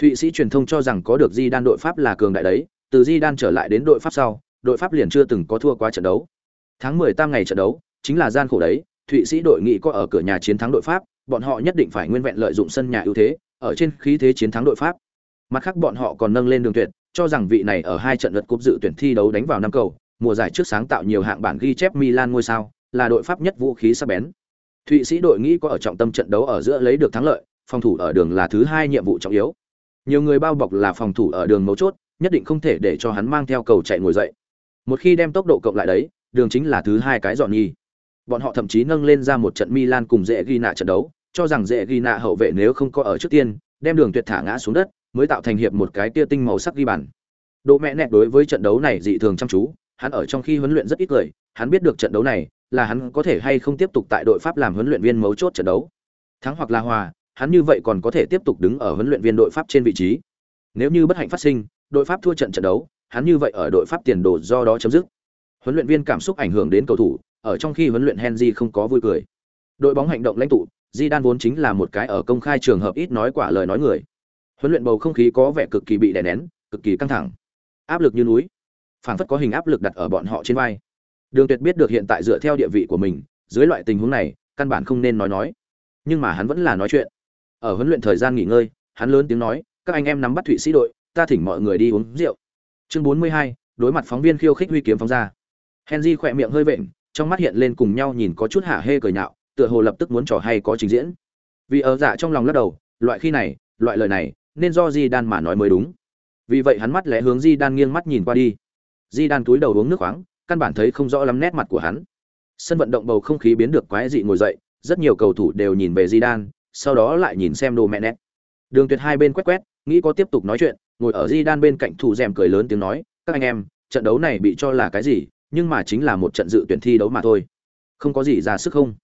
Thụy Sĩ truyền thông cho rằng có được Di Đan đội Pháp là cường đại đấy, từ Di Đan trở lại đến đội Pháp sau, đội Pháp liền chưa từng có thua qua trận đấu. Tháng 10 tam ngày trận đấu, chính là gian khổ đấy, Thụy Sĩ đội nghị có ở cửa nhà chiến thắng đội Pháp, bọn họ nhất định phải nguyên vẹn lợi dụng sân nhà ưu thế, ở trên khí thế chiến thắng đội Pháp. Mặt khác bọn họ còn nâng lên đường tuyệt, cho rằng vị này ở hai trận lượt cúp dự tuyển thi đấu đánh vào năm cầu, mùa giải trước sáng tạo nhiều hạng bản ghi chép Milan ngôi sao, là đội Pháp nhất vũ khí sắc bén. Thụy Sĩ đội nghĩ có ở trọng tâm trận đấu ở giữa lấy được thắng lợi, phòng thủ ở đường là thứ hai nhiệm vụ trọng yếu. Nhiều người bao bọc là phòng thủ ở đường mấu chốt, nhất định không thể để cho hắn mang theo cầu chạy ngồi dậy. Một khi đem tốc độ cộng lại đấy, đường chính là thứ hai cái dọn nhi. Bọn họ thậm chí nâng lên ra một trận Milan cùng dễ ghi nạ trận đấu, cho rằng dễ ghi nạ hậu vệ nếu không có ở trước tiên, đem đường tuyệt thả ngã xuống đất, mới tạo thành hiệp một cái tia tinh màu sắc ghi bàn. Độ mẹ nẹt đối với trận đấu này dị thường chăm chú, hắn ở trong khi huấn luyện rất ít cười, hắn biết được trận đấu này là hắn có thể hay không tiếp tục tại đội Pháp làm huấn luyện viên mấu chốt trận đấu. Thắng hoặc là hòa, hắn như vậy còn có thể tiếp tục đứng ở huấn luyện viên đội Pháp trên vị trí. Nếu như bất hạnh phát sinh, đội Pháp thua trận trận đấu, hắn như vậy ở đội Pháp tiền đồ do đó chấm dứt. Huấn luyện viên cảm xúc ảnh hưởng đến cầu thủ, ở trong khi huấn luyện Henry không có vui cười. Đội bóng hành động lãnh tụ, Zidane vốn chính là một cái ở công khai trường hợp ít nói quả lời nói người. Huấn luyện bầu không khí có vẻ cực kỳ bị đè nén, cực kỳ căng thẳng. Áp lực như núi. Phảng phất có hình áp lực đặt ở bọn họ trên vai. Đường Tuyệt biết được hiện tại dựa theo địa vị của mình, dưới loại tình huống này, căn bản không nên nói nói. Nhưng mà hắn vẫn là nói chuyện. Ở huấn luyện thời gian nghỉ ngơi, hắn lớn tiếng nói, "Các anh em nắm bắt Thụy Sĩ đội, ta thỉnh mọi người đi uống rượu." Chương 42, đối mặt phóng viên khiêu khích huy kiếm phóng ra. Henry khỏe miệng hơi vện, trong mắt hiện lên cùng nhau nhìn có chút hả hê cười nhạo, tựa hồ lập tức muốn trò hay có trình diễn. Vì ở dạ trong lòng lắc đầu, loại khi này, loại lời này, nên do Di Đan mà nói mới đúng. Vì vậy hắn mắt lẽ hướng Di Đan nghiêng mắt nhìn qua đi. Di Đan túi đầu uống nước khoáng, căn bản thấy không rõ lắm nét mặt của hắn. Sân vận động bầu không khí biến được quái dị ngồi dậy, rất nhiều cầu thủ đều nhìn về Di Đan, sau đó lại nhìn xem đồ mẹ nét. Đường Tuyệt hai bên quét quét, nghĩ có tiếp tục nói chuyện, ngồi ở Di Đan bên cạnh thủ rèm cười lớn tiếng nói, "Các anh em, trận đấu này bị cho là cái gì, nhưng mà chính là một trận dự tuyển thi đấu mà thôi. Không có gì ra sức không?"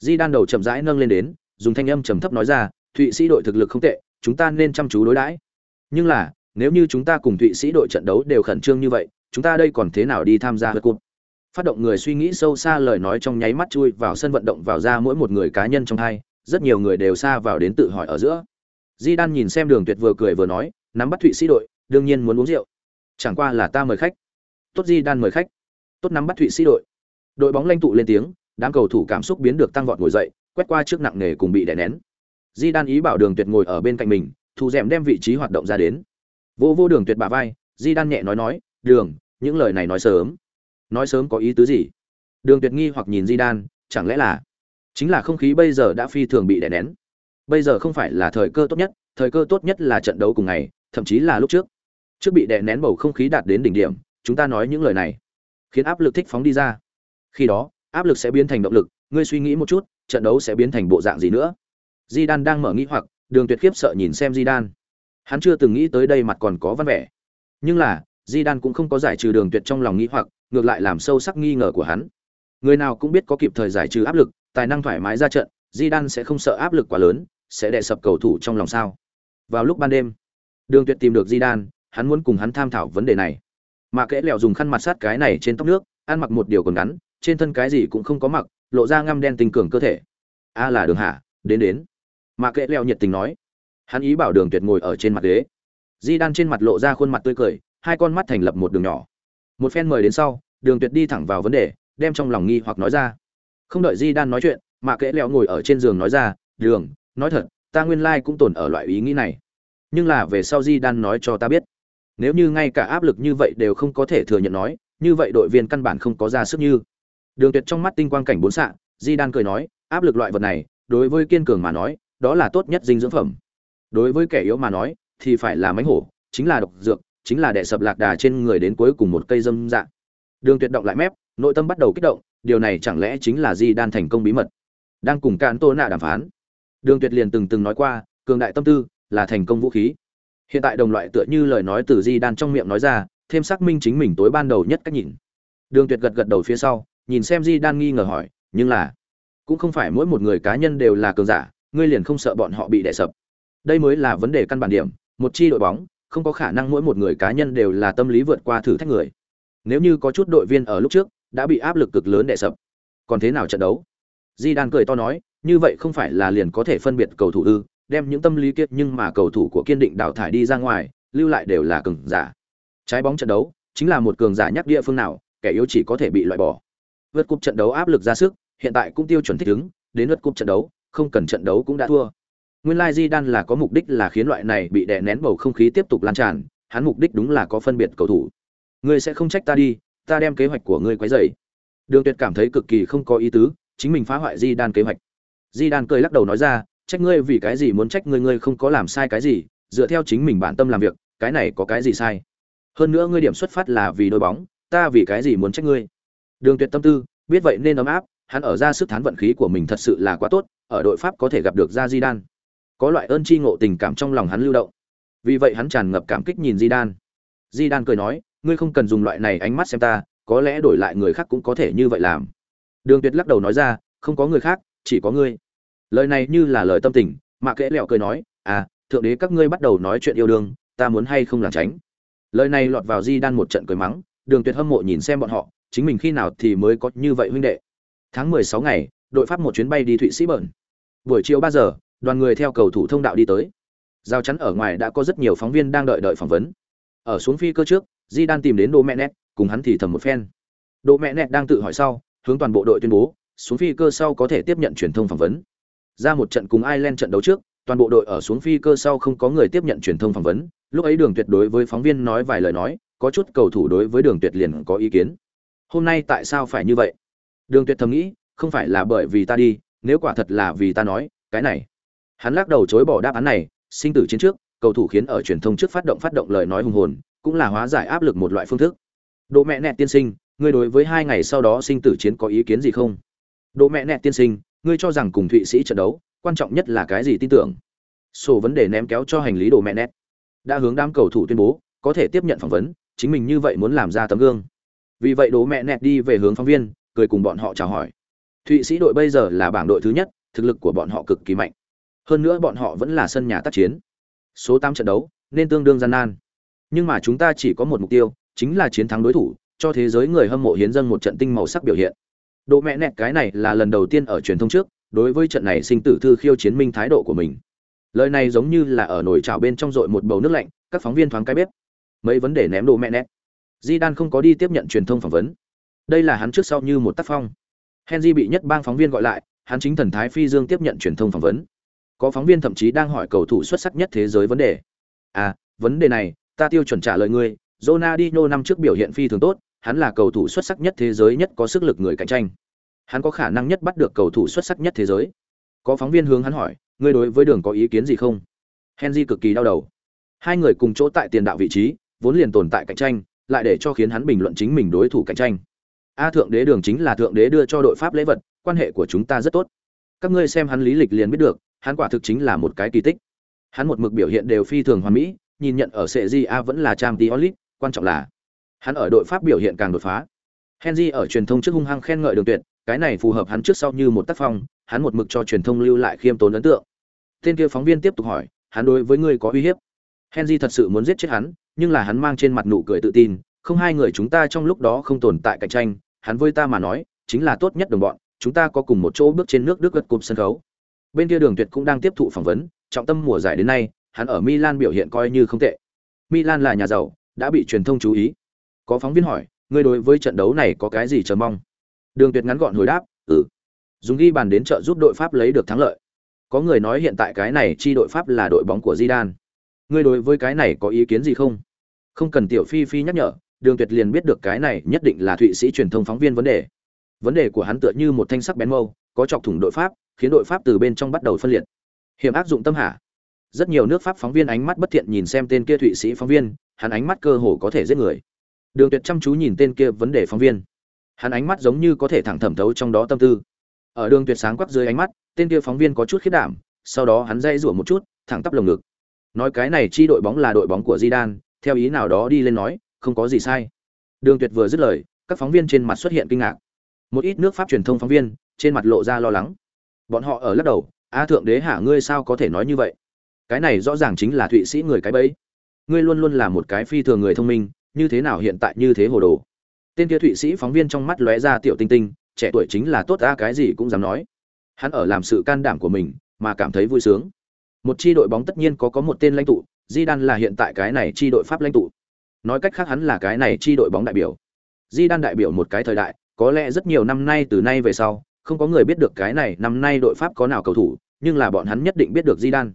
Di Đan đầu chậm rãi nâng lên đến, dùng thanh âm trầm thấp nói ra, "Thụy Sĩ đội thực lực không tệ, chúng ta nên chăm chú đối đãi. Nhưng là, nếu như chúng ta cùng Thụy Sĩ đội trận đấu đều khẩn trương như vậy, chúng ta đây còn thế nào đi tham gia cuộc phát động người suy nghĩ sâu xa lời nói trong nháy mắt chui vào sân vận động vào ra mỗi một người cá nhân trong hai rất nhiều người đều xa vào đến tự hỏi ở giữa. Di đan nhìn xem đường tuyệt vừa cười vừa nói, nắm bắt thụy sĩ đội, đương nhiên muốn uống rượu. Chẳng qua là ta mời khách. Tốt di đan mời khách. Tốt nắm bắt thụy sĩ đội. Đội bóng lanh tụ lên tiếng, đám cầu thủ cảm xúc biến được tăng vọt ngồi dậy, quét qua trước nặng nề cùng bị đè nén. Di đan ý bảo đường tuyệt ngồi ở bên cạnh mình, thu dẻm đem vị trí hoạt động ra đến. Vô vô đường tuyệt bả vai di đan nhẹ nói nói, đường, những lời này nói sớm. Nói sớm có ý tứ gì? Đường tuyệt nghi hoặc nhìn di đan chẳng lẽ là chính là không khí bây giờ đã phi thường bị đè nén. Bây giờ không phải là thời cơ tốt nhất, thời cơ tốt nhất là trận đấu cùng ngày, thậm chí là lúc trước. Trước bị đè nén bầu không khí đạt đến đỉnh điểm, chúng ta nói những lời này. Khiến áp lực thích phóng đi ra. Khi đó, áp lực sẽ biến thành động lực, ngươi suy nghĩ một chút, trận đấu sẽ biến thành bộ dạng gì nữa? Di đan đang mở nghĩ hoặc, đường tuyệt khiếp sợ nhìn xem di đan hắn chưa từng nghĩ tới đây mặt còn có văn vẻ. Nhưng là di đan cũng không có giải trừ đường tuyệt trong lòng nghĩ hoặc, ngược lại làm sâu sắc nghi ngờ của hắn. Người nào cũng biết có kịp thời giải trừ áp lực tài năng thoải mái ra trận di sẽ không sợ áp lực quá lớn, sẽ đè sập cầu thủ trong lòng sao? Vào lúc ban đêm, đường tuyệt tìm được di hắn muốn cùng hắn tham thảo vấn đề này. Mà kẽ lẹo dùng khăn mặt sát cái này trên tóc nước, ăn mặc một điều quần ngắn, trên thân cái gì cũng không có mặc, lộ ra ngăm đen tình cường cơ thể. A là đường hạ, đến đến. Mà kẽ lẹo nhiệt tình nói. Hắn ý bảo đường tuyệt ngồi ở trên mặt ghế. Di trên mặt lộ ra khuôn mặt tươi cười, hai con mắt thành lập một đường nhỏ. Một phen mời đến sau, đường tuyệt đi thẳng vào vấn đề, đem trong lòng nghi hoặc nói ra không đợi di đan nói chuyện mà kẽ leo ngồi ở trên giường nói ra, đường, nói thật, ta nguyên lai cũng tồn ở loại ý nghĩ này. Nhưng là về sau di đan nói cho ta biết. Nếu như ngay cả áp lực như vậy đều không có thể thừa nhận nói, như vậy đội viên căn bản không có ra sức như. Đường tuyệt trong mắt tinh quang cảnh bốn xạ, di đan cười nói, áp lực loại vật này, đối với kiên cường mà nói, đó là tốt nhất dinh dưỡng phẩm. Đối với kẻ yếu mà nói, thì phải là mánh hổ, chính là độc dược, chính là đẻ sập lạc đà trên người đến cuối cùng một cây dâm dạng đường tuyệt động lại mép, nội tâm bắt đầu kích động điều này chẳng lẽ chính là di đan thành công bí mật? Đang cùng cạn tô nạ đàm phán, đường tuyệt liền từng từng nói qua, cường đại tâm tư là thành công vũ khí. Hiện tại đồng loại tựa như lời nói từ di đan trong miệng nói ra, thêm xác minh chính mình tối ban đầu nhất cách nhìn. Đường tuyệt gật gật đầu phía sau, nhìn xem di đan nghi ngờ hỏi, nhưng là, cũng không phải mỗi một người cá nhân đều là cường giả, ngươi liền không sợ bọn họ bị đè sập. Đây mới là vấn đề căn bản điểm, một chi đội bóng, không có khả năng mỗi một người cá nhân đều là tâm lý vượt qua thử thách người. Nếu như có chút đội viên ở lúc trước đã bị áp lực cực lớn đè sập còn thế nào trận đấu di đan cười to nói như vậy không phải là liền có thể phân biệt cầu thủ ư đem những tâm lý kiệt nhưng mà cầu thủ của kiên định đào thải đi ra ngoài, lưu lại đều là cường giả. Trái bóng trận đấu, chính là một cường giả nhắc địa phương nào, kẻ yếu chỉ có thể bị loại bỏ. Vượt cúp trận đấu áp lực ra sức, hiện tại cũng tiêu chuẩn thích ứng, đến vượt cúp trận đấu, không cần trận đấu cũng đã thua. Nguyên lai like Zidane là có mục đích là khiến loại này bị đè nén bầu không khí tiếp tục lan tràn, hắn mục đích đúng là có phân biệt cầu thủ. Ngươi sẽ không trách ta đi, ta đem kế hoạch của ngươi quấy rầy. Đường Tuyệt cảm thấy cực kỳ không có ý tứ, chính mình phá hoại Di Đan kế hoạch. Di Đan cười lắc đầu nói ra, trách ngươi vì cái gì muốn trách ngươi ngươi không có làm sai cái gì, dựa theo chính mình bản tâm làm việc, cái này có cái gì sai? Hơn nữa ngươi điểm xuất phát là vì đôi bóng, ta vì cái gì muốn trách ngươi? Đường Tuyệt tâm tư, biết vậy nên ấm áp, hắn ở ra sức thán vận khí của mình thật sự là quá tốt, ở đội Pháp có thể gặp được ra Di Đan, Có loại ơn chi ngộ tình cảm trong lòng hắn lưu động. Vì vậy hắn tràn ngập cảm kích nhìn Di Đan. Di Đan cười nói, ngươi không cần dùng loại này ánh mắt xem ta, có lẽ đổi lại người khác cũng có thể như vậy làm. Đường Tuyệt lắc đầu nói ra, không có người khác, chỉ có ngươi. Lời này như là lời tâm tình, mà kẽ lẹo cười nói, à, thượng đế các ngươi bắt đầu nói chuyện yêu đương, ta muốn hay không làm tránh. Lời này lọt vào Di Đan một trận cười mắng, Đường Tuyệt hâm mộ nhìn xem bọn họ, chính mình khi nào thì mới có như vậy huynh đệ. Tháng 16 ngày, đội Pháp một chuyến bay đi Thụy Sĩ bẩn. Buổi chiều 3 giờ, đoàn người theo cầu thủ thông đạo đi tới. Giao chắn ở ngoài đã có rất nhiều phóng viên đang đợi đợi phỏng vấn. Ở xuống phi cơ trước, Di Đan tìm đến Đỗ Mẹ Nét, cùng hắn thì thầm một phen. Đỗ Mẹ Nét đang tự hỏi sau, hướng toàn bộ đội tuyên bố, xuống phi cơ sau có thể tiếp nhận truyền thông phỏng vấn. Ra một trận cùng Ireland trận đấu trước, toàn bộ đội ở xuống phi cơ sau không có người tiếp nhận truyền thông phỏng vấn, lúc ấy Đường Tuyệt đối với phóng viên nói vài lời nói, có chút cầu thủ đối với Đường Tuyệt liền có ý kiến. Hôm nay tại sao phải như vậy? Đường Tuyệt thầm nghĩ, không phải là bởi vì ta đi, nếu quả thật là vì ta nói, cái này. Hắn lắc đầu chối bỏ đáp án này, sinh tử chiến trước, cầu thủ khiến ở truyền thông trước phát động phát động lời nói hùng hồn, cũng là hóa giải áp lực một loại phương thức. Đỗ mẹ nẹt tiên sinh, ngươi đối với hai ngày sau đó sinh tử chiến có ý kiến gì không? Đỗ mẹ nẹt tiên sinh, ngươi cho rằng cùng Thụy Sĩ trận đấu, quan trọng nhất là cái gì tin tưởng? Sổ vấn đề ném kéo cho hành lý Đỗ mẹ nẹt. Đã hướng đám cầu thủ tuyên bố, có thể tiếp nhận phỏng vấn, chính mình như vậy muốn làm ra tấm gương. Vì vậy Đỗ mẹ nẹt đi về hướng phóng viên, cười cùng bọn họ chào hỏi. Thụy Sĩ đội bây giờ là bảng đội thứ nhất, thực lực của bọn họ cực kỳ mạnh. Hơn nữa bọn họ vẫn là sân nhà tác chiến. Số 8 trận đấu nên tương đương gian nan. Nhưng mà chúng ta chỉ có một mục tiêu, chính là chiến thắng đối thủ, cho thế giới người hâm mộ hiến dâng một trận tinh màu sắc biểu hiện. Độ mẹ nẹt cái này là lần đầu tiên ở truyền thông trước, đối với trận này sinh tử thư khiêu chiến minh thái độ của mình. Lời này giống như là ở nồi chảo bên trong dội một bầu nước lạnh, các phóng viên thoáng cái bếp. Mấy vấn đề ném đồ mẹ nẹt. đan không có đi tiếp nhận truyền thông phỏng vấn. Đây là hắn trước sau như một tác phong. Henry bị nhất bang phóng viên gọi lại, hắn chính thần thái phi dương tiếp nhận truyền thông phỏng vấn. Có phóng viên thậm chí đang hỏi cầu thủ xuất sắc nhất thế giới vấn đề. À, vấn đề này, ta tiêu chuẩn trả lời ngươi, Ronaldinho năm trước biểu hiện phi thường tốt, hắn là cầu thủ xuất sắc nhất thế giới nhất có sức lực người cạnh tranh. Hắn có khả năng nhất bắt được cầu thủ xuất sắc nhất thế giới. Có phóng viên hướng hắn hỏi, ngươi đối với đường có ý kiến gì không? Henry cực kỳ đau đầu. Hai người cùng chỗ tại tiền đạo vị trí, vốn liền tồn tại cạnh tranh, lại để cho khiến hắn bình luận chính mình đối thủ cạnh tranh. A thượng đế đường chính là thượng đế đưa cho đội Pháp lễ vật, quan hệ của chúng ta rất tốt. Các ngươi xem hắn lý lịch liền biết được, hắn quả thực chính là một cái kỳ tích. Hắn một mực biểu hiện đều phi thường hoàn mỹ, nhìn nhận ở CJA vẫn là Champions League, quan trọng là hắn ở đội Pháp biểu hiện càng đột phá. Henry ở truyền thông trước hung hăng khen ngợi Đường Tuyệt, cái này phù hợp hắn trước sau như một tác phong, hắn một mực cho truyền thông lưu lại khiêm tốn ấn tượng. Tên kia phóng viên tiếp tục hỏi, hắn đối với ngươi có uy hiếp? Henry thật sự muốn giết chết hắn, nhưng là hắn mang trên mặt nụ cười tự tin, không hai người chúng ta trong lúc đó không tồn tại cạnh tranh, hắn với ta mà nói, chính là tốt nhất đồng bọn, chúng ta có cùng một chỗ bước trên nước Đức gật cụm sân khấu. Bên kia Đường Tuyệt cũng đang tiếp thụ phỏng vấn, trọng tâm mùa giải đến nay, hắn ở Milan biểu hiện coi như không tệ. Milan là nhà giàu, đã bị truyền thông chú ý. Có phóng viên hỏi, ngươi đối với trận đấu này có cái gì chờ mong? Đường Tuyệt ngắn gọn hồi đáp, "Ừ." Dùng ghi bàn đến trợ giúp đội Pháp lấy được thắng lợi. Có người nói hiện tại cái này chi đội Pháp là đội bóng của Zidane. Ngươi đối với cái này có ý kiến gì không? Không cần tiểu Phi Phi nhắc nhở, Đường Tuyệt liền biết được cái này nhất định là Thụy Sĩ truyền thông phóng viên vấn đề. Vấn đề của hắn tựa như một thanh sắc bén mâu, có chọc thủng đội Pháp, khiến đội Pháp từ bên trong bắt đầu phân liệt. Hiểm áp dụng tâm hạ. Rất nhiều nước Pháp phóng viên ánh mắt bất thiện nhìn xem tên kia Thụy Sĩ phóng viên, hắn ánh mắt cơ hồ có thể giết người. Đường Tuyệt chăm chú nhìn tên kia vấn đề phóng viên. Hắn ánh mắt giống như có thể thẳng thẩm thấu trong đó tâm tư. Ở Đường Tuyệt sáng quắc dưới ánh mắt, tên kia phóng viên có chút khiết đảm, sau đó hắn dây rủa một chút, thẳng tắp lồng ngực. Nói cái này chi đội bóng là đội bóng của Zidane, theo ý nào đó đi lên nói, không có gì sai. Đường Tuyệt vừa dứt lời, các phóng viên trên mặt xuất hiện kinh ngạc. Một ít nước Pháp truyền thông phóng viên, trên mặt lộ ra lo lắng. Bọn họ ở lắc đầu, "A thượng đế hạ ngươi sao có thể nói như vậy?" Cái này rõ ràng chính là Thụy Sĩ người cái bẫy. Ngươi luôn luôn là một cái phi thường người thông minh, như thế nào hiện tại như thế hồ đồ tên kia thụy sĩ phóng viên trong mắt lóe ra tiểu tinh tinh trẻ tuổi chính là tốt ra cái gì cũng dám nói hắn ở làm sự can đảm của mình mà cảm thấy vui sướng Một chi đội bóng tất nhiên có có một tên lãnh tụ, di đan là hiện tại cái này chi đội Pháp lãnh tụ. Nói cách khác hắn là cái này chi đội bóng đại biểu. di đan đại biểu một cái thời đại, có lẽ rất nhiều năm nay từ nay về sau, không có người biết được cái này năm nay đội Pháp có nào cầu thủ, nhưng là bọn hắn nhất định biết được di đan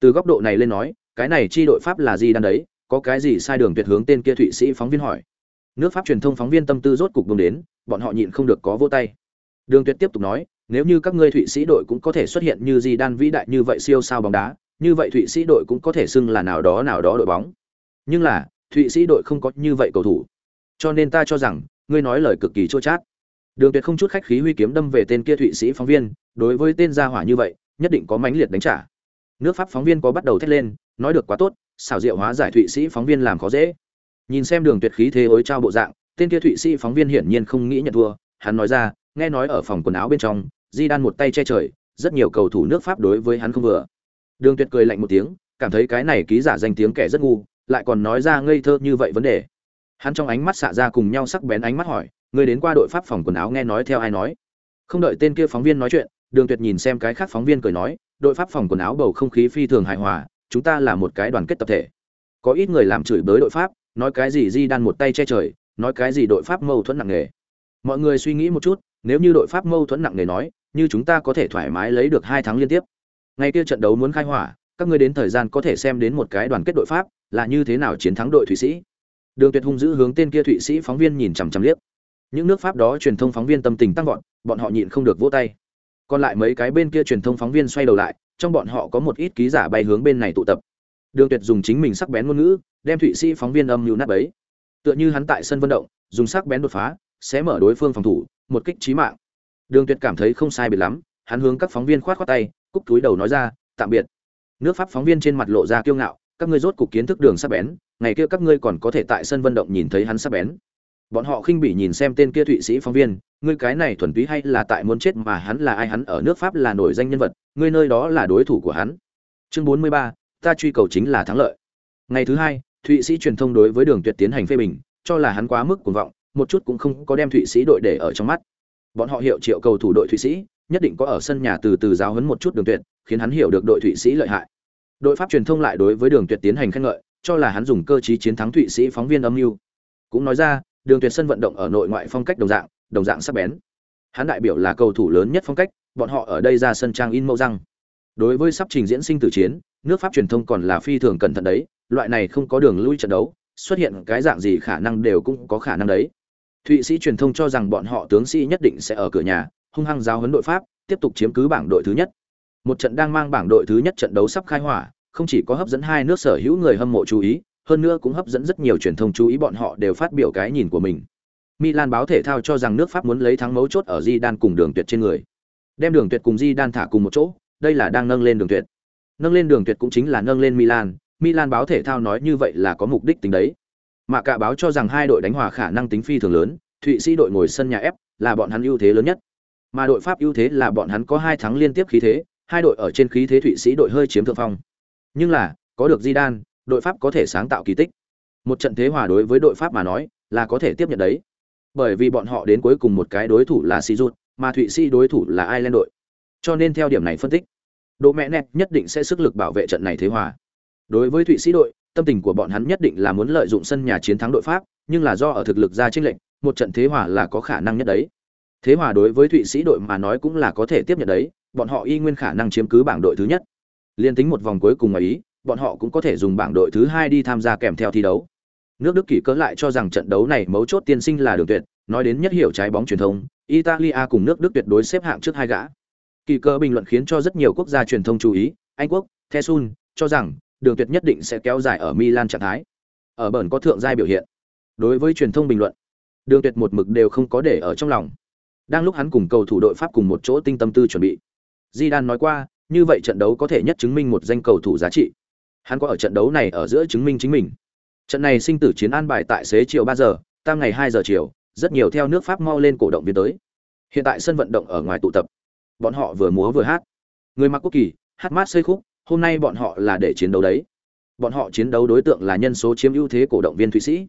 từ góc độ này lên nói, cái này chi đội Pháp là gì đan đấy, có cái gì sai đường tuyệt hướng tên kia Thụy Sĩ phóng viên hỏi. Nước Pháp truyền thông phóng viên tâm tư rốt cục bùng đến, bọn họ nhịn không được có vô tay. Đường Tuyệt tiếp tục nói, nếu như các ngươi Thụy Sĩ đội cũng có thể xuất hiện như Zidane vĩ đại như vậy siêu sao bóng đá, như vậy Thụy Sĩ đội cũng có thể xưng là nào đó nào đó đội bóng. Nhưng là, Thụy Sĩ đội không có như vậy cầu thủ. Cho nên ta cho rằng, ngươi nói lời cực kỳ chua chát. Đường Tuyệt không chút khách khí huy kiếm đâm về tên kia Thụy Sĩ phóng viên, đối với tên gia hỏa như vậy, nhất định có mãnh liệt đánh trả. Nước Pháp phóng viên có bắt đầu thét lên, nói được quá tốt, xảo diệu hóa giải Thụy Sĩ phóng viên làm khó dễ. Nhìn xem Đường Tuyệt khí thế ối trao bộ dạng, tên kia Thụy Sĩ phóng viên hiển nhiên không nghĩ nhận thua, hắn nói ra, nghe nói ở phòng quần áo bên trong, Di Đan một tay che trời, rất nhiều cầu thủ nước Pháp đối với hắn không vừa. Đường Tuyệt cười lạnh một tiếng, cảm thấy cái này ký giả danh tiếng kẻ rất ngu, lại còn nói ra ngây thơ như vậy vấn đề. Hắn trong ánh mắt xạ ra cùng nhau sắc bén ánh mắt hỏi, người đến qua đội Pháp phòng quần áo nghe nói theo ai nói? Không đợi tên kia phóng viên nói chuyện, Đường Tuyệt nhìn xem cái khác phóng viên cười nói, đội Pháp phòng quần áo bầu không khí phi thường hài hòa, chúng ta là một cái đoàn kết tập thể. Có ít người làm chửi bới đội Pháp, nói cái gì Di Đan một tay che trời, nói cái gì đội Pháp mâu thuẫn nặng nề. Mọi người suy nghĩ một chút, nếu như đội Pháp mâu thuẫn nặng nề nói, như chúng ta có thể thoải mái lấy được hai tháng liên tiếp. Ngày kia trận đấu muốn khai hỏa, các ngươi đến thời gian có thể xem đến một cái đoàn kết đội Pháp là như thế nào chiến thắng đội Thụy Sĩ. Đường Tuyệt hung dữ hướng tên kia Thụy Sĩ phóng viên nhìn chằm chằm liếc. Những nước Pháp đó truyền thông phóng viên tâm tình tăng vọt, bọn họ nhịn không được vỗ tay. Còn lại mấy cái bên kia truyền thông phóng viên xoay đầu lại, trong bọn họ có một ít ký giả bay hướng bên này tụ tập. Đường Tuyệt dùng chính mình sắc bén ngôn ngữ, đem Thụy Sĩ phóng viên âm mưu nát bấy. Tựa như hắn tại sân vận động, dùng sắc bén đột phá, sẽ mở đối phương phòng thủ, một kích chí mạng. Đường Tuyệt cảm thấy không sai biệt lắm, hắn hướng các phóng viên khoát khoát tay, cúc túi đầu nói ra, tạm biệt. Nước Pháp phóng viên trên mặt lộ ra kiêu ngạo, các ngươi rốt cục kiến thức đường sắc bén, ngày kia các ngươi còn có thể tại sân vận động nhìn thấy hắn sắc bén. Bọn họ khinh bỉ nhìn xem tên kia Thụy Sĩ phóng viên, ngươi cái này thuần túy hay là tại muốn chết mà hắn là ai hắn ở nước Pháp là nổi danh nhân vật, ngươi nơi đó là đối thủ của hắn. Chương 43, ta truy cầu chính là thắng lợi. Ngày thứ hai, Thụy Sĩ truyền thông đối với Đường Tuyệt tiến hành phê bình, cho là hắn quá mức cuồng vọng, một chút cũng không có đem Thụy Sĩ đội để ở trong mắt. Bọn họ hiệu triệu cầu thủ đội Thụy Sĩ, nhất định có ở sân nhà từ từ giáo huấn một chút Đường Tuyệt, khiến hắn hiểu được đội Thụy Sĩ lợi hại. Đội Pháp truyền thông lại đối với Đường Tuyệt tiến hành khen ngợi, cho là hắn dùng cơ trí chiến thắng Thụy Sĩ phóng viên âm mưu. Cũng nói ra, Đường Tuyệt sân vận động ở nội ngoại phong cách đồng dạng, đồng dạng sắc bén. Hắn đại biểu là cầu thủ lớn nhất phong cách, bọn họ ở đây ra sân trang in mẫu răng. Đối với sắp trình diễn sinh tử chiến, nước Pháp truyền thông còn là phi thường cẩn thận đấy, loại này không có đường lui trận đấu, xuất hiện cái dạng gì khả năng đều cũng có khả năng đấy. Thụy Sĩ truyền thông cho rằng bọn họ tướng sĩ nhất định sẽ ở cửa nhà, hung hăng giáo huấn đội Pháp, tiếp tục chiếm cứ bảng đội thứ nhất. Một trận đang mang bảng đội thứ nhất trận đấu sắp khai hỏa, không chỉ có hấp dẫn hai nước sở hữu người hâm mộ chú ý, hơn nữa cũng hấp dẫn rất nhiều truyền thông chú ý bọn họ đều phát biểu cái nhìn của mình. Milan báo thể thao cho rằng nước Pháp muốn lấy thắng mấu chốt ở Zidane cùng Đường Tuyệt trên người. Đem Đường Tuyệt cùng Zidane thả cùng một chỗ, đây là đang nâng lên Đường Tuyệt. Nâng lên Đường Tuyệt cũng chính là nâng lên Milan, Milan báo thể thao nói như vậy là có mục đích tính đấy. Mà cả báo cho rằng hai đội đánh hòa khả năng tính phi thường lớn, Thụy Sĩ đội ngồi sân nhà ép, là bọn hắn ưu thế lớn nhất. Mà đội Pháp ưu thế là bọn hắn có hai thắng liên tiếp khí thế, hai đội ở trên khí thế Thụy Sĩ đội hơi chiếm thượng phong. Nhưng là, có được Zidane, đội Pháp có thể sáng tạo kỳ tích. Một trận thế hòa đối với đội Pháp mà nói, là có thể tiếp nhận đấy. Bởi vì bọn họ đến cuối cùng một cái đối thủ là Sijut, mà Thụy Sĩ đối thủ là Ireland đội. Cho nên theo điểm này phân tích, Độ mẹ nẹt nhất định sẽ sức lực bảo vệ trận này thế hòa. Đối với Thụy Sĩ đội, tâm tình của bọn hắn nhất định là muốn lợi dụng sân nhà chiến thắng đội Pháp, nhưng là do ở thực lực ra chênh lệnh, một trận thế hòa là có khả năng nhất đấy. Thế hòa đối với Thụy Sĩ đội mà nói cũng là có thể tiếp nhận đấy, bọn họ y nguyên khả năng chiếm cứ bảng đội thứ nhất. Liên tính một vòng cuối cùng mà ý, bọn họ cũng có thể dùng bảng đội thứ hai đi tham gia kèm theo thi đấu. Nước Đức kỷ cớ lại cho rằng trận đấu này mấu chốt tiên sinh là đường tuyệt, nói đến nhất hiểu trái bóng truyền thông, Italia cùng nước Đức tuyệt đối xếp hạng trước hai gã. Kỳ cơ bình luận khiến cho rất nhiều quốc gia truyền thông chú ý, Anh quốc, Thesun cho rằng đường tuyệt nhất định sẽ kéo dài ở Milan trạng thái. Ở bẩn có thượng giai biểu hiện. Đối với truyền thông bình luận, đường tuyệt một mực đều không có để ở trong lòng. Đang lúc hắn cùng cầu thủ đội Pháp cùng một chỗ tinh tâm tư chuẩn bị. Zidane nói qua, như vậy trận đấu có thể nhất chứng minh một danh cầu thủ giá trị. Hắn có ở trận đấu này ở giữa chứng minh chính mình. Trận này sinh tử chiến an bài tại xế chiều ba giờ, tam ngày hai giờ chiều, rất nhiều theo nước Pháp mau lên cổ động viên tới. Hiện tại sân vận động ở ngoài tụ tập. Bọn họ vừa múa vừa hát. Người mặc quốc kỳ, hát mát xây khúc, hôm nay bọn họ là để chiến đấu đấy. Bọn họ chiến đấu đối tượng là nhân số chiếm ưu thế cổ động viên Thụy Sĩ.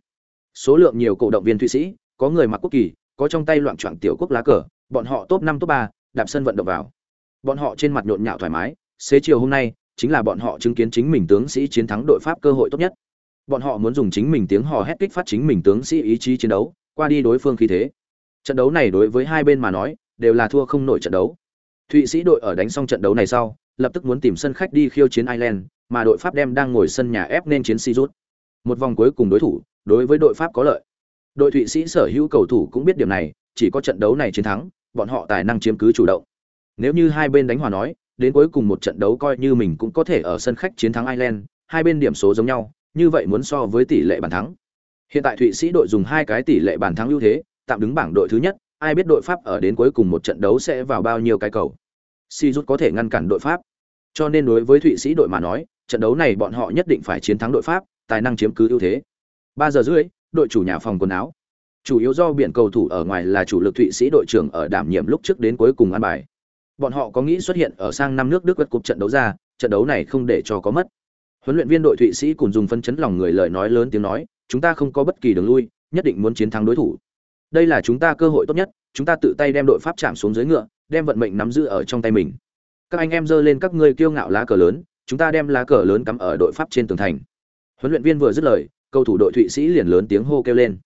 Số lượng nhiều cổ động viên Thụy Sĩ, có người mặc quốc kỳ, có trong tay loạn trọn tiểu quốc lá cờ, bọn họ top năm top ba, đạp sân vận động vào. Bọn họ trên mặt nhộn nhạo thoải mái, xế chiều hôm nay, chính là bọn họ chứng kiến chính mình tướng sĩ chiến thắng đội Pháp cơ hội tốt nhất. Bọn họ muốn dùng chính mình tiếng hò hét kích phát chính mình tướng sĩ ý chí chiến đấu, qua đi đối phương khí thế. Trận đấu này đối với hai bên mà nói, đều là thua không nổi trận đấu. Thụy Sĩ đội ở đánh xong trận đấu này sau, lập tức muốn tìm sân khách đi khiêu chiến Ireland, mà đội Pháp đem đang ngồi sân nhà ép nên chiến sĩ rút. Một vòng cuối cùng đối thủ, đối với đội Pháp có lợi. Đội Thụy Sĩ sở hữu cầu thủ cũng biết điểm này, chỉ có trận đấu này chiến thắng, bọn họ tài năng chiếm cứ chủ động. Nếu như hai bên đánh hòa nói, đến cuối cùng một trận đấu coi như mình cũng có thể ở sân khách chiến thắng Ireland, hai bên điểm số giống nhau, như vậy muốn so với tỷ lệ bàn thắng. Hiện tại Thụy Sĩ đội dùng hai cái tỷ lệ bàn thắng ưu thế, tạm đứng bảng đội thứ nhất, ai biết đội Pháp ở đến cuối cùng một trận đấu sẽ vào bao nhiêu cái cầu. Si rút có thể ngăn cản đội Pháp. Cho nên đối với Thụy Sĩ đội mà nói, trận đấu này bọn họ nhất định phải chiến thắng đội Pháp, tài năng chiếm cứ ưu thế. 3 giờ rưỡi, đội chủ nhà phòng quần áo. Chủ yếu do biển cầu thủ ở ngoài là chủ lực Thụy Sĩ đội trưởng ở đảm nhiệm lúc trước đến cuối cùng ăn bài. Bọn họ có nghĩ xuất hiện ở sang năm nước Đức vượt cục trận đấu ra, trận đấu này không để cho có mất. Huấn luyện viên đội Thụy Sĩ cùng dùng phân chấn lòng người lời nói lớn tiếng nói, chúng ta không có bất kỳ đường lui, nhất định muốn chiến thắng đối thủ. Đây là chúng ta cơ hội tốt nhất, chúng ta tự tay đem đội Pháp chạm xuống dưới ngựa, đem vận mệnh nắm giữ ở trong tay mình. Các anh em giơ lên các ngươi kiêu ngạo lá cờ lớn, chúng ta đem lá cờ lớn cắm ở đội Pháp trên tường thành. Huấn luyện viên vừa dứt lời, cầu thủ đội Thụy Sĩ liền lớn tiếng hô kêu lên.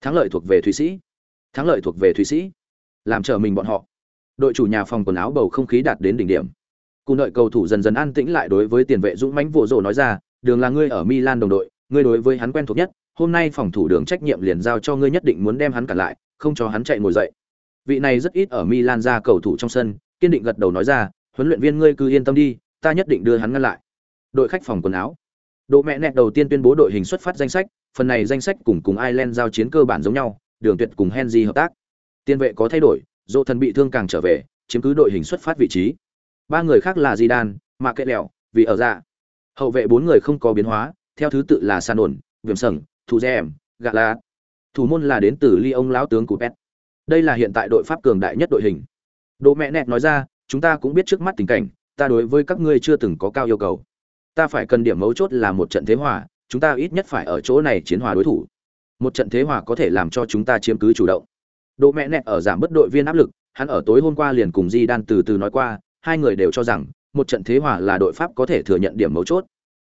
Thắng lợi thuộc về Thụy Sĩ. Thắng lợi thuộc về Thụy Sĩ. Làm trở mình bọn họ. Đội chủ nhà phòng quần áo bầu không khí đạt đến đỉnh điểm. Cùng đợi cầu thủ dần dần an tĩnh lại đối với tiền vệ dũng mãnh vụ rồ nói ra, đường là ngươi ở Milan đồng đội, ngươi đối với hắn quen thuộc nhất, hôm nay phòng thủ đường trách nhiệm liền giao cho ngươi nhất định muốn đem hắn cản lại, không cho hắn chạy ngồi dậy. Vị này rất ít ở Milan ra cầu thủ trong sân, kiên định gật đầu nói ra, huấn luyện viên ngươi cứ yên tâm đi, ta nhất định đưa hắn ngăn lại. Đội khách phòng quần áo. Độ mẹ nẹt đầu tiên tuyên bố đội hình xuất phát danh sách, phần này danh sách cùng cùng Ireland giao chiến cơ bản giống nhau, Đường Tuyệt cùng Henry hợp tác. Tiên vệ có thay đổi, Dỗ thần bị thương càng trở về, chiếm cứ đội hình xuất phát vị trí. Ba người khác là di đan mạ Kệ Lẹo, vì ở dạ. Hậu vệ bốn người không có biến hóa, theo thứ tự là San ổn, Viêm Sẩn, Thủ Dèm, Gạ La. Thủ môn là đến từ Lyon lão tướng của Pet. Đây là hiện tại đội Pháp cường đại nhất đội hình. Đỗ mẹ nẹt nói ra, chúng ta cũng biết trước mắt tình cảnh, ta đối với các ngươi chưa từng có cao yêu cầu. Ta phải cần điểm mấu chốt là một trận thế hòa, chúng ta ít nhất phải ở chỗ này chiến hòa đối thủ. Một trận thế hòa có thể làm cho chúng ta chiếm cứ chủ động. Đỗ mẹ nẹt ở giảm bất đội viên áp lực, hắn ở tối hôm qua liền cùng Di Đan từ từ nói qua, hai người đều cho rằng một trận thế hòa là đội Pháp có thể thừa nhận điểm mấu chốt.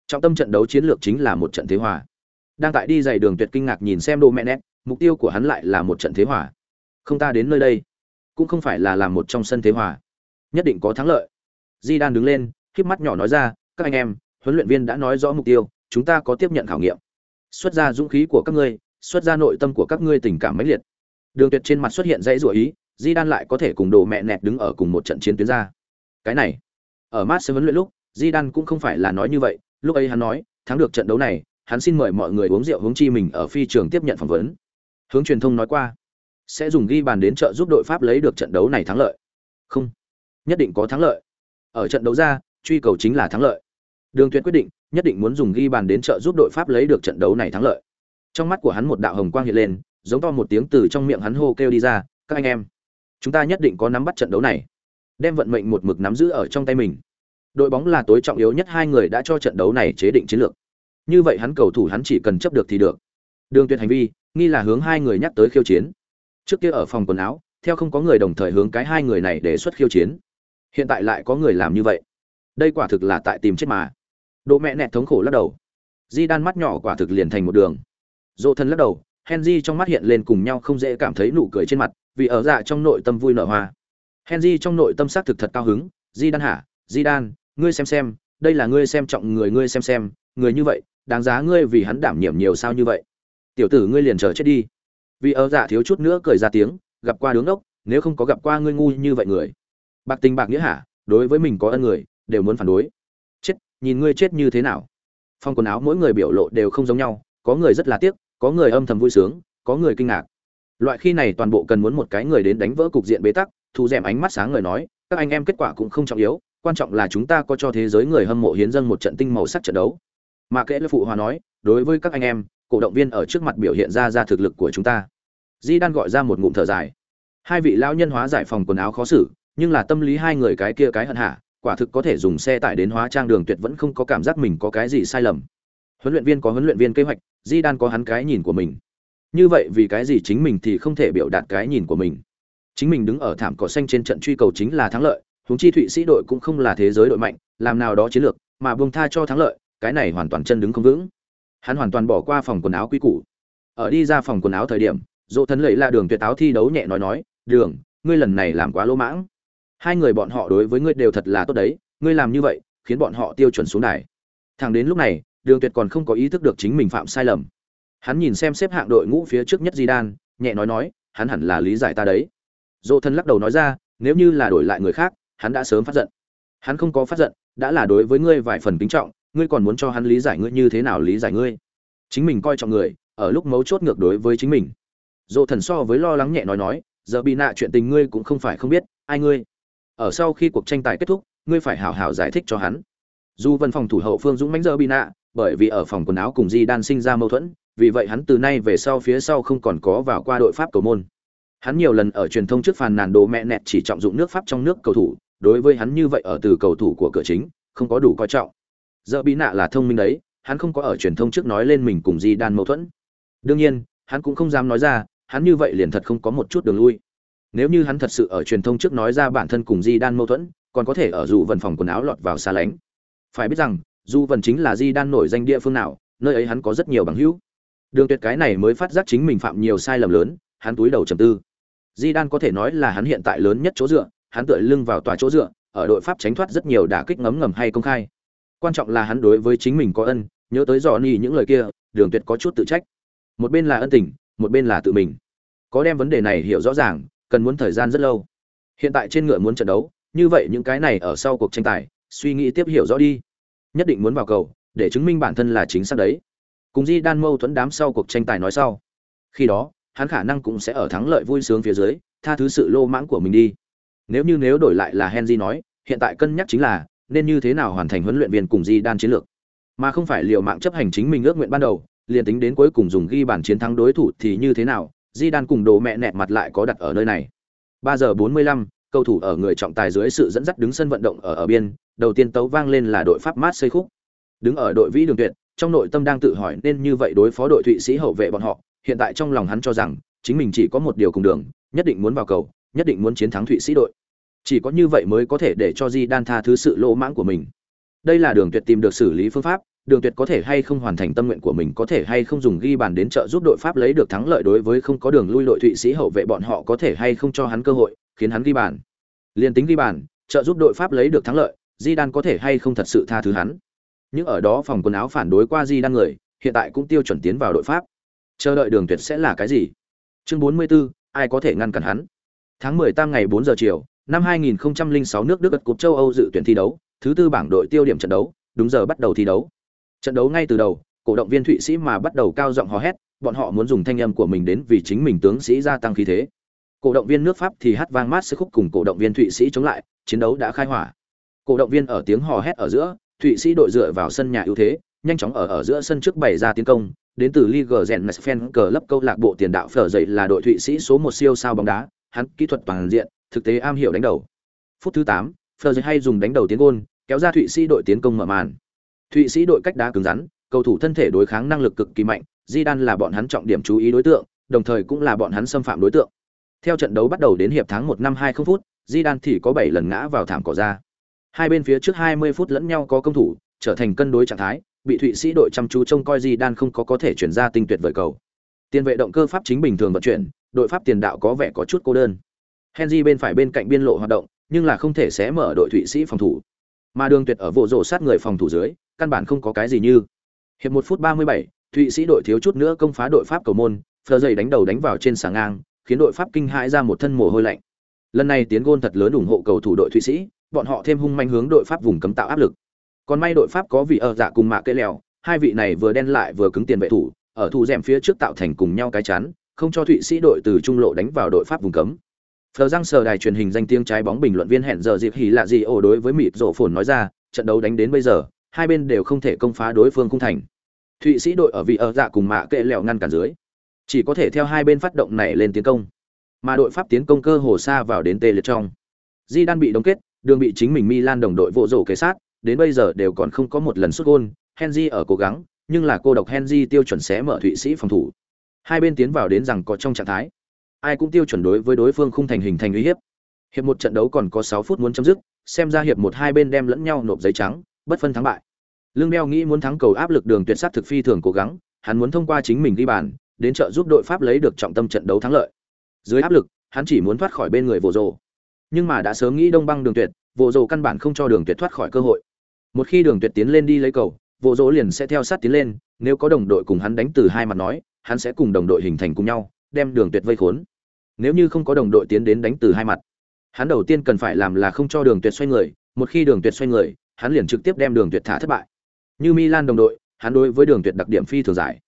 Trọng tâm trận đấu chiến lược chính là một trận thế hòa. Đang tại đi dày đường tuyệt kinh ngạc nhìn xem Đỗ mẹ nẹt, mục tiêu của hắn lại là một trận thế hòa. Không ta đến nơi đây, cũng không phải là làm một trong sân thế hòa, nhất định có thắng lợi. Di Đan đứng lên, khép mắt nhỏ nói ra, các anh em, huấn luyện viên đã nói rõ mục tiêu, chúng ta có tiếp nhận khảo nghiệm. Xuất ra dũng khí của các ngươi, xuất ra nội tâm của các ngươi tình cảm mãnh liệt. Đường Tuyệt trên mặt xuất hiện dãy rủa ý, Di Đan lại có thể cùng đồ mẹ nẹt đứng ở cùng một trận chiến tuyến ra. Cái này, ở mát sẽ vấn luyện lúc, Di Đan cũng không phải là nói như vậy, lúc ấy hắn nói, thắng được trận đấu này, hắn xin mời mọi người uống rượu hướng chi mình ở phi trường tiếp nhận phỏng vấn. Hướng truyền thông nói qua, sẽ dùng ghi bàn đến trợ giúp đội Pháp lấy được trận đấu này thắng lợi. Không, nhất định có thắng lợi. Ở trận đấu ra, truy cầu chính là thắng lợi. Đường Tuyệt quyết định, nhất định muốn dùng ghi bàn đến trợ giúp đội Pháp lấy được trận đấu này thắng lợi. Trong mắt của hắn một đạo hồng quang hiện lên, giống to một tiếng từ trong miệng hắn hô kêu đi ra, "Các anh em, chúng ta nhất định có nắm bắt trận đấu này." Đem vận mệnh một mực nắm giữ ở trong tay mình. Đội bóng là tối trọng yếu nhất hai người đã cho trận đấu này chế định chiến lược. Như vậy hắn cầu thủ hắn chỉ cần chấp được thì được. Đường Tuyệt hành vi, nghi là hướng hai người nhắc tới khiêu chiến. Trước kia ở phòng quần áo, theo không có người đồng thời hướng cái hai người này đề xuất khiêu chiến. Hiện tại lại có người làm như vậy. Đây quả thực là tại tìm chết mà. Độ mẹ nẹt thống khổ lắc đầu. Di đan mắt nhỏ quả thực liền thành một đường. Dỗ thân lắc đầu, Henry trong mắt hiện lên cùng nhau không dễ cảm thấy nụ cười trên mặt, vì ở dạ trong nội tâm vui nở hoa. Henry trong nội tâm xác thực thật cao hứng, Di đan hả, Di đan, ngươi xem xem, đây là ngươi xem trọng người ngươi xem xem, người như vậy, đáng giá ngươi vì hắn đảm nhiệm nhiều sao như vậy. Tiểu tử ngươi liền chờ chết đi. Vì ở dạ thiếu chút nữa cười ra tiếng, gặp qua đứng đốc, nếu không có gặp qua ngươi ngu như vậy người. Bạc tình bạc nghĩa hả, đối với mình có ân người, đều muốn phản đối chết nhìn ngươi chết như thế nào phong quần áo mỗi người biểu lộ đều không giống nhau có người rất là tiếc có người âm thầm vui sướng, có người kinh ngạc. Loại khi này toàn bộ cần muốn một cái người đến đánh vỡ cục diện bế tắc, thu rèm ánh mắt sáng người nói, các anh em kết quả cũng không trọng yếu, quan trọng là chúng ta có cho thế giới người hâm mộ hiến dâng một trận tinh màu sắc trận đấu. Mà kệ lê phụ hòa nói, đối với các anh em, cổ động viên ở trước mặt biểu hiện ra ra thực lực của chúng ta. Di đan gọi ra một ngụm thở dài. Hai vị lao nhân hóa giải phòng quần áo khó xử, nhưng là tâm lý hai người cái kia cái hận hạ, quả thực có thể dùng xe tải đến hóa trang đường tuyệt vẫn không có cảm giác mình có cái gì sai lầm. Huấn luyện viên có huấn luyện viên kế hoạch di đan có hắn cái nhìn của mình như vậy vì cái gì chính mình thì không thể biểu đạt cái nhìn của mình chính mình đứng ở thảm cỏ xanh trên trận truy cầu chính là thắng lợi huống chi thụy sĩ đội cũng không là thế giới đội mạnh làm nào đó chiến lược mà buông tha cho thắng lợi, cái này hoàn toàn chân đứng không vững. Hắn hoàn toàn bỏ qua phòng quần áo quy củ. Ở đi ra phòng quần áo thời điểm, Dỗ Thần lấy là đường tuyệt áo thi đấu nhẹ nói nói, "Đường, ngươi lần này làm quá lỗ mãng. Hai người bọn họ đối với ngươi đều thật là tốt đấy, ngươi làm như vậy, khiến bọn họ tiêu chuẩn xuống đài." Thẳng đến lúc này, Đường Tuyệt còn không có ý thức được chính mình phạm sai lầm. Hắn nhìn xem xếp hạng đội ngũ phía trước nhất Di Đan, nhẹ nói nói, hắn hẳn là lý giải ta đấy. Dỗ Thần lắc đầu nói ra, nếu như là đổi lại người khác, hắn đã sớm phát giận. Hắn không có phát giận, đã là đối với ngươi vài phần kính trọng, ngươi còn muốn cho hắn lý giải ngươi như thế nào lý giải ngươi? Chính mình coi trọng người, ở lúc mấu chốt ngược đối với chính mình. Dỗ Thần so với lo lắng nhẹ nói nói, giờ bị nạ chuyện tình ngươi cũng không phải không biết, ai ngươi? Ở sau khi cuộc tranh tài kết thúc, ngươi phải hảo hảo giải thích cho hắn. Dù văn phòng thủ hậu Phương Dũng mãnh giờ bị nạ, bởi vì ở phòng quần áo cùng Di Đan sinh ra mâu thuẫn, vì vậy hắn từ nay về sau phía sau không còn có vào qua đội pháp cầu môn. Hắn nhiều lần ở truyền thông trước phàn nàn đồ mẹ nẹt chỉ trọng dụng nước Pháp trong nước cầu thủ, đối với hắn như vậy ở từ cầu thủ của cửa chính, không có đủ coi trọng. Giờ bị nạ là thông minh đấy, hắn không có ở truyền thông trước nói lên mình cùng Di Đan mâu thuẫn. Đương nhiên, hắn cũng không dám nói ra, hắn như vậy liền thật không có một chút đường lui. Nếu như hắn thật sự ở truyền thông trước nói ra bản thân cùng Di Đan mâu thuẫn, còn có thể ở dụ vận phòng quần áo lọt vào xa lánh. Phải biết rằng, dù vần chính là Di Đan nổi danh địa phương nào, nơi ấy hắn có rất nhiều bằng hữu. Đường Tuyệt cái này mới phát giác chính mình phạm nhiều sai lầm lớn, hắn túi đầu trầm tư. Di Đan có thể nói là hắn hiện tại lớn nhất chỗ dựa, hắn tựa lưng vào tòa chỗ dựa, ở đội pháp tránh thoát rất nhiều đả kích ngấm ngầm hay công khai. Quan trọng là hắn đối với chính mình có ân, nhớ tới Johnny những lời kia, Đường Tuyệt có chút tự trách. Một bên là ân tình, một bên là tự mình. Có đem vấn đề này hiểu rõ ràng, cần muốn thời gian rất lâu. Hiện tại trên ngựa muốn trận đấu, như vậy những cái này ở sau cuộc tranh tài, suy nghĩ tiếp hiểu rõ đi. Nhất định muốn vào cầu, để chứng minh bản thân là chính xác đấy. Cùng Di Đan mâu thuẫn đám sau cuộc tranh tài nói sau. Khi đó, hắn khả năng cũng sẽ ở thắng lợi vui sướng phía dưới, tha thứ sự lô mãng của mình đi. Nếu như nếu đổi lại là Henry nói, hiện tại cân nhắc chính là nên như thế nào hoàn thành huấn luyện viên cùng Di Đan chiến lược, mà không phải liệu mạng chấp hành chính mình ước nguyện ban đầu, liền tính đến cuối cùng dùng ghi bản chiến thắng đối thủ thì như thế nào, Di Đan cùng đồ mẹ nẹt mặt lại có đặt ở nơi này. Ba giờ 45, cầu thủ ở người trọng tài dưới sự dẫn dắt đứng sân vận động ở ở biên, đầu tiên tấu vang lên là đội Pháp mát xây khúc. Đứng ở đội vĩ đường tuyệt, trong nội tâm đang tự hỏi nên như vậy đối phó đội Thụy Sĩ hậu vệ bọn họ, hiện tại trong lòng hắn cho rằng chính mình chỉ có một điều cùng đường, nhất định muốn vào cầu, nhất định muốn chiến thắng Thụy Sĩ đội. Chỉ có như vậy mới có thể để cho Di Đan tha thứ sự lỗ mãng của mình. Đây là đường tuyệt tìm được xử lý phương pháp, đường tuyệt có thể hay không hoàn thành tâm nguyện của mình có thể hay không dùng ghi bàn đến trợ giúp đội pháp lấy được thắng lợi đối với không có đường lui đội thụy sĩ hậu vệ bọn họ có thể hay không cho hắn cơ hội khiến hắn ghi bàn. Liên tính ghi bàn trợ giúp đội pháp lấy được thắng lợi di có thể hay không thật sự tha thứ hắn. Nhưng ở đó phòng quần áo phản đối qua di người hiện tại cũng tiêu chuẩn tiến vào đội pháp. Chờ đợi đường tuyệt sẽ là cái gì? Chương 44, ai có thể ngăn cản hắn? Tháng 10 tam ngày 4 giờ chiều năm 2006 nước đức gật cục châu âu dự tuyển thi đấu thứ tư bảng đội tiêu điểm trận đấu đúng giờ bắt đầu thi đấu. Trận đấu ngay từ đầu cổ động viên thụy sĩ mà bắt đầu cao giọng hò hét bọn họ muốn dùng thanh âm của mình đến vì chính mình tướng sĩ gia tăng khí thế cổ động viên nước pháp thì hát vang mát sức khúc cùng cổ động viên thụy sĩ chống lại, chiến đấu đã khai hỏa. Cổ động viên ở tiếng hò hét ở giữa, thụy sĩ đội dựa vào sân nhà ưu thế, nhanh chóng ở ở giữa sân trước bày ra tiến công, đến từ Liga Rèn Fan cờ lấp câu lạc bộ tiền đạo phở dậy là đội thụy sĩ số một siêu sao bóng đá, hắn kỹ thuật toàn diện, thực tế am hiểu đánh đầu. Phút thứ tám, phở dậy hay dùng đánh đầu tiến gôn, kéo ra thụy sĩ đội tiến công mở màn. Thụy sĩ đội cách đá cứng rắn, cầu thủ thân thể đối kháng năng lực cực kỳ mạnh di đan là bọn hắn trọng điểm chú ý đối tượng, đồng thời cũng là bọn hắn xâm phạm đối tượng theo trận đấu bắt đầu đến hiệp tháng một năm hai phút di đan thì có bảy lần ngã vào thảm cỏ ra. Hai bên phía trước hai mươi phút lẫn nhau có công thủ, trở thành cân đối trạng thái, bị thụy sĩ đội chăm chú trông coi di đan không có có thể chuyển ra tinh tuyệt vời cầu. Tiền vệ động cơ pháp chính bình thường vận chuyển, đội pháp tiền đạo có vẻ có chút cô đơn. Henry bên phải bên cạnh biên lộ hoạt động, nhưng là không thể xé mở đội thụy sĩ phòng thủ. Mà đường tuyệt ở vụ rổ sát người phòng thủ dưới, căn bản không có cái gì như. Hiệp một phút ba mươi bảy, thụy sĩ đội thiếu chút nữa công phá đội pháp cầu môn phờ dày đánh đầu đánh vào trên sà ngang khiến đội pháp kinh hãi ra một thân mồ hôi lạnh. Lần này tiến gôn thật lớn ủng hộ cầu thủ đội thụy sĩ, bọn họ thêm hung manh hướng đội pháp vùng cấm tạo áp lực. Còn may đội pháp có vị ở dạ cùng mạ cây lèo, hai vị này vừa đen lại vừa cứng tiền vệ thủ, ở thủ rèm phía trước tạo thành cùng nhau cái chắn, không cho thụy sĩ đội từ trung lộ đánh vào đội pháp vùng cấm. Phờ răng sờ đài truyền hình danh tiếng trái bóng bình luận viên hẹn giờ dịp hỉ lạ gì ồ đối với mịt rổ phồn nói ra, trận đấu đánh đến bây giờ, hai bên đều không thể công phá đối phương khung thành. Thụy sĩ đội ở vị ở dạ cùng mạ kệ lẹo ngăn cản dưới chỉ có thể theo hai bên phát động này lên tiến công. Mà đội pháp tiến công cơ hồ xa vào đến tê liệt trong. Di đan bị đóng kết, đường bị chính mình milan đồng đội vỗ rổ kế sát, đến bây giờ đều còn không có một lần xuất gôn, henry ở cố gắng, nhưng là cô độc henry tiêu chuẩn xé mở thụy sĩ phòng thủ. Hai bên tiến vào đến rằng có trong trạng thái. Ai cũng tiêu chuẩn đối với đối phương không thành hình thành uy hiếp. Hiệp một trận đấu còn có sáu phút muốn chấm dứt, xem ra hiệp một hai bên đem lẫn nhau nộp giấy trắng, bất phân thắng bại. Lương đeo nghĩ muốn thắng cầu áp lực đường tuyệt sát thực phi thường cố gắng, hắn muốn thông qua chính mình ghi bàn đến trợ giúp đội pháp lấy được trọng tâm trận đấu thắng lợi. Dưới áp lực, hắn chỉ muốn thoát khỏi bên người vô rồ nhưng mà đã sớm nghĩ đông băng đường tuyệt, vô rồ căn bản không cho đường tuyệt thoát khỏi cơ hội. Một khi đường tuyệt tiến lên đi lấy cầu, vô rồ liền sẽ theo sát tiến lên, nếu có đồng đội cùng hắn đánh từ hai mặt nói, hắn sẽ cùng đồng đội hình thành cùng nhau, đem đường tuyệt vây khốn. Nếu như không có đồng đội tiến đến đánh từ hai mặt, hắn đầu tiên cần phải làm là không cho đường tuyệt xoay người, một khi đường tuyệt xoay người, hắn liền trực tiếp đem đường tuyệt thả thất bại. Như milan đồng đội, hắn đối với đường tuyệt đặc điểm phi thường giải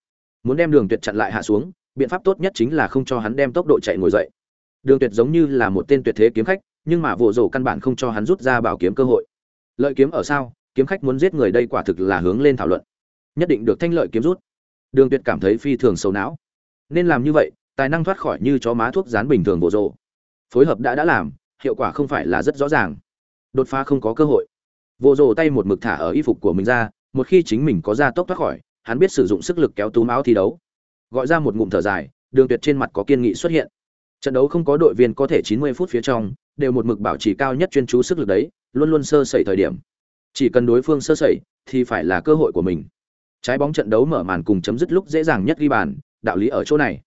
muốn đem đường tuyệt chặn lại hạ xuống, biện pháp tốt nhất chính là không cho hắn đem tốc độ chạy ngồi dậy. Đường tuyệt giống như là một tên tuyệt thế kiếm khách, nhưng mà vụ rổ căn bản không cho hắn rút ra bảo kiếm cơ hội. Lợi kiếm ở sao? Kiếm khách muốn giết người đây quả thực là hướng lên thảo luận. Nhất định được thanh lợi kiếm rút. Đường tuyệt cảm thấy phi thường sâu não. Nên làm như vậy, tài năng thoát khỏi như chó má thuốc dán bình thường vụ rổ. Phối hợp đã đã làm, hiệu quả không phải là rất rõ ràng. Đột phá không có cơ hội. Vụ rổ tay một mực thả ở y phục của mình ra, một khi chính mình có ra tốc thoát khỏi hắn biết sử dụng sức lực kéo túm áo thi đấu. Gọi ra một ngụm thở dài, đường tuyệt trên mặt có kiên nghị xuất hiện. Trận đấu không có đội viên có thể 90 phút phía trong, đều một mực bảo trì cao nhất chuyên chú sức lực đấy, luôn luôn sơ sẩy thời điểm. Chỉ cần đối phương sơ sẩy, thì phải là cơ hội của mình. Trái bóng trận đấu mở màn cùng chấm dứt lúc dễ dàng nhất ghi bàn, đạo lý ở chỗ này.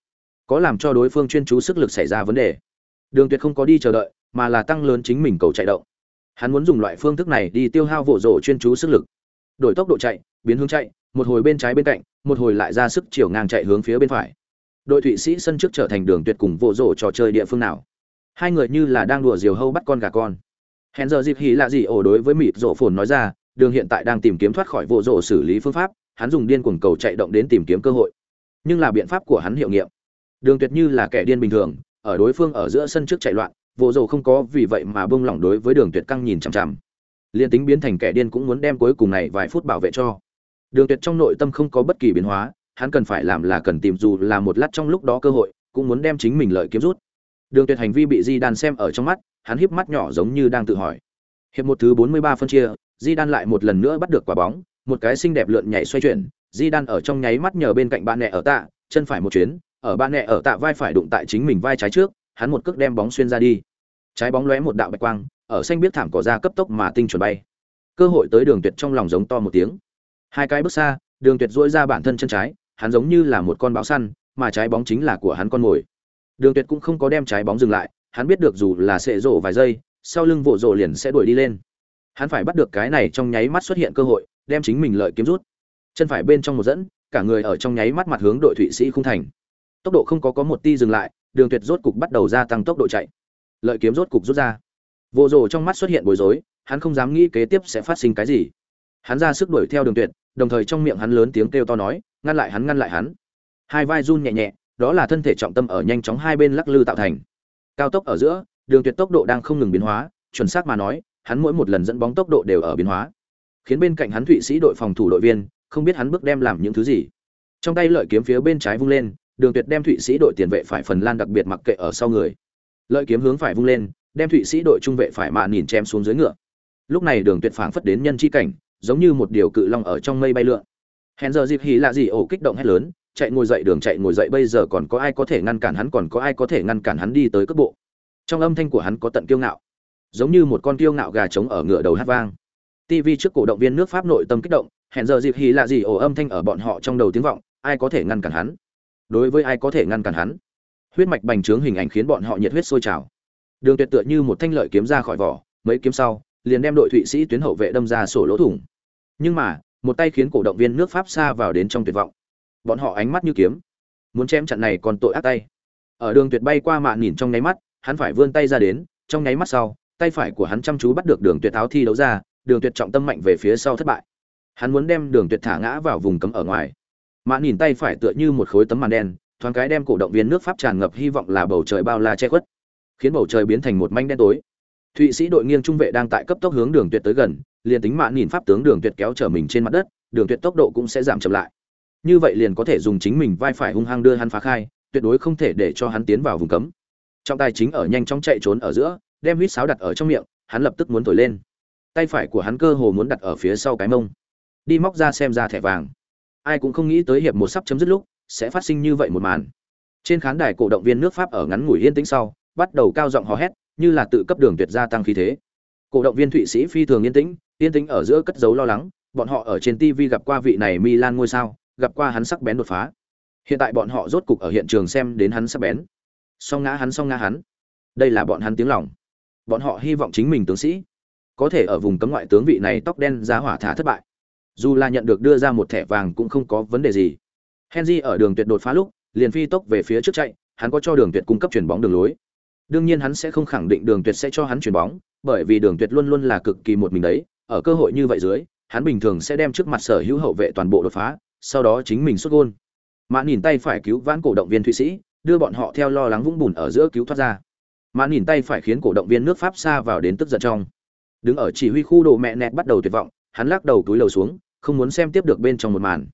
Có làm cho đối phương chuyên chú sức lực xảy ra vấn đề. Đường tuyệt không có đi chờ đợi, mà là tăng lớn chính mình cầu chạy động. Hắn muốn dùng loại phương thức này đi tiêu hao vỗ rổ chuyên chú sức lực. Đổi tốc độ chạy, biến hướng chạy một hồi bên trái bên cạnh, một hồi lại ra sức chiều ngang chạy hướng phía bên phải. Đội thụy sĩ sân trước trở thành đường tuyệt cùng vỗ rổ trò chơi địa phương nào. Hai người như là đang đùa diều hâu bắt con gà con. Hèn giờ dịp hỉ là gì ổ đối với mịt rổ phồn nói ra, đường hiện tại đang tìm kiếm thoát khỏi vỗ rổ xử lý phương pháp, hắn dùng điên cuồng cầu chạy động đến tìm kiếm cơ hội. Nhưng là biện pháp của hắn hiệu nghiệm. Đường tuyệt như là kẻ điên bình thường, ở đối phương ở giữa sân trước chạy loạn vỗ rổ không có vì vậy mà bông lỏng đối với đường tuyệt căng nhìn chằm chằm. Liên tính biến thành kẻ điên cũng muốn đem cuối cùng này vài phút bảo vệ cho đường tuyệt trong nội tâm không có bất kỳ biến hóa, hắn cần phải làm là cần tìm dù là một lát trong lúc đó cơ hội, cũng muốn đem chính mình lợi kiếm rút. Đường tuyệt hành vi bị di đan xem ở trong mắt, hắn híp mắt nhỏ giống như đang tự hỏi. Hiệp một thứ 43 phân chia di đan lại một lần nữa bắt được quả bóng, một cái xinh đẹp lượn nhảy xoay chuyển di đan ở trong nháy mắt nhờ bên cạnh bạn nệ ở tạ, chân phải một chuyến, ở bạn nệ ở tạ vai phải đụng tại chính mình vai trái trước, hắn một cước đem bóng xuyên ra đi. Trái bóng lóe một đạo bạch quang, ở xanh biết thảm cỏ ra cấp tốc mà tinh chuẩn bay. Cơ hội tới đường tuyệt trong lòng giống to một tiếng hai cái bước xa, đường tuyệt dỗi ra bản thân chân trái, hắn giống như là một con báo săn, mà trái bóng chính là của hắn con mồi. Đường tuyệt cũng không có đem trái bóng dừng lại, hắn biết được dù là sệ rổ vài giây, sau lưng vỗ rổ liền sẽ đuổi đi lên. Hắn phải bắt được cái này trong nháy mắt xuất hiện cơ hội, đem chính mình lợi kiếm rút. Chân phải bên trong một dẫn, cả người ở trong nháy mắt mặt hướng đội thụy sĩ khung thành. Tốc độ không có có một ti dừng lại, đường tuyệt rốt cục bắt đầu gia tăng tốc độ chạy. Lợi kiếm rốt cục rút ra. Vô rồ trong mắt xuất hiện bối rối, hắn không dám nghĩ kế tiếp sẽ phát sinh cái gì hắn ra sức đuổi theo đường tuyệt, đồng thời trong miệng hắn lớn tiếng kêu to nói, ngăn lại hắn, ngăn lại hắn. Hai vai run nhẹ nhẹ, đó là thân thể trọng tâm ở nhanh chóng hai bên lắc lư tạo thành. Cao tốc ở giữa, đường tuyệt tốc độ đang không ngừng biến hóa, chuẩn xác mà nói, hắn mỗi một lần dẫn bóng tốc độ đều ở biến hóa. Khiến bên cạnh hắn thụy sĩ đội phòng thủ đội viên, không biết hắn bước đem làm những thứ gì. Trong tay lợi kiếm phía bên trái vung lên, đường tuyệt đem thụy sĩ đội tiền vệ phải phần lan đặc biệt mặc kệ ở sau người. Lợi kiếm hướng phải vung lên, đem thụy sĩ đội trung vệ phải mạ nhìn chém xuống dưới ngựa. Lúc này đường tuyệt phảng phất đến nhân chi cảnh giống như một điều cự long ở trong mây bay lượn. Hèn giờ dịp hí là gì ổ kích động hét lớn, chạy ngồi dậy đường chạy ngồi dậy bây giờ còn có ai có thể ngăn cản hắn, còn có ai có thể ngăn cản hắn đi tới cước bộ. Trong âm thanh của hắn có tận kiêu ngạo, giống như một con kiêu ngạo gà trống ở ngựa đầu hát vang. Tv trước cổ động viên nước pháp nội tâm kích động, hẹn giờ dịp hí là gì ổ âm thanh ở bọn họ trong đầu tiếng vọng, ai có thể ngăn cản hắn? Đối với ai có thể ngăn cản hắn? Huyết mạch bành trướng hình ảnh khiến bọn họ nhiệt huyết sôi trào. Đường tuyệt tựa như một thanh lợi kiếm ra khỏi vỏ, mấy kiếm sau liền đem đội thụy sĩ tuyến hậu vệ đâm ra sổ lỗ thủng. Nhưng mà, một tay khiến cổ động viên nước pháp xa vào đến trong tuyệt vọng. Bọn họ ánh mắt như kiếm. Muốn chém trận này còn tội ác tay. Ở đường tuyệt bay qua mạn nhìn trong nháy mắt, hắn phải vươn tay ra đến, trong nháy mắt sau, tay phải của hắn chăm chú bắt được đường tuyệt áo thi đấu ra, đường tuyệt trọng tâm mạnh về phía sau thất bại. Hắn muốn đem đường tuyệt thả ngã vào vùng cấm ở ngoài. Mạn nhìn tay phải tựa như một khối tấm màn đen, thoáng cái đem cổ động viên nước pháp tràn ngập hy vọng là bầu trời bao la che khuất, khiến bầu trời biến thành một manh đen tối thụy sĩ đội nghiêng trung vệ đang tại cấp tốc hướng đường tuyệt tới gần, liền tính mạn nhìn pháp tướng đường tuyệt kéo trở mình trên mặt đất, đường tuyệt tốc độ cũng sẽ giảm chậm lại. Như vậy liền có thể dùng chính mình vai phải hung hăng đưa hắn phá khai, tuyệt đối không thể để cho hắn tiến vào vùng cấm. Trong tay chính ở nhanh chóng chạy trốn ở giữa, đem huýt sáo đặt ở trong miệng, hắn lập tức muốn thổi lên. Tay phải của hắn cơ hồ muốn đặt ở phía sau cái mông. Đi móc ra xem ra thẻ vàng. Ai cũng không nghĩ tới hiệp một sắp chấm dứt lúc, sẽ phát sinh như vậy một màn. Trên khán đài cổ động viên nước pháp ở ngắn ngủi yên tĩnh sau, bắt đầu cao giọng hò hét như là tự cấp đường tuyệt gia tăng khí thế cổ động viên thụy sĩ phi thường yên tĩnh yên tĩnh ở giữa cất giấu lo lắng, bọn họ ở trên TV gặp qua vị này Milan ngôi sao, gặp qua hắn sắc bén đột phá. Hiện tại bọn họ rốt cục ở hiện trường xem đến hắn sắc bén. Song ngã hắn song ngã hắn. Đây là bọn hắn tiếng lòng. Bọn họ hy vọng chính mình tướng sĩ có thể ở vùng cấm ngoại tướng vị này tóc đen giá hỏa thả thất bại. Dù là nhận được đưa ra một thẻ vàng cũng không có vấn đề gì. Henry ở đường tuyệt đột phá lúc, liền phi tốc về phía trước chạy, hắn có cho đường tuyệt cung cấp chuyển bóng đường lối. Đương nhiên hắn sẽ không khẳng định đường tuyệt sẽ cho hắn chuyển bóng, bởi vì đường tuyệt luôn luôn là cực kỳ một mình đấy, ở cơ hội như vậy dưới, hắn bình thường sẽ đem trước mặt sở hữu hậu vệ toàn bộ đột phá, sau đó chính mình xuất gôn. Mã nhìn tay phải cứu vãn cổ động viên Thụy Sĩ, đưa bọn họ theo lo lắng vũng bùn ở giữa cứu thoát ra. Mã nhìn tay phải khiến cổ động viên nước Pháp xa vào đến tức giận trong. Đứng ở chỉ huy khu đồ mẹ nẹt bắt đầu tuyệt vọng, hắn lắc đầu túi lầu xuống, không muốn xem tiếp được bên trong một màn.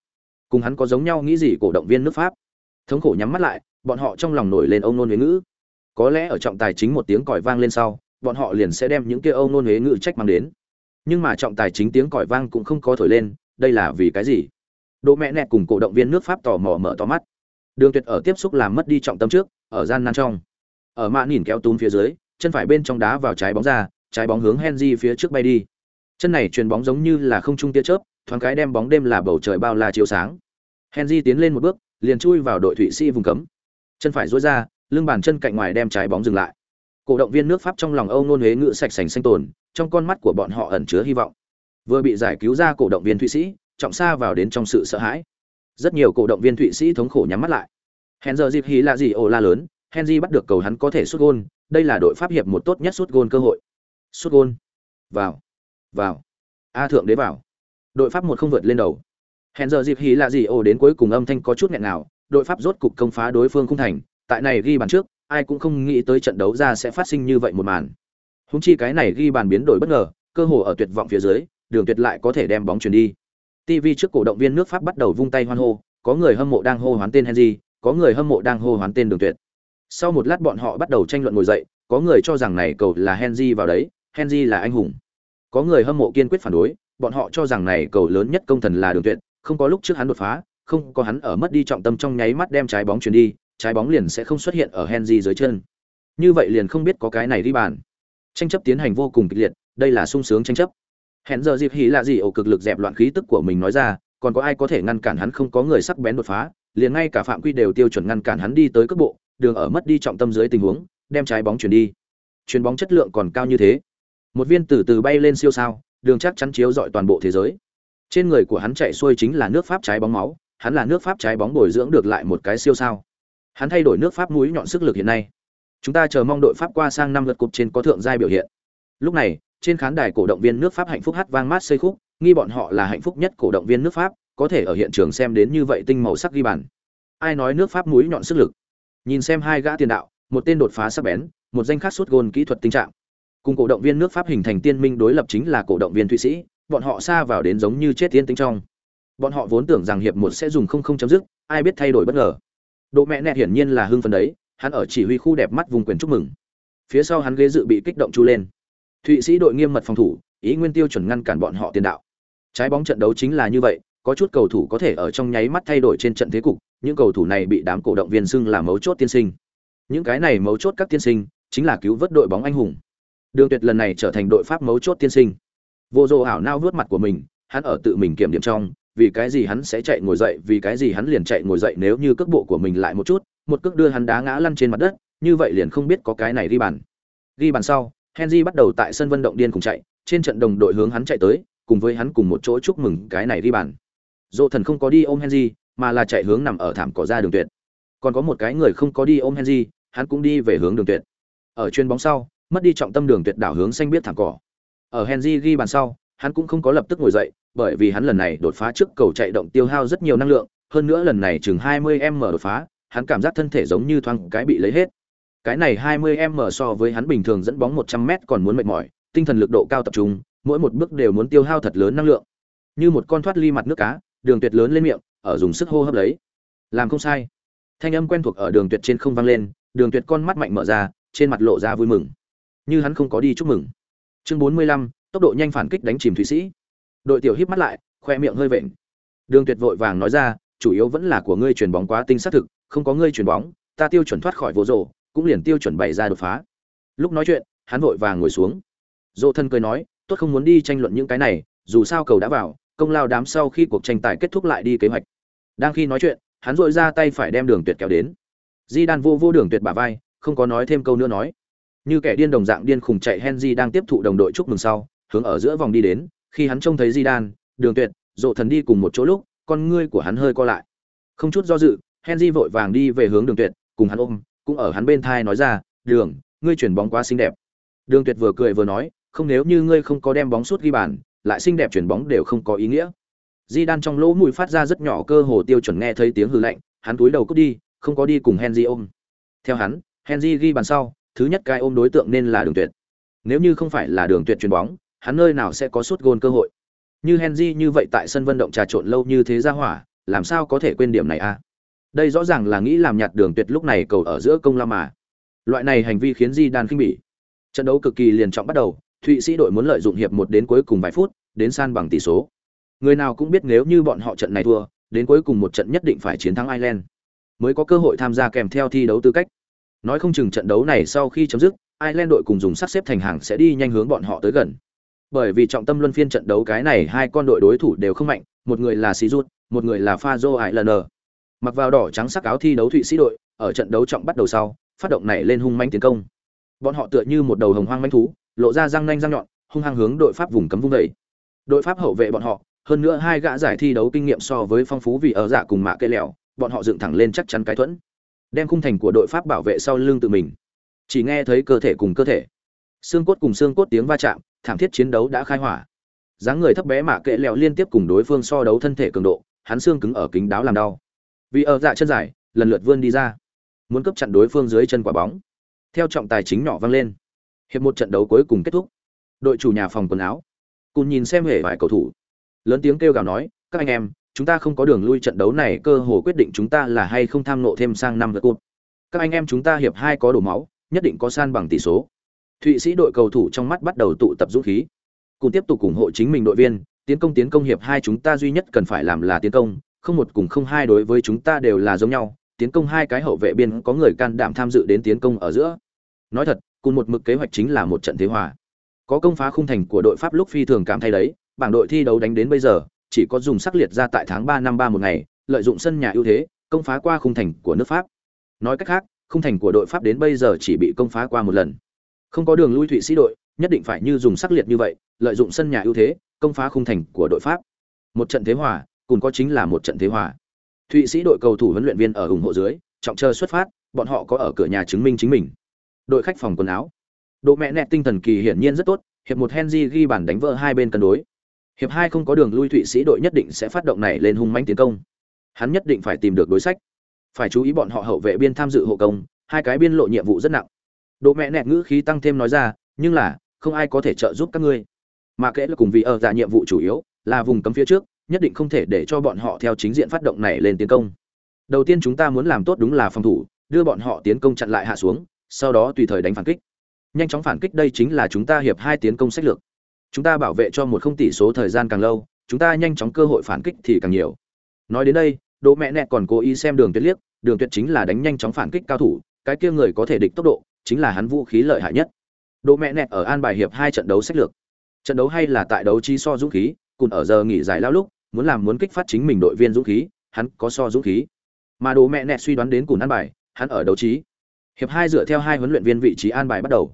Cùng hắn có giống nhau nghĩ gì cổ động viên nước Pháp. Thống khổ nhắm mắt lại, bọn họ trong lòng nổi lên ông nôn huế ngữ. Có lẽ ở trọng tài chính một tiếng còi vang lên sau, bọn họ liền sẽ đem những kia ông nôn huế ngự trách mang đến. Nhưng mà trọng tài chính tiếng còi vang cũng không có thổi lên đây là vì cái gì? Độ mẹ nẹt cùng cổ động viên nước pháp tò mò mở to mắt. Đường tuyệt ở tiếp xúc làm mất đi trọng tâm trước ở gian nan trong. Ở mạ nhìn kéo túm phía dưới chân phải bên trong đá vào trái bóng ra trái bóng hướng henry phía trước bay đi. Chân này chuyền bóng giống như là không trung tia chớp thoáng cái đem bóng đêm là bầu trời bao la chiếu sáng. Henry tiến lên một bước liền chui vào đội thụy sĩ vùng cấm. Chân phải dối ra lưng bàn chân cạnh ngoài đem trái bóng dừng lại. Cổ động viên nước pháp trong lòng âu nôn huế ngựa sạch sành xanh tồn, trong con mắt của bọn họ ẩn chứa hy vọng. Vừa bị giải cứu ra cổ động viên thụy sĩ, trọng xa vào đến trong sự sợ hãi. Rất nhiều cổ động viên thụy sĩ thống khổ nhắm mắt lại. Hèn giờ dịp hí là gì, ồ la lớn, henry bắt được cầu hắn có thể sút gôn, đây là đội pháp hiệp một tốt nhất sút gôn cơ hội. Sút gôn. Vào. Vào. A thượng đế vào. Đội pháp một không vượt lên đầu. Hèn giờ dịp hí là gì, ồ đến cuối cùng âm thanh có chút nghẹn nào đội pháp rốt cục công phá đối phương không thành tại này ghi bàn trước ai cũng không nghĩ tới trận đấu ra sẽ phát sinh như vậy một màn Húng chi cái này ghi bàn biến đổi bất ngờ, cơ hồ ở tuyệt vọng phía dưới, Đường Tuyệt lại có thể đem bóng chuyển đi. TV trước cổ động viên nước Pháp bắt đầu vung tay hoan hô, có người hâm mộ đang hô hoán tên Henry, có người hâm mộ đang hô hoán tên Đường Tuyệt. Sau một lát bọn họ bắt đầu tranh luận ngồi dậy, có người cho rằng này cầu là Henry vào đấy, Henry là anh hùng. Có người hâm mộ kiên quyết phản đối, bọn họ cho rằng này cầu lớn nhất công thần là Đường Tuyệt, không có lúc trước hắn đột phá, không có hắn ở mất đi trọng tâm trong nháy mắt đem trái bóng chuyển đi, trái bóng liền sẽ không xuất hiện ở Henry dưới chân. Như vậy liền không biết có cái này đi bàn. Tranh chấp tiến hành vô cùng kịch liệt, đây là sung sướng tranh chấp. Hẹn giờ dịp hỉ là gì ổ cực lực dẹp loạn khí tức của mình nói ra, còn có ai có thể ngăn cản hắn không có người sắc bén đột phá, liền ngay cả phạm quy đều tiêu chuẩn ngăn cản hắn đi tới cấp bộ, đường ở mất đi trọng tâm dưới tình huống, đem trái bóng chuyển đi. Chuyền bóng chất lượng còn cao như thế. Một viên từ từ bay lên siêu sao, đường chắc chắn chiếu dọi toàn bộ thế giới. Trên người của hắn chạy xuôi chính là nước pháp trái bóng máu, hắn là nước pháp trái bóng bồi dưỡng được lại một cái siêu sao hắn thay đổi nước pháp mũi nhọn sức lực hiện nay Chúng ta chờ mong đội Pháp qua sang năm lượt cục trên có thượng giai biểu hiện. Lúc này, trên khán đài cổ động viên nước Pháp hạnh phúc hát vang mát xây khúc, nghi bọn họ là hạnh phúc nhất cổ động viên nước Pháp, có thể ở hiện trường xem đến như vậy tinh màu sắc ghi bàn. Ai nói nước Pháp mũi nhọn sức lực? Nhìn xem hai gã tiền đạo, một tên đột phá sắc bén, một danh khác sút gôn kỹ thuật tinh trạng. Cùng cổ động viên nước Pháp hình thành tiên minh đối lập chính là cổ động viên Thụy Sĩ, bọn họ xa vào đến giống như chết tiến tính trong. Bọn họ vốn tưởng rằng hiệp một sẽ dùng không không chấm dứt, ai biết thay đổi bất ngờ. Độ mẹ nẹt hiển nhiên là hưng phấn đấy, hắn ở chỉ huy khu đẹp mắt vùng quyền chúc mừng. Phía sau hắn ghế dự bị kích động chu lên. Thụy sĩ đội nghiêm mật phòng thủ ý nguyên tiêu chuẩn ngăn cản bọn họ tiền đạo. Trái bóng trận đấu chính là như vậy có chút cầu thủ có thể ở trong nháy mắt thay đổi trên trận thế cục những cầu thủ này bị đám cổ động viên xưng là mấu chốt tiên sinh. Những cái này mấu chốt các tiên sinh chính là cứu vớt đội bóng anh hùng. Đường tuyệt lần này trở thành đội pháp mấu chốt tiên sinh. Vô dô ảo nao vướt mặt của mình hắn ở tự mình kiểm điểm trong vì cái gì hắn sẽ chạy ngồi dậy vì cái gì hắn liền chạy ngồi dậy nếu như cước bộ của mình lại một chút một cước đưa hắn đá ngã lăn trên mặt đất, như vậy liền không biết có cái này ghi bàn. Ghi bàn sau, Henry bắt đầu tại sân vận động điên cùng chạy, trên trận đồng đội hướng hắn chạy tới, cùng với hắn cùng một chỗ chúc mừng cái này ghi bàn. Dỗ thần không có đi ôm Henry, mà là chạy hướng nằm ở thảm cỏ ra đường tuyệt. Còn có một cái người không có đi ôm Henry, hắn cũng đi về hướng đường tuyệt. Ở chuyên bóng sau, mất đi trọng tâm đường tuyệt đảo hướng xanh biết thảm cỏ. Ở Henry ghi bàn sau, hắn cũng không có lập tức ngồi dậy, bởi vì hắn lần này đột phá trước cầu chạy động tiêu hao rất nhiều năng lượng, hơn nữa lần này chừng 20m đột phá, hắn cảm giác thân thể giống như thoáng cái bị lấy hết. Cái này 20m so với hắn bình thường dẫn bóng 100m còn muốn mệt mỏi, tinh thần lực độ cao tập trung, mỗi một bước đều muốn tiêu hao thật lớn năng lượng. Như một con thoát ly mặt nước cá, đường tuyệt lớn lên miệng, ở dùng sức hô hấp lấy. Làm không sai. Thanh âm quen thuộc ở đường tuyệt trên không vang lên, đường tuyệt con mắt mạnh mở ra, trên mặt lộ ra vui mừng. Như hắn không có đi chúc mừng. Chương 45, tốc độ nhanh phản kích đánh chìm thủy sĩ. Đội tiểu híp mắt lại, khoe miệng hơi vện. Đường tuyệt vội vàng nói ra, chủ yếu vẫn là của ngươi chuyền bóng quá tinh xác thực, không có ngươi chuyền bóng, ta tiêu chuẩn thoát khỏi vô rổ, cũng liền tiêu chuẩn bày ra đột phá. Lúc nói chuyện, hắn vội vàng ngồi xuống. Dỗ thân cười nói, tốt không muốn đi tranh luận những cái này dù sao cầu đã vào công lao đám sau khi cuộc tranh tài kết thúc lại đi kế hoạch đang khi nói chuyện hắn dội ra tay phải đem đường tuyệt kéo đến di đan vô vô đường tuyệt bả vai không có nói thêm câu nữa nói như kẻ điên đồng dạng điên khùng chạy henry đang tiếp thụ đồng đội chúc mừng sau hướng ở giữa vòng đi đến khi hắn trông thấy di đan đường tuyệt, dộ thần đi cùng một chỗ lúc, con ngươi của hắn hơi co lại. Không chút do dự, henry vội vàng đi về hướng đường tuyệt, cùng hắn ôm, cũng ở hắn bên thai nói ra, đường, ngươi chuyển bóng quá xinh đẹp. Đường tuyệt vừa cười vừa nói, không nếu như ngươi không có đem bóng suốt ghi bàn, lại xinh đẹp chuyển bóng đều không có ý nghĩa. Di đan trong lỗ mũi phát ra rất nhỏ cơ hồ tiêu chuẩn nghe thấy tiếng hư lạnh, hắn túi đầu cút đi, không có đi cùng henry ôm. Theo hắn, henry ghi bàn sau, thứ nhất cái ôm đối tượng nên là đường tuyệt. Nếu như không phải là đường tuyệt chuyền bóng hắn nơi nào sẽ có suốt gôn cơ hội? Như henry như vậy tại sân vận động trà trộn lâu như thế ra hỏa, làm sao có thể quên điểm này a đây rõ ràng là nghĩ làm nhạt đường tuyệt lúc này cầu ở giữa công la mà. Loại này hành vi khiến di đan khinh bỉ. Trận đấu cực kỳ liền trọng bắt đầu, thụy sĩ đội muốn lợi dụng hiệp một đến cuối cùng vài phút, đến san bằng tỷ số. Người nào cũng biết nếu như bọn họ trận này thua, đến cuối cùng một trận nhất định phải chiến thắng ireland. Mới có cơ hội tham gia kèm theo thi đấu tư cách. Nói không chừng trận đấu này sau khi chấm dứt, ireland đội cùng dùng sắp xếp thành hàng sẽ đi nhanh hướng bọn họ tới gần bởi vì trọng tâm luân phiên trận đấu cái này hai con đội đối thủ đều không mạnh, một người là sĩ rút một người là pha dô islander mặc vào đỏ trắng sắc áo thi đấu thụy sĩ đội, ở trận đấu trọng bắt đầu sau, phát động này lên hung manh tiến công. Bọn họ tựa như một đầu hồng hoang manh thú, lộ ra răng nanh răng nhọn, hung hăng hướng đội pháp vùng cấm vung vẩy đội pháp hậu vệ bọn họ, hơn nữa hai gã giải thi đấu kinh nghiệm so với phong phú vì ở giả cùng mạ cây lẹo, bọn họ dựng thẳng lên chắc chắn cái thuẫn, đem khung thành của đội pháp bảo vệ sau lưng tự mình. Chỉ nghe thấy cơ thể cùng cơ thể. Xương cốt cùng xương cốt tiếng va chạm thảm thiết chiến đấu đã khai hỏa. Dáng người thấp bé mạ kệ lẹo liên tiếp cùng đối phương so đấu thân thể cường độ, hắn xương cứng ở kính đáo làm đau. Vì ở dạ chân dài, lần lượt vươn đi ra. Muốn cấp chặn đối phương dưới chân quả bóng. Theo trọng tài chính nhỏ vang lên. Hiệp một trận đấu cuối cùng kết thúc. Đội chủ nhà phòng quần áo. Cùng nhìn xem hệ vài cầu thủ. Lớn tiếng kêu gào nói, các anh em, chúng ta không có đường lui trận đấu này, cơ hồ quyết định chúng ta là hay không tham nộ thêm sang năm lượt cột các anh em chúng ta hiệp hai có đổ máu, nhất định có san bằng tỷ số thụy sĩ đội cầu thủ trong mắt bắt đầu tụ tập dũng khí. Cùng tiếp tục ủng hộ chính mình đội viên, tiến công tiến công hiệp hai chúng ta duy nhất cần phải làm là tiến công, không một cùng không hai đối với chúng ta đều là giống nhau, tiến công hai cái hậu vệ biên có người can đảm tham dự đến tiến công ở giữa. Nói thật, cùng một mực kế hoạch chính là một trận thế hòa. Có công phá khung thành của đội pháp lúc phi thường cảm thấy đấy, bảng đội thi đấu đánh đến bây giờ, chỉ có dùng sắc liệt ra tại tháng ba năm ba một ngày, lợi dụng sân nhà ưu thế, công phá qua khung thành của nước pháp. Nói cách khác, khung thành của đội pháp đến bây giờ chỉ bị công phá qua một lần không có đường lui thụy sĩ đội, nhất định phải như dùng sắc liệt như vậy, lợi dụng sân nhà ưu thế, công phá khung thành của đội pháp. Một trận thế hòa, cùng có chính là một trận thế hòa. Thụy sĩ đội cầu thủ huấn luyện viên ở ủng hộ dưới, trọng chờ xuất phát, bọn họ có ở cửa nhà chứng minh chính mình. Đội khách phòng quần áo. Độ mẹ nẹt tinh thần kỳ hiển nhiên rất tốt, hiệp một henry ghi bàn đánh vỡ hai bên cân đối. Hiệp hai không có đường lui thụy sĩ đội nhất định sẽ phát động này lên hung mãnh tiến công. Hắn nhất định phải tìm được đối sách. Phải chú ý bọn họ hậu vệ biên tham dự hộ công, hai cái biên lộ nhiệm vụ rất nặng độ mẹ nẹt ngữ khí tăng thêm nói ra, nhưng là, không ai có thể trợ giúp các ngươi. Mà kể là cùng vì ở dạ nhiệm vụ chủ yếu là vùng cấm phía trước, nhất định không thể để cho bọn họ theo chính diện phát động này lên tiến công. Đầu tiên chúng ta muốn làm tốt đúng là phòng thủ, đưa bọn họ tiến công chặn lại hạ xuống, sau đó tùy thời đánh phản kích. Nhanh chóng phản kích đây chính là chúng ta hiệp hai tiến công sách lược. Chúng ta bảo vệ cho một không tỷ số thời gian càng lâu, chúng ta nhanh chóng cơ hội phản kích thì càng nhiều. Nói đến đây, đỗ mẹ nẹt còn cố ý xem đường tuyệt liếc, đường tuyệt chính là đánh nhanh chóng phản kích cao thủ, cái kia người có thể địch tốc độ chính là hắn vũ khí lợi hại nhất. Đỗ mẹ nẹt ở an bài hiệp hai trận đấu sách lược. Trận đấu hay là tại đấu chi so dũng khí, cùng ở giờ nghỉ giải lao lúc, muốn làm muốn kích phát chính mình đội viên dũng khí, hắn có so dũng khí. Mà đồ mẹ nẹt suy đoán đến cùng an bài, hắn ở đấu trí. Hiệp hai dựa theo hai huấn luyện viên vị trí an bài bắt đầu.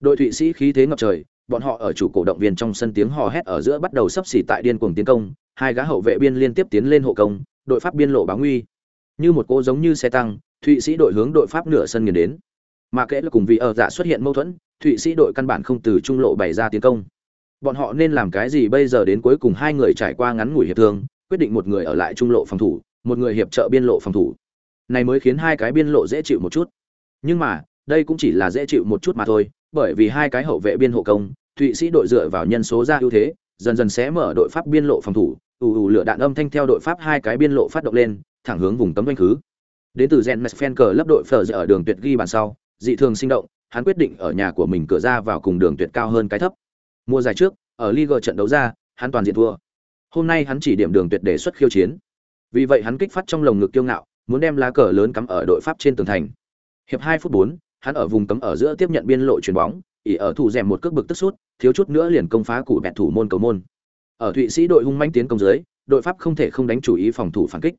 Đội thụy sĩ khí thế ngập trời, bọn họ ở chủ cổ động viên trong sân tiếng hò hét ở giữa bắt đầu sắp xỉ tại điên cuồng tiến công, hai gã hậu vệ biên liên tiếp tiến lên hộ công, đội pháp biên lộ báo nguy. Như một cô giống như xe tăng, thụy sĩ đội hướng đội pháp nửa sân nghiền đến mà kể là cùng vì ở dạ xuất hiện mâu thuẫn, thụy sĩ đội căn bản không từ trung lộ bày ra tiến công. Bọn họ nên làm cái gì bây giờ đến cuối cùng hai người trải qua ngắn ngủi hiệp thương, quyết định một người ở lại trung lộ phòng thủ, một người hiệp trợ biên lộ phòng thủ. Này mới khiến hai cái biên lộ dễ chịu một chút. Nhưng mà, đây cũng chỉ là dễ chịu một chút mà thôi, bởi vì hai cái hậu vệ biên hộ công, thụy sĩ đội dựa vào nhân số ra ưu thế, dần dần sẽ mở đội pháp biên lộ phòng thủ, ù ù lửa đạn âm thanh theo đội pháp hai cái biên lộ phát động lên, thẳng hướng vùng cấm doanh khứ. Đến từ gen fan cờ lớp đội phở ở đường tuyệt ghi bàn sau dị thường sinh động hắn quyết định ở nhà của mình cửa ra vào cùng đường tuyệt cao hơn cái thấp mùa giải trước ở Liga trận đấu ra hắn toàn diện thua hôm nay hắn chỉ điểm đường tuyệt đề xuất khiêu chiến vì vậy hắn kích phát trong lồng ngực kiêu ngạo muốn đem lá cờ lớn cắm ở đội pháp trên tường thành hiệp hai phút bốn hắn ở vùng cấm ở giữa tiếp nhận biên lộ chuyền bóng, ỉ ở thủ rèm một cước bực tức sút, thiếu chút nữa liền công phá cụ bẹt thủ môn cầu môn. Ở Thụy Sĩ đội hung mãnh tiến công dưới, đội Pháp không thể không đánh chủ ý phòng thủ phản kích.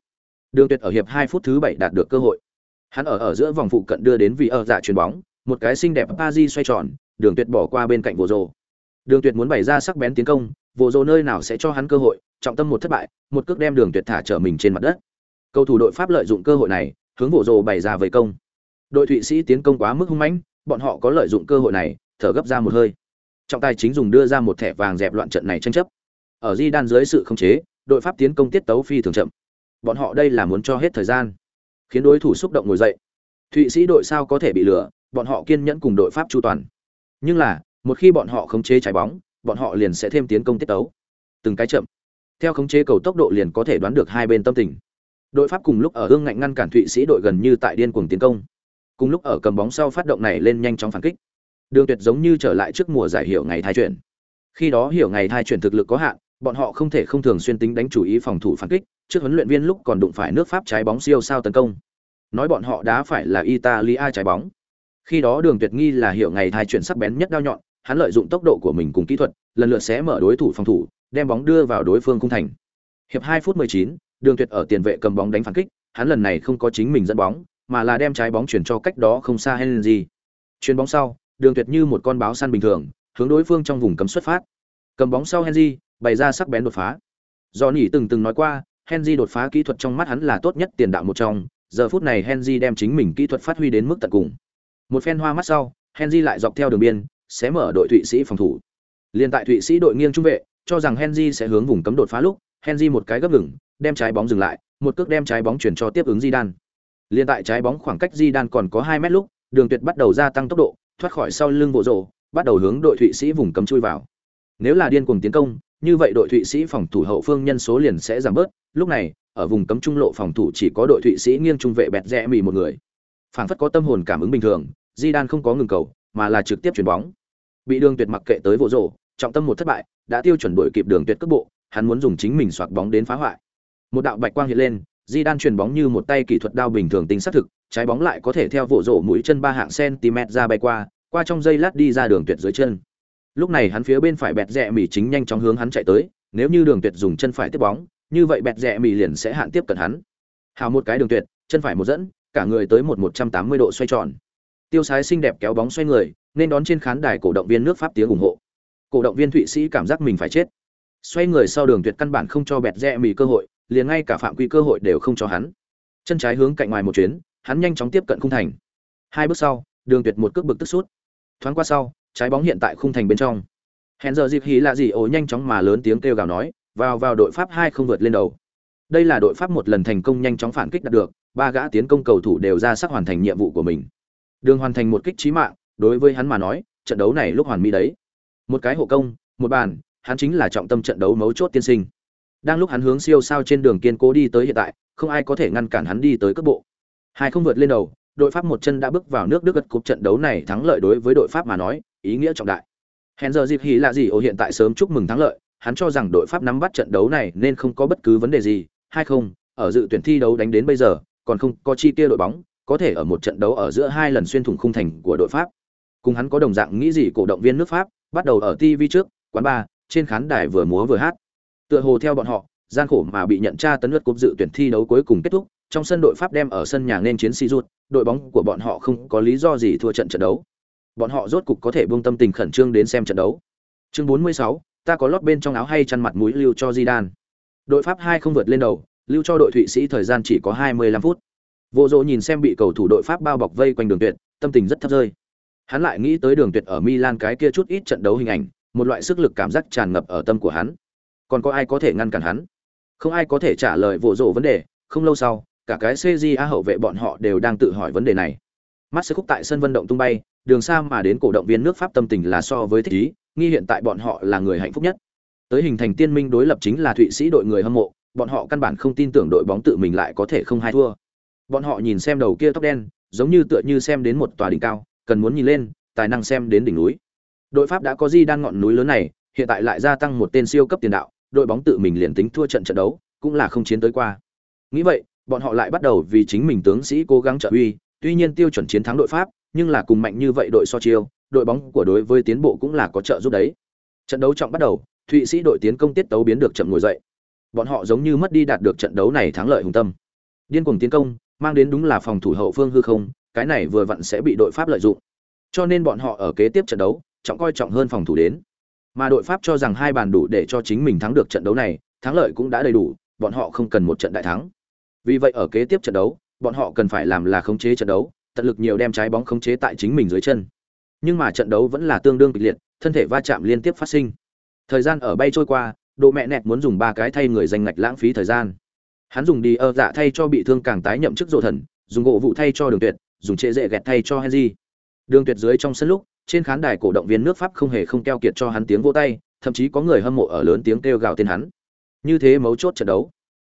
Đường Tuyệt ở hiệp 2 phút thứ 7 đạt được cơ hội. Hắn ở ở giữa vòng phụ cận đưa đến vì ở dạ chuyền bóng, một cái xinh đẹp Paris xoay tròn, Đường Tuyệt bỏ qua bên cạnh Vô dô. Đường Tuyệt muốn bày ra sắc bén tiến công, Vô dô nơi nào sẽ cho hắn cơ hội, trọng tâm một thất bại, một cước đem Đường Tuyệt thả trở mình trên mặt đất. Cầu thủ đội Pháp lợi dụng cơ hội này, hướng Vô dô bày ra vây công. Đội Thụy Sĩ tiến công quá mức hung mãnh, bọn họ có lợi dụng cơ hội này, thở gấp ra một hơi. Trọng tài chính dùng đưa ra một thẻ vàng dẹp loạn trận này tranh chấp. Ở Di Đan dưới sự khống chế, đội Pháp tiến công tiết tấu phi thường chậm. Bọn họ đây là muốn cho hết thời gian, khiến đối thủ xúc động ngồi dậy. Thụy Sĩ đội sao có thể bị lừa, bọn họ kiên nhẫn cùng đội Pháp chu toàn. Nhưng là, một khi bọn họ khống chế trái bóng, bọn họ liền sẽ thêm tiến công tiết tấu. Từng cái chậm. Theo khống chế cầu tốc độ liền có thể đoán được hai bên tâm tình. Đội Pháp cùng lúc ở hương ngạnh ngăn cản Thụy Sĩ đội gần như tại điên cuồng tiến công. Cùng lúc ở cầm bóng sau phát động này lên nhanh chóng phản kích. Đường Tuyệt giống như trở lại trước mùa giải hiểu ngày thai chuyển. Khi đó hiểu ngày thai chuyển thực lực có hạn, bọn họ không thể không thường xuyên tính đánh chủ ý phòng thủ phản kích, trước huấn luyện viên lúc còn đụng phải nước Pháp trái bóng siêu sao tấn công. Nói bọn họ đá phải là Italia trái bóng. Khi đó Đường Tuyệt nghi là hiểu ngày thai chuyển sắc bén nhất đao nhọn, hắn lợi dụng tốc độ của mình cùng kỹ thuật, lần lượt sẽ mở đối thủ phòng thủ, đem bóng đưa vào đối phương khung thành. Hiệp 2 phút 19, Đường Tuyệt ở tiền vệ cầm bóng đánh phản kích, hắn lần này không có chính mình dẫn bóng, mà là đem trái bóng chuyển cho cách đó không xa Henry. Chuyền bóng sau, Đường Tuyệt như một con báo săn bình thường, hướng đối phương trong vùng cấm xuất phát. Cầm bóng sau Henry, bày ra sắc bén đột phá. Do từng từng nói qua, Henry đột phá kỹ thuật trong mắt hắn là tốt nhất tiền đạo một trong, giờ phút này Henry đem chính mình kỹ thuật phát huy đến mức tận cùng. Một phen hoa mắt sau, Henry lại dọc theo đường biên, xé mở đội Thụy Sĩ phòng thủ. Liên tại Thụy Sĩ đội nghiêng trung vệ, cho rằng Henry sẽ hướng vùng cấm đột phá lúc, Henry một cái gấp ngừng, đem trái bóng dừng lại, một cước đem trái bóng chuyển cho tiếp ứng Zidane. Liên tại trái bóng khoảng cách Zidane còn có 2 mét lúc, Đường Tuyệt bắt đầu gia tăng tốc độ, thoát khỏi sau lưng bộ rổ, bắt đầu hướng đội Thụy Sĩ vùng cấm chui vào. Nếu là điên cuồng tiến công, như vậy đội Thụy Sĩ phòng thủ hậu phương nhân số liền sẽ giảm bớt, lúc này, ở vùng cấm trung lộ phòng thủ chỉ có đội Thụy Sĩ nghiêng trung vệ bẹt rẽ mì một người. Phản phất có tâm hồn cảm ứng bình thường, Di Đan không có ngừng cầu, mà là trực tiếp chuyển bóng. Bị Đường Tuyệt mặc kệ tới vỗ rổ, trọng tâm một thất bại, đã tiêu chuẩn đội kịp Đường Tuyệt cước bộ, hắn muốn dùng chính mình xoạc bóng đến phá hoại. Một đạo bạch quang hiện lên, Di Đan chuyển bóng như một tay kỹ thuật đao bình thường tính xác thực, trái bóng lại có thể theo vụ rổ mũi chân ba hạng cm ra bay qua, qua trong dây lát đi ra đường tuyệt dưới chân. Lúc này hắn phía bên phải bẹt rẽ mì chính nhanh chóng hướng hắn chạy tới, nếu như đường tuyệt dùng chân phải tiếp bóng, như vậy bẹt rẽ mì liền sẽ hạn tiếp cận hắn. Hào một cái đường tuyệt, chân phải một dẫn, cả người tới một 180 độ xoay tròn. Tiêu sái xinh đẹp kéo bóng xoay người, nên đón trên khán đài cổ động viên nước Pháp tiếng ủng hộ. Cổ động viên Thụy Sĩ cảm giác mình phải chết. Xoay người sau đường tuyệt căn bản không cho bẹt rẽ mì cơ hội, liền ngay cả phạm quy cơ hội đều không cho hắn. Chân trái hướng cạnh ngoài một chuyến, hắn nhanh chóng tiếp cận khung thành. Hai bước sau, đường tuyệt một cước bực tức sút. Thoáng qua sau, trái bóng hiện tại khung thành bên trong. Hẹn giờ dịp hí là gì ổ nhanh chóng mà lớn tiếng kêu gào nói, vào vào đội Pháp hai không vượt lên đầu. Đây là đội Pháp một lần thành công nhanh chóng phản kích đạt được, ba gã tiến công cầu thủ đều ra sắc hoàn thành nhiệm vụ của mình. Đường hoàn thành một kích chí mạng, đối với hắn mà nói, trận đấu này lúc hoàn mỹ đấy. Một cái hộ công, một bàn, hắn chính là trọng tâm trận đấu mấu chốt tiên sinh. Đang lúc hắn hướng siêu sao trên đường kiên cố đi tới hiện tại, không ai có thể ngăn cản hắn đi tới cấp bộ. Hai không vượt lên đầu, đội Pháp một chân đã bước vào nước Đức gật cục trận đấu này thắng lợi đối với đội Pháp mà nói, ý nghĩa trọng đại. Hèn giờ dịp hỉ là gì ổ hiện tại sớm chúc mừng thắng lợi, hắn cho rằng đội Pháp nắm bắt trận đấu này nên không có bất cứ vấn đề gì, hay không, ở dự tuyển thi đấu đánh đến bây giờ, còn không có chi tiêu đội bóng, có thể ở một trận đấu ở giữa hai lần xuyên thủng khung thành của đội Pháp. Cùng hắn có đồng dạng nghĩ gì cổ động viên nước Pháp, bắt đầu ở TV trước, quán bar, trên khán đài vừa múa vừa hát. Tựa hồ theo bọn họ, gian khổ mà bị nhận tra tấn lượt cúp dự tuyển thi đấu cuối cùng kết thúc, trong sân đội Pháp đem ở sân nhà nên chiến si rút, đội bóng của bọn họ không có lý do gì thua trận trận đấu. Bọn họ rốt cục có thể buông tâm tình khẩn trương đến xem trận đấu. Chương 46, ta có lót bên trong áo hay chăn mặt mũi lưu cho Zidane. Đội Pháp 2 không vượt lên đầu, lưu cho đội Thụy Sĩ thời gian chỉ có 25 phút. Vô Dỗ nhìn xem bị cầu thủ đội Pháp bao bọc vây quanh đường tuyệt, tâm tình rất thấp rơi. Hắn lại nghĩ tới đường tuyệt ở Milan cái kia chút ít trận đấu hình ảnh, một loại sức lực cảm giác tràn ngập ở tâm của hắn. Còn có ai có thể ngăn cản hắn? Không ai có thể trả lời Vô Dỗ vấn đề, không lâu sau, cả cái CJA hậu vệ bọn họ đều đang tự hỏi vấn đề này. Mắt sẽ khúc tại sân vận động tung bay, đường xa mà đến cổ động viên nước Pháp tâm tình là so với thích ý, nghi hiện tại bọn họ là người hạnh phúc nhất. Tới hình thành tiên minh đối lập chính là Thụy Sĩ đội người hâm mộ, bọn họ căn bản không tin tưởng đội bóng tự mình lại có thể không hai thua. Bọn họ nhìn xem đầu kia tóc đen, giống như tựa như xem đến một tòa đỉnh cao, cần muốn nhìn lên, tài năng xem đến đỉnh núi. Đội Pháp đã có gì đang ngọn núi lớn này, hiện tại lại gia tăng một tên siêu cấp tiền đạo, đội bóng tự mình liền tính thua trận trận đấu, cũng là không chiến tới qua. Nghĩ vậy, bọn họ lại bắt đầu vì chính mình tướng sĩ cố gắng trợ uy, tuy nhiên tiêu chuẩn chiến thắng đội Pháp, nhưng là cùng mạnh như vậy đội so chiêu, đội bóng của đối với tiến bộ cũng là có trợ giúp đấy. Trận đấu trọng bắt đầu, Thụy Sĩ đội tiến công tiết tấu biến được chậm ngồi dậy. Bọn họ giống như mất đi đạt được trận đấu này thắng lợi hùng tâm. Điên cuồng tiến công, mang đến đúng là phòng thủ hậu phương hư không, cái này vừa vặn sẽ bị đội Pháp lợi dụng. Cho nên bọn họ ở kế tiếp trận đấu, trọng coi trọng hơn phòng thủ đến. Mà đội Pháp cho rằng hai bàn đủ để cho chính mình thắng được trận đấu này, thắng lợi cũng đã đầy đủ, bọn họ không cần một trận đại thắng. Vì vậy ở kế tiếp trận đấu, bọn họ cần phải làm là khống chế trận đấu, tận lực nhiều đem trái bóng khống chế tại chính mình dưới chân. Nhưng mà trận đấu vẫn là tương đương kịch liệt, thân thể va chạm liên tiếp phát sinh. Thời gian ở bay trôi qua, Độ mẹ nẹt muốn dùng ba cái thay người danh ngạch lãng phí thời gian. Hắn dùng đi ơ dạ thay cho bị thương càng tái nhậm chức rộ thần, dùng gỗ vụ thay cho Đường Tuyệt, dùng trệ dễ gẹt thay cho Henry. Đường Tuyệt dưới trong sân lúc, trên khán đài cổ động viên nước Pháp không hề không keo kiệt cho hắn tiếng vỗ tay, thậm chí có người hâm mộ ở lớn tiếng kêu gào tên hắn. Như thế mấu chốt trận đấu.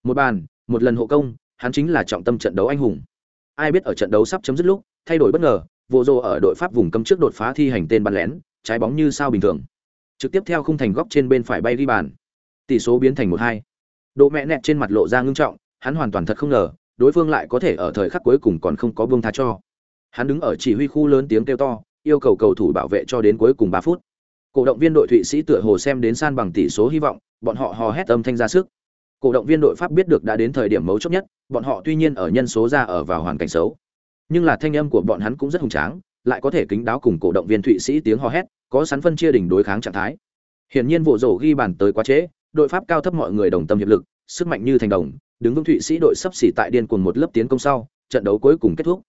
Một bàn, một lần hộ công, hắn chính là trọng tâm trận đấu anh hùng. Ai biết ở trận đấu sắp chấm dứt lúc, thay đổi bất ngờ, vô rồ ở đội Pháp vùng cấm trước đột phá thi hành tên bắn lén, trái bóng như sao bình thường. Trực tiếp theo khung thành góc trên bên phải bay đi bàn. Tỷ số biến thành một hai. Độ mẹ nẹt trên mặt lộ ra ngưng trọng, hắn hoàn toàn thật không ngờ, đối phương lại có thể ở thời khắc cuối cùng còn không có buông tha cho. Hắn đứng ở chỉ huy khu lớn tiếng kêu to, yêu cầu cầu thủ bảo vệ cho đến cuối cùng 3 phút. Cổ động viên đội Thụy Sĩ tựa hồ xem đến san bằng tỷ số hy vọng, bọn họ hò hét âm thanh ra sức. Cổ động viên đội Pháp biết được đã đến thời điểm mấu chốt nhất, bọn họ tuy nhiên ở nhân số ra ở vào hoàn cảnh xấu, nhưng là thanh âm của bọn hắn cũng rất hùng tráng, lại có thể kính đáo cùng cổ động viên Thụy Sĩ tiếng hò hét, có sắn phân chia đỉnh đối kháng trạng thái. Hiển nhiên vụ rổ ghi bàn tới quá trễ, đội Pháp cao thấp mọi người đồng tâm hiệp lực, sức mạnh như thành đồng, đứng vững Thụy Sĩ đội sắp xỉ tại điên cuồng một lớp tiến công sau, trận đấu cuối cùng kết thúc.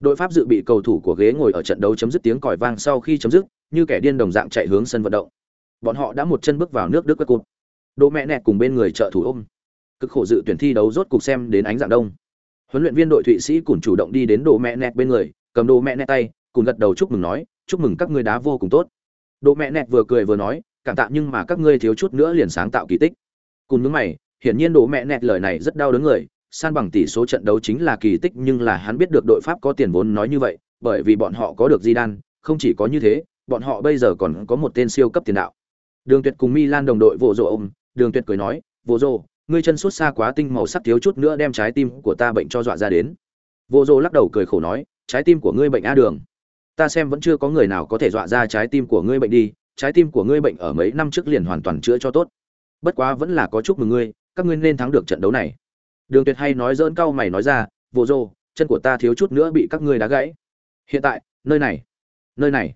Đội Pháp dự bị cầu thủ của ghế ngồi ở trận đấu chấm dứt tiếng còi vang sau khi chấm dứt, như kẻ điên đồng dạng chạy hướng sân vận động. Bọn họ đã một chân bước vào nước Đức quét cột. Đỗ mẹ nẹt cùng bên người trợ thủ ôm. Cực khổ dự tuyển thi đấu rốt cục xem đến ánh dạng đông. Huấn luyện viên đội Thụy Sĩ cùng chủ động đi đến đồ mẹ nẹt bên người, cầm đồ mẹ nẹt tay, cùng gật đầu chúc mừng nói, chúc mừng các ngươi đá vô cùng tốt. Đồ mẹ nẹt vừa cười vừa nói, cảm tạ nhưng mà các ngươi thiếu chút nữa liền sáng tạo kỳ tích. Cùng những mày, hiển nhiên đồ mẹ nẹt lời này rất đau đớn người, san bằng tỷ số trận đấu chính là kỳ tích nhưng là hắn biết được đội Pháp có tiền vốn nói như vậy, bởi vì bọn họ có được di đan, không chỉ có như thế, bọn họ bây giờ còn có một tên siêu cấp tiền đạo. Đường Tuyệt cùng Milan đồng đội vỗ rồ ông, Đường Tuyệt cười nói, "Vô rồ, ngươi chân suốt xa quá tinh màu sắc thiếu chút nữa đem trái tim của ta bệnh cho dọa ra đến." Vô Dô lắc đầu cười khổ nói, "Trái tim của ngươi bệnh a đường. Ta xem vẫn chưa có người nào có thể dọa ra trái tim của ngươi bệnh đi, trái tim của ngươi bệnh ở mấy năm trước liền hoàn toàn chữa cho tốt. Bất quá vẫn là có chúc mừng ngươi, các ngươi nên thắng được trận đấu này." Đường Tuyệt hay nói dỡn cau mày nói ra, "Vô Dô, chân của ta thiếu chút nữa bị các ngươi đá gãy. Hiện tại, nơi này, nơi này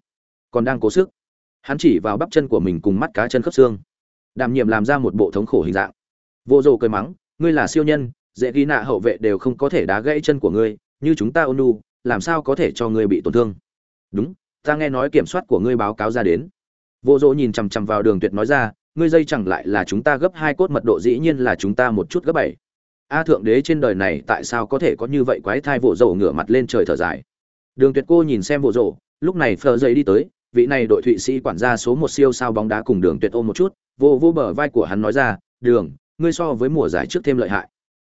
còn đang cố sức." Hắn chỉ vào bắp chân của mình cùng mắt cá chân khớp xương. Đảm nhiệm làm ra một bộ thống khổ hình dạng. Vô rồ cười mắng, "Ngươi là siêu nhân, dễ ghi nạ hậu vệ đều không có thể đá gãy chân của ngươi, như chúng ta ônu làm sao có thể cho ngươi bị tổn thương?" "Đúng, ta nghe nói kiểm soát của ngươi báo cáo ra đến." Vô Dỗ nhìn chằm chằm vào Đường Tuyệt nói ra, ngươi dây chẳng lại là chúng ta gấp hai cốt mật độ dĩ nhiên là chúng ta một chút gấp bảy a thượng đế trên đời này tại sao có thể có như vậy quái thai vỗ rổ ngửa mặt lên trời thở dài đường tuyệt cô nhìn xem vỗ rổ lúc này phờ dậy đi tới vị này đội thụy sĩ quản gia số một siêu sao bóng đá cùng đường tuyệt ôm một chút vô vô bờ vai của hắn nói ra đường ngươi so với mùa giải trước thêm lợi hại.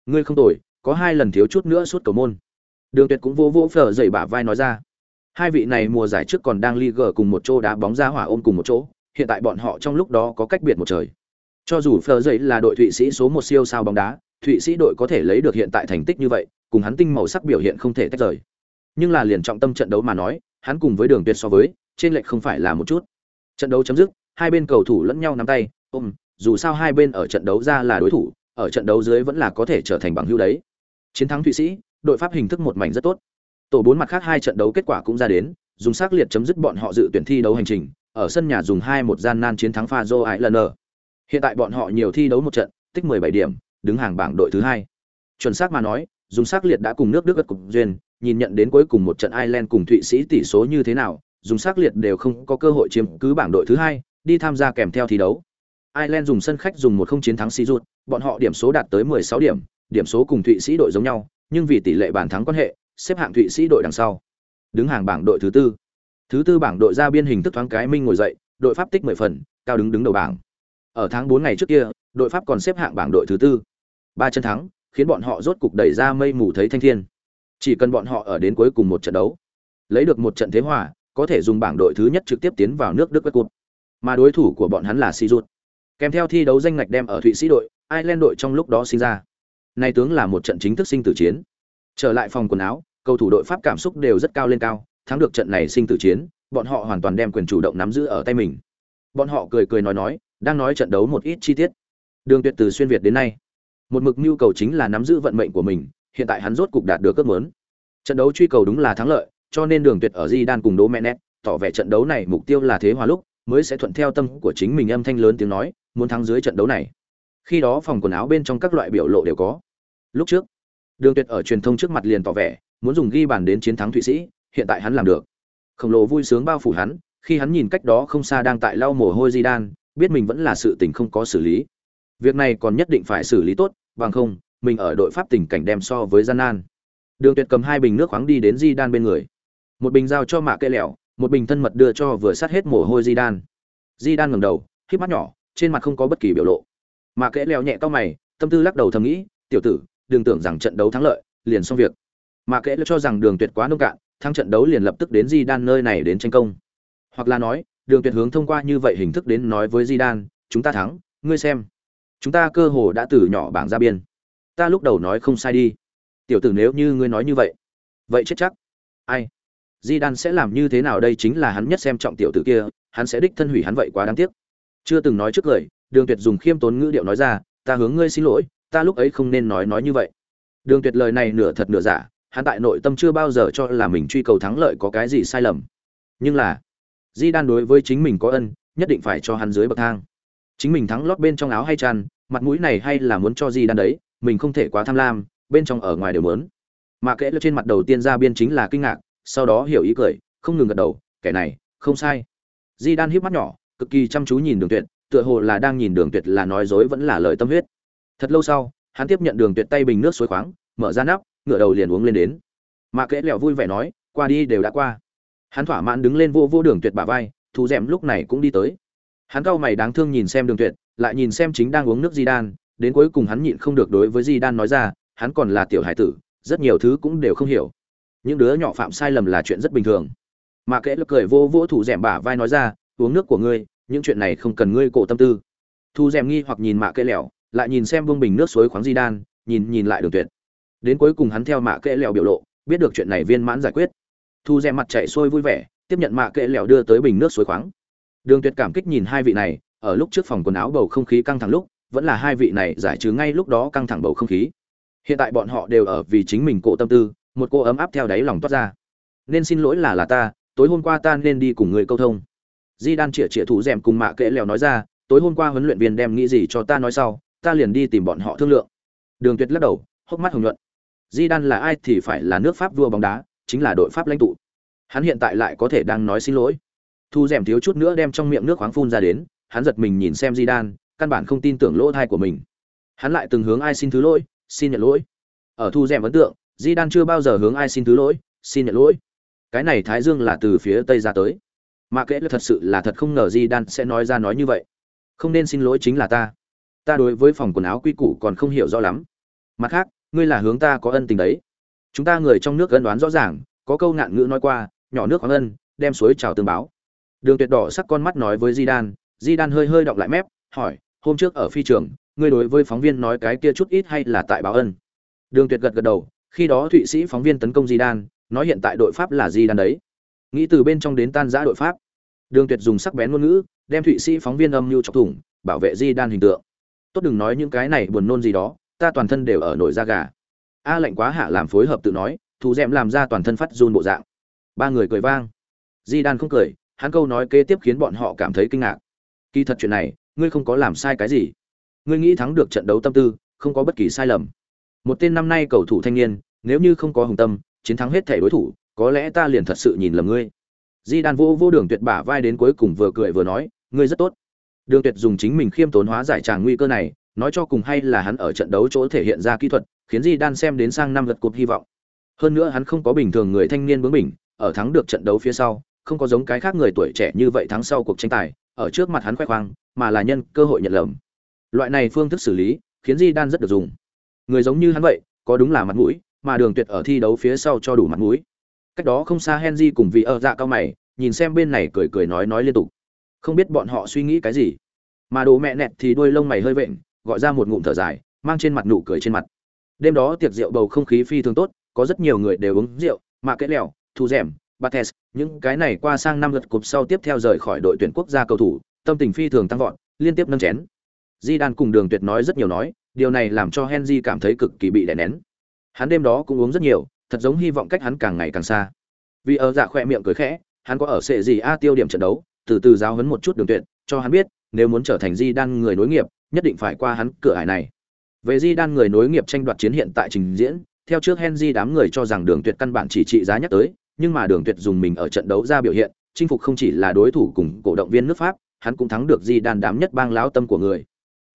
Ngươi không tồi, có hai lần thiếu chút nữa suốt cầu môn. Đường tuyệt cũng vô vô phở dậy bả vai nói ra. Hai vị này mùa giải trước còn đang Liga cùng một chỗ đá bóng ra hỏa ôm cùng một chỗ, hiện tại bọn họ trong lúc đó có cách biệt một trời. Cho dù phở dậy là đội thụy sĩ số một siêu sao bóng đá, thụy sĩ đội có thể lấy được hiện tại thành tích như vậy, cùng hắn tinh màu sắc biểu hiện không thể tách rời. Nhưng là liền trọng tâm trận đấu mà nói, hắn cùng với đường tuyệt so với, trên lệch không phải là một chút. Trận đấu chấm dứt, hai bên cầu thủ lẫn nhau nắm tay, ôm dù sao hai bên ở trận đấu ra là đối thủ, ở trận đấu dưới vẫn là có thể trở thành bằng hữu đấy. Chiến thắng thụy sĩ, đội pháp hình thức một mảnh rất tốt. Tổ bốn mặt khác hai trận đấu kết quả cũng ra đến, dùng xác liệt chấm dứt bọn họ dự tuyển thi đấu hành trình, ở sân nhà dùng hai một gian nan chiến thắng pha joe ái lần hiện tại bọn họ nhiều thi đấu một trận, tích 17 điểm, đứng hàng bảng đội thứ hai. Chuẩn xác mà nói, dùng xác liệt đã cùng nước đức gật cục duyên, nhìn nhận đến cuối cùng một trận ireland cùng thụy sĩ tỷ số như thế nào, dùng xác liệt đều không có cơ hội chiếm cứ bảng đội thứ hai, đi tham gia kèm theo thi đấu ireland dùng sân khách dùng một không chiến thắng sĩ rút bọn họ điểm số đạt tới 16 điểm điểm số cùng thụy sĩ đội giống nhau, nhưng vì tỷ lệ bàn thắng quan hệ, xếp hạng thụy sĩ đội đằng sau. Đứng hàng bảng đội thứ tư. Thứ tư bảng đội ra biên hình thức thoáng cái minh ngồi dậy, đội pháp tích 10 phần, cao đứng đứng đầu bảng. Ở tháng 4 ngày trước kia, đội pháp còn xếp hạng bảng đội thứ tư. Ba chân thắng, khiến bọn họ rốt cục đẩy ra mây mù thấy thanh thiên. Chỉ cần bọn họ ở đến cuối cùng một trận đấu, lấy được một trận thế hòa, có thể dùng bảng đội thứ nhất trực tiếp tiến vào nước đức quét cụt. Mà đối thủ của bọn hắn là si kèm theo thi đấu danh ngạch đem ở thụy sĩ đội ireland đội trong lúc đó sinh ra nay tướng là một trận chính thức sinh tử chiến trở lại phòng quần áo cầu thủ đội pháp cảm xúc đều rất cao lên cao thắng được trận này sinh tử chiến, bọn họ hoàn toàn đem quyền chủ động nắm giữ ở tay mình. Bọn họ cười cười nói nói, đang nói trận đấu một ít chi tiết. Đường Tuyệt từ xuyên việt đến nay, một mực nhu cầu chính là nắm giữ vận mệnh của mình, hiện tại hắn rốt cục đạt được ước muốn. Trận đấu truy cầu đúng là thắng lợi, cho nên Đường Tuyệt ở Di Đan cùng đố Mẹ Nét, tỏ vẻ trận đấu này mục tiêu là thế hòa lúc, mới sẽ thuận theo tâm của chính mình âm thanh lớn tiếng nói, muốn thắng dưới trận đấu này. Khi đó phòng quần áo bên trong các loại biểu lộ đều có. Lúc trước, Đường Tuyệt ở truyền thông trước mặt liền tỏ vẻ, muốn dùng ghi bàn đến chiến thắng Thụy Sĩ, hiện tại hắn làm được. Khổng lồ vui sướng bao phủ hắn, khi hắn nhìn cách đó không xa đang tại lau mồ hôi Di Đan, biết mình vẫn là sự tình không có xử lý. Việc này còn nhất định phải xử lý tốt, bằng không, mình ở đội Pháp tình cảnh đem so với gian nan. Đường Tuyệt cầm hai bình nước khoáng đi đến Di Đan bên người. Một bình giao cho Mạ Cây Lẹo, một bình thân mật đưa cho vừa sát hết mồ hôi Di Đan. Di Đan ngẩng đầu, khép mắt nhỏ, trên mặt không có bất kỳ biểu lộ. mà kẽ leo nhẹ cau mày, tâm tư lắc đầu thầm nghĩ, tiểu tử, đừng tưởng rằng trận đấu thắng lợi, liền xong việc. mà kẽ Lẹo cho rằng Đường Tuyệt quá nông cạn, thắng trận đấu liền lập tức đến Di Đan nơi này đến tranh công. Hoặc là nói, Đường Tuyệt hướng thông qua như vậy hình thức đến nói với Di Đan, chúng ta thắng, ngươi xem, chúng ta cơ hồ đã từ nhỏ bảng ra biên. Ta lúc đầu nói không sai đi. Tiểu tử nếu như ngươi nói như vậy, vậy chết chắc. Ai? Di Đan sẽ làm như thế nào đây chính là hắn nhất xem trọng tiểu tử kia, hắn sẽ đích thân hủy hắn vậy quá đáng tiếc. Chưa từng nói trước lời, Đường Tuyệt dùng khiêm tốn ngữ điệu nói ra, ta hướng ngươi xin lỗi, ta lúc ấy không nên nói nói như vậy. Đường Tuyệt lời này nửa thật nửa giả, hắn tại nội tâm chưa bao giờ cho là mình truy cầu thắng lợi có cái gì sai lầm. Nhưng là, Di Đan đối với chính mình có ân, nhất định phải cho hắn dưới bậc thang. Chính mình thắng lót bên trong áo hay chăn, mặt mũi này hay là muốn cho Di Đan đấy, mình không thể quá tham lam, bên trong ở ngoài đều muốn. Mà kệ lên trên mặt đầu tiên ra biên chính là kinh ngạc, sau đó hiểu ý cười, không ngừng gật đầu, kẻ này, không sai. Di Đan híp mắt nhỏ, cực kỳ chăm chú nhìn Đường Tuyệt, tựa hồ là đang nhìn Đường Tuyệt là nói dối vẫn là lời tâm huyết. Thật lâu sau, hắn tiếp nhận Đường Tuyệt tay bình nước suối khoáng, mở ra nắp, ngửa đầu liền uống lên đến. Mà kẽ lẹo vui vẻ nói, qua đi đều đã qua hắn thỏa mãn đứng lên vô vô đường tuyệt bả vai thú rèm lúc này cũng đi tới hắn cau mày đáng thương nhìn xem đường tuyệt lại nhìn xem chính đang uống nước di đan đến cuối cùng hắn nhịn không được đối với di đan nói ra hắn còn là tiểu hải tử rất nhiều thứ cũng đều không hiểu những đứa nhỏ phạm sai lầm là chuyện rất bình thường. Mà kẽ lực cười vô vỗ thủ rèm bả vai nói ra, uống nước của ngươi, những chuyện này không cần ngươi cổ tâm tư. Thu rèm nghi hoặc nhìn mạ kẽ lẻo lại nhìn xem vương bình nước suối khoáng di đan, nhìn nhìn lại đường tuyệt. Đến cuối cùng hắn theo mạ kẽ lẻo biểu lộ, biết được chuyện này viên mãn giải quyết. Thu rèm mặt chạy sôi vui vẻ, tiếp nhận mạ kệ lẻo đưa tới bình nước suối khoáng. Đường tuyệt cảm kích nhìn hai vị này, ở lúc trước phòng quần áo bầu không khí căng thẳng lúc, vẫn là hai vị này giải trừ ngay lúc đó căng thẳng bầu không khí. Hiện tại bọn họ đều ở vì chính mình cổ tâm tư một cô ấm áp theo đáy lòng toát ra. Nên xin lỗi là là ta, tối hôm qua ta nên đi cùng người câu thông. Di đan chĩa chĩa thủ rèm cùng mạ kệ lèo nói ra, tối hôm qua huấn luyện viên đem nghĩ gì cho ta nói sau, ta liền đi tìm bọn họ thương lượng. Đường tuyệt lắc đầu, hốc mắt hồng nhuận. Di đan là ai thì phải là nước pháp vua bóng đá, chính là đội pháp lãnh tụ. Hắn hiện tại lại có thể đang nói xin lỗi. Thu rèm thiếu chút nữa đem trong miệng nước khoáng phun ra đến, hắn giật mình nhìn xem di đan căn bản không tin tưởng lỗ thai của mình. Hắn lại từng hướng ai xin thứ lỗi, xin nhận lỗi. Ở thu rèm ấn tượng di đan chưa bao giờ hướng ai xin thứ lỗi, xin nhận lỗi. Cái này thái dương là từ phía tây ra tới. Mà kệ là thật sự là thật không ngờ di đan sẽ nói ra nói như vậy. Không nên xin lỗi chính là ta. Ta đối với phòng quần áo quy củ còn không hiểu rõ lắm. Mặt khác, ngươi là hướng ta có ân tình đấy. Chúng ta người trong nước ân đoán rõ ràng, có câu ngạn ngữ nói qua, nhỏ nước có ân, đem suối trào tương báo. Đường tuyệt đỏ sắc con mắt nói với di đan di đan hơi hơi đọng lại mép, hỏi, hôm trước ở phi trường, ngươi đối với phóng viên nói cái kia chút ít hay là tại báo ân? Đường tuyệt gật gật đầu khi đó thụy sĩ phóng viên tấn công di đan nói hiện tại đội pháp là di đan đấy. Nghĩ từ bên trong đến tan giã đội pháp. Đường tuyệt dùng sắc bén ngôn ngữ, đem thụy sĩ phóng viên âm mưu chọc thủng, bảo vệ di đan hình tượng. Tốt đừng nói những cái này buồn nôn gì đó, ta toàn thân đều ở nổi da gà. A lạnh quá hạ làm phối hợp tự nói thủ d làm ra toàn thân phát run bộ dạng. Ba người cười vang. Di đan không cười, hắn câu nói kế tiếp khiến bọn họ cảm thấy kinh ngạc. Kỳ thật chuyện này, ngươi không có làm sai cái gì. Ngươi nghĩ thắng được trận đấu tâm tư, không có bất kỳ sai lầm một tên năm nay cầu thủ thanh niên nếu như không có hùng tâm chiến thắng hết thể đối thủ có lẽ ta liền thật sự nhìn lầm ngươi di đan vô vô đường tuyệt bả vai đến cuối cùng vừa cười vừa nói ngươi rất tốt đường tuyệt dùng chính mình khiêm tốn hóa giải tràng nguy cơ này nói cho cùng hay là hắn ở trận đấu chỗ thể hiện ra kỹ thuật khiến di đan xem đến sang năm lật cột hy vọng hơn nữa hắn không có bình thường người thanh niên bướng bỉnh, ở thắng được trận đấu phía sau, không có giống cái khác người tuổi trẻ như vậy thắng sau cuộc tranh tài, ở trước mặt hắn khoe khoang, mà là nhân cơ hội nhận lầm. Loại này phương thức xử lý, khiến Di Đan rất được dùng. Người giống như hắn vậy, có đúng là mặt mũi, mà Đường Tuyệt ở thi đấu phía sau cho đủ mặt mũi. Cách đó không xa Henry cùng vị ở dạ cao mày, nhìn xem bên này cười cười nói nói liên tục. Không biết bọn họ suy nghĩ cái gì. Mà đồ mẹ nẹt thì đuôi lông mày hơi vện, gọi ra một ngụm thở dài, mang trên mặt nụ cười trên mặt. Đêm đó tiệc rượu bầu không khí phi thường tốt, có rất nhiều người đều uống rượu mà kẽ lèo thu rèm Bates, những cái này qua sang năm lượt cúp sau tiếp theo rời khỏi đội tuyển quốc gia cầu thủ, tâm tình phi thường tăng vọt, liên tiếp nâng chén. Di Đan cùng Đường Tuyệt nói rất nhiều nói, điều này làm cho Henry cảm thấy cực kỳ bị đè nén. Hắn đêm đó cũng uống rất nhiều, thật giống hy vọng cách hắn càng ngày càng xa. Vì ở dạ khỏe miệng cười khẽ, hắn có ở sệ gì a tiêu điểm trận đấu, từ từ giáo huấn một chút Đường Tuyệt, cho hắn biết, nếu muốn trở thành Di Đan người nối nghiệp, nhất định phải qua hắn cửa ải này. Về Di Đan người nối nghiệp tranh đoạt chiến hiện tại trình diễn, theo trước Henry đám người cho rằng Đường Tuyệt căn bản chỉ trị giá nhắc tới, nhưng mà Đường Tuyệt dùng mình ở trận đấu ra biểu hiện, chinh phục không chỉ là đối thủ cùng cổ động viên nước Pháp, hắn cũng thắng được Di Đan đám nhất bang lão tâm của người.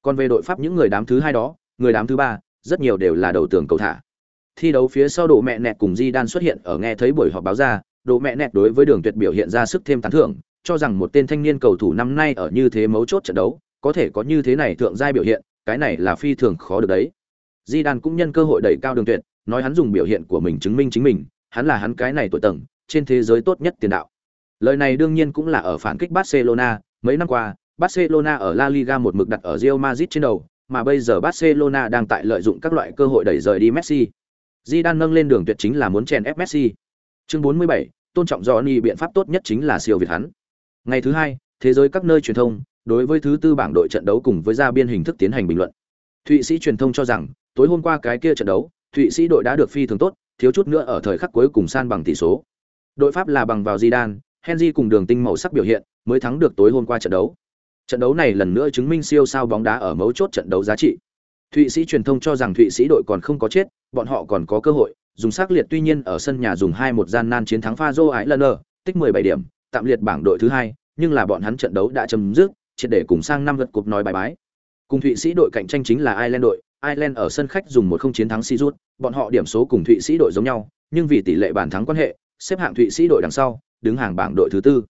Còn về đội Pháp những người đám thứ hai đó, người đám thứ ba, rất nhiều đều là đầu tường cầu thả. Thi đấu phía sau đồ mẹ nẹt cùng di đan xuất hiện ở nghe thấy buổi họp báo ra, đồ mẹ nẹt đối với Đường Tuyệt biểu hiện ra sức thêm tán thưởng, cho rằng một tên thanh niên cầu thủ năm nay ở như thế mấu chốt trận đấu, có thể có như thế này thượng giai biểu hiện, cái này là phi thường khó được đấy. di đan cũng nhân cơ hội đẩy cao Đường Tuyệt, nói hắn dùng biểu hiện của mình chứng minh chính mình, hắn là hắn cái này tuổi tầng, trên thế giới tốt nhất tiền đạo. Lời này đương nhiên cũng là ở phản kích Barcelona, mấy năm qua, Barcelona ở La Liga một mực đặt ở Real Madrid trên đầu, mà bây giờ Barcelona đang tại lợi dụng các loại cơ hội đẩy rời đi Messi. Zidane nâng lên đường tuyệt chính là muốn chèn ép Messi. Chương 47, tôn trọng Johnny biện pháp tốt nhất chính là siêu việt hắn. Ngày thứ hai, thế giới các nơi truyền thông đối với thứ tư bảng đội trận đấu cùng với ra biên hình thức tiến hành bình luận. Thụy Sĩ truyền thông cho rằng, tối hôm qua cái kia trận đấu, Thụy Sĩ đội đã được phi thường tốt, thiếu chút nữa ở thời khắc cuối cùng san bằng tỷ số. Đội Pháp là bằng vào Zidane, Henry cùng đường tinh màu sắc biểu hiện, mới thắng được tối hôm qua trận đấu. Trận đấu này lần nữa chứng minh siêu sao bóng đá ở mấu chốt trận đấu giá trị. Thụy Sĩ truyền thông cho rằng Thụy Sĩ đội còn không có chết, bọn họ còn có cơ hội, dùng sắc liệt tuy nhiên ở sân nhà dùng 2-1 gian nan chiến thắng pha Fazo Islander, tích 17 điểm, tạm liệt bảng đội thứ hai, nhưng là bọn hắn trận đấu đã chấm dứt, chỉ để cùng sang năm lượt cục nói bài bái. Cùng Thụy Sĩ đội cạnh tranh chính là Ireland đội, Ireland ở sân khách dùng một không chiến thắng Sirut, bọn họ điểm số cùng Thụy Sĩ đội giống nhau, nhưng vì tỷ lệ bàn thắng quan hệ, xếp hạng Thụy Sĩ đội đằng sau, đứng hàng bảng đội thứ tư.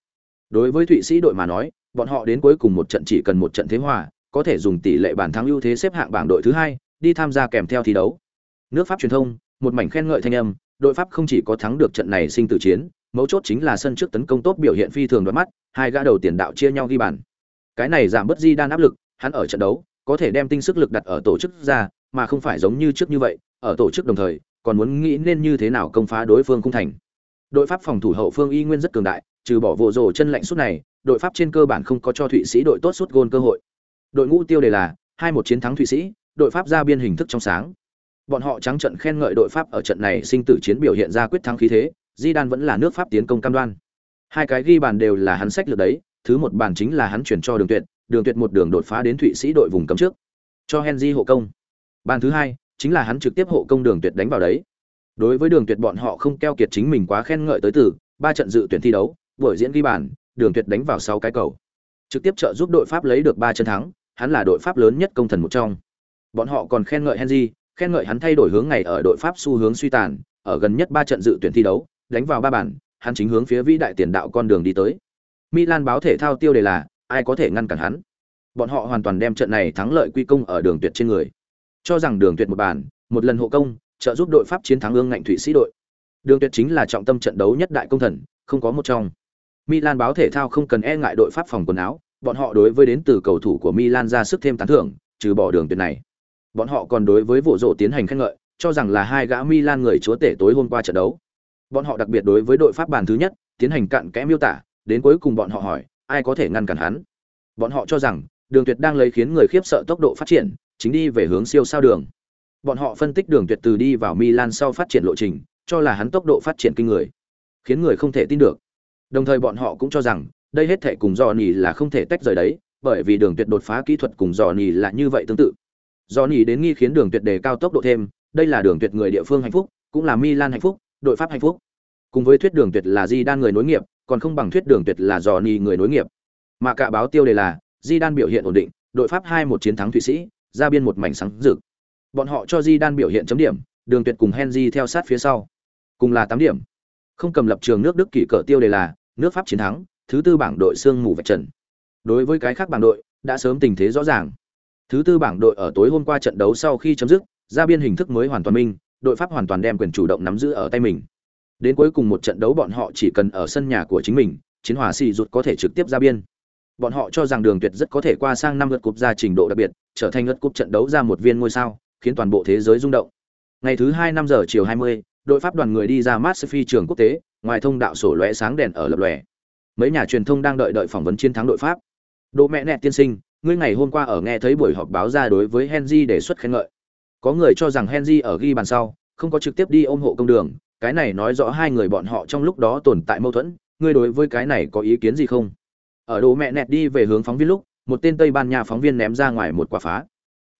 Đối với Thụy Sĩ đội mà nói, bọn họ đến cuối cùng một trận chỉ cần một trận thế hòa, có thể dùng tỷ lệ bàn thắng ưu thế xếp hạng bảng đội thứ hai, đi tham gia kèm theo thi đấu. Nước Pháp truyền thông, một mảnh khen ngợi thanh âm, đội Pháp không chỉ có thắng được trận này sinh tử chiến, mấu chốt chính là sân trước tấn công tốt biểu hiện phi thường đoạt mắt, hai gã đầu tiền đạo chia nhau ghi bàn. Cái này giảm bớt di đan áp lực, hắn ở trận đấu có thể đem tinh sức lực đặt ở tổ chức ra, mà không phải giống như trước như vậy, ở tổ chức đồng thời, còn muốn nghĩ nên như thế nào công phá đối phương cung thành. Đội Pháp phòng thủ hậu phương y nguyên rất cường đại, trừ bỏ vụ rồ chân lạnh suốt này, đội Pháp trên cơ bản không có cho Thụy Sĩ đội tốt suốt gôn cơ hội. Đội ngũ tiêu đề là hai một chiến thắng Thụy Sĩ, đội Pháp ra biên hình thức trong sáng. Bọn họ trắng trận khen ngợi đội Pháp ở trận này sinh tử chiến biểu hiện ra quyết thắng khí thế, Di Đan vẫn là nước Pháp tiến công cam đoan. Hai cái ghi bàn đều là hắn sách lược đấy, thứ một bàn chính là hắn chuyển cho Đường Tuyệt, Đường Tuyệt một đường đột phá đến Thụy Sĩ đội vùng cấm trước, cho Henry hộ công. Bàn thứ hai chính là hắn trực tiếp hộ công Đường Tuyệt đánh vào đấy. Đối với Đường Tuyệt bọn họ không keo kiệt chính mình quá khen ngợi tới từ, ba trận dự tuyển thi đấu, buổi diễn ghi bàn, Đường Tuyệt đánh vào 6 cái cầu. Trực tiếp trợ giúp đội Pháp lấy được ba trận thắng, hắn là đội Pháp lớn nhất công thần một trong. Bọn họ còn khen ngợi Henry, khen ngợi hắn thay đổi hướng ngày ở đội Pháp xu hướng suy tàn, ở gần nhất ba trận dự tuyển thi đấu, đánh vào ba bàn, hắn chính hướng phía vĩ đại tiền đạo con đường đi tới. Milan báo thể thao tiêu đề là ai có thể ngăn cản hắn. Bọn họ hoàn toàn đem trận này thắng lợi quy công ở đường tuyệt trên người. Cho rằng đường tuyệt một bàn, một lần hộ công, trợ giúp đội Pháp chiến thắng ương ngạnh thủy sĩ đội. Đường tuyệt chính là trọng tâm trận đấu nhất đại công thần, không có một trong. Milan báo thể thao không cần e ngại đội Pháp phòng quần áo, bọn họ đối với đến từ cầu thủ của Milan ra sức thêm tán thưởng, trừ bỏ đường tuyệt này. Bọn họ còn đối với vụ rộ tiến hành khen ngợi, cho rằng là hai gã Milan người chúa tể tối hôm qua trận đấu. Bọn họ đặc biệt đối với đội Pháp bàn thứ nhất, tiến hành cặn kẽ miêu tả, đến cuối cùng bọn họ hỏi, ai có thể ngăn cản hắn? Bọn họ cho rằng, Đường Tuyệt đang lấy khiến người khiếp sợ tốc độ phát triển, chính đi về hướng siêu sao đường. Bọn họ phân tích Đường Tuyệt từ đi vào Milan sau phát triển lộ trình, cho là hắn tốc độ phát triển kinh người, khiến người không thể tin được. Đồng thời bọn họ cũng cho rằng, đây hết thể cùng Johnny là không thể tách rời đấy, bởi vì Đường Tuyệt đột phá kỹ thuật cùng Johnny là như vậy tương tự. Johnny đến nghi khiến Đường Tuyệt đề cao tốc độ thêm, đây là Đường Tuyệt người địa phương hạnh phúc, cũng là Milan hạnh phúc, đội Pháp hạnh phúc. Cùng với thuyết Đường Tuyệt là Di đan người nối nghiệp, còn không bằng thuyết Đường Tuyệt là Johnny người nối nghiệp. Mà cả báo tiêu đề là Di đan biểu hiện ổn định, đội Pháp hai một chiến thắng Thụy Sĩ, ra biên một mảnh sáng rực. Bọn họ cho Di đan biểu hiện chấm điểm, Đường Tuyệt cùng Henry theo sát phía sau, cùng là tám điểm. Không cầm lập trường nước Đức kỷ cỡ tiêu đề là nước Pháp chiến thắng, thứ tư bảng đội xương mù vạch trần. Đối với cái khác bảng đội, đã sớm tình thế rõ ràng. Thứ tư bảng đội ở tối hôm qua trận đấu sau khi chấm dứt, ra biên hình thức mới hoàn toàn minh, đội Pháp hoàn toàn đem quyền chủ động nắm giữ ở tay mình. Đến cuối cùng một trận đấu bọn họ chỉ cần ở sân nhà của chính mình, chiến hòa xì rụt có thể trực tiếp ra biên. Bọn họ cho rằng Đường Tuyệt rất có thể qua sang năm lượt cúp ra trình độ đặc biệt, trở thành lượt cúp trận đấu ra một viên ngôi sao, khiến toàn bộ thế giới rung động. Ngày thứ hai năm giờ chiều 20, đội Pháp đoàn người đi ra Marseille trường quốc tế, ngoài thông đạo sổ lóe sáng đèn ở lập lòe. Mấy nhà truyền thông đang đợi đợi phỏng vấn chiến thắng đội pháp. Đỗ mẹ nẹ tiên sinh, ngươi ngày hôm qua ở nghe thấy buổi họp báo ra đối với henry đề xuất khen ngợi. Có người cho rằng henry ở ghi bàn sau, không có trực tiếp đi ôm hộ công đường, cái này nói rõ hai người bọn họ trong lúc đó tồn tại mâu thuẫn, ngươi đối với cái này có ý kiến gì không? Ở đồ mẹ nẹt đi về hướng phóng viên lúc, một tên tây ban nha phóng viên ném ra ngoài một quả phá.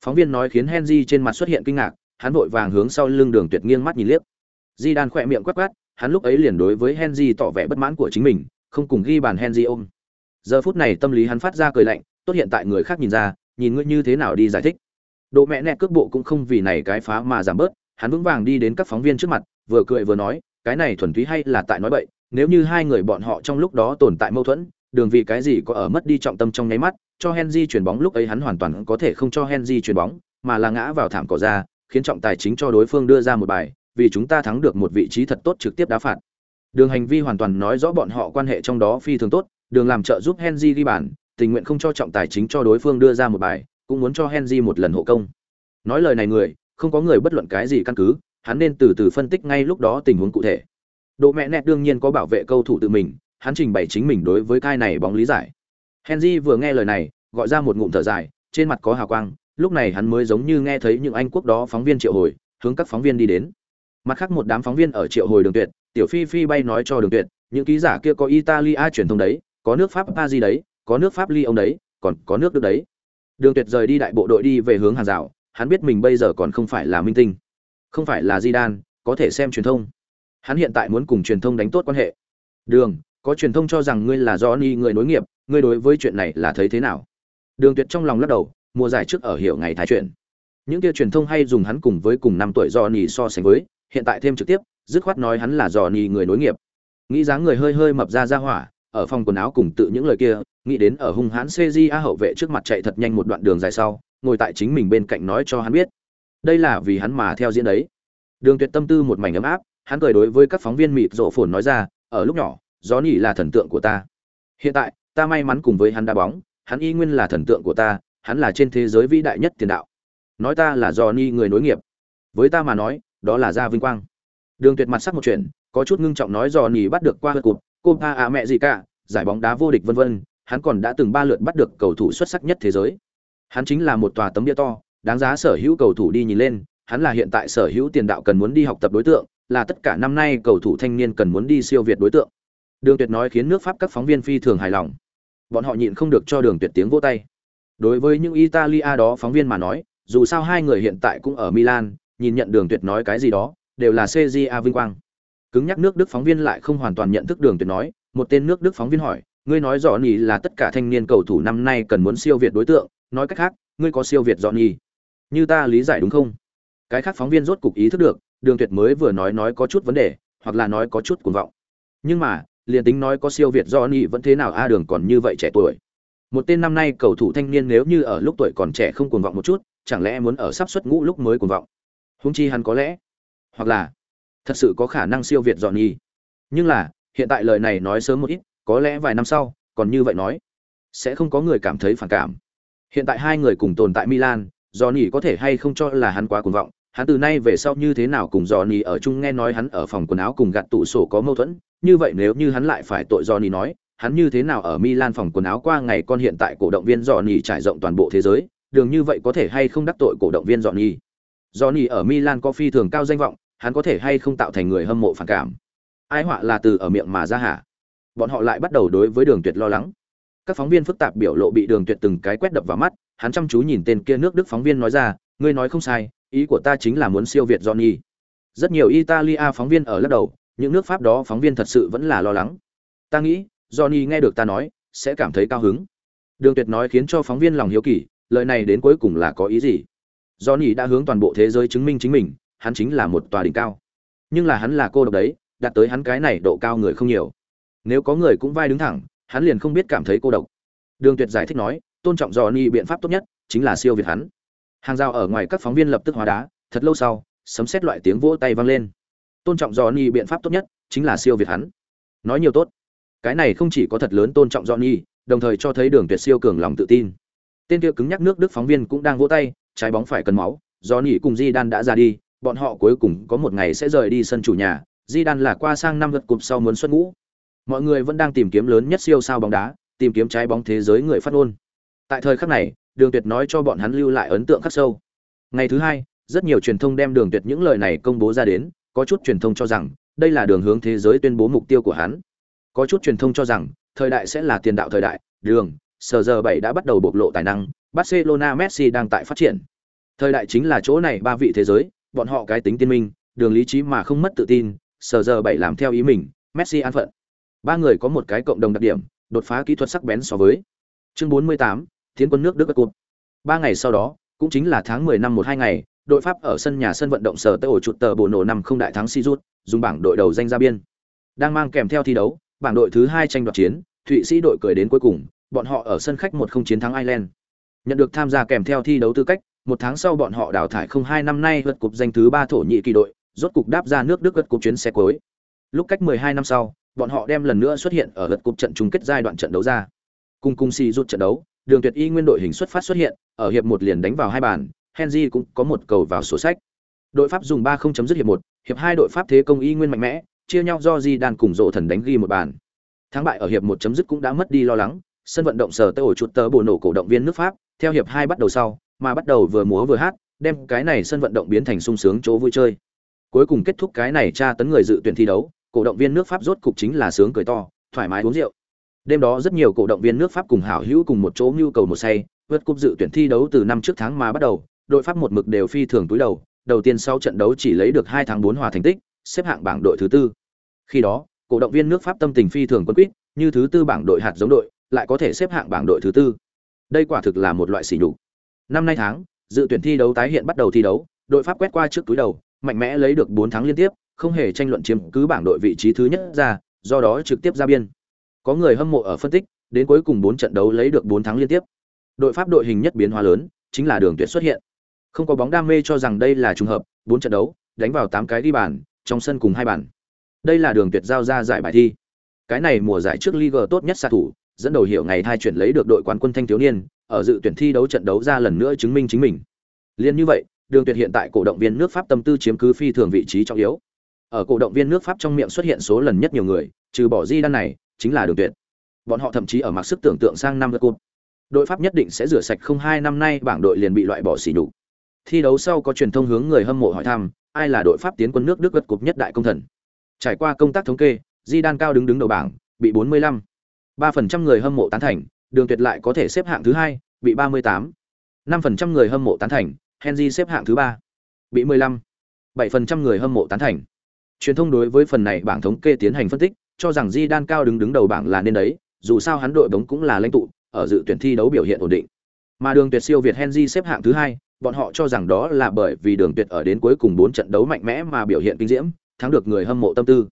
Phóng viên nói khiến henry trên mặt xuất hiện kinh ngạc, hắn vội vàng hướng sau lưng đường tuyệt nghiêng mắt nhìn liếc. Di đan khỏe miệng quát quát hắn lúc ấy liền đối với henry tỏ vẻ bất mãn của chính mình, không cùng ghi bàn henry ôm. Giờ phút này tâm lý hắn phát ra cười lạnh, tốt hiện tại người khác nhìn ra, nhìn ngươi như thế nào đi giải thích. Độ mẹ nẹt cước bộ cũng không vì này cái phá mà giảm bớt, hắn vững vàng đi đến các phóng viên trước mặt, vừa cười vừa nói, cái này thuần túy hay là tại nói bậy, nếu như hai người bọn họ trong lúc đó tồn tại mâu thuẫn, đường vì cái gì có ở mất đi trọng tâm trong nháy mắt, cho henry chuyển bóng lúc ấy hắn hoàn toàn có thể không cho henry chuyển bóng, mà là ngã vào thảm cỏ ra, khiến trọng tài chính cho đối phương đưa ra một bài vì chúng ta thắng được một vị trí thật tốt trực tiếp đá phạt. Đường hành vi hoàn toàn nói rõ bọn họ quan hệ trong đó phi thường tốt, đường làm trợ giúp henry ghi bàn, tình nguyện không cho trọng tài chính cho đối phương đưa ra một bài, cũng muốn cho henry một lần hộ công. Nói lời này người, không có người bất luận cái gì căn cứ, hắn nên từ từ phân tích ngay lúc đó tình huống cụ thể. Độ mẹ nẹt đương nhiên có bảo vệ câu thủ tự mình, hắn trình bày chính mình đối với cai này bóng lý giải. Henry vừa nghe lời này, gọi ra một ngụm thở dài, trên mặt có hào quang, lúc này hắn mới giống như nghe thấy những anh quốc đó phóng viên triệu hồi, hướng các phóng viên đi đến mặt khác một đám phóng viên ở triệu hồi đường tuyệt, tiểu phi phi bay nói cho đường tuyệt, những ký giả kia có italia truyền thông đấy, có nước pháp paris đấy, có nước pháp ly ông đấy, còn có nước đức đấy. Đường tuyệt rời đi đại bộ đội đi về hướng hàng rào hắn biết mình bây giờ còn không phải là minh tinh, không phải là di đan có thể xem truyền thông. Hắn hiện tại muốn cùng truyền thông đánh tốt quan hệ. Đường, có truyền thông cho rằng ngươi là do ni người nối nghiệp, ngươi đối với chuyện này là thấy thế nào? Đường tuyệt trong lòng lắc đầu, mùa giải trước ở hiểu ngày thái chuyện. Những kia truyền thông hay dùng hắn cùng với cùng năm tuổi do ni so sánh với hiện tại thêm trực tiếp, dứt khoát nói hắn là dò nhì người nối nghiệp. Nghĩ dáng người hơi hơi mập ra ra hỏa, ở phòng quần áo cùng tự những lời kia, nghĩ đến ở hung hãn A hậu vệ trước mặt chạy thật nhanh một đoạn đường dài sau, ngồi tại chính mình bên cạnh nói cho hắn biết. Đây là vì hắn mà theo diễn đấy. Đường tuyệt tâm tư một mảnh ấm áp, hắn cười đối với các phóng viên mịt rộ phồn nói ra, ở lúc nhỏ gió nhỉ là thần tượng của ta. Hiện tại, ta may mắn cùng với hắn đá bóng, hắn y nguyên là thần tượng của ta, hắn là trên thế giới vĩ đại nhất tiền đạo. Nói ta là do ni người nối nghiệp. Với ta mà nói đó là ra vinh quang. Đường tuyệt mặt sắc một chuyện, có chút ngưng trọng nói dò nỉ bắt được qua hớt cụt, cô pa à mẹ gì cả, giải bóng đá vô địch vân vân, hắn còn đã từng ba lượt bắt được cầu thủ xuất sắc nhất thế giới. Hắn chính là một tòa tấm bia to, đáng giá sở hữu cầu thủ đi nhìn lên, hắn là hiện tại sở hữu tiền đạo cần muốn đi học tập đối tượng, là tất cả năm nay cầu thủ thanh niên cần muốn đi siêu việt đối tượng. Đường tuyệt nói khiến nước pháp các phóng viên phi thường hài lòng. Bọn họ nhịn không được cho đường tuyệt tiếng vỗ tay. Đối với những italia đó phóng viên mà nói, dù sao hai người hiện tại cũng ở milan nhìn nhận đường tuyệt nói cái gì đó, đều là cja vinh quang. Cứng nhắc nước đức phóng viên lại không hoàn toàn nhận thức đường tuyệt nói, một tên nước đức phóng viên hỏi, ngươi nói rõ nhỉ là tất cả thanh niên cầu thủ năm nay cần muốn siêu việt đối tượng, nói cách khác, ngươi có siêu việt rõ nhỉ? Như ta lý giải đúng không? Cái khác phóng viên rốt cục ý thức được, đường tuyệt mới vừa nói nói có chút vấn đề, hoặc là nói có chút cuồng vọng. Nhưng mà, liền tính nói có siêu việt do ni vẫn thế nào, a đường còn như vậy trẻ tuổi. Một tên năm nay cầu thủ thanh niên nếu như ở lúc tuổi còn trẻ không cuồng vọng một chút, chẳng lẽ muốn ở sắp xuất ngũ lúc mới cuồng vọng? Húng chi hắn có lẽ, hoặc là thật sự có khả năng siêu việt dọn nhi. Nhưng là, hiện tại lời này nói sớm một ít, có lẽ vài năm sau, còn như vậy nói, sẽ không có người cảm thấy phản cảm. Hiện tại hai người cùng tồn tại milan Dò nhi có thể hay không cho là hắn quá cuồng vọng, hắn từ nay về sau như thế nào cùng dò nỉ ở chung nghe nói hắn ở phòng quần áo cùng gạt tủ sổ có mâu thuẫn, như vậy nếu như hắn lại phải tội dò nỉ nói, hắn như thế nào ở milan phòng quần áo qua ngày con hiện tại cổ động viên dò nỉ trải rộng toàn bộ thế giới, đường như vậy có thể hay không đắc tội cổ động viên dò Johnny ở milan có phi thường cao danh vọng hắn có thể hay không tạo thành người hâm mộ phản cảm ai họa là từ ở miệng mà ra hả bọn họ lại bắt đầu đối với đường tuyệt lo lắng các phóng viên phức tạp biểu lộ bị đường tuyệt từng cái quét đập vào mắt hắn chăm chú nhìn tên kia nước đức phóng viên nói ra ngươi nói không sai ý của ta chính là muốn siêu việt Johnny. Rất nhiều Italia phóng viên ở lắc đầu, những nước Pháp đó phóng viên thật sự vẫn là lo lắng. Ta nghĩ, Johnny nghe được ta nói, sẽ cảm thấy cao hứng. Đường Tuyệt nói khiến cho phóng viên lòng hiếu kỳ, lời này đến cuối cùng là có ý gì? Johnny đã hướng toàn bộ thế giới chứng minh chính mình, hắn chính là một tòa đỉnh cao. Nhưng là hắn là cô độc đấy, đạt tới hắn cái này độ cao người không nhiều. Nếu có người cũng vai đứng thẳng, hắn liền không biết cảm thấy cô độc. Đường Tuyệt giải thích nói, tôn trọng Johnny biện pháp tốt nhất chính là siêu việt hắn hàng rào ở ngoài các phóng viên lập tức hóa đá thật lâu sau sấm xét loại tiếng vỗ tay vang lên tôn trọng johnny biện pháp tốt nhất chính là siêu việt hắn nói nhiều tốt cái này không chỉ có thật lớn tôn trọng johnny đồng thời cho thấy đường tuyệt siêu cường lòng tự tin tên kia cứng nhắc nước đức phóng viên cũng đang vỗ tay trái bóng phải cần máu johnny cùng di đan đã ra đi bọn họ cuối cùng có một ngày sẽ rời đi sân chủ nhà Zidane là qua sang năm lượt cục sau muốn xuất ngũ. Mọi người vẫn đang tìm kiếm lớn nhất siêu sao bóng đá, tìm kiếm trái bóng thế giới người phát ngôn. Tại thời khắc này, Đường Tuyệt nói cho bọn hắn lưu lại ấn tượng khắc sâu. Ngày thứ hai, rất nhiều truyền thông đem Đường Tuyệt những lời này công bố ra đến, có chút truyền thông cho rằng đây là đường hướng thế giới tuyên bố mục tiêu của hắn. Có chút truyền thông cho rằng thời đại sẽ là tiền đạo thời đại, đường, sở giờ 7 đã bắt đầu bộc lộ tài năng, Barcelona Messi đang tại phát triển. Thời đại chính là chỗ này ba vị thế giới, bọn họ cái tính tiên minh, đường lý trí mà không mất tự tin, sở giờ bảy làm theo ý mình, Messi an phận. Ba người có một cái cộng đồng đặc điểm, đột phá kỹ thuật sắc bén so với. Chương 48, Tiến quân nước Đức cuộc. Ba ngày sau đó, cũng chính là tháng 10 năm 12 ngày, đội Pháp ở sân nhà sân vận động sở tới ổ chuột tờ bộ nổ năm không đại thắng si rút, dùng bảng đội đầu danh ra biên. Đang mang kèm theo thi đấu, bảng đội thứ hai tranh đoạt chiến, Thụy Sĩ đội cười đến cuối cùng, bọn họ ở sân khách một không chiến thắng Ireland. Nhận được tham gia kèm theo thi đấu tư cách, một tháng sau bọn họ đào thải không hai năm nay vượt cục danh thứ ba thổ nhị kỳ đội, rốt cục đáp ra nước Đức vượt cục chuyến xe cuối. Lúc cách 12 năm sau, bọn họ đem lần nữa xuất hiện ở vượt cục trận chung kết giai đoạn trận đấu ra. Cùng cùng si rút trận đấu, Đường Tuyệt Y nguyên đội hình xuất phát xuất hiện, ở hiệp một liền đánh vào hai bàn, Henry cũng có một cầu vào sổ sách. Đội Pháp dùng 3-0 chấm dứt hiệp 1, hiệp 2 đội Pháp thế công y nguyên mạnh mẽ, chia nhau do Di đàn cùng rộ thần đánh ghi một bàn. Thắng bại ở hiệp 1 chấm dứt cũng đã mất đi lo lắng, sân vận động sở tới ổ chuột tớ bổ nổ cổ động viên nước Pháp, theo hiệp 2 bắt đầu sau, mà bắt đầu vừa múa vừa hát, đem cái này sân vận động biến thành sung sướng chỗ vui chơi. Cuối cùng kết thúc cái này tra tấn người dự tuyển thi đấu, cổ động viên nước Pháp rốt cục chính là sướng cười to, thoải mái uống rượu. Đêm đó rất nhiều cổ động viên nước Pháp cùng hảo hữu cùng một chỗ nhu cầu một say, vượt cúp dự tuyển thi đấu từ năm trước tháng mà bắt đầu, đội Pháp một mực đều phi thường túi đầu, đầu tiên sau trận đấu chỉ lấy được hai tháng bốn hòa thành tích, xếp hạng bảng đội thứ tư. Khi đó, cổ động viên nước Pháp tâm tình phi thường quân quyết, như thứ tư bảng đội hạt giống đội, lại có thể xếp hạng bảng đội thứ tư. Đây quả thực là một loại sỉ nhục. Năm nay tháng, dự tuyển thi đấu tái hiện bắt đầu thi đấu, đội Pháp quét qua trước túi đầu, mạnh mẽ lấy được 4 thắng liên tiếp, không hề tranh luận chiếm cứ bảng đội vị trí thứ nhất ra, do đó trực tiếp ra biên. Có người hâm mộ ở phân tích, đến cuối cùng 4 trận đấu lấy được 4 thắng liên tiếp. Đội Pháp đội hình nhất biến hóa lớn, chính là đường tuyệt xuất hiện. Không có bóng đam mê cho rằng đây là trùng hợp, 4 trận đấu, đánh vào 8 cái đi bàn, trong sân cùng hai bàn. Đây là đường tuyệt giao ra giải bài thi. Cái này mùa giải trước Liga tốt nhất xạ thủ, dẫn đầu hiệu ngày hai chuyển lấy được đội quán quân thanh thiếu niên, ở dự tuyển thi đấu trận đấu ra lần nữa chứng minh chính mình. Liên như vậy, Đường Tuyệt hiện tại cổ động viên nước Pháp tâm tư chiếm cứ phi thường vị trí trọng yếu. Ở cổ động viên nước Pháp trong miệng xuất hiện số lần nhất nhiều người, trừ bỏ Di đan này, chính là Đường Tuyệt. Bọn họ thậm chí ở mặc sức tưởng tượng sang năm cột Đội Pháp nhất định sẽ rửa sạch không hai năm nay bảng đội liền bị loại bỏ xỉ nhục. Thi đấu sau có truyền thông hướng người hâm mộ hỏi thăm, ai là đội Pháp tiến quân nước Đức gật cục nhất đại công thần. Trải qua công tác thống kê, Di đan cao đứng đứng đầu bảng, bị 45. 3% người hâm mộ tán thành, Đường Tuyệt lại có thể xếp hạng thứ hai, bị 38. 5% người hâm mộ tán thành, Henry xếp hạng thứ ba, bị 15. 7% người hâm mộ tán thành. Truyền thông đối với phần này bảng thống kê tiến hành phân tích, cho rằng Di Đan cao đứng đứng đầu bảng là nên đấy, dù sao hắn đội bóng cũng là lãnh tụ, ở dự tuyển thi đấu biểu hiện ổn định. Mà Đường Tuyệt siêu Việt Henry xếp hạng thứ hai, bọn họ cho rằng đó là bởi vì Đường Tuyệt ở đến cuối cùng 4 trận đấu mạnh mẽ mà biểu hiện kinh diễm, thắng được người hâm mộ tâm tư.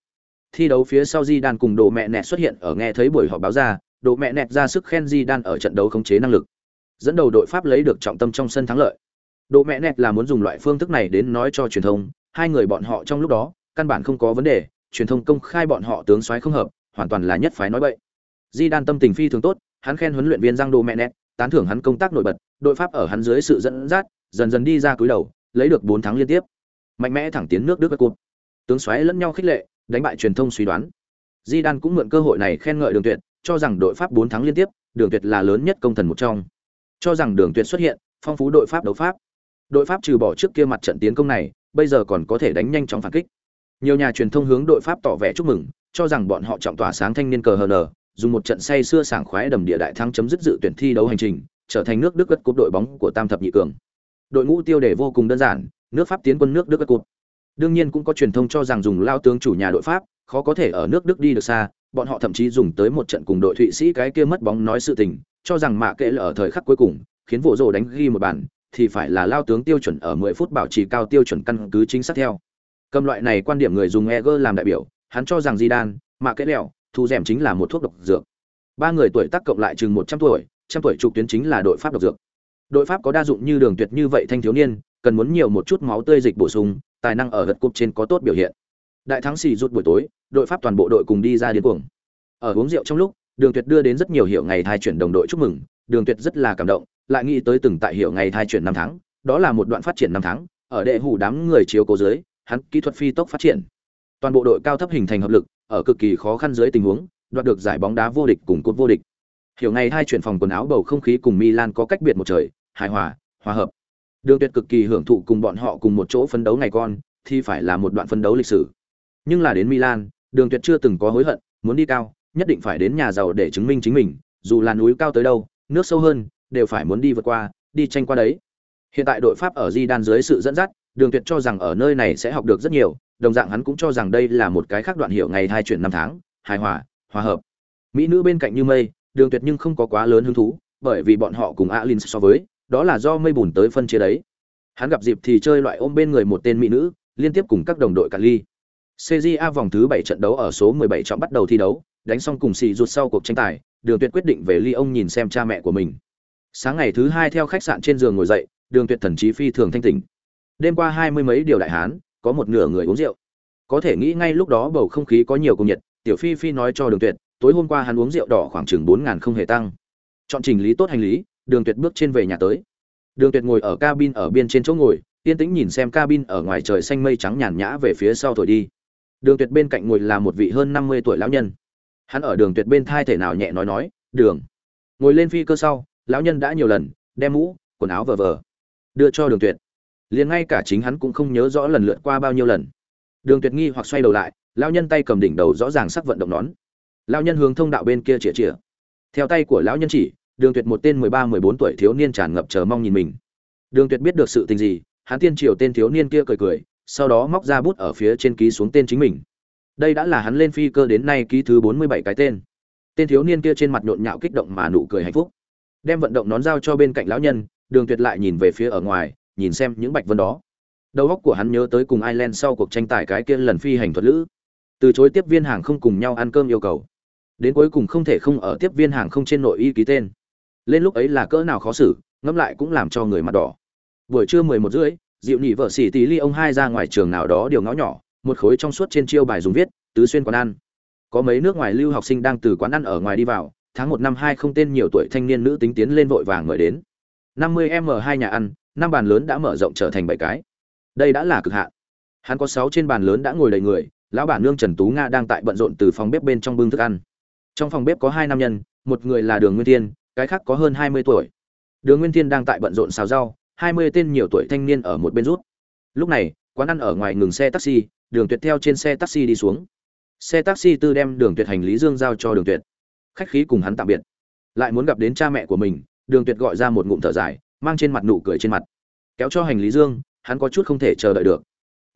Thi đấu phía sau Di Đan cùng Đồ Mẹ Nẹt xuất hiện ở nghe thấy buổi họp báo ra, Đồ Mẹ Nẹt ra sức khen Di Đan ở trận đấu khống chế năng lực. Dẫn đầu đội Pháp lấy được trọng tâm trong sân thắng lợi. Đồ Mẹ Nẹt là muốn dùng loại phương thức này đến nói cho truyền thông, hai người bọn họ trong lúc đó, căn bản không có vấn đề, truyền thông công khai bọn họ tướng soái không hợp, hoàn toàn là nhất phái nói bậy. Di Đan tâm tình phi thường tốt, hắn khen huấn luyện viên Giang Đồ Mẹ Nẹt, tán thưởng hắn công tác nổi bật, đội Pháp ở hắn dưới sự dẫn dắt, dần dần đi ra cúi đầu, lấy được 4 thắng liên tiếp. Mạnh mẽ thẳng tiến nước Đức cột. Tướng soái lẫn nhau khích lệ, đánh bại truyền thông suy đoán. Di Đan cũng mượn cơ hội này khen ngợi Đường Tuyệt, cho rằng đội Pháp 4 thắng liên tiếp, Đường Tuyệt là lớn nhất công thần một trong. Cho rằng Đường Tuyệt xuất hiện, phong phú đội Pháp đấu Pháp. Đội Pháp trừ bỏ trước kia mặt trận tiến công này, bây giờ còn có thể đánh nhanh chóng phản kích. Nhiều nhà truyền thông hướng đội Pháp tỏ vẻ chúc mừng, cho rằng bọn họ trọng tỏa sáng thanh niên cờ HN, dùng một trận say xưa sảng khoái đầm địa đại thắng chấm dứt dự tuyển thi đấu hành trình, trở thành nước Đức gất cúp đội bóng của Tam thập nhị cường. Đội ngũ tiêu đề vô cùng đơn giản, nước Pháp tiến quân nước Đức gất cúp. Đương nhiên cũng có truyền thông cho rằng dùng lao tướng chủ nhà đội Pháp, khó có thể ở nước Đức đi được xa, bọn họ thậm chí dùng tới một trận cùng đội Thụy Sĩ cái kia mất bóng nói sự tình, cho rằng mạ kệ là ở thời khắc cuối cùng, khiến vụ rồ đánh ghi một bàn, thì phải là lao tướng tiêu chuẩn ở 10 phút bảo trì cao tiêu chuẩn căn cứ chính xác theo. Cầm loại này quan điểm người dùng Eger làm đại biểu, hắn cho rằng Zidane, mạ kệ lẹo, thu rèm chính là một thuốc độc dược. Ba người tuổi tác cộng lại chừng 100 tuổi, trăm tuổi trục tuyến chính là đội Pháp độc dược. Đội Pháp có đa dụng như đường tuyệt như vậy thanh thiếu niên, cần muốn nhiều một chút máu tươi dịch bổ sung, tài năng ở lượt cúp trên có tốt biểu hiện. Đại thắng xì rút buổi tối, đội Pháp toàn bộ đội cùng đi ra điên cuồng. Ở uống rượu trong lúc, Đường Tuyệt đưa đến rất nhiều hiệu ngày thai chuyển đồng đội chúc mừng, Đường Tuyệt rất là cảm động, lại nghĩ tới từng tại hiệu ngày thai chuyển năm tháng, đó là một đoạn phát triển năm tháng, ở đệ hủ đám người chiếu cố dưới, hắn kỹ thuật phi tốc phát triển. toàn bộ đội cao thấp hình thành hợp lực ở cực kỳ khó khăn dưới tình huống đoạt được giải bóng đá vô địch cùng cột vô địch hiểu ngày hai chuyển phòng quần áo bầu không khí cùng milan có cách biệt một trời hài hòa hòa hợp đường tuyệt cực kỳ hưởng thụ cùng bọn họ cùng một chỗ phấn đấu ngày con, thì phải là một đoạn phấn đấu lịch sử. Nhưng là đến milan, đường tuyệt chưa từng có hối hận, muốn đi cao, nhất định phải đến nhà giàu để chứng minh chính mình, dù là núi cao tới đâu, nước sâu hơn, đều phải muốn đi vượt qua, đi tranh qua đấy. Hiện tại đội pháp ở di đan dưới sự dẫn dắt, đường tuyệt cho rằng ở nơi này sẽ học được rất nhiều, đồng dạng hắn cũng cho rằng đây là một cái khác đoạn hiểu ngày hai chuyển năm tháng, hài hòa hòa hợp. Mỹ nữ bên cạnh như mây, đường tuyệt nhưng không có quá lớn hứng thú, bởi vì bọn họ cùng alin so với đó là do mây bùn tới phân chia đấy hắn gặp dịp thì chơi loại ôm bên người một tên mỹ nữ liên tiếp cùng các đồng đội cạn ly CJA vòng thứ bảy trận đấu ở số 17 chọn bắt đầu thi đấu, đánh xong cùng xì rụt sau cuộc tranh tài, Đường Tuyệt quyết định về ly ông nhìn xem cha mẹ của mình. Sáng ngày thứ hai theo khách sạn trên giường ngồi dậy, Đường Tuyệt thần trí phi thường thanh tỉnh. Đêm qua hai mươi mấy điều đại hán, có một nửa người uống rượu. Có thể nghĩ ngay lúc đó bầu không khí có nhiều công nhiệt, Tiểu Phi Phi nói cho Đường Tuyệt, tối hôm qua hắn uống rượu đỏ khoảng chừng 4000 không hề tăng. Chọn trình lý tốt hành lý, Đường Tuyệt bước trên về nhà tới. Đường Tuyệt ngồi ở cabin ở bên trên chỗ ngồi, yên tĩnh nhìn xem cabin ở ngoài trời xanh mây trắng nhàn nhã về phía sau thổi đi. Đường Tuyệt bên cạnh ngồi là một vị hơn 50 tuổi lão nhân. Hắn ở Đường Tuyệt bên thai thể nào nhẹ nói nói, "Đường." Ngồi lên phi cơ sau, lão nhân đã nhiều lần đem mũ, quần áo vờ vờ đưa cho Đường Tuyệt. Liền ngay cả chính hắn cũng không nhớ rõ lần lượt qua bao nhiêu lần. Đường Tuyệt nghi hoặc xoay đầu lại, lão nhân tay cầm đỉnh đầu rõ ràng sắc vận động nón. Lão nhân hướng thông đạo bên kia chĩa chĩa. Theo tay của lão nhân chỉ, Đường Tuyệt một tên 13-14 tuổi thiếu niên tràn ngập chờ mong nhìn mình. Đường Tuyệt biết được sự tình gì, hắn tiên triều tên thiếu niên kia cười cười, sau đó móc ra bút ở phía trên ký xuống tên chính mình. Đây đã là hắn lên phi cơ đến nay ký thứ bốn mươi bảy cái tên. Tên thiếu niên kia trên mặt nhộn nhạo kích động mà nụ cười hạnh phúc. Đem vận động nón giao cho bên cạnh lão nhân đường tuyệt lại nhìn về phía ở ngoài nhìn xem những bạch vân đó. Đầu óc của hắn nhớ tới cùng Ireland sau cuộc tranh tài cái kia lần phi hành thuật lữ. Từ chối tiếp viên hàng không cùng nhau ăn cơm yêu cầu. Đến cuối cùng không thể không ở tiếp viên hàng không trên nội y ký tên lên lúc ấy là cỡ nào khó xử, ngẫm lại cũng làm cho người mặt đỏ. Buổi trưa mười một rưỡi dịu nhị vợ xỉ tí ly ông hai ra ngoài trường nào đó điều ngõ nhỏ, một khối trong suốt trên chiêu bài dùng viết, tứ xuyên quán ăn. Có mấy nước ngoài lưu học sinh đang từ quán ăn ở ngoài đi vào, tháng một năm hai không tên nhiều tuổi thanh niên nữ tính tiến lên vội vàng mời đến. Năm mươi m hai nhà ăn, năm bàn lớn đã mở rộng trở thành bảy cái. Đây đã là cực hạn. Hắn có sáu trên bàn lớn đã ngồi đầy người, lão bản nương trần tú nga đang tại bận rộn từ phòng bếp bên trong bưng thức ăn. Trong phòng bếp có hai nam nhân, một người là đường nguyên thiên cái khác có hơn hai mươi tuổi. Đường nguyên thiên đang tại bận rộn xào rau, hai mươi tên nhiều tuổi thanh niên ở một bên rút. Lúc này, quán ăn ở ngoài ngừng xe taxi, đường tuyệt theo trên xe taxi đi xuống. Xe taxi tư đem đường tuyệt hành lý dương giao cho đường tuyệt. Khách khí cùng hắn tạm biệt. Lại muốn gặp đến cha mẹ của mình, đường tuyệt gọi ra một ngụm thở dài, mang trên mặt nụ cười trên mặt. Kéo cho hành lý dương, hắn có chút không thể chờ đợi được.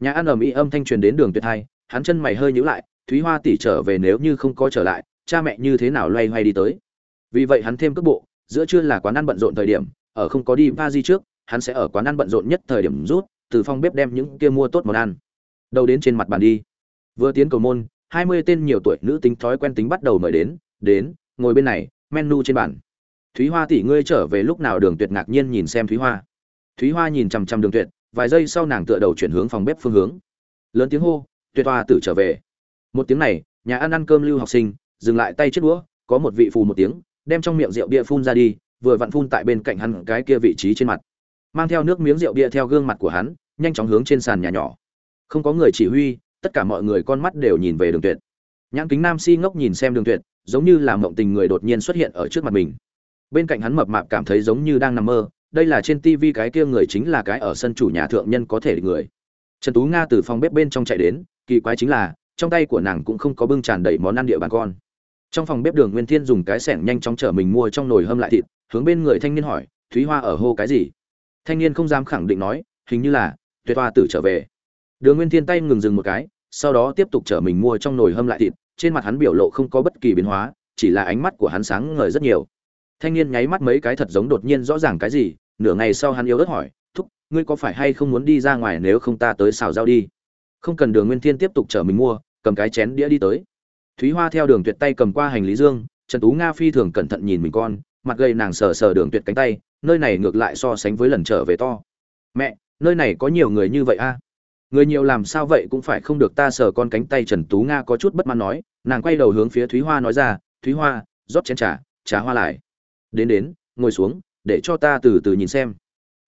Nhà ăn ở mỹ âm thanh truyền đến đường tuyệt hai, hắn chân mày hơi nhíu lại, thúy hoa tỷ trở về nếu như không có trở lại, cha mẹ như thế nào loay hoay đi tới vì vậy hắn thêm cước bộ, giữa trưa là quán ăn bận rộn thời điểm, ở không có đi ba di trước, hắn sẽ ở quán ăn bận rộn nhất thời điểm rút, từ phòng bếp đem những kia mua tốt món ăn, đầu đến trên mặt bàn đi. Vừa tiến cầu môn, hai mươi tên nhiều tuổi nữ tính thói quen tính bắt đầu mời đến đến, ngồi bên này, menu trên bàn. Thúy hoa tỷ ngươi trở về lúc nào đường tuyệt ngạc nhiên nhìn xem thúy hoa. Thúy hoa nhìn chằm chằm đường tuyệt, vài giây sau nàng tựa đầu chuyển hướng phòng bếp phương hướng. Lớn tiếng hô, tuyệt hoa tử trở về. Một tiếng này, nhà ăn ăn cơm lưu học sinh, dừng lại tay chiếc đũa, có một vị phù một tiếng đem trong miệng rượu bia phun ra đi, vừa vặn phun tại bên cạnh hắn cái kia vị trí trên mặt. Mang theo nước miếng rượu bia theo gương mặt của hắn, nhanh chóng hướng trên sàn nhà nhỏ. Không có người chỉ huy, tất cả mọi người con mắt đều nhìn về đường tuyệt. Nhãn kính nam si ngốc nhìn xem đường tuyệt, giống như là mộng tình người đột nhiên xuất hiện ở trước mặt mình. Bên cạnh hắn mập mạp cảm thấy giống như đang nằm mơ, đây là trên tivi cái kia người chính là cái ở sân chủ nhà thượng nhân có thể người. Trần tú nga từ phòng bếp bên trong chạy đến, kỳ quái chính là, trong tay của nàng cũng không có bưng tràn đầy món ăn địa bàn con trong phòng bếp đường nguyên thiên dùng cái sẻng nhanh chóng chở mình mua trong nồi hâm lại thịt, hướng bên người thanh niên hỏi, thúy hoa ở hô cái gì? Thanh niên không dám khẳng định nói, hình như là, tuyệt hoa tử trở về. Đường nguyên thiên tay ngừng dừng một cái, sau đó tiếp tục chở mình mua trong nồi hâm lại thịt, trên mặt hắn biểu lộ không có bất kỳ biến hóa, chỉ là ánh mắt của hắn sáng ngời rất nhiều. Thanh niên nháy mắt mấy cái thật giống đột nhiên rõ ràng cái gì, nửa ngày sau hắn yếu ớt hỏi, thúc, ngươi có phải hay không muốn đi ra ngoài nếu không ta tới xào rau đi? Không cần đường nguyên thiên tiếp tục chở mình mua, cầm cái chén đĩa đi tới thúy hoa theo đường tuyệt tay cầm qua hành lý dương, trần tú nga phi thường cẩn thận nhìn mình con, mặt gây nàng sờ sờ đường tuyệt cánh tay, nơi này ngược lại so sánh với lần trở về to. Mẹ, nơi này có nhiều người như vậy a người nhiều làm sao vậy cũng phải không được ta sờ con cánh tay. Trần tú nga có chút bất mãn nói, nàng quay đầu hướng phía thúy hoa nói ra, thúy hoa, rót chén trà trà hoa lại. Đến đến, ngồi xuống, để cho ta từ từ nhìn xem.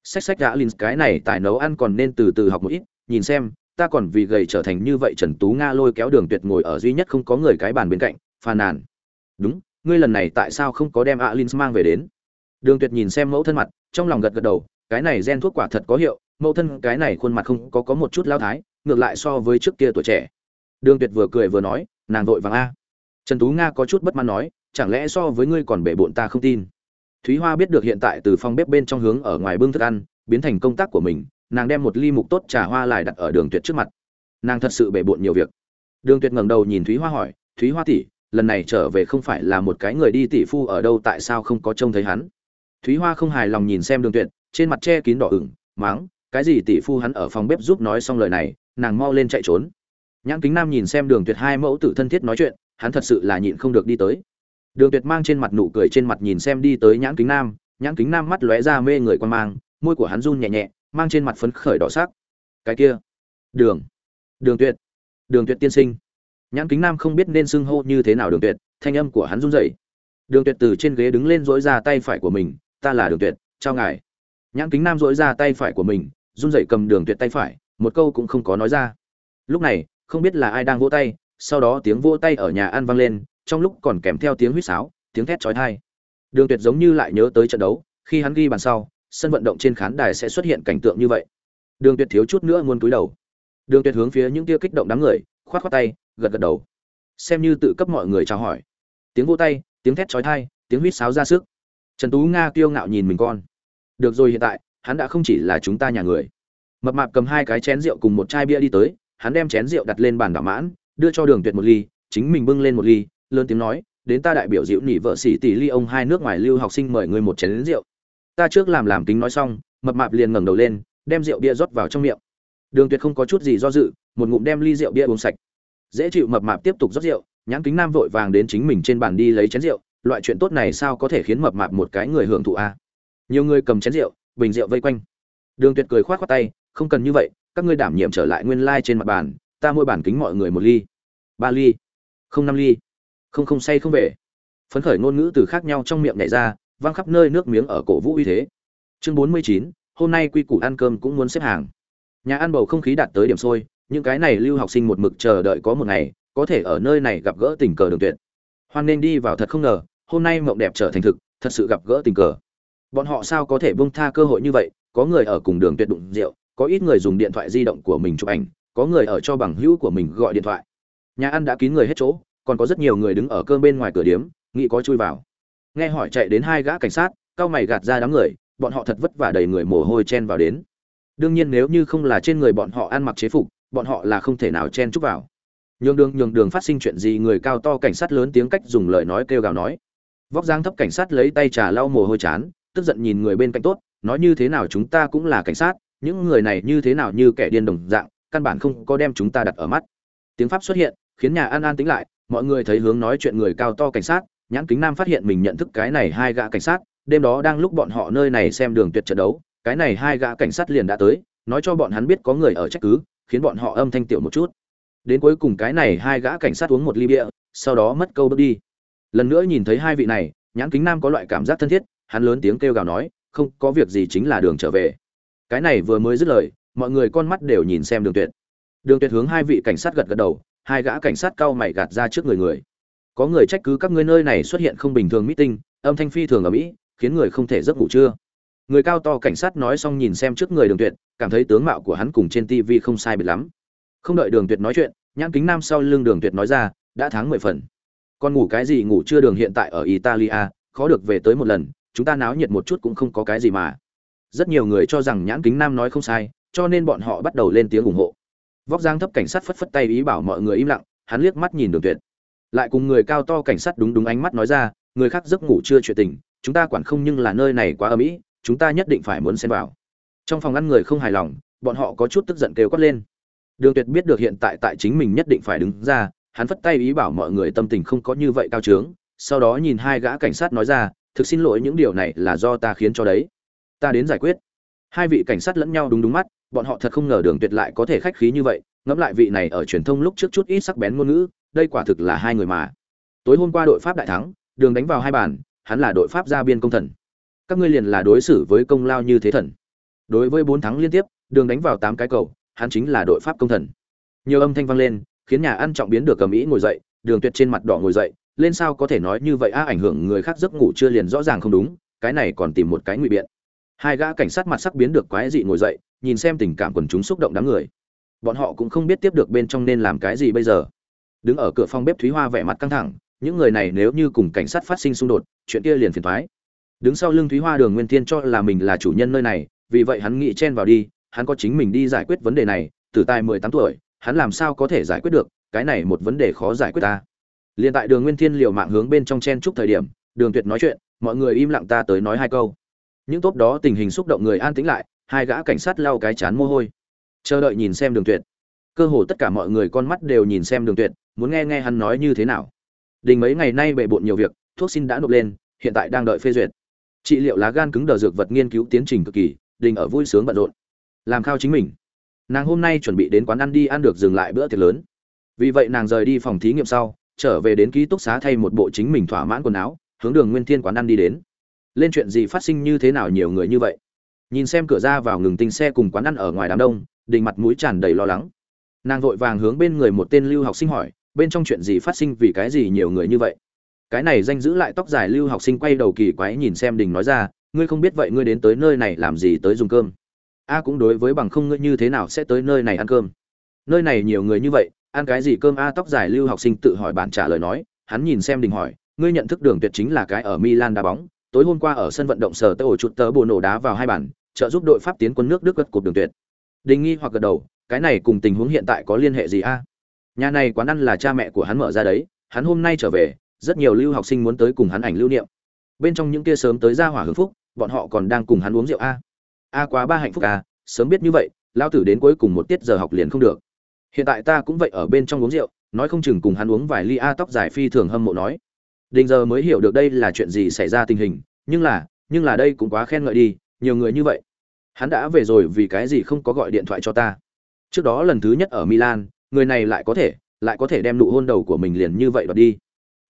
Sách sách đã linh cái này tài nấu ăn còn nên từ từ học một ít, nhìn xem ta còn vì gầy trở thành như vậy trần tú nga lôi kéo đường tuyệt ngồi ở duy nhất không có người cái bàn bên cạnh, phàn nàn. Đúng, ngươi lần này tại sao không có đem alin mang về đến? Đường tuyệt nhìn xem mẫu thân mặt, trong lòng gật gật đầu, cái này gen thuốc quả thật có hiệu, mẫu thân cái này khuôn mặt không có có một chút lao thái, ngược lại so với trước kia tuổi trẻ. Đường tuyệt vừa cười vừa nói, nàng vội vàng a. Trần tú nga có chút bất mãn nói, chẳng lẽ so với ngươi còn bể bộn ta không tin? Thúy hoa biết được hiện tại từ phòng bếp bên trong hướng ở ngoài bưng thức ăn, biến thành công tác của mình nàng đem một ly mục tốt trà hoa lại đặt ở đường tuyệt trước mặt. Nàng thật sự bể bộn nhiều việc. Đường tuyệt ngẩng đầu nhìn thúy hoa hỏi, thúy hoa tỷ, lần này trở về không phải là một cái người đi tỷ phu ở đâu, tại sao không có trông thấy hắn? Thúy hoa không hài lòng nhìn xem đường tuyệt, trên mặt che kín đỏ ửng, máng, cái gì tỷ phu hắn ở phòng bếp giúp nói xong lời này, nàng mau lên chạy trốn. Nhãn kính nam nhìn xem đường tuyệt hai mẫu tử thân thiết nói chuyện, hắn thật sự là nhịn không được đi tới. Đường tuyệt mang trên mặt nụ cười trên mặt nhìn xem đi tới nhãn kính nam, nhãn kính nam mắt lóe ra mê người quan mang, môi của hắn run nhẹ nhẹ mang trên mặt phấn khởi đỏ sắc. Cái kia. Đường. Đường tuyệt. Đường tuyệt tiên sinh. Nhãn kính nam không biết nên xưng hô như thế nào đường tuyệt, thanh âm của hắn run rẩy. Đường tuyệt từ trên ghế đứng lên rỗi ra tay phải của mình, ta là đường tuyệt, chào ngài. Nhãn kính nam rỗi ra tay phải của mình, run rẩy cầm đường tuyệt tay phải, một câu cũng không có nói ra. Lúc này, không biết là ai đang vỗ tay, sau đó tiếng vỗ tay ở nhà ăn vang lên, trong lúc còn kèm theo tiếng huýt sáo, tiếng thét chói tai. Đường tuyệt giống như lại nhớ tới trận đấu, khi hắn ghi bàn sau sân vận động trên khán đài sẽ xuất hiện cảnh tượng như vậy. Đường tuyệt thiếu chút nữa muốn túi đầu. Đường tuyệt hướng phía những kia kích động đám người, khoát khoát tay, gật gật đầu. Xem như tự cấp mọi người chào hỏi. Tiếng vỗ tay, tiếng thét chói tai, tiếng huýt sáo ra sức. Trần tú nga kiêu ngạo nhìn mình con. Được rồi hiện tại, hắn đã không chỉ là chúng ta nhà người. Mập mạp cầm hai cái chén rượu cùng một chai bia đi tới, hắn đem chén rượu đặt lên bàn đảo mãn, đưa cho đường tuyệt một ly, chính mình bưng lên một ly, lớn tiếng nói, đến ta đại biểu diệu nỉ vợ sĩ tỷ ly, ông hai nước ngoài lưu học sinh mời người một chén rượu ta trước làm làm kính nói xong, mập mạp liền ngẩng đầu lên, đem rượu bia rót vào trong miệng. Đường tuyệt không có chút gì do dự, một ngụm đem ly rượu bia uống sạch. Dễ chịu mập mạp tiếp tục rót rượu, nhãn kính nam vội vàng đến chính mình trên bàn đi lấy chén rượu, loại chuyện tốt này sao có thể khiến mập mạp một cái người hưởng thụ a? Nhiều người cầm chén rượu, bình rượu vây quanh. Đường tuyệt cười khoát khoát tay, không cần như vậy, các ngươi đảm nhiệm trở lại nguyên lai like trên mặt bàn, ta mua bản kính mọi người một ly. Ba ly. Không năm ly. Không không say không về. Phấn khởi ngôn ngữ từ khác nhau trong miệng nhảy ra văng khắp nơi nước miếng ở cổ vũ uy thế. Chương bốn mươi chín, hôm nay quy củ ăn cơm cũng muốn xếp hàng. Nhà ăn bầu không khí đạt tới điểm sôi, những cái này lưu học sinh một mực chờ đợi có một ngày, có thể ở nơi này gặp gỡ tình cờ đường tuyệt. Hoan nên đi vào thật không ngờ, hôm nay mộng đẹp trở thành thực, thật sự gặp gỡ tình cờ. Bọn họ sao có thể bông tha cơ hội như vậy, có người ở cùng đường tuyệt đụng rượu, có ít người dùng điện thoại di động của mình chụp ảnh, có người ở cho bằng hữu của mình gọi điện thoại. Nhà ăn đã kín người hết chỗ, còn có rất nhiều người đứng ở cơm bên ngoài cửa điếm, nghĩ có chui vào nghe hỏi chạy đến hai gã cảnh sát, cao mày gạt ra đám người, bọn họ thật vất vả đầy người mồ hôi chen vào đến. Đương nhiên nếu như không là trên người bọn họ ăn mặc chế phục, bọn họ là không thể nào chen chúc vào. Nhường đường nhường đường phát sinh chuyện gì người cao to cảnh sát lớn tiếng cách dùng lời nói kêu gào nói. Vóc dáng thấp cảnh sát lấy tay trà lau mồ hôi chán, tức giận nhìn người bên cạnh tốt, nói như thế nào chúng ta cũng là cảnh sát, những người này như thế nào như kẻ điên đồng dạng, căn bản không có đem chúng ta đặt ở mắt. Tiếng pháp xuất hiện, khiến nhà an an tính lại, mọi người thấy hướng nói chuyện người cao to cảnh sát nhãn kính nam phát hiện mình nhận thức cái này hai gã cảnh sát, đêm đó đang lúc bọn họ nơi này xem đường tuyệt trận đấu, cái này hai gã cảnh sát liền đã tới, nói cho bọn hắn biết có người ở trách cứ, khiến bọn họ âm thanh tiểu một chút. Đến cuối cùng cái này hai gã cảnh sát uống một ly bia, sau đó mất câu bước đi. Lần nữa nhìn thấy hai vị này, nhãn kính nam có loại cảm giác thân thiết, hắn lớn tiếng kêu gào nói, không, có việc gì chính là đường trở về. Cái này vừa mới dứt lời, mọi người con mắt đều nhìn xem đường tuyệt. Đường tuyệt hướng hai vị cảnh sát gật gật đầu, hai gã cảnh sát cao mày gạt ra trước người người có người trách cứ các ngươi nơi này xuất hiện không bình thường meeting, âm thanh phi thường ở mỹ khiến người không thể giấc ngủ trưa. Người cao to cảnh sát nói xong nhìn xem trước người đường tuyệt, cảm thấy tướng mạo của hắn cùng trên tv không sai biệt lắm. Không đợi đường tuyệt nói chuyện, nhãn kính nam sau lưng đường tuyệt nói ra, đã tháng mười phần. Còn ngủ cái gì ngủ chưa đường hiện tại ở italia, khó được về tới một lần, chúng ta náo nhiệt một chút cũng không có cái gì mà. Rất nhiều người cho rằng nhãn kính nam nói không sai, cho nên bọn họ bắt đầu lên tiếng ủng hộ. Vóc dáng thấp cảnh sát phất phất tay ý bảo mọi người im lặng, hắn liếc mắt nhìn đường tuyệt lại cùng người cao to cảnh sát đúng đúng ánh mắt nói ra, người khác giấc ngủ chưa chuyện tình, chúng ta quản không nhưng là nơi này quá âm ỉ chúng ta nhất định phải muốn xem vào. Trong phòng ăn người không hài lòng, bọn họ có chút tức giận kêu quát lên. Đường tuyệt biết được hiện tại tại chính mình nhất định phải đứng ra, hắn phất tay ý bảo mọi người tâm tình không có như vậy cao trướng, sau đó nhìn hai gã cảnh sát nói ra, thực xin lỗi những điều này là do ta khiến cho đấy. Ta đến giải quyết. Hai vị cảnh sát lẫn nhau đúng đúng mắt, bọn họ thật không ngờ đường tuyệt lại có thể khách khí như vậy, ngẫm lại vị này ở truyền thông lúc trước chút ít sắc bén ngôn ngữ đây quả thực là hai người mà. Tối hôm qua đội pháp đại thắng, đường đánh vào hai bàn, hắn là đội pháp gia biên công thần. Các ngươi liền là đối xử với công lao như thế thần. Đối với bốn thắng liên tiếp, đường đánh vào tám cái cầu, hắn chính là đội pháp công thần. Nhiều âm thanh vang lên, khiến nhà ăn trọng biến được cầm ý ngồi dậy, đường tuyệt trên mặt đỏ ngồi dậy, lên sao có thể nói như vậy a ảnh hưởng người khác giấc ngủ chưa liền rõ ràng không đúng, cái này còn tìm một cái ngụy biện. Hai gã cảnh sát mặt sắc biến được quái dị ngồi dậy, nhìn xem tình cảm quần chúng xúc động đám người. Bọn họ cũng không biết tiếp được bên trong nên làm cái gì bây giờ đứng ở cửa phòng bếp thúy hoa vẻ mặt căng thẳng, những người này nếu như cùng cảnh sát phát sinh xung đột, chuyện kia liền phiền thoái đứng sau lưng thúy hoa đường nguyên thiên cho là mình là chủ nhân nơi này, vì vậy hắn nghĩ chen vào đi, hắn có chính mình đi giải quyết vấn đề này từ tài mười tám tuổi, hắn làm sao có thể giải quyết được, cái này một vấn đề khó giải quyết ta. Liền tại đường nguyên thiên liều mạng hướng bên trong chen chúc thời điểm, đường tuyệt nói chuyện, mọi người im lặng ta tới nói hai câu. Những tốt đó tình hình xúc động người an tĩnh lại, hai gã cảnh sát lau cái chán mồ hôi. Chờ đợi nhìn xem đường tuyệt cơ hồ tất cả mọi người con mắt đều nhìn xem đường tuyệt, muốn nghe nghe hắn nói như thế nào. Đình mấy ngày nay bệ bộn nhiều việc, thuốc xin đã nộp lên, hiện tại đang đợi phê duyệt. Trị liệu lá gan cứng đờ dược vật nghiên cứu tiến trình cực kỳ, đình ở vui sướng bận rộn. Làm khao chính mình. Nàng hôm nay chuẩn bị đến quán ăn đi, ăn được dừng lại bữa tiệc lớn. Vì vậy nàng rời đi phòng thí nghiệm sau, trở về đến ký túc xá thay một bộ chính mình thỏa mãn quần áo, hướng đường nguyên thiên quán ăn đi đến. Lên chuyện gì phát sinh như thế nào nhiều người như vậy? Nhìn xem cửa ra vào ngừng tinh xe cùng quán ăn ở ngoài đám đông, đình mặt mũi tràn đầy lo lắng nàng vội vàng hướng bên người một tên lưu học sinh hỏi, bên trong chuyện gì phát sinh vì cái gì nhiều người như vậy? Cái này danh giữ lại tóc dài lưu học sinh quay đầu kỳ quái nhìn xem đình nói ra, ngươi không biết vậy ngươi đến tới nơi này làm gì tới dùng cơm? A cũng đối với bằng không ngươi như thế nào sẽ tới nơi này ăn cơm? Nơi này nhiều người như vậy, ăn cái gì cơm? A tóc dài lưu học sinh tự hỏi bạn trả lời nói, hắn nhìn xem đình hỏi, ngươi nhận thức đường tuyệt chính là cái ở milan đá bóng, tối hôm qua ở sân vận động sở tớ ổ chuột tớ bồ nổ đá vào hai bản trợ giúp đội pháp tiến quân nước đức gật cột đường tuyệt. Đình nghi hoặc gật đầu cái này cùng tình huống hiện tại có liên hệ gì a? Nhà này quán ăn là cha mẹ của hắn mở ra đấy, hắn hôm nay trở về, rất nhiều lưu học sinh muốn tới cùng hắn ảnh lưu niệm. Bên trong những kia sớm tới ra hỏa hưng phúc, bọn họ còn đang cùng hắn uống rượu a. A quá ba hạnh phúc a sớm biết như vậy lao tử đến cuối cùng một tiết giờ học liền không được. Hiện tại ta cũng vậy ở bên trong uống rượu, nói không chừng cùng hắn uống vài ly a tóc dài phi thường hâm mộ nói. Đình giờ mới hiểu được đây là chuyện gì xảy ra tình hình, nhưng là nhưng là đây cũng quá khen ngợi đi, nhiều người như vậy. Hắn đã về rồi vì cái gì không có gọi điện thoại cho ta? Trước đó lần thứ nhất ở milan, người này lại có thể, lại có thể đem nụ hôn đầu của mình liền như vậy đoạt đi.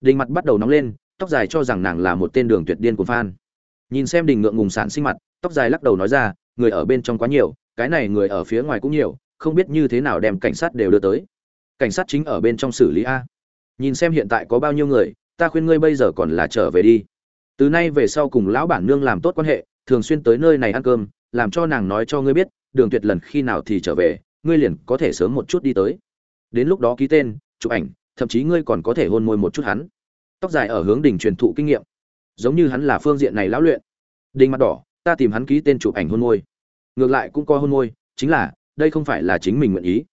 Đình mặt bắt đầu nóng lên, tóc dài cho rằng nàng là một tên đường tuyệt điên của fan. Nhìn xem đình ngượng ngùng sản sinh mặt, tóc dài lắc đầu nói ra, người ở bên trong quá nhiều, cái này người ở phía ngoài cũng nhiều, không biết như thế nào đem cảnh sát đều đưa tới. Cảnh sát chính ở bên trong xử lý a. Nhìn xem hiện tại có bao nhiêu người, ta khuyên ngươi bây giờ còn là trở về đi. Từ nay về sau cùng lão bản nương làm tốt quan hệ, thường xuyên tới nơi này ăn cơm, làm cho nàng nói cho ngươi biết, đường tuyệt lần khi nào thì trở về ngươi liền có thể sớm một chút đi tới. Đến lúc đó ký tên, chụp ảnh, thậm chí ngươi còn có thể hôn môi một chút hắn. Tóc dài ở hướng đình truyền thụ kinh nghiệm. Giống như hắn là phương diện này lão luyện. Đình mặt đỏ, ta tìm hắn ký tên chụp ảnh hôn môi. Ngược lại cũng có hôn môi, chính là, đây không phải là chính mình nguyện ý.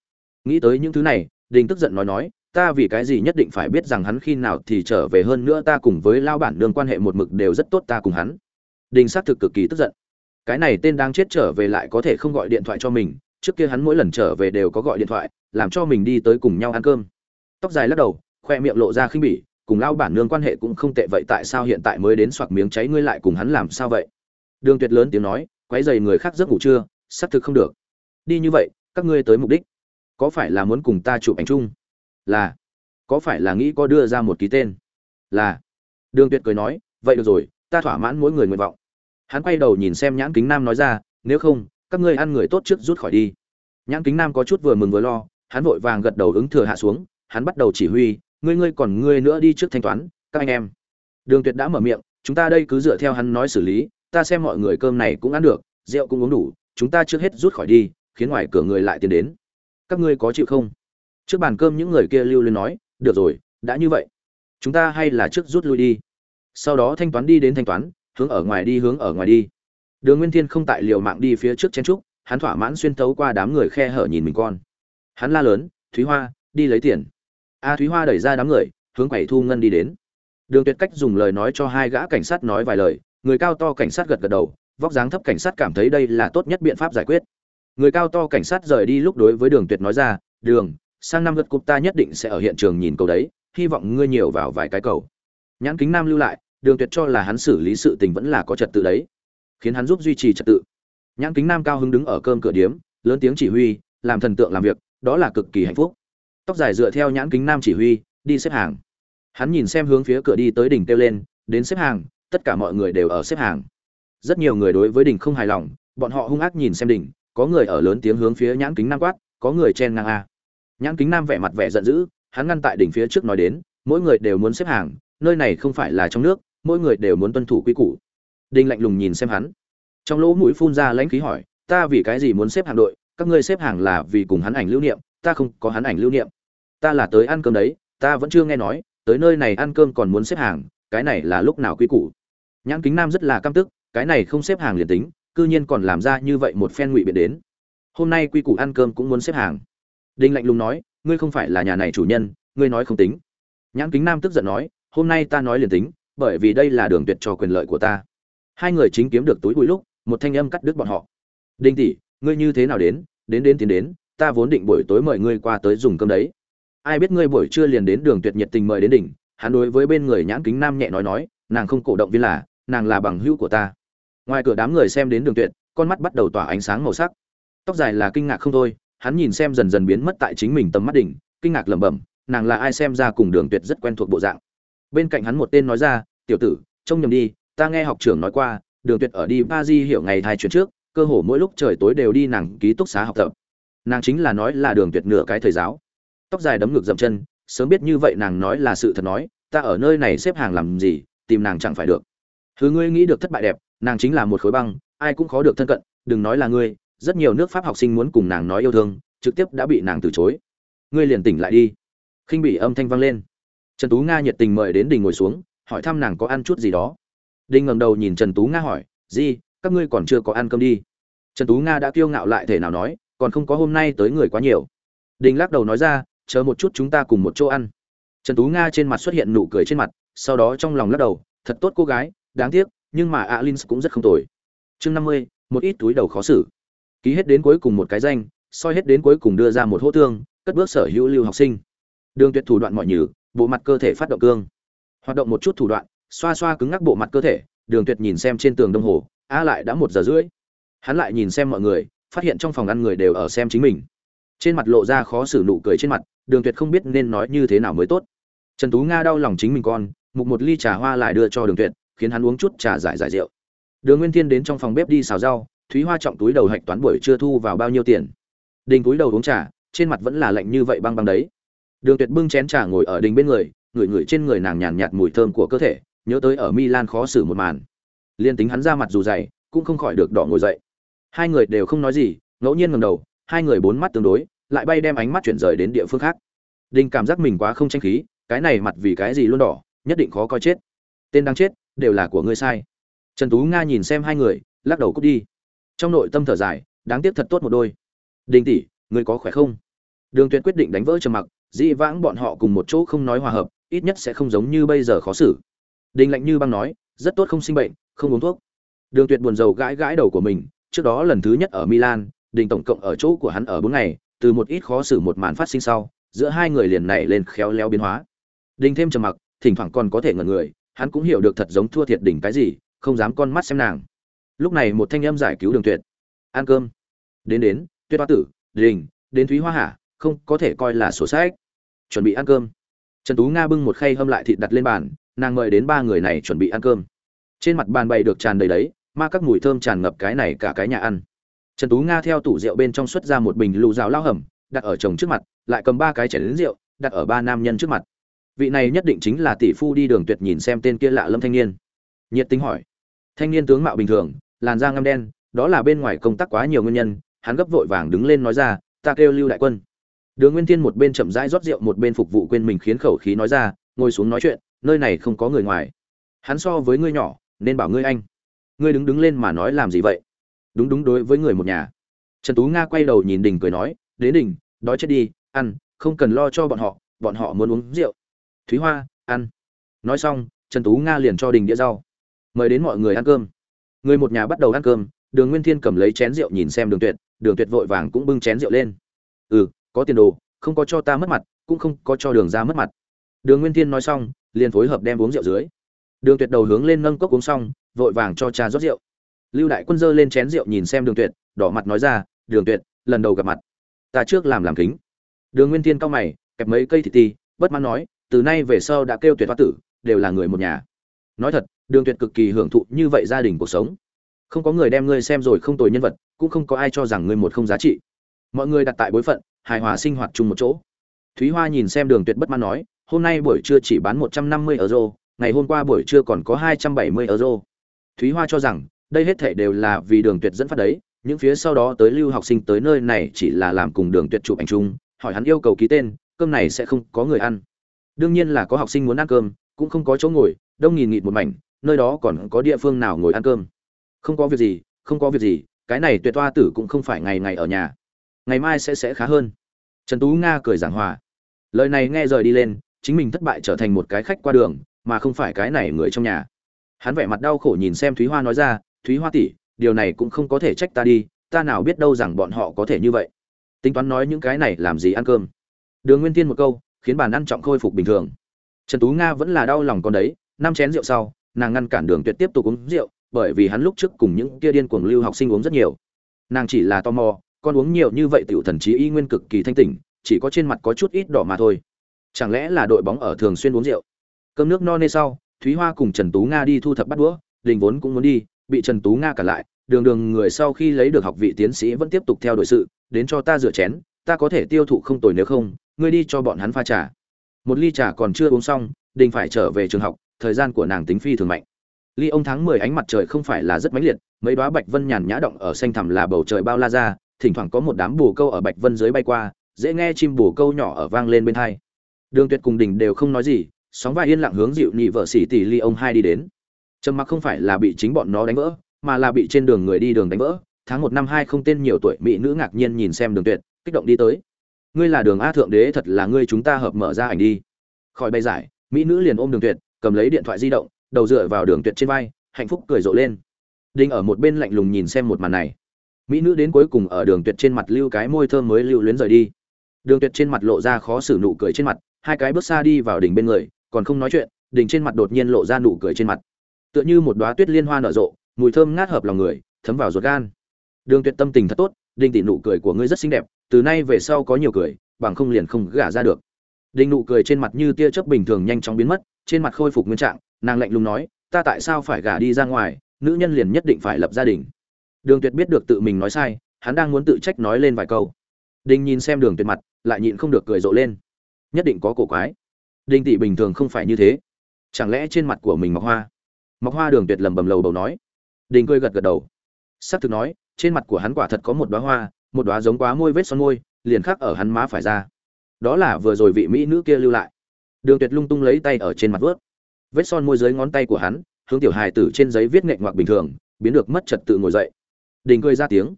Nghĩ tới những thứ này đình tức giận nói nói, ta vì cái gì nhất định phải biết rằng hắn khi nào thì trở về hơn nữa ta cùng với lao bản đường quan hệ một mực đều rất tốt ta cùng hắn. Đình xác thực cực kỳ tức giận. Cái này tên đang chết trở về lại có thể không gọi điện thoại cho mình trước kia hắn mỗi lần trở về đều có gọi điện thoại, làm cho mình đi tới cùng nhau ăn cơm. Tóc dài lắc đầu, khoe miệng lộ ra khinh bỉ, cùng lao bản nương quan hệ cũng không tệ, vậy tại sao hiện tại mới đến soạc miếng cháy ngươi lại cùng hắn làm sao vậy? Đường tuyệt lớn tiếng nói, quấy dày người khác giấc ngủ trưa, xác thực không được. Đi như vậy, các ngươi tới mục đích. Có phải là muốn cùng ta chụp ảnh chung? Là. Có phải là nghĩ có đưa ra một ký tên? Là. Đường tuyệt cười nói, vậy được rồi, ta thỏa mãn mỗi người nguyện vọng. Hắn quay đầu nhìn xem nhãn kính nam nói ra, nếu không các ngươi ăn người tốt trước rút khỏi đi. Nhãn kính nam có chút vừa mừng vừa lo, hắn vội vàng gật đầu ứng thừa hạ xuống, hắn bắt đầu chỉ huy, ngươi ngươi còn ngươi nữa đi trước thanh toán, các anh em. Đường tuyệt đã mở miệng, chúng ta đây cứ dựa theo hắn nói xử lý, ta xem mọi người cơm này cũng ăn được, rượu cũng uống đủ, chúng ta trước hết rút khỏi đi, khiến ngoài cửa người lại tiến đến. Các ngươi có chịu không? Trước bàn cơm những người kia lưu lên nói, được rồi, đã như vậy. Chúng ta hay là trước rút lui đi. Sau đó thanh toán đi đến thanh toán, hướng ở ngoài đi, hướng ở ngoài đi đường nguyên thiên không tại liều mạng đi phía trước chen trúc hắn thỏa mãn xuyên tấu qua đám người khe hở nhìn mình con. Hắn la lớn, thúy hoa, đi lấy tiền. A thúy hoa đẩy ra đám người, hướng quầy thu ngân đi đến. Đường tuyệt cách dùng lời nói cho hai gã cảnh sát nói vài lời, người cao to cảnh sát gật gật đầu, vóc dáng thấp cảnh sát cảm thấy đây là tốt nhất biện pháp giải quyết. Người cao to cảnh sát rời đi lúc đối với đường tuyệt nói ra, đường, sang năm gật cục ta nhất định sẽ ở hiện trường nhìn cầu đấy, hy vọng ngươi nhiều vào vài cái cầu. Nhãn kính nam lưu lại, đường tuyệt cho là hắn xử lý sự tình vẫn là có trật tự đấy khiến hắn giúp duy trì trật tự. Nhãn kính nam cao hứng đứng ở cơm cửa điếm, lớn tiếng chỉ huy, làm thần tượng làm việc, đó là cực kỳ hạnh phúc. Tóc dài dựa theo nhãn kính nam chỉ huy, đi xếp hàng. Hắn nhìn xem hướng phía cửa đi tới đỉnh kêu lên, đến xếp hàng, tất cả mọi người đều ở xếp hàng. Rất nhiều người đối với đỉnh không hài lòng, bọn họ hung ác nhìn xem đỉnh, có người ở lớn tiếng hướng phía nhãn kính nam quát, có người chen ngang a. Nhãn kính nam vẻ mặt vẻ giận dữ, hắn ngăn tại đỉnh phía trước nói đến, mỗi người đều muốn xếp hàng, nơi này không phải là trong nước, mỗi người đều muốn tuân thủ quy củ đinh lạnh lùng nhìn xem hắn. Trong lỗ mũi phun ra lãnh khí hỏi, ta vì cái gì muốn xếp hàng đội? Các ngươi xếp hàng là vì cùng hắn ảnh lưu niệm, ta không có hắn ảnh lưu niệm. Ta là tới ăn cơm đấy, ta vẫn chưa nghe nói, tới nơi này ăn cơm còn muốn xếp hàng, cái này là lúc nào quy củ? Nhãn kính nam rất là căm tức, cái này không xếp hàng liền tính, cư nhiên còn làm ra như vậy một phen ngụy biện đến. Hôm nay quy củ ăn cơm cũng muốn xếp hàng. Đinh lạnh lùng nói, ngươi không phải là nhà này chủ nhân, ngươi nói không tính. Nhãn kính nam tức giận nói, hôm nay ta nói liền tính, bởi vì đây là đường tuyệt cho quyền lợi của ta hai người chính kiếm được túi bụi lúc, một thanh âm cắt đứt bọn họ. Đinh tỷ, ngươi như thế nào đến? Đến đến tiến đến, ta vốn định buổi tối mời ngươi qua tới dùng cơm đấy. Ai biết ngươi buổi trưa liền đến đường tuyệt nhiệt tình mời đến đỉnh, hắn đối với bên người nhãn kính nam nhẹ nói nói, nàng không cổ động viên là, nàng là bằng hữu của ta. Ngoài cửa đám người xem đến đường tuyệt, con mắt bắt đầu tỏa ánh sáng màu sắc. Tóc dài là kinh ngạc không thôi, hắn nhìn xem dần dần biến mất tại chính mình tầm mắt đỉnh, kinh ngạc lẩm bẩm, nàng là ai xem ra cùng đường tuyệt rất quen thuộc bộ dạng? Bên cạnh hắn một tên nói ra, tiểu tử, trông nhầm đi ta nghe học trưởng nói qua, đường tuyệt ở đi ba di hiểu ngày thai chuyển trước, cơ hồ mỗi lúc trời tối đều đi nàng ký túc xá học tập. Nàng chính là nói là đường tuyệt nửa cái thời giáo. Tóc dài đấm ngược dậm chân, sớm biết như vậy nàng nói là sự thật nói, ta ở nơi này xếp hàng làm gì, tìm nàng chẳng phải được. Thứ ngươi nghĩ được thất bại đẹp, nàng chính là một khối băng, ai cũng khó được thân cận, đừng nói là ngươi, rất nhiều nước pháp học sinh muốn cùng nàng nói yêu thương, trực tiếp đã bị nàng từ chối. Ngươi liền tỉnh lại đi. Khinh bị âm thanh vang lên. Trần tú nga nhiệt tình mời đến đình ngồi xuống, hỏi thăm nàng có ăn chút gì đó đinh ngẩng đầu nhìn trần tú nga hỏi gì các ngươi còn chưa có ăn cơm đi? Trần tú nga đã kiêu ngạo lại thể nào nói, còn không có hôm nay tới người quá nhiều. Đinh lắc đầu nói ra, chờ một chút chúng ta cùng một chỗ ăn. Trần tú nga trên mặt xuất hiện nụ cười trên mặt, sau đó trong lòng lắc đầu, thật tốt cô gái, đáng tiếc, nhưng mà alin cũng rất không tồi. Chương năm mươi, một ít túi đầu khó xử. Ký hết đến cuối cùng một cái danh, soi hết đến cuối cùng đưa ra một hỗ tương, cất bước sở hữu lưu học sinh. Đường tuyệt thủ đoạn mọi nhử, bộ mặt cơ thể phát động cương. Hoạt động một chút thủ đoạn xoa xoa cứng ngắc bộ mặt cơ thể, đường tuyệt nhìn xem trên tường đồng hồ a lại đã một giờ rưỡi. Hắn lại nhìn xem mọi người, phát hiện trong phòng ăn người đều ở xem chính mình. Trên mặt lộ ra khó xử nụ cười trên mặt, đường tuyệt không biết nên nói như thế nào mới tốt. Trần tú nga đau lòng chính mình con, mục một ly trà hoa lại đưa cho đường tuyệt, khiến hắn uống chút trà giải giải rượu. Đường nguyên thiên đến trong phòng bếp đi xào rau, thúy hoa trọng túi đầu hạch toán buổi chưa thu vào bao nhiêu tiền. Đình túi đầu uống trà, trên mặt vẫn là lạnh như vậy băng băng đấy. Đường tuyệt bưng chén trà ngồi ở đình bên người, ngửi ngửi trên người nàng nhàn nhạt mùi thơm của cơ thể nhớ tới ở milan khó xử một màn. Liên tính hắn ra mặt dù dày, cũng không khỏi được đỏ ngồi dậy. Hai người đều không nói gì, ngẫu nhiên ngẩng đầu, hai người bốn mắt tương đối, lại bay đem ánh mắt chuyển rời đến địa phương khác. Đinh cảm giác mình quá không tranh khí, cái này mặt vì cái gì luôn đỏ, nhất định khó coi chết. Tên đang chết, đều là của ngươi sai. Trần tú nga nhìn xem hai người, lắc đầu cút đi. Trong nội tâm thở dài, đáng tiếc thật tốt một đôi. Đinh tỷ, ngươi có khỏe không? Đường tuyệt quyết định đánh vỡ trầm mặc dị vãng bọn họ cùng một chỗ không nói hòa hợp, ít nhất sẽ không giống như bây giờ khó xử đinh lạnh như băng nói, rất tốt không sinh bệnh, không uống thuốc. Đường tuyệt buồn rầu gãi gãi đầu của mình, trước đó lần thứ nhất ở milan, đình tổng cộng ở chỗ của hắn ở bốn ngày, từ một ít khó xử một màn phát sinh sau, giữa hai người liền này lên khéo léo biến hóa. Đinh thêm trầm mặc, thỉnh thoảng còn có thể ngẩn người, hắn cũng hiểu được thật giống thua thiệt đỉnh cái gì, không dám con mắt xem nàng. Lúc này một thanh âm giải cứu đường tuyệt. Ăn cơm. Đến đến tuyết hoa tử, đình, đến thúy hoa hạ, không có thể coi là sổ sách. Chuẩn bị ăn cơm. Trần tú nga bưng một khay hâm lại thịt đặt lên bàn nàng mời đến ba người này chuẩn bị ăn cơm. Trên mặt bàn bày được tràn đầy đấy, ma các mùi thơm tràn ngập cái này cả cái nhà ăn. Trần tú nga theo tủ rượu bên trong xuất ra một bình lù rào lao hầm, đặt ở chồng trước mặt, lại cầm ba cái chảy đến rượu, đặt ở ba nam nhân trước mặt. Vị này nhất định chính là tỷ phu đi đường tuyệt nhìn xem tên kia lạ lâm thanh niên. Nhiệt tính hỏi. Thanh niên tướng mạo bình thường, làn da ngăm đen, đó là bên ngoài công tác quá nhiều nguyên nhân, hắn gấp vội vàng đứng lên nói ra, ta kêu lưu đại quân. Đường nguyên thiên một bên chậm rãi rót rượu, một bên phục vụ quên mình khiến khẩu khí nói ra, ngồi xuống nói chuyện nơi này không có người ngoài. Hắn so với ngươi nhỏ, nên bảo ngươi anh. Ngươi đứng đứng lên mà nói làm gì vậy? Đúng đúng đối với người một nhà. Trần tú nga quay đầu nhìn đình cười nói, đến đình, đói chết đi, ăn, không cần lo cho bọn họ bọn họ muốn uống rượu. Thúy hoa, ăn. Nói xong, trần tú nga liền cho đình đĩa rau. Mời đến mọi người ăn cơm. Người một nhà bắt đầu ăn cơm, đường nguyên thiên cầm lấy chén rượu nhìn xem đường tuyệt đường tuyệt vội vàng cũng bưng chén rượu lên. Ừ có tiền đồ, không có cho ta mất mặt, cũng không có cho đường ra mất mặt. Đường nguyên thiên nói xong liền phối hợp đem uống rượu dưới. Đường tuyệt đầu hướng lên nâng cốc uống xong, vội vàng cho cha rót rượu. Lưu đại quân dơ lên chén rượu nhìn xem đường tuyệt, đỏ mặt nói ra, đường tuyệt, lần đầu gặp mặt, ta trước làm làm kính. Đường nguyên thiên cao mày, kẹp mấy cây thịt ti, bất mãn nói, từ nay về sau đã kêu tuyệt hoa tử, đều là người một nhà. Nói thật, đường tuyệt cực kỳ hưởng thụ như vậy gia đình cuộc sống. Không có người đem ngươi xem rồi không tồi nhân vật, cũng không có ai cho rằng ngươi một không giá trị. Mọi người đặt tại bối phận, hài hòa sinh hoạt chung một chỗ. Thúy hoa nhìn xem đường tuyệt bất mãn nói hôm nay buổi trưa chỉ bán một trăm năm mươi euro, ngày hôm qua buổi trưa còn có hai trăm bảy mươi euro. Thúy hoa cho rằng, đây hết thể đều là vì đường tuyệt dẫn phát đấy, những phía sau đó tới lưu học sinh tới nơi này chỉ là làm cùng đường tuyệt chụp ảnh chung, hỏi hắn yêu cầu ký tên, cơm này sẽ không có người ăn. Đương nhiên là có học sinh muốn ăn cơm, cũng không có chỗ ngồi, đông nghìn nghịt một mảnh, nơi đó còn có địa phương nào ngồi ăn cơm. Không có việc gì, không có việc gì, cái này tuyệt toa tử cũng không phải ngày ngày ở nhà. Ngày mai sẽ sẽ khá hơn. Trần tú nga cười giảng hòa. Lời này nghe rời đi lên chính mình thất bại trở thành một cái khách qua đường, mà không phải cái này người trong nhà. Hắn vẻ mặt đau khổ nhìn xem thúy hoa nói ra, thúy hoa tỷ, điều này cũng không có thể trách ta đi, ta nào biết đâu rằng bọn họ có thể như vậy. Tính toán nói những cái này làm gì ăn cơm. Đường nguyên tiên một câu, khiến bàn ăn trọng khôi phục bình thường. Trần tú nga vẫn là đau lòng con đấy, năm chén rượu sau, nàng ngăn cản đường tuyệt tiếp tục uống rượu, bởi vì hắn lúc trước cùng những kia điên cuồng lưu học sinh uống rất nhiều. Nàng chỉ là tò mò, con uống nhiều như vậy tiểu thần trí y nguyên cực kỳ thanh tỉnh, chỉ có trên mặt có chút ít đỏ mà thôi chẳng lẽ là đội bóng ở thường xuyên uống rượu? Cơm nước no nê sau, thúy hoa cùng trần tú nga đi thu thập bắt đũa, đình vốn cũng muốn đi, bị trần tú nga cản lại. Đường đường người sau khi lấy được học vị tiến sĩ vẫn tiếp tục theo đội sự, đến cho ta rửa chén, ta có thể tiêu thụ không tồi nếu không, ngươi đi cho bọn hắn pha trà. Một ly trà còn chưa uống xong, đình phải trở về trường học, thời gian của nàng tính phi thường mạnh. Ly ông tháng mười ánh mặt trời không phải là rất mãnh liệt, mấy đoá bạch vân nhàn nhã động ở xanh thẳm là bầu trời bao la ra, thỉnh thoảng có một đám bồ câu ở bạch vân dưới bay qua, dễ nghe chim bồ câu nhỏ ở vang lên bên hai đường tuyệt cùng đình đều không nói gì, sóng vai yên lặng hướng dịu nhị vợ xỉ tỷ ly ông hai đi đến. Trầm mặc không phải là bị chính bọn nó đánh vỡ, mà là bị trên đường người đi đường đánh vỡ. Tháng một năm hai không tên nhiều tuổi mỹ nữ ngạc nhiên nhìn xem đường tuyệt, kích động đi tới. Ngươi là đường a thượng đế, thật là ngươi chúng ta hợp mở ra ảnh đi. Khỏi bay giải, mỹ nữ liền ôm đường tuyệt, cầm lấy điện thoại di động, đầu dựa vào đường tuyệt trên vai, hạnh phúc cười rộ lên. Đinh ở một bên lạnh lùng nhìn xem một màn này. Mỹ nữ đến cuối cùng ở đường tuyệt trên mặt lưu cái môi thơm mới lưu luyến rời đi. Đường tuyệt trên mặt lộ ra khó xử nụ cười trên mặt hai cái bước xa đi vào đỉnh bên người, còn không nói chuyện, đỉnh trên mặt đột nhiên lộ ra nụ cười trên mặt. Tựa như một đóa tuyết liên hoa nở rộ, mùi thơm ngát hợp lòng người, thấm vào ruột gan. Đường tuyệt tâm tình thật tốt đinh tỷ nụ cười của ngươi rất xinh đẹp, từ nay về sau có nhiều cười, bằng không liền không gả ra được. Đinh nụ cười trên mặt như tia chớp bình thường nhanh chóng biến mất, trên mặt khôi phục nguyên trạng, nàng lạnh lùng nói, ta tại sao phải gả đi ra ngoài, nữ nhân liền nhất định phải lập gia đình. Đường tuyệt biết được tự mình nói sai, hắn đang muốn tự trách nói lên vài câu. Đinh nhìn xem đường tuyệt mặt, lại nhịn không được cười rộ lên nhất định có cổ quái. Đinh tỷ bình thường không phải như thế. Chẳng lẽ trên mặt của mình mọc hoa? Mọc hoa đường tuyệt lầm bầm lầu bầu nói. Đình cười gật gật đầu. S ắ c thực nói, trên mặt của hắn quả thật có một đoá hoa, một đoá giống quá môi vết son môi, liền khắc ở hắn má phải ra. Đó là vừa rồi vị mỹ nữ kia lưu lại. Đường tuyệt lung tung lấy tay ở trên mặt vớt vết son môi dưới ngón tay của hắn, hướng tiểu hài tử trên giấy viết nghệ ngoạc bình thường, biến được mất trật tự ngồi dậy. Đình cười ra tiếng.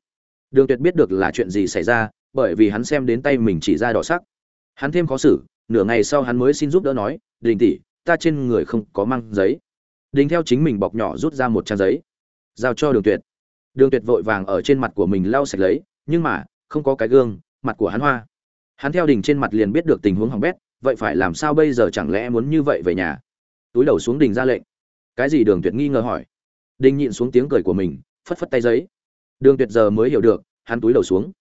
Đường tuyệt biết được là chuyện gì xảy ra, bởi vì hắn xem đến tay mình chỉ ra đỏ sắc hắn thêm khó xử, nửa ngày sau hắn mới xin giúp đỡ nói, đình tỷ, ta trên người không có mang giấy. Đình theo chính mình bọc nhỏ rút ra một trang giấy, giao cho đường tuyệt. Đường tuyệt vội vàng ở trên mặt của mình lau sạch lấy, nhưng mà, không có cái gương, mặt của hắn hoa. Hắn theo đình trên mặt liền biết được tình huống hỏng bét, vậy phải làm sao bây giờ chẳng lẽ muốn như vậy về nhà? Túi đầu xuống đình ra lệnh. Cái gì đường tuyệt nghi ngờ hỏi. Đình nhịn xuống tiếng cười của mình, phất phất tay giấy. Đường tuyệt giờ mới hiểu được, hắn túi đầu xuống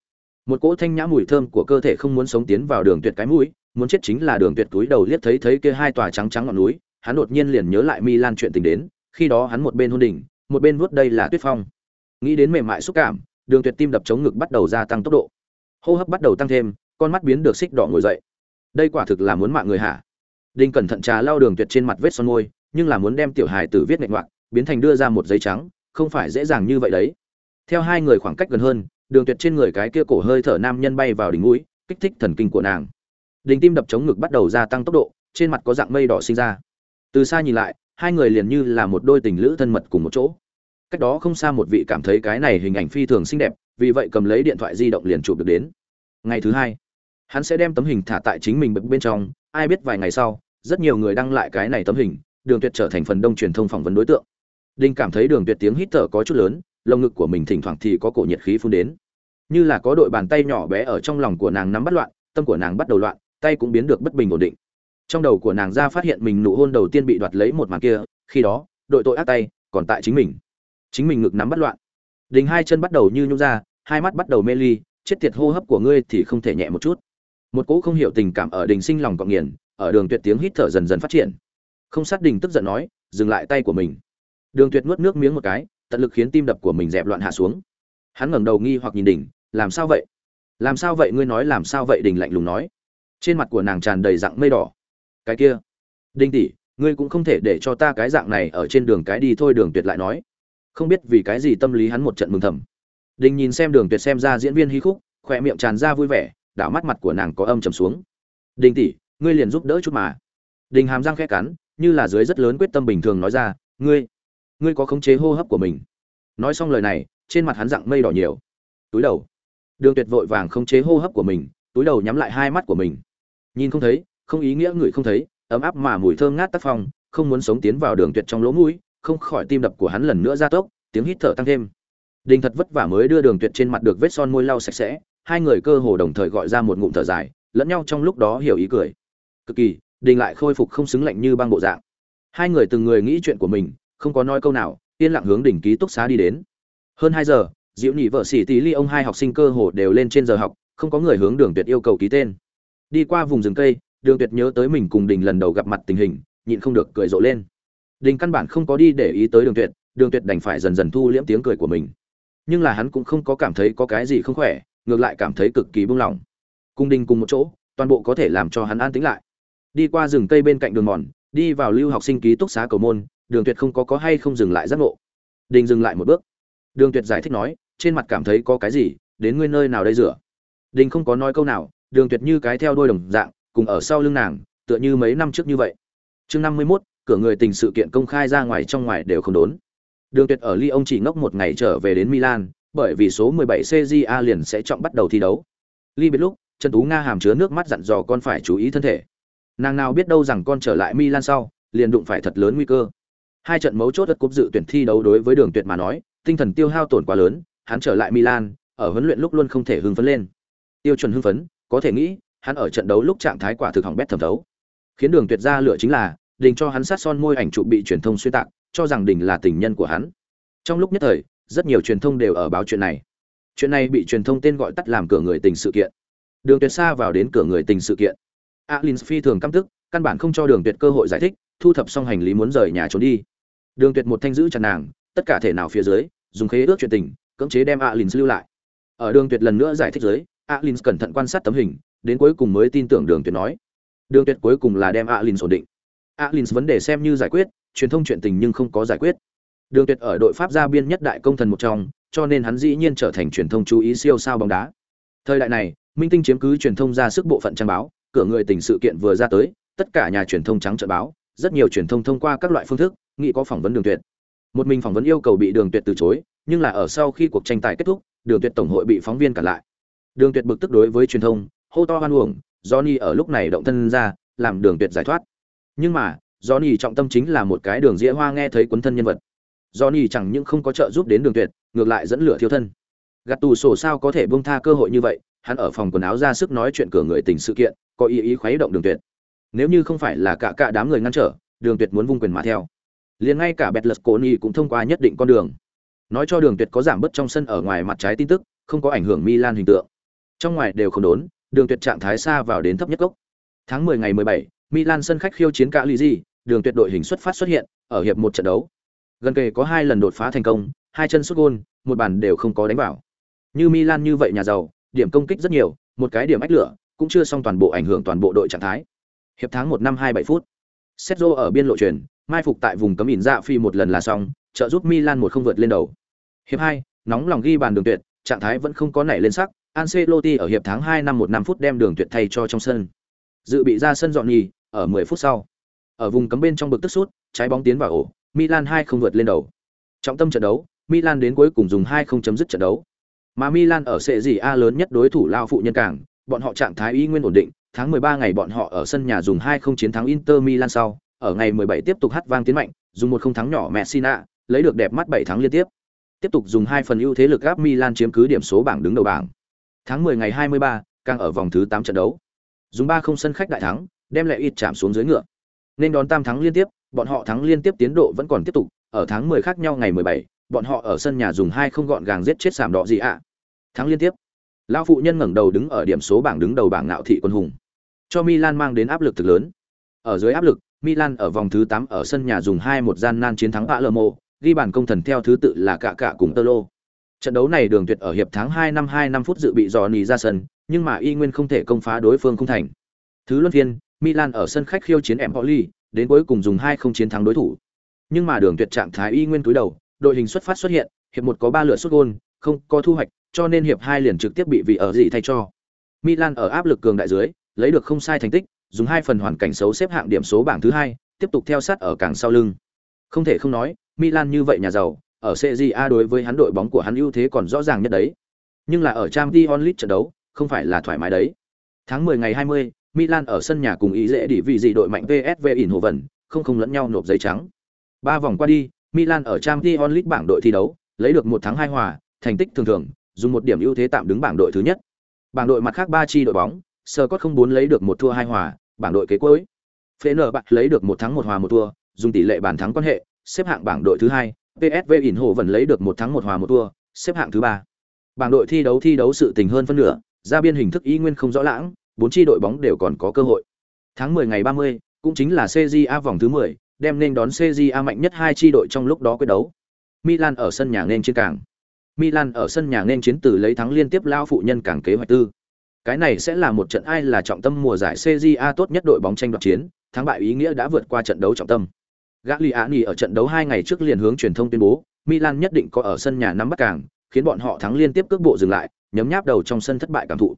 một cỗ thanh nhã mùi thơm của cơ thể không muốn sống tiến vào đường tuyệt cái mũi, muốn chết chính là đường tuyệt túi đầu liếc thấy thấy kia hai tòa trắng trắng ngọn núi, hắn đột nhiên liền nhớ lại mi lan chuyện tình đến, khi đó hắn một bên hôn đỉnh, một bên vuốt đây là tuyết phong. Nghĩ đến mềm mại xúc cảm, đường tuyệt tim đập chống ngực bắt đầu gia tăng tốc độ. Hô hấp bắt đầu tăng thêm, con mắt biến được xích đỏ ngồi dậy. Đây quả thực là muốn mạng người hả? Đinh cẩn thận trà lao đường tuyệt trên mặt vết son môi, nhưng là muốn đem tiểu hài tử viết nghịch ngoạc, biến thành đưa ra một giấy trắng, không phải dễ dàng như vậy đấy. Theo hai người khoảng cách gần hơn đường tuyệt trên người cái kia cổ hơi thở nam nhân bay vào đỉnh mũi kích thích thần kinh của nàng. Đỉnh tim đập chống ngực bắt đầu gia tăng tốc độ, trên mặt có dạng mây đỏ sinh ra. Từ xa nhìn lại, hai người liền như là một đôi tình lữ thân mật cùng một chỗ. Cách đó không xa một vị cảm thấy cái này hình ảnh phi thường xinh đẹp, vì vậy cầm lấy điện thoại di động liền chụp được đến. Ngày thứ hai, hắn sẽ đem tấm hình thả tại chính mình bên trong, ai biết vài ngày sau, rất nhiều người đăng lại cái này tấm hình, đường tuyệt trở thành phần đông truyền thông phỏng vấn đối tượng. Đinh cảm thấy đường tuyệt tiếng hít thở có chút lớn lồng ngực của mình thỉnh thoảng thì có cổ nhiệt khí phun đến. Như là có đội bàn tay nhỏ bé ở trong lòng của nàng nắm bắt loạn, tâm của nàng bắt đầu loạn, tay cũng biến được bất bình ổn định. Trong đầu của nàng ra phát hiện mình nụ hôn đầu tiên bị đoạt lấy một màn kia, khi đó, đội tội ác tay còn tại chính mình. Chính mình ngực nắm bắt loạn. Đình hai chân bắt đầu như nhung ra, hai mắt bắt đầu mê ly, chết tiệt hô hấp của ngươi thì không thể nhẹ một chút. Một cỗ không hiểu tình cảm ở đình sinh lòng cọng nghiền, ở đường tuyệt tiếng hít thở dần dần phát triển. Không sát đình tức giận nói, dừng lại tay của mình. Đường tuyệt nuốt nước miếng một cái tận lực khiến tim đập của mình dẹp loạn hạ xuống. Hắn ngẩng đầu nghi hoặc nhìn đỉnh làm sao vậy? Làm sao vậy? Ngươi nói làm sao vậy? Đỉnh lạnh lùng nói. Trên mặt của nàng tràn đầy dạng mây đỏ. Cái kia đinh tỷ, ngươi cũng không thể để cho ta cái dạng này ở trên đường cái đi thôi, đường tuyệt lại nói. Không biết vì cái gì tâm lý hắn một trận mừng thầm. Đinh nhìn xem đường tuyệt xem ra diễn viên hí khúc khỏe miệng tràn ra vui vẻ, đảo mắt mặt của nàng có âm trầm xuống. Đinh tỷ, ngươi liền giúp đỡ chút mà. Đinh hàm răng khẽ cắn, như là dưới rất lớn quyết tâm bình thường nói ra, ngươi ngươi có khống chế hô hấp của mình. Nói xong lời này, trên mặt hắn dạng mây đỏ nhiều. Túi đầu. Đường tuyệt vội vàng khống chế hô hấp của mình, túi đầu nhắm lại hai mắt của mình. Nhìn không thấy, không ý nghĩa người không thấy, ấm áp mà mùi thơm ngát tác phong, không muốn sống tiến vào đường tuyệt trong lỗ mũi, không khỏi tim đập của hắn lần nữa ra tốc, tiếng hít thở tăng thêm. Đình thật vất vả mới đưa đường tuyệt trên mặt được vết son môi lau sạch sẽ, hai người cơ hồ đồng thời gọi ra một ngụm thở dài, lẫn nhau trong lúc đó hiểu ý cười. Cực kỳ, đình lại khôi phục không xứng lạnh như băng bộ dạng. Hai người từng người nghĩ chuyện của mình không có nói câu nào, yên lặng hướng đỉnh ký túc xá đi đến. Hơn hai giờ, diệu nhị vợ sĩ tí ly ông hai học sinh cơ hồ đều lên trên giờ học, không có người hướng đường tuyệt yêu cầu ký tên. Đi qua vùng rừng cây, đường tuyệt nhớ tới mình cùng đình lần đầu gặp mặt tình hình, nhịn không được cười rộ lên. Đình căn bản không có đi để ý tới đường tuyệt đường tuyệt đành phải dần dần thu liễm tiếng cười của mình. Nhưng là hắn cũng không có cảm thấy có cái gì không khỏe, ngược lại cảm thấy cực kỳ buông lỏng. Cung đình cùng một chỗ, toàn bộ có thể làm cho hắn an tĩnh lại. Đi qua rừng cây bên cạnh đường mòn, đi vào lưu học sinh ký túc xá cầu môn đường tuyệt không có có hay không dừng lại giác ngộ. Đình dừng lại một bước. Đường tuyệt giải thích nói trên mặt cảm thấy có cái gì đến ngươi nơi nào đây rửa. Đình không có nói câu nào đường tuyệt như cái theo đôi đồng dạng cùng ở sau lưng nàng tựa như mấy năm trước như vậy. Chương năm mươi 51, cửa người tình sự kiện công khai ra ngoài trong ngoài đều không đốn. Đường tuyệt ở Lyon chỉ ngốc một ngày trở về đến Milan bởi vì số 17 CJA liền sẽ trọng bắt đầu thi đấu. Ly biết lúc trần tú nga hàm chứa nước mắt dặn dò con phải chú ý thân thể. Nàng nào biết đâu rằng con trở lại Milan sau liền đụng phải thật lớn nguy cơ hai trận mấu chốt đất cúp dự tuyển thi đấu đối với đường tuyệt mà nói, tinh thần tiêu hao tổn quá lớn, hắn trở lại Milan, ở huấn luyện lúc luôn không thể hưng phấn lên. Tiêu chuẩn hưng phấn, có thể nghĩ, hắn ở trận đấu lúc trạng thái quả thực hỏng bét thẩm thấu. Khiến đường tuyệt ra lựa chính là, đình cho hắn sát son môi ảnh chụp bị truyền thông xuyên tạc, cho rằng đình là tình nhân của hắn. Trong lúc nhất thời, rất nhiều truyền thông đều ở báo chuyện này. Chuyện này bị truyền thông tên gọi tắt làm cửa người tình sự kiện. Đường tuyệt xa vào đến cửa người tình sự kiện. Alin phi thường căm tức, căn bản không cho đường tuyệt cơ hội giải thích, thu thập xong hành lý muốn rời nhà trốn đi đường tuyệt một thanh giữ chặt nàng, tất cả thể nào phía dưới, dùng khế ước chuyện tình, cưỡng chế đem alin lưu lại. Ở đường tuyệt lần nữa giải thích dưới alin cẩn thận quan sát tấm hình, đến cuối cùng mới tin tưởng đường tuyệt nói. Đường tuyệt cuối cùng là đem alin ổn định. Alin vấn đề xem như giải quyết, truyền thông chuyện tình nhưng không có giải quyết. Đường tuyệt ở đội pháp gia biên nhất đại công thần một trong, cho nên hắn dĩ nhiên trở thành truyền thông chú ý siêu sao bóng đá. Thời đại này, minh tinh chiếm cứ truyền thông ra sức bộ phận trang báo, cửa người tình sự kiện vừa ra tới, tất cả nhà truyền thông trắng trợn báo, rất nhiều truyền thông thông qua các loại phương thức nghĩ có phỏng vấn đường tuyệt. Một mình phỏng vấn yêu cầu bị đường tuyệt từ chối, nhưng là ở sau khi cuộc tranh tài kết thúc, đường tuyệt tổng hội bị phóng viên cản lại. Đường tuyệt bực tức đối với truyền thông, hô to hoan uổng, johnny ở lúc này động thân ra, làm đường tuyệt giải thoát. Nhưng mà, johnny trọng tâm chính là một cái đường dĩa hoa nghe thấy quấn thân nhân vật. Johnny chẳng những không có trợ giúp đến đường tuyệt, ngược lại dẫn lửa thiêu thân. Gạt tù sổ sao có thể buông tha cơ hội như vậy, hắn ở phòng quần áo ra sức nói chuyện cửa người tình sự kiện, có ý ý khuấy động đường tuyệt. Nếu như không phải là cả cả đám người ngăn trở, đường tuyệt muốn vung quyền mà theo liền ngay cả bẹt lật cổ nhi cũng thông qua nhất định con đường. Nói cho đường tuyệt có giảm bớt trong sân ở ngoài mặt trái tin tức không có ảnh hưởng milan hình tượng. Trong ngoài đều không đốn đường tuyệt trạng thái xa vào đến thấp nhất gốc tháng 10 ngày 17, milan sân khách khiêu chiến cả lì đường tuyệt đội hình xuất phát xuất hiện ở hiệp một trận đấu. Gần kề có hai lần đột phá thành công hai chân sút gôn một bàn đều không có đánh vào. Như milan như vậy nhà giàu điểm công kích rất nhiều một cái điểm ách lửa cũng chưa xong toàn bộ ảnh hưởng toàn bộ đội trạng thái. Hiệp tháng một năm hai bảy phút. Sergio ở biên lộ truyền mai phục tại vùng cấm ỉn dạ phi một lần là xong trợ giúp milan một không vượt lên đầu hiệp hai nóng lòng ghi bàn đường tuyệt trạng thái vẫn không có nảy lên sắc Ancelotti ở hiệp tháng 2 năm 1 năm phút đem đường tuyệt thay cho trong sân. Dự bị ra sân dọn nhì, ở 10 phút sau. Ở vùng cấm bên trong bực tức sút, trái bóng tiến vào ổ, Milan 2 không vượt lên đầu. Trọng tâm trận đấu, Milan đến cuối cùng dùng 2 không chấm dứt trận đấu. Mà Milan ở sẽ gì A lớn nhất đối thủ lao phụ nhân cảng, bọn họ trạng thái y nguyên ổn định, tháng 13 ngày bọn họ ở sân nhà dùng 2-0 chiến thắng Inter Milan sau, ở ngày 17 tiếp tục hát vang tiến mạnh, dùng một không thắng nhỏ Messina, lấy được đẹp mắt 7 thắng liên tiếp. Tiếp tục dùng hai phần ưu thế lực áp Milan chiếm cứ điểm số bảng đứng đầu bảng. Tháng 10 ngày 23, càng ở vòng thứ 8 trận đấu. Dùng 3-0 sân khách đại thắng, đem lại ít chạm xuống dưới ngựa. Nên đón tam thắng liên tiếp, bọn họ thắng liên tiếp tiến độ vẫn còn tiếp tục, ở tháng 10 khác nhau ngày 17, bọn họ ở sân nhà dùng 2-0 gọn gàng giết chết sảm đỏ gì ạ. Thắng liên tiếp. Lão phụ nhân ngẩng đầu đứng ở điểm số bảng đứng đầu bảng ngạo thị quân hùng. Cho Milan mang đến áp lực thực lớn. Ở dưới áp lực, Milan ở vòng thứ 8 ở sân nhà dùng 2-1 gian nan chiến thắng Palermo, ghi bàn công thần theo thứ tự là cả cả cùng Tolo. Trận đấu này Đường Tuyệt ở hiệp tháng 2 năm 2 năm phút dự bị dò ra sân, nhưng mà y nguyên không thể công phá đối phương không thành. Thứ luân phiên, Milan ở sân khách khiêu chiến Empoli, đến cuối cùng dùng 2 không chiến thắng đối thủ. Nhưng mà Đường Tuyệt trạng thái y nguyên túi đầu, đội hình xuất phát xuất hiện, hiệp một có 3 lượt sút gol, không có thu hoạch, cho nên hiệp 2 liền trực tiếp bị vị ở gì thay cho. Milan ở áp lực cường đại dưới, lấy được không sai thành tích, dùng hai phần hoàn cảnh xấu xếp hạng điểm số bảng thứ hai, tiếp tục theo sát ở càng sau lưng. Không thể không nói, Milan như vậy nhà giàu, ở Serie A đối với hắn đội bóng của hắn ưu thế còn rõ ràng nhất đấy. Nhưng là ở Champions League trận đấu, không phải là thoải mái đấy. Tháng 10 ngày 20, Milan ở sân nhà cùng ý dễ đi vì gì đội mạnh PSV Eindhoven, không không lẫn nhau nộp giấy trắng. Ba vòng qua đi, Milan ở Champions League bảng đội thi đấu, lấy được một thắng hai hòa, thành tích thường thường, dùng một điểm ưu thế tạm đứng bảng đội thứ nhất. Bảng đội mặt khác ba chi đội bóng, Scott không muốn lấy được một thua hai hòa, bảng đội kế cuối. Fener bạc lấy được một thắng một hòa một thua, dùng tỷ lệ bàn thắng quan hệ, xếp hạng bảng đội thứ hai. PSV ỉn hồ vẫn lấy được một thắng một hòa một thua, xếp hạng thứ ba. Bảng đội thi đấu thi đấu sự tình hơn phân nửa, ra biên hình thức y nguyên không rõ lãng, bốn chi đội bóng đều còn có cơ hội. Tháng 10 ngày 30, cũng chính là CJA vòng thứ 10, đem nên đón CJA mạnh nhất hai chi đội trong lúc đó quyết đấu. Milan ở sân nhà nên chiến cảng. Milan ở sân nhà nên chiến từ lấy thắng liên tiếp lao phụ nhân cảng kế hoạch tư. Cái này sẽ là một trận ai là trọng tâm mùa giải CJA tốt nhất đội bóng tranh đoạt chiến, thắng bại ý nghĩa đã vượt qua trận đấu trọng tâm. Gagliani ở trận đấu hai ngày trước liền hướng truyền thông tuyên bố, Milan nhất định có ở sân nhà nắm bắt cảng, khiến bọn họ thắng liên tiếp cước bộ dừng lại, nhấm nháp đầu trong sân thất bại cảm thụ.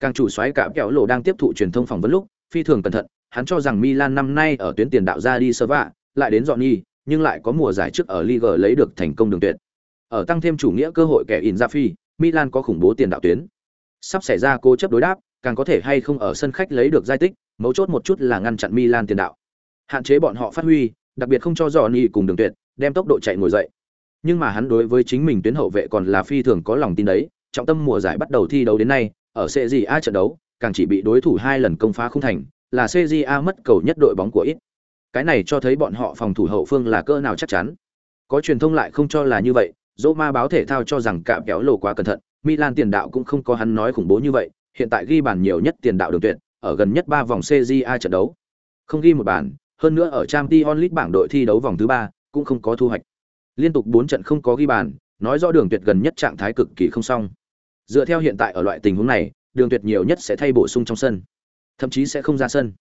Càng chủ xoáy cả kẹo lộ đang tiếp thụ truyền thông phỏng vấn lúc, phi thường cẩn thận, hắn cho rằng Milan năm nay ở tuyến tiền đạo ra đi sơ vạ, lại đến dọn nhi, nhưng lại có mùa giải trước ở Liga lấy được thành công đường tuyệt. Ở tăng thêm chủ nghĩa cơ hội kẻ in ra phi, Milan có khủng bố tiền đạo tuyến. Sắp xảy ra cố chấp đối đáp, càng có thể hay không ở sân khách lấy được giai tích, mấu chốt một chút là ngăn chặn Milan tiền đạo. Hạn chế bọn họ phát huy, đặc biệt không cho Johnny cùng đường tuyệt, đem tốc độ chạy ngồi dậy. Nhưng mà hắn đối với chính mình tuyến hậu vệ còn là phi thường có lòng tin đấy, trọng tâm mùa giải bắt đầu thi đấu đến nay, ở CJA trận đấu, càng chỉ bị đối thủ hai lần công phá không thành, là CJA mất cầu nhất đội bóng của ít. Cái này cho thấy bọn họ phòng thủ hậu phương là cỡ nào chắc chắn. Có truyền thông lại không cho là như vậy, Roma báo thể thao cho rằng cạm kéo lồ quá cẩn thận, Milan tiền đạo cũng không có hắn nói khủng bố như vậy, hiện tại ghi bàn nhiều nhất tiền đạo đường tuyệt, ở gần nhất 3 vòng CJA trận đấu. Không ghi một bàn, hơn nữa ở Champions League bảng đội thi đấu vòng thứ 3, cũng không có thu hoạch. Liên tục 4 trận không có ghi bàn, nói rõ đường tuyệt gần nhất trạng thái cực kỳ không xong. Dựa theo hiện tại ở loại tình huống này, đường tuyệt nhiều nhất sẽ thay bổ sung trong sân, thậm chí sẽ không ra sân.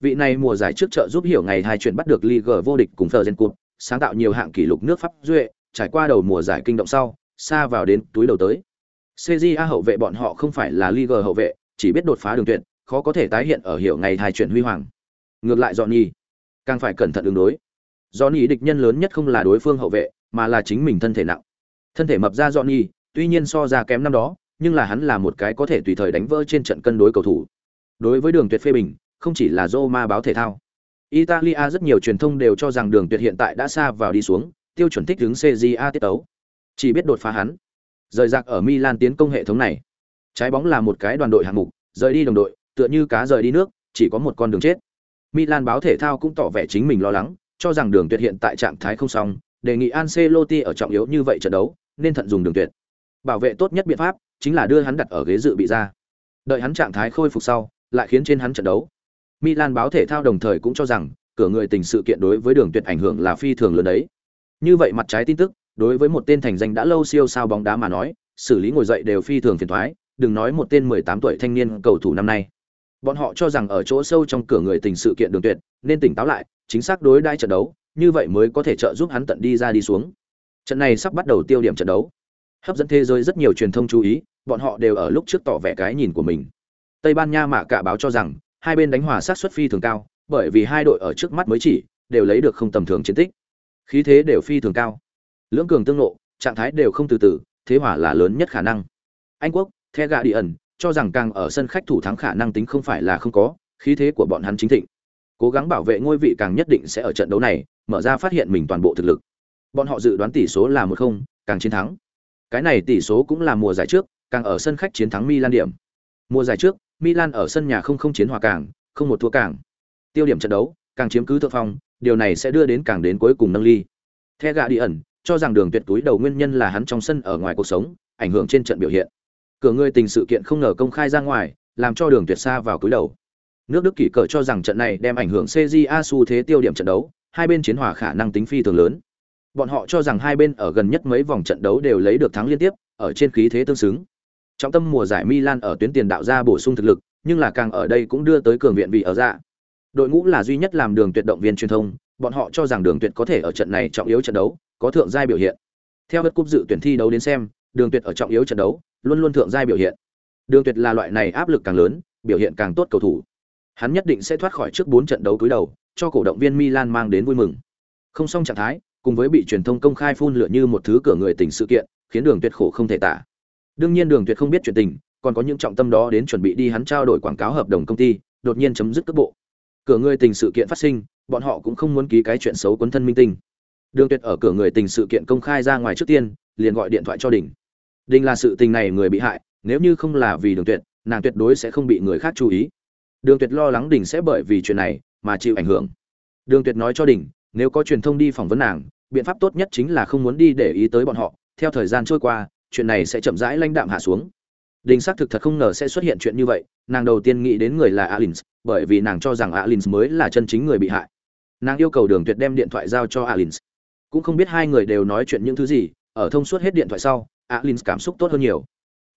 Vị này mùa giải trước trợ giúp hiểu ngày hai chuyện bắt được Ligue vô địch cùng Fergen Cup, sáng tạo nhiều hạng kỷ lục nước Pháp duệ, trải qua đầu mùa giải kinh động sau, xa vào đến túi đầu tới. CJA hậu vệ bọn họ không phải là Liga hậu vệ, chỉ biết đột phá đường tuyệt, khó có thể tái hiện ở hiểu ngày hai chuyện huy hoàng. Ngược lại Johnny, càng phải cẩn thận ứng đối. Johnny địch nhân lớn nhất không là đối phương hậu vệ, mà là chính mình thân thể nặng. Thân thể mập ra Johnny, tuy nhiên so ra kém năm đó, nhưng là hắn là một cái có thể tùy thời đánh vỡ trên trận cân đối cầu thủ. Đối với Đường Tuyệt phê bình, không chỉ là Roma báo thể thao. Italia rất nhiều truyền thông đều cho rằng Đường Tuyệt hiện tại đã xa vào đi xuống, tiêu chuẩn thích ứng CJA tiết tấu. Chỉ biết đột phá hắn. Rời rạc ở Milan tiến công hệ thống này. Trái bóng là một cái đoàn đội hạng mục, rời đi đồng đội, tựa như cá rời đi nước, chỉ có một con đường chết. Milan báo thể thao cũng tỏ vẻ chính mình lo lắng, cho rằng Đường Tuyệt hiện tại trạng thái không xong, đề nghị Ancelotti ở trọng yếu như vậy trận đấu, nên thận dùng Đường Tuyệt. Bảo vệ tốt nhất biện pháp chính là đưa hắn đặt ở ghế dự bị ra. Đợi hắn trạng thái khôi phục sau, lại khiến trên hắn trận đấu. Milan báo thể thao đồng thời cũng cho rằng, cửa người tình sự kiện đối với Đường Tuyệt ảnh hưởng là phi thường lớn đấy. Như vậy mặt trái tin tức, đối với một tên thành danh đã lâu siêu sao bóng đá mà nói, xử lý ngồi dậy đều phi thường phiền toái, đừng nói một tên 18 tuổi thanh niên cầu thủ năm nay. Bọn họ cho rằng ở chỗ sâu trong cửa người tình sự kiện Đường Tuyệt, nên tỉnh táo lại, chính xác đối đãi trận đấu, như vậy mới có thể trợ giúp hắn tận đi ra đi xuống. Trận này sắp bắt đầu tiêu điểm trận đấu. Hấp dẫn thế giới rất nhiều truyền thông chú ý, bọn họ đều ở lúc trước tỏ vẻ cái nhìn của mình. Tây Ban Nha mạ cả báo cho rằng, hai bên đánh hòa sát suất phi thường cao, bởi vì hai đội ở trước mắt mới chỉ đều lấy được không tầm thường chiến tích. Khí thế đều phi thường cao. Lưỡng cường tương nộ, trạng thái đều không từ từ, thế hòa là lớn nhất khả năng. Anh quốc, The gã đi ẩn cho rằng càng ở sân khách thủ thắng khả năng tính không phải là không có, khí thế của bọn hắn chính thịnh. Cố gắng bảo vệ ngôi vị càng nhất định sẽ ở trận đấu này, mở ra phát hiện mình toàn bộ thực lực. Bọn họ dự đoán tỷ số là một không, càng chiến thắng. Cái này tỷ số cũng là mùa giải trước, càng ở sân khách chiến thắng Milan điểm. Mùa giải trước, Milan ở sân nhà không không chiến hòa càng, không một thua càng. Tiêu điểm trận đấu, càng chiếm cứ thượng phong, điều này sẽ đưa đến càng đến cuối cùng nâng ly. The gã đi ẩn cho rằng đường tuyệt túi đầu nguyên nhân là hắn trong sân ở ngoài cuộc sống, ảnh hưởng trên trận biểu hiện. Cửa người tình sự kiện không ngờ công khai ra ngoài, làm cho đường tuyệt xa vào túi đầu. Nước Đức kỷ cờ cho rằng trận này đem ảnh hưởng CJA xu thế tiêu điểm trận đấu, hai bên chiến hòa khả năng tính phi thường lớn. Bọn họ cho rằng hai bên ở gần nhất mấy vòng trận đấu đều lấy được thắng liên tiếp, ở trên khí thế tương xứng. Trọng tâm mùa giải Milan ở tuyến tiền đạo ra bổ sung thực lực, nhưng là càng ở đây cũng đưa tới cường viện vị ở dạ. Đội ngũ là duy nhất làm đường tuyệt động viên truyền thông, bọn họ cho rằng đường tuyệt có thể ở trận này trọng yếu trận đấu, có thượng giai biểu hiện. Theo vật cúp dự tuyển thi đấu đến xem, đường tuyệt ở trọng yếu trận đấu, luôn luôn thượng giai biểu hiện. Đường tuyệt là loại này áp lực càng lớn, biểu hiện càng tốt cầu thủ. Hắn nhất định sẽ thoát khỏi trước 4 trận đấu cuối đầu, cho cổ động viên Milan mang đến vui mừng. Không xong trạng thái, cùng với bị truyền thông công khai phun lửa như một thứ cửa người tình sự kiện, khiến Đường Tuyệt khổ không thể tả. Đương nhiên Đường Tuyệt không biết chuyện tình, còn có những trọng tâm đó đến chuẩn bị đi hắn trao đổi quảng cáo hợp đồng công ty, đột nhiên chấm dứt cấp bộ. Cửa người tình sự kiện phát sinh, bọn họ cũng không muốn ký cái chuyện xấu quấn thân minh tinh. Đường Tuyệt ở cửa người tình sự kiện công khai ra ngoài trước tiên, liền gọi điện thoại cho Đình. Đình là sự tình này người bị hại, nếu như không là vì Đường Tuyệt, nàng tuyệt đối sẽ không bị người khác chú ý. Đường Tuyệt lo lắng Đình sẽ bởi vì chuyện này mà chịu ảnh hưởng. Đường Tuyệt nói cho Đình, nếu có truyền thông đi phỏng vấn nàng, biện pháp tốt nhất chính là không muốn đi để ý tới bọn họ, theo thời gian trôi qua, chuyện này sẽ chậm rãi lãnh đạm hạ xuống. Đình xác thực thật không ngờ sẽ xuất hiện chuyện như vậy, nàng đầu tiên nghĩ đến người là Alins, bởi vì nàng cho rằng Alins mới là chân chính người bị hại. Nàng yêu cầu Đường Tuyệt đem điện thoại giao cho Alins. Cũng không biết hai người đều nói chuyện những thứ gì, ở thông suốt hết điện thoại sau, Alins cảm xúc tốt hơn nhiều.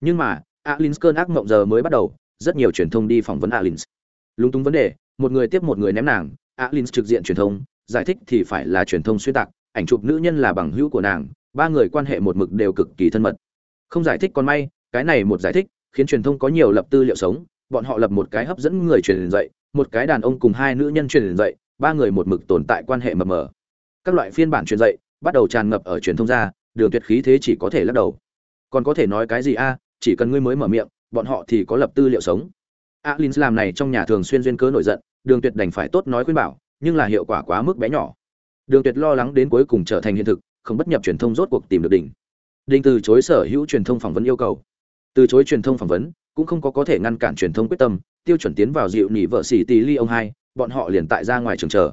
Nhưng mà, Alins cơn ác mộng giờ mới bắt đầu, rất nhiều truyền thông đi phỏng vấn Alins. Lúng túng vấn đề, một người tiếp một người ném nàng, Alins trực diện truyền thông, giải thích thì phải là truyền thông xuyên tạc, ảnh chụp nữ nhân là bằng hữu của nàng, ba người quan hệ một mực đều cực kỳ thân mật. Không giải thích còn may, cái này một giải thích, khiến truyền thông có nhiều lập tư liệu sống, bọn họ lập một cái hấp dẫn người truyền dậy, một cái đàn ông cùng hai nữ nhân truyền dậy, ba người một mực tồn tại quan hệ mập mờ. Các loại phiên bản truyền dạy bắt đầu tràn ngập ở truyền thông ra, đường tuyệt khí thế chỉ có thể lắc đầu. Còn có thể nói cái gì a, chỉ cần ngươi mới mở miệng, bọn họ thì có lập tư liệu sống. a linh làm này trong nhà thường xuyên duyên cớ nổi giận, đường tuyệt đành phải tốt nói khuyên bảo, nhưng là hiệu quả quá mức bé nhỏ. Đường Tuyệt lo lắng đến cuối cùng trở thành hiện thực, không bất nhập truyền thông rốt cuộc tìm được đỉnh. Đinh từ chối sở hữu truyền thông phỏng vấn yêu cầu. Từ chối truyền thông phỏng vấn, cũng không có có thể ngăn cản truyền thông quyết tâm, tiêu chuẩn tiến vào dịu nỉ vợ xỉ tì ly ông hai, bọn họ liền tại ra ngoài trường chờ.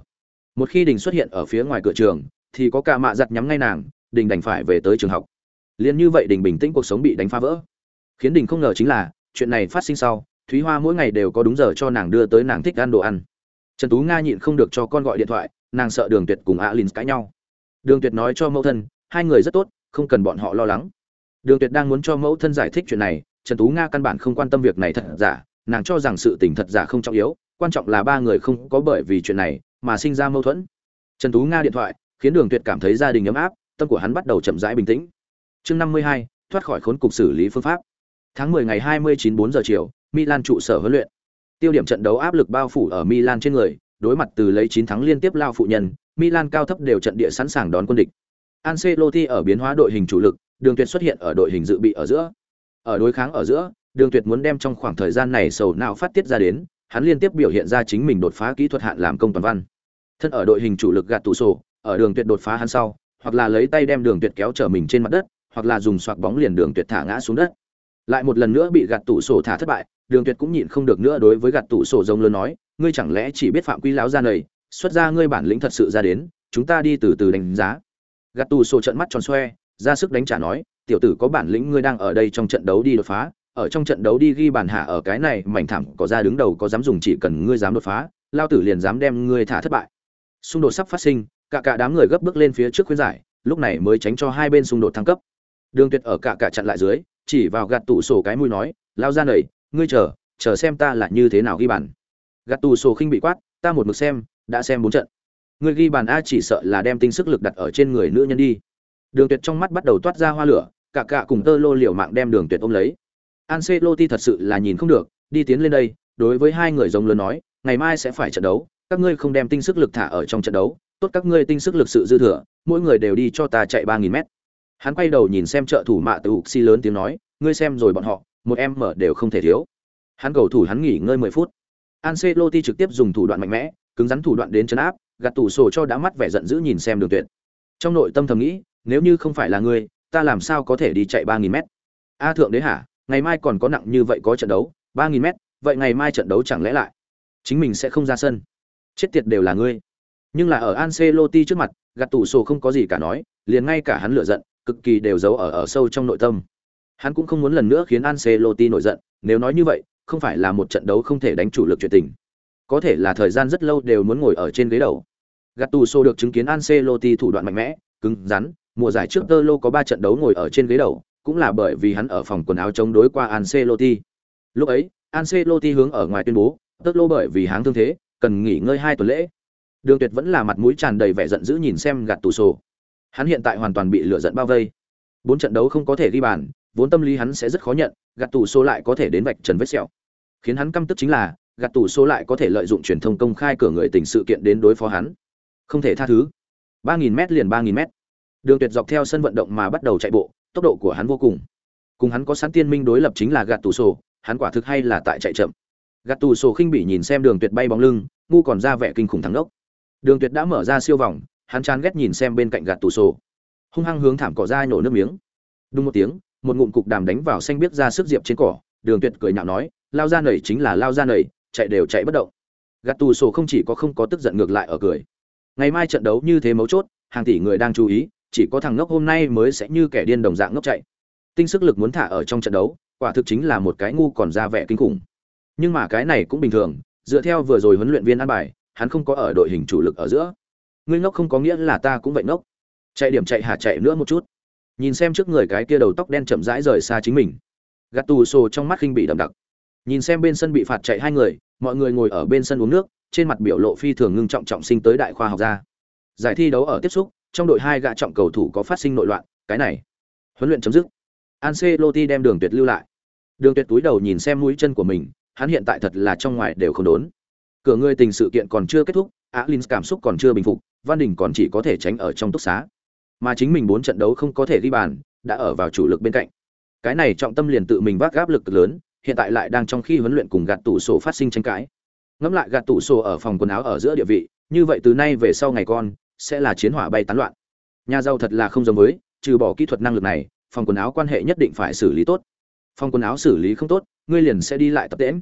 Một khi Đình xuất hiện ở phía ngoài cửa trường, thì có cả mạ giặt nhắm ngay nàng, Đình đành phải về tới trường học. Liên như vậy Đình bình tĩnh cuộc sống bị đánh phá vỡ. Khiến Đình không ngờ chính là, chuyện này phát sinh sau, Thúy Hoa mỗi ngày đều có đúng giờ cho nàng đưa tới nàng thích ăn đồ ăn. Trần Tú Nga nhịn không được cho con gọi điện thoại, nàng sợ đường tuyệt cùng alin cãi nhau đường tuyệt nói cho mẫu thân hai người rất tốt không cần bọn họ lo lắng đường tuyệt đang muốn cho mẫu thân giải thích chuyện này trần tú nga căn bản không quan tâm việc này thật giả nàng cho rằng sự tình thật giả không trọng yếu quan trọng là ba người không có bởi vì chuyện này mà sinh ra mâu thuẫn trần tú nga điện thoại khiến đường tuyệt cảm thấy gia đình ấm áp tâm của hắn bắt đầu chậm rãi bình tĩnh chương năm mươi hai thoát khỏi khốn cục xử lý phương pháp tháng 10 ngày 29 4 giờ chiều milan trụ sở huấn luyện tiêu điểm trận đấu áp lực bao phủ ở milan trên người đối mặt từ lấy 9 thắng liên tiếp lao phụ nhân, Milan cao thấp đều trận địa sẵn sàng đón quân địch. Ancelotti ở biến hóa đội hình chủ lực, Đường Tuyệt xuất hiện ở đội hình dự bị ở giữa. Ở đối kháng ở giữa, Đường Tuyệt muốn đem trong khoảng thời gian này sầu não phát tiết ra đến, hắn liên tiếp biểu hiện ra chính mình đột phá kỹ thuật hạn làm công toàn văn. Thân ở đội hình chủ lực gạt tủ sổ, ở Đường Tuyệt đột phá hắn sau, hoặc là lấy tay đem Đường Tuyệt kéo trở mình trên mặt đất, hoặc là dùng xoạc bóng liền Đường Tuyệt thả ngã xuống đất. Lại một lần nữa bị gạt tủ sổ thả thất bại, Đường Tuyệt cũng nhịn không được nữa đối với gạt tủ sổ giống lớn nói, ngươi chẳng lẽ chỉ biết phạm quy láo ra nầy xuất ra ngươi bản lĩnh thật sự ra đến chúng ta đi từ từ đánh giá gạt tù sổ trợn mắt tròn xoe ra sức đánh trả nói tiểu tử có bản lĩnh ngươi đang ở đây trong trận đấu đi đột phá ở trong trận đấu đi ghi bàn hạ ở cái này, mảnh thảm có ra đứng đầu có dám dùng chỉ cần ngươi dám đột phá, lao tử liền dám đem ngươi thả thất bại. Xung đột sắp phát sinh, cả cả đám người gấp bước lên phía trước khuyên giải, lúc này mới tránh cho hai bên xung đột thăng cấp. Đường tuyệt ở cả cả chặn lại dưới, chỉ vào gạt tủ sổ cái mũi nói, lao ra nầy ngươi chờ chờ xem ta là như thế nào ghi bàn. Gạt tủ sổ khinh bị quát, ta một mực xem, đã xem bốn trận. Người ghi bàn a chỉ sợ là đem tinh sức lực đặt ở trên người nữ nhân đi. Đường tuyệt trong mắt bắt đầu toát ra hoa lửa, cả cả cùng tơ lô liều mạng đem đường tuyệt ôm lấy. Ancelotti thật sự là nhìn không được đi tiến lên đây đối với hai người giống lớn nói ngày mai sẽ phải trận đấu các ngươi không đem tinh sức lực thả ở trong trận đấu tốt các ngươi tinh sức lực sự dư thừa mỗi người đều đi cho ta chạy ba nghìn mét hắn quay đầu nhìn xem trợ thủ mạ từ Uxi lớn tiếng nói ngươi xem rồi bọn họ một em mở đều không thể thiếu hắn cầu thủ hắn nghỉ ngơi mười phút Ancelotti trực tiếp dùng thủ đoạn mạnh mẽ, cứng rắn thủ đoạn đến chấn áp, gạt tủ sổ cho đã mắt vẻ giận dữ nhìn xem Đường Tuyệt. Trong nội tâm thầm nghĩ, nếu như không phải là ngươi, ta làm sao có thể đi chạy 3000 mét? A thượng đế hả, ngày mai còn có nặng như vậy có trận đấu, 3000 mét, vậy ngày mai trận đấu chẳng lẽ lại chính mình sẽ không ra sân? Chết tiệt đều là ngươi. Nhưng là ở Ancelotti trước mặt, gạt tủ sổ không có gì cả nói, liền ngay cả hắn lửa giận, cực kỳ đều giấu ở ở sâu trong nội tâm. Hắn cũng không muốn lần nữa khiến Ancelotti nổi giận, nếu nói như vậy, không phải là một trận đấu không thể đánh chủ lực chuyện tình. Có thể là thời gian rất lâu đều muốn ngồi ở trên ghế đầu. Gattuso được chứng kiến Ancelotti thủ đoạn mạnh mẽ, cứng rắn, mùa giải trước Tolo có 3 trận đấu ngồi ở trên ghế đầu, cũng là bởi vì hắn ở phòng quần áo chống đối qua Ancelotti. Lúc ấy, Ancelotti hướng ở ngoài tuyên bố, tức lô bởi vì háng thương thế, cần nghỉ ngơi hai tuần lễ. Đường Tuyệt vẫn là mặt mũi tràn đầy vẻ giận dữ nhìn xem gạt tủ sổ. Hắn hiện tại hoàn toàn bị lửa giận bao vây. Bốn trận đấu không có thể ghi bàn, vốn tâm lý hắn sẽ rất khó nhận, gạt tủ sổ lại có thể đến vạch trần vết sẹo. Khiến hắn căm tức chính là, gạt tủ sổ lại có thể lợi dụng truyền thông công khai cửa người tình sự kiện đến đối phó hắn. Không thể tha thứ. 3000m liền 3000m. Đường Tuyệt dọc theo sân vận động mà bắt đầu chạy bộ, tốc độ của hắn vô cùng. Cùng hắn có sẵn tiên minh đối lập chính là gạt tù sổ, hắn quả thực hay là tại chạy chậm. Gạt tù sổ khinh bỉ nhìn xem Đường Tuyệt bay bóng lưng, ngu còn ra vẻ kinh khủng thắng đốc. Đường Tuyệt đã mở ra siêu vòng, hắn chán ghét nhìn xem bên cạnh gạt tù sổ. Hung hăng hướng thảm cỏ ra nổ nước miếng. Đúng một tiếng, một ngụm cục đàm đánh vào xanh biết ra sức diệp trên cỏ, Đường Tuyệt cười nhạo nói, lao ra nảy chính là lao ra nảy, chạy đều chạy bất động. Gạt tù sổ không chỉ có không có tức giận ngược lại ở cười. Ngày mai trận đấu như thế mấu chốt, hàng tỷ người đang chú ý, chỉ có thằng ngốc hôm nay mới sẽ như kẻ điên đồng dạng ngốc chạy. Tinh sức lực muốn thả ở trong trận đấu, quả thực chính là một cái ngu còn ra vẻ kinh khủng. Nhưng mà cái này cũng bình thường, dựa theo vừa rồi huấn luyện viên an bài, hắn không có ở đội hình chủ lực ở giữa. Ngươi ngốc không có nghĩa là ta cũng vậy ngốc. Chạy điểm chạy hà chạy nữa một chút. Nhìn xem trước người cái kia đầu tóc đen chậm rãi rời xa chính mình. Gạt tù xô trong mắt khinh bị đậm đặc. Nhìn xem bên sân bị phạt chạy hai người mọi người ngồi ở bên sân uống nước trên mặt biểu lộ phi thường ngưng trọng trọng sinh tới đại khoa học gia. Giải thi đấu ở tiếp xúc trong đội hai gạ trọng cầu thủ có phát sinh nội loạn, cái này, huấn luyện chấm dứt. Ancelotti đem đường tuyệt lưu lại. Đường tuyệt túi đầu nhìn xem mũi chân của mình, hắn hiện tại thật là trong ngoài đều không đốn. Cửa người tình sự kiện còn chưa kết thúc, Alins cảm xúc còn chưa bình phục văn đình còn chỉ có thể tránh ở trong túc xá. Mà chính mình bốn trận đấu không có thể ghi bàn, đã ở vào chủ lực bên cạnh. Cái này trọng tâm liền tự mình vác áp lực lớn, hiện tại lại đang trong khi huấn luyện cùng gạt tủ sổ phát sinh tranh cãi. Ngẫm lại gạt tủ sổ ở phòng quần áo ở giữa địa vị, như vậy từ nay về sau ngày con sẽ là chiến hỏa bay tán loạn. Nhà giàu thật là không giống với, trừ bỏ kỹ thuật năng lực này, phòng quần áo quan hệ nhất định phải xử lý tốt. Phòng quần áo xử lý không tốt, ngươi liền sẽ đi lại tập tễm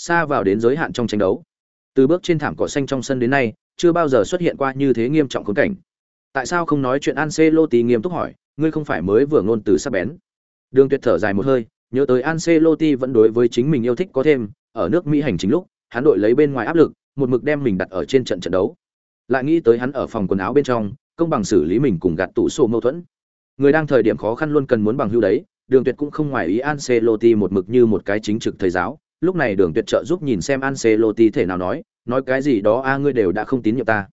xa vào đến giới hạn trong tranh đấu. Từ bước trên thảm cỏ xanh trong sân đến nay, chưa bao giờ xuất hiện qua như thế nghiêm trọng khốn cảnh. Tại sao không nói chuyện Ancelotti nghiêm túc hỏi, ngươi không phải mới vừa ngôn từ sắp bén. Đường tuyệt thở dài một hơi, nhớ tới Ancelotti vẫn đối với chính mình yêu thích có thêm, ở nước Mỹ hành chính lúc, hắn đội lấy bên ngoài áp lực, một mực đem mình đặt ở trên trận trận đấu lại nghĩ tới hắn ở phòng quần áo bên trong công bằng xử lý mình cùng gạt tủ sổ mâu thuẫn người đang thời điểm khó khăn luôn cần muốn bằng hưu đấy đường tuyệt cũng không ngoài ý Ancelotti một mực như một cái chính trực thầy giáo lúc này Đường Tuyệt trợ giúp nhìn xem Ancelotti thể nào nói, nói cái gì đó a ngươi đều đã không tín nhiệm ta.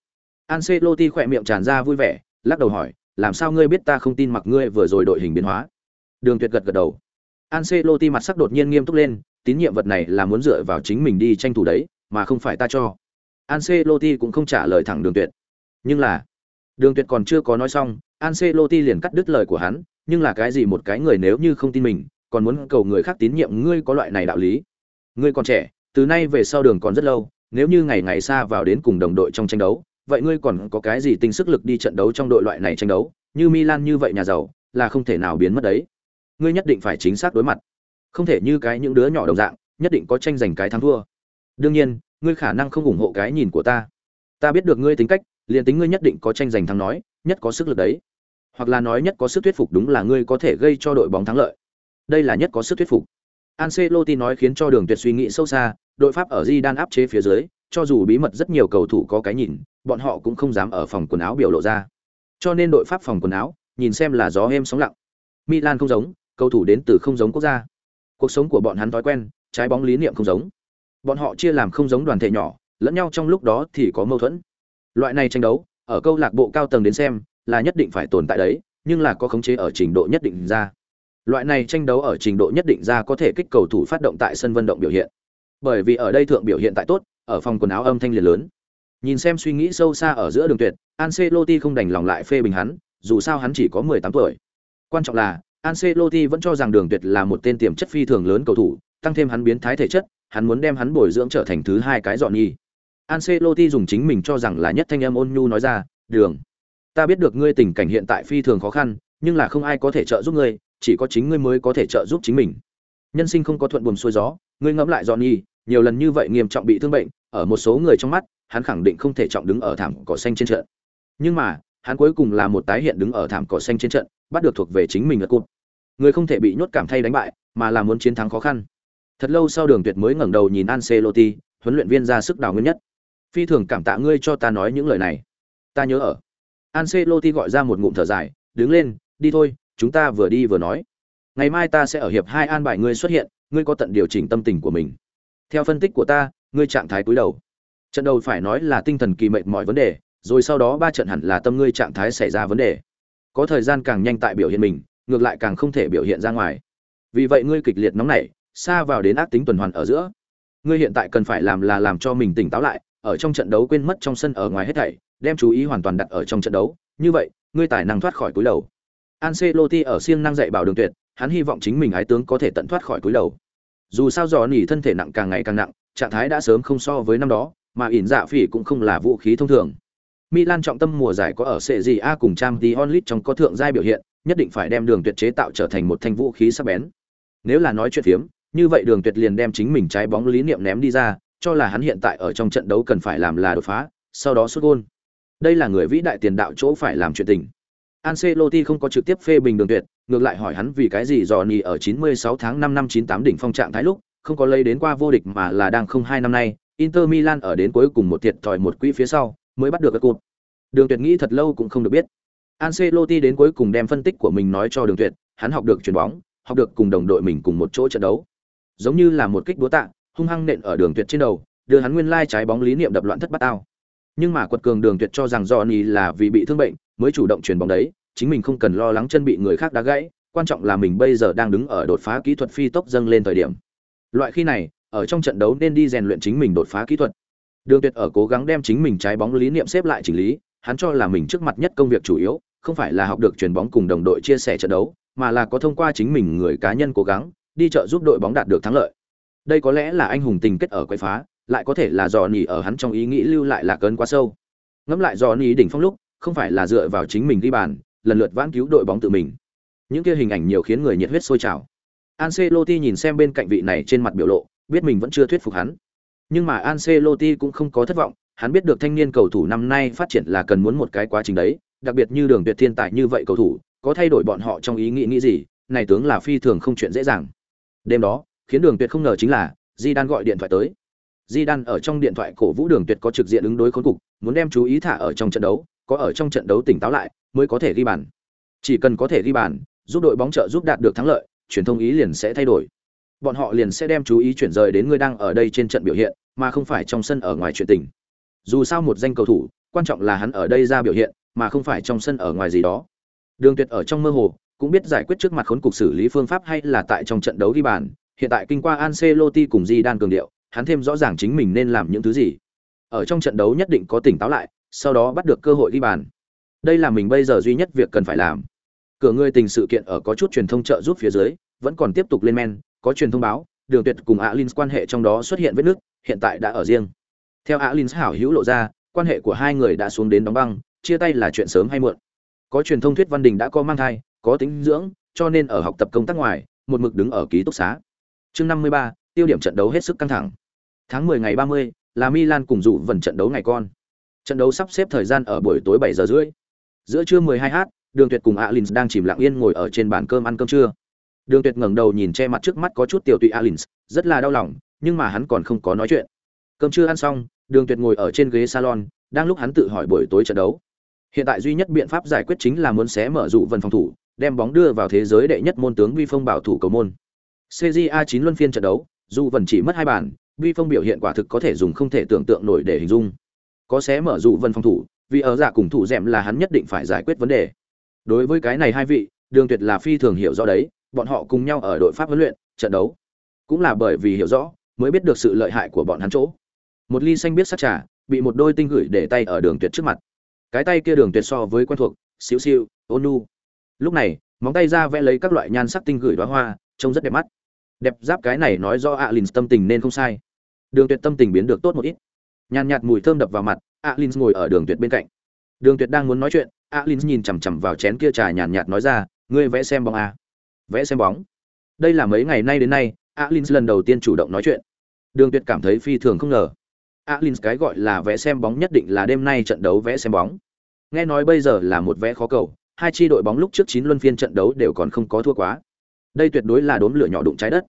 Ancelotti khỏe miệng tràn ra vui vẻ, lắc đầu hỏi, làm sao ngươi biết ta không tin mặc ngươi vừa rồi đội hình biến hóa? Đường Tuyệt gật gật đầu. Ancelotti mặt sắc đột nhiên nghiêm túc lên, tín nhiệm vật này là muốn dựa vào chính mình đi tranh thủ đấy, mà không phải ta cho. Ancelotti cũng không trả lời thẳng Đường Tuyệt. Nhưng là, Đường Tuyệt còn chưa có nói xong, Ancelotti liền cắt đứt lời của hắn, nhưng là cái gì một cái người nếu như không tin mình, còn muốn cầu người khác tín nhiệm ngươi có loại này đạo lý. Ngươi còn trẻ từ nay về sau đường còn rất lâu nếu như ngày ngày xa vào đến cùng đồng đội trong tranh đấu vậy ngươi còn có cái gì tinh sức lực đi trận đấu trong đội loại này tranh đấu? Như milan như vậy nhà giàu là không thể nào biến mất đấy. Ngươi nhất định phải chính xác đối mặt. Không thể như cái những đứa nhỏ đồng dạng nhất định có tranh giành cái thắng thua. Đương nhiên ngươi khả năng không ủng hộ cái nhìn của ta ta biết được ngươi tính cách liền tính ngươi nhất định có tranh giành thắng nói nhất có sức lực đấy hoặc là nói nhất có sức thuyết phục đúng là ngươi có thể gây cho đội bóng thắng lợi đây là nhất có sức thuyết phục Ancelotti nói khiến cho Đường Tuyệt suy nghĩ sâu xa, đội Pháp ở Di Đan áp chế phía dưới, cho dù bí mật rất nhiều cầu thủ có cái nhìn, bọn họ cũng không dám ở phòng quần áo biểu lộ ra. Cho nên đội Pháp phòng quần áo, nhìn xem là gió êm sóng lặng. Milan không giống, cầu thủ đến từ không giống quốc gia. Cuộc sống của bọn hắn thói quen, trái bóng lý niệm không giống. Bọn họ chia làm không giống đoàn thể nhỏ, lẫn nhau trong lúc đó thì có mâu thuẫn. Loại này tranh đấu, ở câu lạc bộ cao tầng đến xem, là nhất định phải tồn tại đấy, nhưng là có khống chế ở trình độ nhất định ra. Loại này tranh đấu ở trình độ nhất định ra có thể kích cầu thủ phát động tại sân vận động biểu hiện. Bởi vì ở đây thượng biểu hiện tại tốt, ở phòng quần áo âm thanh liền lớn. Nhìn xem suy nghĩ sâu xa ở giữa đường tuyệt, Ancelotti không đành lòng lại phê bình hắn, dù sao hắn chỉ có 18 tuổi. Quan trọng là, Ancelotti vẫn cho rằng Đường Tuyệt là một tên tiềm chất phi thường lớn cầu thủ, tăng thêm hắn biến thái thể chất, hắn muốn đem hắn bồi dưỡng trở thành thứ hai cái dọn nhi. Ancelotti dùng chính mình cho rằng là nhất thanh âm ôn nhu nói ra, "Đường, ta biết được ngươi tình cảnh hiện tại phi thường khó khăn, nhưng là không ai có thể trợ giúp ngươi, chỉ có chính ngươi mới có thể trợ giúp chính mình. Nhân sinh không có thuận buồm xuôi gió ngươi ngẫm lại Johnny, nhiều lần như vậy nghiêm trọng bị thương bệnh ở một số người trong mắt hắn khẳng định không thể trọng đứng ở thảm cỏ xanh trên trận. Nhưng mà hắn cuối cùng là một tái hiện đứng ở thảm cỏ xanh trên trận bắt được thuộc về chính mình là cụt. Người không thể bị nhốt cảm thay đánh bại mà là muốn chiến thắng khó khăn thật lâu sau đường tuyệt mới ngẩng đầu nhìn Ancelotti, huấn luyện viên ra sức đào nguyên nhất. Phi thường cảm tạ ngươi cho ta nói những lời này. Ta nhớ ở. Ancelotti gọi ra một ngụm thở dài, đứng lên, đi thôi, chúng ta vừa đi vừa nói. Ngày mai ta sẽ ở hiệp hai an bài ngươi xuất hiện, ngươi có tận điều chỉnh tâm tình của mình. Theo phân tích của ta, ngươi trạng thái cúi đầu. Trận đầu phải nói là tinh thần kỳ mệnh mọi vấn đề, rồi sau đó ba trận hẳn là tâm ngươi trạng thái xảy ra vấn đề. Có thời gian càng nhanh tại biểu hiện mình, ngược lại càng không thể biểu hiện ra ngoài. Vì vậy ngươi kịch liệt nóng nảy xa vào đến ác tính tuần hoàn ở giữa. Ngươi hiện tại cần phải làm là làm cho mình tỉnh táo lại ở trong trận đấu quên mất trong sân ở ngoài hết thảy đem chú ý hoàn toàn đặt ở trong trận đấu. Như vậy ngươi tài năng thoát khỏi cúi đầu. Ancelotti ở siêng năng dạy bảo đường tuyệt hắn hy vọng chính mình ái tướng có thể tận thoát khỏi cúi đầu. Dù sao dò nỉ thân thể nặng càng ngày càng nặng trạng thái đã sớm không so với năm đó mà ỉn dạ phỉ cũng không là vũ khí thông thường. Milan trọng tâm mùa giải có ở sệ gì A cùng Trang Champions League trong có thượng giai biểu hiện, nhất định phải đem đường tuyệt chế tạo trở thành một thanh vũ khí sắc bén. Nếu là nói chuyện phiếm, như vậy đường tuyệt liền đem chính mình trái bóng lý niệm ném đi ra, cho là hắn hiện tại ở trong trận đấu cần phải làm là đột phá, sau đó sút gôn. Đây là người vĩ đại tiền đạo chỗ phải làm chuyện tình. Ancelotti không có trực tiếp phê bình đường tuyệt, ngược lại hỏi hắn vì cái gì Johnny ở 96 tháng 5 năm 98 đỉnh phong trạng thái lúc, không có lấy đến qua vô địch mà là đang không hai năm nay, Inter Milan ở đến cuối cùng một thiệt thòi một quỹ phía sau, mới bắt được cái cột. Đường Tuyệt nghĩ thật lâu cũng không được biết. Ancelotti đến cuối cùng đem phân tích của mình nói cho Đường Tuyệt, hắn học được chuyền bóng, học được cùng đồng đội mình cùng một chỗ trận đấu. Giống như là một kích búa tạ, hung hăng nện ở Đường Tuyệt trên đầu, đưa hắn nguyên lai trái bóng lý niệm đập loạn thất bát ao. Nhưng mà quật cường Đường Tuyệt cho rằng Johnny là vì bị thương bệnh, mới chủ động chuyển bóng đấy, chính mình không cần lo lắng chân bị người khác đá gãy, quan trọng là mình bây giờ đang đứng ở đột phá kỹ thuật phi tốc dâng lên thời điểm. Loại khi này, ở trong trận đấu nên đi rèn luyện chính mình đột phá kỹ thuật. Đường Tuyệt ở cố gắng đem chính mình trái bóng lý niệm xếp lại chỉnh lý, hắn cho là mình trước mặt nhất công việc chủ yếu, không phải là học được chuyền bóng cùng đồng đội chia sẻ trận đấu, mà là có thông qua chính mình người cá nhân cố gắng, đi chợ giúp đội bóng đạt được thắng lợi. Đây có lẽ là anh hùng tình kết ở quậy phá, lại có thể là dò nỉ ở hắn trong ý nghĩ lưu lại là cơn quá sâu. Ngẫm lại dò nỉ đỉnh phong lúc, không phải là dựa vào chính mình đi bàn, lần lượt vãn cứu đội bóng tự mình. Những kia hình ảnh nhiều khiến người nhiệt huyết sôi trào. Ancelotti nhìn xem bên cạnh vị này trên mặt biểu lộ, biết mình vẫn chưa thuyết phục hắn. Nhưng mà Ancelotti cũng không có thất vọng, hắn biết được thanh niên cầu thủ năm nay phát triển là cần muốn một cái quá trình đấy, đặc biệt như Đường Tuyệt thiên tài như vậy cầu thủ, có thay đổi bọn họ trong ý nghĩ nghĩ gì, này tướng là phi thường không chuyện dễ dàng. Đêm đó, khiến Đường Tuyệt không ngờ chính là, Zidane gọi điện thoại tới. Zidane ở trong điện thoại cổ vũ Đường Tuyệt có trực diện ứng đối khốn cục, muốn đem chú ý thả ở trong trận đấu, có ở trong trận đấu tỉnh táo lại, mới có thể ghi bàn. Chỉ cần có thể ghi bàn, giúp đội bóng trợ giúp đạt được thắng lợi, truyền thông ý liền sẽ thay đổi. Bọn họ liền sẽ đem chú ý chuyển rời đến người đang ở đây trên trận biểu hiện, mà không phải trong sân ở ngoài chuyện tình. Dù sao một danh cầu thủ, quan trọng là hắn ở đây ra biểu hiện, mà không phải trong sân ở ngoài gì đó. Đường Tuyệt ở trong mơ hồ, cũng biết giải quyết trước mặt khốn cục xử lý phương pháp hay là tại trong trận đấu ghi bàn, hiện tại kinh qua Ancelotti cùng Zidane cường điệu, hắn thêm rõ ràng chính mình nên làm những thứ gì. Ở trong trận đấu nhất định có tỉnh táo lại, sau đó bắt được cơ hội ghi bàn. Đây là mình bây giờ duy nhất việc cần phải làm. Cửa người tình sự kiện ở có chút truyền thông trợ giúp phía dưới, vẫn còn tiếp tục lên men, có truyền thông báo, Đường Tuyệt cùng Alin quan hệ trong đó xuất hiện vết nứt, hiện tại đã ở riêng. Theo Alin hảo hữu lộ ra, quan hệ của hai người đã xuống đến đóng băng, chia tay là chuyện sớm hay muộn. Có truyền thông thuyết Văn Đình đã có mang thai, có tính dưỡng, cho nên ở học tập công tác ngoài, một mực đứng ở ký túc xá. Chương 53, tiêu điểm trận đấu hết sức căng thẳng. Tháng 10 ngày 30, là Milan cùng dụ vần trận đấu ngày con. Trận đấu sắp xếp thời gian ở buổi tối 7 giờ rưỡi. Giữa trưa 12h, Đường Tuyệt cùng Alins đang chìm lặng yên ngồi ở trên bàn cơm ăn cơm trưa. Đường Tuyệt ngẩng đầu nhìn che mặt trước mắt có chút tiểu tụy Alins, rất là đau lòng, nhưng mà hắn còn không có nói chuyện. Cơm trưa ăn xong, Đường Tuyệt ngồi ở trên ghế salon, đang lúc hắn tự hỏi buổi tối trận đấu. Hiện tại duy nhất biện pháp giải quyết chính là muốn xé mở dụ vần phòng thủ, đem bóng đưa vào thế giới đệ nhất môn tướng vi phong bảo thủ cầu môn. CJA 9 luân phiên trận đấu, dù vẫn chỉ mất hai bàn, vi phong biểu hiện quả thực có thể dùng không thể tưởng tượng nổi để hình dung. Có xé mở dụ Vân phòng thủ, vì ở giả cùng thủ dẻm là hắn nhất định phải giải quyết vấn đề. Đối với cái này hai vị, Đường Tuyệt là phi thường hiểu rõ đấy, bọn họ cùng nhau ở đội pháp huấn luyện, trận đấu. Cũng là bởi vì hiểu rõ, mới biết được sự lợi hại của bọn hắn chỗ. Một ly xanh biết sắc trà, bị một đôi tinh gửi để tay ở Đường Tuyệt trước mặt. Cái tay kia Đường Tuyệt so với quen thuộc, xíu xiu, ôn ônu. Lúc này, móng tay ra vẽ lấy các loại nhan sắc tinh gửi đóa hoa, trông rất đẹp mắt. Đẹp giáp cái này nói do Alin tâm tình nên không sai. Đường Tuyệt tâm tình biến được tốt một ít. Nhàn nhạt mùi thơm đập vào mặt, Alin ngồi ở Đường Tuyệt bên cạnh. Đường Tuyệt đang muốn nói chuyện, Alin nhìn chằm chằm vào chén kia trà nhàn nhạt nói ra, "Ngươi vẽ xem bóng à?" "Vẽ xem bóng?" Đây là mấy ngày nay đến nay, Alin lần đầu tiên chủ động nói chuyện. Đường Tuyệt cảm thấy phi thường không ngờ. Alin cái gọi là vẽ xem bóng nhất định là đêm nay trận đấu vẽ xem bóng. Nghe nói bây giờ là một vẽ khó cầu, hai chi đội bóng lúc trước chín luân phiên trận đấu đều còn không có thua quá. Đây tuyệt đối là đốm lửa nhỏ đụng trái đất.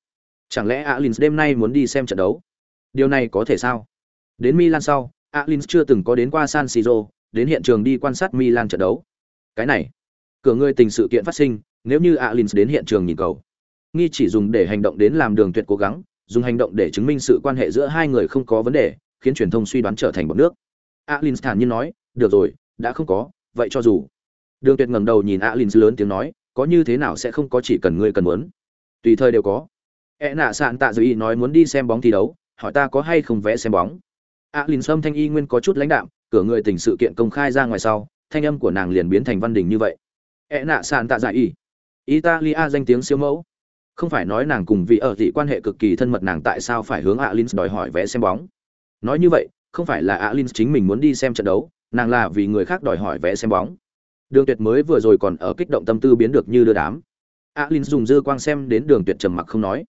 Chẳng lẽ Alins đêm nay muốn đi xem trận đấu? Điều này có thể sao? Đến Milan sau, Alins chưa từng có đến qua San Siro, đến hiện trường đi quan sát Milan trận đấu. Cái này, cửa người tình sự kiện phát sinh, nếu như Alins đến hiện trường nhìn cầu, nghi chỉ dùng để hành động đến làm đường tuyệt cố gắng dùng hành động để chứng minh sự quan hệ giữa hai người không có vấn đề khiến truyền thông suy đoán trở thành bọn nước Alins thản nhiên nói được rồi đã không có vậy cho dù đường tuyệt ngẩng đầu nhìn alin lớn tiếng nói, có như thế nào sẽ không có chỉ cần ngươi cần muốn? Tùy thời đều có. E nạ sạn tạ dự ý nói muốn đi xem bóng thi đấu, hỏi ta có hay không vẽ xem bóng. Alin sâm thanh y nguyên có chút lãnh đạm, cửa người tình sự kiện công khai ra ngoài sau, thanh âm của nàng liền biến thành văn đình như vậy. E nạ sạn tạ giải ý italia danh tiếng siêu mẫu. Không phải nói nàng cùng vị ở thị quan hệ cực kỳ thân mật nàng tại sao phải hướng alin đòi hỏi vẽ xem bóng? Nói như vậy, không phải là alin chính mình muốn đi xem trận đấu, nàng là vì người khác đòi hỏi vẽ xem bóng đường tuyệt mới vừa rồi còn ở kích động tâm tư biến được như đưa đám. Alin dùng dư quang xem đến đường tuyệt trầm mặc không nói.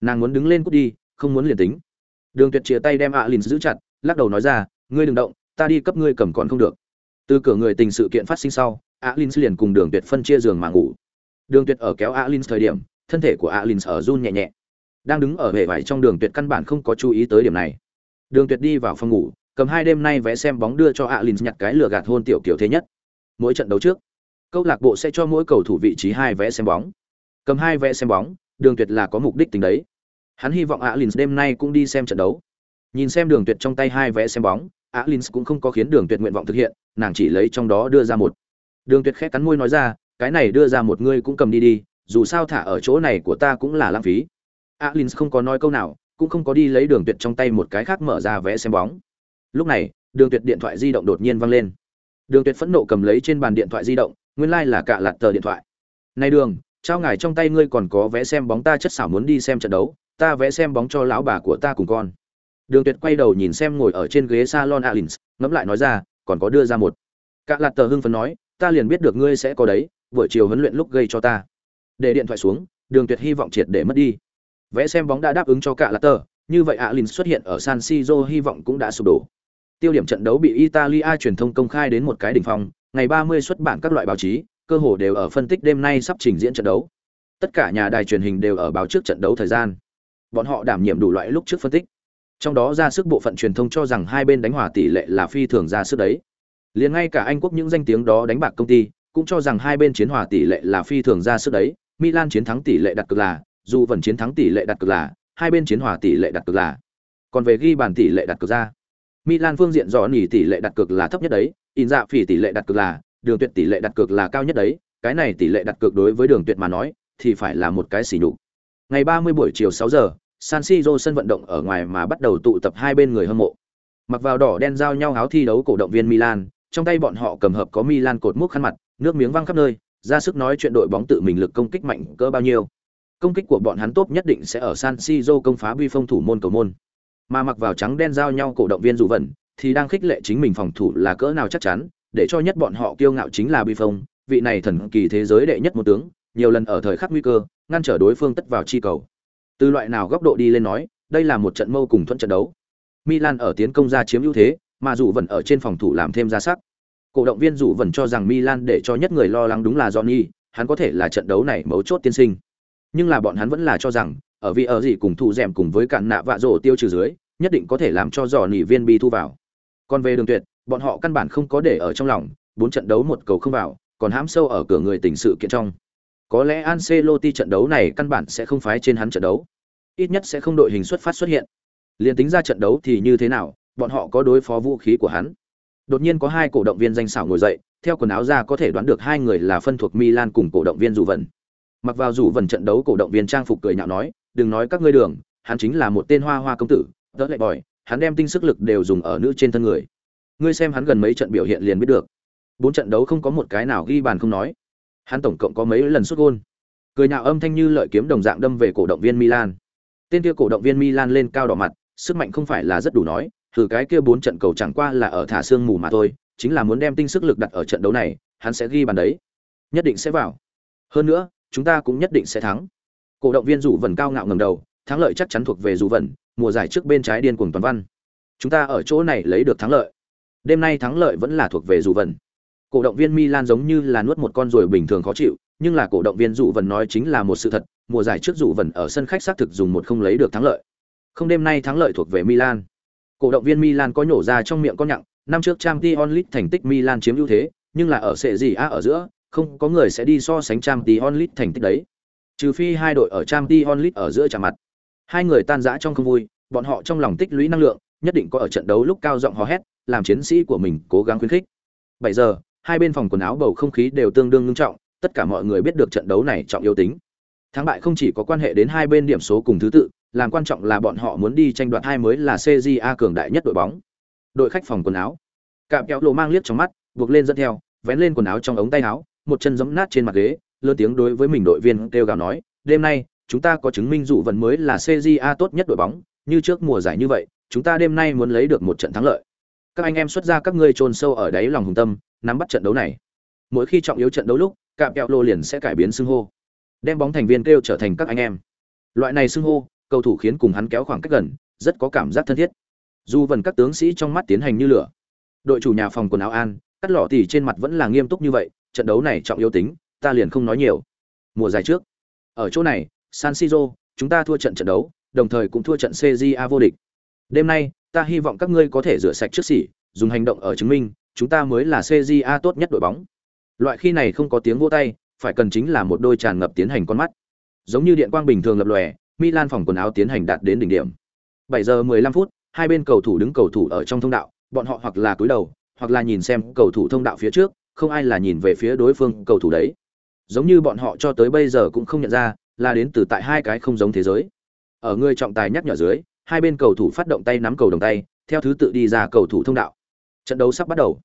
Nàng muốn đứng lên cút đi, không muốn liền tính. Đường tuyệt chia tay đem alin giữ chặt, lắc đầu nói ra, ngươi đừng động, ta đi cấp ngươi cầm còn không được. Từ cửa người tình sự kiện phát sinh sau, alin liền cùng đường tuyệt phân chia giường mà ngủ. Đường tuyệt ở kéo alin thời điểm, thân thể của alin ở run nhẹ nhẹ. Đang đứng ở hệ vải trong đường tuyệt căn bản không có chú ý tới điểm này. Đường tuyệt đi vào phòng ngủ, cầm hai đêm nay vé xem bóng đưa cho alin nhặt cái lừa gạt hôn tiểu kiểu thế nhất mỗi trận đấu trước, câu lạc bộ sẽ cho mỗi cầu thủ vị trí hai vé xem bóng. Cầm hai vé xem bóng, đường tuyệt là có mục đích tính đấy. Hắn hy vọng alin đêm nay cũng đi xem trận đấu. Nhìn xem đường tuyệt trong tay hai vé xem bóng alin cũng không có khiến đường tuyệt nguyện vọng thực hiện, nàng chỉ lấy trong đó đưa ra một. Đường tuyệt khẽ cắn môi nói ra, cái này đưa ra một ngươi cũng cầm đi đi, dù sao thả ở chỗ này của ta cũng là lãng phí. Alin không có nói câu nào, cũng không có đi lấy đường tuyệt trong tay một cái khác mở ra vé xem bóng. Lúc này, đường tuyệt điện thoại di động đột nhiên văng lên đường tuyệt phẫn nộ cầm lấy trên bàn điện thoại di động, nguyên lai、like、là cả lạt tờ điện thoại. Này đường, trao ngài trong tay ngươi còn có vé xem bóng ta chất xảo muốn đi xem trận đấu, ta vẽ xem bóng cho lão bà của ta cùng con. Đường tuyệt quay đầu nhìn xem ngồi ở trên ghế salon alins, ngẫm lại nói ra, còn có đưa ra một. Cả lạt tờ hưng phấn nói, ta liền biết được ngươi sẽ có đấy, buổi chiều huấn luyện lúc gây cho ta. Để điện thoại xuống, đường tuyệt hy vọng triệt để mất đi. Vẽ xem bóng đã đáp ứng cho cả lạt tờ, như vậy alins xuất hiện ở san siro hy vọng cũng đã sụp đổ tiêu điểm trận đấu bị italia truyền thông công khai đến một cái đỉnh phong, ngày 30 xuất bản các loại báo chí, cơ hồ đều ở phân tích đêm nay sắp trình diễn trận đấu. Tất cả nhà đài truyền hình đều ở báo trước trận đấu thời gian. Bọn họ đảm nhiệm đủ loại lúc trước phân tích. Trong đó ra sức bộ phận truyền thông cho rằng hai bên đánh hòa tỷ lệ là phi thường ra sức đấy. Liền ngay cả anh quốc những danh tiếng đó đánh bạc công ty, cũng cho rằng hai bên chiến hòa tỷ lệ là phi thường ra sức đấy. Milan chiến thắng tỷ lệ đặt cược là, dù vẫn chiến thắng tỷ lệ đặt cược là, hai bên chiến hòa tỷ lệ đặt cược là. Còn về ghi bàn tỷ lệ đặt cược ra milan phương diện rõ nỉ tỷ lệ đặt cược là thấp nhất đấy in dạ phỉ tỷ lệ đặt cược là, đường tuyệt tỷ lệ đặt cược là cao nhất đấy, cái này tỷ lệ đặt cược đối với đường tuyệt mà nói, thì phải là một cái xỉ nhục. Ngày 30 buổi chiều 6 giờ, San Siro sân vận động ở ngoài mà bắt đầu tụ tập hai bên người hâm mộ. Mặc vào đỏ đen giao nhau áo thi đấu cổ động viên Milan, trong tay bọn họ cầm hợp có Milan cột mốc khăn mặt, nước miếng văng khắp nơi, ra sức nói chuyện đội bóng tự mình lực công kích mạnh cỡ bao nhiêu. Công kích của bọn hắn tốt nhất định sẽ ở San Siro công phá bi phong thủ môn cầu môn mà mặc vào trắng đen giao nhau cổ động viên dù vẩn, thì đang khích lệ chính mình phòng thủ là cỡ nào chắc chắn, để cho nhất bọn họ kiêu ngạo chính là bi phong, vị này thần kỳ thế giới đệ nhất một tướng, nhiều lần ở thời khắc nguy cơ, ngăn trở đối phương tất vào chi cầu. Từ loại nào góc độ đi lên nói, đây là một trận mâu cùng thuận trận đấu. Milan ở tiến công ra chiếm ưu thế, mà dù vẫn ở trên phòng thủ làm thêm ra sắc. Cổ động viên dù vẫn cho rằng milan để cho nhất người lo lắng đúng là johnny, hắn có thể là trận đấu này mấu chốt tiên sinh. Nhưng là bọn hắn vẫn là cho rằng ở vì ở gì cùng thủ rèm cùng với cạn nạ vạ rổ tiêu trừ dưới, nhất định có thể làm cho dò nỉ viên bi thu vào. Còn về đường tuyệt, bọn họ căn bản không có để ở trong lòng, bốn trận đấu một cầu không vào, còn hãm sâu ở cửa người tình sự kiện trong. Có lẽ Ancelotti trận đấu này căn bản sẽ không phái trên hắn trận đấu. Ít nhất sẽ không đội hình xuất phát xuất hiện. Liền tính ra trận đấu thì như thế nào, bọn họ có đối phó vũ khí của hắn. Đột nhiên có hai cổ động viên danh xảo ngồi dậy, theo quần áo ra có thể đoán được hai người là phân thuộc Milan cùng cổ động viên dù vần. Mặc vào dù vần trận đấu, cổ động viên trang phục cười nhạo nói đừng nói các ngươi đường, hắn chính là một tên hoa hoa công tử đỡ lại bòi, hắn đem tinh sức lực đều dùng ở nữ trên thân người. Ngươi xem hắn gần mấy trận biểu hiện liền biết được. Bốn trận đấu không có một cái nào ghi bàn không nói. Hắn tổng cộng có mấy lần xuất gôn. Cười nhạo âm thanh như lợi kiếm đồng dạng đâm về cổ động viên milan. Tên kia cổ động viên milan lên cao đỏ mặt, sức mạnh không phải là rất đủ nói, thử cái kia bốn trận cầu chẳng qua là ở thả xương mù mà thôi, chính là muốn đem tinh sức lực đặt ở trận đấu này, hắn sẽ ghi bàn đấy. Nhất định sẽ vào. Hơn nữa, chúng ta cũng nhất định sẽ thắng cổ động viên dù vần cao ngạo ngầm đầu, thắng lợi chắc chắn thuộc về dù vần mùa giải trước bên trái điên cuồng toàn văn. Chúng ta ở chỗ này lấy được thắng lợi. Đêm nay thắng lợi vẫn là thuộc về dù vần cổ động viên milan giống như là nuốt một con ruồi bình thường khó chịu, nhưng là cổ động viên dù vần nói chính là một sự thật, mùa giải trước dù vần ở sân khách xác thực dùng một không lấy được thắng lợi. Không đêm nay thắng lợi thuộc về milan. Cổ động viên milan có nhổ ra trong miệng con nhặng, năm trước trang t onlit thành tích milan chiếm ưu thế, nhưng là ở sệ gì a ở giữa, không có người sẽ đi so sánh trang t onlit thành tích đấy. Trừ phi hai đội ở Champions League ở giữa chạm mặt. Hai người tan rã trong không vui, bọn họ trong lòng tích lũy năng lượng, nhất định có ở trận đấu lúc cao giọng hò hét, làm chiến sĩ của mình cố gắng khuyến khích. 7 giờ, hai bên phòng quần áo bầu không khí đều tương đương nghiêm trọng, tất cả mọi người biết được trận đấu này trọng yếu tính. Thắng bại không chỉ có quan hệ đến hai bên điểm số cùng thứ tự, làm quan trọng là bọn họ muốn đi tranh đoạt hai mới là CJA cường đại nhất đội bóng. Đội khách phòng quần áo. Cạm kéo lộ mang liếc trong mắt, buộc lên dẫn theo, vén lên quần áo trong ống tay áo, một chân giẫm nát trên mặt ghế, lớn tiếng đối với mình đội viên kêu gào nói, "Đêm nay, chúng ta có chứng minh dụ vận mới là CJA tốt nhất đội bóng, như trước mùa giải như vậy, chúng ta đêm nay muốn lấy được một trận thắng lợi." Các anh em xuất ra các ngươi chôn sâu ở đáy lòng hùng tâm, nắm bắt trận đấu này. Mỗi khi trọng yếu trận đấu lúc, cạm kẹo lô liền sẽ cải biến xưng hô, đem bóng thành viên kêu trở thành các anh em. Loại này xưng hô, cầu thủ khiến cùng hắn kéo khoảng cách gần, rất có cảm giác thân thiết. Dù vần các tướng sĩ trong mắt tiến hành như lửa. Đội chủ nhà phòng quần áo An, cắt lọ tỉ trên mặt vẫn là nghiêm túc như vậy, trận đấu này trọng yếu tính, ta liền không nói nhiều. Mùa giải trước, ở chỗ này, San Siro, chúng ta thua trận trận đấu, đồng thời cũng thua trận CJA vô địch. Đêm nay, ta hy vọng các ngươi có thể rửa sạch trước sỉ, dùng hành động ở chứng minh, chúng ta mới là CJA tốt nhất đội bóng. Loại khi này không có tiếng vỗ tay, phải cần chính là một đôi tràn ngập tiến hành con mắt. Giống như điện quang bình thường lập lòe, Milan phòng quần áo tiến hành đạt đến đỉnh điểm. 7 giờ 15 phút, hai bên cầu thủ đứng cầu thủ ở trong thông đạo, bọn họ hoặc là cúi đầu, hoặc là nhìn xem cầu thủ thông đạo phía trước, không ai là nhìn về phía đối phương cầu thủ đấy. Giống như bọn họ cho tới bây giờ cũng không nhận ra, là đến từ tại hai cái không giống thế giới. Ở người trọng tài nhắc nhở dưới, hai bên cầu thủ phát động tay nắm cầu đồng tay, theo thứ tự đi ra cầu thủ thông đạo. Trận đấu sắp bắt đầu.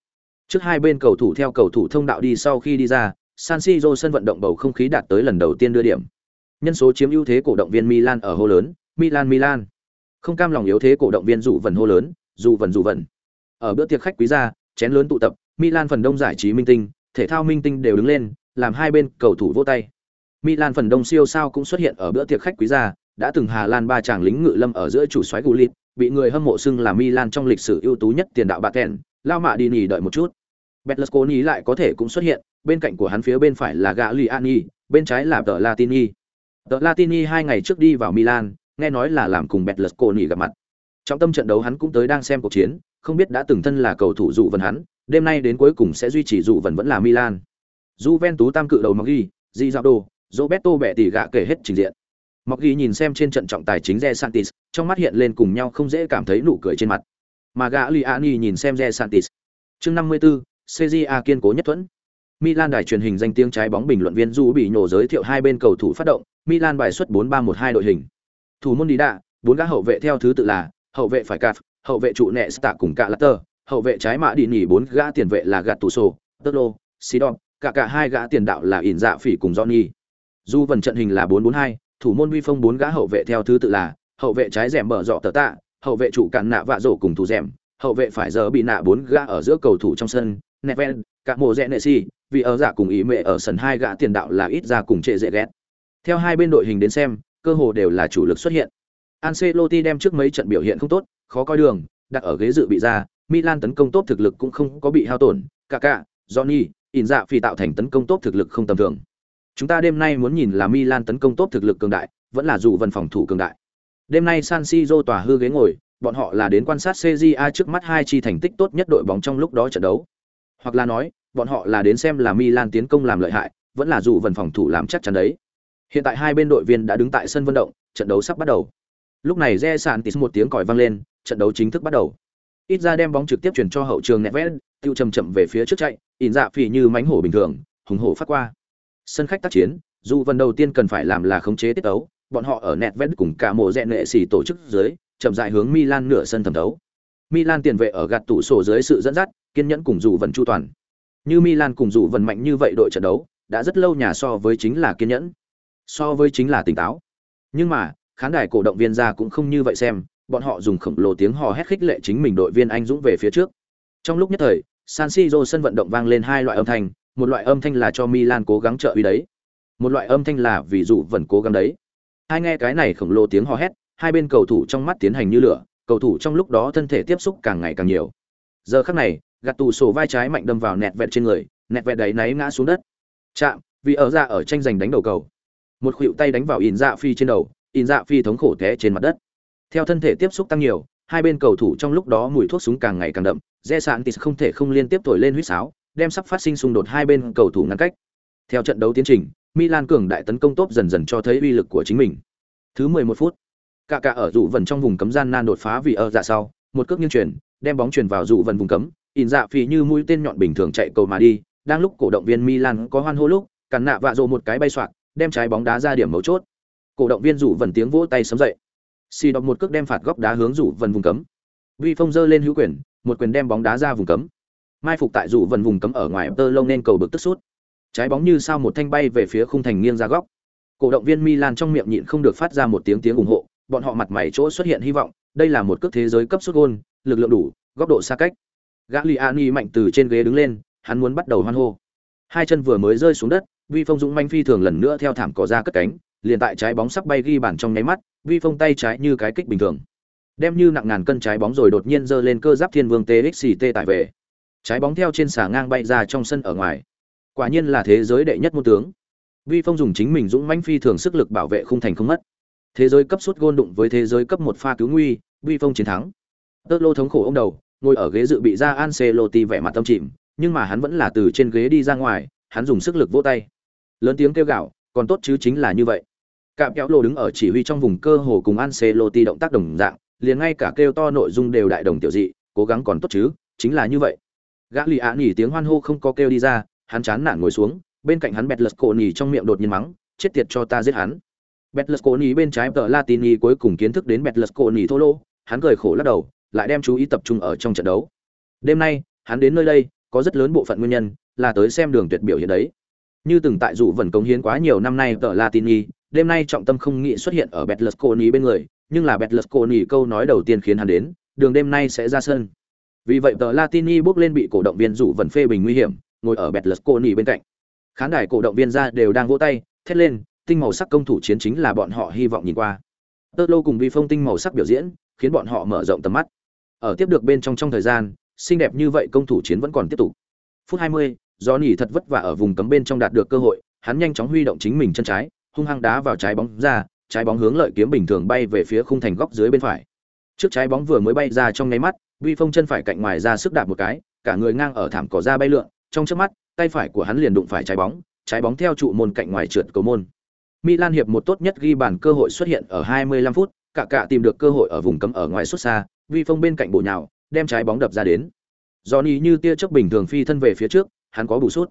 Trước hai bên cầu thủ theo cầu thủ thông đạo đi sau khi đi ra, San Siro sân vận động bầu không khí đạt tới lần đầu tiên đưa điểm. Nhân số chiếm ưu thế cổ động viên Milan ở hô lớn, Milan Milan. Không cam lòng yếu thế cổ động viên dụ vần hô lớn, dù vần dù vần. Ở bữa tiệc khách quý gia, chén lớn tụ tập, Milan phần đông giải trí minh tinh, thể thao minh tinh đều đứng lên, làm hai bên cầu thủ vỗ tay. Milan phần đông siêu sao cũng xuất hiện ở bữa tiệc khách quý gia, đã từng Hà Lan ba chàng lính ngự lâm ở giữa chủ soái Gullit, bị người hâm mộ xưng là Milan trong lịch sử ưu tú nhất tiền đạo bạc kèn, lao mạ đi nghỉ đợi một chút. Berlusconi lại có thể cũng xuất hiện, bên cạnh của hắn phía bên phải là Gagliani, bên trái là Tờ Latini. Tờ Latini hai ngày trước đi vào Milan, nghe nói là làm cùng Berlusconi gặp mặt. Trong tâm trận đấu hắn cũng tới đang xem cuộc chiến, không biết đã từng thân là cầu thủ dụ vần hắn, đêm nay đến cuối cùng sẽ duy trì dụ vần vẫn là Milan. Juventus tam cự đầu Maggi, Di Giado, Roberto bẻ tỉ gạ kể hết trình diện. Maggi nhìn xem trên trận trọng tài chính Re Santis, trong mắt hiện lên cùng nhau không dễ cảm thấy nụ cười trên mặt. Mà Gagliani nhìn xem Re Santis. Chương 54, CJA kiên cố nhất thuẫn. Milan đài truyền hình danh tiếng trái bóng bình luận viên Du bị nổ giới thiệu hai bên cầu thủ phát động, Milan bài xuất 4-3-1-2 đội hình. Thủ môn đi đạ, bốn gã hậu vệ theo thứ tự là, hậu vệ phải cạp, hậu vệ trụ nẹ Stạ cùng cả Latter, hậu vệ trái mã đi nỉ bốn gã tiền vệ là Gattuso, Totlo, Sidon, cả cả hai gã tiền đạo là ỉn dạ phỉ cùng Johnny. Du vần trận hình là 4-4-2, thủ môn vi phong bốn gã hậu vệ theo thứ tự là, hậu vệ trái rèm mở rọ tờ tạ, hậu vệ chủ cản nạ vạ rổ cùng thủ rèm, hậu vệ phải giờ bị nạ bốn gã ở giữa cầu thủ trong sân, Neven, cả mùa rẽ nệ si, vì ở giả cùng ý mẹ ở sân hai gã tiền đạo là ít ra cùng trệ dễ ghét. Theo hai bên đội hình đến xem, cơ hồ đều là chủ lực xuất hiện. Ancelotti đem trước mấy trận biểu hiện không tốt, khó coi đường, đặt ở ghế dự bị ra, Milan tấn công tốt thực lực cũng không có bị hao tổn, Kaká, Johnny, in dạ phi tạo thành tấn công tốt thực lực không tầm thường. Chúng ta đêm nay muốn nhìn là Milan tấn công tốt thực lực cường đại, vẫn là dù vần phòng thủ cường đại. Đêm nay San Siro tòa hư ghế ngồi, bọn họ là đến quan sát CJA trước mắt hai chi thành tích tốt nhất đội bóng trong lúc đó trận đấu. Hoặc là nói, bọn họ là đến xem là Milan tiến công làm lợi hại, vẫn là dù vần phòng thủ làm chắc chắn đấy. Hiện tại hai bên đội viên đã đứng tại sân vận động, trận đấu sắp bắt đầu. Lúc này Re Santis một tiếng còi vang lên, trận đấu chính thức bắt đầu. Ít ra đem bóng trực tiếp chuyển cho hậu trường Neves, tiêu chậm chậm về phía trước chạy, ỉn dạ phỉ như mánh hổ bình thường, hùng hổ phát qua. Sân khách tác chiến, dù vần đầu tiên cần phải làm là khống chế tiết tấu, bọn họ ở nẹt vét cùng cả mộ rẽ nệ xỉ tổ chức dưới, chậm rãi hướng Milan nửa sân thẩm đấu. Milan tiền vệ ở gạt tủ sổ dưới sự dẫn dắt, kiên nhẫn cùng dù vần chu toàn. Như Milan cùng dù vần mạnh như vậy đội trận đấu, đã rất lâu nhà so với chính là kiên nhẫn, so với chính là tỉnh táo. Nhưng mà, khán đài cổ động viên ra cũng không như vậy xem, bọn họ dùng khổng lồ tiếng hò hét khích lệ chính mình đội viên anh dũng về phía trước. Trong lúc nhất thời, San Siro sân vận động vang lên hai loại âm thanh, một loại âm thanh là cho Milan cố gắng trợ uy đấy, một loại âm thanh là vì dụ vẫn cố gắng đấy. Hai nghe cái này khổng lồ tiếng hò hét, hai bên cầu thủ trong mắt tiến hành như lửa, cầu thủ trong lúc đó thân thể tiếp xúc càng ngày càng nhiều. Giờ khắc này, gạt tù sổ vai trái mạnh đâm vào nẹt vẹt trên người, nẹt vẹt đấy náy ngã xuống đất. Chạm, vì ở ra ở tranh giành đánh đầu cầu. Một khuỷu tay đánh vào ỉn dạ phi trên đầu, ỉn dạ phi thống khổ té trên mặt đất. Theo thân thể tiếp xúc tăng nhiều, hai bên cầu thủ trong lúc đó mùi thuốc súng càng ngày càng đậm, Re Santis không thể không liên tiếp thổi lên huýt sáo, đem sắp phát sinh xung đột hai bên cầu thủ ngăn cách. Theo trận đấu tiến trình, Milan cường đại tấn công tốt dần dần cho thấy uy lực của chính mình. Thứ 11 phút, cả cả ở dụ vần trong vùng cấm gian nan đột phá vì ở dạ sau, một cước nghiêng chuyển, đem bóng chuyển vào dụ vần vùng cấm, in dạ phì như mũi tên nhọn bình thường chạy cầu mà đi, đang lúc cổ động viên Milan có hoan hô lúc, cản nạ vạ rồ một cái bay xoạc, đem trái bóng đá ra điểm mấu chốt. Cổ động viên rủ vần tiếng vỗ tay sớm dậy. Xì đọc một cước đem phạt góc đá hướng rủ vần vùng cấm. Vi Phong dơ lên hữu quyền, một quyền đem bóng đá ra vùng cấm. Mai phục tại rủ vần vùng cấm ở ngoài tơ lông nên cầu bực tức sút. Trái bóng như sao một thanh bay về phía khung thành nghiêng ra góc. Cổ động viên Milan trong miệng nhịn không được phát ra một tiếng tiếng ủng hộ, bọn họ mặt mày chỗ xuất hiện hy vọng, đây là một cước thế giới cấp sút gôn, lực lượng đủ, góc độ xa cách. Gagliani mạnh từ trên ghế đứng lên, hắn muốn bắt đầu hoan hô. Hai chân vừa mới rơi xuống đất, Vi Phong dũng manh phi thường lần nữa theo thảm cỏ ra cất cánh, liền tại trái bóng sắp bay ghi bàn trong nháy mắt, Vi Phong tay trái như cái kích bình thường. Đem như nặng ngàn cân trái bóng rồi đột nhiên giơ lên cơ giáp Thiên Vương TXT tải về. Trái bóng theo trên xà ngang bay ra trong sân ở ngoài. Quả nhiên là thế giới đệ nhất môn tướng. Vi Phong dùng chính mình dũng mãnh phi thường sức lực bảo vệ không thành không mất. Thế giới cấp suất gôn đụng với thế giới cấp một pha cứu nguy, Vi Phong chiến thắng. Tơ lô thống khổ ông đầu, ngồi ở ghế dự bị ra Ancelotti vẻ mặt tâm chìm, nhưng mà hắn vẫn là từ trên ghế đi ra ngoài, hắn dùng sức lực vỗ tay. Lớn tiếng kêu gào, còn tốt chứ chính là như vậy. Cạm kéo lô đứng ở chỉ huy trong vùng cơ hồ cùng Ancelotti động tác đồng dạng, liền ngay cả kêu to nội dung đều đại đồng tiểu dị, cố gắng còn tốt chứ, chính là như vậy. Gã lì ạ nhỉ tiếng hoan hô không có kêu đi ra, hắn chán nản ngồi xuống, bên cạnh hắn Betlesconi trong miệng đột nhiên mắng, chết tiệt cho ta giết hắn. Betlesconi bên trái tờ Latini cuối cùng kiến thức đến Betlesconi thô lô, hắn cười khổ lắc đầu, lại đem chú ý tập trung ở trong trận đấu. Đêm nay, hắn đến nơi đây, có rất lớn bộ phận nguyên nhân là tới xem đường tuyệt biểu hiện đấy. Như từng tại dụ vẫn cống hiến quá nhiều năm nay tờ Latini, đêm nay trọng tâm không nghĩ xuất hiện ở Betlesconi bên người, nhưng là Betlesconi câu nói đầu tiên khiến hắn đến, đường đêm nay sẽ ra sân. Vì vậy tờ Latini bước lên bị cổ động viên dụ vẫn phê bình nguy hiểm, ngồi ở Betlesconi bên cạnh. Khán đài cổ động viên ra đều đang vỗ tay, thét lên, tinh màu sắc công thủ chiến chính là bọn họ hy vọng nhìn qua. Tơ lô cùng vi phong tinh màu sắc biểu diễn, khiến bọn họ mở rộng tầm mắt. Ở tiếp được bên trong trong thời gian, xinh đẹp như vậy công thủ chiến vẫn còn tiếp tục. Phút 20, Johnny thật vất vả ở vùng cấm bên trong đạt được cơ hội, hắn nhanh chóng huy động chính mình chân trái, hung hăng đá vào trái bóng ra, trái bóng hướng lợi kiếm bình thường bay về phía khung thành góc dưới bên phải. Trước trái bóng vừa mới bay ra trong nháy mắt, Vi Phong chân phải cạnh ngoài ra sức đạp một cái, cả người ngang ở thảm cỏ ra bay lượn, trong chớp mắt, tay phải của hắn liền đụng phải trái bóng, trái bóng theo trụ môn cạnh ngoài trượt cầu môn. Milan hiệp một tốt nhất ghi bàn cơ hội xuất hiện ở 25 phút, cả cả tìm được cơ hội ở vùng cấm ở ngoài xuất xa, Vi Phong bên cạnh bộ nhào, đem trái bóng đập ra đến. Johnny như tia chớp bình thường phi thân về phía trước, hắn có bù sút.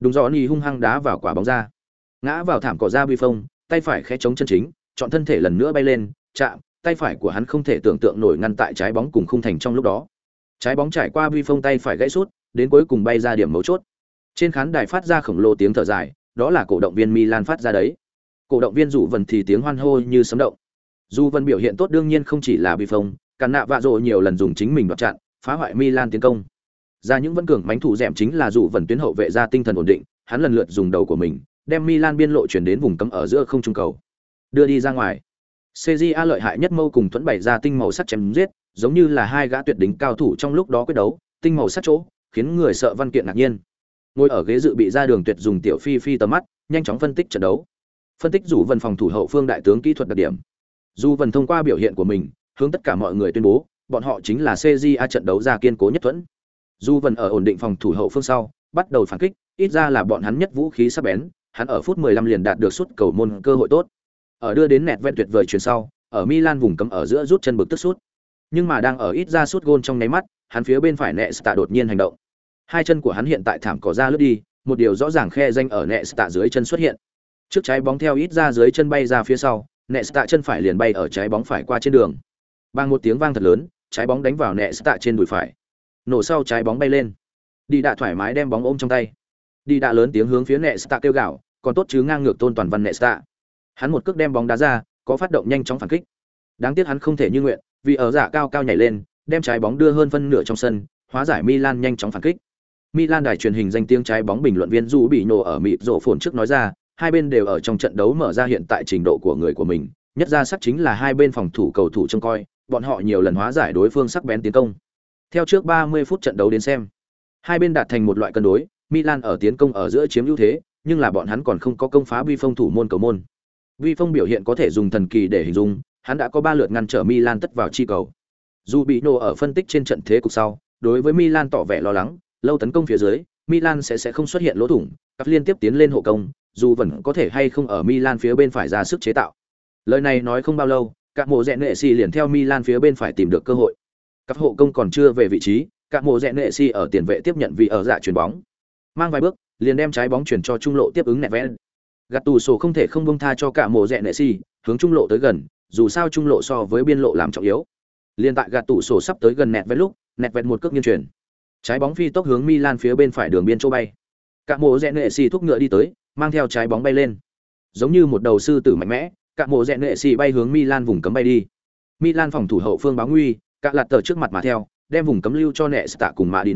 Đúng Johnny hung hăng đá vào quả bóng ra. Ngã vào thảm cỏ ra Vi Phong, tay phải khẽ chống chân chính, chọn thân thể lần nữa bay lên, chạm, tay phải của hắn không thể tưởng tượng nổi ngăn tại trái bóng cùng khung thành trong lúc đó. Trái bóng trải qua Vi Phong tay phải gãy sút, đến cuối cùng bay ra điểm mấu chốt. Trên khán đài phát ra khổng lồ tiếng thở dài, đó là cổ động viên Milan phát ra đấy. Cổ động viên dụ vần thì tiếng hoan hô như sấm động. Dù vần biểu hiện tốt đương nhiên không chỉ là bi phong, cản nạ vạ rộ nhiều lần dùng chính mình đoạt chặn, phá hoại Milan tiến công. Ra những vẫn cường mánh thủ dẻm chính là dù vần tuyến hậu vệ ra tinh thần ổn định, hắn lần lượt dùng đầu của mình, đem Milan biên lộ chuyển đến vùng cấm ở giữa không trung cầu. Đưa đi ra ngoài. CJA lợi hại nhất mâu cùng thuẫn bày ra tinh màu sắc chém giết, giống như là hai gã tuyệt đỉnh cao thủ trong lúc đó quyết đấu, tinh màu sắc chỗ, khiến người sợ văn kiện ngạc nhiên ngồi ở ghế dự bị ra đường tuyệt dùng tiểu phi phi tầm mắt nhanh chóng phân tích trận đấu phân tích rủ vần phòng thủ hậu phương đại tướng kỹ thuật đặc điểm dù vần thông qua biểu hiện của mình hướng tất cả mọi người tuyên bố bọn họ chính là cja trận đấu ra kiên cố nhất thuẫn dù vần ở ổn định phòng thủ hậu phương sau bắt đầu phản kích ít ra là bọn hắn nhất vũ khí sắc bén hắn ở phút 15 liền đạt được suất cầu môn cơ hội tốt. Ở đưa đến nẹt ven tuyệt vời chuyển sau, ở milan vùng cấm ở giữa rút chân bực tức sút nhưng mà đang ở ít ra sút gôn trong nháy mắt, hắn phía bên phải Nesta đột nhiên hành động. Hai chân của hắn hiện tại thảm cỏ ra lướt đi, một điều rõ ràng khe danh ở Nesta dưới chân xuất hiện. Trước trái bóng theo ít ra dưới chân bay ra phía sau, Nesta chân phải liền bay ở trái bóng phải qua trên đường. Bằng một tiếng vang thật lớn, trái bóng đánh vào Nesta trên đùi phải. Nổ sau trái bóng bay lên. Đi đã thoải mái đem bóng ôm trong tay đi đã lớn tiếng hướng phía nệ tạ kêu gạo còn tốt chứ ngang ngược tôn toàn văn nệ tạ hắn một cước đem bóng đá ra có phát động nhanh chóng phản kích. Đáng tiếc hắn không thể như nguyện vì ở giả cao cao nhảy lên đem trái bóng đưa hơn phân nửa trong sân hóa giải milan nhanh chóng phản kích. Milan đài truyền hình danh tiếng trái bóng bình luận viên Du bị nổ ở mịp rổ phồn trước nói ra, hai bên đều ở trong trận đấu mở ra hiện tại trình độ của người của mình, nhất ra sắc chính là hai bên phòng thủ cầu thủ trông coi, bọn họ nhiều lần hóa giải đối phương sắc bén tiến công. Theo trước 30 phút trận đấu đến xem, hai bên đạt thành một loại cân đối, Milan ở tiến công ở giữa chiếm ưu thế, nhưng là bọn hắn còn không có công phá vi phong thủ môn cầu môn. Vi phong biểu hiện có thể dùng thần kỳ để hình dung, hắn đã có 3 lượt ngăn trở Milan tất vào chi cầu. Dù bị nổ ở phân tích trên trận thế cục sau, đối với Milan tỏ vẻ lo lắng, lâu tấn công phía dưới, Milan sẽ sẽ không xuất hiện lỗ thủng, các liên tiếp tiến lên hộ công, dù vẫn có thể hay không ở Milan phía bên phải ra sức chế tạo. Lời này nói không bao lâu, các mộ rẽ nệ si liền theo Milan phía bên phải tìm được cơ hội. Các hộ công còn chưa về vị trí, các mộ rẽ nệ si ở tiền vệ tiếp nhận vị ở dạ chuyền bóng. Mang vài bước, liền đem trái bóng chuyển cho trung lộ tiếp ứng nẹt vẽ. sổ không thể không bông tha cho cả mộ rẽ nệ si, hướng trung lộ tới gần, dù sao trung lộ so với biên lộ làm trọng yếu. liền tại gạt tủ sổ sắp tới gần nẹt vẽ lúc, nẹt vẹt một cước nghiêng chuyển. Trái bóng phi tốc hướng Milan phía bên phải đường biên châu bay. Cả mộ rẽ nệ si thúc ngựa đi tới, mang theo trái bóng bay lên. Giống như một đầu sư tử mạnh mẽ, cả mộ rẽ nệ si bay hướng Milan vùng cấm bay đi. Milan phòng thủ hậu phương báo nguy, cả lạt tờ trước mặt mà theo, đem vùng cấm lưu cho nệ tạ cùng mạ đi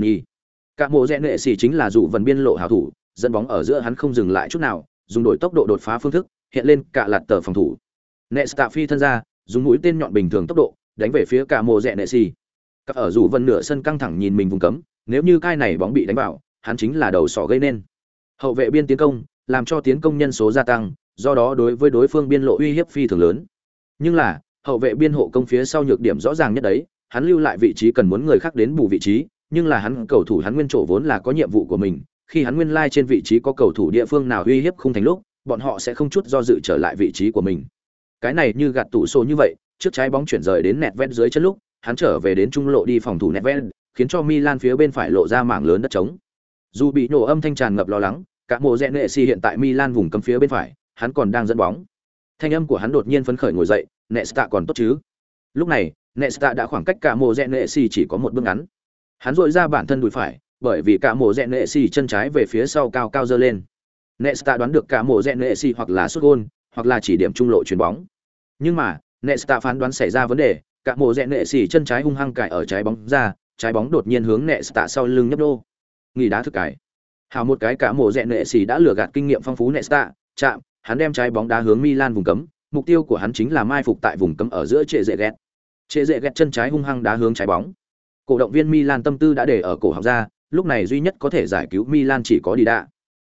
Cả mộ rẽ nệ sĩ chính là dụ vần biên lộ hảo thủ, dẫn bóng ở giữa hắn không dừng lại chút nào, dùng đổi tốc độ đột phá phương thức, hiện lên cả lạt tờ phòng thủ. Nệ tạ phi thân ra, dùng mũi tên nhọn bình thường tốc độ, đánh về phía cả mộ rẽ nệ sĩ. Các ở dụ vần nửa sân căng thẳng nhìn mình vùng cấm, nếu như cai này bóng bị đánh vào, hắn chính là đầu sỏ gây nên. Hậu vệ biên tiến công, làm cho tiến công nhân số gia tăng, do đó đối với đối phương biên lộ uy hiếp phi thường lớn. Nhưng là, hậu vệ biên hộ công phía sau nhược điểm rõ ràng nhất đấy, hắn lưu lại vị trí cần muốn người khác đến bù vị trí, nhưng là hắn cầu thủ hắn nguyên chỗ vốn là có nhiệm vụ của mình, khi hắn nguyên lai like trên vị trí có cầu thủ địa phương nào uy hiếp không thành lúc, bọn họ sẽ không chút do dự trở lại vị trí của mình. Cái này như gạt tủ số như vậy, trước trái bóng chuyển rời đến nẹt ven dưới chân lúc, hắn trở về đến trung lộ đi phòng thủ nẹt ven, khiến cho Milan phía bên phải lộ ra mảng lớn đất trống. Dù bị nổ âm thanh tràn ngập lo lắng, cả mùa rẽ nệ si hiện tại Milan vùng cấm phía bên phải, hắn còn đang dẫn bóng. Thanh âm của hắn đột nhiên phấn khởi ngồi dậy, Nesta còn tốt chứ? Lúc này, Nesta đã khoảng cách cả mùa rẽ nệ si chỉ có một bước ngắn. Hắn dội ra bản thân đùi phải, bởi vì cả mổ rẽ nệ xì chân trái về phía sau cao cao dơ lên. Nesta đoán được cả mổ rẽ nệ xì hoặc là sút gôn, hoặc là chỉ điểm trung lộ chuyền bóng. Nhưng mà, Nesta phán đoán xảy ra vấn đề, cả mổ rẽ nệ xì chân trái hung hăng cài ở trái bóng ra, trái bóng đột nhiên hướng Nesta sau lưng nhấp đô. Nghỉ đá thực cài hào một cái cả mộ rẽ nệ xì đã lừa gạt kinh nghiệm phong phú Nesta, chạm, hắn đem trái bóng đá hướng Milan vùng cấm, mục tiêu của hắn chính là mai phục tại vùng cấm ở giữa trệ dệ ghét. Trệ dệ ghét chân trái hung hăng đá hướng trái bóng. Cổ động viên Milan tâm tư đã để ở cổ họng ra, lúc này duy nhất có thể giải cứu Milan chỉ có đi đạ.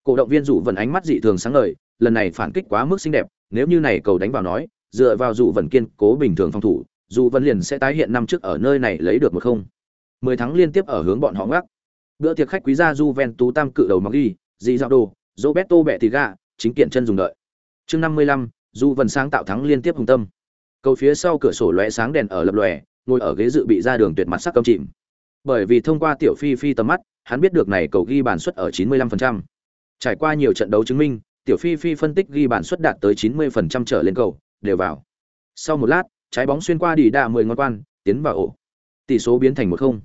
Cổ động viên rủ vần ánh mắt dị thường sáng ngời, lần này phản kích quá mức xinh đẹp, nếu như này cầu đánh vào nói, dựa vào rủ vần kiên cố bình thường phòng thủ, dù vân liền sẽ tái hiện năm trước ở nơi này lấy được một không. Mười tháng liên tiếp ở hướng bọn họ ngắc. Bữa tiệc khách quý gia Juventus tam cự đầu Maggi, Di Dạo Đồ, Roberto Bettiga, chính kiện chân dùng đợi. Chương 55, Du Vân sáng tạo thắng liên tiếp hùng tâm. Cầu phía sau cửa sổ lóe sáng đèn ở lập lòe, ngồi ở ghế dự bị ra đường tuyệt mặt sắc cấm chìm. Bởi vì thông qua tiểu phi phi tầm mắt, hắn biết được này cầu ghi bàn suất ở 95%. Trải qua nhiều trận đấu chứng minh, tiểu phi phi phân tích ghi bàn suất đạt tới 90% trở lên cầu, đều vào. Sau một lát, trái bóng xuyên qua đỉ đà 10 ngón quan, tiến vào ổ. Tỷ số biến thành 1-0.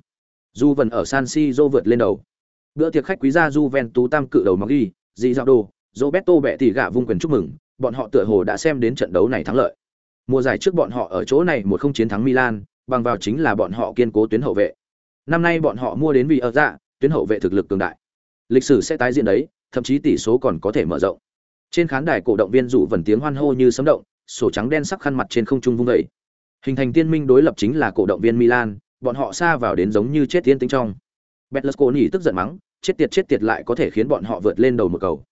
Du Vân ở San Siro vượt lên đầu. Bữa tiệc khách quý gia Juventus tam cự đầu Maggi, Di Dạo Đồ, Roberto bẻ tỉ gạ vung quyền chúc mừng, bọn họ tựa hồ đã xem đến trận đấu này thắng lợi. Mùa giải trước bọn họ ở chỗ này một không chiến thắng Milan, bằng vào chính là bọn họ kiên cố tuyến hậu vệ. Năm nay bọn họ mua đến vì ở dạ, tuyến hậu vệ thực lực cường đại. Lịch sử sẽ tái diễn đấy, thậm chí tỷ số còn có thể mở rộng. Trên khán đài cổ động viên rủ vần tiếng hoan hô như sấm động, sổ trắng đen sắc khăn mặt trên không trung vung dậy. Hình thành tiên minh đối lập chính là cổ động viên Milan, bọn họ xa vào đến giống như chết tiến tính trong. Betlesconi tức giận mắng, chết tiệt chết tiệt lại có thể khiến bọn họ vượt lên đầu một cầu.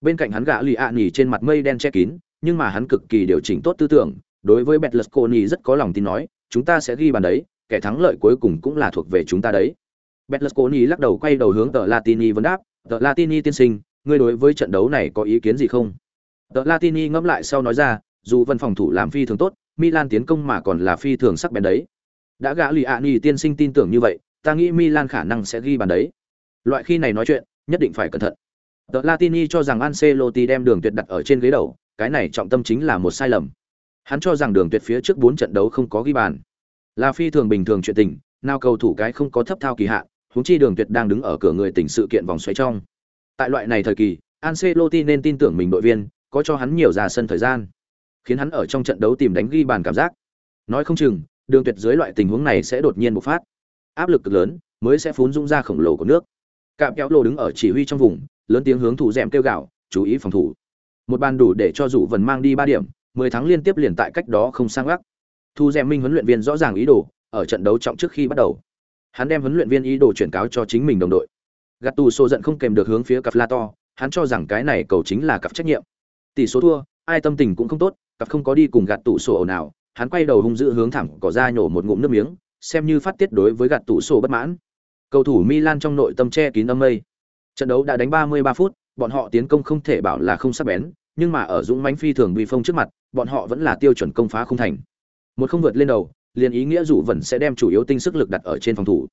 Bên cạnh hắn gã lì ạ nhỉ trên mặt mây đen che kín, nhưng mà hắn cực kỳ điều chỉnh tốt tư tưởng, đối với Betlesconi rất có lòng tin nói, chúng ta sẽ ghi bàn đấy, kẻ thắng lợi cuối cùng cũng là thuộc về chúng ta đấy. Berlusconi lắc đầu quay đầu hướng tờ Latini vấn đáp, tờ Latini tiên sinh, ngươi đối với trận đấu này có ý kiến gì không? Tờ Latini ngẫm lại sau nói ra, dù vân phòng thủ làm phi thường tốt, Milan tiến công mà còn là phi thường sắc bén đấy, đã gã lì ạ nhì tiên sinh tin tưởng như vậy ta nghĩ milan khả năng sẽ ghi bàn đấy loại khi này nói chuyện nhất định phải cẩn thận tờ latini cho rằng ancelotti đem đường tuyệt đặt ở trên ghế đầu cái này trọng tâm chính là một sai lầm hắn cho rằng đường tuyệt phía trước bốn trận đấu không có ghi bàn. Là phi thường bình thường chuyện tình, nào cầu thủ cái không có thấp thao kỳ hạn, huống chi đường tuyệt đang đứng ở cửa người tỉnh sự kiện vòng xoáy trong. Tại loại này thời kỳ, ancelotti nên tin tưởng mình đội viên, có cho hắn nhiều ra sân thời gian, khiến hắn ở trong trận đấu tìm đánh ghi bàn cảm giác. Nói không chừng, đường tuyệt dưới loại tình huống này sẽ đột nhiên bộc phát. Áp lực cực lớn, mới sẽ phún dung ra khổng lồ của nước. Cạm kéo lô đứng ở chỉ huy trong vùng, lớn tiếng hướng thủ rèm kêu gạo chú ý phòng thủ. Một bàn đủ để cho dụ vần mang đi ba điểm mười tháng liên tiếp liền tại cách đó không sang gác thu rèm minh huấn luyện viên rõ ràng ý đồ ở trận đấu trọng trước khi bắt đầu hắn đem huấn luyện viên ý đồ chuyển cáo cho chính mình đồng đội gạt giận không kèm được hướng phía cặp la to hắn cho rằng cái này cầu chính là cặp trách nhiệm tỷ số thua ai tâm tình cũng không tốt cặp không có đi cùng gạt tủ sổ nào hắn quay đầu hung dữ hướng thẳng cỏ ra nhổ một ngụm nước miếng, xem như phát tiết đối với gạt tủ sổ bất mãn. Cầu thủ Milan trong nội tâm che kín âm mây. Trận đấu đã đánh 33 phút, bọn họ tiến công không thể bảo là không sắc bén, nhưng mà ở dũng mãnh phi thường bị phong trước mặt, bọn họ vẫn là tiêu chuẩn công phá không thành. Một không vượt lên đầu, liền ý nghĩa dụ vẫn sẽ đem chủ yếu tinh sức lực đặt ở trên phòng thủ.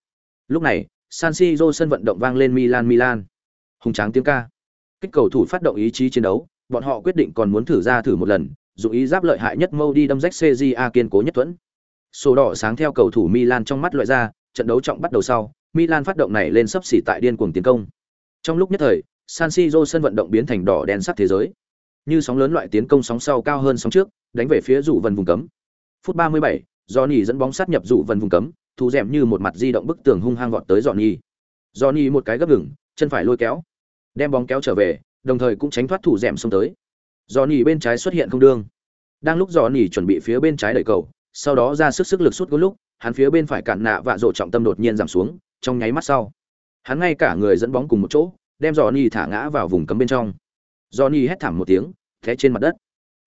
Lúc này, San Siro sân vận động vang lên Milan Milan. Hùng tráng tiếng ca. Kích cầu thủ phát động ý chí chiến đấu, bọn họ quyết định còn muốn thử ra thử một lần, dụng ý giáp lợi hại nhất mâu đi đâm rách CJA kiên cố nhất thuẫn. Sổ đỏ sáng theo cầu thủ Milan trong mắt loại ra, trận đấu trọng bắt đầu sau, Milan phát động này lên sắp xỉ tại điên cuồng tiến công. Trong lúc nhất thời, San Siro sân vận động biến thành đỏ đen sắc thế giới. Như sóng lớn loại tiến công sóng sau cao hơn sóng trước, đánh về phía rủ vần vùng cấm. Phút 37, Johnny dẫn bóng sát nhập rủ vần vùng cấm, thủ dẻm như một mặt di động bức tường hung hăng vọt tới Johnny. Johnny một cái gấp gừng, chân phải lôi kéo, đem bóng kéo trở về, đồng thời cũng tránh thoát thủ dẻm xông tới. Johnny bên trái xuất hiện không đương. Đang lúc Johnny chuẩn bị phía bên trái đẩy cầu, sau đó ra sức sức lực suốt lúc, hắn phía bên phải cản nạ và rộ trọng tâm đột nhiên giảm xuống, trong nháy mắt sau, hắn ngay cả người dẫn bóng cùng một chỗ, đem Johnny thả ngã vào vùng cấm bên trong. Johnny hét thảm một tiếng, té trên mặt đất.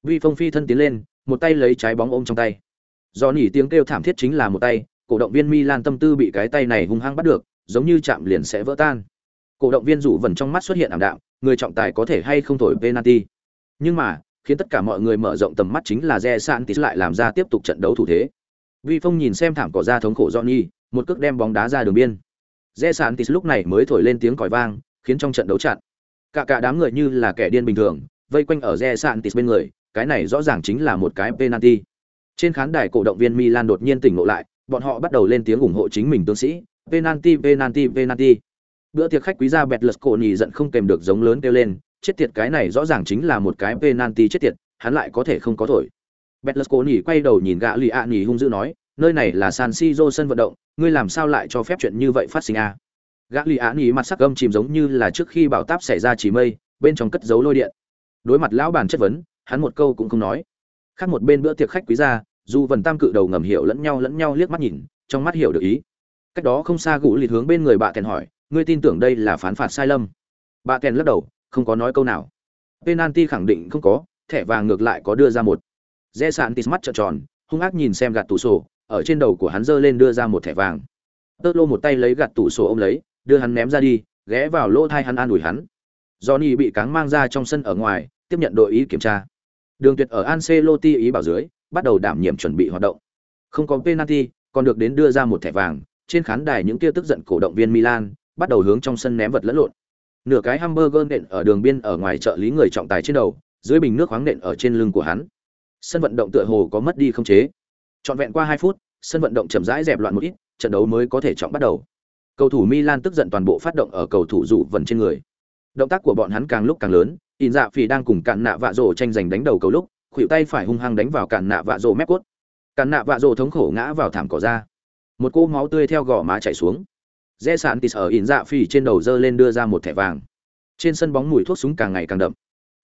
Vi Phong phi thân tiến lên, một tay lấy trái bóng ôm trong tay. Johnny tiếng kêu thảm thiết chính là một tay, cổ động viên Milan tâm tư bị cái tay này hung hăng bắt được, giống như chạm liền sẽ vỡ tan. Cổ động viên rủ vẩn trong mắt xuất hiện ảm đạm, người trọng tài có thể hay không thổi penalty. Nhưng mà, khiến tất cả mọi người mở rộng tầm mắt chính là Re Santis lại làm ra tiếp tục trận đấu thủ thế. Vi Phong nhìn xem thảm cỏ ra thống khổ Johnny, một cước đem bóng đá ra đường biên. Re Santis lúc này mới thổi lên tiếng còi vang, khiến trong trận đấu chặn. Cả cả đám người như là kẻ điên bình thường, vây quanh ở Re Santis bên người, cái này rõ ràng chính là một cái penalty. Trên khán đài cổ động viên Milan đột nhiên tỉnh ngộ lại, bọn họ bắt đầu lên tiếng ủng hộ chính mình tướng sĩ, penalty penalty penalty. Bữa tiệc khách quý gia Betlesconi giận không kèm được giống lớn kêu lên, chết tiệt cái này rõ ràng chính là một cái penalty chết tiệt, hắn lại có thể không có thổi. Betlesconi quay đầu nhìn gã Lì ạ nhì hung dữ nói, nơi này là San Siro sân vận động, ngươi làm sao lại cho phép chuyện như vậy phát sinh a? À? Gã Lì án ý mặt sắc gâm chìm giống như là trước khi bão táp xảy ra chỉ mây, bên trong cất giấu lôi điện. Đối mặt lão bản chất vấn, hắn một câu cũng không nói. Khác một bên bữa tiệc khách quý gia, dù vần tam cự đầu ngầm hiểu lẫn nhau lẫn nhau liếc mắt nhìn, trong mắt hiểu được ý. Cách đó không xa gũ lịt hướng bên người bà kèn hỏi, ngươi tin tưởng đây là phán phạt sai lầm? Bà kèn lắc đầu, không có nói câu nào. Penalty khẳng định không có, thẻ vàng ngược lại có đưa ra một. Rẽ sạn tít mắt trợn tròn, hung ác nhìn xem gạt tủ sổ, ở trên đầu của hắn giơ lên đưa ra một thẻ vàng. Tơ lô một tay lấy gạt tủ sổ ôm lấy, đưa hắn ném ra đi, ghé vào lỗ thai hắn an ủi hắn. Johnny bị cáng mang ra trong sân ở ngoài, tiếp nhận đội ý kiểm tra. Đường Tuyệt ở Ancelotti ý bảo dưới, bắt đầu đảm nhiệm chuẩn bị hoạt động. Không có penalty, còn được đến đưa ra một thẻ vàng, trên khán đài những kia tức giận cổ động viên Milan bắt đầu hướng trong sân ném vật lẫn lộn nửa cái hamburger nện ở đường biên ở ngoài trợ lý người trọng tài trên đầu dưới bình nước khoáng nện ở trên lưng của hắn sân vận động tựa hồ có mất đi không chế trọn vẹn qua hai phút sân vận động chậm rãi dẹp loạn một ít trận đấu mới có thể trọng bắt đầu cầu thủ milan tức giận toàn bộ phát động ở cầu thủ dụ vần trên người. Động tác của bọn hắn càng lúc càng lớn in dạ Phỉ đang cùng cản nạ vạ rổ tranh giành đánh đầu cầu lúc khuỷu tay phải hung hăng đánh vào cản nạ vạ rổ mép cốt. Cản nạ vạ rổ thống khổ ngã vào thảm cỏ ra. Một cú máu tươi theo gò má chảy xuống. Rẽ sạn tịt ở In dạ phỉ trên đầu dơ lên đưa ra một thẻ vàng. Trên sân bóng mùi thuốc súng càng ngày càng đậm.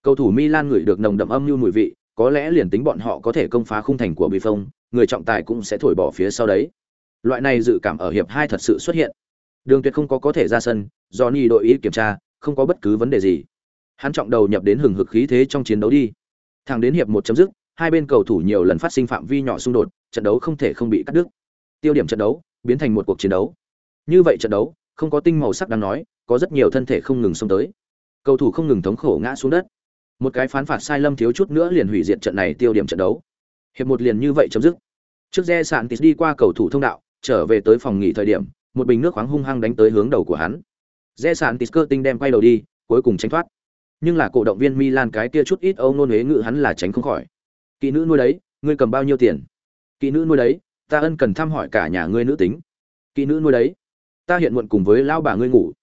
Cầu thủ milan ngửi được nồng đậm âm như mùi vị có lẽ liền tính bọn họ có thể công phá khung thành của Buffon, người trọng tài cũng sẽ thổi bỏ phía sau đấy. Loại này dự cảm ở hiệp hai thật sự xuất hiện đường tuyệt không có có thể ra sân do ni đội ý kiểm tra không có bất cứ vấn đề gì hắn trọng đầu nhập đến hừng hực khí thế trong chiến đấu đi thẳng đến hiệp một chấm dứt hai bên cầu thủ nhiều lần phát sinh phạm vi nhỏ xung đột trận đấu không thể không bị cắt đứt tiêu điểm trận đấu biến thành một cuộc chiến đấu như vậy trận đấu, không có tinh màu sắc đáng nói, có rất nhiều thân thể không ngừng xông tới. Cầu thủ không ngừng thống khổ ngã xuống đất. Một cái phán phạt sai lầm thiếu chút nữa liền hủy diệt trận này tiêu điểm trận đấu. Hiệp một liền như vậy chấm dứt. Trước Re Sạn đi qua cầu thủ thông đạo, trở về tới phòng nghỉ thời điểm, một bình nước khoáng hung hăng đánh tới hướng đầu của hắn. dễ Sạn tisker tinh đem quay đầu đi, cuối cùng tránh thoát. Nhưng là cổ động viên Milan cái kia chút ít âu nôn huế ngự hắn là tránh không khỏi. Kỹ nữ nuôi đấy, ngươi cầm bao nhiêu tiền? Kỹ nữ nuôi đấy, ta ân cần thăm hỏi cả nhà ngươi nữ tính. Kỹ nữ nuôi đấy, ta hiện muộn cùng với lão bà ngươi ngủ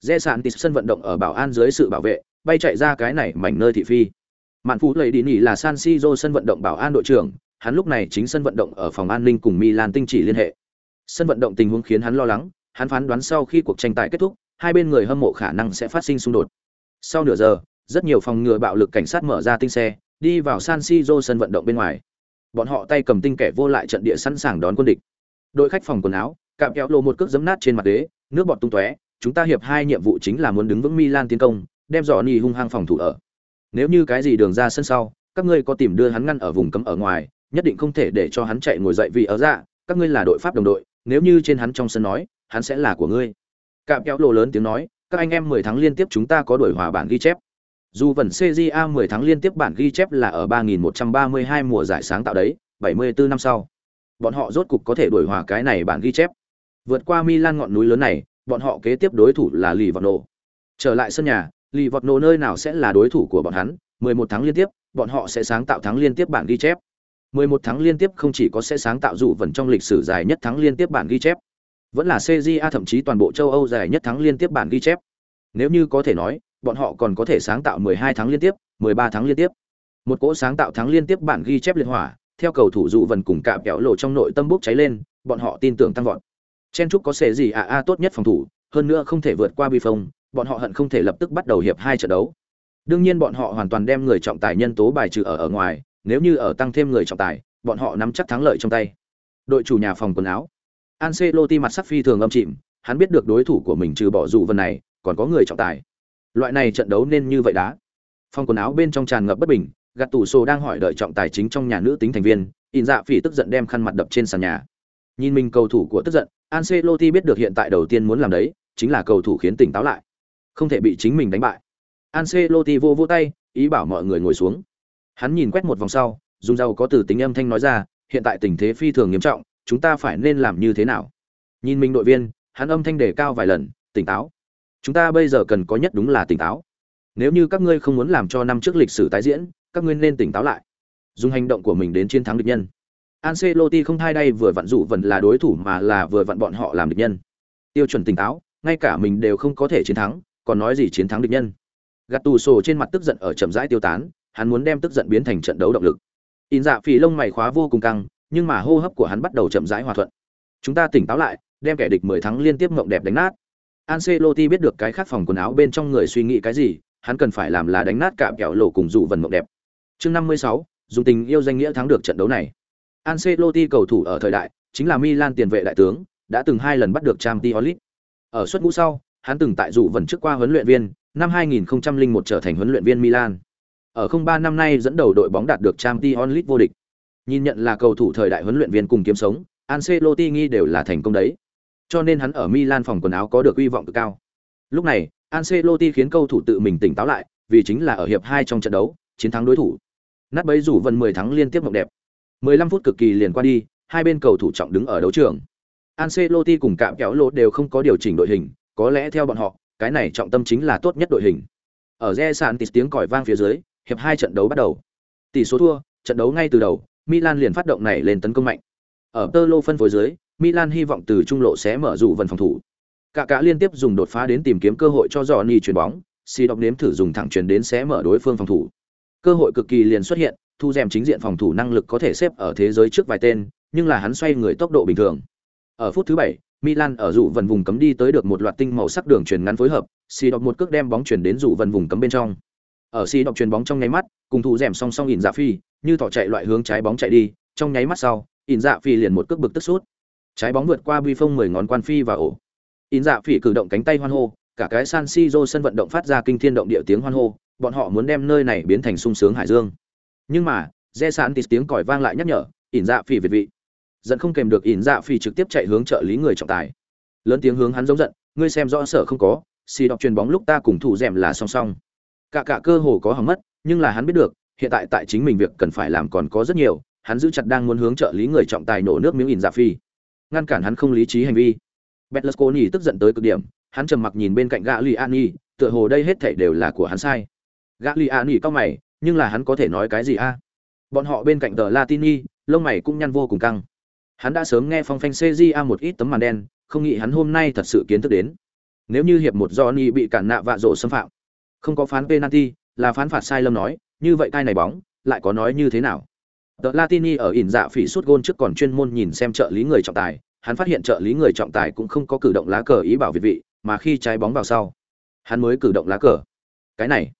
dễ sạn tịt sân vận động ở bảo an dưới sự bảo vệ bay chạy ra cái này mảnh nơi thị phi mạn phú lầy đi nỉ là san siro sân vận động bảo an đội trưởng hắn lúc này chính sân vận động ở phòng an ninh cùng milan tinh chỉ liên hệ sân vận động tình huống khiến hắn lo lắng, hắn phán đoán sau khi cuộc tranh tài kết thúc, hai bên người hâm mộ khả năng sẽ phát sinh xung đột. Sau nửa giờ, rất nhiều phòng ngừa bạo lực cảnh sát mở ra tinh xe, đi vào san siro sân vận động bên ngoài. Bọn họ tay cầm tinh kẻ vô lại trận địa sẵn sàng đón quân địch. Đội khách phòng quần áo, cạm kéo lộ một cước giấm nát trên mặt đế, nước bọt tung tóe, chúng ta hiệp hai nhiệm vụ chính là muốn đứng vững milan tiến công, đem dò ni hung hăng phòng thủ ở. Nếu như cái gì đường ra sân sau, các ngươi có tìm đưa hắn ngăn ở vùng cấm ở ngoài, nhất định không thể để cho hắn chạy ngồi dậy vì ở dạ các ngươi là đội pháp đồng đội nếu như trên hắn trong sân nói hắn sẽ là của ngươi cạm kéo lộ lớn tiếng nói các anh em 10 tháng liên tiếp chúng ta có đổi hòa bản ghi chép. Dù vần CJA 10 tháng liên tiếp bản ghi chép là ở 3132 mùa giải sáng tạo đấy, 74 năm sau. Bọn họ rốt cục có thể đổi hòa cái này bản ghi chép. Vượt qua Milan ngọn núi lớn này, bọn họ kế tiếp đối thủ là Livorno. Trở lại sân nhà, Livorno nơi nào sẽ là đối thủ của bọn hắn, 11 tháng liên tiếp, bọn họ sẽ sáng tạo thắng liên tiếp bản ghi chép. 11 tháng liên tiếp không chỉ có sẽ sáng tạo dụ vần trong lịch sử dài nhất thắng liên tiếp bản ghi chép, vẫn là CJA thậm chí toàn bộ châu Âu dài nhất thắng liên tiếp bản ghi chép. Nếu như có thể nói, bọn họ còn có thể sáng tạo 12 tháng liên tiếp, 13 tháng liên tiếp. Một cỗ sáng tạo thắng liên tiếp bản ghi chép liên hỏa, theo cầu thủ dụ vần cùng cạm kéo lộ trong nội tâm bốc cháy lên, bọn họ tin tưởng tăng vọt. Chen trúc có sẽ gì à a tốt nhất phòng thủ, hơn nữa không thể vượt qua bi phong, bọn họ hận không thể lập tức bắt đầu hiệp hai trận đấu. Đương nhiên bọn họ hoàn toàn đem người trọng tài nhân tố bài trừ ở ở ngoài, nếu như ở tăng thêm người trọng tài, bọn họ nắm chắc thắng lợi trong tay. Đội chủ nhà phòng quần áo. Ancelotti mặt sắc phi thường âm chìm, hắn biết được đối thủ của mình trừ bỏ dụ vân này, còn có người trọng tài. Loại này trận đấu nên như vậy đá. Phòng quần áo bên trong tràn ngập bất bình, gạt tủ sổ đang hỏi đợi trọng tài chính trong nhà nữ tính thành viên, in dạ phỉ tức giận đem khăn mặt đập trên sàn nhà. Nhìn mình cầu thủ của tức giận, Ancelotti biết được hiện tại đầu tiên muốn làm đấy, chính là cầu thủ khiến tỉnh táo lại, không thể bị chính mình đánh bại. Ancelotti vô vô tay, ý bảo mọi người ngồi xuống. Hắn nhìn quét một vòng sau, dùng dầu có từ tính âm thanh nói ra, hiện tại tình thế phi thường nghiêm trọng, chúng ta phải nên làm như thế nào? Nhìn mình đội viên, hắn âm thanh đề cao vài lần, tỉnh táo. Chúng ta bây giờ cần có nhất đúng là tỉnh táo. Nếu như các ngươi không muốn làm cho năm trước lịch sử tái diễn, các ngươi nên tỉnh táo lại. Dùng hành động của mình đến chiến thắng địch nhân. Ancelotti không thay đây vừa vặn dụ vần là đối thủ mà là vừa vặn bọn họ làm địch nhân. Tiêu chuẩn tỉnh táo, ngay cả mình đều không có thể chiến thắng, còn nói gì chiến thắng địch nhân. Gattuso trên mặt tức giận ở chậm rãi tiêu tán, hắn muốn đem tức giận biến thành trận đấu động lực. In dạ phì lông mày khóa vô cùng căng, nhưng mà hô hấp của hắn bắt đầu chậm rãi hòa thuận. Chúng ta tỉnh táo lại, đem kẻ địch mười thắng liên tiếp ngậm đẹp đánh nát. Ancelotti biết được cái khác phòng quần áo bên trong người suy nghĩ cái gì, hắn cần phải làm là đánh nát cả kẹo lộ cùng dụ vần mộng đẹp. Chương 56, dùng tình yêu danh nghĩa thắng được trận đấu này. Ancelotti cầu thủ ở thời đại, chính là Milan tiền vệ đại tướng, đã từng hai lần bắt được Champions League. Ở suất ngũ sau, hắn từng tại dụ vần trước qua huấn luyện viên, năm 2001 trở thành huấn luyện viên Milan. Ở 03 năm nay dẫn đầu đội bóng đạt được Champions League vô địch. Nhìn nhận là cầu thủ thời đại huấn luyện viên cùng kiếm sống, Ancelotti nghi đều là thành công đấy. Cho nên hắn ở Milan phòng quần áo có được uy vọng cực cao. Lúc này, Ancelotti khiến cầu thủ tự mình tỉnh táo lại, vì chính là ở hiệp 2 trong trận đấu, chiến thắng đối thủ. Nát bấy rủ vần 10 thắng liên tiếp mộng đẹp. 15 phút cực kỳ liền qua đi, hai bên cầu thủ trọng đứng ở đấu trường. Ancelotti cùng cạm kéo lỗ đều không có điều chỉnh đội hình, có lẽ theo bọn họ, cái này trọng tâm chính là tốt nhất đội hình. Ở Re sàn tiếng còi vang phía dưới, hiệp hai trận đấu bắt đầu. Tỷ số thua, trận đấu ngay từ đầu, Milan liền phát động này lên tấn công mạnh. Ở tơ lô phân phối dưới, Milan hy vọng từ trung lộ sẽ mở rủ vần phòng thủ. Cả cả liên tiếp dùng đột phá đến tìm kiếm cơ hội cho Johnny chuyển bóng, Si đọc nếm thử dùng thẳng chuyển đến sẽ mở đối phương phòng thủ. Cơ hội cực kỳ liền xuất hiện, thu dèm chính diện phòng thủ năng lực có thể xếp ở thế giới trước vài tên, nhưng là hắn xoay người tốc độ bình thường. Ở phút thứ 7, Milan ở dụ vần vùng cấm đi tới được một loạt tinh màu sắc đường truyền ngắn phối hợp, Si đọc một cước đem bóng chuyển đến dụ vần vùng cấm bên trong. Ở Si đọc truyền bóng trong nháy mắt, cùng thủ rèm song song ỉn dạ phi, như thỏ chạy loại hướng trái bóng chạy đi, trong nháy mắt sau, ỉn dạ phi liền một cước bực tức sút. Trái bóng vượt qua bi phong 10 ngón quan phi và ổ. ỉn dạ phi cử động cánh tay hoan hô, cả cái San Siro sân vận động phát ra kinh thiên động địa tiếng hoan hô, bọn họ muốn đem nơi này biến thành sung sướng hải dương. Nhưng mà, Re tí tiếng còi vang lại nhắc nhở, ỉn dạ phi việt vị. Giận không kèm được ỉn dạ phi trực tiếp chạy hướng trợ lý người trọng tài. Lớn tiếng hướng hắn giống giận, ngươi xem rõ sở không có, xì đọc truyền bóng lúc ta cùng thủ dẻm là song song. Cả cả cơ hồ có hỏng mất, nhưng là hắn biết được, hiện tại tại chính mình việc cần phải làm còn có rất nhiều, hắn giữ chặt đang muốn hướng trợ lý người trọng tài nổ nước miếng ỉn dạ phi. Ngăn cản hắn không lý trí hành vi. Betlesconi tức giận tới cực điểm, hắn trầm mặc nhìn bên cạnh Gagliani, tựa hồ đây hết thảy đều là của hắn sai. Gagliani cau mày, nhưng là hắn có thể nói cái gì a? Bọn họ bên cạnh tờ Latini, lông mày cũng nhăn vô cùng căng. Hắn đã sớm nghe phong phanh CJA một ít tấm màn đen, không nghĩ hắn hôm nay thật sự kiến thức đến. Nếu như hiệp một Johnny bị cản nạ vạ rộ xâm phạm, không có phán penalty, là phán phạt sai lầm nói, như vậy cai này bóng, lại có nói như thế nào? Tờ Latini ở ỉn dạ phỉ suốt gôn trước còn chuyên môn nhìn xem trợ lý người trọng tài, hắn phát hiện trợ lý người trọng tài cũng không có cử động lá cờ ý bảo việt vị, mà khi trái bóng vào sau, hắn mới cử động lá cờ. Cái này,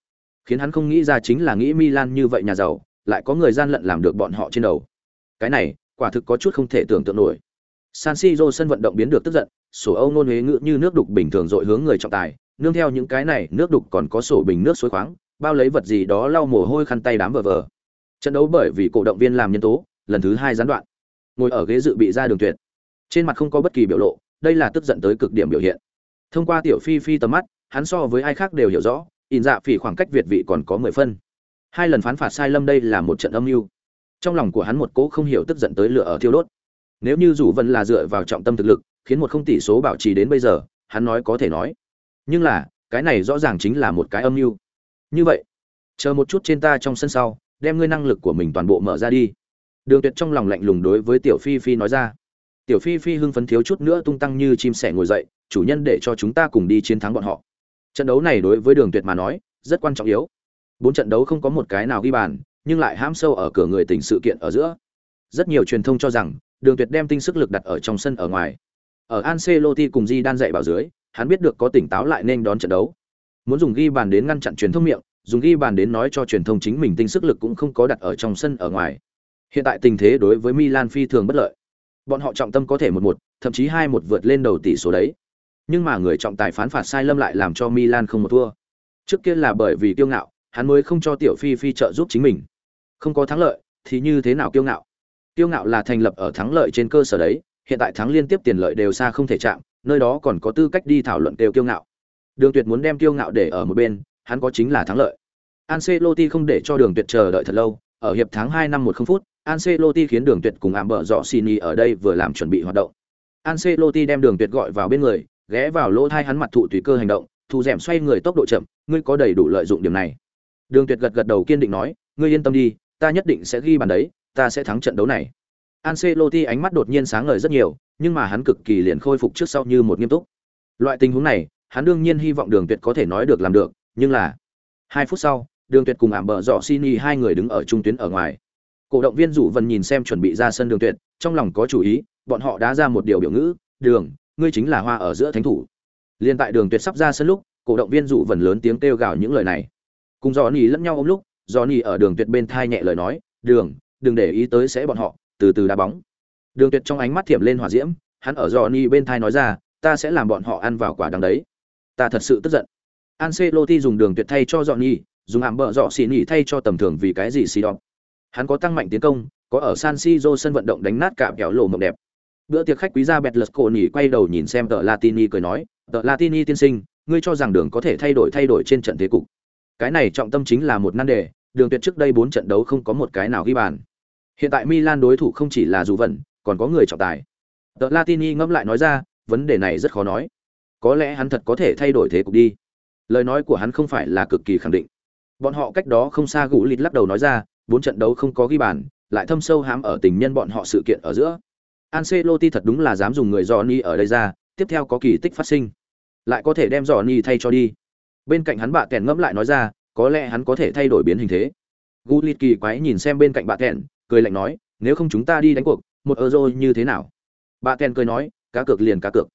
khiến hắn không nghĩ ra chính là nghĩ Milan như vậy nhà giàu, lại có người gian lận làm được bọn họ trên đầu. Cái này, quả thực có chút không thể tưởng tượng nổi. San Siro sân vận động biến được tức giận, sổ Âu nôn huế ngữ như nước đục bình thường dội hướng người trọng tài, nương theo những cái này, nước đục còn có sổ bình nước suối khoáng, bao lấy vật gì đó lau mồ hôi khăn tay đám vờ vờ. Trận đấu bởi vì cổ động viên làm nhân tố, lần thứ hai gián đoạn. Ngồi ở ghế dự bị ra đường tuyệt. Trên mặt không có bất kỳ biểu lộ, đây là tức giận tới cực điểm biểu hiện. Thông qua tiểu Phi Phi tầm mắt, hắn so với ai khác đều hiểu rõ in dạ phỉ khoảng cách việt vị còn có mười phân hai lần phán phạt sai lâm đây là một trận âm mưu trong lòng của hắn một cỗ không hiểu tức giận tới lửa ở thiêu đốt nếu như rủ vân là dựa vào trọng tâm thực lực khiến một không tỷ số bảo trì đến bây giờ hắn nói có thể nói nhưng là, cái này rõ ràng chính là một cái âm mưu. Như vậy, chờ một chút trên ta trong sân sau, đem ngươi năng lực của mình toàn bộ mở ra đi. Đường tuyệt trong lòng lạnh lùng đối với tiểu phi phi nói ra. Tiểu phi phi hưng phấn thiếu chút nữa tung tăng như chim sẻ ngồi dậy, chủ nhân để cho chúng ta cùng đi chiến thắng bọn họ. Trận đấu này đối với đường tuyệt mà nói, rất quan trọng yếu. Bốn trận đấu không có một cái nào ghi bàn, nhưng lại hãm sâu ở cửa người tỉnh sự kiện ở giữa. Rất nhiều truyền thông cho rằng, đường tuyệt đem tinh sức lực đặt ở trong sân ở ngoài. Ở Ancelotti cùng Di đan dạy bảo dưới hắn biết được có tỉnh táo lại nên đón trận đấu. Muốn dùng ghi bàn đến ngăn chặn truyền thông miệng, dùng ghi bàn đến nói cho truyền thông chính mình tinh sức lực cũng không có đặt ở trong sân ở ngoài. Hiện tại tình thế đối với Milan phi thường bất lợi. Bọn họ trọng tâm có thể một một, thậm chí hai một vượt lên đầu tỷ số đấy. Nhưng mà người trọng tài phán phạt sai lầm lại làm cho Milan không một thua. Trước kia là bởi vì kiêu ngạo, hắn mới không cho tiểu phi phi trợ giúp chính mình. Không có thắng lợi, thì như thế nào kiêu ngạo? Kiêu ngạo là thành lập ở thắng lợi trên cơ sở đấy, hiện tại thắng liên tiếp tiền lợi đều xa không thể chạm nơi đó còn có tư cách đi thảo luận kêu kiêu ngạo. Đường tuyệt muốn đem kiêu ngạo để ở một bên, hắn có chính là thắng lợi. Ancelotti không để cho đường tuyệt chờ đợi thật lâu, ở hiệp tháng 2 năm 10 phút, Ancelotti khiến đường tuyệt cùng Amber bờ Sini ở đây vừa làm chuẩn bị hoạt động. Ancelotti đem đường tuyệt gọi vào bên người, ghé vào lỗ thai hắn mặt thụ tùy cơ hành động thu dẻm xoay người tốc độ chậm, ngươi có đầy đủ lợi dụng điểm này. Đường tuyệt gật gật đầu kiên định nói, ngươi yên tâm đi, ta nhất định sẽ ghi bàn đấy, ta sẽ thắng trận đấu này. Ancelotti ánh mắt đột nhiên sáng ngời rất nhiều nhưng mà hắn cực kỳ liền khôi phục trước sau như một nghiêm túc. Loại tình huống này, hắn đương nhiên hy vọng đường tuyệt có thể nói được làm được, nhưng là hai phút sau, đường tuyệt cùng ảm bờ dọ Sini hai người đứng ở trung tuyến ở ngoài. Cổ động viên rủ vần nhìn xem chuẩn bị ra sân đường tuyệt, trong lòng có chủ ý, bọn họ đã ra một điều biểu ngữ, đường, ngươi chính là hoa ở giữa thánh thủ. Liên tại đường tuyệt sắp ra sân lúc, cổ động viên rủ vần lớn tiếng kêu gào những lời này. Cùng dò nỉ lẫn nhau ôm lúc dò ở đường tuyệt bên thai nhẹ lời nói, đường, đừng để ý tới sẽ bọn họ, từ từ đá bóng đường tuyệt trong ánh mắt thiểm lên hỏa diễm hắn ở dò bên thai nói ra ta sẽ làm bọn họ ăn vào quả đắng đấy. Ta thật sự tức giận. Ancelotti dùng đường tuyệt thay cho Johnny, dùng hàm bợ dọ xì nhỉ thay cho tầm thường vì cái gì xì đọc hắn có tăng mạnh tiến công có ở san siro sân vận động đánh nát cả kẻo lộ mộng đẹp. Bữa tiệc khách quý gia bẹt lật cổ nhỉ quay đầu nhìn xem tờ latini cười nói tờ latini tiên sinh ngươi cho rằng đường có thể thay đổi thay đổi trên trận thế cục. Cái này trọng tâm chính là một nan đề đường tuyệt trước đây bốn trận đấu không có một cái nào ghi bàn. Hiện tại milan đối thủ không chỉ là dù vận còn có người trọng tài tờ latini ngẫm lại nói ra vấn đề này rất khó nói có lẽ hắn thật có thể thay đổi thế cục đi lời nói của hắn không phải là cực kỳ khẳng định bọn họ cách đó không xa gũ lịt lắc đầu nói ra bốn trận đấu không có ghi bàn lại thâm sâu hám ở tình nhân bọn họ sự kiện ở giữa Ancelotti thật đúng là dám dùng người Johnny ở đây ra, tiếp theo có kỳ tích phát sinh. Lại có thể đem Johnny thay cho đi. Bên cạnh hắn bạ kèn ngẫm lại nói ra, có lẽ hắn có thể thay đổi biến hình thế. Gulit kỳ quái nhìn xem bên cạnh bạ kèn, cười lạnh nói, nếu không chúng ta đi đánh cuộc, một euro như thế nào? bà ten cười nói, cá cược liền cá cược.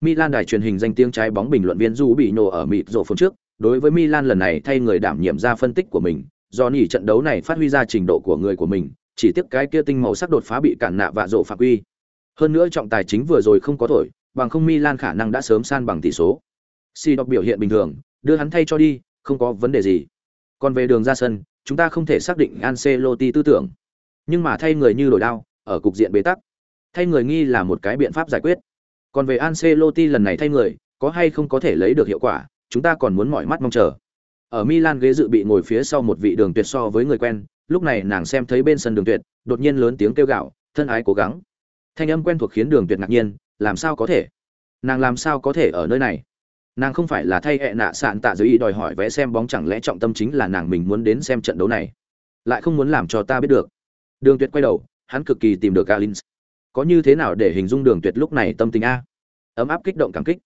Milan đài truyền hình danh tiếng trái bóng bình luận viên Du bị nổ ở mịt rộ phun trước, đối với Milan lần này thay người đảm nhiệm ra phân tích của mình, do nỉ trận đấu này phát huy ra trình độ của người của mình, chỉ tiếc cái kia tinh màu sắc đột phá bị cản nạ và rộ phạm quy. Hơn nữa trọng tài chính vừa rồi không có thổi, bằng không Milan khả năng đã sớm san bằng tỷ số. Si đọc biểu hiện bình thường, đưa hắn thay cho đi, không có vấn đề gì. Còn về đường ra sân, chúng ta không thể xác định Ancelotti tư tưởng. Nhưng mà thay người như đổi đao, ở cục diện bế tắc, thay người nghi là một cái biện pháp giải quyết. Còn về Ancelotti lần này thay người, có hay không có thể lấy được hiệu quả, chúng ta còn muốn mỏi mắt mong chờ. Ở Milan ghế dự bị ngồi phía sau một vị đường tuyệt so với người quen, lúc này nàng xem thấy bên sân đường tuyệt, đột nhiên lớn tiếng kêu gào, thân ái cố gắng. Thanh âm quen thuộc khiến đường tuyệt ngạc nhiên, làm sao có thể? Nàng làm sao có thể ở nơi này? Nàng không phải là thay hệ nạ sạn tạ dưới ý đòi hỏi vẽ xem bóng chẳng lẽ trọng tâm chính là nàng mình muốn đến xem trận đấu này, lại không muốn làm cho ta biết được. Đường Tuyệt quay đầu, hắn cực kỳ tìm được Alins. Có như thế nào để hình dung Đường Tuyệt lúc này tâm tình a? Ấm áp kích động cảm kích.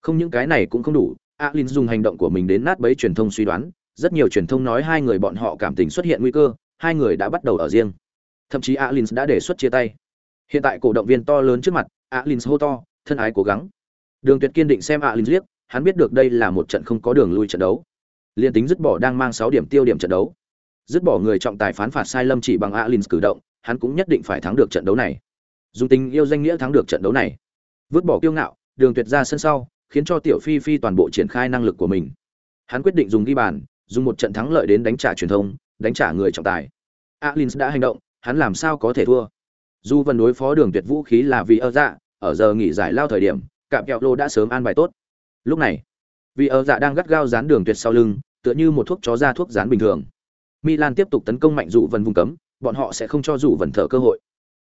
Không những cái này cũng không đủ, Alins dùng hành động của mình đến nát bấy truyền thông suy đoán, rất nhiều truyền thông nói hai người bọn họ cảm tình xuất hiện nguy cơ, hai người đã bắt đầu ở riêng. Thậm chí Alins đã đề xuất chia tay. Hiện tại cổ động viên to lớn trước mặt, Alins hô to, thân ái cố gắng. Đường Tuyệt kiên định xem Alins liếc, hắn biết được đây là một trận không có đường lui trận đấu. Liên tính dứt bỏ đang mang 6 điểm tiêu điểm trận đấu. Dứt bỏ người trọng tài phán phạt sai lầm chỉ bằng Alins cử động, hắn cũng nhất định phải thắng được trận đấu này. Dùng tình yêu danh nghĩa thắng được trận đấu này. Vứt bỏ kiêu ngạo, Đường Tuyệt ra sân sau, khiến cho Tiểu Phi Phi toàn bộ triển khai năng lực của mình. Hắn quyết định dùng ghi bàn, dùng một trận thắng lợi đến đánh trả truyền thông, đánh trả người trọng tài. alin đã hành động, hắn làm sao có thể thua? dù vần đối phó đường tuyệt vũ khí là vì ơ dạ ở giờ nghỉ giải lao thời điểm cạm kẹo lô đã sớm an bài tốt lúc này Vì ơ dạ đang gắt gao dán đường tuyệt sau lưng, tựa như một thuốc chó ra thuốc dán bình thường. Milan tiếp tục tấn công mạnh dụ vần vùng cấm, bọn họ sẽ không cho dù vần thở cơ hội.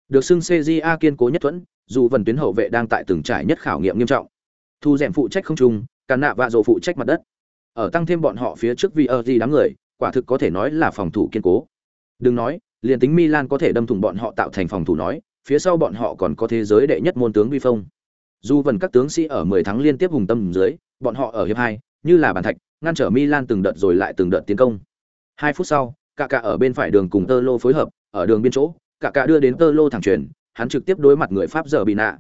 Được xưng CJA kiên cố nhất thuẫn, dù vần tuyến hậu vệ đang tại từng trải nhất khảo nghiệm nghiêm trọng. Thu rèm phụ trách không trung, càn nạ và rộ phụ trách mặt đất. Ở tăng thêm bọn họ phía trước vì ở gì đám người, quả thực có thể nói là phòng thủ kiên cố. Đừng nói, liền tính Milan có thể đâm thủng bọn họ tạo thành phòng thủ nói, phía sau bọn họ còn có thế giới đệ nhất môn tướng vi phong. Dù vần các tướng sĩ ở 10 tháng liên tiếp hùng tâm dưới, bọn họ ở hiệp 2, như là bàn thạch, ngăn trở Milan từng đợt rồi lại từng đợt tiến công. hai phút sau, cả cả ở bên phải đường cùng Tơ Lô phối hợp, ở đường biên chỗ, cả cả đưa đến Tơ Lô thẳng truyền, hắn trực tiếp đối mặt người Pháp giờ bị nạ.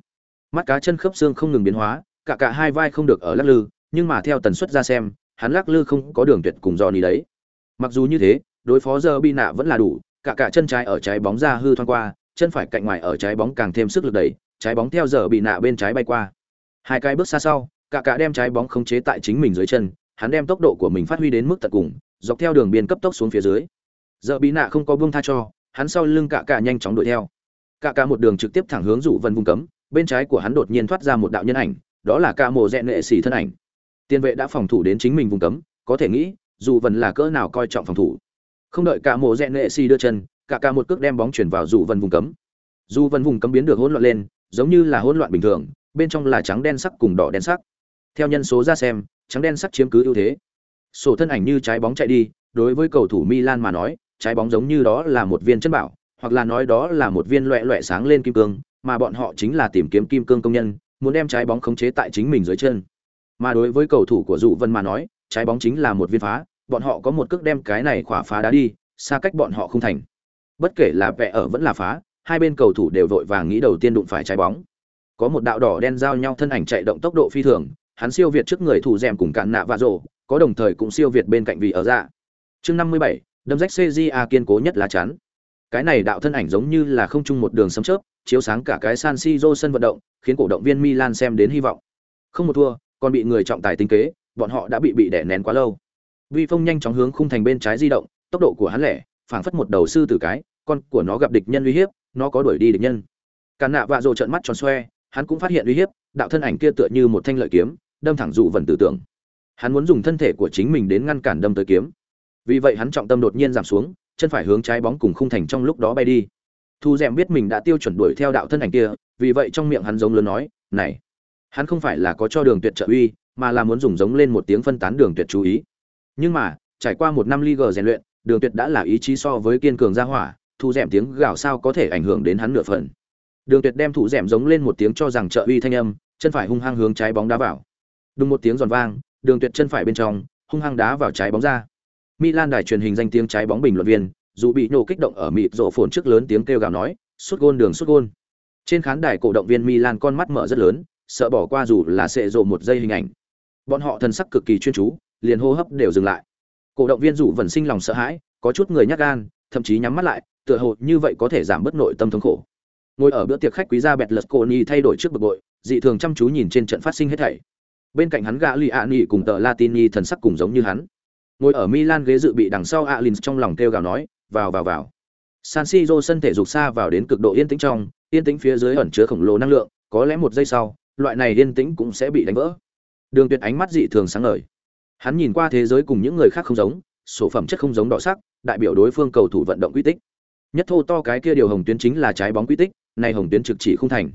Mắt cá chân khớp xương không ngừng biến hóa, cả cả hai vai không được ở lắc lư, nhưng mà theo tần suất ra xem, hắn lắc lư không có đường tuyệt cùng do ní đấy. Mặc dù như thế, đối phó giờ bị nạ vẫn là đủ, cả cả chân trái ở trái bóng ra hư thoáng qua, chân phải cạnh ngoài ở trái bóng càng thêm sức lực đẩy, trái bóng theo giờ bị nạ bên trái bay qua. Hai cái bước xa sau, cả cả đem trái bóng khống chế tại chính mình dưới chân, hắn đem tốc độ của mình phát huy đến mức tận cùng, dọc theo đường biên cấp tốc xuống phía dưới. Giờ bị nạ không có buông tha cho, hắn sau lưng cạ cạ nhanh chóng đuổi theo. cạ cạ một đường trực tiếp thẳng hướng rủ vân vùng cấm, bên trái của hắn đột nhiên thoát ra một đạo nhân ảnh, đó là ca mồ rẽ nệ xỉ thân ảnh. Tiên vệ đã phòng thủ đến chính mình vùng cấm, có thể nghĩ, dù vân là cỡ nào coi trọng phòng thủ. Không đợi cả mồ rẽ nệ xì đưa chân, cả cả một cước đem bóng chuyển vào dù vân vùng cấm. Dù vân vùng cấm biến được hỗn loạn lên, giống như là hỗn loạn bình thường, bên trong là trắng đen sắc cùng đỏ đen sắc. Theo nhân số ra xem, trắng đen sắc chiếm cứ ưu thế. Sổ thân ảnh như trái bóng chạy đi, đối với cầu thủ Milan mà nói, trái bóng giống như đó là một viên chân bảo, hoặc là nói đó là một viên loẹt loẹt sáng lên kim cương, mà bọn họ chính là tìm kiếm kim cương công nhân, muốn đem trái bóng khống chế tại chính mình dưới chân. Mà đối với cầu thủ của Dụ Vân mà nói, trái bóng chính là một viên phá, bọn họ có một cước đem cái này khỏa phá đá đi, xa cách bọn họ không thành. Bất kể là vẽ ở vẫn là phá, hai bên cầu thủ đều vội vàng nghĩ đầu tiên đụng phải trái bóng. Có một đạo đỏ đen giao nhau thân ảnh chạy động tốc độ phi thường, hắn siêu việt trước người thủ rèm cùng cản nạ và rổ, có đồng thời cũng siêu việt bên cạnh vị ở dạ. Chương 57, đâm rách CJA kiên cố nhất là chắn. Cái này đạo thân ảnh giống như là không chung một đường sấm chớp, chiếu sáng cả cái San Siro sân vận động, khiến cổ động viên Milan xem đến hy vọng. Không một thua, còn bị người trọng tài tính kế, bọn họ đã bị bị đè nén quá lâu. Vi Phong nhanh chóng hướng khung thành bên trái di động, tốc độ của hắn lẻ, phảng phất một đầu sư tử cái, con của nó gặp địch nhân uy hiếp, nó có đuổi đi địch nhân. Càn nạ vạ rồ trợn mắt tròn xoe, hắn cũng phát hiện uy hiếp, đạo thân ảnh kia tựa như một thanh lợi kiếm, đâm thẳng dụ vần tử tưởng. Hắn muốn dùng thân thể của chính mình đến ngăn cản đâm tới kiếm. Vì vậy hắn trọng tâm đột nhiên giảm xuống, chân phải hướng trái bóng cùng khung thành trong lúc đó bay đi. Thu Dẻm biết mình đã tiêu chuẩn đuổi theo đạo thân ảnh kia, vì vậy trong miệng hắn giống lớn nói, "Này, hắn không phải là có cho Đường Tuyệt trợ uy, mà là muốn dùng giống lên một tiếng phân tán Đường Tuyệt chú ý." Nhưng mà, trải qua một năm Liga rèn luyện, Đường Tuyệt đã là ý chí so với kiên cường gia hỏa, thu dẻm tiếng gào sao có thể ảnh hưởng đến hắn nửa phần đường tuyệt đem thủ dẻm giống lên một tiếng cho rằng trợ uy thanh âm chân phải hung hăng hướng trái bóng đá vào đúng một tiếng giòn vang đường tuyệt chân phải bên trong hung hăng đá vào trái bóng ra milan đài truyền hình danh tiếng trái bóng bình luận viên, dù bị nổ kích động ở mịt rộ phồn trước lớn tiếng kêu gào nói, sút gôn đường sút gôn. Trên khán đài cổ động viên milan con mắt mở rất lớn, sợ bỏ qua dù là sẽ rộ một giây hình ảnh. Bọn họ thần sắc cực kỳ chuyên chú, liền hô hấp đều dừng lại. Cổ động viên dù vẫn sinh lòng sợ hãi, có chút người nhát gan, thậm chí nhắm mắt lại, tựa hồ như vậy có thể giảm bớt nội tâm thống khổ. Ngồi ở bữa tiệc khách quý gia bẹt lật cô ni thay đổi trước bực bội, dị thường chăm chú nhìn trên trận phát sinh hết thảy. Bên cạnh hắn gã lì ạ nỉ cùng tờ latini thần sắc cùng giống như hắn ngồi ở milan ghế dự bị đằng sau Alins trong lòng kêu gào nói, vào vào vào. San siro sân thể dục xa vào đến cực độ yên tĩnh trong, yên tĩnh phía dưới ẩn chứa khổng lồ năng lượng, có lẽ một giây sau, loại này yên tĩnh cũng sẽ bị đánh vỡ. Đường tuyệt ánh mắt dị thường sáng ngời. Hắn nhìn qua thế giới cùng những người khác không giống, sổ phẩm chất không giống đỏ sắc, đại biểu đối phương cầu thủ vận động quy tích. Nhất thô to cái kia điều hồng tuyến chính là trái bóng quy tích, này hồng tuyến trực chỉ không thành.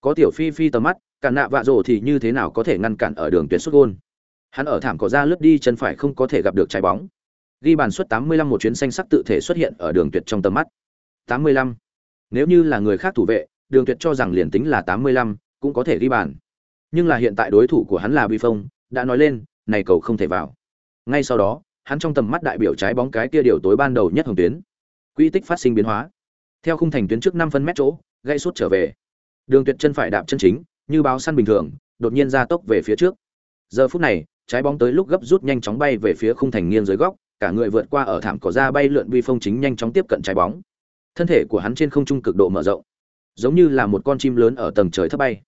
Có tiểu phi phi tầm mắt cản nạ vạ rồ thì như thế nào có thể ngăn cản ở đường tuyến xuất gôn? Hắn ở thảm cỏ ra lướt đi chân phải không có thể gặp được trái bóng. Ghi bàn suất 85 một chuyến xanh sắc tự thể xuất hiện ở đường tuyệt trong tầm mắt. 85. nếu như là người khác thủ vệ đường tuyệt cho rằng liền tính là 85, cũng có thể ghi bàn. Nhưng là hiện tại đối thủ của hắn là bi phong đã nói lên này cầu không thể vào. Ngay sau đó hắn trong tầm mắt đại biểu trái bóng cái kia điều tối ban đầu nhất hồng tuyến. Quỹ tích phát sinh biến hóa. Theo khung thành tuyến trước năm phân mét chỗ gây sút trở về. Đường tuyệt chân phải đạp chân chính như báo săn bình thường đột nhiên ra tốc về phía trước. Giờ phút này trái bóng tới lúc gấp rút nhanh chóng bay về phía khung thành nghiêng dưới góc cả người vượt qua ở thảm cỏ ra bay lượn vi phong chính nhanh chóng tiếp cận trái bóng thân thể của hắn trên không trung cực độ mở rộng giống như là một con chim lớn ở tầng trời thấp bay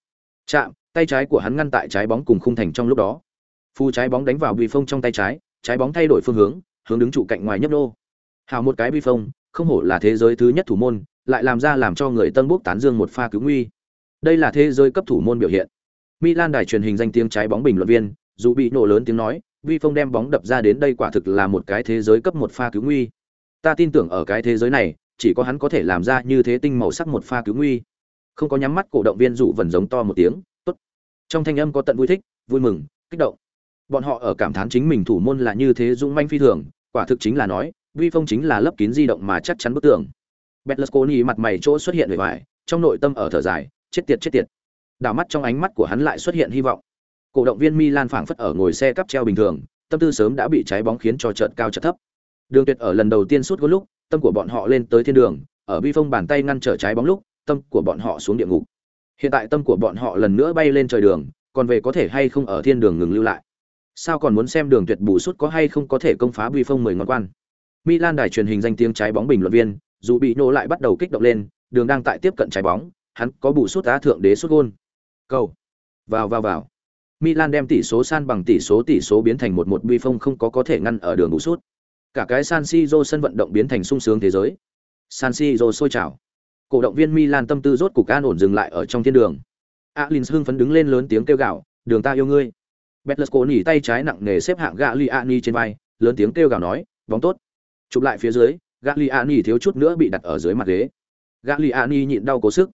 chạm tay trái của hắn ngăn tại trái bóng cùng khung thành trong lúc đó phu trái bóng đánh vào vi phong trong tay trái trái bóng thay đổi phương hướng hướng đứng trụ cạnh ngoài nhấp nô hào một cái vi phong không hổ là thế giới thứ nhất thủ môn, lại làm ra làm cho người tân Quốc tán dương một pha cứu nguy. Đây là thế giới cấp thủ môn biểu hiện. Milan đài truyền hình danh tiếng trái bóng bình luận viên, dù bị nổ lớn tiếng nói, vi phong đem bóng đập ra đến đây quả thực là một cái thế giới cấp một pha cứu nguy. Ta tin tưởng ở cái thế giới này, chỉ có hắn có thể làm ra như thế tinh màu sắc một pha cứu nguy. Không có nhắm mắt, cổ động viên dụ vần giống to một tiếng, tốt. Trong thanh âm có tận vui thích, vui mừng, kích động. Bọn họ ở cảm thán chính mình thủ môn là như thế dũng manh phi thường, quả thực chính là nói, vi phong chính là lấp kín di động mà chắc chắn bức tường. Berlusconi mặt mày chỗ xuất hiện vẻ vải trong nội tâm ở thở dài, chết tiệt chết tiệt. Đảo mắt trong ánh mắt của hắn lại xuất hiện hy vọng cổ động viên Milan phảng phất ở ngồi xe cắp treo bình thường, tâm tư sớm đã bị trái bóng khiến cho chợt cao chợt thấp. Đường tuyệt ở lần đầu tiên suốt gol lúc, tâm của bọn họ lên tới thiên đường, ở vi phong bàn tay ngăn trở trái bóng lúc, tâm của bọn họ xuống địa ngục. Hiện tại tâm của bọn họ lần nữa bay lên trời đường, còn về có thể hay không ở thiên đường ngừng lưu lại? Sao còn muốn xem đường tuyệt bù suốt có hay không có thể công phá vi phong mười ngón quan? Milan đài truyền hình danh tiếng trái bóng bình luận viên, dù bị nổ lại bắt đầu kích động lên, đường đang tại tiếp cận trái bóng, hắn có bù suốt á thượng đế sút gol. cầu. Vào vào vào milan đem tỷ số san bằng tỷ số tỷ số biến thành một một bi phong không có có thể ngăn ở đường bù sút. cả cái san siro sân vận động biến thành sung sướng thế giới san siro sôi trào cổ động viên milan tâm tư rốt cục an ổn dừng lại ở trong thiên đường Alins hưng phấn đứng lên lớn tiếng kêu gào đường ta yêu ngươi Betlesco nỉ tay trái nặng nề xếp hạng Gagliani trên vai, lớn tiếng kêu gào nói, bóng tốt. Chụp lại phía dưới, Gagliani thiếu chút nữa bị đặt ở dưới mặt ghế. Gagliani nhịn đau cố sức,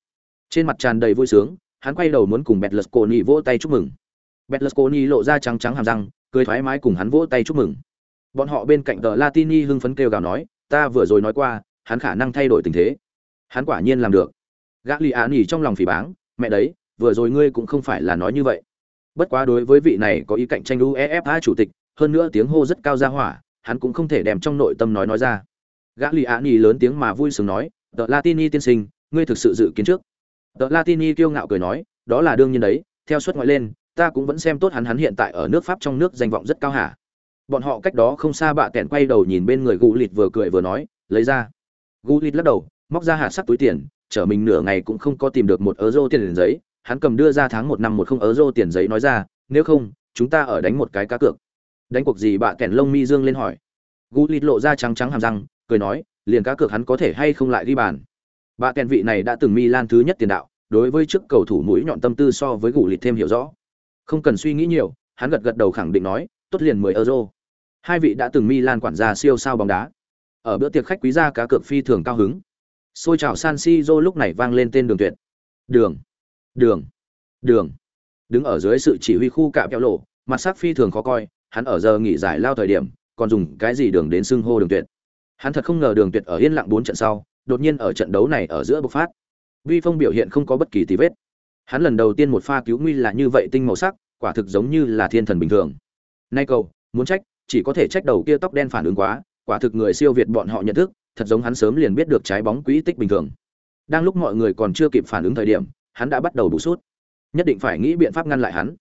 trên mặt tràn đầy vui sướng, hắn quay đầu muốn cùng Betlesco vỗ tay chúc mừng. Berlusconi lộ ra trắng trắng hàm răng, cười thoải mái cùng hắn vỗ tay chúc mừng. Bọn họ bên cạnh tờ Latini hưng phấn kêu gào nói, ta vừa rồi nói qua, hắn khả năng thay đổi tình thế. Hắn quả nhiên làm được. Gagliani trong lòng phỉ báng, mẹ đấy, vừa rồi ngươi cũng không phải là nói như vậy. Bất quá đối với vị này có ý cạnh tranh UEFA chủ tịch, hơn nữa tiếng hô rất cao ra hỏa, hắn cũng không thể đem trong nội tâm nói nói ra. Gagliani lớn tiếng mà vui sướng nói, tờ Latini tiên sinh, ngươi thực sự dự kiến trước." Tờ Latini kiêu ngạo cười nói, "Đó là đương nhiên đấy, theo suất ngoại lên, ta cũng vẫn xem tốt hắn hắn hiện tại ở nước Pháp trong nước danh vọng rất cao hả?" Bọn họ cách đó không xa bạ kẹn quay đầu nhìn bên người Gù Lịt vừa cười vừa nói, "Lấy ra." Gù Lịt lắc đầu, móc ra hạt sắt túi tiền, chở mình nửa ngày cũng không có tìm được một euro tiền giấy, hắn cầm đưa ra tháng một năm một không euro tiền giấy nói ra, nếu không, chúng ta ở đánh một cái cá cược. Đánh cuộc gì bạ kẻn lông mi dương lên hỏi. Gu lịt lộ ra trắng trắng hàm răng, cười nói, liền cá cược hắn có thể hay không lại ghi bàn. Bạ kẻn vị này đã từng mi lan thứ nhất tiền đạo, đối với trước cầu thủ mũi nhọn tâm tư so với Gu lịt thêm hiểu rõ. Không cần suy nghĩ nhiều, hắn gật gật đầu khẳng định nói, tốt liền 10 euro. Hai vị đã từng Milan quản gia siêu sao bóng đá. Ở bữa tiệc khách quý gia cá cược phi thường cao hứng. Xôi chào San Siro lúc này vang lên tên đường tuyệt. Đường đường đường đứng ở dưới sự chỉ huy khu cạm kẹo lộ mặt sắc phi thường khó coi hắn ở giờ nghỉ giải lao thời điểm còn dùng cái gì đường đến xưng hô đường tuyệt hắn thật không ngờ đường tuyệt ở yên lặng bốn trận sau đột nhiên ở trận đấu này ở giữa bộc phát vi phong biểu hiện không có bất kỳ tí vết hắn lần đầu tiên một pha cứu nguy là như vậy tinh màu sắc, quả thực giống như là thiên thần bình thường. Nay cầu, muốn trách, chỉ có thể trách đầu kia tóc đen phản ứng quá, quả thực người siêu việt bọn họ nhận thức, thật giống hắn sớm liền biết được trái bóng quỹ tích bình thường. Đang lúc mọi người còn chưa kịp phản ứng thời điểm, hắn đã bắt đầu đủ sút. Nhất định phải nghĩ biện pháp ngăn lại hắn.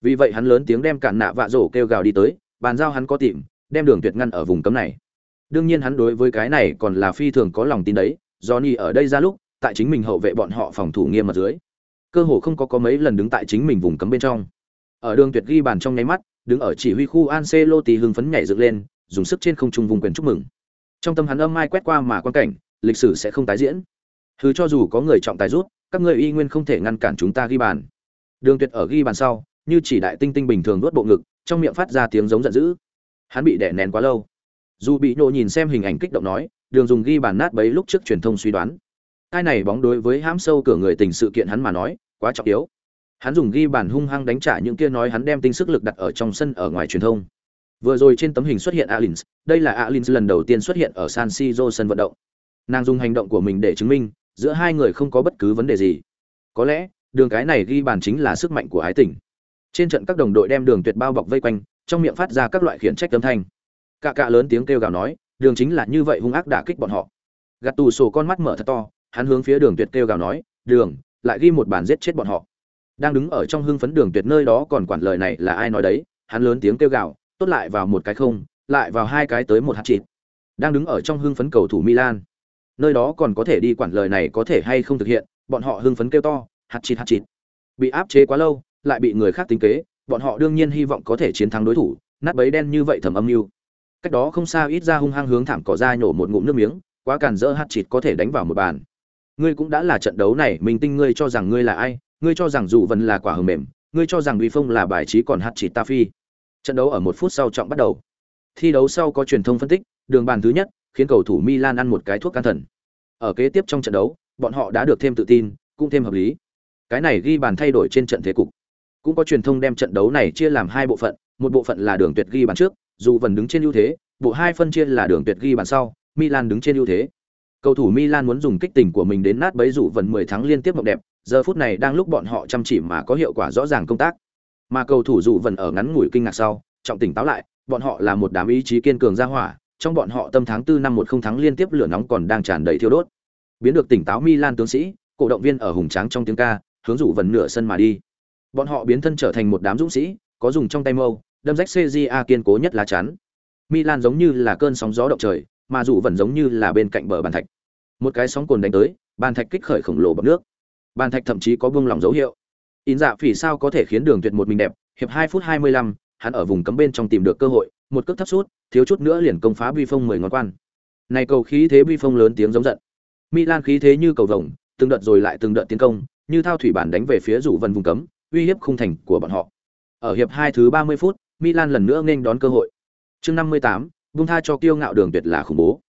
Vì vậy hắn lớn tiếng đem cản nạ vạ rổ kêu gào đi tới, bàn giao hắn có tìm, đem đường tuyệt ngăn ở vùng cấm này. Đương nhiên hắn đối với cái này còn là phi thường có lòng tin đấy Do ni ở đây ra lúc, tại chính mình hậu vệ bọn họ phòng thủ nghiêm ở dưới cơ hồ không có có mấy lần đứng tại chính mình vùng cấm bên trong. Ở đường tuyệt ghi bàn trong nháy mắt, đứng ở chỉ huy khu Ancelotti hưng phấn nhảy dựng lên, dùng sức trên không trung vùng quyền chúc mừng. Trong tâm hắn âm mai quét qua mà quan cảnh, lịch sử sẽ không tái diễn. Thứ cho dù có người trọng tài rút, các ngươi y nguyên không thể ngăn cản chúng ta ghi bàn. Đường tuyệt ở ghi bàn sau, như chỉ đại tinh tinh bình thường nuốt bộ ngực, trong miệng phát ra tiếng giống giận dữ. Hắn bị đè nén quá lâu. Dù bị nộ nhìn xem hình ảnh kích động nói, đường dùng ghi bàn nát bấy lúc trước truyền thông suy đoán cái này bóng đối với hãm sâu cửa người tình sự kiện hắn mà nói, quá trọng yếu. Hắn dùng ghi bàn hung hăng đánh trả những kia nói hắn đem tinh sức lực đặt ở trong sân ở ngoài truyền thông. Vừa rồi trên tấm hình xuất hiện alins, đây là alins lần đầu tiên xuất hiện ở san siro sân vận động. Nàng dùng hành động của mình để chứng minh, giữa hai người không có bất cứ vấn đề gì. Có lẽ, đường cái này ghi bàn chính là sức mạnh của ái tình. Trên trận các đồng đội đem đường tuyệt bao bọc vây quanh, trong miệng phát ra các loại khiển trách âm thanh. Cạ cạ lớn tiếng kêu gào nói, đường chính là như vậy hung ác đả kích bọn họ. Gạt tù sổ con mắt mở thật to hắn hướng phía đường tuyệt kêu gào nói, đường, lại ghi một bàn giết chết bọn họ. Đang đứng ở trong hưng phấn đường tuyệt nơi đó còn quản lời này là ai nói đấy, hắn lớn tiếng kêu gào, tốt lại vào một cái không, lại vào hai cái tới một hạt chịt. Đang đứng ở trong hưng phấn cầu thủ milan, nơi đó còn có thể đi quản lời này có thể hay không thực hiện, bọn họ hưng phấn kêu to, hạt chịt hạt chịt. Bị áp chế quá lâu, lại bị người khác tính kế, bọn họ đương nhiên hy vọng có thể chiến thắng đối thủ, nát bấy đen như vậy thầm âm mưu. Cách đó không xa ít ra hung hăng hướng thảm cỏ ra nhổ một ngụm nước miếng, quá cản rỡ hạt chịt có thể đánh vào một bàn ngươi cũng đã là trận đấu này mình tinh ngươi cho rằng ngươi là ai ngươi cho rằng dù vần là quả hờ mềm ngươi cho rằng uy phong là bài trí còn hạt chỉ ta phi Trận đấu ở một phút sau trọng bắt đầu. Thi đấu sau có truyền thông phân tích, đường bàn thứ nhất khiến cầu thủ Milan ăn một cái thuốc can thần. Ở kế tiếp trong trận đấu, bọn họ đã được thêm tự tin, cũng thêm hợp lý. Cái này ghi bàn thay đổi trên trận thế cục. Cũng có truyền thông đem trận đấu này chia làm hai bộ phận, một bộ phận là đường tuyệt ghi bàn trước, dù vẫn đứng trên ưu thế, bộ hai phân chia là đường tuyệt ghi bàn sau, Milan đứng trên ưu thế. Cầu thủ Milan muốn dùng kích tình của mình đến nát bấy dụ vận 10 tháng liên tiếp mộng đẹp, giờ phút này đang lúc bọn họ chăm chỉ mà có hiệu quả rõ ràng công tác. Mà cầu thủ dụ vận ở ngắn ngủi kinh ngạc sau, trọng tỉnh táo lại, bọn họ là một đám ý chí kiên cường ra hỏa, trong bọn họ tâm tháng 4 năm 10 tháng liên tiếp lửa nóng còn đang tràn đầy thiêu đốt. Biến được tỉnh táo Milan tướng sĩ, cổ động viên ở hùng tráng trong tiếng ca, hướng dụ vận nửa sân mà đi. Bọn họ biến thân trở thành một đám dũng sĩ, có dùng trong tay mâu, đâm rách CJA kiên cố nhất lá chắn. Milan giống như là cơn sóng gió động trời, mà dù vẫn giống như là bên cạnh bờ bàn thạch một cái sóng cồn đánh tới, bàn thạch kích khởi khổng lồ bọc nước. Bàn thạch thậm chí có buông lỏng dấu hiệu. In dạ phỉ sao có thể khiến đường tuyệt một mình đẹp, hiệp hai phút hai mươi lăm, hắn ở vùng cấm bên trong tìm được cơ hội, một cước thấp sút, thiếu chút nữa liền công phá bi phong mười ngón quan. Này cầu khí thế bi phong lớn tiếng giống giận. Milan khí thế như cầu vồng, từng đợt rồi lại từng đợt tiến công, như thao thủy bản đánh về phía rủ vân vùng cấm, uy hiếp khung thành của bọn họ. Ở hiệp hai thứ ba mươi phút, milan lần nữa nghênh đón cơ hội. Chương năm mươi tám bung tha cho kiêu ngạo đường tuyệt là khủng bố.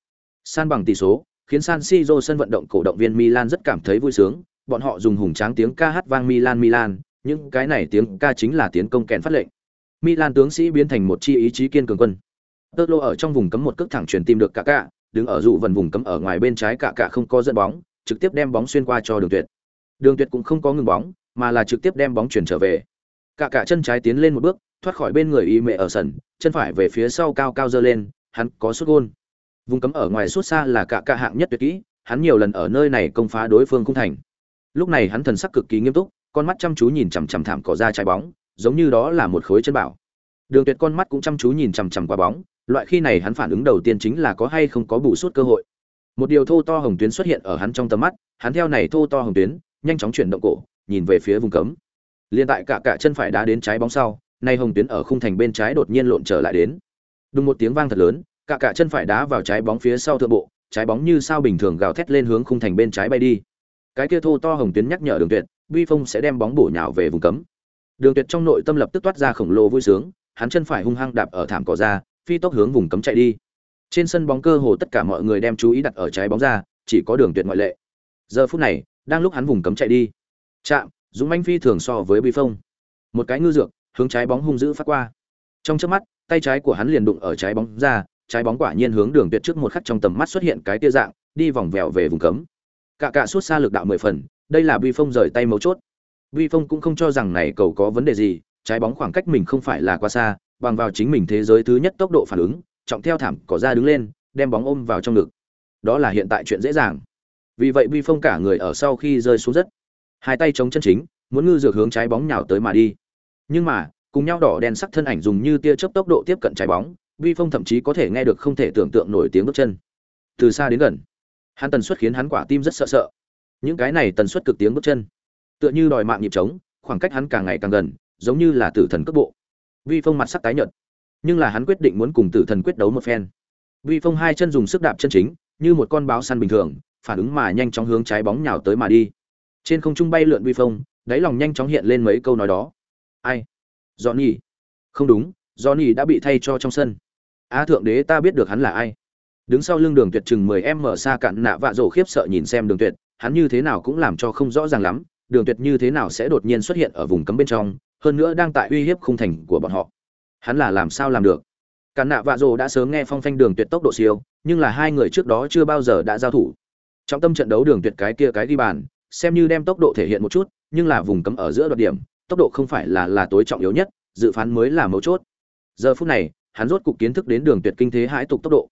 San bằng tỷ số khiến San Siro sân vận động cổ động viên Milan rất cảm thấy vui sướng, bọn họ dùng hùng tráng tiếng ca hát vang Milan Milan, những cái này tiếng ca chính là tiến công kèn phát lệnh. Milan tướng sĩ biến thành một chi ý chí kiên cường quân. Totlo ở trong vùng cấm một cước thẳng truyền tìm được cả cả, đứng ở dụ vần vùng cấm ở ngoài bên trái cả cả không có dẫn bóng, trực tiếp đem bóng xuyên qua cho Đường Tuyệt. Đường Tuyệt cũng không có ngừng bóng, mà là trực tiếp đem bóng chuyển trở về. Cả cả chân trái tiến lên một bước, thoát khỏi bên người y mẹ ở sân, chân phải về phía sau cao cao giơ lên, hắn có sút gôn vùng cấm ở ngoài suốt xa là cả cả hạng nhất tuyệt kỹ, hắn nhiều lần ở nơi này công phá đối phương khung thành. Lúc này hắn thần sắc cực kỳ nghiêm túc, con mắt chăm chú nhìn chằm chằm thảm cỏ ra trái bóng, giống như đó là một khối chân bảo. Đường tuyệt con mắt cũng chăm chú nhìn chằm chằm qua bóng, loại khi này hắn phản ứng đầu tiên chính là có hay không có bù suốt cơ hội. Một điều thô to hồng tuyến xuất hiện ở hắn trong tầm mắt, hắn theo này thô to hồng tuyến, nhanh chóng chuyển động cổ, nhìn về phía vùng cấm. Liên tại cả cả chân phải đá đến trái bóng sau, nay hồng tuyến ở khung thành bên trái đột nhiên lộn trở lại đến. Đùng một tiếng vang thật lớn cả cả chân phải đá vào trái bóng phía sau thượng bộ, trái bóng như sao bình thường gào thét lên hướng khung thành bên trái bay đi. Cái kia thô to hồng tuyến nhắc nhở đường tuyệt vi phong sẽ đem bóng bổ nhào về vùng cấm. Đường tuyệt trong nội tâm lập tức toát ra khổng lồ vui sướng, hắn chân phải hung hăng đạp ở thảm cỏ ra, phi tốc hướng vùng cấm chạy đi. Trên sân bóng cơ hồ tất cả mọi người đem chú ý đặt ở trái bóng ra, chỉ có đường tuyệt ngoại lệ. Giờ phút này, đang lúc hắn vùng cấm chạy đi. Chạm, dũng manh phi thường so với bi phong. Một cái ngư dược, hướng trái bóng hung dữ phát qua. Trong chớp mắt, tay trái của hắn liền đụng ở trái bóng ra trái bóng quả nhiên hướng đường tuyệt trước một khắc trong tầm mắt xuất hiện cái tia dạng, đi vòng vèo về vùng cấm. Cả cả suốt xa lực đạo mười phần, đây là Vi Phong rời tay mấu chốt. Vi Phong cũng không cho rằng này cầu có vấn đề gì, trái bóng khoảng cách mình không phải là quá xa, bằng vào chính mình thế giới thứ nhất tốc độ phản ứng, trọng theo thảm cỏ ra đứng lên, đem bóng ôm vào trong ngực. Đó là hiện tại chuyện dễ dàng. Vì vậy Vi Phong cả người ở sau khi rơi xuống đất, hai tay chống chân chính, muốn ngư dược hướng trái bóng nhào tới mà đi. Nhưng mà, cùng nhau đỏ đen sắc thân ảnh dùng như tia chớp tốc độ tiếp cận trái bóng, vi phong thậm chí có thể nghe được không thể tưởng tượng nổi tiếng bước chân. Từ xa đến gần, hắn tần suất khiến hắn quả tim rất sợ sợ. Những cái này tần suất cực tiếng bước chân, tựa như đòi mạng nhịp trống, khoảng cách hắn càng ngày càng gần, giống như là tử thần cấp bộ. Vi phong mặt sắc tái nhợt, nhưng là hắn quyết định muốn cùng tử thần quyết đấu một phen. Vi phong hai chân dùng sức đạp chân chính, như một con báo săn bình thường, phản ứng mà nhanh chóng hướng trái bóng nhào tới mà đi. Trên không trung bay lượn vi phong, đáy lòng nhanh chóng hiện lên mấy câu nói đó. Ai? Johnny. Không đúng, johnny đã bị thay cho trong sân a thượng đế ta biết được hắn là ai. Đứng sau lưng đường tuyệt chừng mười em mở xa cạn nạ vạ rổ khiếp sợ nhìn xem đường tuyệt, hắn như thế nào cũng làm cho không rõ ràng lắm, đường tuyệt như thế nào sẽ đột nhiên xuất hiện ở vùng cấm bên trong, hơn nữa đang tại uy hiếp khung thành của bọn họ. Hắn là làm sao làm được? Cạn nạ vạ rổ đã sớm nghe phong phanh đường tuyệt tốc độ siêu, nhưng là hai người trước đó chưa bao giờ đã giao thủ. Trong tâm trận đấu đường tuyệt cái kia cái ghi bàn, xem như đem tốc độ thể hiện một chút, nhưng là vùng cấm ở giữa đoạt điểm, tốc độ không phải là là tối trọng yếu nhất, dự phán mới là mấu chốt. Giờ phút này hắn rốt cục kiến thức đến đường tuyệt kinh thế hãi tục tốc độ.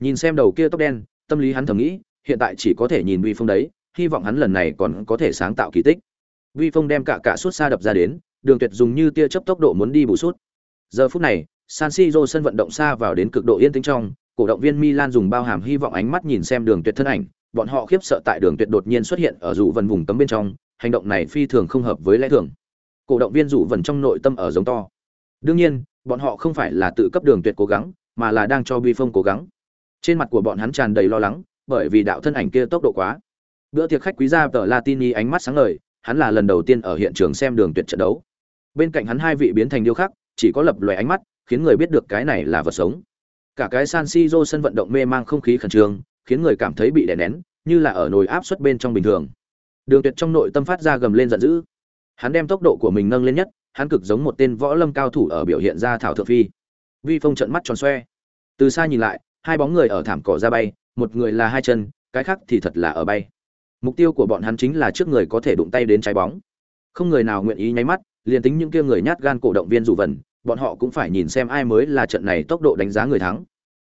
Nhìn xem đầu kia tóc đen, tâm lý hắn thầm nghĩ, hiện tại chỉ có thể nhìn vi phong đấy, hy vọng hắn lần này còn có thể sáng tạo kỳ tích. Vi phong đem cả cả suốt xa đập ra đến, đường tuyệt dùng như tia chớp tốc độ muốn đi bù suốt. Giờ phút này, san siro sân vận động xa vào đến cực độ yên tĩnh trong, cổ động viên milan dùng bao hàm hy vọng ánh mắt nhìn xem đường tuyệt thân ảnh, bọn họ khiếp sợ tại đường tuyệt đột nhiên xuất hiện ở dụ vần vùng cấm bên trong, hành động này phi thường không hợp với lẽ thường. Cổ động viên dụ vần trong nội tâm ở giống to. Đương nhiên bọn họ không phải là tự cấp đường tuyệt cố gắng, mà là đang cho vi phong cố gắng. Trên mặt của bọn hắn tràn đầy lo lắng, bởi vì đạo thân ảnh kia tốc độ quá. Bữa tiệc khách quý gia tờ latini ánh mắt sáng ngời, hắn là lần đầu tiên ở hiện trường xem đường tuyệt trận đấu. Bên cạnh hắn hai vị biến thành điêu khắc, chỉ có lập loè ánh mắt, khiến người biết được cái này là vật sống. Cả cái san siro sân vận động mê mang không khí khẩn trương, khiến người cảm thấy bị đè nén, như là ở nồi áp suất bên trong bình thường. Đường tuyệt trong nội tâm phát ra gầm lên giận dữ. Hắn đem tốc độ của mình nâng lên nhất hắn cực giống một tên võ lâm cao thủ ở biểu hiện ra thảo thượng phi. Vi phong trận mắt tròn xoe. Từ xa nhìn lại, hai bóng người ở thảm cỏ ra bay, một người là hai chân, cái khác thì thật là ở bay. Mục tiêu của bọn hắn chính là trước người có thể đụng tay đến trái bóng. Không người nào nguyện ý nháy mắt, liền tính những kia người nhát gan cổ động viên dù vần, bọn họ cũng phải nhìn xem ai mới là trận này tốc độ đánh giá người thắng.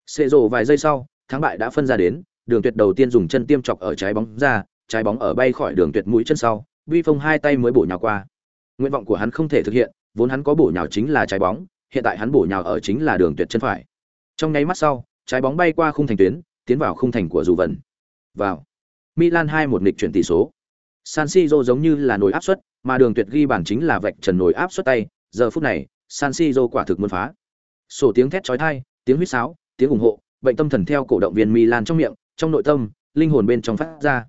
Xệ rộ vài giây sau, thắng bại đã phân ra đến, đường tuyệt đầu tiên dùng chân tiêm chọc ở trái bóng ra, trái bóng ở bay khỏi đường tuyệt mũi chân sau, vi phong hai tay mới bổ nhào qua nguyện vọng của hắn không thể thực hiện, vốn hắn có bổ nhào chính là trái bóng, hiện tại hắn bổ nhào ở chính là đường tuyệt chân phải. Trong nháy mắt sau, trái bóng bay qua khung thành tuyến, tiến vào khung thành của dù vần vào. Milan hai một nghịch chuyển tỷ số. San siro giống như là nồi áp suất, mà đường tuyệt ghi bản chính là vạch trần nồi áp suất tay. Giờ phút này, san siro quả thực muốn phá. Sổ tiếng thét chói tai, tiếng huýt sáo, tiếng ủng hộ, bệnh tâm thần theo cổ động viên milan trong miệng, trong nội tâm, linh hồn bên trong phát ra.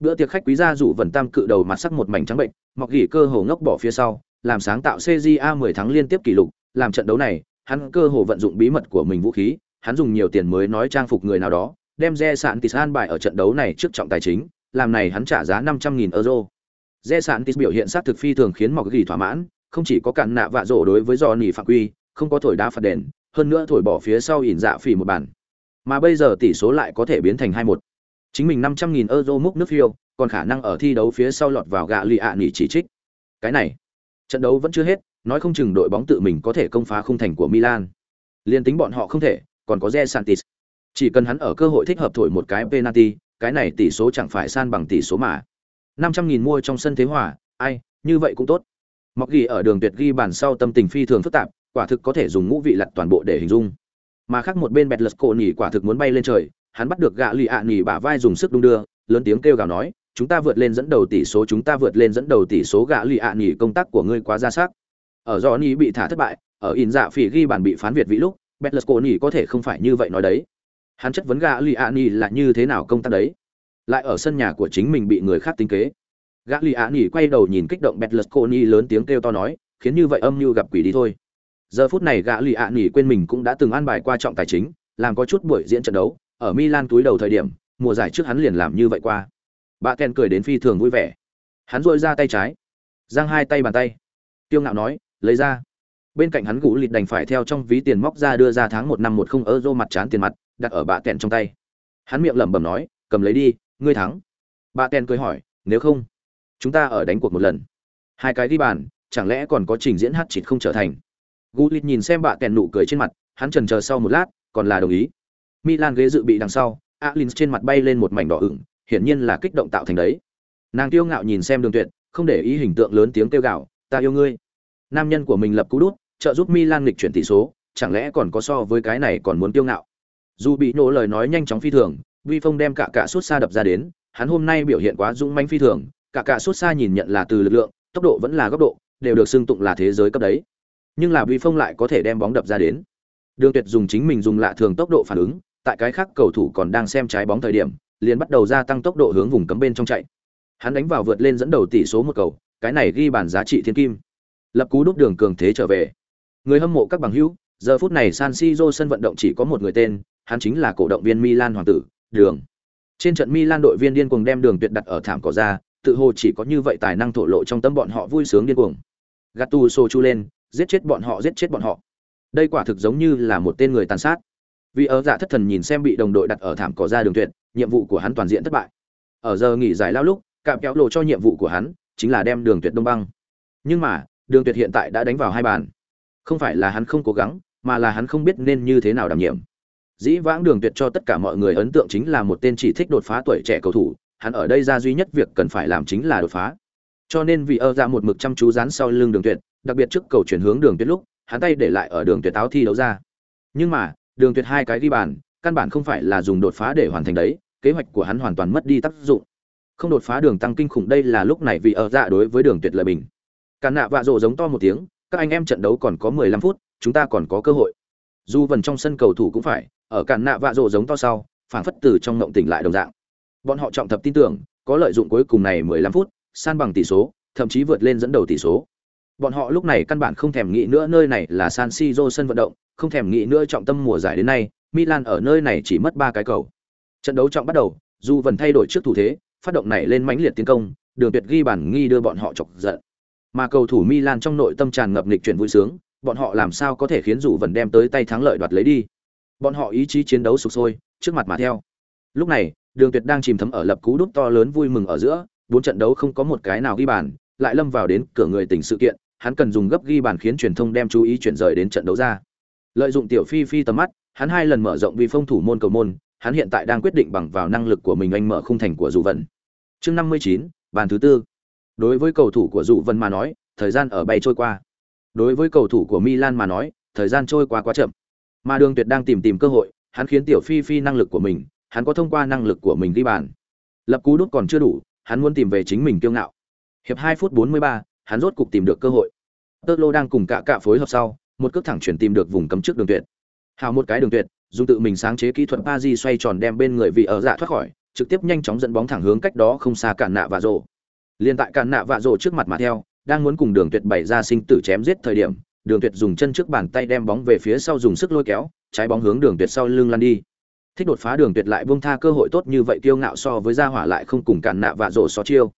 Bữa tiệc khách quý gia rủ vần tam cự đầu mặt sắc một mảnh trắng bệnh mọc gỉ cơ hồ ngốc bỏ phía sau, làm sáng tạo cja 10 tháng liên tiếp kỷ lục, làm trận đấu này, hắn cơ hồ vận dụng bí mật của mình vũ khí, hắn dùng nhiều tiền mới nói trang phục người nào đó, đem re sạn tis an bài ở trận đấu này trước trọng tài chính, làm này hắn trả giá 500.000 euro. Re sạn tis biểu hiện sát thực phi thường khiến mọc gỉ thỏa mãn, không chỉ có cạn nạ vạ rổ đối với do nỉ phạm quy, không có thổi đá phạt đền, hơn nữa thổi bỏ phía sau ỉn dạ phỉ một bản mà bây giờ tỷ số lại có thể biến thành hai một. Chính mình năm trăm nghìn euro múc nước phiêu còn khả năng ở thi đấu phía sau lọt vào gạ lì ạ nỉ chỉ trích. Cái này, trận đấu vẫn chưa hết, nói không chừng đội bóng tự mình có thể công phá khung thành của milan. Liên tính bọn họ không thể, còn có re santis. Chỉ cần hắn ở cơ hội thích hợp thổi một cái penalty, cái này tỷ số chẳng phải san bằng tỷ số mà. Năm trăm nghìn mua trong sân thế hòa, ai, như vậy cũng tốt. Mọc ghi ở đường tuyệt ghi bàn sau tâm tình phi thường phức tạp, quả thực có thể dùng ngũ vị lặt toàn bộ để hình dung. Mà khác một bên bẹt lật cổ nhỉ quả thực muốn bay lên trời, hắn bắt được gạ lì ạ nhỉ bả vai dùng sức đung đưa, lớn tiếng kêu gào nói chúng ta vượt lên dẫn đầu tỷ số, chúng ta vượt lên dẫn đầu tỷ số, gã lì ạ nghỉ công tác của ngươi quá ra sắc. Ở do ni bị thả thất bại, ở in dạ phỉ ghi bàn bị phán việt vĩ lúc bẹt lật có thể không phải như vậy nói đấy. Hắn chất vấn gã lì ạ nghỉ là như thế nào công tác đấy? Lại ở sân nhà của chính mình bị người khác tính kế. Gã lì ạ nghỉ quay đầu nhìn kích động bẹt lật lớn tiếng kêu to nói, khiến như vậy âm mưu gặp quỷ đi thôi. Giờ phút này gã lì ạ nghỉ quên mình cũng đã từng an bài qua trọng tài chính, làm có chút buổi diễn trận đấu, ở milan túi đầu thời điểm, mùa giải trước hắn liền làm như vậy qua bà kèn cười đến phi thường vui vẻ. Hắn dội ra tay trái giang hai tay bàn tay. Tiêu ngạo nói lấy ra. Bên cạnh hắn gũ lịt đành phải theo trong ví tiền móc ra đưa ra tháng một năm một không euro mặt trán tiền mặt đặt ở bà kèn trong tay. Hắn miệng lẩm bẩm nói cầm lấy đi ngươi thắng. Bà kèn cười hỏi nếu không chúng ta ở đánh cuộc một lần. Hai cái đi bàn chẳng lẽ còn có trình diễn hát chịt không trở thành? Gullit nhìn xem bạ kèn nụ cười trên mặt, hắn trần chờ sau một lát, còn là đồng ý. Milan ghế dự bị đằng sau, alin trên mặt bay lên một mảnh đỏ ửng, hiển nhiên là kích động tạo thành đấy. Nàng tiêu ngạo nhìn xem Đường Tuyệt, không để ý hình tượng lớn tiếng kêu gào, "Ta yêu ngươi." Nam nhân của mình lập cú đút, trợ giúp Milan nghịch chuyển tỷ số, chẳng lẽ còn có so với cái này còn muốn tiêu ngạo. Dù bị nổ lời nói nhanh chóng phi thường, Vi Phong đem cả cả suốt xa đập ra đến, hắn hôm nay biểu hiện quá dũng mãnh phi thường, cả cả suốt xa nhìn nhận là từ lực lượng, tốc độ vẫn là góc độ, đều được xưng tụng là thế giới cấp đấy nhưng là vi phong lại có thể đem bóng đập ra đến đường tuyệt dùng chính mình dùng lạ thường tốc độ phản ứng tại cái khác cầu thủ còn đang xem trái bóng thời điểm liền bắt đầu gia tăng tốc độ hướng vùng cấm bên trong chạy. Hắn đánh vào vượt lên dẫn đầu tỷ số một cầu, cái này ghi bản giá trị thiên kim. Lập cú đúc đường cường thế trở về. Người hâm mộ các bằng hữu, giờ phút này san siro sân vận động chỉ có một người tên, hắn chính là cổ động viên milan hoàng tử, đường. Trên trận milan đội viên điên cuồng đem đường tuyệt đặt ở thảm cỏ ra, tự hồ chỉ có như vậy tài năng thổ lộ trong tâm bọn họ vui sướng điên cuồng. Gattuso chu lên, giết chết bọn họ, giết chết bọn họ. Đây quả thực giống như là một tên người tàn sát vì ở dạ thất thần nhìn xem bị đồng đội đặt ở thảm cỏ ra đường tuyệt, nhiệm vụ của hắn toàn diện thất bại. Ở giờ nghỉ giải lao lúc, cạm kéo lộ cho nhiệm vụ của hắn, chính là đem đường tuyệt đông băng. Nhưng mà, đường tuyệt hiện tại đã đánh vào hai bàn. Không phải là hắn không cố gắng, mà là hắn không biết nên như thế nào đảm nhiệm. Dĩ vãng đường tuyệt cho tất cả mọi người ấn tượng chính là một tên chỉ thích đột phá tuổi trẻ cầu thủ, hắn ở đây ra duy nhất việc cần phải làm chính là đột phá. Cho nên vì ơ ra một mực chăm chú dán sau lưng đường tuyệt, đặc biệt trước cầu chuyển hướng đường tuyệt lúc, hắn tay để lại ở đường tuyệt áo thi đấu ra. Nhưng mà đường tuyệt hai cái ghi bàn căn bản không phải là dùng đột phá để hoàn thành đấy kế hoạch của hắn hoàn toàn mất đi tác dụng. Không đột phá đường tăng kinh khủng đây là lúc này vì ở dạ đối với đường tuyệt lợi bình. Càn nạ vạ rồ giống to một tiếng các anh em trận đấu còn có 15 phút chúng ta còn có cơ hội. Dù vần trong sân cầu thủ cũng phải ở càn nạ vạ rồ giống to sau phản phất từ trong ngộng tỉnh lại đồng dạng. Bọn họ trọng thập tin tưởng có lợi dụng cuối cùng này 15 phút san bằng tỷ số thậm chí vượt lên dẫn đầu tỷ số. Bọn họ lúc này căn bản không thèm nghĩ nữa nơi này là San Siro sân vận động, không thèm nghĩ nữa trọng tâm mùa giải đến nay, Milan ở nơi này chỉ mất 3 cái cầu. Trận đấu trọng bắt đầu, dù vẫn thay đổi trước thủ thế, phát động này lên mãnh liệt tiến công, Đường Tuyệt ghi bàn nghi đưa bọn họ chọc giận. Mà cầu thủ Milan trong nội tâm tràn ngập nghịch chuyển vui sướng, bọn họ làm sao có thể khiến dù vẫn đem tới tay thắng lợi đoạt lấy đi. Bọn họ ý chí chiến đấu sục sôi, trước mặt mà theo. Lúc này, Đường Tuyệt đang chìm thấm ở lập cú đúp to lớn vui mừng ở giữa, bốn trận đấu không có một cái nào ghi bàn, lại lâm vào đến cửa người tỉnh sự kiện, hắn cần dùng gấp ghi bàn khiến truyền thông đem chú ý chuyển rời đến trận đấu ra. Lợi dụng tiểu phi phi tầm mắt, hắn hai lần mở rộng vì phong thủ môn cầu môn, hắn hiện tại đang quyết định bằng vào năng lực của mình anh mở khung thành của dù vận. Chương 59, bàn thứ tư. Đối với cầu thủ của dù vận mà nói, thời gian ở bay trôi qua. Đối với cầu thủ của Milan mà nói, thời gian trôi qua quá chậm. Mà Đường Tuyệt đang tìm tìm cơ hội, hắn khiến tiểu phi phi năng lực của mình, hắn có thông qua năng lực của mình ghi bàn. Lập cú đút còn chưa đủ, hắn muốn tìm về chính mình kiêu ngạo. Hiệp hai phút 43, hắn rốt cục tìm được cơ hội. Tơ Lô đang cùng cả cả phối hợp sau, một cước thẳng chuyển tìm được vùng cấm trước đường tuyệt. Hào một cái đường tuyệt, dùng tự mình sáng chế kỹ thuật Pazi xoay tròn đem bên người vị ở dạ thoát khỏi, trực tiếp nhanh chóng dẫn bóng thẳng hướng cách đó không xa cản nạ và Rồ. Liên tại cản nạ và Rồ trước mặt mà theo, đang muốn cùng đường tuyệt bày ra sinh tử chém giết thời điểm, đường tuyệt dùng chân trước bàn tay đem bóng về phía sau dùng sức lôi kéo, trái bóng hướng đường tuyệt sau lưng lăn đi. Thích đột phá đường tuyệt lại buông tha cơ hội tốt như vậy kiêu ngạo so với gia hỏa lại không cùng cản nạ và Rồ so chiêu.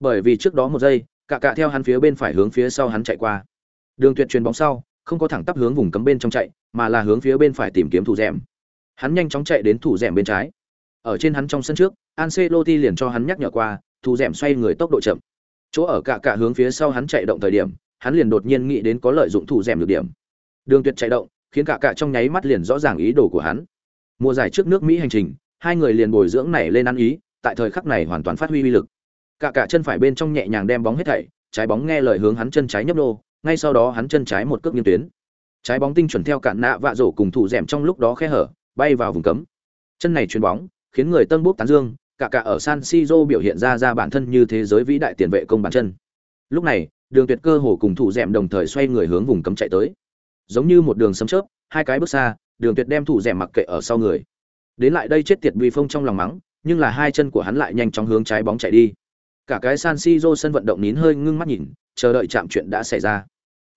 Bởi vì trước đó một giây, cả cả theo hắn phía bên phải hướng phía sau hắn chạy qua. Đường tuyệt truyền bóng sau, không có thẳng tắp hướng vùng cấm bên trong chạy, mà là hướng phía bên phải tìm kiếm thủ rèm. Hắn nhanh chóng chạy đến thủ rèm bên trái. Ở trên hắn trong sân trước, Ancelotti liền cho hắn nhắc nhở qua, thủ rèm xoay người tốc độ chậm. Chỗ ở cả cả hướng phía sau hắn chạy động thời điểm, hắn liền đột nhiên nghĩ đến có lợi dụng thủ rèm được điểm. Đường Tuyệt chạy động, khiến cả cả trong nháy mắt liền rõ ràng ý đồ của hắn. Mùa giải trước nước Mỹ hành trình, hai người liền bồi dưỡng này lên ăn ý, tại thời khắc này hoàn toàn phát huy uy lực. Cả cả chân phải bên trong nhẹ nhàng đem bóng hết thảy, trái bóng nghe lời hướng hắn chân trái nhấp nô, ngay sau đó hắn chân trái một cước nghiêng tuyến. Trái bóng tinh chuẩn theo cạn nạ vạ rổ cùng thủ rèm trong lúc đó khe hở, bay vào vùng cấm. Chân này chuyền bóng, khiến người tân bốc tán dương, cả cả ở san siro biểu hiện ra ra bản thân như thế giới vĩ đại tiền vệ công bản chân. Lúc này, đường tuyệt cơ hồ cùng thủ rèm đồng thời xoay người hướng vùng cấm chạy tới. Giống như một đường sấm chớp, hai cái bước xa, đường tuyệt đem thủ rèm mặc kệ ở sau người. Đến lại đây chết tiệt uy phong trong lòng mắng, nhưng là hai chân của hắn lại nhanh chóng hướng trái bóng chạy đi cả cái san siro sân vận động nín hơi ngưng mắt nhìn, chờ đợi chạm chuyện đã xảy ra.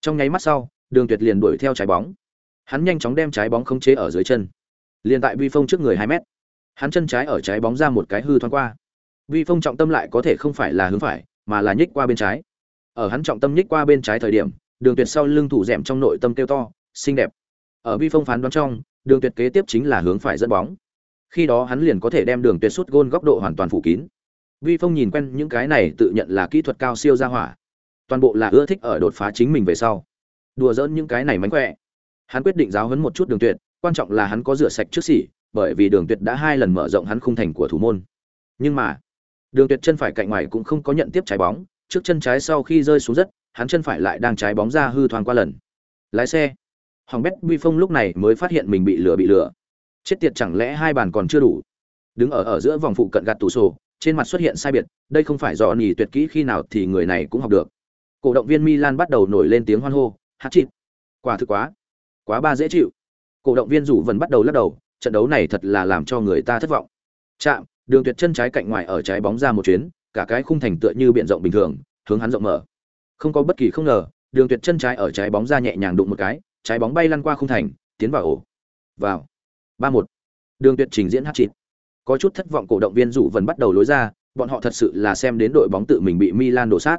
Trong nháy mắt sau, đường tuyệt liền đuổi theo trái bóng. Hắn nhanh chóng đem trái bóng khống chế ở dưới chân. Liền tại vi phong trước người hai mét, hắn chân trái ở trái bóng ra một cái hư thoáng qua. Vi phong trọng tâm lại có thể không phải là hướng phải, mà là nhích qua bên trái. Ở hắn trọng tâm nhích qua bên trái thời điểm, đường tuyệt sau lưng thủ rệm trong nội tâm kêu to, xinh đẹp. Ở vi phong phán đoán trong, đường tuyệt kế tiếp chính là hướng phải dẫn bóng. Khi đó hắn liền có thể đem đường tuyệt sút gôn góc độ hoàn toàn phủ kín vi phong nhìn quen những cái này tự nhận là kỹ thuật cao siêu ra hỏa. Toàn bộ là ưa thích ở đột phá chính mình về sau. Đùa giỡn những cái này mánh khỏe. Hắn quyết định giáo huấn một chút đường tuyệt quan trọng là hắn có rửa sạch trước sỉ, bởi vì đường tuyệt đã hai lần mở rộng hắn khung thành của thủ môn. Nhưng mà đường tuyệt chân phải cạnh ngoài cũng không có nhận tiếp trái bóng trước chân trái sau khi rơi xuống đất hắn chân phải lại đang trái bóng ra hư thoáng qua lần. Lái xe. Hoàng bét vi phong lúc này mới phát hiện mình bị lừa bị lừa chết tiệt chẳng lẽ hai bàn còn chưa đủ? Đứng ở ở giữa vòng phụ cận gạt tủ sổ trên mặt xuất hiện sai biệt, đây không phải do nhỉ tuyệt kỹ khi nào thì người này cũng học được. Cổ động viên milan bắt đầu nổi lên tiếng hoan hô hát chịt quả thực quá quá ba dễ chịu. Cổ động viên rủ vẫn bắt đầu lắc đầu, trận đấu này thật là làm cho người ta thất vọng. Chạm, đường tuyệt chân trái cạnh ngoài ở trái bóng ra một chuyến, cả cái khung thành tựa như biển rộng bình thường, hướng hắn rộng mở. Không có bất kỳ không ngờ, đường tuyệt chân trái ở trái bóng ra nhẹ nhàng đụng một cái, trái bóng bay lăn qua khung thành, tiến vào ổ. Vào. Ba một. Đường tuyệt trình diễn hát chịt có chút thất vọng cổ động viên dụ vần bắt đầu lối ra, bọn họ thật sự là xem đến đội bóng tự mình bị milan đổ sát.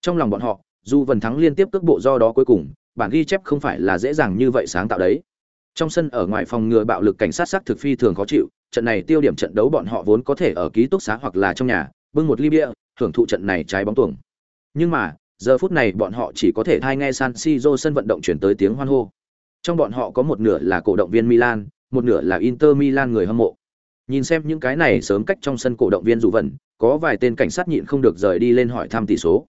Trong lòng bọn họ, dù vần thắng liên tiếp cước bộ do đó cuối cùng, bản ghi chép không phải là dễ dàng như vậy sáng tạo đấy. Trong sân ở ngoài phòng ngừa bạo lực cảnh sát sắc thực phi thường khó chịu, trận này tiêu điểm trận đấu bọn họ vốn có thể ở ký túc xá hoặc là trong nhà, bưng một ly bia hưởng thụ trận này trái bóng tuồng. Nhưng mà, giờ phút này bọn họ chỉ có thể thay nghe San Siro sân vận động chuyển tới tiếng hoan hô. Trong bọn họ có một nửa là cổ động viên Milan, một nửa là Inter Milan người hâm mộ nhìn xem những cái này sớm cách trong sân cổ động viên dù vẩn có vài tên cảnh sát nhịn không được rời đi lên hỏi thăm tỷ số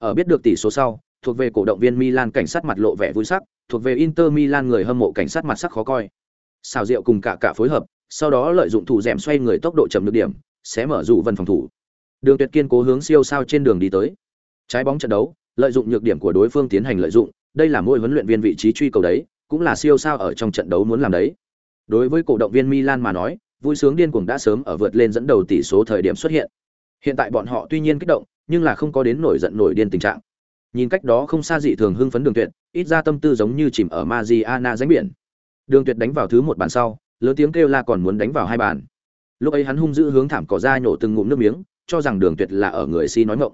ở biết được tỷ số sau, thuộc về cổ động viên Milan cảnh sát mặt lộ vẻ vui sắc, thuộc về Inter Milan người hâm mộ cảnh sát mặt sắc khó coi. Xào rượu cùng cả cả phối hợp, sau đó lợi dụng thủ dẻm xoay người tốc độ chậm được điểm, sẽ mở dù vân phòng thủ. Đường Tuyệt Kiên cố hướng siêu sao trên đường đi tới. Trái bóng trận đấu, lợi dụng nhược điểm của đối phương tiến hành lợi dụng, đây là mỗi huấn luyện viên vị trí truy cầu đấy, cũng là siêu sao ở trong trận đấu muốn làm đấy. Đối với cổ động viên Milan mà nói, vui sướng điên cuồng đã sớm ở vượt lên dẫn đầu tỷ số thời điểm xuất hiện. Hiện tại bọn họ tuy nhiên kích động, nhưng là không có đến nổi giận nổi điên tình trạng nhìn cách đó không xa dị thường hưng phấn đường tuyệt ít ra tâm tư giống như chìm ở Mariana ránh biển Đường Tuyệt đánh vào thứ một bàn sau, lớn tiếng kêu la còn muốn đánh vào hai bàn. Lúc ấy hắn hung dữ hướng thảm cỏ ra nhổ từng ngụm nước miếng, cho rằng Đường Tuyệt là ở người si nói ngọng.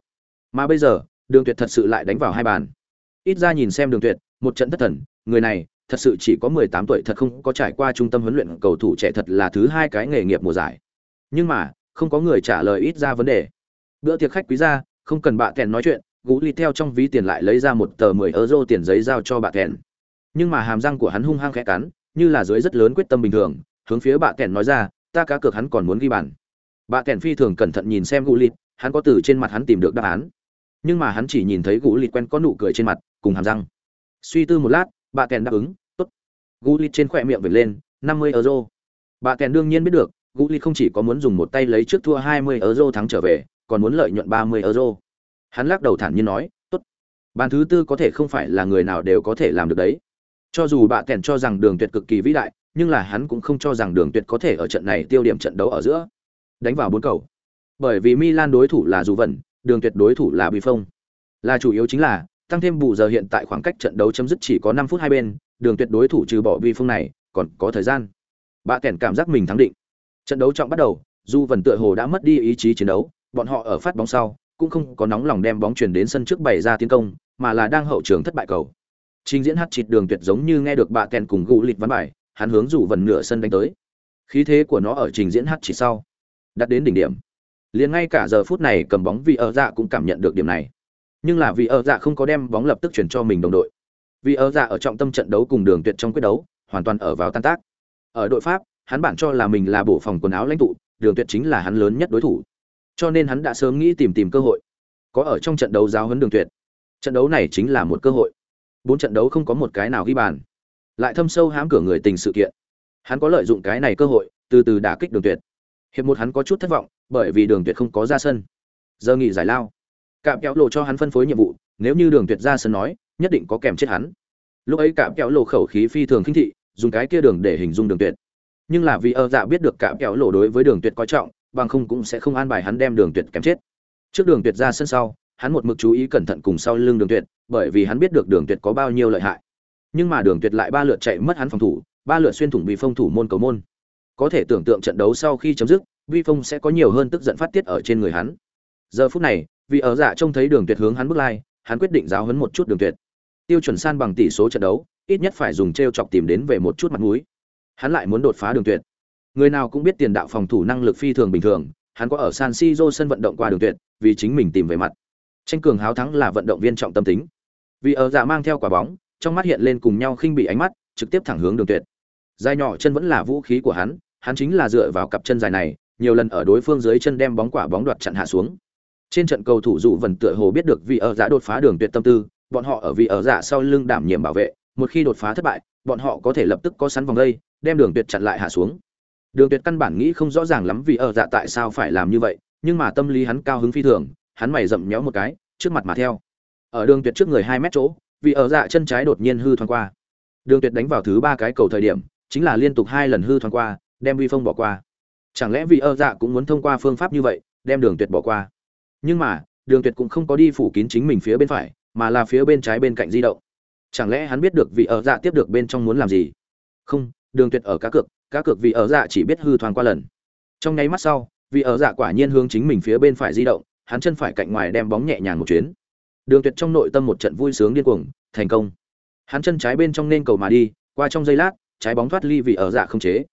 Mà bây giờ, Đường Tuyệt thật sự lại đánh vào hai bàn. Ít ra nhìn xem Đường Tuyệt, một trận thất thần, người này thật sự chỉ có 18 tuổi thật không có trải qua trung tâm huấn luyện cầu thủ trẻ thật là thứ hai cái nghề nghiệp mùa giải. Nhưng mà, không có người trả lời ít ra vấn đề. Bữa tiệc khách quý ra không cần bạ kèn nói chuyện, Gú lì theo trong ví tiền lại lấy ra một tờ 10 euro tiền giấy giao cho bạ kèn. Nhưng mà hàm răng của hắn hung hăng khẽ cắn, như là dưới rất lớn quyết tâm bình thường, hướng phía bạ kèn nói ra, ta cá cược hắn còn muốn ghi bàn. Bạ kèn phi thường cẩn thận nhìn xem Gú lì, hắn có từ trên mặt hắn tìm được đáp án. Nhưng mà hắn chỉ nhìn thấy Gú lì quen có nụ cười trên mặt, cùng hàm răng. Suy tư một lát, Bà kèn đáp ứng, tốt. Gu Li trên khỏe miệng vệt lên, 50 euro. Bà kèn đương nhiên biết được, Gu Li không chỉ có muốn dùng một tay lấy trước thua 20 euro thắng trở về, còn muốn lợi nhuận 30 euro. Hắn lắc đầu thản nhiên nói, "Tốt. Bàn thứ tư có thể không phải là người nào đều có thể làm được đấy." Cho dù bà kèn cho rằng Đường Tuyệt cực kỳ vĩ đại, nhưng là hắn cũng không cho rằng Đường Tuyệt có thể ở trận này tiêu điểm trận đấu ở giữa. Đánh vào bốn cầu. Bởi vì Milan đối thủ là dù vẩn, Đường Tuyệt đối thủ là Phong. Là chủ yếu chính là, tăng thêm bù giờ hiện tại khoảng cách trận đấu chấm dứt chỉ có 5 phút hai bên, Đường Tuyệt đối thủ trừ bỏ vi Phong này, còn có thời gian. Bạ kèn cảm giác mình thắng định. Trận đấu trọng bắt đầu, Du Vân tựa hồ đã mất đi ý chí chiến đấu, bọn họ ở phát bóng sau, cũng không có nóng lòng đem bóng chuyển đến sân trước bày ra tiến công, mà là đang hậu trường thất bại cầu. Trình diễn hát chịt đường tuyệt giống như nghe được bạ kèn cùng gù lịch ván bài, hắn hướng Du vần nửa sân đánh tới. Khí thế của nó ở trình diễn hát chỉ sau, đạt đến đỉnh điểm. Liền ngay cả giờ phút này cầm bóng vì ở dạ cũng cảm nhận được điểm này. Nhưng là vì ở dạ không có đem bóng lập tức chuyển cho mình đồng đội. Vì ở dạ ở trọng tâm trận đấu cùng đường tuyệt trong quyết đấu, hoàn toàn ở vào tan tác. Ở đội Pháp, hắn bản cho là mình là bổ phòng quần áo lãnh tụ, đường tuyệt chính là hắn lớn nhất đối thủ. Cho nên hắn đã sớm nghĩ tìm tìm cơ hội. Có ở trong trận đấu giáo huấn đường tuyệt. Trận đấu này chính là một cơ hội. Bốn trận đấu không có một cái nào ghi bàn. Lại thâm sâu hãm cửa người tình sự kiện. Hắn có lợi dụng cái này cơ hội từ từ đả kích đường tuyệt. Hiệp một hắn có chút thất vọng bởi vì đường tuyệt không có ra sân. Giờ nghỉ giải lao cạm kéo lộ cho hắn phân phối nhiệm vụ, nếu như đường tuyệt ra sân nói, nhất định có kèm chết hắn. Lúc ấy cạm kéo lộ khẩu khí phi thường khinh thị, dùng cái kia đường để hình dung đường tuyệt. Nhưng là vì ơ dạ biết được cạm kéo lộ đối với đường tuyệt coi trọng, bằng không cũng sẽ không an bài hắn đem đường tuyệt kém chết. Trước đường tuyệt ra sân sau, hắn một mực chú ý cẩn thận cùng sau lưng đường tuyệt, bởi vì hắn biết được đường tuyệt có bao nhiêu lợi hại. Nhưng mà đường tuyệt lại ba lượt chạy mất hắn phòng thủ, ba lượt xuyên thủng bị phong thủ môn cầu môn. Có thể tưởng tượng trận đấu sau khi chấm dứt, vi phong sẽ có nhiều hơn tức giận phát tiết ở trên người hắn. Giờ phút này vì ở dạ trông thấy đường tuyệt hướng hắn bước lai hắn quyết định giáo hấn một chút đường tuyệt tiêu chuẩn san bằng tỷ số trận đấu ít nhất phải dùng t chọc tìm đến về một chút mặt mũi hắn lại muốn đột phá đường tuyệt Người nào cũng biết tiền đạo phòng thủ năng lực phi thường bình thường, hắn có ở San Siro sân vận động qua đường tuyệt, vì chính mình tìm về mặt. Tranh cường háo thắng là vận động viên trọng tâm tính. Vì ở dạ mang theo quả bóng, trong mắt hiện lên cùng nhau khinh bị ánh mắt, trực tiếp thẳng hướng đường tuyệt. Dài nhỏ chân vẫn là vũ khí của hắn, hắn chính là dựa vào cặp chân dài này, nhiều lần ở đối phương dưới chân đem bóng quả bóng đoạt chặn hạ xuống. Trên trận cầu thủ dụ vần tựa hồ biết được vì ở giả đột phá đường tuyệt tâm tư, bọn họ ở vì ở giả sau lưng đảm nhiệm bảo vệ, một khi đột phá thất bại, bọn họ có thể lập tức có sẵn vòng đây, đem đường tuyệt chặn lại hạ xuống. Đường Tuyệt căn bản nghĩ không rõ ràng lắm vì ở dạ tại sao phải làm như vậy, nhưng mà tâm lý hắn cao hứng phi thường, hắn mày rậm nhéo một cái, trước mặt mà theo. Ở Đường Tuyệt trước người hai mét chỗ, vì ở dạ chân trái đột nhiên hư thoáng qua. Đường Tuyệt đánh vào thứ ba cái cầu thời điểm, chính là liên tục hai lần hư thoáng qua, đem Vi Phong bỏ qua. Chẳng lẽ vì ở dạ cũng muốn thông qua phương pháp như vậy, đem Đường Tuyệt bỏ qua? Nhưng mà, Đường Tuyệt cũng không có đi phủ kín chính mình phía bên phải, mà là phía bên trái bên cạnh di động. Chẳng lẽ hắn biết được vì ở dạ tiếp được bên trong muốn làm gì? Không, Đường Tuyệt ở cá cược, cá cược vì ở dạ chỉ biết hư thoáng qua lần. Trong nháy mắt sau vì ở dạ quả nhiên hướng chính mình phía bên phải di động hắn chân phải cạnh ngoài đem bóng nhẹ nhàng một chuyến. Đường tuyệt trong nội tâm một trận vui sướng điên cuồng thành công. Hắn chân trái bên trong nên cầu mà đi qua trong giây lát trái bóng thoát ly vì ở dạ không chế.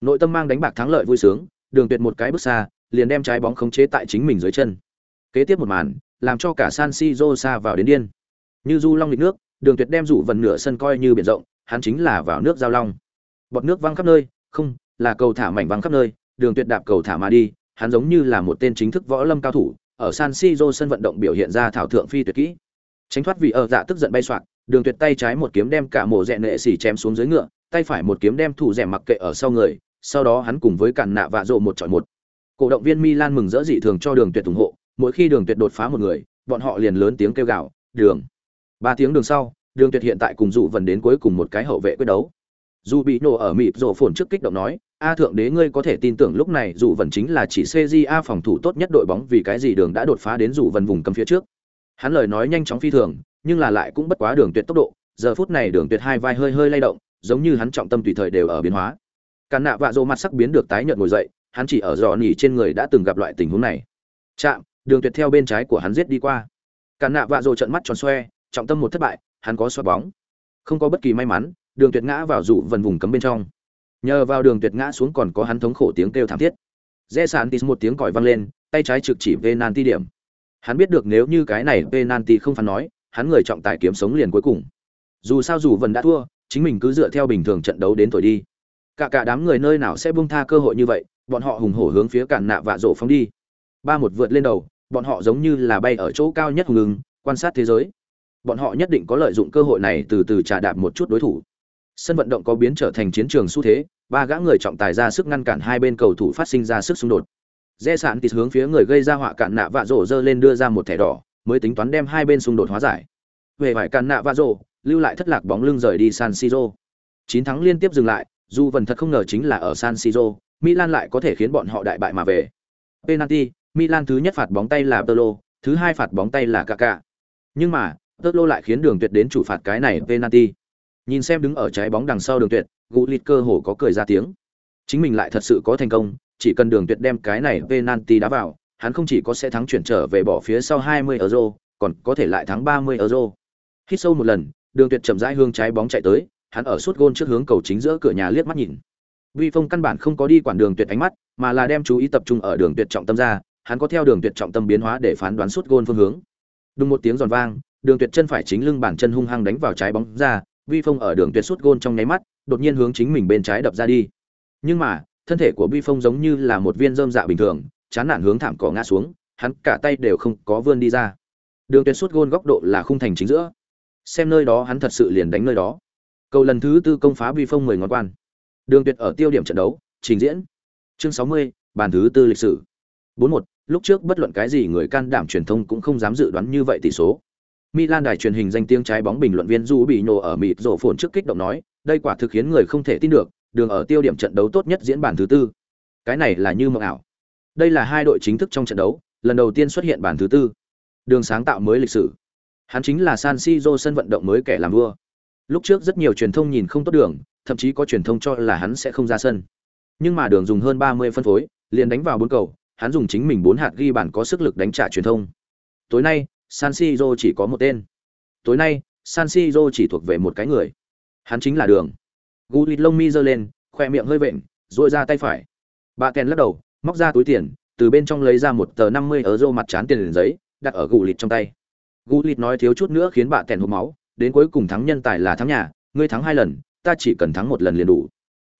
Nội tâm mang đánh bạc thắng lợi vui sướng đường tuyệt một cái bước xa liền đem trái bóng khống chế tại chính mình dưới chân kế tiếp một màn, làm cho cả san siro xa vào đến điên. Như du long lịch nước, đường tuyệt đem rủ vần nửa sân coi như biển rộng, hắn chính là vào nước giao long. Bọt nước văng khắp nơi, không, là cầu thả mảnh văng khắp nơi, đường tuyệt đạp cầu thả mà đi, hắn giống như là một tên chính thức võ lâm cao thủ, ở san siro sân vận động biểu hiện ra thảo thượng phi tuyệt kỹ. Tránh thoát vì ở dạ tức giận bay soạn, đường tuyệt tay trái một kiếm đem cả mổ rẽ nệ xỉ chém xuống dưới ngựa, tay phải một kiếm đem thủ rẻ mặc kệ ở sau người, sau đó hắn cùng với cản nạ vạ rộ một chọi một. Cổ động viên milan mừng rỡ dị thường cho đường tuyệt ủng hộ mỗi khi đường tuyệt đột phá một người, bọn họ liền lớn tiếng kêu gào, đường! Ba tiếng đường sau, đường tuyệt hiện tại cùng dụ vần đến cuối cùng một cái hậu vệ quyết đấu. Dù bị nổ ở mịt rổ phồn trước kích động nói, a thượng đế ngươi có thể tin tưởng lúc này dù vẫn chính là chỉ A phòng thủ tốt nhất đội bóng vì cái gì đường đã đột phá đến dù vần vùng cầm phía trước? Hắn lời nói nhanh chóng phi thường, nhưng là lại cũng bất quá đường tuyệt tốc độ, giờ phút này đường tuyệt hai vai hơi hơi lay động, giống như hắn trọng tâm tùy thời đều ở biến hóa. Càn nạ vạ rộ mặt sắc biến được tái nhợt ngồi dậy, hắn chỉ ở dò nỉ trên người đã từng gặp loại tình huống này. Chạm đường tuyệt theo bên trái của hắn giết đi qua. Cản nạ vạ rồ trận mắt tròn xoe, trọng tâm một thất bại, hắn có xoát bóng. Không có bất kỳ may mắn, đường tuyệt ngã vào rủ vần vùng cấm bên trong. Nhờ vào đường tuyệt ngã xuống còn có hắn thống khổ tiếng kêu thảm thiết. Rẽ sàn tis một tiếng còi vang lên, tay trái trực chỉ penalty điểm. Hắn biết được nếu như cái này penalty không phán nói, hắn người trọng tài kiếm sống liền cuối cùng. Dù sao dù vần đã thua, chính mình cứ dựa theo bình thường trận đấu đến tuổi đi. Cả cả đám người nơi nào sẽ buông tha cơ hội như vậy, bọn họ hùng hổ hướng phía cản nạ vạ rộ phóng đi. Ba một vượt lên đầu bọn họ giống như là bay ở chỗ cao nhất hùng ngừng quan sát thế giới. Bọn họ nhất định có lợi dụng cơ hội này từ từ trà đạp một chút đối thủ. Sân vận động có biến trở thành chiến trường xu thế, ba gã người trọng tài ra sức ngăn cản hai bên cầu thủ phát sinh ra sức xung đột. Dễ sạn tịt hướng phía người gây ra họa cạn nạ vạ rổ dơ lên đưa ra một thẻ đỏ, mới tính toán đem hai bên xung đột hóa giải. Về vải cạn nạ vạ rổ, lưu lại thất lạc bóng lưng rời đi san siro. Chín thắng liên tiếp dừng lại, dù vần thật không ngờ chính là ở san siro, milan lại có thể khiến bọn họ đại bại mà về. Penalty milan thứ nhất phạt bóng tay là Tolo, thứ hai phạt bóng tay là Kaká. nhưng mà Tolo lại khiến đường tuyệt đến chủ phạt cái này penalty. Nhìn xem đứng ở trái bóng đằng sau đường tuyệt Gullit cơ hồ có cười ra tiếng. Chính mình lại thật sự có thành công chỉ cần đường tuyệt đem cái này penalty đá vào hắn không chỉ có sẽ thắng chuyển trở về bỏ phía sau 20 euro còn có thể lại thắng 30 euro. Hít sâu một lần đường tuyệt chậm rãi hướng trái bóng chạy tới hắn ở suốt gôn trước hướng cầu chính giữa cửa nhà liếc mắt nhìn. Vi phong căn bản không có đi quản đường tuyệt ánh mắt mà là đem chú ý tập trung ở đường tuyệt trọng tâm ra hắn có theo đường tuyệt trọng tâm biến hóa để phán đoán suốt gôn phương hướng. Đúng một tiếng giòn vang, đường tuyệt chân phải chính lưng bàn chân hung hăng đánh vào trái bóng ra, vi phong ở đường tuyệt suốt gôn trong nháy mắt, đột nhiên hướng chính mình bên trái đập ra đi. Nhưng mà, thân thể của vi phong giống như là một viên rơm dạ bình thường, chán nản hướng thảm cỏ ngã xuống, hắn cả tay đều không có vươn đi ra. Đường tuyệt suốt gôn góc độ là khung thành chính giữa. Xem nơi đó hắn thật sự liền đánh nơi đó. Cầu lần thứ tư công phá vi phong mười ngón quan. Đường tuyệt ở tiêu điểm trận đấu, trình diễn. Chương sáu mươi, bàn thứ tư lịch sử. Bốn một lúc trước bất luận cái gì người can đảm truyền thông cũng không dám dự đoán như vậy tỷ số Milan đài truyền hình danh tiếng trái bóng bình luận viên Du bị nổ ở mịt rổ phồn trước kích động nói, đây quả thực khiến người không thể tin được, đường ở tiêu điểm trận đấu tốt nhất diễn bản thứ tư. Cái này là như mộng ảo. Đây là hai đội chính thức trong trận đấu, lần đầu tiên xuất hiện bản thứ tư. Đường sáng tạo mới lịch sử. Hắn chính là San Siro sân vận động mới kẻ làm vua. Lúc trước rất nhiều truyền thông nhìn không tốt đường, thậm chí có truyền thông cho là hắn sẽ không ra sân. Nhưng mà đường dùng hơn 30 phân phối, liền đánh vào bốn cầu, hắn dùng chính mình bốn hạt ghi bàn có sức lực đánh trả truyền thông. Tối nay, San Siro chỉ có một tên. Tối nay, San Siro chỉ thuộc về một cái người. Hắn chính là Đường. Gulit lông mi giơ lên, khóe miệng hơi vện, duỗi ra tay phải. Bà Ken lắc đầu, móc ra túi tiền, từ bên trong lấy ra một tờ 50 euro mặt trán tiền giấy, đặt ở Gulit trong tay. Gulit nói thiếu chút nữa khiến bà Ken hộc máu, đến cuối cùng thắng nhân tài là thắng nhà, ngươi thắng hai lần, ta chỉ cần thắng một lần liền đủ.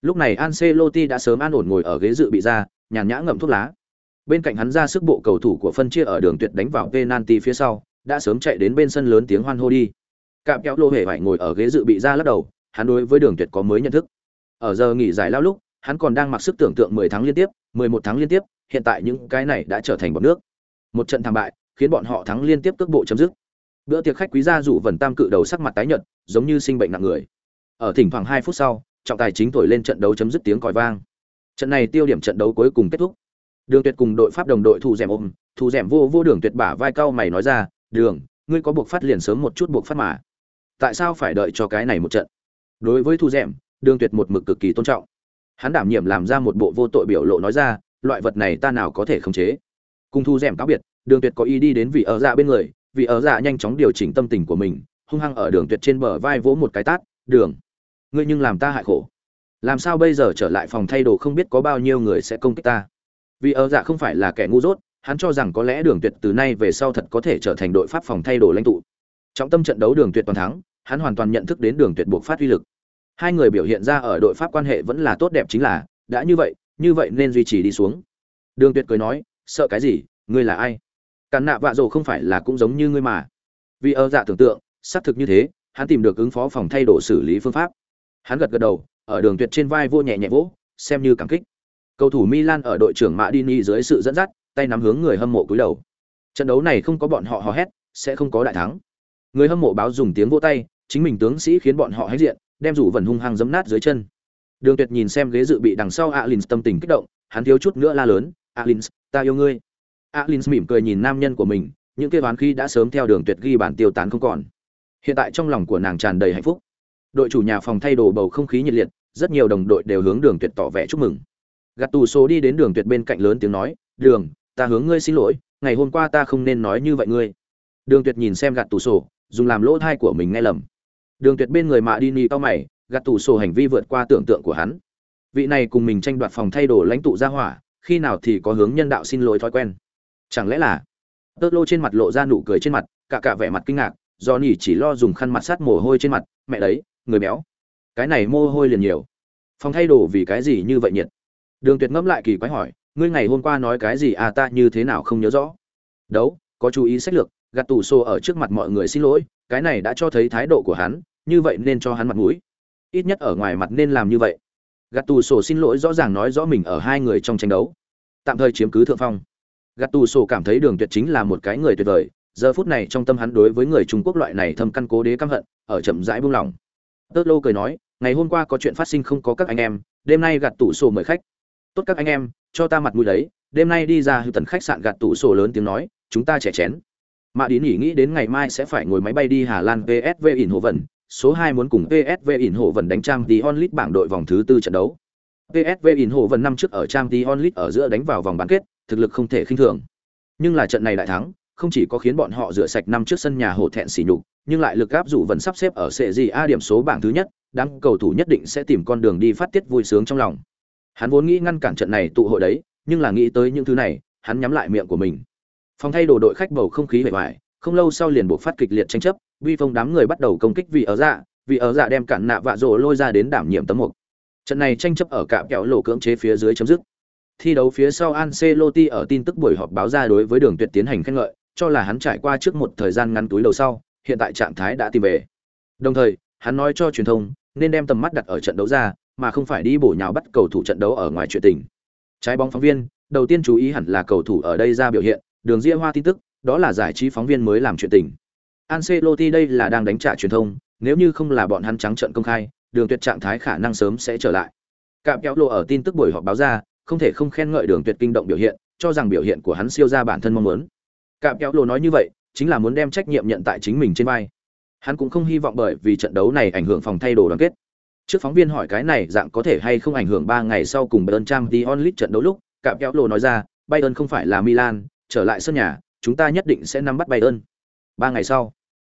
Lúc này Ancelotti đã sớm an ổn ngồi ở ghế dự bị ra, nhàn nhã ngậm thuốc lá. Bên cạnh hắn ra sức bộ cầu thủ của phân chia ở đường tuyệt đánh vào penalty phía sau, đã sớm chạy đến bên sân lớn tiếng hoan hô đi. Cạm kéo lô hề phải ngồi ở ghế dự bị ra lắc đầu, hắn đối với đường tuyệt có mới nhận thức. Ở giờ nghỉ giải lao lúc, hắn còn đang mặc sức tưởng tượng 10 tháng liên tiếp, 11 tháng liên tiếp, hiện tại những cái này đã trở thành bọt nước. Một trận thảm bại, khiến bọn họ thắng liên tiếp cước bộ chấm dứt. Bữa tiệc khách quý gia rủ vần tam cự đầu sắc mặt tái nhợt, giống như sinh bệnh nặng người. Ở thỉnh thoảng 2 phút sau, trọng tài chính thổi lên trận đấu chấm dứt tiếng còi vang. Trận này tiêu điểm trận đấu cuối cùng kết thúc. Đường Tuyệt cùng đội Pháp đồng đội thủ rèm ôm, thủ rèm vô vô Đường Tuyệt bả vai cao mày nói ra, "Đường, ngươi có buộc phát liền sớm một chút buộc phát mà. Tại sao phải đợi cho cái này một trận?" Đối với thủ rèm, Đường Tuyệt một mực cực kỳ tôn trọng. Hắn đảm nhiệm làm ra một bộ vô tội biểu lộ nói ra, loại vật này ta nào có thể khống chế. Cùng thu rèm cáo biệt, Đường Tuyệt có ý đi đến vị ở dạ bên người, vị ở dạ nhanh chóng điều chỉnh tâm tình của mình, hung hăng ở Đường Tuyệt trên bờ vai vỗ một cái tát, "Đường, ngươi nhưng làm ta hại khổ. Làm sao bây giờ trở lại phòng thay đồ không biết có bao nhiêu người sẽ công kích ta?" Vì ở dạ không phải là kẻ ngu dốt, hắn cho rằng có lẽ đường tuyệt từ nay về sau thật có thể trở thành đội pháp phòng thay đổi lãnh tụ. Trọng tâm trận đấu đường tuyệt toàn thắng, hắn hoàn toàn nhận thức đến đường tuyệt buộc phát uy lực. Hai người biểu hiện ra ở đội pháp quan hệ vẫn là tốt đẹp chính là, đã như vậy như vậy nên duy trì đi xuống. Đường tuyệt cười nói, sợ cái gì, ngươi là ai? Càn nạ vạ rồ không phải là cũng giống như ngươi mà. Vì ở dạ tưởng tượng, xác thực như thế, hắn tìm được ứng phó phòng thay đổi xử lý phương pháp. Hắn gật gật đầu, ở đường tuyệt trên vai vô nhẹ nhẹ vỗ, xem như cảm kích. Cầu thủ Milan ở đội trưởng Madini dưới sự dẫn dắt, tay nắm hướng người hâm mộ cúi đầu. Trận đấu này không có bọn họ hò hét, sẽ không có đại thắng. Người hâm mộ báo dùng tiếng vỗ tay, chính mình tướng sĩ khiến bọn họ hãnh diện, đem rủ vần hung hăng giẫm nát dưới chân. Đường Tuyệt nhìn xem ghế dự bị đằng sau Alins tâm tình kích động, hắn thiếu chút nữa la lớn, "Alins, ta yêu ngươi." Alins mỉm cười nhìn nam nhân của mình, những kia oán khí đã sớm theo Đường Tuyệt ghi bản tiêu tán không còn. Hiện tại trong lòng của nàng tràn đầy hạnh phúc. Đội chủ nhà phòng thay đồ bầu không khí nhiệt liệt, rất nhiều đồng đội đều hướng Đường Tuyệt tỏ vẻ chúc mừng gạt tù số đi đến Đường Tuyệt bên cạnh lớn tiếng nói, "Đường, ta hướng ngươi xin lỗi, ngày hôm qua ta không nên nói như vậy ngươi." Đường Tuyệt nhìn xem gạt tủ sổ, dùng làm lỗ thai của mình nghe lầm. Đường Tuyệt bên người mạ đi ni cao mày, gạt tủ sổ hành vi vượt qua tưởng tượng của hắn. Vị này cùng mình tranh đoạt phòng thay đồ lãnh tụ ra hỏa, khi nào thì có hướng nhân đạo xin lỗi thói quen. Chẳng lẽ là Tơ lô trên mặt lộ ra nụ cười trên mặt, cả cả vẻ mặt kinh ngạc, do nỉ chỉ lo dùng khăn mặt sát mồ hôi trên mặt, mẹ đấy, người béo. Cái này mồ hôi liền nhiều. Phòng thay đồ vì cái gì như vậy nhiệt? Đường Tuyệt ngẫm lại kỳ quái hỏi, ngươi ngày hôm qua nói cái gì à ta như thế nào không nhớ rõ. Đấu, có chú ý sách lược, gạt tủ sổ ở trước mặt mọi người xin lỗi, cái này đã cho thấy thái độ của hắn, như vậy nên cho hắn mặt mũi. Ít nhất ở ngoài mặt nên làm như vậy. Gạt tủ sổ xin lỗi rõ ràng nói rõ mình ở hai người trong tranh đấu, tạm thời chiếm cứ thượng phong. Gạt tủ sổ cảm thấy Đường Tuyệt chính là một cái người tuyệt vời, giờ phút này trong tâm hắn đối với người Trung Quốc loại này thâm căn cố đế căm hận, ở chậm rãi buông lỏng. Tớt Lô cười nói, ngày hôm qua có chuyện phát sinh không có các anh em, đêm nay gạt tủ sổ mời khách. Tốt các anh em, cho ta mặt mũi đấy, đêm nay đi ra hư tần khách sạn gạt tủ sổ lớn tiếng nói, chúng ta trẻ chén. Mã Đi nghỉ nghĩ đến ngày mai sẽ phải ngồi máy bay đi Hà Lan PSV ỉn hồ vận, số 2 muốn cùng PSV ỉn hồ vận đánh trang tí onlit bảng đội vòng thứ tư trận đấu. PSV ỉn hồ vận năm trước ở trang tí onlit ở giữa đánh vào vòng bán kết, thực lực không thể khinh thường. Nhưng là trận này đại thắng, không chỉ có khiến bọn họ rửa sạch năm trước sân nhà hổ thẹn xỉ nhục, nhưng lại lực áp dụ vẫn sắp xếp ở sệ gì a điểm số bảng thứ nhất, đám cầu thủ nhất định sẽ tìm con đường đi phát tiết vui sướng trong lòng. Hắn vốn nghĩ ngăn cản trận này tụ hội đấy, nhưng là nghĩ tới những thứ này, hắn nhắm lại miệng của mình. Phòng thay đồ đội khách bầu không khí vẻ vải, không lâu sau liền buộc phát kịch liệt tranh chấp, vi phong đám người bắt đầu công kích vì ở dạ, vì ở dạ đem cản nạ vạ rộ lôi ra đến đảm nhiệm tấm mục. Trận này tranh chấp ở cạm kẹo lộ cưỡng chế phía dưới chấm dứt. Thi đấu phía sau Ancelotti ở tin tức buổi họp báo ra đối với Đường Tuyệt tiến hành khen ngợi, cho là hắn trải qua trước một thời gian ngắn túi đầu sau, hiện tại trạng thái đã tìm về. Đồng thời, hắn nói cho truyền thông, nên đem tầm mắt đặt ở trận đấu ra, mà không phải đi bổ nhào bắt cầu thủ trận đấu ở ngoài chuyện tình. Trái bóng phóng viên, đầu tiên chú ý hẳn là cầu thủ ở đây ra biểu hiện, đường ria Hoa tin tức, đó là giải trí phóng viên mới làm chuyện tình. Ancelotti đây là đang đánh trả truyền thông, nếu như không là bọn hắn trắng trận công khai, đường tuyệt trạng thái khả năng sớm sẽ trở lại. Cạm kéo lộ ở tin tức buổi họp báo ra, không thể không khen ngợi đường tuyệt kinh động biểu hiện, cho rằng biểu hiện của hắn siêu ra bản thân mong muốn. Cạm kéo lộ nói như vậy, chính là muốn đem trách nhiệm nhận tại chính mình trên vai. Hắn cũng không hy vọng bởi vì trận đấu này ảnh hưởng phòng thay đồ đoàn kết. Trước phóng viên hỏi cái này dạng có thể hay không ảnh hưởng 3 ngày sau cùng Bayern Champions League trận đấu lúc, Cạm kéo lồ nói ra, Bayern không phải là Milan, trở lại sân nhà, chúng ta nhất định sẽ nắm bắt Bayern. 3 ngày sau,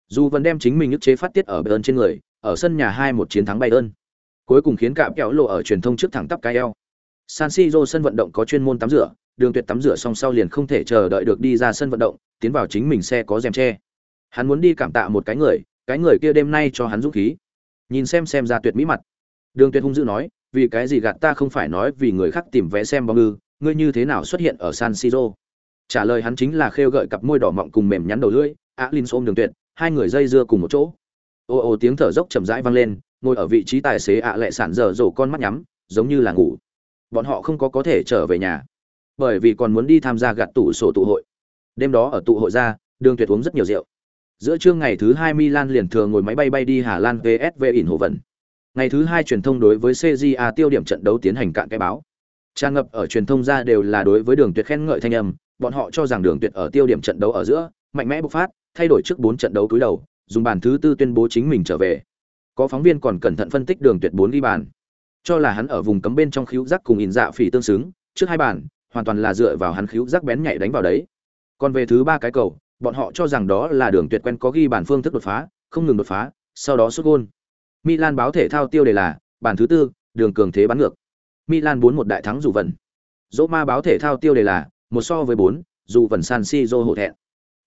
dù vẫn đem chính mình ức chế phát tiết ở Bayern trên người, ở sân nhà 2-1 chiến thắng Bayern. Cuối cùng khiến Cạm kéo lồ ở truyền thông trước thẳng tắp cái eo. San Siro sân vận động có chuyên môn tắm rửa, đường tuyệt tắm rửa xong sau liền không thể chờ đợi được đi ra sân vận động tiến vào chính mình xe có rèm che hắn muốn đi cảm tạ một cái người cái người kia đêm nay cho hắn dũng khí nhìn xem xem ra tuyệt mỹ mặt. Đường tuyệt hung dữ nói, vì cái gì gạt ta không phải nói vì người khác tìm vé xem bóng ngư ngươi như thế nào xuất hiện ở san siro? Trả lời hắn chính là khêu gợi cặp môi đỏ mọng cùng mềm nhắn đầu lưỡi á linh xôm đường tuyệt, hai người dây dưa cùng một chỗ. Ô ô tiếng thở dốc chậm rãi vang lên, ngồi ở vị trí tài xế ạ lệ sản dở dổ con mắt nhắm, giống như là ngủ. Bọn họ không có có thể trở về nhà, bởi vì còn muốn đi tham gia gạt tủ sổ tụ hội. Đêm đó ở tụ hội ra, đường tuyệt uống rất nhiều rượu giữa trưa ngày thứ hai milan liền thừa ngồi máy bay bay đi hà lan vsv ỉn hồ vận ngày thứ hai truyền thông đối với cja tiêu điểm trận đấu tiến hành cạn cái báo. Tràn ngập ở truyền thông ra đều là đối với đường tuyệt khen ngợi thanh âm bọn họ cho rằng đường tuyệt ở tiêu điểm trận đấu ở giữa mạnh mẽ bộc phát thay đổi trước bốn trận đấu túi đầu dùng bàn thứ tư tuyên bố chính mình trở về. Có phóng viên còn cẩn thận phân tích đường tuyệt bốn ghi bàn. Cho là hắn ở vùng cấm bên trong khíu giác cùng in dạ phỉ tương xứng trước hai bàn hoàn toàn là dựa vào hắn khíu giác bén nhạy đánh vào đấy. Còn về thứ ba cái cầu, bọn họ cho rằng đó là đường tuyệt quen có ghi bản phương thức đột phá, không ngừng đột phá, sau đó sút gol. Milan báo thể thao tiêu đề là bản thứ tư, đường cường thế bắn ngược. Milan 4-1 đại thắng dù vận. Roma báo thể thao tiêu đề là một so với 4, dù vận San Siro hổ thẹn.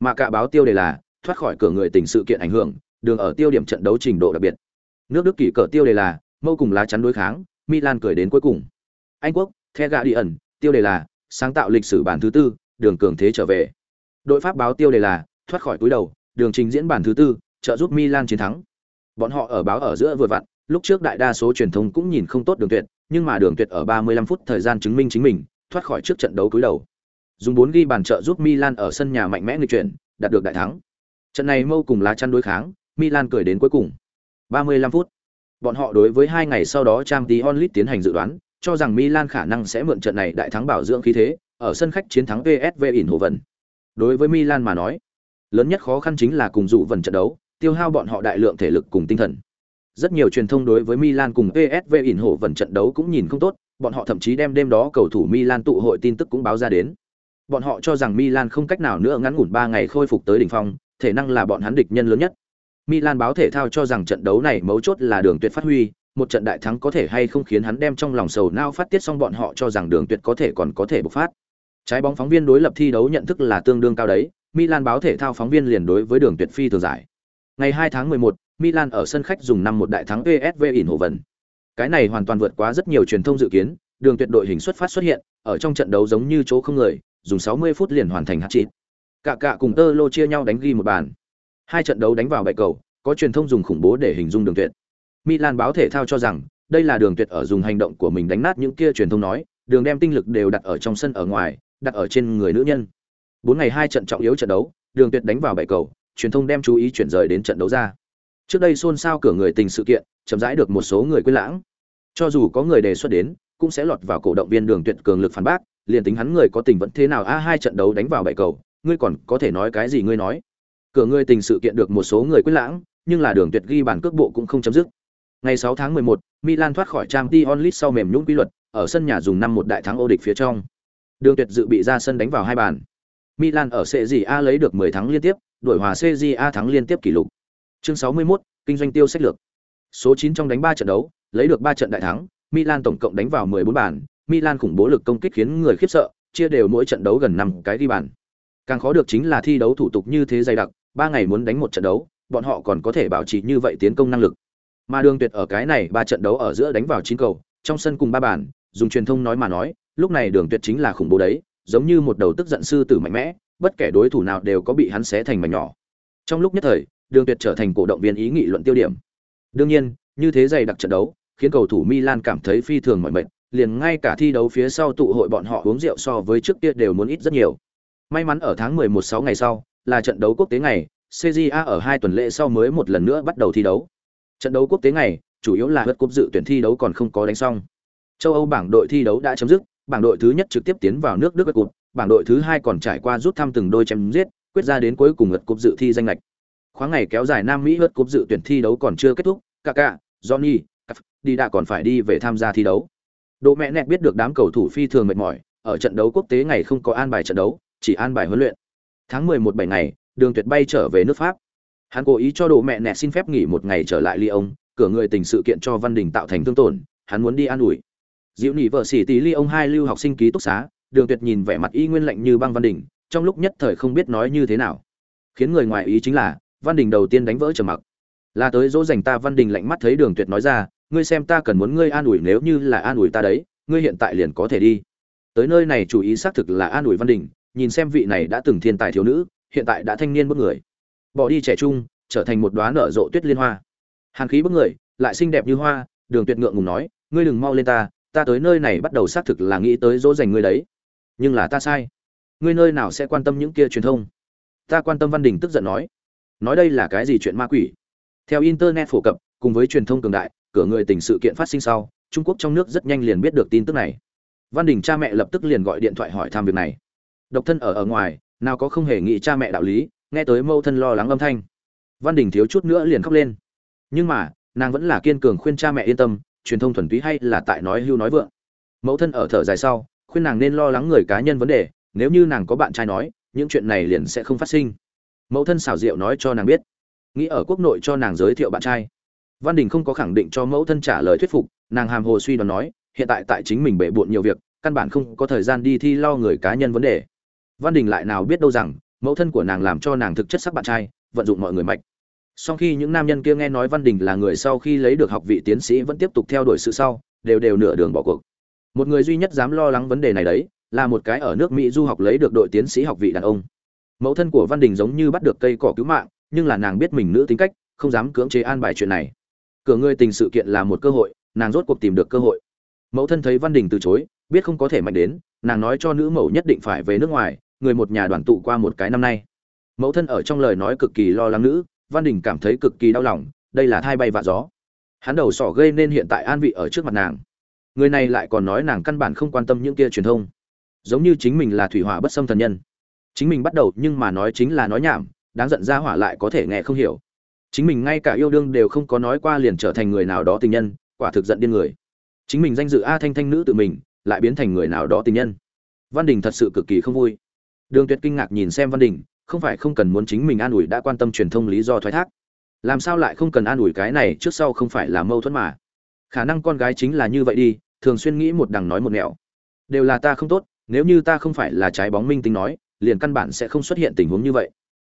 Mà cả báo tiêu đề là thoát khỏi cửa người tình sự kiện ảnh hưởng, đường ở tiêu điểm trận đấu trình độ đặc biệt. Nước Đức kỷ cờ tiêu đề là mâu cùng lá chắn đối kháng, Milan cười đến cuối cùng. Anh quốc, The Guardian, tiêu đề là sáng tạo lịch sử bản thứ tư, đường cường thế trở về. Đội Pháp báo tiêu đề là thoát khỏi túi đầu, đường trình diễn bản thứ tư, trợ giúp Milan chiến thắng. Bọn họ ở báo ở giữa vừa vặn, lúc trước đại đa số truyền thông cũng nhìn không tốt đường tuyệt, nhưng mà đường tuyệt ở 35 phút thời gian chứng minh chính mình, thoát khỏi trước trận đấu túi đầu. Dùng 4 ghi bàn trợ giúp Milan ở sân nhà mạnh mẽ người chuyển, đạt được đại thắng. Trận này mâu cùng lá chăn đối kháng, Milan cười đến cuối cùng. 35 phút. Bọn họ đối với hai ngày sau đó Champions League tiến hành dự đoán, cho rằng Milan khả năng sẽ mượn trận này đại thắng bảo dưỡng khí thế, ở sân khách chiến thắng PSV Eindhoven. Đối với Milan mà nói, lớn nhất khó khăn chính là cùng dụ vần trận đấu, tiêu hao bọn họ đại lượng thể lực cùng tinh thần. Rất nhiều truyền thông đối với Milan cùng PSV ỉn hộ vận trận đấu cũng nhìn không tốt, bọn họ thậm chí đem đêm đó cầu thủ Milan tụ hội tin tức cũng báo ra đến. Bọn họ cho rằng Milan không cách nào nữa ngắn ngủn 3 ngày khôi phục tới đỉnh phong, thể năng là bọn hắn địch nhân lớn nhất. Milan báo thể thao cho rằng trận đấu này mấu chốt là đường tuyệt phát huy, một trận đại thắng có thể hay không khiến hắn đem trong lòng sầu nao phát tiết xong bọn họ cho rằng đường tuyệt có thể còn có thể bộc phát. Trái bóng phóng viên đối lập thi đấu nhận thức là tương đương cao đấy, Milan báo thể thao phóng viên liền đối với đường tuyệt phi thường giải. Ngày 2 tháng 11, Milan ở sân khách dùng năm một đại thắng PSV Eindhoven. Cái này hoàn toàn vượt quá rất nhiều truyền thông dự kiến, đường tuyệt đội hình xuất phát xuất hiện, ở trong trận đấu giống như chỗ không người, dùng 60 phút liền hoàn thành hat-trick. Cả cả cùng Tơ Lô chia nhau đánh ghi một bàn. Hai trận đấu đánh vào bệ cầu, có truyền thông dùng khủng bố để hình dung đường tuyệt. Milan báo thể thao cho rằng, đây là đường tuyệt ở dùng hành động của mình đánh nát những kia truyền thông nói, đường đem tinh lực đều đặt ở trong sân ở ngoài, đặt ở trên người nữ nhân. Bốn ngày hai trận trọng yếu trận đấu, đường tuyệt đánh vào bệ cầu, truyền thông đem chú ý chuyển rời đến trận đấu ra. Trước đây xôn xao cửa người tình sự kiện, chậm rãi được một số người quên lãng. Cho dù có người đề xuất đến, cũng sẽ lọt vào cổ động viên đường tuyệt cường lực phản bác, liền tính hắn người có tình vẫn thế nào a hai trận đấu đánh vào bệ cầu, ngươi còn có thể nói cái gì ngươi nói? Cửa người tình sự kiện được một số người quên lãng, nhưng là đường tuyệt ghi bàn cước bộ cũng không chấm dứt. Ngày 6 tháng 11, Milan thoát khỏi Champions League sau mềm nhũn quy luật, ở sân nhà dùng năm một đại thắng ô địch phía trong. Đường Tuyệt dự bị ra sân đánh vào hai bàn. Milan ở Serie A lấy được 10 thắng liên tiếp, đuổi hòa Serie A thắng liên tiếp kỷ lục. Chương 61, kinh doanh tiêu sách lược. Số 9 trong đánh 3 trận đấu, lấy được 3 trận đại thắng, Milan tổng cộng đánh vào 14 bàn, Milan khủng bố lực công kích khiến người khiếp sợ, chia đều mỗi trận đấu gần 5 cái đi bàn. Càng khó được chính là thi đấu thủ tục như thế dày đặc, 3 ngày muốn đánh một trận đấu, bọn họ còn có thể bảo trì như vậy tiến công năng lực. Mà Đường Tuyệt ở cái này ba trận đấu ở giữa đánh vào 9 cầu, trong sân cùng ba bàn, dùng truyền thông nói mà nói, lúc này Đường Tuyệt chính là khủng bố đấy, giống như một đầu tức giận sư tử mạnh mẽ, bất kể đối thủ nào đều có bị hắn xé thành mảnh nhỏ. Trong lúc nhất thời, Đường Tuyệt trở thành cổ động viên ý nghị luận tiêu điểm. Đương nhiên, như thế dày đặc trận đấu, khiến cầu thủ Milan cảm thấy phi thường mọi mệt, liền ngay cả thi đấu phía sau tụ hội bọn họ uống rượu so với trước kia đều muốn ít rất nhiều. May mắn ở tháng 11 6 ngày sau, là trận đấu quốc tế ngày, CJA ở hai tuần lễ sau mới một lần nữa bắt đầu thi đấu. Trận đấu quốc tế ngày, chủ yếu là hất cúp dự tuyển thi đấu còn không có đánh xong. Châu Âu bảng đội thi đấu đã chấm dứt, bảng đội thứ nhất trực tiếp tiến vào nước Đức vượt bảng đội thứ hai còn trải qua rút thăm từng đôi chém giết, quyết ra đến cuối cùng vượt cúp dự thi danh lệch. Khoáng ngày kéo dài Nam Mỹ vượt cúp dự tuyển thi đấu còn chưa kết thúc, Kaká, Johnny, đi đã còn phải đi về tham gia thi đấu. Đỗ mẹ nẹt biết được đám cầu thủ phi thường mệt mỏi, ở trận đấu quốc tế ngày không có an bài trận đấu, chỉ an bài huấn luyện. Tháng 11 7 ngày, Đường Tuyệt bay trở về nước Pháp. Hắn cố ý cho Đỗ mẹ nẹt xin phép nghỉ một ngày trở lại Lyon, cửa người tình sự kiện cho Văn Đình tạo thành thương tổn, hắn muốn đi an ủi. Diệu Nỉ vợ sĩ tí ông hai lưu học sinh ký túc xá, Đường Tuyệt nhìn vẻ mặt y nguyên lạnh như băng Văn Đình, trong lúc nhất thời không biết nói như thế nào. Khiến người ngoài ý chính là, Văn Đình đầu tiên đánh vỡ trầm mặc. Là tới dỗ dành ta Văn Đình lạnh mắt thấy Đường Tuyệt nói ra, ngươi xem ta cần muốn ngươi an ủi nếu như là an ủi ta đấy, ngươi hiện tại liền có thể đi. Tới nơi này chủ ý xác thực là an ủi Văn Đình, nhìn xem vị này đã từng thiên tài thiếu nữ, hiện tại đã thanh niên bước người. Bỏ đi trẻ trung, trở thành một đóa nở rộ tuyết liên hoa. Hàn khí bước người, lại xinh đẹp như hoa, Đường Tuyệt ngượng ngùng nói, ngươi đừng mau lên ta, ta tới nơi này bắt đầu xác thực là nghĩ tới dỗ dành ngươi đấy. Nhưng là ta sai. Ngươi nơi nào sẽ quan tâm những kia truyền thông? Ta quan tâm Văn Đình tức giận nói. Nói đây là cái gì chuyện ma quỷ? Theo internet phổ cập, cùng với truyền thông cường đại, cửa người tình sự kiện phát sinh sau, Trung Quốc trong nước rất nhanh liền biết được tin tức này. Văn Đình cha mẹ lập tức liền gọi điện thoại hỏi thăm việc này. Độc thân ở ở ngoài, nào có không hề nghĩ cha mẹ đạo lý, nghe tới mâu thân lo lắng âm thanh. Văn Đình thiếu chút nữa liền khóc lên. Nhưng mà, nàng vẫn là kiên cường khuyên cha mẹ yên tâm, truyền thông thuần túy hay là tại nói hưu nói vượng. Mẫu thân ở thở dài sau, khuyên nàng nên lo lắng người cá nhân vấn đề, nếu như nàng có bạn trai nói, những chuyện này liền sẽ không phát sinh. Mẫu thân xảo diệu nói cho nàng biết, nghĩ ở quốc nội cho nàng giới thiệu bạn trai. Văn Đình không có khẳng định cho mẫu thân trả lời thuyết phục, nàng hàm hồ suy đoán nói, hiện tại tại chính mình bể bộn nhiều việc, căn bản không có thời gian đi thi lo người cá nhân vấn đề. Văn Đình lại nào biết đâu rằng, mẫu thân của nàng làm cho nàng thực chất sắc bạn trai, vận dụng mọi người mạch. Sau khi những nam nhân kia nghe nói Văn Đình là người sau khi lấy được học vị tiến sĩ vẫn tiếp tục theo đuổi sự sau, đều đều nửa đường bỏ cuộc. Một người duy nhất dám lo lắng vấn đề này đấy, là một cái ở nước Mỹ du học lấy được đội tiến sĩ học vị đàn ông. Mẫu thân của Văn Đình giống như bắt được cây cỏ cứu mạng, nhưng là nàng biết mình nữ tính cách, không dám cưỡng chế an bài chuyện này cửa ngươi tình sự kiện là một cơ hội nàng rốt cuộc tìm được cơ hội mẫu thân thấy văn đình từ chối biết không có thể mạnh đến nàng nói cho nữ mẫu nhất định phải về nước ngoài người một nhà đoàn tụ qua một cái năm nay mẫu thân ở trong lời nói cực kỳ lo lắng nữ văn đình cảm thấy cực kỳ đau lòng, đây là thai bay vạ gió. Hắn đầu sỏ gây nên hiện tại an vị ở trước mặt nàng. Người này lại còn nói nàng căn bản không quan tâm những kia truyền thông. Giống như chính mình là thủy hỏa bất xâm thần nhân. Chính mình bắt đầu nhưng mà nói chính là nói nhảm, đáng giận ra hỏa lại có thể nghe không hiểu. Chính mình ngay cả yêu đương đều không có nói qua liền trở thành người nào đó tình nhân, quả thực giận điên người. Chính mình danh dự a thanh thanh nữ tự mình, lại biến thành người nào đó tình nhân. Văn đình thật sự cực kỳ không vui. Đường tuyệt kinh ngạc nhìn xem văn đình không phải không cần muốn chính mình an ủi đã quan tâm truyền thông lý do thoái thác. Làm sao lại không cần an ủi cái này trước sau không phải là mâu thuẫn mà? Khả năng con gái chính là như vậy đi, thường xuyên nghĩ một đằng nói một nẻo. Đều là ta không tốt, nếu như ta không phải là trái bóng minh tính nói, liền căn bản sẽ không xuất hiện tình huống như vậy.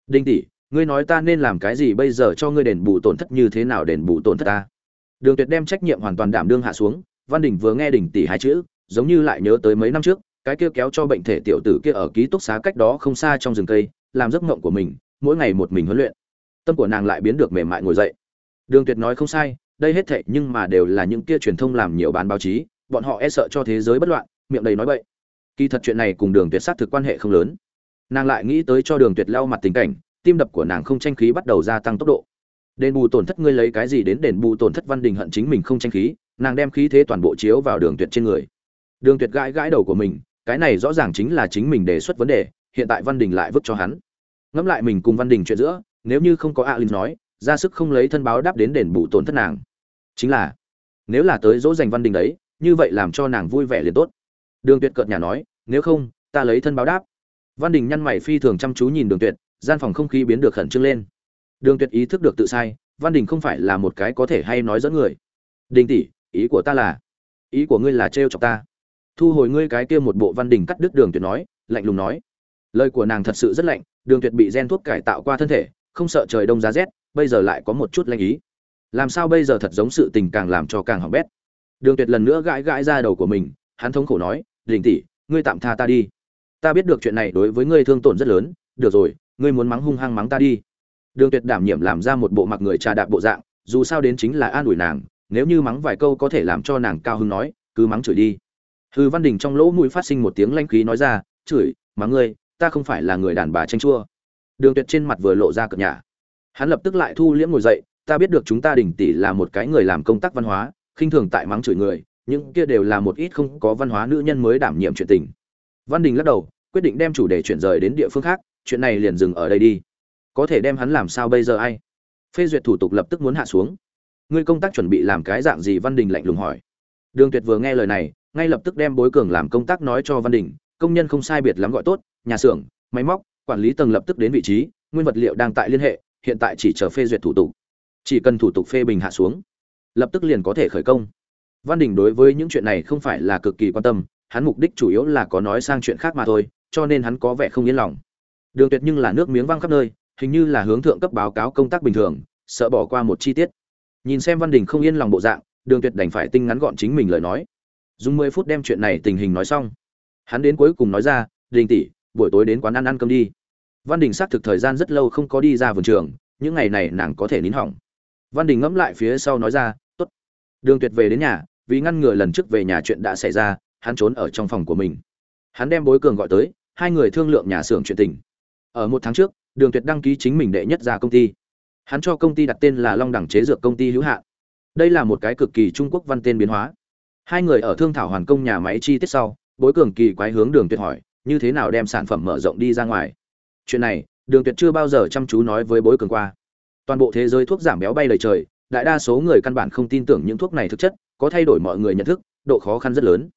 Đinh tỷ, ngươi nói ta nên làm cái gì bây giờ cho ngươi đền bù tổn thất như thế nào đền bù tổn thất ta? Đường tuyệt đem trách nhiệm hoàn toàn đảm đương hạ xuống, văn đình vừa nghe đình tỷ hai chữ, giống như lại nhớ tới mấy năm trước, cái kia kéo cho bệnh thể tiểu tử kia ở ký túc xá cách đó không xa trong rừng cây làm giấc mộng của mình, mỗi ngày một mình huấn luyện. Tâm của nàng lại biến được mềm mại ngồi dậy. Đường tuyệt nói không sai, đây hết thệ nhưng mà đều là những kia truyền thông làm nhiều bán báo chí, bọn họ e sợ cho thế giới bất loạn, miệng đầy nói bậy. Kỳ thật chuyện này cùng đường tuyệt sát thực quan hệ không lớn. Nàng lại nghĩ tới cho đường tuyệt lau mặt tình cảnh, tim đập của nàng không tranh khí bắt đầu gia tăng tốc độ. Đền bù tổn thất ngươi lấy cái gì đến đền bù tổn thất văn đình hận chính mình không tranh khí, nàng đem khí thế toàn bộ chiếu vào đường tuyệt trên người. Đường tuyệt gãi gãi đầu của mình, cái này rõ ràng chính là chính mình đề xuất vấn đề, hiện tại văn đình lại vứt cho hắn ngẫm lại mình cùng văn đình chuyện giữa, nếu như không có alin nói, ra sức không lấy thân báo đáp đến đền bù tổn thất nàng. Chính là, nếu là tới dỗ dành văn đình đấy, như vậy làm cho nàng vui vẻ liền tốt. Đường tuyệt cợt nhà nói, nếu không, ta lấy thân báo đáp. Văn đình nhăn mày phi thường chăm chú nhìn đường tuyệt, gian phòng không khí biến được khẩn trương lên. Đường tuyệt ý thức được tự sai, văn đình không phải là một cái có thể hay nói dẫn người. Đình tỷ, ý của ta là, ý của ngươi là trêu chọc ta. Thu hồi ngươi cái kia một bộ văn đình cắt đứt đường tuyệt nói, lạnh lùng nói. Lời của nàng thật sự rất lạnh đường tuyệt bị gen thuốc cải tạo qua thân thể, không sợ trời đông giá rét, bây giờ lại có một chút lanh ý. Làm sao bây giờ thật giống sự tình càng làm cho càng hỏng bét. Đường tuyệt lần nữa gãi gãi ra đầu của mình, hắn thống khổ nói, đình tỷ, ngươi tạm tha ta đi. Ta biết được chuyện này đối với ngươi thương tổn rất lớn, được rồi, ngươi muốn mắng hung hăng mắng ta đi. Đường tuyệt đảm nhiệm làm ra một bộ mặc người trà đạp bộ dạng, dù sao đến chính là an ủi nàng, nếu như mắng vài câu có thể làm cho nàng cao hứng nói, cứ mắng chửi đi. Hư văn đình trong lỗ mũi phát sinh một tiếng lanh khí nói ra, chửi, mắng ngươi ta không phải là người đàn bà tranh chua. Đường tuyệt trên mặt vừa lộ ra cợt nhả hắn lập tức lại thu liễm ngồi dậy, ta biết được chúng ta đình tỷ là một cái người làm công tác văn hóa, khinh thường tại mắng chửi người, những kia đều là một ít không có văn hóa nữ nhân mới đảm nhiệm chuyện tình. Văn đình lắc đầu, quyết định đem chủ đề chuyển rời đến địa phương khác, chuyện này liền dừng ở đây đi. Có thể đem hắn làm sao bây giờ ai? Phê duyệt thủ tục lập tức muốn hạ xuống. Ngươi công tác chuẩn bị làm cái dạng gì văn đình lạnh lùng hỏi. Đường tuyệt vừa nghe lời này, ngay lập tức đem bối cường làm công tác nói cho văn đình công nhân không sai biệt lắm gọi tốt, nhà xưởng, máy móc, quản lý tầng lập tức đến vị trí, nguyên vật liệu đang tại liên hệ, hiện tại chỉ chờ phê duyệt thủ tục. Chỉ cần thủ tục phê bình hạ xuống, lập tức liền có thể khởi công. Văn đình đối với những chuyện này không phải là cực kỳ quan tâm, hắn mục đích chủ yếu là có nói sang chuyện khác mà thôi, cho nên hắn có vẻ không yên lòng. Đường tuyệt nhưng là nước miếng văng khắp nơi, hình như là hướng thượng cấp báo cáo công tác bình thường, sợ bỏ qua một chi tiết. Nhìn xem văn đình không yên lòng bộ dạng, đường tuyệt đành phải tinh ngắn gọn chính mình lời nói. Dùng mười phút đem chuyện này tình hình nói xong hắn đến cuối cùng nói ra, đình tỷ, buổi tối đến quán ăn ăn cơm đi. Văn đình xác thực thời gian rất lâu không có đi ra vườn trường, những ngày này nàng có thể nín hỏng. Văn đình ngẫm lại phía sau nói ra t ố t đường tuyệt về đến nhà, vì ngăn ngừa lần trước về nhà chuyện đã xảy ra, hắn trốn ở trong phòng của mình. Hắn đem bối cường gọi tới, hai người thương lượng nhà xưởng chuyện tình. Ở một tháng trước, đường tuyệt đăng ký chính mình đệ nhất ra công ty. Hắn cho công ty đặt tên là long đẳng chế dược công ty hữu hạn. Đây là một cái cực kỳ trung quốc văn tên biến hóa. Hai người ở thương thảo hoàn công nhà máy chi tiết sau bối cường kỳ quái hướng đường tuyệt hỏi, như thế nào đem sản phẩm mở rộng đi ra ngoài? Chuyện này, đường tuyệt chưa bao giờ chăm chú nói với bối cường qua. Toàn bộ thế giới thuốc giảm béo bay lời trời, đại đa số người căn bản không tin tưởng những thuốc này thực chất, có thay đổi mọi người nhận thức, độ khó khăn rất lớn.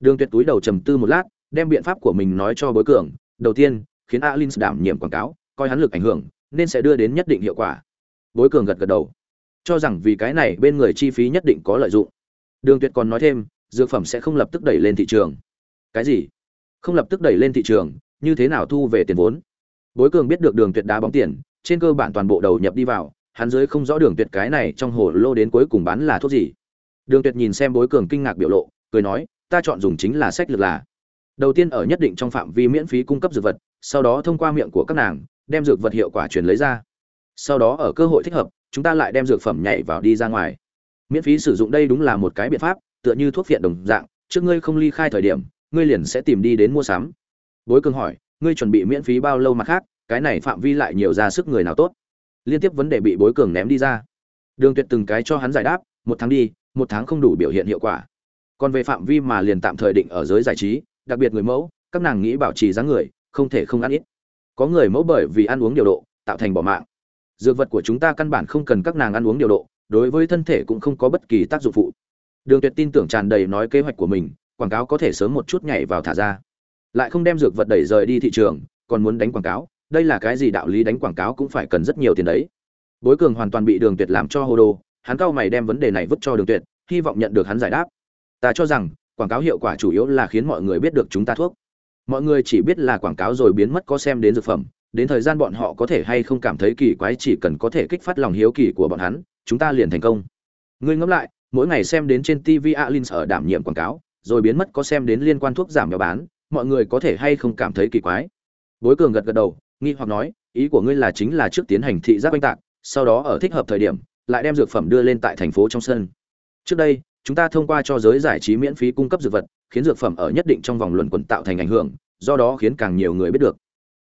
Đường tuyệt túi đầu trầm tư một lát, đem biện pháp của mình nói cho bối cường, đầu tiên, khiến alin đảm nhiệm quảng cáo, coi hắn lực ảnh hưởng, nên sẽ đưa đến nhất định hiệu quả. Bối cường gật gật đầu. Cho rằng vì cái này bên người chi phí nhất định có lợi dụng. Đường tuyệt còn nói thêm, dược phẩm sẽ không lập tức đẩy lên thị trường cái gì? Không lập tức đẩy lên thị trường, như thế nào thu về tiền vốn? Bối cường biết được đường tuyệt đá bóng tiền, trên cơ bản toàn bộ đầu nhập đi vào, hắn dưới không rõ đường tuyệt cái này trong hồ lô đến cuối cùng bán là thuốc gì. Đường tuyệt nhìn xem bối cường kinh ngạc biểu lộ, cười nói, ta chọn dùng chính là sách lược là. Đầu tiên ở nhất định trong phạm vi miễn phí cung cấp dược vật, sau đó thông qua miệng của các nàng, đem dược vật hiệu quả truyền lấy ra. Sau đó ở cơ hội thích hợp, chúng ta lại đem dược phẩm nhảy vào đi ra ngoài. Miễn phí sử dụng đây đúng là một cái biện pháp, tựa như thuốc viện đồng dạng, trước ngươi không ly khai thời điểm ngươi liền sẽ tìm đi đến mua sắm. Bối cường hỏi, ngươi chuẩn bị miễn phí bao lâu mà khác? Cái này phạm vi lại nhiều ra sức người nào tốt? Liên tiếp vấn đề bị bối cường ném đi ra. Đường tuyệt từng cái cho hắn giải đáp, một tháng đi, một tháng không đủ biểu hiện hiệu quả. Còn về phạm vi mà liền tạm thời định ở giới giải trí, đặc biệt người mẫu, các nàng nghĩ bảo trì dáng người, không thể không ăn ít. Có người mẫu bởi vì ăn uống điều độ, tạo thành bỏ mạng. Dược vật của chúng ta căn bản không cần các nàng ăn uống điều độ, đối với thân thể cũng không có bất kỳ tác dụng phụ. Đường tuyệt tin tưởng tràn đầy nói kế hoạch của mình quảng cáo có thể sớm một chút nhảy vào thả ra. Lại không đem dược vật đẩy rời đi thị trường, còn muốn đánh quảng cáo, đây là cái gì đạo lý đánh quảng cáo cũng phải cần rất nhiều tiền đấy. Bối cường hoàn toàn bị đường tuyệt làm cho hồ đồ hắn cao mày đem vấn đề này vứt cho đường tuyệt, hy vọng nhận được hắn giải đáp. Ta cho rằng, quảng cáo hiệu quả chủ yếu là khiến mọi người biết được chúng ta thuốc. Mọi người chỉ biết là quảng cáo rồi biến mất có xem đến dược phẩm, đến thời gian bọn họ có thể hay không cảm thấy kỳ quái chỉ cần có thể kích phát lòng hiếu kỳ của bọn hắn, chúng ta liền thành công. Ngươi ngẫm lại, mỗi ngày xem đến trên tv alin ở đảm nhiệm quảng cáo rồi biến mất có xem đến liên quan thuốc giảm béo bán, mọi người có thể hay không cảm thấy kỳ quái. Bối cường gật gật đầu, nghi hoặc nói, ý của ngươi là chính là trước tiến hành thị giác oanh tạc, sau đó ở thích hợp thời điểm, lại đem dược phẩm đưa lên tại thành phố trong sân. Trước đây, chúng ta thông qua cho giới giải trí miễn phí cung cấp dược vật, khiến dược phẩm ở nhất định trong vòng luận quẩn tạo thành ảnh hưởng, do đó khiến càng nhiều người biết được.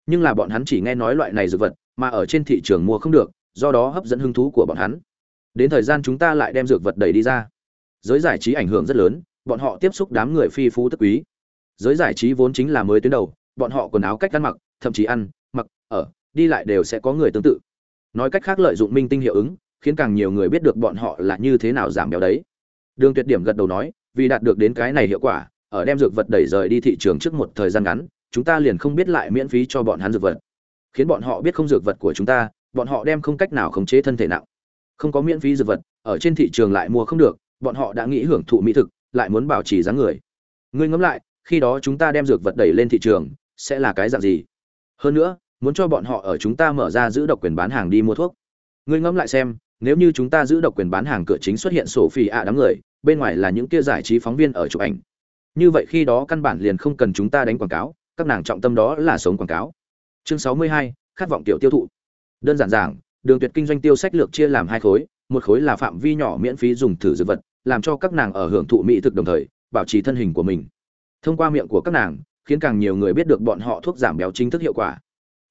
Nhưng là bọn hắn chỉ nghe nói loại này dược vật, mà ở trên thị trường mua không được, do đó hấp dẫn hứng thú của bọn hắn. Đến thời gian chúng ta lại đem dược vật đẩy đi ra. Giới giải trí ảnh hưởng rất lớn bọn họ tiếp xúc đám người phi phú tức quý. Giới giải trí vốn chính là mới tuyến đầu, bọn họ quần áo cách ăn mặc, thậm chí ăn, mặc, ở, đi lại đều sẽ có người tương tự. Nói cách khác lợi dụng minh tinh hiệu ứng, khiến càng nhiều người biết được bọn họ là như thế nào giảm béo đấy. Đường tuyệt điểm gật đầu nói, vì đạt được đến cái này hiệu quả, ở đem dược vật đẩy rời đi thị trường trước một thời gian ngắn, chúng ta liền không biết lại miễn phí cho bọn hắn dược vật. Khiến bọn họ biết không dược vật của chúng ta, bọn họ đem không cách nào khống chế thân thể nặng. Không có miễn phí dược vật, ở trên thị trường lại mua không được, bọn họ đã nghĩ hưởng thụ mỹ thực lại muốn bảo trì dáng người. Ngươi ngẫm lại, khi đó chúng ta đem dược vật đẩy lên thị trường, sẽ là cái dạng gì? Hơn nữa, muốn cho bọn họ ở chúng ta mở ra giữ độc quyền bán hàng đi mua thuốc. Ngươi ngẫm lại xem, nếu như chúng ta giữ độc quyền bán hàng cửa chính xuất hiện sổ phỉ ạ đám người, bên ngoài là những kia giải trí phóng viên ở chụp ảnh. Như vậy khi đó căn bản liền không cần chúng ta đánh quảng cáo, các nàng trọng tâm đó là sống quảng cáo. Chương sáu mươi hai, khát vọng tiểu tiêu thụ. Đơn giản giảng, đường tuyệt kinh doanh tiêu sách lược chia làm hai khối, một khối là phạm vi nhỏ miễn phí dùng thử dược vật làm cho các nàng ở hưởng thụ mỹ thực đồng thời, bảo trì thân hình của mình. Thông qua miệng của các nàng, khiến càng nhiều người biết được bọn họ thuốc giảm béo chính thức hiệu quả.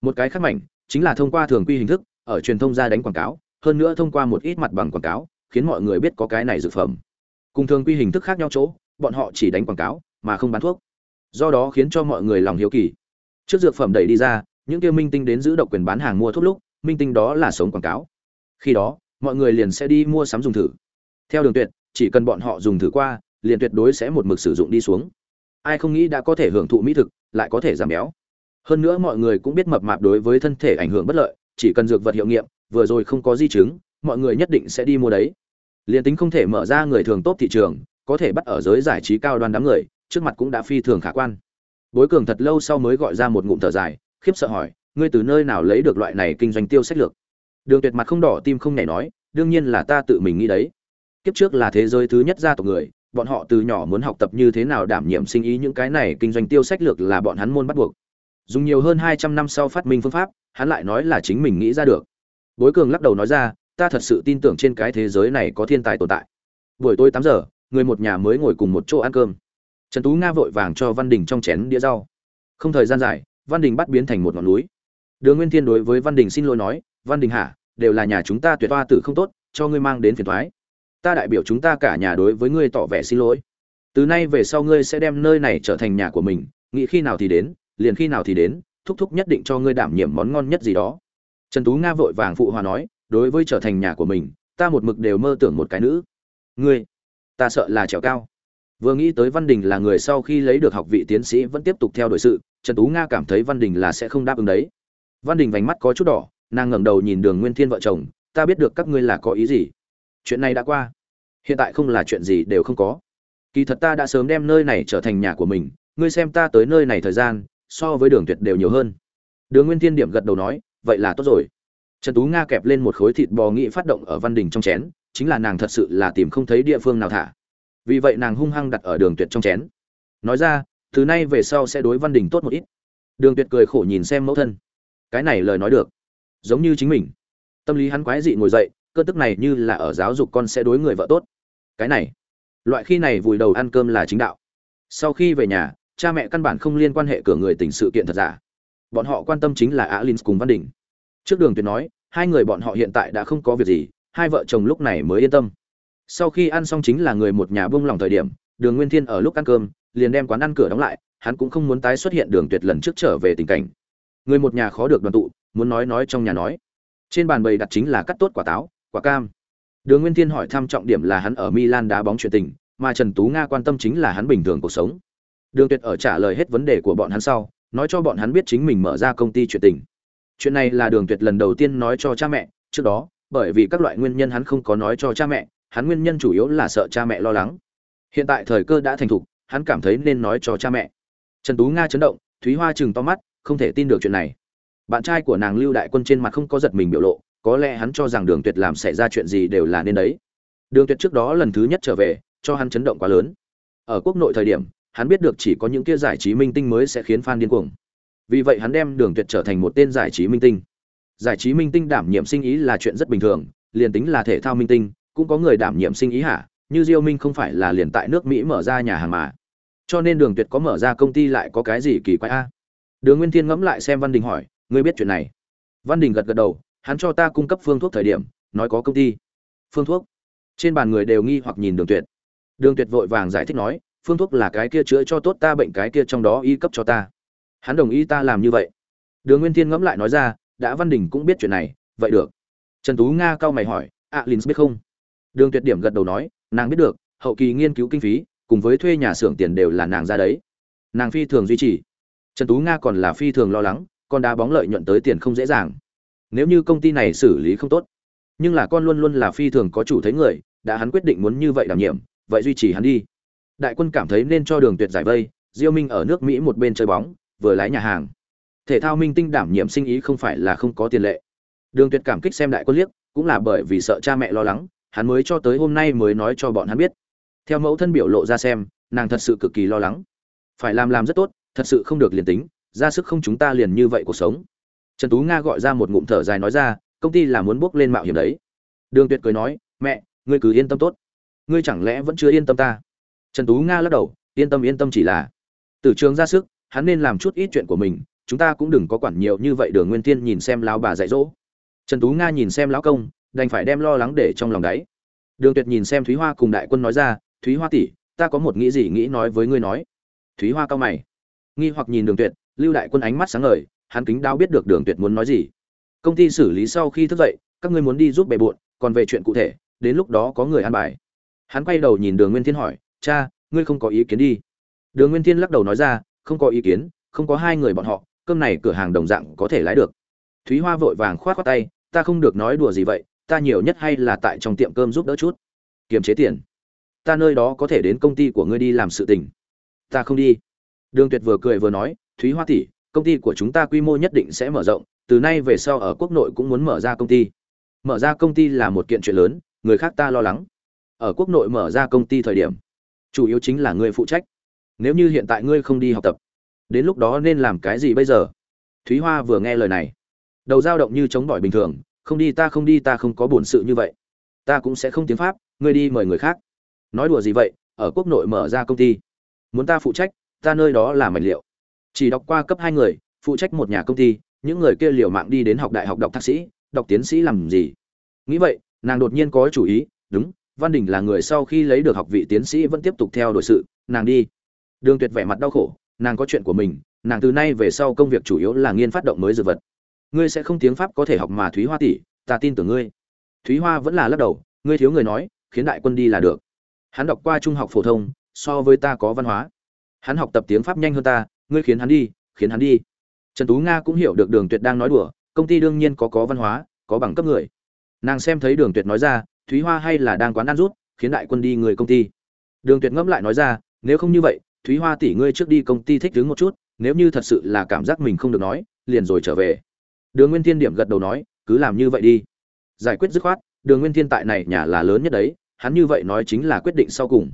Một cái khác mảnh, chính là thông qua thường quy hình thức, ở truyền thông ra đánh quảng cáo, hơn nữa thông qua một ít mặt bằng quảng cáo, khiến mọi người biết có cái này dược phẩm. Cùng thường quy hình thức khác nhau chỗ, bọn họ chỉ đánh quảng cáo, mà không bán thuốc. Do đó khiến cho mọi người lòng hiếu kỳ. Trước dược phẩm đẩy đi ra, những kia minh tinh đến giữ độc quyền bán hàng mua thuốc lúc, minh tinh đó là sống quảng cáo. Khi đó, mọi người liền sẽ đi mua sắm dùng thử. Theo đường tuyệt chỉ cần bọn họ dùng thử qua, liền tuyệt đối sẽ một mực sử dụng đi xuống. Ai không nghĩ đã có thể hưởng thụ mỹ thực, lại có thể giảm béo. Hơn nữa mọi người cũng biết mập mạp đối với thân thể ảnh hưởng bất lợi, chỉ cần dược vật hiệu nghiệm, vừa rồi không có di chứng, mọi người nhất định sẽ đi mua đấy. Liền tính không thể mở ra người thường tốt thị trường, có thể bắt ở giới giải trí cao đoan đám người, trước mặt cũng đã phi thường khả quan. Bối cường thật lâu sau mới gọi ra một ngụm thở dài, khiếp sợ hỏi, ngươi từ nơi nào lấy được loại này kinh doanh tiêu sách lược? Đường tuyệt mặt không đỏ, tim không nhảy nói, đương nhiên là ta tự mình nghĩ đấy kiếp trước là thế giới thứ nhất gia tộc người, bọn họ từ nhỏ muốn học tập như thế nào đảm nhiệm sinh ý những cái này kinh doanh tiêu sách lược là bọn hắn môn bắt buộc. Dùng nhiều hơn hai trăm năm sau phát minh phương pháp, hắn lại nói là chính mình nghĩ ra được. Bối cường lắc đầu nói ra, ta thật sự tin tưởng trên cái thế giới này có thiên tài tồn tại. Buổi tối tám giờ, người một nhà mới ngồi cùng một chỗ ăn cơm. Trần tú nga vội vàng cho văn đình trong chén đĩa rau. Không thời gian dài, văn đình bắt biến thành một ngọn núi. Đường nguyên thiên đối với văn đình xin lỗi nói, văn đình hả, đều là nhà chúng ta tuyệt toa tử không tốt, cho ngươi mang đến phiền thoái ta đại biểu chúng ta cả nhà đối với ngươi tỏ vẻ xin lỗi. Từ nay về sau ngươi sẽ đem nơi này trở thành nhà của mình, nghĩ khi nào thì đến, liền khi nào thì đến, thúc thúc nhất định cho ngươi đảm nhiệm món ngon nhất gì đó. Trần tú nga vội vàng phụ hòa nói, đối với trở thành nhà của mình, ta một mực đều mơ tưởng một cái nữ. Ngươi, ta sợ là trèo cao. Vừa nghĩ tới văn đình là người sau khi lấy được học vị tiến sĩ vẫn tiếp tục theo đuổi sự, trần tú nga cảm thấy văn đình là sẽ không đáp ứng đấy. Văn đình vành mắt có chút đỏ, nàng ngẩng đầu nhìn đường nguyên thiên vợ chồng, ta biết được các ngươi là có ý gì chuyện này đã qua. Hiện tại không là chuyện gì đều không có. Kỳ thật ta đã sớm đem nơi này trở thành nhà của mình, ngươi xem ta tới nơi này thời gian, so với đường tuyệt đều nhiều hơn. Đường nguyên thiên điểm gật đầu nói, vậy là tốt rồi. Trần tú nga kẹp lên một khối thịt bò nghị phát động ở văn đình trong chén, chính là nàng thật sự là tìm không thấy địa phương nào thả. Vì vậy nàng hung hăng đặt ở đường tuyệt trong chén. Nói ra, từ nay về sau sẽ đối văn đình tốt một ít. Đường tuyệt cười khổ nhìn xem mẫu thân. Cái này lời nói được. Giống như chính mình. Tâm lý hắn quái dị ngồi dậy cơn tức này như là ở giáo dục con sẽ đối người vợ tốt. Cái này, loại khi này vùi đầu ăn cơm là chính đạo. Sau khi về nhà, cha mẹ căn bản không liên quan hệ cửa người tình sự kiện thật giả. Bọn họ quan tâm chính là alin cùng văn đình. Trước đường tuyệt nói, hai người bọn họ hiện tại đã không có việc gì, hai vợ chồng lúc này mới yên tâm. Sau khi ăn xong chính là người một nhà bông lòng thời điểm, đường nguyên thiên ở lúc ăn cơm, liền đem quán ăn cửa đóng lại, hắn cũng không muốn tái xuất hiện đường tuyệt lần trước trở về tình cảnh. Người một nhà khó được đoàn tụ, muốn nói nói trong nhà nói. Trên bàn bày đặt chính là cắt tốt quả táo quả cam. Đường nguyên thiên hỏi thăm trọng điểm là hắn ở milan đá bóng chuyện tình, mà trần tú nga quan tâm chính là hắn bình thường cuộc sống. Đường tuyệt ở trả lời hết vấn đề của bọn hắn sau, nói cho bọn hắn biết chính mình mở ra công ty chuyện tình. Chuyện này là đường tuyệt lần đầu tiên nói cho cha mẹ, trước đó, bởi vì các loại nguyên nhân hắn không có nói cho cha mẹ, hắn nguyên nhân chủ yếu là sợ cha mẹ lo lắng. Hiện tại thời cơ đã thành thục, hắn cảm thấy nên nói cho cha mẹ. Trần tú nga chấn động, thúy hoa chừng to mắt, không thể tin được chuyện này. Bạn trai của nàng lưu đại quân trên mặt không có giật mình biểu lộ có lẽ hắn cho rằng đường tuyệt làm xảy ra chuyện gì đều là nên đấy. Đường tuyệt trước đó lần thứ nhất trở về, cho hắn chấn động quá lớn. Ở quốc nội thời điểm, hắn biết được chỉ có những kia giải trí minh tinh mới sẽ khiến fan điên cuồng. Vì vậy hắn đem đường tuyệt trở thành một tên giải trí minh tinh. Giải trí minh tinh đảm nhiệm sinh ý là chuyện rất bình thường, liền tính là thể thao minh tinh, cũng có người đảm nhiệm sinh ý hả? Như diêu minh không phải là liền tại nước mỹ mở ra nhà hàng mà. Cho nên đường tuyệt có mở ra công ty lại có cái gì kỳ quái a? Đường nguyên thiên ngẫm lại xem văn đình hỏi, ngươi biết chuyện này? Văn đình gật gật đầu hắn cho ta cung cấp phương thuốc thời điểm nói có công ty. Phương thuốc? Trên bàn người đều nghi hoặc nhìn đường tuyệt. Đường tuyệt vội vàng giải thích nói phương thuốc là cái kia chữa cho tốt ta bệnh cái kia trong đó y cấp cho ta. Hắn đồng ý ta làm như vậy. Đường nguyên thiên ngẫm lại nói ra đã văn đình cũng biết chuyện này vậy được. Trần tú nga cao mày hỏi ạ à, lynx biết không? Đường tuyệt điểm gật đầu nói nàng biết được hậu kỳ nghiên cứu kinh phí cùng với thuê nhà xưởng tiền đều là nàng ra đấy. Nàng phi thường duy trì. Trần tú nga còn là phi thường lo lắng con đá bóng lợi nhuận tới tiền không dễ dàng nếu như công ty này xử lý không tốt, nhưng là con luôn luôn là phi thường có chủ thấy người, đã hắn quyết định muốn như vậy đảm nhiệm, vậy duy trì hắn đi. Đại quân cảm thấy nên cho đường tuyệt giải vây, diêu minh ở nước mỹ một bên chơi bóng, vừa lái nhà hàng. Thể thao minh tinh đảm nhiệm sinh ý không phải là không có tiền lệ. Đường tuyệt cảm kích xem đại quân liếc, cũng là bởi vì sợ cha mẹ lo lắng, hắn mới cho tới hôm nay mới nói cho bọn hắn biết. Theo mẫu thân biểu lộ ra xem, nàng thật sự cực kỳ lo lắng. Phải làm làm rất tốt, thật sự không được liền tính, ra sức không chúng ta liền như vậy cuộc sống trần tú nga gọi ra một ngụm thở dài nói ra, công ty là muốn bước lên mạo hiểm đấy. Đường tuyệt cười nói, mẹ, ngươi cứ yên tâm tốt. Ngươi chẳng lẽ vẫn chưa yên tâm ta? Trần tú nga lắc đầu, yên tâm yên tâm chỉ là từ trường ra sức, hắn nên làm chút ít chuyện của mình, chúng ta cũng đừng có quản nhiều như vậy, đường nguyên tiên nhìn xem lão bà dạy dỗ. Trần tú nga nhìn xem lão công, đành phải đem lo lắng để trong lòng đáy. Đường tuyệt nhìn xem thúy hoa cùng đại quân nói ra, thúy hoa tỷ, ta có một nghĩ gì nghĩ nói với ngươi nói. Thúy hoa cao mày, nghi hoặc nhìn đường tuyệt, lưu đại quân ánh mắt sáng ngời hắn kính đáo biết được đường tuyệt muốn nói gì. Công ty xử lý sau khi thức dậy, các ngươi muốn đi giúp bề bộn còn về chuyện cụ thể, đến lúc đó có người ăn bài. Hắn quay đầu nhìn đường nguyên thiên hỏi, cha, ngươi không có ý kiến đi. Đường nguyên thiên lắc đầu nói ra, không có ý kiến, không có hai người bọn họ, cơm này cửa hàng đồng dạng có thể lái được. Thúy hoa vội vàng khoát khoát tay, ta không được nói đùa gì vậy, ta nhiều nhất hay là tại trong tiệm cơm giúp đỡ chút. Kiềm chế tiền. Ta nơi đó có thể đến công ty của ngươi đi làm sự tình. Ta không đi. Đường tuyệt vừa cười vừa nói, thúy hoa tỷ công ty của chúng ta quy mô nhất định sẽ mở rộng, từ nay về sau ở quốc nội cũng muốn mở ra công ty. Mở ra công ty là một kiện chuyện lớn, người khác ta lo lắng. Ở quốc nội mở ra công ty thời điểm, chủ yếu chính là ngươi phụ trách. Nếu như hiện tại ngươi không đi học tập, đến lúc đó nên làm cái gì bây giờ? Thúy hoa vừa nghe lời này, đầu dao động như chống bỏi bình thường, không đi ta không đi ta không có buồn sự như vậy. Ta cũng sẽ không tiếng pháp, ngươi đi mời người khác. Nói đùa gì vậy, ở quốc nội mở ra công ty, muốn ta phụ trách, ta nơi đó là mảnh liệu chỉ đọc qua cấp hai người, phụ trách một nhà công ty, những người kia liều mạng đi đến học đại học đọc thạc sĩ, đọc tiến sĩ làm gì? Nghĩ vậy, nàng đột nhiên có chủ ý, đúng, văn đình là người sau khi lấy được học vị tiến sĩ vẫn tiếp tục theo đuổi sự, nàng đi. Đường tuyệt vẻ mặt đau khổ, nàng có chuyện của mình, nàng từ nay về sau công việc chủ yếu là nghiên phát động mới dược vật. Ngươi sẽ không tiếng pháp có thể học mà thúy hoa tỷ, ta tin tưởng ngươi. Thúy hoa vẫn là lắc đầu, ngươi thiếu người nói, khiến đại quân đi là được. Hắn đọc qua trung học phổ thông, so với ta có văn hóa. Hắn học tập tiếng pháp nhanh hơn ta ngươi khiến hắn đi, khiến hắn đi. Trần tú nga cũng hiểu được đường tuyệt đang nói đùa, công ty đương nhiên có có văn hóa, có bằng cấp người. Nàng xem thấy đường tuyệt nói ra, thúy hoa hay là đang quán ăn rút, khiến đại quân đi người công ty. Đường tuyệt ngẫm lại nói ra, nếu không như vậy, thúy hoa tỷ ngươi trước đi công ty thích đứng một chút, nếu như thật sự là cảm giác mình không được nói, liền rồi trở về. Đường nguyên thiên điểm gật đầu nói, cứ làm như vậy đi. Giải quyết dứt khoát, đường nguyên thiên tại này nhà là lớn nhất đấy, hắn như vậy nói chính là quyết định sau cùng.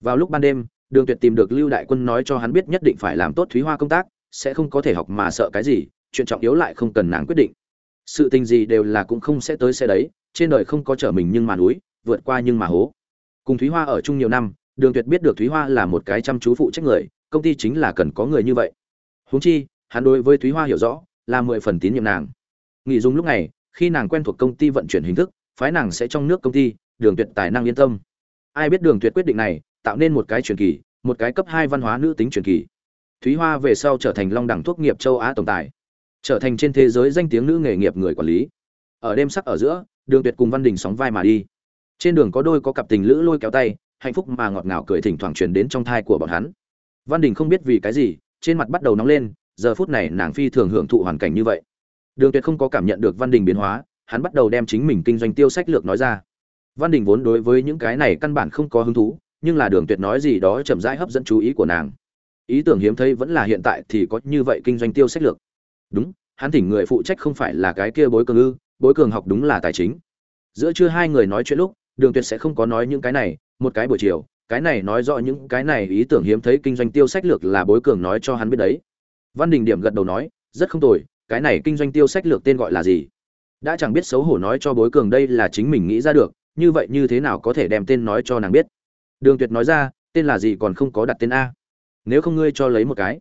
Vào lúc ban đêm đường tuyệt tìm được lưu đại quân nói cho hắn biết nhất định phải làm tốt thúy hoa công tác, sẽ không có thể học mà sợ cái gì, chuyện trọng yếu lại không cần nàng quyết định. Sự tình gì đều là cũng không sẽ tới xe đấy, trên đời không có trở mình nhưng mà núi, vượt qua nhưng mà hố. Cùng thúy hoa ở chung nhiều năm, đường tuyệt biết được thúy hoa là một cái chăm chú phụ trách người, công ty chính là cần có người như vậy. Huống chi, hắn đối với thúy hoa hiểu rõ, là mười phần tín nhiệm nàng. Nghỉ dùng lúc này, khi nàng quen thuộc công ty vận chuyển hình thức, phái nàng sẽ trong nước công ty, đường tuyệt tài năng yên tâm. Ai biết đường tuyệt quyết định này tạo nên một cái truyền kỳ, một cái cấp hai văn hóa nữ tính truyền kỳ. Thúy hoa về sau trở thành long đẳng thuốc nghiệp châu á tổng tài, trở thành trên thế giới danh tiếng nữ nghề nghiệp người quản lý. Ở đêm sắc ở giữa, đường tuyệt cùng văn đình sóng vai mà đi. Trên đường có đôi có cặp tình lữ lôi kéo tay, hạnh phúc mà ngọt ngào cười thỉnh thoảng truyền đến trong thai của bọn hắn. Văn đình không biết vì cái gì, trên mặt bắt đầu nóng lên, giờ phút này nàng phi thường hưởng thụ hoàn cảnh như vậy. Đường tuyệt không có cảm nhận được văn đình biến hóa, hắn bắt đầu đem chính mình kinh doanh tiêu sách lược nói ra. Văn đình vốn đối với những cái này căn bản không có hứng thú nhưng là đường tuyệt nói gì đó chậm rãi hấp dẫn chú ý của nàng. Ý tưởng hiếm thấy vẫn là hiện tại thì có như vậy kinh doanh tiêu sách lược. Đúng, hắn thỉnh người phụ trách không phải là cái kia bối cường ư, bối cường học đúng là tài chính. Giữa trưa hai người nói chuyện lúc, đường tuyệt sẽ không có nói những cái này, một cái buổi chiều, cái này nói rõ những cái này ý tưởng hiếm thấy kinh doanh tiêu sách lược là bối cường nói cho hắn biết đấy. Văn đình điểm gật đầu nói, rất không tồi, cái này kinh doanh tiêu sách lược tên gọi là gì? Đã chẳng biết xấu hổ nói cho bối cường đây là chính mình nghĩ ra được, như vậy như thế nào có thể đem tên nói cho nàng biết? Đường tuyệt nói ra, tên là gì còn không có đặt tên a. Nếu không ngươi cho lấy một cái.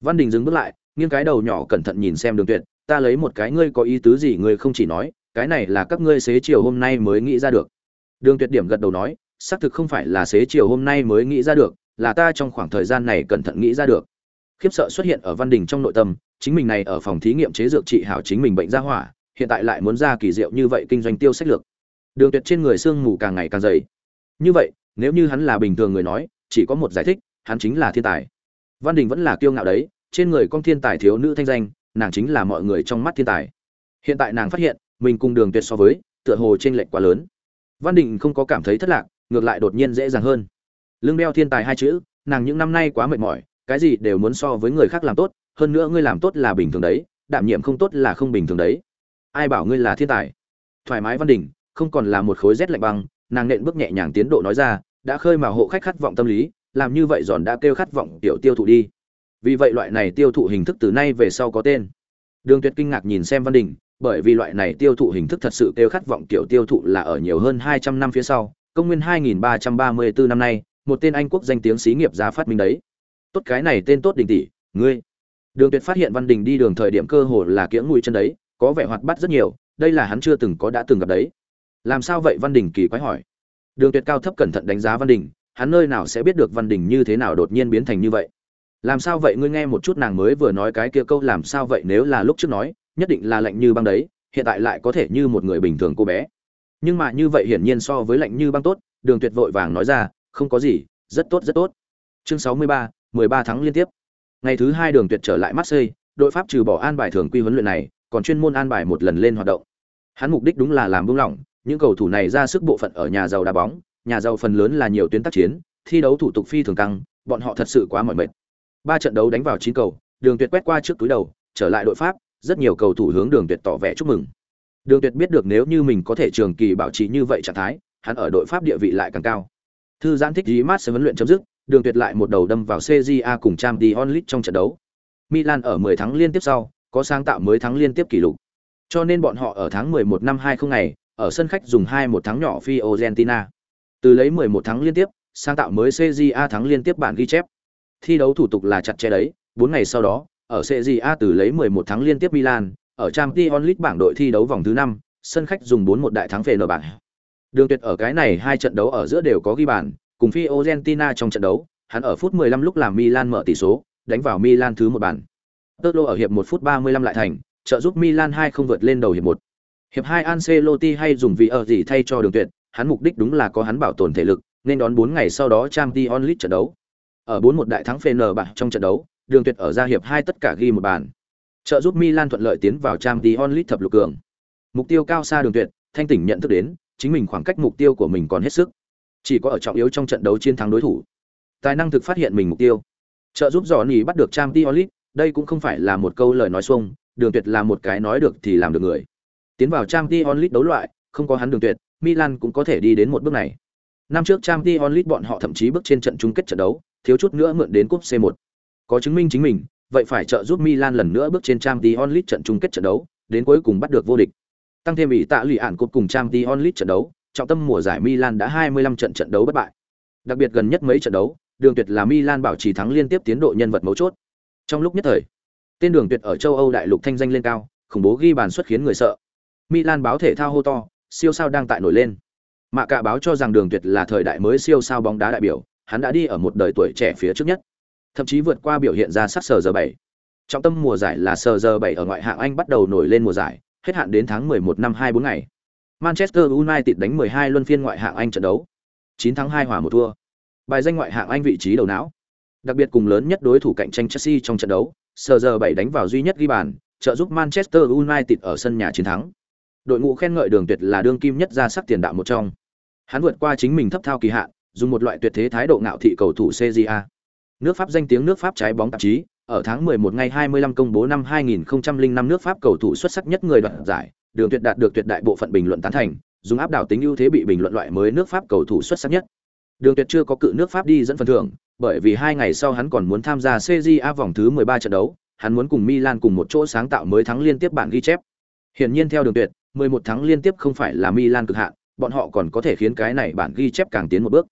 Văn đình dừng bước lại, nghiêng cái đầu nhỏ cẩn thận nhìn xem đường tuyệt, ta lấy một cái ngươi có ý tứ gì ngươi không chỉ nói, cái này là các ngươi xế chiều hôm nay mới nghĩ ra được. Đường tuyệt điểm gật đầu nói, xác thực không phải là xế chiều hôm nay mới nghĩ ra được, là ta trong khoảng thời gian này cẩn thận nghĩ ra được. Khiếp sợ xuất hiện ở văn đình trong nội tâm, chính mình này ở phòng thí nghiệm chế dược trị hảo chính mình bệnh ra hỏa, hiện tại lại muốn ra kỳ diệu như vậy kinh doanh tiêu sách lược. Đường tuyệt trên người sương mù càng ngày càng dày. Như vậy nếu như hắn là bình thường người nói, chỉ có một giải thích, hắn chính là thiên tài. Văn đình vẫn là kiêu ngạo đấy, trên người con thiên tài thiếu nữ thanh danh, nàng chính là mọi người trong mắt thiên tài. Hiện tại nàng phát hiện, mình cùng đường tuyệt so với, tựa hồ trên lệch quá lớn. Văn đình không có cảm thấy thất lạc, ngược lại đột nhiên dễ dàng hơn. Lưng đeo thiên tài hai chữ, nàng những năm nay quá mệt mỏi, cái gì đều muốn so với người khác làm tốt, hơn nữa ngươi làm tốt là bình thường đấy, đảm nhiệm không tốt là không bình thường đấy. Ai bảo ngươi là thiên tài? Thoải mái văn đình, không còn là một khối rét lạnh băng nàng nện bước nhẹ nhàng tiến độ nói ra, đã khơi mà hộ khách khát vọng tâm lý, làm như vậy giòn đã kêu khát vọng tiểu tiêu thụ đi. Vì vậy loại này tiêu thụ hình thức từ nay về sau có tên. Đường tuyệt kinh ngạc nhìn xem văn đình, bởi vì loại này tiêu thụ hình thức thật sự kêu khát vọng tiểu tiêu thụ là ở nhiều hơn 200 năm phía sau, công nguyên 2334 năm nay, một tên anh quốc danh tiếng xí nghiệp giá phát minh đấy. Tốt, cái này tên tốt đình tỷ, ngươi. Đường tuyệt phát hiện văn đình đi đường thời điểm cơ hồ là kiễng mũi chân đấy, có vẻ hoạt bát rất nhiều, đây là hắn chưa từng có đã từng gặp đấy làm sao vậy văn đình kỳ quái hỏi? Đường tuyệt cao thấp cẩn thận đánh giá văn đình hắn nơi nào sẽ biết được văn đình như thế nào đột nhiên biến thành như vậy? Làm sao vậy ngươi nghe một chút nàng mới vừa nói cái kia câu làm sao vậy nếu là lúc trước nói nhất định là lạnh như băng đấy hiện tại lại có thể như một người bình thường cô bé. Nhưng mà như vậy hiển nhiên so với lạnh như băng tốt đường tuyệt vội vàng nói ra không có gì rất tốt rất tốt. Chương 63, 13 tháng liên tiếp. Ngày thứ hai đường tuyệt trở lại marseille đội pháp trừ bỏ an bài thường quy huấn luyện này còn chuyên môn an bài một lần lên hoạt động. Hắn mục đích đúng là làm buông lỏng những cầu thủ này ra sức bộ phận ở nhà giàu đá bóng, nhà giàu phần lớn là nhiều tuyến tác chiến, thi đấu thủ tục phi thường căng, bọn họ thật sự quá mỏi mệt. Ba trận đấu đánh vào chín cầu, đường tuyệt quét qua trước túi đầu, trở lại đội pháp, rất nhiều cầu thủ hướng đường tuyệt tỏ vẻ chúc mừng. Đường tuyệt biết được nếu như mình có thể trường kỳ bảo trì như vậy trạng thái, hắn ở đội pháp địa vị lại càng cao. Thư giãn thích dí mát sẽ vấn luyện chấm dứt, đường tuyệt lại một đầu đâm vào cja cùng trang t trong trận đấu. Milan ở 10 tháng liên tiếp sau, có sáng tạo mới thắng liên tiếp kỷ lục. Cho nên bọn họ ở tháng 11 năm 20 ngày ở sân khách dùng 2-1 thắng nhỏ Fiorentina. Từ lấy 11 thắng liên tiếp, sáng tạo mới CJA thắng liên tiếp bản ghi chép. Thi đấu thủ tục là chặt chẽ đấy, 4 ngày sau đó, ở CJA từ lấy 11 thắng liên tiếp Milan, ở Champions League bảng đội thi đấu vòng thứ 5, sân khách dùng 4-1 đại thắng về nở bảng. Đường Tuyệt ở cái này hai trận đấu ở giữa đều có ghi bàn, cùng Fiorentina trong trận đấu, hắn ở phút 15 lúc làm Milan mở tỷ số, đánh vào Milan thứ một bàn. Totlo ở hiệp 1 phút 35 lại thành, trợ giúp Milan 2 không vượt lên đầu hiệp 1. Hiệp hai Ancelotti hay dùng vị ở gì thay cho Đường Tuyệt, hắn mục đích đúng là có hắn bảo tồn thể lực, nên đón 4 ngày sau đó Champions League trận đấu. Ở 4-1 đại thắng Fener bạc trong trận đấu, Đường Tuyệt ở ra hiệp hai tất cả ghi một bàn. Trợ giúp Milan thuận lợi tiến vào Champions League thập lục cường. Mục tiêu cao xa Đường Tuyệt, thanh tỉnh nhận thức đến, chính mình khoảng cách mục tiêu của mình còn hết sức. Chỉ có ở trọng yếu trong trận đấu chiến thắng đối thủ. Tài năng thực phát hiện mình mục tiêu. Trợ giúp Johnny bắt được Champions League, đây cũng không phải là một câu lời nói xuông, Đường Tuyệt là một cái nói được thì làm được người. Tiến vào Champions League đấu loại, không có hắn đường tuyệt, Milan cũng có thể đi đến một bước này. Năm trước Champions League bọn họ thậm chí bước trên trận chung kết trận đấu, thiếu chút nữa mượn đến cúp C1. Có chứng minh chính mình, vậy phải trợ giúp Milan lần nữa bước trên Champions League trận chung kết trận đấu, đến cuối cùng bắt được vô địch. Tăng thêm ý tạ lụy ản cột cùng Champions League trận đấu, trọng tâm mùa giải Milan đã 25 trận trận đấu bất bại. Đặc biệt gần nhất mấy trận đấu, đường tuyệt là Milan bảo trì thắng liên tiếp tiến độ nhân vật mấu chốt. Trong lúc nhất thời, tên đường tuyệt ở châu Âu đại lục thanh danh lên cao, khủng bố ghi bàn xuất khiến người sợ. Milan báo thể thao hô to, siêu sao đang tại nổi lên. Mạ cả báo cho rằng Đường Tuyệt là thời đại mới siêu sao bóng đá đại biểu, hắn đã đi ở một đời tuổi trẻ phía trước nhất, thậm chí vượt qua biểu hiện ra sắc sờ giờ 7. Trọng tâm mùa giải là sờ giờ 7 ở ngoại hạng Anh bắt đầu nổi lên mùa giải, hết hạn đến tháng 11 năm 24 ngày. Manchester United đánh 12 luân phiên ngoại hạng Anh trận đấu. 9 thắng 2 hòa 1 thua. Bài danh ngoại hạng Anh vị trí đầu não. Đặc biệt cùng lớn nhất đối thủ cạnh tranh Chelsea trong trận đấu, sờ giờ 7 đánh vào duy nhất ghi bàn, trợ giúp Manchester United ở sân nhà chiến thắng. Đội ngũ khen ngợi Đường Tuyệt là đương kim nhất ra sắc tiền đạo một trong. Hắn vượt qua chính mình thấp thao kỳ hạn, dùng một loại tuyệt thế thái độ ngạo thị cầu thủ CJA. Nước Pháp danh tiếng nước Pháp trái bóng tạp chí, ở tháng 11 ngày 25 công bố năm 2005 nước Pháp cầu thủ xuất sắc nhất người đoạt giải, Đường Tuyệt đạt được tuyệt đại bộ phận bình luận tán thành, dùng áp đảo tính ưu thế bị bình luận loại mới nước Pháp cầu thủ xuất sắc nhất. Đường Tuyệt chưa có cự nước Pháp đi dẫn phần thưởng, bởi vì hai ngày sau hắn còn muốn tham gia CJA vòng thứ 13 trận đấu, hắn muốn cùng Milan cùng một chỗ sáng tạo mới thắng liên tiếp bản ghi chép. Hiển nhiên theo Đường Tuyệt, 11 tháng liên tiếp không phải là Milan cực hạn, bọn họ còn có thể khiến cái này bản ghi chép càng tiến một bước.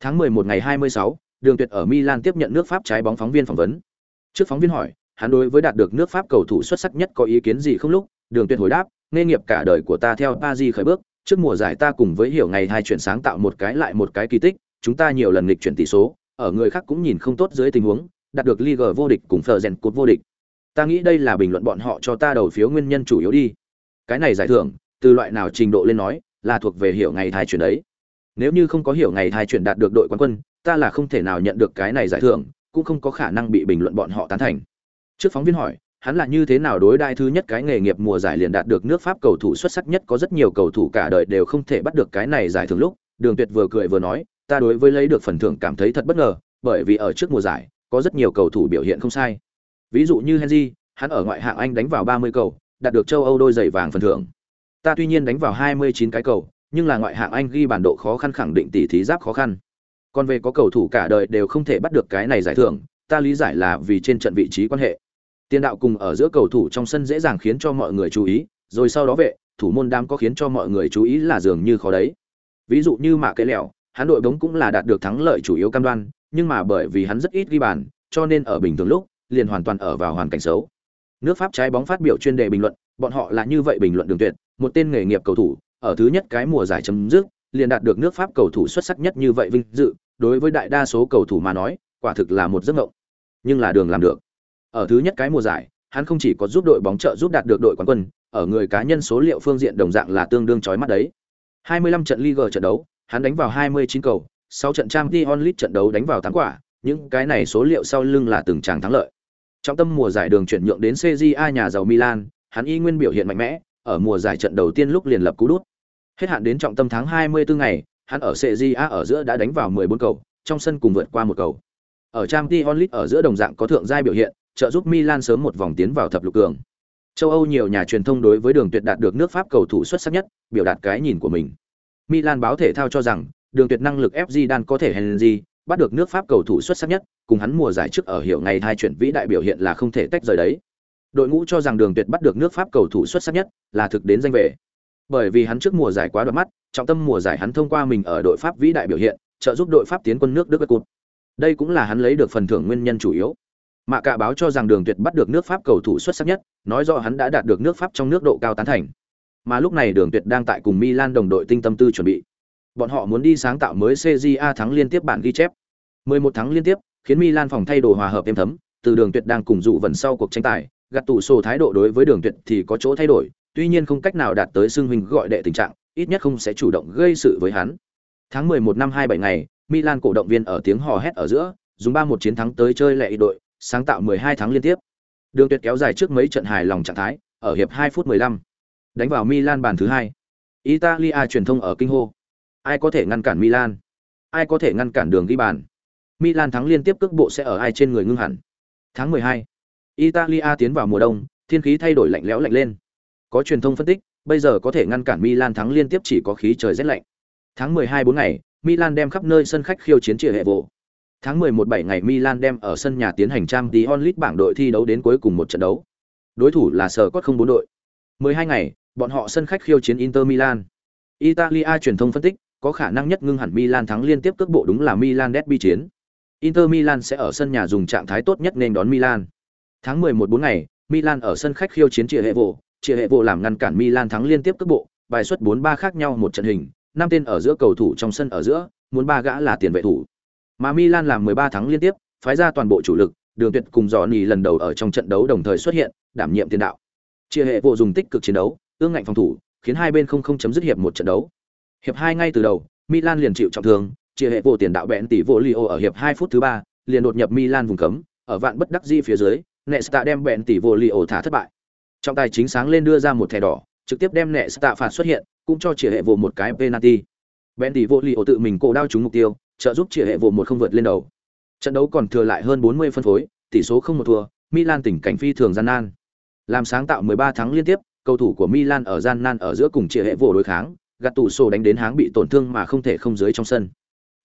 Tháng 11 ngày 26, Đường Tuyệt ở Milan tiếp nhận nước Pháp trái bóng phóng viên phỏng vấn. Trước phóng viên hỏi, hắn đối với đạt được nước Pháp cầu thủ xuất sắc nhất có ý kiến gì không lúc, Đường Tuyệt hồi đáp, nghề nghiệp cả đời của ta theo Paris khởi bước, trước mùa giải ta cùng với hiểu ngày hai chuyển sáng tạo một cái lại một cái kỳ tích, chúng ta nhiều lần nghịch chuyển tỷ số, ở người khác cũng nhìn không tốt dưới tình huống, đạt được Liga vô địch cùng Fleuren cột vô địch. Ta nghĩ đây là bình luận bọn họ cho ta đầu phiếu nguyên nhân chủ yếu đi. Cái này giải thưởng, từ loại nào trình độ lên nói, là thuộc về hiểu ngày thai chuyển đấy. Nếu như không có hiểu ngày thai chuyển đạt được đội quán quân, ta là không thể nào nhận được cái này giải thưởng, cũng không có khả năng bị bình luận bọn họ tán thành. Trước phóng viên hỏi, hắn là như thế nào đối đại thứ nhất cái nghề nghiệp mùa giải liền đạt được nước Pháp cầu thủ xuất sắc nhất có rất nhiều cầu thủ cả đời đều không thể bắt được cái này giải thưởng lúc, Đường Tuyệt vừa cười vừa nói, ta đối với lấy được phần thưởng cảm thấy thật bất ngờ, bởi vì ở trước mùa giải, có rất nhiều cầu thủ biểu hiện không sai. Ví dụ như Henry, hắn ở ngoại hạng Anh đánh vào 30 cầu, đạt được châu Âu đôi giày vàng phần thưởng. Ta tuy nhiên đánh vào 29 cái cầu, nhưng là ngoại hạng Anh ghi bản độ khó khăn khẳng định tỷ thí giáp khó khăn. Còn về có cầu thủ cả đời đều không thể bắt được cái này giải thưởng, ta lý giải là vì trên trận vị trí quan hệ. Tiền đạo cùng ở giữa cầu thủ trong sân dễ dàng khiến cho mọi người chú ý, rồi sau đó vệ, thủ môn đam có khiến cho mọi người chú ý là dường như khó đấy. Ví dụ như Mạ Cái Lẹo, hắn đội bóng cũng là đạt được thắng lợi chủ yếu cam đoan, nhưng mà bởi vì hắn rất ít ghi bàn, cho nên ở bình thường lúc, liền hoàn toàn ở vào hoàn cảnh xấu. Nước Pháp trái bóng phát biểu chuyên đề bình luận, bọn họ là như vậy bình luận đường tuyệt, một tên nghề nghiệp cầu thủ, ở thứ nhất cái mùa giải chấm dứt, liền đạt được nước Pháp cầu thủ xuất sắc nhất như vậy vinh dự, đối với đại đa số cầu thủ mà nói, quả thực là một giấc mộng. Nhưng là đường làm được. Ở thứ nhất cái mùa giải, hắn không chỉ có giúp đội bóng trợ giúp đạt được đội quán quân, ở người cá nhân số liệu phương diện đồng dạng là tương đương chói mắt đấy. 25 trận Liga trận đấu, hắn đánh vào 29 cầu, 6 trận Champions League trận đấu đánh vào 8 quả, những cái này số liệu sau lưng là từng tràng thắng lợi. Trong tâm mùa giải đường chuyển nhượng đến CJA nhà giàu Milan, hắn y nguyên biểu hiện mạnh mẽ, ở mùa giải trận đầu tiên lúc liền lập cú đút. Hết hạn đến trọng tâm tháng 24 ngày, hắn ở CJA ở giữa đã đánh vào 14 cầu, trong sân cùng vượt qua một cầu. Ở Champions League ở giữa đồng dạng có thượng giai biểu hiện, trợ giúp Milan sớm một vòng tiến vào thập lục cường. Châu Âu nhiều nhà truyền thông đối với Đường Tuyệt đạt được nước Pháp cầu thủ xuất sắc nhất, biểu đạt cái nhìn của mình. Milan báo thể thao cho rằng, Đường Tuyệt năng lực FG đang có thể Henry, bắt được nước Pháp cầu thủ xuất sắc nhất, cùng hắn mùa giải trước ở hiệu ngày hai chuyển vĩ đại biểu hiện là không thể tách rời đấy. Đội ngũ cho rằng Đường Tuyệt bắt được nước Pháp cầu thủ xuất sắc nhất, là thực đến danh về. Bởi vì hắn trước mùa giải quá đoạt mắt, trọng tâm mùa giải hắn thông qua mình ở đội Pháp vĩ đại biểu hiện, trợ giúp đội Pháp tiến quân nước Đức cột. Đây cũng là hắn lấy được phần thưởng nguyên nhân chủ yếu. Mạ cả báo cho rằng Đường Tuyệt bắt được nước Pháp cầu thủ xuất sắc nhất, nói rõ hắn đã đạt được nước Pháp trong nước độ cao tán thành. Mà lúc này Đường Tuyệt đang tại cùng Milan đồng đội tinh tâm tư chuẩn bị. Bọn họ muốn đi sáng tạo mới CJA thắng liên tiếp bản ghi chép. 11 thắng liên tiếp, khiến Milan phòng thay đồ hòa hợp êm thấm, từ Đường Tuyệt đang cùng dụ vận sau cuộc tranh tài, gạt tủ sổ thái độ đối với Đường Tuyệt thì có chỗ thay đổi, tuy nhiên không cách nào đạt tới xưng huynh gọi đệ tình trạng, ít nhất không sẽ chủ động gây sự với hắn. Tháng 11 năm 27 ngày, Milan cổ động viên ở tiếng hò hét ở giữa, dùng 3-1 chiến thắng tới chơi lệ đội, sáng tạo 12 thắng liên tiếp. Đường Tuyệt kéo dài trước mấy trận hài lòng trạng thái, ở hiệp 2 phút 15, đánh vào Milan bàn thứ hai. Italia truyền thông ở kinh hô. Ai có thể ngăn cản Milan? Ai có thể ngăn cản đường ghi bàn? Milan thắng liên tiếp cước bộ sẽ ở ai trên người ngưng hẳn. Tháng 12, Italia tiến vào mùa đông, thiên khí thay đổi lạnh lẽo lạnh lên. Có truyền thông phân tích, bây giờ có thể ngăn cản Milan thắng liên tiếp chỉ có khí trời rét lạnh. Tháng 12 4 ngày, Milan đem khắp nơi sân khách khiêu chiến chia hệ vụ. Tháng 11 7 ngày Milan đem ở sân nhà tiến hành trang tí onlit bảng đội thi đấu đến cuối cùng một trận đấu. Đối thủ là sở cốt không bốn đội. 12 ngày, bọn họ sân khách khiêu chiến Inter Milan. Italia truyền thông phân tích, có khả năng nhất ngưng hẳn Milan thắng liên tiếp cước bộ đúng là Milan derby chiến. Inter Milan sẽ ở sân nhà dùng trạng thái tốt nhất nên đón Milan. Tháng 11 4 ngày, Milan ở sân khách khiêu chiến Chia Hệ Vụ, Chia Hệ Vụ làm ngăn cản Milan thắng liên tiếp cước bộ, bài xuất 4-3 khác nhau một trận hình, năm tên ở giữa cầu thủ trong sân ở giữa, muốn ba gã là tiền vệ thủ. Mà Milan làm 13 thắng liên tiếp, phái ra toàn bộ chủ lực, Đường Tuyệt cùng Johnny lần đầu ở trong trận đấu đồng thời xuất hiện, đảm nhiệm tiền đạo. Chia hệ vụ dùng tích cực chiến đấu, ương ngạnh phòng thủ, khiến hai bên không không chấm dứt hiệp một trận đấu. Hiệp hai ngay từ đầu, Milan liền chịu trọng thương, chia hệ vô tiền đạo bẹn tỷ vô Lio ở hiệp 2 phút thứ 3, liền đột nhập Milan vùng cấm, ở vạn bất đắc dĩ phía dưới, Nesta đem bẹn tỷ vô Lio thả thất bại. Trọng tài chính sáng lên đưa ra một thẻ đỏ, trực tiếp đem Nesta phạt xuất hiện, cũng cho chia hệ vô một cái penalty. Bẹn tỷ vô Lio tự mình cổ đao trúng mục tiêu, trợ giúp chia hệ vô một không vượt lên đầu. Trận đấu còn thừa lại hơn 40 phân phối, tỷ số không một thua, Milan tỉnh cảnh phi thường gian nan. Làm sáng tạo 13 thắng liên tiếp, cầu thủ của Milan ở gian nan ở giữa cùng chia hệ vô đối kháng, gạt tủ sổ đánh đến háng bị tổn thương mà không thể không dưới trong sân.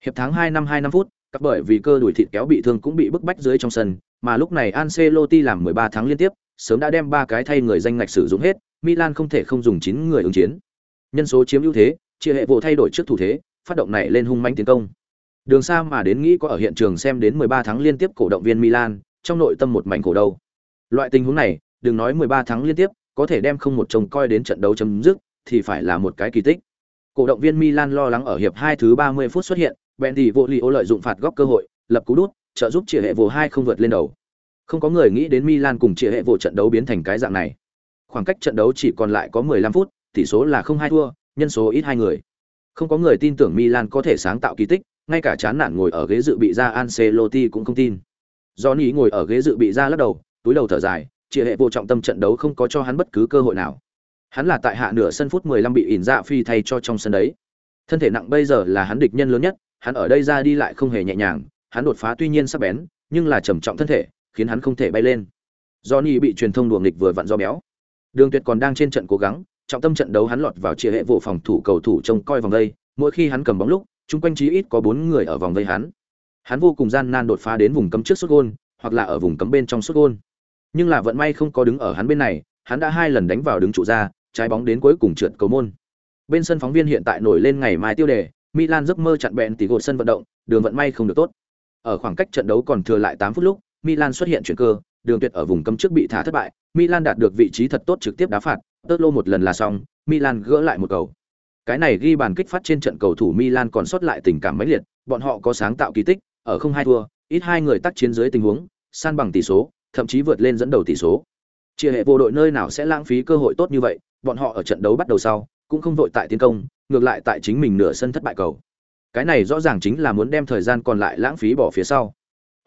Hiệp tháng 2 năm 2 năm phút, các bởi vì cơ đuổi thịt kéo bị thương cũng bị bức bách dưới trong sân, mà lúc này Ancelotti làm 13 tháng liên tiếp, sớm đã đem ba cái thay người danh ngạch sử dụng hết, Milan không thể không dùng 9 người ứng chiến. Nhân số chiếm ưu thế, chia hệ vụ thay đổi trước thủ thế, phát động này lên hung mãnh tiến công. Đường xa mà đến nghĩ có ở hiện trường xem đến 13 tháng liên tiếp cổ động viên Milan, trong nội tâm một mảnh cổ đầu. Loại tình huống này, đừng nói 13 tháng liên tiếp, có thể đem không một chồng coi đến trận đấu chấm dứt, thì phải là một cái kỳ tích. Cổ động viên Milan lo lắng ở hiệp 2 thứ 30 phút xuất hiện, Bendy vô lý ô lợi dụng phạt góc cơ hội, lập cú đút, trợ giúp chia hệ vụ hai không vượt lên đầu. Không có người nghĩ đến Milan cùng chia hệ vụ trận đấu biến thành cái dạng này. Khoảng cách trận đấu chỉ còn lại có 15 phút, tỷ số là không hai thua, nhân số ít hai người. Không có người tin tưởng Milan có thể sáng tạo kỳ tích, ngay cả chán nản ngồi ở ghế dự bị ra Ancelotti cũng không tin. Johnny ngồi ở ghế dự bị ra lắc đầu, túi đầu thở dài, chia hệ vô trọng tâm trận đấu không có cho hắn bất cứ cơ hội nào. Hắn là tại hạ nửa sân phút 15 bị ỉn dạ phi thay cho trong sân đấy. Thân thể nặng bây giờ là hắn địch nhân lớn nhất, hắn ở đây ra đi lại không hề nhẹ nhàng, hắn đột phá tuy nhiên sắc bén, nhưng là trầm trọng thân thể, khiến hắn không thể bay lên. Johnny bị truyền thông đuổi nghịch vừa vặn do béo. Đường Tuyệt còn đang trên trận cố gắng, trọng tâm trận đấu hắn lọt vào chia hệ vụ phòng thủ cầu thủ trông coi vòng đây, mỗi khi hắn cầm bóng lúc, chung quanh chí ít có 4 người ở vòng vây hắn. Hắn vô cùng gian nan đột phá đến vùng cấm trước sút gôn, hoặc là ở vùng cấm bên trong sút gôn. Nhưng là vận may không có đứng ở hắn bên này, hắn đã hai lần đánh vào đứng trụ ra, trái bóng đến cuối cùng trượt cầu môn. Bên sân phóng viên hiện tại nổi lên ngày mai tiêu đề, Milan giấc mơ chặn bẹn tỷ gột sân vận động, đường vận may không được tốt. Ở khoảng cách trận đấu còn thừa lại 8 phút lúc, Milan xuất hiện chuyển cơ, đường tuyệt ở vùng cấm trước bị thả thất bại, Milan đạt được vị trí thật tốt trực tiếp đá phạt, tớt lô một lần là xong, Milan gỡ lại một cầu. Cái này ghi bàn kích phát trên trận cầu thủ Milan còn sót lại tình cảm mãnh liệt, bọn họ có sáng tạo kỳ tích, ở không hai thua, ít hai người tác chiến dưới tình huống, san bằng tỷ số, thậm chí vượt lên dẫn đầu tỷ số. Chia hệ vô đội nơi nào sẽ lãng phí cơ hội tốt như vậy, bọn họ ở trận đấu bắt đầu sau, cũng không vội tại tiến công, ngược lại tại chính mình nửa sân thất bại cầu. Cái này rõ ràng chính là muốn đem thời gian còn lại lãng phí bỏ phía sau.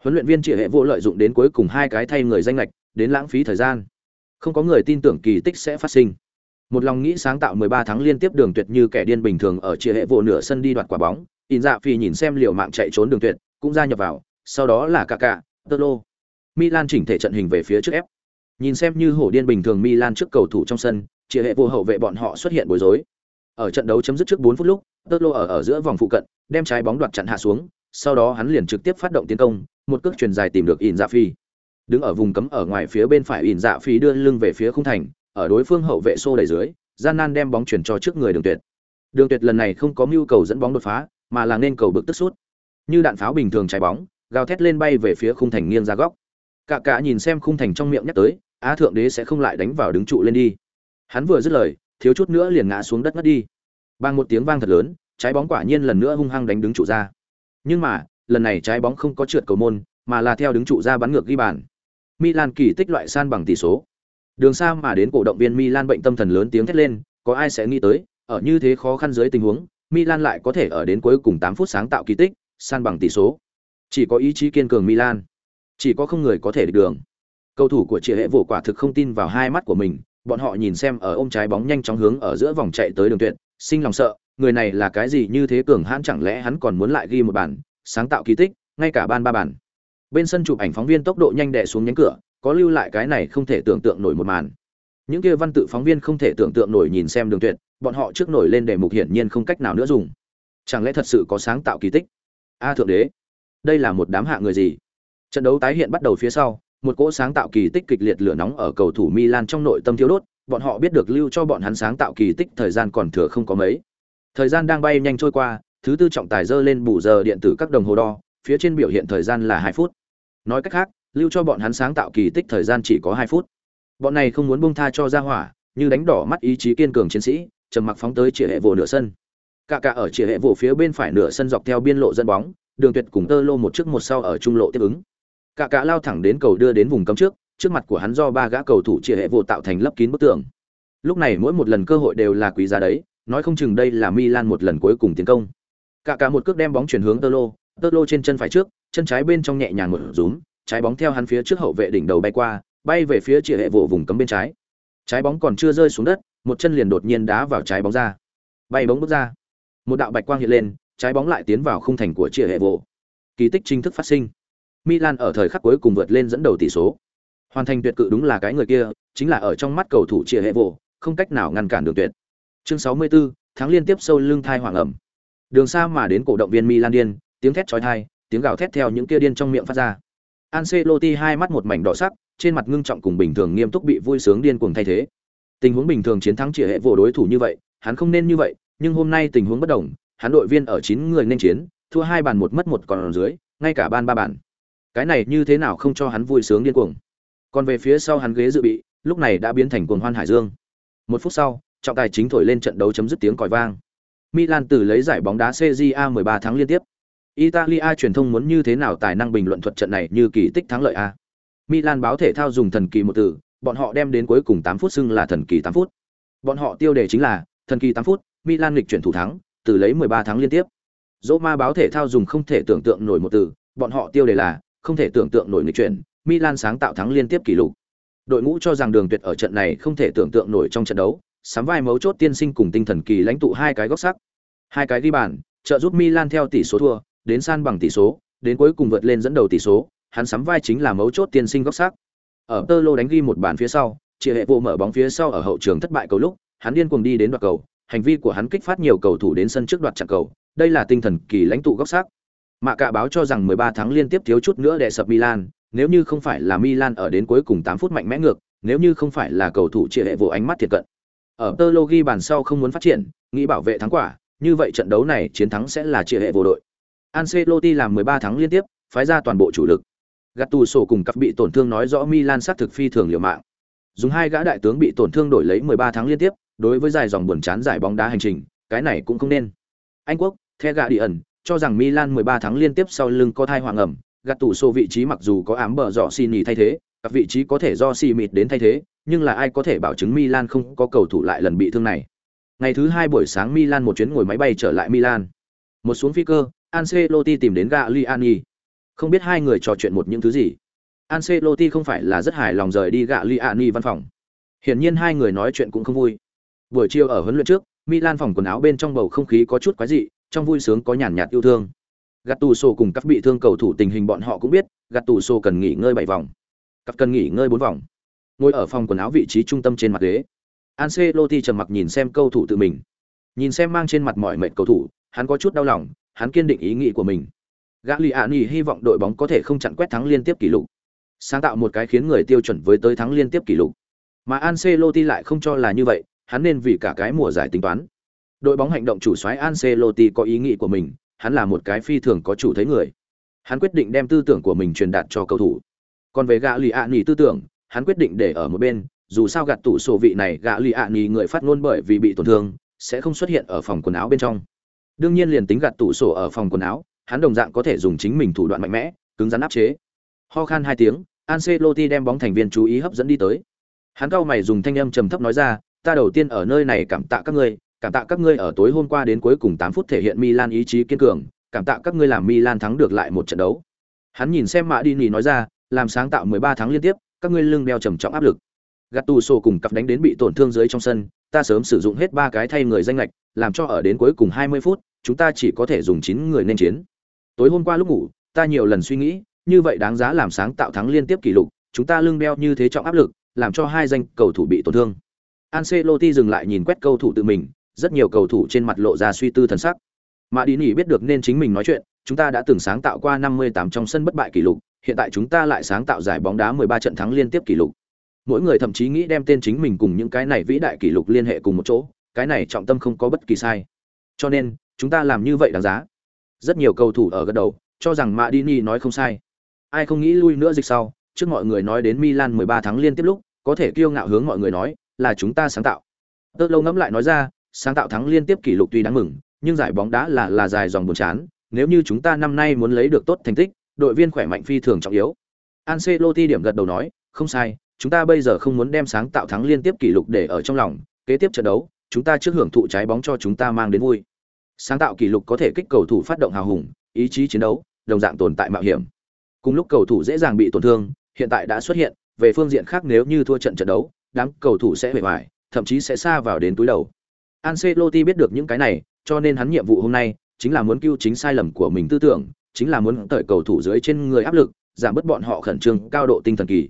Huấn luyện viên Triệu Hệ vô lợi dụng đến cuối cùng hai cái thay người danh lệch, đến lãng phí thời gian. Không có người tin tưởng kỳ tích sẽ phát sinh. Một lòng nghĩ sáng tạo 13 tháng liên tiếp đường tuyệt như kẻ điên bình thường ở Triệu Hệ vô nửa sân đi đoạt quả bóng, In Dạ Phi nhìn xem liều mạng chạy trốn đường tuyệt, cũng gia nhập vào, sau đó là Kaká, Tolo. Milan chỉnh thể trận hình về phía trước ép. Nhìn xem như hổ điên bình thường Milan trước cầu thủ trong sân, Triệu Hệ vô hậu vệ bọn họ xuất hiện bối rối. Ở trận đấu chấm dứt trước 4 phút lúc, Tolo ở ở giữa vòng phụ cận, đem trái bóng đoạt chặn hạ xuống, sau đó hắn liền trực tiếp phát động tiến công, một cước truyền dài tìm được In Dạ Phi. Đứng ở vùng cấm ở ngoài phía bên phải In Dạ Phi đưa lưng về phía khung thành, ở đối phương hậu vệ xô đẩy dưới, gian nan đem bóng chuyển cho trước người Đường Tuyệt. Đường Tuyệt lần này không có mưu cầu dẫn bóng đột phá, mà là nên cầu bực tức sút. Như đạn pháo bình thường trái bóng, gào thét lên bay về phía khung thành nghiêng ra góc. Cả cả nhìn xem khung thành trong miệng nhắc tới, Á thượng đế sẽ không lại đánh vào đứng trụ lên đi. Hắn vừa dứt lời, thiếu chút nữa liền ngã xuống đất ngất đi. Bằng một tiếng vang thật lớn, trái bóng quả nhiên lần nữa hung hăng đánh đứng trụ ra. Nhưng mà, lần này trái bóng không có trượt cầu môn, mà là theo đứng trụ ra bắn ngược ghi bàn. Milan kỳ tích loại san bằng tỷ số. Đường xa mà đến cổ động viên Milan bệnh tâm thần lớn tiếng thét lên, có ai sẽ nghĩ tới, ở như thế khó khăn dưới tình huống, Milan lại có thể ở đến cuối cùng 8 phút sáng tạo kỳ tích, san bằng tỷ số. Chỉ có ý chí kiên cường Milan, chỉ có không người có thể địch đường. Cầu thủ của Triệu Hệ Vụ quả thực không tin vào hai mắt của mình, bọn họ nhìn xem ở ôm trái bóng nhanh chóng hướng ở giữa vòng chạy tới đường tuyệt, sinh lòng sợ, người này là cái gì như thế cường hãn chẳng lẽ hắn còn muốn lại ghi một bản, sáng tạo kỳ tích, ngay cả ban ba bản. Bên sân chụp ảnh phóng viên tốc độ nhanh đè xuống nhánh cửa, có lưu lại cái này không thể tưởng tượng nổi một màn. Những kia văn tự phóng viên không thể tưởng tượng nổi nhìn xem đường tuyệt, bọn họ trước nổi lên đề mục hiển nhiên không cách nào nữa dùng. Chẳng lẽ thật sự có sáng tạo kỳ tích? A thượng đế, đây là một đám hạ người gì? Trận đấu tái hiện bắt đầu phía sau, một cỗ sáng tạo kỳ tích kịch liệt lửa nóng ở cầu thủ Milan trong nội tâm thiếu đốt, bọn họ biết được lưu cho bọn hắn sáng tạo kỳ tích thời gian còn thừa không có mấy. Thời gian đang bay nhanh trôi qua, thứ tư trọng tài dơ lên bù giờ điện tử các đồng hồ đo, phía trên biểu hiện thời gian là hai phút. Nói cách khác, lưu cho bọn hắn sáng tạo kỳ tích thời gian chỉ có hai phút. Bọn này không muốn buông tha cho ra hỏa, như đánh đỏ mắt ý chí kiên cường chiến sĩ, trầm mặc phóng tới chìa hệ vụ nửa sân. Cả cả ở chìa hệ vụ phía bên phải nửa sân dọc theo biên lộ dẫn bóng, Đường Tuyệt cùng Tơ Lô một trước một sau ở trung lộ tiếp ứng. Cả cả lao thẳng đến cầu đưa đến vùng cấm trước, trước mặt của hắn do ba gã cầu thủ chia hệ vô tạo thành lấp kín bức tường. Lúc này mỗi một lần cơ hội đều là quý giá đấy, nói không chừng đây là Milan một lần cuối cùng tiến công. Cả cả một cước đem bóng chuyển hướng Tơ Lô, Tơ Lô trên chân phải trước, chân trái bên trong nhẹ nhàng một rúm, trái bóng theo hắn phía trước hậu vệ đỉnh đầu bay qua, bay về phía chia hệ vụ vùng cấm bên trái. Trái bóng còn chưa rơi xuống đất, một chân liền đột nhiên đá vào trái bóng ra. Bay bóng bước ra. Một đạo bạch quang hiện lên, trái bóng lại tiến vào khung thành của chia hệ vụ. Kỳ tích chính thức phát sinh. Milan ở thời khắc cuối cùng vượt lên dẫn đầu tỷ số. Hoàn thành tuyệt cự đúng là cái người kia, chính là ở trong mắt cầu thủ chia hệ vụ, không cách nào ngăn cản đường tuyệt. Chương 64, tháng liên tiếp sâu lưng thai hoàng ẩm. Đường xa mà đến cổ động viên Milan điên, tiếng thét chói tai, tiếng gào thét theo những kia điên trong miệng phát ra. Ancelotti hai mắt một mảnh đỏ sắc, trên mặt ngưng trọng cùng bình thường nghiêm túc bị vui sướng điên cuồng thay thế. Tình huống bình thường chiến thắng chia hệ vụ đối thủ như vậy, hắn không nên như vậy, nhưng hôm nay tình huống bất đồng, hắn đội viên ở 9 người nên chiến, thua hai bàn một mất một còn ở dưới, ngay cả ban ba bàn. Cái này như thế nào không cho hắn vui sướng điên cuồng. Còn về phía sau hắn ghế dự bị, lúc này đã biến thành cuồng hoan hải dương. Một phút sau, trọng tài chính thổi lên trận đấu chấm dứt tiếng còi vang. Milan từ lấy giải bóng đá CJA 13 tháng liên tiếp. Italia truyền thông muốn như thế nào tài năng bình luận thuật trận này như kỳ tích thắng lợi a. Milan báo thể thao dùng thần kỳ một từ, bọn họ đem đến cuối cùng 8 phút xưng là thần kỳ 8 phút. Bọn họ tiêu đề chính là thần kỳ 8 phút, Milan lịch chuyển thủ thắng, từ lấy 13 tháng liên tiếp. Roma báo thể thao dùng không thể tưởng tượng nổi một từ, bọn họ tiêu đề là không thể tưởng tượng nổi nghịch chuyển, Milan sáng tạo thắng liên tiếp kỷ lục. Đội ngũ cho rằng đường tuyệt ở trận này không thể tưởng tượng nổi trong trận đấu, sắm vai mấu chốt tiên sinh cùng tinh thần kỳ lãnh tụ hai cái góc sắc. Hai cái ghi bàn, trợ giúp Milan theo tỷ số thua, đến san bằng tỷ số, đến cuối cùng vượt lên dẫn đầu tỷ số, hắn sắm vai chính là mấu chốt tiên sinh góc sắc. Ở Tơ Lô đánh ghi một bàn phía sau, chia hệ vô mở bóng phía sau ở hậu trường thất bại cầu lúc, hắn điên cuồng đi đến đoạt cầu, hành vi của hắn kích phát nhiều cầu thủ đến sân trước đoạt chặn cầu, đây là tinh thần kỳ lãnh tụ góc sắc. Mạ cả báo cho rằng 13 tháng liên tiếp thiếu chút nữa để sập Milan, nếu như không phải là Milan ở đến cuối cùng 8 phút mạnh mẽ ngược, nếu như không phải là cầu thủ chia hệ vô ánh mắt thiệt cận. Ở Tơ ghi bàn sau không muốn phát triển, nghĩ bảo vệ thắng quả, như vậy trận đấu này chiến thắng sẽ là chia hệ vô đội. Ancelotti làm 13 tháng liên tiếp, phái ra toàn bộ chủ lực. Gattuso cùng cặp bị tổn thương nói rõ Milan sát thực phi thường liều mạng. Dùng hai gã đại tướng bị tổn thương đổi lấy 13 tháng liên tiếp, đối với dài dòng buồn chán giải bóng đá hành trình, cái này cũng không nên. Anh quốc, The Guardian, cho rằng Milan 13 tháng liên tiếp sau lưng có thai hoàng ẩm, Gattuso vị trí mặc dù có ám bờ rõ Sini thay thế, các vị trí có thể do Simit đến thay thế, nhưng là ai có thể bảo chứng Milan không có cầu thủ lại lần bị thương này. Ngày thứ hai buổi sáng Milan một chuyến ngồi máy bay trở lại Milan. Một xuống phi cơ, Ancelotti tìm đến Gagliani. Không biết hai người trò chuyện một những thứ gì. Ancelotti không phải là rất hài lòng rời đi Gagliani văn phòng. Hiển nhiên hai người nói chuyện cũng không vui. Buổi chiều ở huấn luyện trước, Milan phòng quần áo bên trong bầu không khí có chút quái dị, trong vui sướng có nhàn nhạt yêu thương. gạt tù sổ cùng các bị thương cầu thủ tình hình bọn họ cũng biết, gạt tù sổ cần nghỉ ngơi 7 vòng. Các cần nghỉ ngơi 4 vòng. Ngồi ở phòng quần áo vị trí trung tâm trên mặt ghế. Ancelotti trầm mặc nhìn xem cầu thủ tự mình. Nhìn xem mang trên mặt mỏi mệt cầu thủ, hắn có chút đau lòng, hắn kiên định ý nghĩ của mình. Gagliani hy vọng đội bóng có thể không chặn quét thắng liên tiếp kỷ lục, sáng tạo một cái khiến người tiêu chuẩn với tới thắng liên tiếp kỷ lục. Mà Ancelotti lại không cho là như vậy, hắn nên vì cả cái mùa giải tính toán. Đội bóng hành động chủ soái Ancelotti có ý nghĩ của mình, hắn là một cái phi thường có chủ thấy người. Hắn quyết định đem tư tưởng của mình truyền đạt cho cầu thủ. Còn về gã Gagliani tư tưởng, hắn quyết định để ở một bên, dù sao gạt tủ sổ vị này gã Gagliani người phát ngôn bởi vì bị tổn thương, sẽ không xuất hiện ở phòng quần áo bên trong. Đương nhiên liền tính gạt tủ sổ ở phòng quần áo, hắn đồng dạng có thể dùng chính mình thủ đoạn mạnh mẽ, cứng rắn áp chế. Ho khan hai tiếng, Ancelotti đem bóng thành viên chú ý hấp dẫn đi tới. Hắn cao mày dùng thanh âm trầm thấp nói ra, ta đầu tiên ở nơi này cảm tạ các ngươi, cảm tạ các ngươi ở tối hôm qua đến cuối cùng 8 phút thể hiện Milan ý chí kiên cường, cảm tạ các ngươi làm Milan thắng được lại một trận đấu. Hắn nhìn xem Mã Đi nói ra, làm sáng tạo 13 tháng liên tiếp, các ngươi lưng đeo trầm trọng áp lực. Gattuso cùng cặp đánh đến bị tổn thương dưới trong sân, ta sớm sử dụng hết ba cái thay người danh lệch, làm cho ở đến cuối cùng 20 phút, chúng ta chỉ có thể dùng 9 người nên chiến. Tối hôm qua lúc ngủ, ta nhiều lần suy nghĩ, như vậy đáng giá làm sáng tạo thắng liên tiếp kỷ lục, chúng ta lưng đeo như thế trọng áp lực, làm cho hai danh cầu thủ bị tổn thương. Ancelotti dừng lại nhìn quét cầu thủ tự mình, rất nhiều cầu thủ trên mặt lộ ra suy tư thần sắc. Mã Đi nhỉ biết được nên chính mình nói chuyện, chúng ta đã từng sáng tạo qua 58 trong sân bất bại kỷ lục, hiện tại chúng ta lại sáng tạo giải bóng đá 13 trận thắng liên tiếp kỷ lục. Mỗi người thậm chí nghĩ đem tên chính mình cùng những cái này vĩ đại kỷ lục liên hệ cùng một chỗ, cái này trọng tâm không có bất kỳ sai. Cho nên, chúng ta làm như vậy đáng giá. Rất nhiều cầu thủ ở gật đầu, cho rằng Madini nói không sai. Ai không nghĩ lui nữa dịch sau, trước mọi người nói đến Milan 13 tháng liên tiếp lúc, có thể kiêu ngạo hướng mọi người nói, là chúng ta sáng tạo. Tớ lâu ngẫm lại nói ra, sáng tạo thắng liên tiếp kỷ lục tuy đáng mừng, nhưng giải bóng đá là là dài dòng buồn chán, nếu như chúng ta năm nay muốn lấy được tốt thành tích, đội viên khỏe mạnh phi thường trọng yếu. Ancelotti điểm gật đầu nói, không sai, chúng ta bây giờ không muốn đem sáng tạo thắng liên tiếp kỷ lục để ở trong lòng, kế tiếp trận đấu, chúng ta trước hưởng thụ trái bóng cho chúng ta mang đến vui. Sáng tạo kỷ lục có thể kích cầu thủ phát động hào hùng, ý chí chiến đấu, đồng dạng tồn tại mạo hiểm. Cùng lúc cầu thủ dễ dàng bị tổn thương, hiện tại đã xuất hiện, về phương diện khác nếu như thua trận trận đấu, đám cầu thủ sẽ bề bại, thậm chí sẽ xa vào đến túi đầu. Ancelotti biết được những cái này, cho nên hắn nhiệm vụ hôm nay chính là muốn cứu chính sai lầm của mình tư tưởng, chính là muốn tởi cầu thủ dưới trên người áp lực, giảm bớt bọn họ khẩn trương cao độ tinh thần kỳ.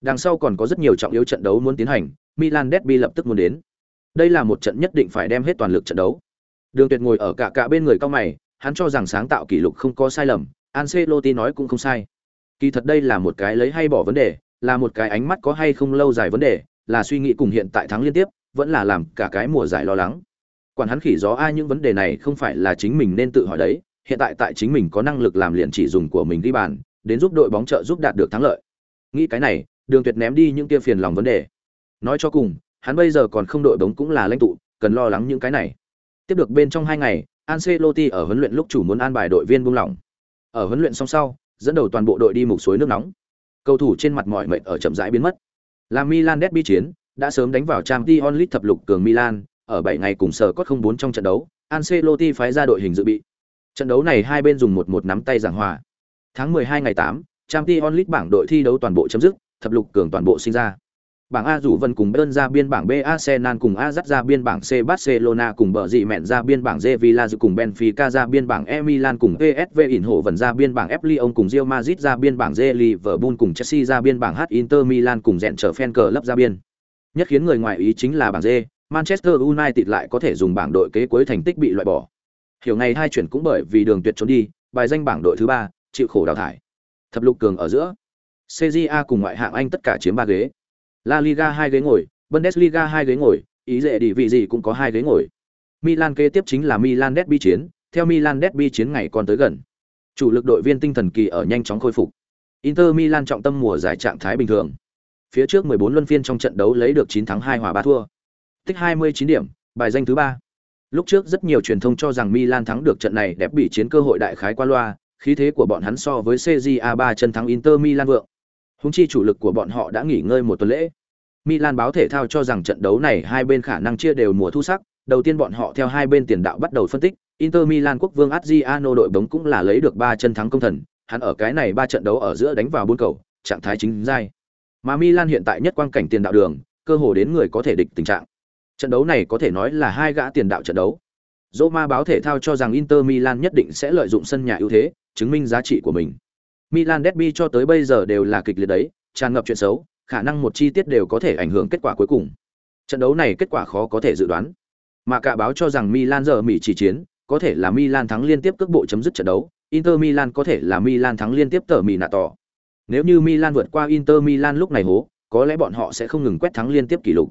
Đằng sau còn có rất nhiều trọng yếu trận đấu muốn tiến hành, Milan derby lập tức muốn đến. Đây là một trận nhất định phải đem hết toàn lực trận đấu. Đường Tuyệt ngồi ở cả cả bên người cao mày, hắn cho rằng sáng tạo kỷ lục không có sai lầm, Ancelotti nói cũng không sai. Kỳ thật đây là một cái lấy hay bỏ vấn đề, là một cái ánh mắt có hay không lâu dài vấn đề, là suy nghĩ cùng hiện tại thắng liên tiếp, vẫn là làm cả cái mùa giải lo lắng. Quản hắn khỉ gió ai những vấn đề này không phải là chính mình nên tự hỏi đấy, hiện tại tại chính mình có năng lực làm liền chỉ dùng của mình đi bàn, đến giúp đội bóng trợ giúp đạt được thắng lợi. Nghĩ cái này, Đường Tuyệt ném đi những kia phiền lòng vấn đề. Nói cho cùng, hắn bây giờ còn không đội bóng cũng là lãnh tụ, cần lo lắng những cái này. Tiếp được bên trong hai ngày, Ancelotti ở huấn luyện lúc chủ muốn an bài đội viên buông lỏng. Ở huấn luyện xong sau, dẫn đầu toàn bộ đội đi mục suối nước nóng. Cầu thủ trên mặt mỏi mệt ở chậm rãi biến mất. Là Milan derby chiến, đã sớm đánh vào trang Champions League thập lục cường Milan, ở 7 ngày cùng sở cốt 04 trong trận đấu, Ancelotti phái ra đội hình dự bị. Trận đấu này hai bên dùng một một nắm tay giảng hòa. Tháng 12 ngày 8, Champions League bảng đội thi đấu toàn bộ chấm dứt, thập lục cường toàn bộ sinh ra. Bảng A rủ Vân cùng Bayern ra biên bảng B Arsenal cùng Ajax ra biên bảng C Barcelona cùng bờ dị mẹn ra biên bảng D Villa cùng Benfica ra biên bảng E Milan cùng PSV ỉn hộ vần ra biên bảng F Lyon cùng Real Madrid ra biên bảng D Liverpool cùng Chelsea ra biên bảng H Inter Milan cùng dẹn trở fan cờ lấp ra biên. Nhất khiến người ngoài ý chính là bảng D, Manchester United lại có thể dùng bảng đội kế cuối thành tích bị loại bỏ. Hiểu ngày hai chuyển cũng bởi vì đường tuyệt trốn đi, bài danh bảng đội thứ ba, chịu khổ đào thải. Thập lục cường ở giữa. CJA cùng ngoại hạng Anh tất cả chiếm ba ghế. La Liga hai ghế ngồi, Bundesliga hai ghế ngồi, ý dễ đi vị gì cũng có hai ghế ngồi. Milan kế tiếp chính là Milan derby chiến, theo Milan derby chiến ngày còn tới gần. Chủ lực đội viên tinh thần kỳ ở nhanh chóng khôi phục. Inter Milan trọng tâm mùa giải trạng thái bình thường. Phía trước 14 luân phiên trong trận đấu lấy được 9 thắng 2 hòa 3 thua. Tích 29 điểm, bài danh thứ 3. Lúc trước rất nhiều truyền thông cho rằng Milan thắng được trận này đẹp bị chiến cơ hội đại khái qua loa, khí thế của bọn hắn so với CJA 3 chân thắng Inter Milan vượng. Húng chi chủ lực của bọn họ đã nghỉ ngơi một tuần lễ. Milan báo thể thao cho rằng trận đấu này hai bên khả năng chia đều mùa thu sắc, đầu tiên bọn họ theo hai bên tiền đạo bắt đầu phân tích, Inter Milan quốc vương Adriano đội bóng cũng là lấy được 3 chân thắng công thần, hắn ở cái này 3 trận đấu ở giữa đánh vào 4 cầu, trạng thái chính giai. Mà Milan hiện tại nhất quang cảnh tiền đạo đường, cơ hồ đến người có thể địch tình trạng. Trận đấu này có thể nói là hai gã tiền đạo trận đấu. Roma báo thể thao cho rằng Inter Milan nhất định sẽ lợi dụng sân nhà ưu thế, chứng minh giá trị của mình. Milan derby cho tới bây giờ đều là kịch liệt đấy, tràn ngập chuyện xấu, khả năng một chi tiết đều có thể ảnh hưởng kết quả cuối cùng. Trận đấu này kết quả khó có thể dự đoán. Mà cả báo cho rằng Milan giờ mỉ chỉ chiến, có thể là Milan thắng liên tiếp cước bộ chấm dứt trận đấu, Inter Milan có thể là Milan thắng liên tiếp tờ mỉ nạ tỏ. Nếu như Milan vượt qua Inter Milan lúc này hố, có lẽ bọn họ sẽ không ngừng quét thắng liên tiếp kỷ lục.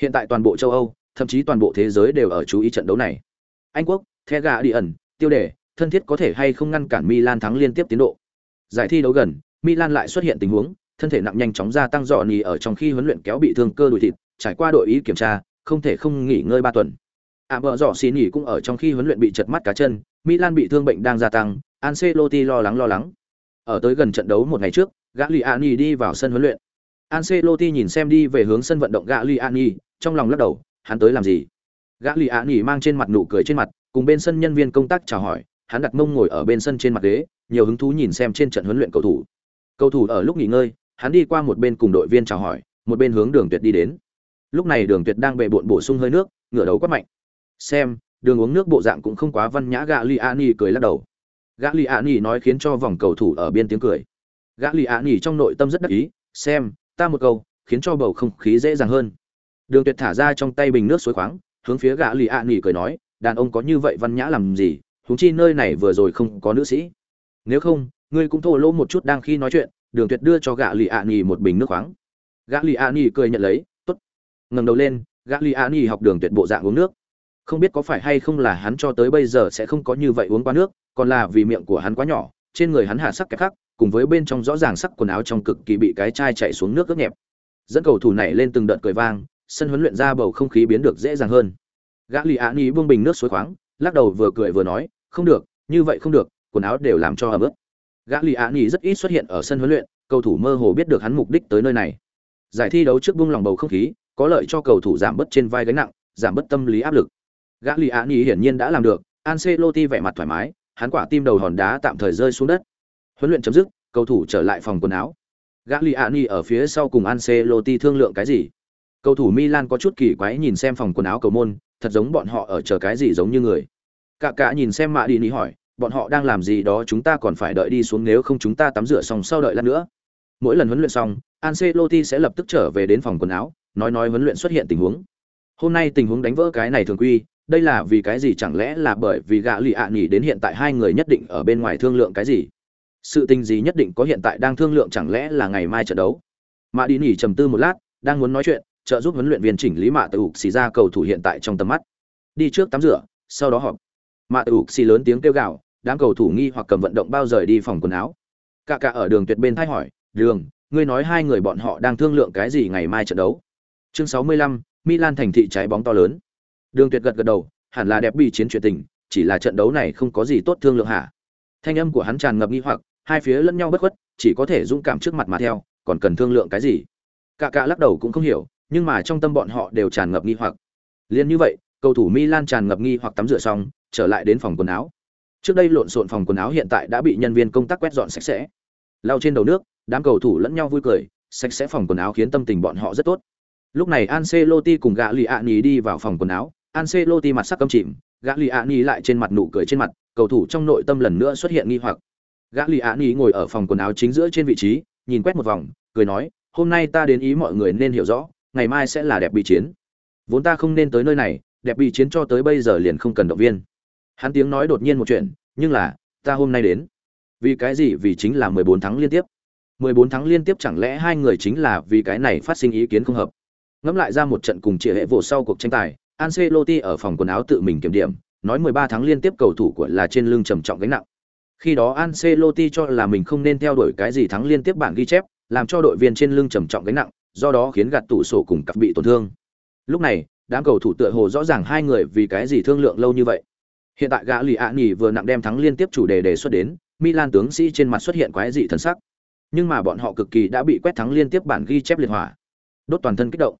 Hiện tại toàn bộ châu Âu, thậm chí toàn bộ thế giới đều ở chú ý trận đấu này. Anh quốc, The Guardian, tiêu đề, thân thiết có thể hay không ngăn cản Milan thắng liên tiếp tiến độ. Giải thi đấu gần, Milan lại xuất hiện tình huống, thân thể nặng nhanh chóng gia tăng dọn nhì ở trong khi huấn luyện kéo bị thương cơ đùi thịt, trải qua đội ý kiểm tra, không thể không nghỉ ngơi 3 tuần. À vợ dọ xì nghỉ cũng ở trong khi huấn luyện bị chật mắt cá chân, Milan bị thương bệnh đang gia tăng, Ancelotti lo lắng lo lắng. Ở tới gần trận đấu một ngày trước, Gagliani đi vào sân huấn luyện. Ancelotti nhìn xem đi về hướng sân vận động Gagliani, trong lòng lắc đầu, hắn tới làm gì? Gagliani mang trên mặt nụ cười trên mặt, cùng bên sân nhân viên công tác chào hỏi, hắn đặt mông ngồi ở bên sân trên mặt ghế, nhiều hứng thú nhìn xem trên trận huấn luyện cầu thủ. Cầu thủ ở lúc nghỉ ngơi, hắn đi qua một bên cùng đội viên chào hỏi, một bên hướng Đường Tuyệt đi đến. Lúc này Đường Tuyệt đang bệ bội bổ sung hơi nước, ngửa đầu quát mạnh. Xem, đường uống nước bộ dạng cũng không quá văn nhã Gagliani cười lắc đầu. Gagliani nói khiến cho vòng cầu thủ ở biên tiếng cười. Gagliani trong nội tâm rất đắc ý, xem, ta một câu, khiến cho bầu không khí dễ dàng hơn. Đường Tuyệt thả ra trong tay bình nước suối khoáng, hướng phía Gagliani cười nói, đàn ông có như vậy văn nhã làm gì, huống chi nơi này vừa rồi không có nữ sĩ. Nếu không ngươi cũng thô lỗ một chút đang khi nói chuyện đường tuyệt đưa cho gã lì ạ nỉ một bình nước khoáng. Gã lì ạ nỉ cười nhận lấy t ố t ngẩng đầu lên gã lì ạ nỉ học đường tuyệt bộ dạng uống nước. Không biết có phải hay không là hắn cho tới bây giờ sẽ không có như vậy uống qua nước còn là vì miệng của hắn quá nhỏ trên người hắn hạ sắc kẹp khắc cùng với bên trong rõ ràng sắc quần áo trong cực kỳ bị cái chai chạy xuống nước ướt nhẹp. Dẫn cầu thủ này lên từng đợt cười vang sân huấn luyện ra bầu không khí biến được dễ dàng hơn. Gã lì ạ ni buông bình nước suối khoáng lắc đầu vừa cười vừa nói không được như vậy không được quần áo đều làm cho ẩm ướt. Gã lì ạ ni rất ít xuất hiện ở sân huấn luyện cầu thủ mơ hồ biết được hắn mục đích tới nơi này. Giải thi đấu trước buông lòng bầu không khí có lợi cho cầu thủ giảm bớt trên vai gánh nặng, giảm bớt tâm lý áp lực. gã lì ạ ni hiển nhiên đã làm được, Ancelotti vẻ mặt thoải mái, hắn quả tim đầu hòn đá tạm thời rơi xuống đất. Huấn luyện chấm dứt, cầu thủ trở lại phòng quần áo. Gagliani ở phía sau cùng Ancelotti thương lượng cái gì? Cầu thủ Milan có chút kỳ quái nhìn xem phòng quần áo cầu môn, thật giống bọn họ ở chờ cái gì giống như người. Cả cả nhìn xem Mạ Đi hỏi, bọn họ đang làm gì đó chúng ta còn phải đợi đi xuống nếu không chúng ta tắm rửa xong sau đợi lát nữa. Mỗi lần huấn luyện xong, Ancelotti sẽ lập tức trở về đến phòng quần áo, nói nói huấn luyện xuất hiện tình huống. Hôm nay tình huống đánh vỡ cái này thường quy, đây là vì cái gì? Chẳng lẽ là bởi vì gã lì ạ nghỉ đến hiện tại hai người nhất định ở bên ngoài thương lượng cái gì? Sự tình gì nhất định có hiện tại đang thương lượng chẳng lẽ là ngày mai trận đấu? Mạ đi nghỉ trầm tư một lát đang muốn nói chuyện trợ giúp huấn luyện viên chỉnh lý mạ tự ục xì ra cầu thủ hiện tại trong tầm mắt. Đi trước tắm rửa sau đó họp. Mạ tự ục xì lớn tiếng kêu gào đám cầu thủ nghi hoặc cầm vận động bao rời đi phòng quần áo. Cả cả ở đường tuyệt bên thay hỏi đường ngươi nói hai người bọn họ đang thương lượng cái gì ngày mai trận đấu? Chương 65, milan thành thị trái bóng to lớn đường tuyệt gật gật đầu, hẳn là đẹp bị chiến chuyện tình, chỉ là trận đấu này không có gì tốt thương lượng hả? Thanh âm của hắn tràn ngập nghi hoặc, hai phía lẫn nhau bất khuất, chỉ có thể dũng cảm trước mặt mà theo, còn cần thương lượng cái gì? Cả cả lắc đầu cũng không hiểu, nhưng mà trong tâm bọn họ đều tràn ngập nghi hoặc. Liên như vậy, cầu thủ milan tràn ngập nghi hoặc tắm rửa xong, trở lại đến phòng quần áo. Trước đây lộn xộn phòng quần áo hiện tại đã bị nhân viên công tác quét dọn sạch sẽ. Lau trên đầu nước, đám cầu thủ lẫn nhau vui cười, sạch sẽ phòng quần áo khiến tâm tình bọn họ rất tốt. Lúc này Ancelotti cùng gã lì ạ đi vào phòng quần áo Ancelotti mặt sắc căm chìm, Gagliani lại trên mặt nụ cười trên mặt, cầu thủ trong nội tâm lần nữa xuất hiện nghi hoặc. Gagliani ngồi ở phòng quần áo chính giữa trên vị trí, nhìn quét một vòng, cười nói, "Hôm nay ta đến ý mọi người nên hiểu rõ, ngày mai sẽ là đẹp bị chiến. Vốn ta không nên tới nơi này, đẹp bị chiến cho tới bây giờ liền không cần động viên." Hắn tiếng nói đột nhiên một chuyện, nhưng là, ta hôm nay đến. Vì cái gì? Vì chính là 14 tháng liên tiếp. 14 tháng liên tiếp chẳng lẽ hai người chính là vì cái này phát sinh ý kiến không hợp. Ngẫm lại ra một trận cùng chia hệ vụ sau cuộc tranh tài, Ancelotti ở phòng quần áo tự mình kiểm điểm, nói 13 tháng liên tiếp cầu thủ của là trên lưng trầm trọng gánh nặng. Khi đó Ancelotti cho là mình không nên theo đuổi cái gì thắng liên tiếp bảng ghi chép, làm cho đội viên trên lưng trầm trọng gánh nặng, do đó khiến gạt tủ sổ cùng cặp bị tổn thương. Lúc này, đám cầu thủ tựa hồ rõ ràng hai người vì cái gì thương lượng lâu như vậy. Hiện tại gã lì Án nhỉ vừa nặng đem thắng liên tiếp chủ đề đề xuất đến, Milan tướng sĩ trên mặt xuất hiện quái dị thần sắc. Nhưng mà bọn họ cực kỳ đã bị quét thắng liên tiếp bản ghi chép liệt hỏa. Đốt toàn thân kích động.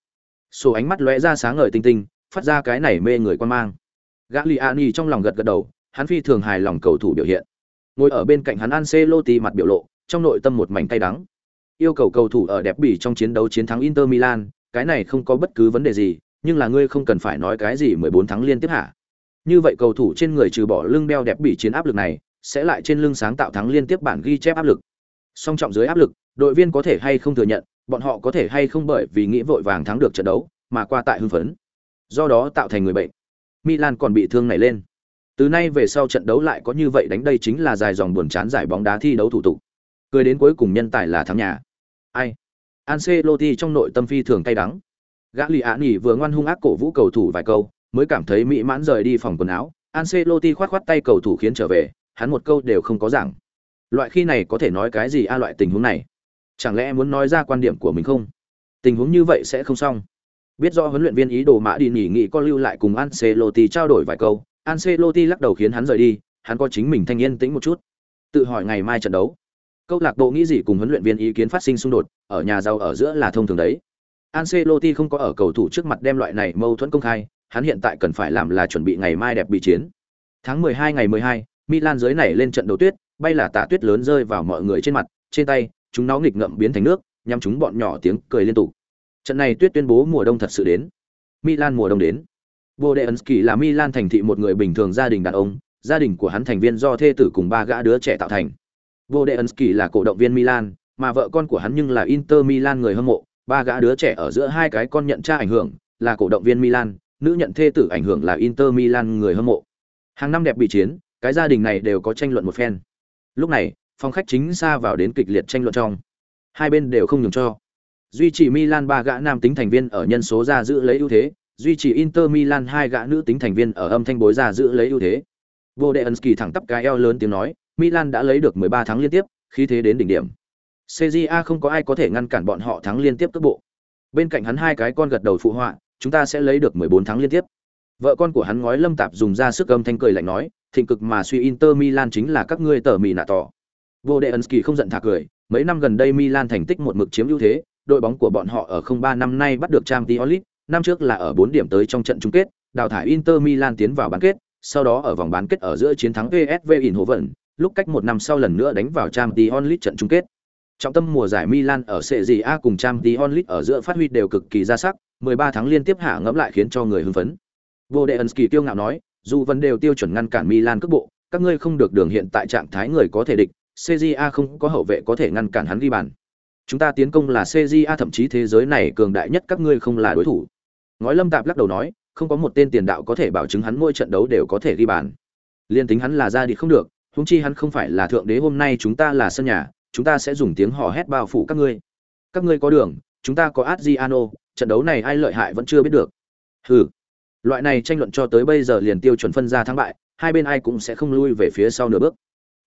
Sổ ánh mắt lóe ra sáng ngời tinh tinh, phát ra cái này mê người quan mang. Gagliani trong lòng gật gật đầu, hắn phi thường hài lòng cầu thủ biểu hiện. Ngồi ở bên cạnh hắn Ancelotti mặt biểu lộ, trong nội tâm một mảnh cay đắng. Yêu cầu cầu thủ ở đẹp bỉ trong chiến đấu chiến thắng Inter Milan, cái này không có bất cứ vấn đề gì, nhưng là ngươi không cần phải nói cái gì 14 thắng liên tiếp hả? Như vậy cầu thủ trên người trừ bỏ lưng đeo đẹp bỉ chiến áp lực này, sẽ lại trên lưng sáng tạo thắng liên tiếp bản ghi chép áp lực. Song trọng dưới áp lực, đội viên có thể hay không thừa nhận, bọn họ có thể hay không bởi vì nghĩ vội vàng thắng được trận đấu, mà qua tại hưng phấn do đó tạo thành người bệnh. Milan còn bị thương này lên. Từ nay về sau trận đấu lại có như vậy đánh đây chính là dài dòng buồn chán giải bóng đá thi đấu thủ tục. Cười đến cuối cùng nhân tài là thắng nhà. Ai? Ancelotti trong nội tâm phi thường cay đắng. Gagliani vừa ngoan hung ác cổ vũ cầu thủ vài câu, mới cảm thấy mỹ mãn rời đi phòng quần áo. Ancelotti khoát khoát tay cầu thủ khiến trở về, hắn một câu đều không có giảng. Loại khi này có thể nói cái gì a loại tình huống này? Chẳng lẽ muốn nói ra quan điểm của mình không? Tình huống như vậy sẽ không xong. Biết rõ huấn luyện viên ý đồ Mã đi nghỉ nghị có lưu lại cùng Ancelotti trao đổi vài câu, Ancelotti lắc đầu khiến hắn rời đi, hắn có chính mình thanh yên tĩnh một chút. Tự hỏi ngày mai trận đấu. Câu lạc bộ nghĩ gì cùng huấn luyện viên ý kiến phát sinh xung đột, ở nhà giàu ở giữa là thông thường đấy. Ancelotti không có ở cầu thủ trước mặt đem loại này mâu thuẫn công khai, hắn hiện tại cần phải làm là chuẩn bị ngày mai đẹp bị chiến. Tháng 12 ngày 12, Milan dưới này lên trận đấu tuyết, bay là tạ tuyết lớn rơi vào mọi người trên mặt, trên tay, chúng nó nghịch ngợm biến thành nước, nhắm chúng bọn nhỏ tiếng cười liên tục. Trận này tuyết tuyên bố mùa đông thật sự đến. Milan mùa đông đến. Bodensky là Milan thành thị một người bình thường gia đình đàn ông, gia đình của hắn thành viên do thê tử cùng ba gã đứa trẻ tạo thành. Bodensky là cổ động viên Milan, mà vợ con của hắn nhưng là Inter Milan người hâm mộ, ba gã đứa trẻ ở giữa hai cái con nhận cha ảnh hưởng, là cổ động viên Milan, nữ nhận thê tử ảnh hưởng là Inter Milan người hâm mộ. Hàng năm đẹp bị chiến, cái gia đình này đều có tranh luận một phen. Lúc này, phòng khách chính xa vào đến kịch liệt tranh luận trong. Hai bên đều không nhường cho. Duy trì Milan ba gã nam tính thành viên ở nhân số ra giữ lấy ưu thế, duy trì Inter Milan hai gã nữ tính thành viên ở âm thanh bối ra giữ lấy ưu thế. Bodensky thẳng tắp cái eo lớn tiếng nói, Milan đã lấy được 13 thắng liên tiếp, khí thế đến đỉnh điểm. CJA không có ai có thể ngăn cản bọn họ thắng liên tiếp cấp bộ. Bên cạnh hắn hai cái con gật đầu phụ họa, chúng ta sẽ lấy được 14 thắng liên tiếp. Vợ con của hắn ngói Lâm Tạp dùng ra sức âm thanh cười lạnh nói, thịnh cực mà suy Inter Milan chính là các ngươi tở mì nạ tỏ. Bodensky không giận thả cười, mấy năm gần đây Milan thành tích một mực chiếm ưu thế, đội bóng của bọn họ ở 03 năm nay bắt được Champions League, năm trước là ở 4 điểm tới trong trận chung kết, đào thải Inter Milan tiến vào bán kết, sau đó ở vòng bán kết ở giữa chiến thắng PSV Eindhoven, lúc cách một năm sau lần nữa đánh vào Champions League trận chung kết. Trọng tâm mùa giải Milan ở Serie A cùng Champions League ở giữa phát huy đều cực kỳ ra sắc, 13 tháng liên tiếp hạ ngẫm lại khiến cho người hưng phấn. Bodensky kiêu ngạo nói, dù vẫn đều tiêu chuẩn ngăn cản Milan cước bộ, các ngươi không được đường hiện tại trạng thái người có thể địch, Serie A không có hậu vệ có thể ngăn cản hắn ghi bàn. Chúng ta tiến công là cja A thậm chí thế giới này cường đại nhất các ngươi không là đối thủ. Ngói Lâm Tạp lắc đầu nói, không có một tên tiền đạo có thể bảo chứng hắn mỗi trận đấu đều có thể ghi bàn. Liên tính hắn là ra đi không được, húng chi hắn không phải là thượng đế hôm nay chúng ta là sân nhà, chúng ta sẽ dùng tiếng hò hét bao phủ các ngươi. Các ngươi có đường, chúng ta có Adriano, trận đấu này ai lợi hại vẫn chưa biết được. Hừ. Loại này tranh luận cho tới bây giờ liền tiêu chuẩn phân ra thắng bại, hai bên ai cũng sẽ không lui về phía sau nửa bước.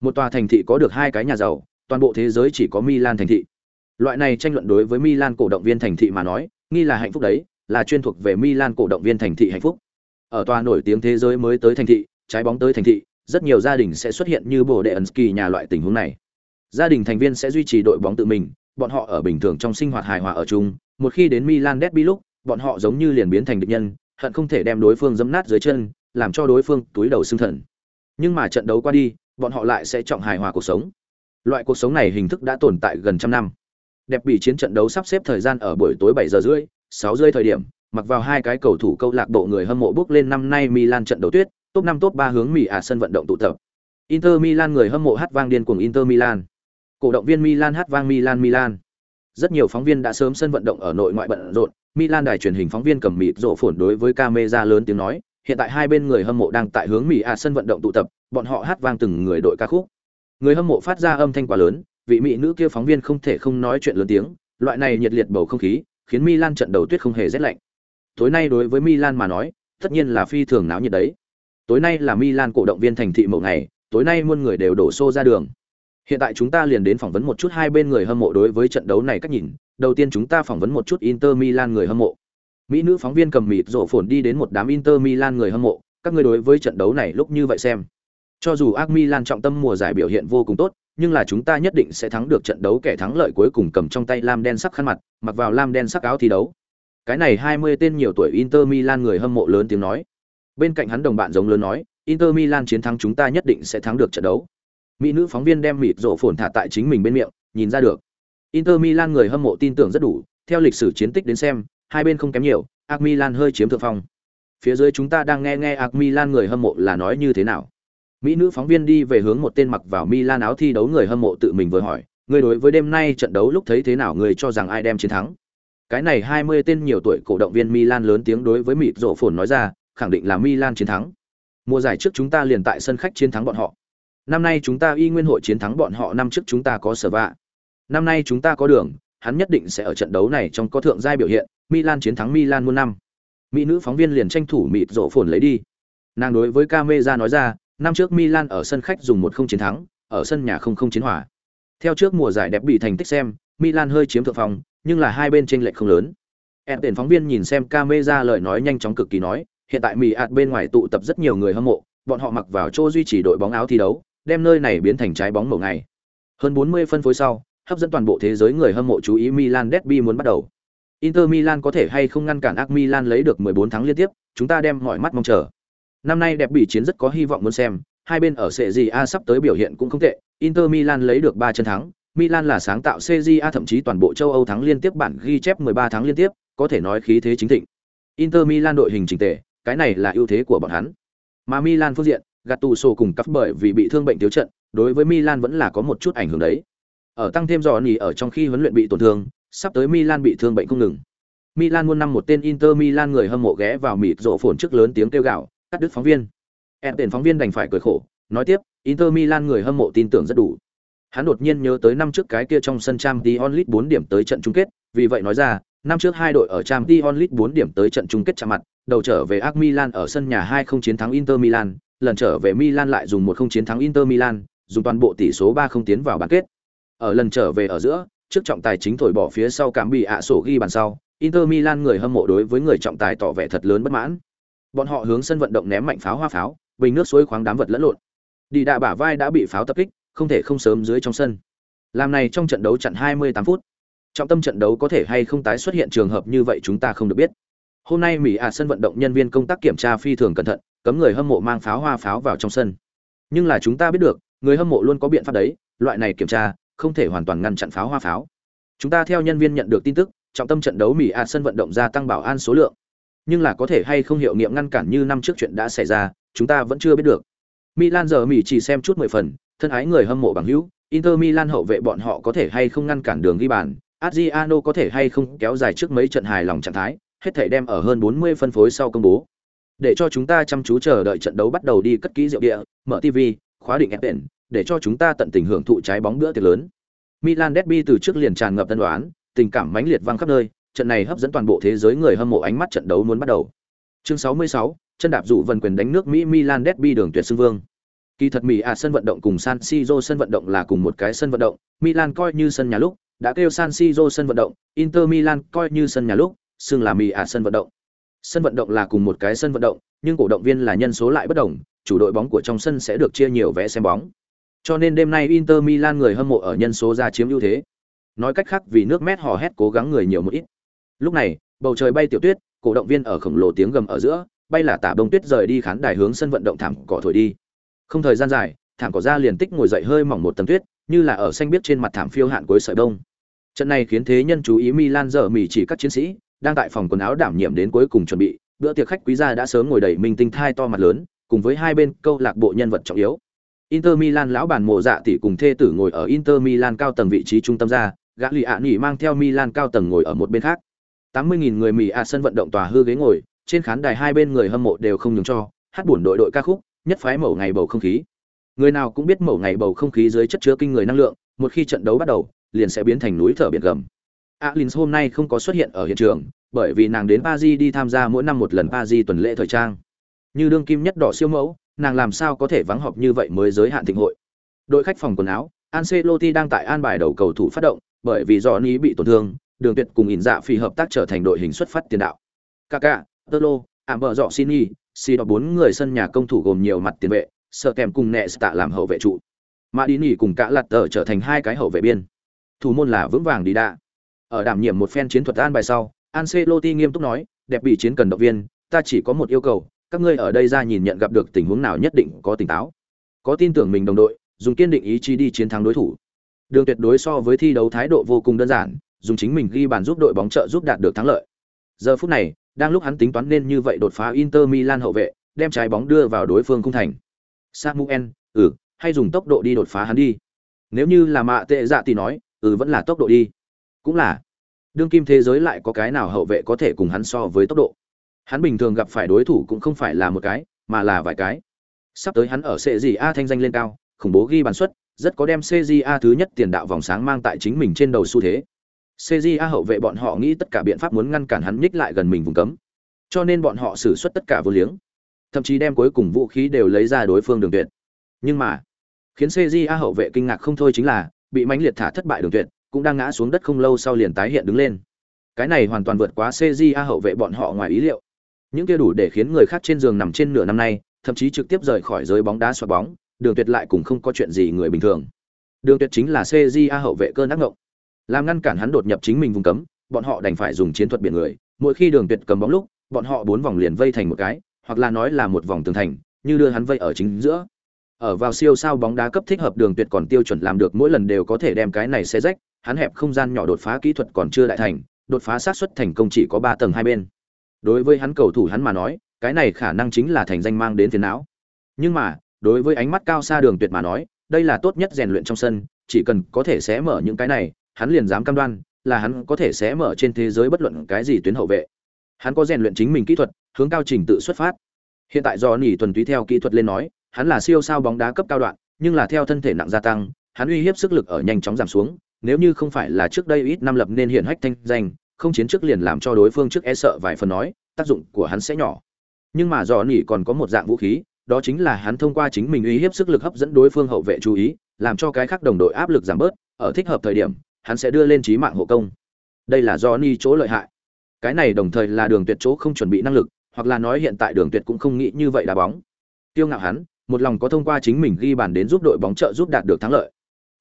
Một tòa thành thị có được hai cái nhà giàu, toàn bộ thế giới chỉ có Milan thành thị. Loại này tranh luận đối với Milan cổ động viên thành thị mà nói, nghi là hạnh phúc đấy, là chuyên thuộc về Milan cổ động viên thành thị hạnh phúc. Ở tòa nổi tiếng thế giới mới tới thành thị, trái bóng tới thành thị, rất nhiều gia đình sẽ xuất hiện như bồ đệ ẩn kỳ nhà loại tình huống này. Gia đình thành viên sẽ duy trì đội bóng tự mình, bọn họ ở bình thường trong sinh hoạt hài hòa ở chung, một khi đến Milan derby lúc, bọn họ giống như liền biến thành địch nhân, hận không thể đem đối phương giẫm nát dưới chân, làm cho đối phương túi đầu xương thần. Nhưng mà trận đấu qua đi, bọn họ lại sẽ trọng hài hòa cuộc sống. Loại cuộc sống này hình thức đã tồn tại gần trăm năm. Đẹp bị chiến trận đấu sắp xếp thời gian ở buổi tối 7 giờ rưỡi, 6 rưỡi thời điểm, mặc vào hai cái cầu thủ câu lạc bộ người hâm mộ bước lên năm nay Milan trận đấu tuyết, top 5 top 3 hướng Mỹ à sân vận động tụ tập. Inter Milan người hâm mộ hát vang điên cuồng Inter Milan. Cổ động viên Milan hát vang Milan Milan. Rất nhiều phóng viên đã sớm sân vận động ở nội ngoại bận rộn, Milan đài truyền hình phóng viên cầm mịt rộ phồn đối với camera lớn tiếng nói, hiện tại hai bên người hâm mộ đang tại hướng Mỹ à sân vận động tụ tập, bọn họ hát vang từng người đội ca khúc. Người hâm mộ phát ra âm thanh quá lớn, vị mỹ nữ kia phóng viên không thể không nói chuyện lớn tiếng, loại này nhiệt liệt bầu không khí, khiến Milan trận đầu tuyết không hề rét lạnh. Tối nay đối với Milan mà nói, tất nhiên là phi thường náo nhiệt đấy. Tối nay là Milan cổ động viên thành thị mẫu ngày, tối nay muôn người đều đổ xô ra đường. Hiện tại chúng ta liền đến phỏng vấn một chút hai bên người hâm mộ đối với trận đấu này cách nhìn. Đầu tiên chúng ta phỏng vấn một chút Inter Milan người hâm mộ. Mỹ nữ phóng viên cầm mịt rộ phồn đi đến một đám Inter Milan người hâm mộ, các ngươi đối với trận đấu này lúc như vậy xem. Cho dù AC Milan trọng tâm mùa giải biểu hiện vô cùng tốt, nhưng là chúng ta nhất định sẽ thắng được trận đấu kẻ thắng lợi cuối cùng cầm trong tay lam đen sắc khăn mặt, mặc vào lam đen sắc áo thi đấu. Cái này 20 tên nhiều tuổi Inter Milan người hâm mộ lớn tiếng nói. Bên cạnh hắn đồng bạn giống lớn nói, Inter Milan chiến thắng chúng ta nhất định sẽ thắng được trận đấu. Mỹ nữ phóng viên đem mịt rộ phồn thả tại chính mình bên miệng, nhìn ra được. Inter Milan người hâm mộ tin tưởng rất đủ, theo lịch sử chiến tích đến xem, hai bên không kém nhiều, AC Milan hơi chiếm thượng phong. Phía dưới chúng ta đang nghe nghe AC Milan người hâm mộ là nói như thế nào. Mỹ nữ phóng viên đi về hướng một tên mặc vào Milan áo thi đấu người hâm mộ tự mình vừa hỏi, người đối với đêm nay trận đấu lúc thấy thế nào người cho rằng ai đem chiến thắng. Cái này 20 tên nhiều tuổi cổ động viên Milan lớn tiếng đối với mịt rộ phồn nói ra, khẳng định là Milan chiến thắng. Mùa giải trước chúng ta liền tại sân khách chiến thắng bọn họ. Năm nay chúng ta y nguyên hội chiến thắng bọn họ năm trước chúng ta có sở vạ. Năm nay chúng ta có đường, hắn nhất định sẽ ở trận đấu này trong có thượng giai biểu hiện, Milan chiến thắng Milan muôn năm. Mỹ nữ phóng viên liền tranh thủ mịt rộ phồn lấy đi. Nàng đối với camera nói ra, năm trước Milan ở sân khách dùng một không chiến thắng, ở sân nhà không không chiến hòa. Theo trước mùa giải đẹp bị thành tích xem, Milan hơi chiếm thượng phong, nhưng là hai bên chênh lệch không lớn. Em tiền phóng viên nhìn xem camera lời nói nhanh chóng cực kỳ nói, hiện tại Mỹ ạt bên ngoài tụ tập rất nhiều người hâm mộ, bọn họ mặc vào chỗ duy trì đội bóng áo thi đấu, đem nơi này biến thành trái bóng màu ngày. Hơn 40 phân phối sau, hấp dẫn toàn bộ thế giới người hâm mộ chú ý Milan derby muốn bắt đầu. Inter Milan có thể hay không ngăn cản AC Milan lấy được 14 thắng liên tiếp, chúng ta đem mọi mắt mong chờ. Năm nay đẹp bị chiến rất có hy vọng muốn xem, hai bên ở Serie A sắp tới biểu hiện cũng không tệ, Inter Milan lấy được 3 trận thắng, Milan là sáng tạo Serie A thậm chí toàn bộ châu Âu thắng liên tiếp bản ghi chép 13 thắng liên tiếp, có thể nói khí thế chính thịnh. Inter Milan đội hình chỉnh tề, cái này là ưu thế của bọn hắn. Mà Milan phương diện, Gattuso cùng cắp bởi vì bị thương bệnh thiếu trận, đối với Milan vẫn là có một chút ảnh hưởng đấy. Ở tăng thêm dò nhì ở trong khi huấn luyện bị tổn thương, sắp tới Milan bị thương bệnh không ngừng. Milan muôn năm một tên Inter Milan người hâm mộ ghé vào mịt rộ phồn trước lớn tiếng kêu gào, cắt đứt phóng viên. Em tiền phóng viên đành phải cười khổ, nói tiếp, Inter Milan người hâm mộ tin tưởng rất đủ. Hắn đột nhiên nhớ tới năm trước cái kia trong sân Champions League 4 điểm tới trận chung kết, vì vậy nói ra, năm trước hai đội ở Champions League 4 điểm tới trận chung kết chạm mặt, đầu trở về AC Milan ở sân nhà 2 không chiến thắng Inter Milan, lần trở về Milan lại dùng một không chiến thắng Inter Milan, dùng toàn bộ tỷ số 3 không tiến vào bán kết. Ở lần trở về ở giữa, trước trọng tài chính thổi bỏ phía sau cảm bị ạ sổ ghi bàn sau, Inter Milan người hâm mộ đối với người trọng tài tỏ vẻ thật lớn bất mãn. Bọn họ hướng sân vận động ném mạnh pháo hoa pháo, bình nước suối khoáng đám vật lẫn lộn. Đi đạ bả vai đã bị pháo tập kích, không thể không sớm dưới trong sân. Làm này trong trận đấu chặn 28 phút. Trọng tâm trận đấu có thể hay không tái xuất hiện trường hợp như vậy chúng ta không được biết. Hôm nay Mỹ à sân vận động nhân viên công tác kiểm tra phi thường cẩn thận, cấm người hâm mộ mang pháo hoa pháo vào trong sân. Nhưng là chúng ta biết được, người hâm mộ luôn có biện pháp đấy, loại này kiểm tra không thể hoàn toàn ngăn chặn pháo hoa pháo. Chúng ta theo nhân viên nhận được tin tức, trọng tâm trận đấu Mỹ à sân vận động gia tăng bảo an số lượng. Nhưng là có thể hay không hiệu nghiệm ngăn cản như năm trước chuyện đã xảy ra, chúng ta vẫn chưa biết được. Milan giờ Mỹ chỉ xem chút mười phần, thân ái người hâm mộ bằng hữu, Inter Milan hậu vệ bọn họ có thể hay không ngăn cản đường ghi bàn, Adriano có thể hay không kéo dài trước mấy trận hài lòng trạng thái, hết thể đem ở hơn 40 phân phối sau công bố. Để cho chúng ta chăm chú chờ đợi trận đấu bắt đầu đi cất kỹ rượu địa, mở TV, khóa định Epen, để cho chúng ta tận tình hưởng thụ trái bóng bữa tiệc lớn. Milan derby từ trước liền tràn ngập tân đoán, tình cảm mãnh liệt vang khắp nơi, trận này hấp dẫn toàn bộ thế giới người hâm mộ ánh mắt trận đấu muốn bắt đầu. Chương 66, chân đạp dụ vần quyền đánh nước Mỹ Milan derby đường tuyệt xương vương. Kỳ thật Mỹ à sân vận động cùng San Siro sân vận động là cùng một cái sân vận động, Milan coi như sân nhà lúc, đã kêu San Siro sân vận động, Inter Milan coi như sân nhà lúc, xưng là Mỹ à sân vận động. Sân vận động là cùng một cái sân vận động, nhưng cổ động viên là nhân số lại bất đồng, chủ đội bóng của trong sân sẽ được chia nhiều vé xem bóng. Cho nên đêm nay Inter Milan người hâm mộ ở nhân số ra chiếm ưu thế. Nói cách khác vì nước mét họ hét cố gắng người nhiều một ít. Lúc này, bầu trời bay tiểu tuyết, cổ động viên ở khổng lồ tiếng gầm ở giữa, bay là tả bông tuyết rời đi khán đài hướng sân vận động thảm cỏ thổi đi. Không thời gian dài, thảm cỏ ra liền tích ngồi dậy hơi mỏng một tầng tuyết, như là ở xanh biết trên mặt thảm phiêu hạn cuối sợi bông. Trận này khiến thế nhân chú ý Milan giờ mỉ chỉ các chiến sĩ đang tại phòng quần áo đảm nhiệm đến cuối cùng chuẩn bị, bữa tiệc khách quý gia đã sớm ngồi đầy minh tinh thai to mặt lớn, cùng với hai bên câu lạc bộ nhân vật trọng yếu. Inter Milan lão bản mộ dạ tỷ cùng thê tử ngồi ở Inter Milan cao tầng vị trí trung tâm ra, gã lì ạ nghỉ mang theo Milan cao tầng ngồi ở một bên khác. 80.000 người Mỹ à sân vận động tòa hư ghế ngồi, trên khán đài hai bên người hâm mộ đều không nhường cho, hát buồn đội đội ca khúc, nhất phái mẫu ngày bầu không khí. Người nào cũng biết mẫu ngày bầu không khí dưới chất chứa kinh người năng lượng, một khi trận đấu bắt đầu, liền sẽ biến thành núi thở biển gầm. Alins hôm nay không có xuất hiện ở hiện trường, bởi vì nàng đến Paris đi tham gia mỗi năm một lần Paris tuần lễ thời trang. Như đương kim nhất đỏ siêu mẫu, nàng làm sao có thể vắng họp như vậy mới giới hạn thịnh hội. Đội khách phòng quần áo, Ancelotti đang tại an bài đầu cầu thủ phát động, bởi vì Johnny bị tổn thương, Đường Tuyệt cùng ỉn dạ phi hợp tác trở thành đội hình xuất phát tiền đạo. Kaká, Tolo, Amber Sini, Si đó bốn người sân nhà công thủ gồm nhiều mặt tiền vệ, sợ kèm cùng nẹ tạ làm hậu vệ trụ. Madini cùng cả lạt tờ trở thành hai cái hậu vệ biên. Thủ môn là vững vàng đi đa. Ở đảm nhiệm một phen chiến thuật an bài sau, Ancelotti nghiêm túc nói, đẹp bị chiến cần động viên, ta chỉ có một yêu cầu, các ngươi ở đây ra nhìn nhận gặp được tình huống nào nhất định có tỉnh táo. Có tin tưởng mình đồng đội, dùng kiên định ý chí đi chiến thắng đối thủ. Đường tuyệt đối so với thi đấu thái độ vô cùng đơn giản, dùng chính mình ghi bàn giúp đội bóng trợ giúp đạt được thắng lợi. Giờ phút này, đang lúc hắn tính toán nên như vậy đột phá Inter Milan hậu vệ, đem trái bóng đưa vào đối phương khung thành. Samuel, ừ, hay dùng tốc độ đi đột phá hắn đi. Nếu như là mạ tệ dạ thì nói, ừ vẫn là tốc độ đi. Cũng là. Đương kim thế giới lại có cái nào hậu vệ có thể cùng hắn so với tốc độ. Hắn bình thường gặp phải đối thủ cũng không phải là một cái, mà là vài cái. Sắp tới hắn ở sẽ gì A thanh danh lên cao, khủng bố ghi bàn suất, rất có đem CJA thứ nhất tiền đạo vòng sáng mang tại chính mình trên đầu xu thế. CJA hậu vệ bọn họ nghĩ tất cả biện pháp muốn ngăn cản hắn nhích lại gần mình vùng cấm. Cho nên bọn họ sử xuất tất cả vô liếng, thậm chí đem cuối cùng vũ khí đều lấy ra đối phương đường tuyệt. Nhưng mà, khiến CJA hậu vệ kinh ngạc không thôi chính là bị mãnh liệt thả thất bại đường tuyệt, cũng đang ngã xuống đất không lâu sau liền tái hiện đứng lên. Cái này hoàn toàn vượt quá CJA hậu vệ bọn họ ngoài ý liệu. Những kia đủ để khiến người khác trên giường nằm trên nửa năm nay, thậm chí trực tiếp rời khỏi giới bóng đá xoạc bóng, đường tuyệt lại cũng không có chuyện gì người bình thường. Đường tuyệt chính là CJA hậu vệ cơn ác ngộng làm ngăn cản hắn đột nhập chính mình vùng cấm, bọn họ đành phải dùng chiến thuật biển người. Mỗi khi đường tuyệt cầm bóng lúc, bọn họ bốn vòng liền vây thành một cái, hoặc là nói là một vòng tường thành, như đưa hắn vây ở chính giữa. Ở vào siêu sao bóng đá cấp thích hợp đường tuyệt còn tiêu chuẩn làm được mỗi lần đều có thể đem cái này xe rách, hắn hẹp không gian nhỏ đột phá kỹ thuật còn chưa đại thành, đột phá sát xuất thành công chỉ có ba tầng hai bên. Đối với hắn cầu thủ hắn mà nói, cái này khả năng chính là thành danh mang đến phiền não. Nhưng mà, đối với ánh mắt cao xa đường tuyệt mà nói, đây là tốt nhất rèn luyện trong sân, chỉ cần có thể xé mở những cái này hắn liền dám cam đoan là hắn có thể sẽ mở trên thế giới bất luận cái gì tuyến hậu vệ. Hắn có rèn luyện chính mình kỹ thuật, hướng cao trình tự xuất phát. Hiện tại do nỉ tuần túy theo kỹ thuật lên nói, hắn là siêu sao bóng đá cấp cao đoạn, nhưng là theo thân thể nặng gia tăng, hắn uy hiếp sức lực ở nhanh chóng giảm xuống, nếu như không phải là trước đây ít năm lập nên hiện hách thanh danh, không chiến trước liền làm cho đối phương trước e sợ vài phần nói, tác dụng của hắn sẽ nhỏ. Nhưng mà do nỉ còn có một dạng vũ khí, đó chính là hắn thông qua chính mình uy hiếp sức lực hấp dẫn đối phương hậu vệ chú ý, làm cho cái khác đồng đội áp lực giảm bớt, ở thích hợp thời điểm, hắn sẽ đưa lên trí mạng hộ công đây là do ni chỗ lợi hại cái này đồng thời là đường tuyệt chỗ không chuẩn bị năng lực hoặc là nói hiện tại đường tuyệt cũng không nghĩ như vậy đá bóng tiêu ngạo hắn một lòng có thông qua chính mình ghi bàn đến giúp đội bóng trợ giúp đạt được thắng lợi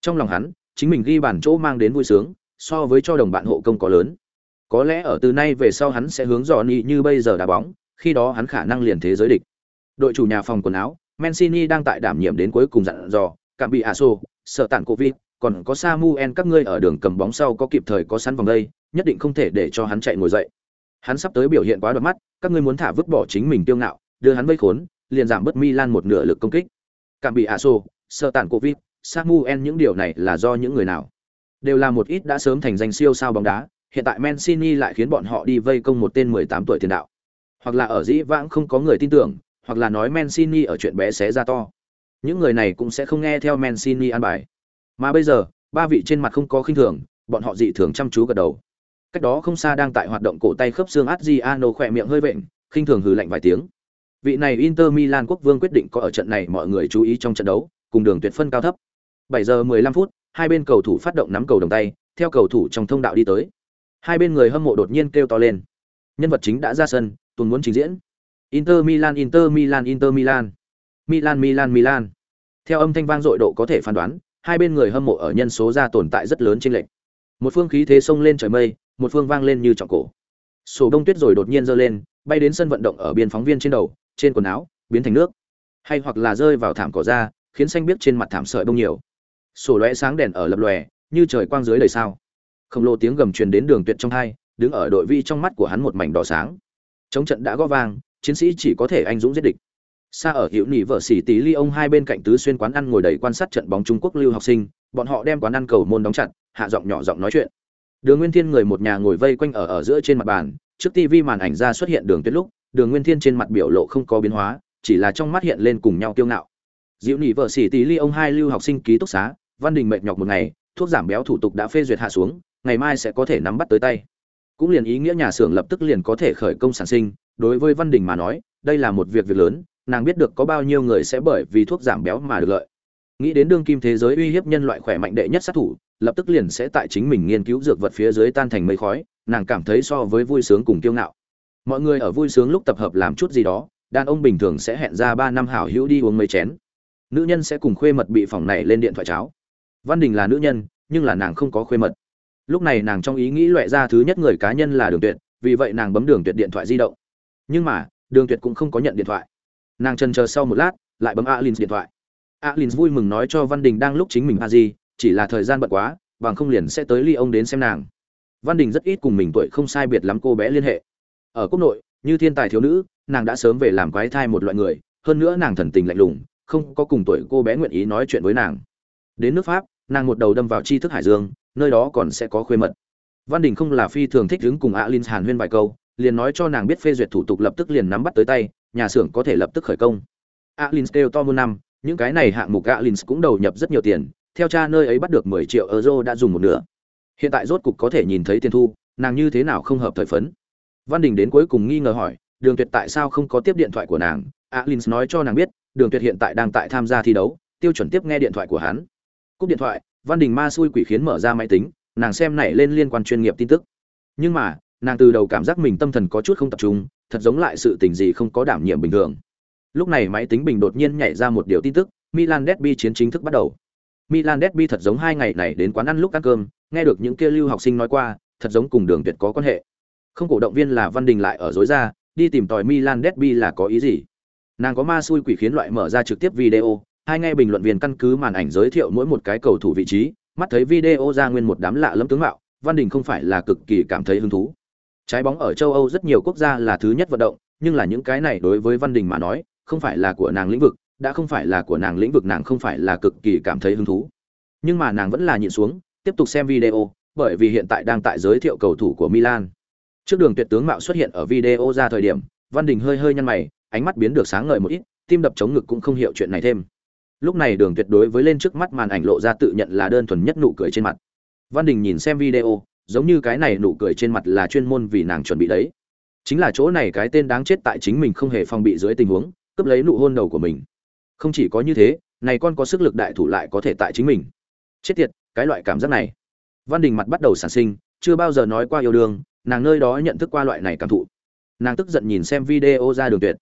trong lòng hắn chính mình ghi bàn chỗ mang đến vui sướng so với cho đồng bạn hộ công có lớn. Có lẽ ở từ nay về sau hắn sẽ hướng dò ni như bây giờ đá bóng, khi đó hắn khả năng liền thế giới địch. Đội chủ nhà phòng quần áo, Mancini đang tại đảm nhiệm đến cuối cùng dặn dò, cảm bị Aso, sợ tản Covid, còn có Samuel các ngươi ở đường cầm bóng sau có kịp thời có sẵn vòng đây, nhất định không thể để cho hắn chạy ngồi dậy. Hắn sắp tới biểu hiện quá đột mắt, các ngươi muốn thả vứt bỏ chính mình tiêu ngạo, đưa hắn vây khốn, liền giảm bớt Milan một nửa lực công kích. Cảm bị Aso, sợ tản Covid, Samuel những điều này là do những người nào? Đều là một ít đã sớm thành danh siêu sao bóng đá, hiện tại Mancini lại khiến bọn họ đi vây công một tên 18 tuổi tiền đạo. Hoặc là ở dĩ vãng không có người tin tưởng, hoặc là nói Mancini ở chuyện bé xé ra to. Những người này cũng sẽ không nghe theo Mancini an bài. Mà bây giờ, ba vị trên mặt không có khinh thường, bọn họ dị thường chăm chú gật đầu. Cách đó không xa đang tại hoạt động cổ tay khớp xương Adriano khỏe miệng hơi vện, khinh thường hừ lạnh vài tiếng. Vị này Inter Milan quốc vương quyết định có ở trận này mọi người chú ý trong trận đấu, cùng đường tuyệt phân cao thấp. 7 giờ 15 phút, hai bên cầu thủ phát động nắm cầu đồng tay, theo cầu thủ trong thông đạo đi tới. Hai bên người hâm mộ đột nhiên kêu to lên. Nhân vật chính đã ra sân, tuần muốn trình diễn. Inter Milan Inter Milan Inter Milan. Milan Milan Milan. Theo âm thanh vang dội độ có thể phán đoán, hai bên người hâm mộ ở nhân số ra tồn tại rất lớn trên lệnh. Một phương khí thế sông lên trời mây, một phương vang lên như trọng cổ. Sổ đông tuyết rồi đột nhiên giơ lên, bay đến sân vận động ở biên phóng viên trên đầu, trên quần áo, biến thành nước. Hay hoặc là rơi vào thảm cỏ ra, khiến xanh biết trên mặt thảm sợi bông nhiều. Sổ lóe sáng đèn ở lập lòe, như trời quang dưới đầy sao. khổng lồ tiếng gầm truyền đến đường tuyệt trong hai, đứng ở đội vi trong mắt của hắn một mảnh đỏ sáng. Chống trận đã gõ vang, chiến sĩ chỉ có thể anh dũng giết địch xa ở hiệu nỉ vợ xỉ tí ly ông hai bên cạnh tứ xuyên quán ăn ngồi đầy quan sát trận bóng trung quốc lưu học sinh, bọn họ đem quán ăn cầu môn đóng chặt, hạ giọng nhỏ giọng nói chuyện. Đường nguyên thiên người một nhà ngồi vây quanh ở ở giữa trên mặt bàn, trước tivi màn ảnh ra xuất hiện đường tuyết lúc, đường nguyên thiên trên mặt biểu lộ không có biến hóa, chỉ là trong mắt hiện lên cùng nhau kiêu ngạo. Diệu nỉ vợ xỉ tí ly ông hai lưu học sinh ký túc xá, văn đình mệt nhọc một ngày, thuốc giảm béo thủ tục đã phê duyệt hạ xuống, ngày mai sẽ có thể nắm bắt tới tay. Cũng liền ý nghĩa nhà xưởng lập tức liền có thể khởi công sản sinh, đối với văn đình mà nói, đây là một việc việc lớn nàng biết được có bao nhiêu người sẽ bởi vì thuốc giảm béo mà được lợi. Nghĩ đến đương kim thế giới uy hiếp nhân loại khỏe mạnh đệ nhất sát thủ, lập tức liền sẽ tại chính mình nghiên cứu dược vật phía dưới tan thành mây khói, nàng cảm thấy so với vui sướng cùng kiêu ngạo. Mọi người ở vui sướng lúc tập hợp làm chút gì đó, đàn ông bình thường sẽ hẹn ra ba năm hảo hữu đi uống mấy chén. Nữ nhân sẽ cùng khuê mật bị phòng này lên điện thoại cháo. Văn đình là nữ nhân, nhưng là nàng không có khuê mật. Lúc này nàng trong ý nghĩ loại ra thứ nhất người cá nhân là đường tuyệt, vì vậy nàng bấm đường tuyệt điện thoại di động. Nhưng mà, đường tuyệt cũng không có nhận điện thoại nàng trần chờ sau một lát, lại bấm alin điện thoại. Alin vui mừng nói cho văn đình đang lúc chính mình a di, chỉ là thời gian bận quá, bằng không liền sẽ tới ly ông đến xem nàng. Văn đình rất ít cùng mình tuổi không sai biệt lắm cô bé liên hệ. Ở quốc nội, như thiên tài thiếu nữ, nàng đã sớm về làm quái thai một loại người, hơn nữa nàng thần tình lạnh lùng, không có cùng tuổi cô bé nguyện ý nói chuyện với nàng. Đến nước pháp, nàng một đầu đâm vào tri thức hải dương, nơi đó còn sẽ có khuê mật. Văn đình không là phi thường thích đứng cùng alin hàn huyên vài câu, liền nói cho nàng biết phê duyệt thủ tục lập tức liền nắm bắt tới tay nhà xưởng có thể lập tức khởi công. Alins kêu to muôn năm, những cái này hạng mục Alins cũng đầu nhập rất nhiều tiền, theo cha nơi ấy bắt được 10 triệu euro đã dùng một nửa. Hiện tại rốt cục có thể nhìn thấy tiền thu, nàng như thế nào không hợp thời phấn. Văn đình đến cuối cùng nghi ngờ hỏi, đường tuyệt tại sao không có tiếp điện thoại của nàng? Alins nói cho nàng biết, đường tuyệt hiện tại đang tại tham gia thi đấu, tiêu chuẩn tiếp nghe điện thoại của hắn. Cúp điện thoại, văn đình ma xui quỷ khiến mở ra máy tính, nàng xem nảy lên liên quan chuyên nghiệp tin tức. Nhưng mà, nàng từ đầu cảm giác mình tâm thần có chút không tập trung thật giống lại sự tình gì không có đảm nhiệm bình thường. Lúc này máy tính bình đột nhiên nhảy ra một điều tin tức, milan derby chiến chính thức bắt đầu. Milan derby thật giống hai ngày này đến quán ăn lúc ăn cơm, nghe được những kia lưu học sinh nói qua, thật giống cùng đường tuyệt có quan hệ. Không cổ động viên là văn đình lại ở dối ra, đi tìm tòi milan derby là có ý gì. Nàng có ma xui quỷ khiến loại mở ra trực tiếp video, hai nghe bình luận viên căn cứ màn ảnh giới thiệu mỗi một cái cầu thủ vị trí, mắt thấy video ra nguyên một đám lạ lẫm tướng mạo, văn đình không phải là cực kỳ cảm thấy hứng thú. Trái bóng ở châu Âu rất nhiều quốc gia là thứ nhất vận động, nhưng là những cái này đối với Văn Đình mà nói, không phải là của nàng lĩnh vực, đã không phải là của nàng lĩnh vực nàng không phải là cực kỳ cảm thấy hứng thú. Nhưng mà nàng vẫn là nhịn xuống, tiếp tục xem video, bởi vì hiện tại đang tại giới thiệu cầu thủ của Milan. Trước đường tuyệt tướng mạo xuất hiện ở video ra thời điểm, Văn Đình hơi hơi nhăn mày, ánh mắt biến được sáng ngời một ít, tim đập chống ngực cũng không hiểu chuyện này thêm. Lúc này Đường Tuyệt đối với lên trước mắt màn ảnh lộ ra tự nhận là đơn thuần nhất nụ cười trên mặt. Văn Đình nhìn xem video, giống như cái này nụ cười trên mặt là chuyên môn vì nàng chuẩn bị đấy. Chính là chỗ này cái tên đáng chết tại chính mình không hề phòng bị dưới tình huống, cướp lấy nụ hôn đầu của mình. Không chỉ có như thế, này con có sức lực đại thủ lại có thể tại chính mình. Chết tiệt, cái loại cảm giác này. Văn đình mặt bắt đầu sản sinh, chưa bao giờ nói qua yêu đương, nàng nơi đó nhận thức qua loại này cảm thụ. Nàng tức giận nhìn xem video ra đường tuyệt.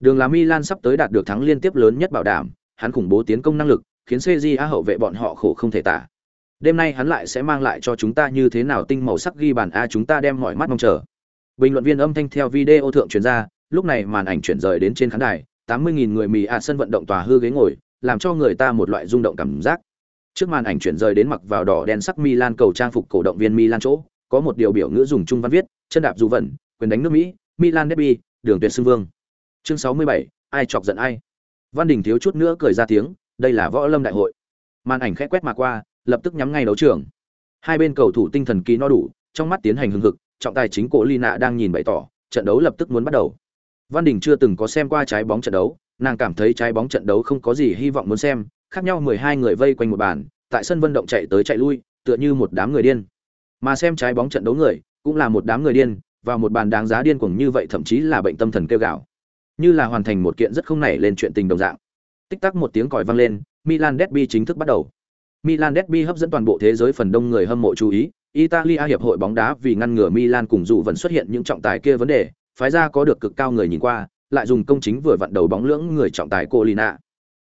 Đường là milan sắp tới đạt được thắng liên tiếp lớn nhất bảo đảm, hắn khủng bố tiến công năng lực, khiến cja hậu vệ bọn họ khổ không thể tả. Đêm nay hắn lại sẽ mang lại cho chúng ta như thế nào tinh màu sắc ghi bàn a chúng ta đem mọi mắt mong chờ. Bình luận viên âm thanh theo video thượng truyền ra, lúc này màn ảnh chuyển rời đến trên khán đài, 80.000 người mì ạ sân vận động tòa hư ghế ngồi, làm cho người ta một loại rung động cảm giác. Trước màn ảnh chuyển rời đến mặc vào đỏ đen sắc Milan cầu trang phục cổ động viên Milan chỗ, có một điều biểu ngữ dùng trung văn viết, chân đạp dù vận, quyền đánh nước Mỹ, Milan derby, đường tuyệt xưng vương. Chương 67, ai chọc giận ai? Văn Đình thiếu chút nữa cười ra tiếng, đây là võ lâm đại hội. Màn ảnh khẽ quét mà qua, lập tức nhắm ngay đấu trường. Hai bên cầu thủ tinh thần kỳ no đủ, trong mắt tiến hành hưng hực, trọng tài chính cổ Lina đang nhìn bày tỏ, trận đấu lập tức muốn bắt đầu. Văn Đình chưa từng có xem qua trái bóng trận đấu, nàng cảm thấy trái bóng trận đấu không có gì hy vọng muốn xem, khác nhau 12 người vây quanh một bàn, tại sân vận động chạy tới chạy lui, tựa như một đám người điên. Mà xem trái bóng trận đấu người, cũng là một đám người điên, vào một bàn đáng giá điên cuồng như vậy thậm chí là bệnh tâm thần kêu gào. Như là hoàn thành một kiện rất không nảy lên chuyện tình đồng dạng. Tích tắc một tiếng còi vang lên, Milan derby chính thức bắt đầu. Milan derby hấp dẫn toàn bộ thế giới phần đông người hâm mộ chú ý, Italia hiệp hội bóng đá vì ngăn ngừa Milan cùng dù vẫn xuất hiện những trọng tài kia vấn đề, phái ra có được cực cao người nhìn qua, lại dùng công chính vừa vặn đầu bóng lưỡng người trọng tài Colina.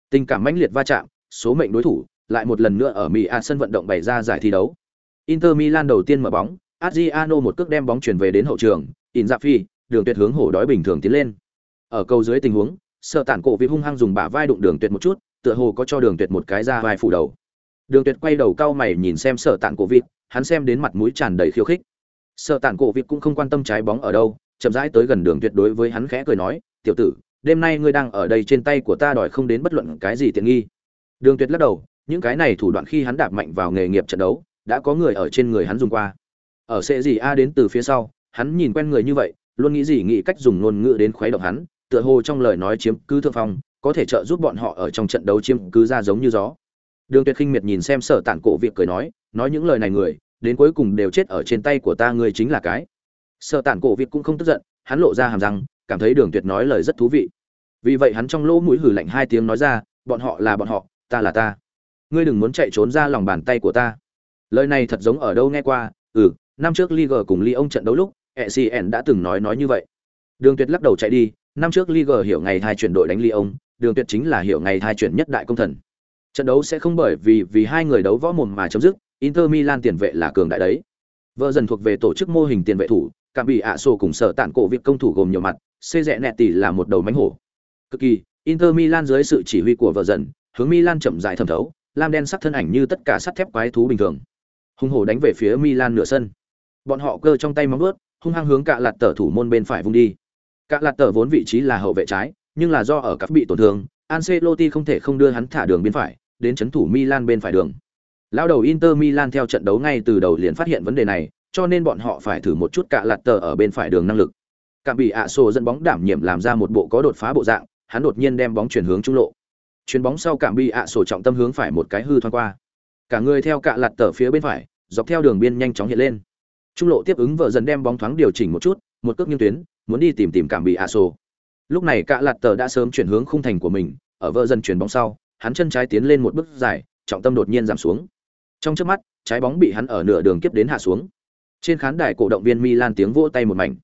Tình cảm mãnh liệt va chạm, số mệnh đối thủ, lại một lần nữa ở Mỹ A sân vận động bày ra giải thi đấu. Inter Milan đầu tiên mở bóng, Adriano một cước đem bóng chuyển về đến hậu trường, Inzaghi, đường tuyệt hướng hổ đói bình thường tiến lên. Ở cầu dưới tình huống, sợ tản cổ vì hung hăng dùng bả vai đụng đường tuyệt một chút, tựa hồ có cho đường tuyệt một cái ra vai phủ đầu. Đường tuyệt quay đầu cao mày nhìn xem sợ tản cổ vịt, hắn xem đến mặt mũi tràn đầy khiêu khích. Sợ tản cổ vịt cũng không quan tâm trái bóng ở đâu, chậm rãi tới gần đường tuyệt đối với hắn khẽ cười nói, tiểu tử, đêm nay ngươi đang ở đây trên tay của ta đòi không đến bất luận cái gì tiện nghi. Đường tuyệt lắc đầu, những cái này thủ đoạn khi hắn đạp mạnh vào nghề nghiệp trận đấu, đã có người ở trên người hắn dùng qua. Ở sẽ gì a đến từ phía sau, hắn nhìn quen người như vậy, luôn nghĩ gì nghĩ cách dùng ngôn ngữ đến khuấy động hắn, tựa hồ trong lời nói chiếm cứ thượng phong, có thể trợ giúp bọn họ ở trong trận đấu chiếm cứ ra giống như gió. Đường Tuyệt khinh miệt nhìn xem Sở Tản Cổ việc cười nói, nói những lời này người, đến cuối cùng đều chết ở trên tay của ta, người chính là cái. Sở Tản Cổ việc cũng không tức giận, hắn lộ ra hàm răng, cảm thấy Đường Tuyệt nói lời rất thú vị. Vì vậy hắn trong lỗ mũi hử lạnh hai tiếng nói ra, bọn họ là bọn họ, ta là ta. Ngươi đừng muốn chạy trốn ra lòng bàn tay của ta. Lời này thật giống ở đâu nghe qua, ừ, năm trước Liga cùng Lyon trận đấu lúc, ECN đã từng nói nói như vậy. Đường Tuyệt lắc đầu chạy đi, năm trước Liga hiểu ngày hai chuyển đội đánh Lyon, Đường Tuyệt chính là hiểu ngày hai chuyển nhất đại công thần. Trận đấu sẽ không bởi vì vì hai người đấu võ mồm mà chấm dứt, Inter Milan tiền vệ là cường đại đấy. Vợ dần thuộc về tổ chức mô hình tiền vệ thủ, cả bị ạ sổ cùng sở tản cổ việc công thủ gồm nhiều mặt, xê rẽ nẹt tỷ là một đầu mánh hổ. Cực kỳ, Inter Milan dưới sự chỉ huy của vợ dần, hướng Milan chậm rãi thẩm thấu, lam đen sắc thân ảnh như tất cả sắt thép quái thú bình thường. Hung hổ đánh về phía Milan nửa sân. Bọn họ cơ trong tay móng vuốt, hung hăng hướng cạ lạt tở thủ môn bên phải vung đi. Cạ lạt tở vốn vị trí là hậu vệ trái, nhưng là do ở các bị tổn thương, Ancelotti không thể không đưa hắn thả đường bên phải, đến chấn thủ Milan bên phải đường. Lao đầu Inter Milan theo trận đấu ngay từ đầu liền phát hiện vấn đề này, cho nên bọn họ phải thử một chút cạ lạt tờ ở bên phải đường năng lực. Cảm bị ạ sổ dẫn bóng đảm nhiệm làm ra một bộ có đột phá bộ dạng, hắn đột nhiên đem bóng chuyển hướng trung lộ. Chuyền bóng sau cảm bị ạ sổ trọng tâm hướng phải một cái hư thoáng qua. Cả người theo cạ lạt tờ phía bên phải, dọc theo đường biên nhanh chóng hiện lên. Trung lộ tiếp ứng vợ dần đem bóng thoáng điều chỉnh một chút, một cước nghiêng tuyến, muốn đi tìm tìm cảm bị ạ sổ. Lúc này cạ lạt tờ đã sớm chuyển hướng khung thành của mình, ở vợ dần chuyển bóng sau, hắn chân trái tiến lên một bước dài, trọng tâm đột nhiên giảm xuống. Trong chớp mắt, trái bóng bị hắn ở nửa đường kiếp đến hạ xuống. Trên khán đài cổ động viên Milan tiếng vỗ tay một mảnh.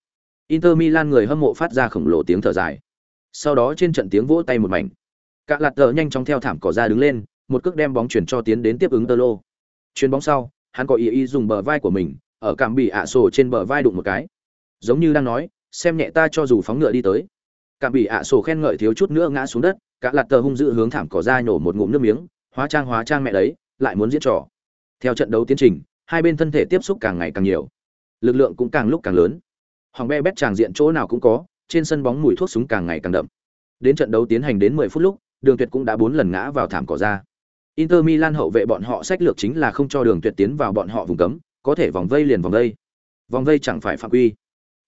Inter Milan người hâm mộ phát ra khổng lồ tiếng thở dài. Sau đó trên trận tiếng vỗ tay một mảnh. Cả lạt tờ nhanh chóng theo thảm cỏ ra đứng lên, một cước đem bóng chuyển cho tiến đến tiếp ứng Tơ Lô. Chuyền bóng sau, hắn có ý ý dùng bờ vai của mình, ở cảm bị ạ sổ trên bờ vai đụng một cái. Giống như đang nói, xem nhẹ ta cho dù phóng ngựa đi tới. Cảm bị ạ sổ khen ngợi thiếu chút nữa ngã xuống đất, cả lạt tờ hung dữ hướng thảm cỏ ra nhổ một ngụm nước miếng, hóa trang hóa trang mẹ đấy, lại muốn diễn trò. Theo trận đấu tiến trình, hai bên thân thể tiếp xúc càng ngày càng nhiều, lực lượng cũng càng lúc càng lớn. Hoàng be bét tràng diện chỗ nào cũng có, trên sân bóng mùi thuốc súng càng ngày càng đậm. Đến trận đấu tiến hành đến 10 phút lúc, Đường Tuyệt cũng đã 4 lần ngã vào thảm cỏ ra. Inter Milan hậu vệ bọn họ sách lược chính là không cho Đường Tuyệt tiến vào bọn họ vùng cấm, có thể vòng vây liền vòng vây. Vòng vây chẳng phải phạm quy.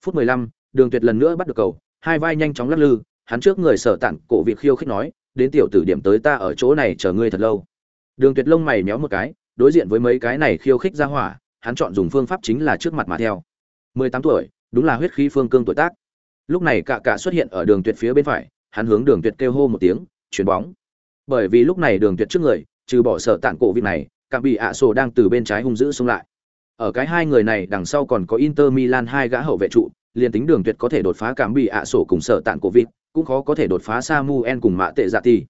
Phút 15, Đường Tuyệt lần nữa bắt được cầu, hai vai nhanh chóng lắc lư, hắn trước người sở tặng cổ việc khiêu khích nói, đến tiểu tử điểm tới ta ở chỗ này chờ ngươi thật lâu. Đường Tuyệt lông mày méo một cái, đối diện với mấy cái này khiêu khích ra hỏa, hắn chọn dùng phương pháp chính là trước mặt mà theo. 18 tuổi, đúng là huyết khí phương cương tuổi tác. Lúc này Cạ Cạ xuất hiện ở Đường Tuyệt phía bên phải, hắn hướng Đường Tuyệt kêu hô một tiếng, chuyển bóng. Bởi vì lúc này Đường Tuyệt trước người, trừ bỏ sở tản cổ việc này, cả bị ạ sổ đang từ bên trái hung dữ xông lại. Ở cái hai người này đằng sau còn có Inter Milan hai gã hậu vệ trụ, liền tính Đường Tuyệt có thể đột phá cảm bị ạ sổ cùng sở tạng cổ vịt cũng khó có thể đột phá Samuel cùng Mạ Tệ Dạ Tỷ.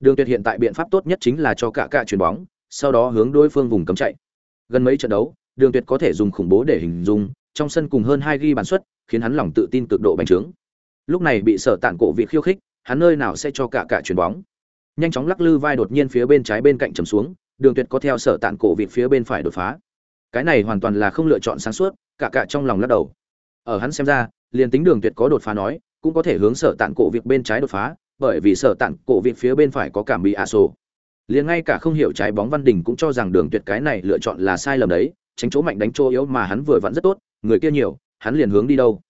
Đường Tuyệt hiện tại biện pháp tốt nhất chính là cho cả cả chuyền bóng, sau đó hướng đối phương vùng cấm chạy. gần mấy trận đấu đường tuyệt có thể dùng khủng bố để hình dung trong sân cùng hơn hai ghi bàn suất khiến hắn lòng tự tin cực độ bành trướng lúc này bị sở tản cổ vị khiêu khích hắn nơi nào sẽ cho cả cả chuyền bóng nhanh chóng lắc lư vai đột nhiên phía bên trái bên cạnh trầm xuống đường tuyệt có theo sở tản cổ vị phía bên phải đột phá cái này hoàn toàn là không lựa chọn sáng suốt cả cả trong lòng lắc đầu ở hắn xem ra liền tính đường tuyệt có đột phá nói cũng có thể hướng sở tạng cổ việc bên trái đột phá, bởi vì sở tạng cổ việc phía bên phải có cảm bị ả sổ liền ngay cả không hiểu trái bóng văn đình cũng cho rằng đường tuyệt cái này lựa chọn là sai lầm đấy, tránh chỗ mạnh đánh chỗ yếu mà hắn vừa vặn rất tốt, người kia nhiều, hắn liền hướng đi đâu.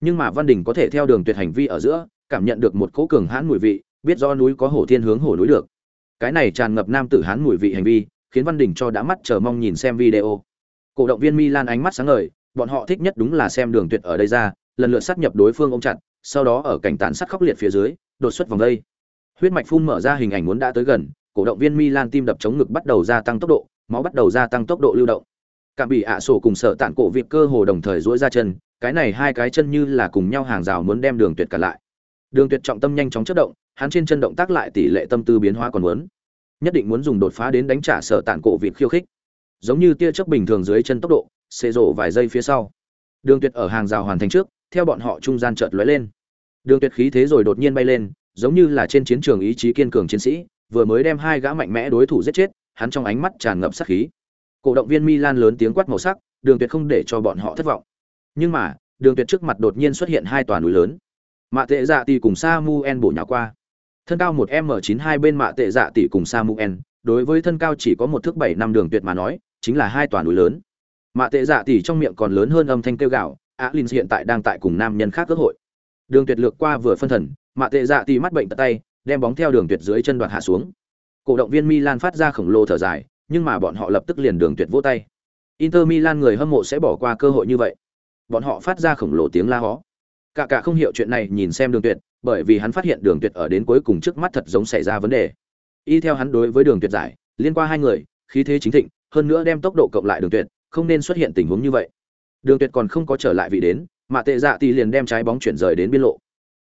Nhưng mà văn đình có thể theo đường tuyệt hành vi ở giữa, cảm nhận được một cỗ cường hãn mùi vị, biết do núi có hổ thiên hướng hổ núi được. Cái này tràn ngập nam tử hán mùi vị hành vi, khiến văn đình cho đã mắt chờ mong nhìn xem video. Cổ động viên milan ánh mắt sáng ngời, bọn họ thích nhất đúng là xem đường tuyệt ở đây ra, lần lượt sát nhập đối phương ông chặt sau đó ở cảnh tàn sát khốc liệt phía dưới, đột xuất vòng đây. Huyết mạch phun mở ra hình ảnh muốn đã tới gần, cổ động viên milan tim đập chống ngực bắt đầu gia tăng tốc độ, máu bắt đầu gia tăng tốc độ lưu động. Cảm bị ạ sổ cùng sợ tản cổ việc cơ hồ đồng thời duỗi ra chân, cái này hai cái chân như là cùng nhau hàng rào muốn đem đường tuyệt cả lại. Đường tuyệt trọng tâm nhanh chóng chất động, hắn trên chân động tác lại tỷ lệ tâm tư biến hóa còn muốn. Nhất định muốn dùng đột phá đến đánh trả sợ tản cổ việc khiêu khích. Giống như tia chớp bình thường dưới chân tốc độ xê rộ vài giây phía sau. Đường tuyệt ở hàng rào hoàn thành trước theo bọn họ trung gian chợt lóe lên. Đường tuyệt khí thế rồi đột nhiên bay lên, giống như là trên chiến trường ý chí kiên cường chiến sĩ, vừa mới đem hai gã mạnh mẽ đối thủ giết chết, hắn trong ánh mắt tràn ngập sát khí. Cổ động viên milan lớn tiếng quát màu sắc, đường tuyệt không để cho bọn họ thất vọng. Nhưng mà, đường tuyệt trước mặt đột nhiên xuất hiện hai tòa núi lớn. Mạ tệ dạ tỷ cùng samuel bổ nhào qua. Thân cao một m chín hai bên mạ tệ dạ tỷ cùng samuel, đối với thân cao chỉ có một thước bảy năm đường tuyệt mà nói, chính là hai tòa núi lớn. Mạ tệ dạ tỷ trong miệng còn lớn hơn âm thanh kêu gạo alin hiện tại đang tại cùng nam nhân khác cơ hội. Đường tuyệt lược qua vừa phân thần, mạ tệ dạ tỷ mắt bệnh tật tay, đem bóng theo đường tuyệt dưới chân đoạt hạ xuống. Cổ động viên milan phát ra khổng lồ thở dài, nhưng mà bọn họ lập tức liền đường tuyệt vỗ tay. Inter milan người hâm mộ sẽ bỏ qua cơ hội như vậy. Bọn họ phát ra khổng lồ tiếng la hó. Cả cả không hiểu chuyện này nhìn xem đường tuyệt, bởi vì hắn phát hiện đường tuyệt ở đến cuối cùng trước mắt thật giống xảy ra vấn đề. Y theo hắn đối với đường tuyệt giải, liên qua hai người, khí thế chính thịnh, hơn nữa đem tốc độ cộng lại đường tuyệt, không nên xuất hiện tình huống như vậy đường tuyệt còn không có trở lại vị đến, mạ tệ dạ tỷ liền đem trái bóng chuyển rời đến biên lộ.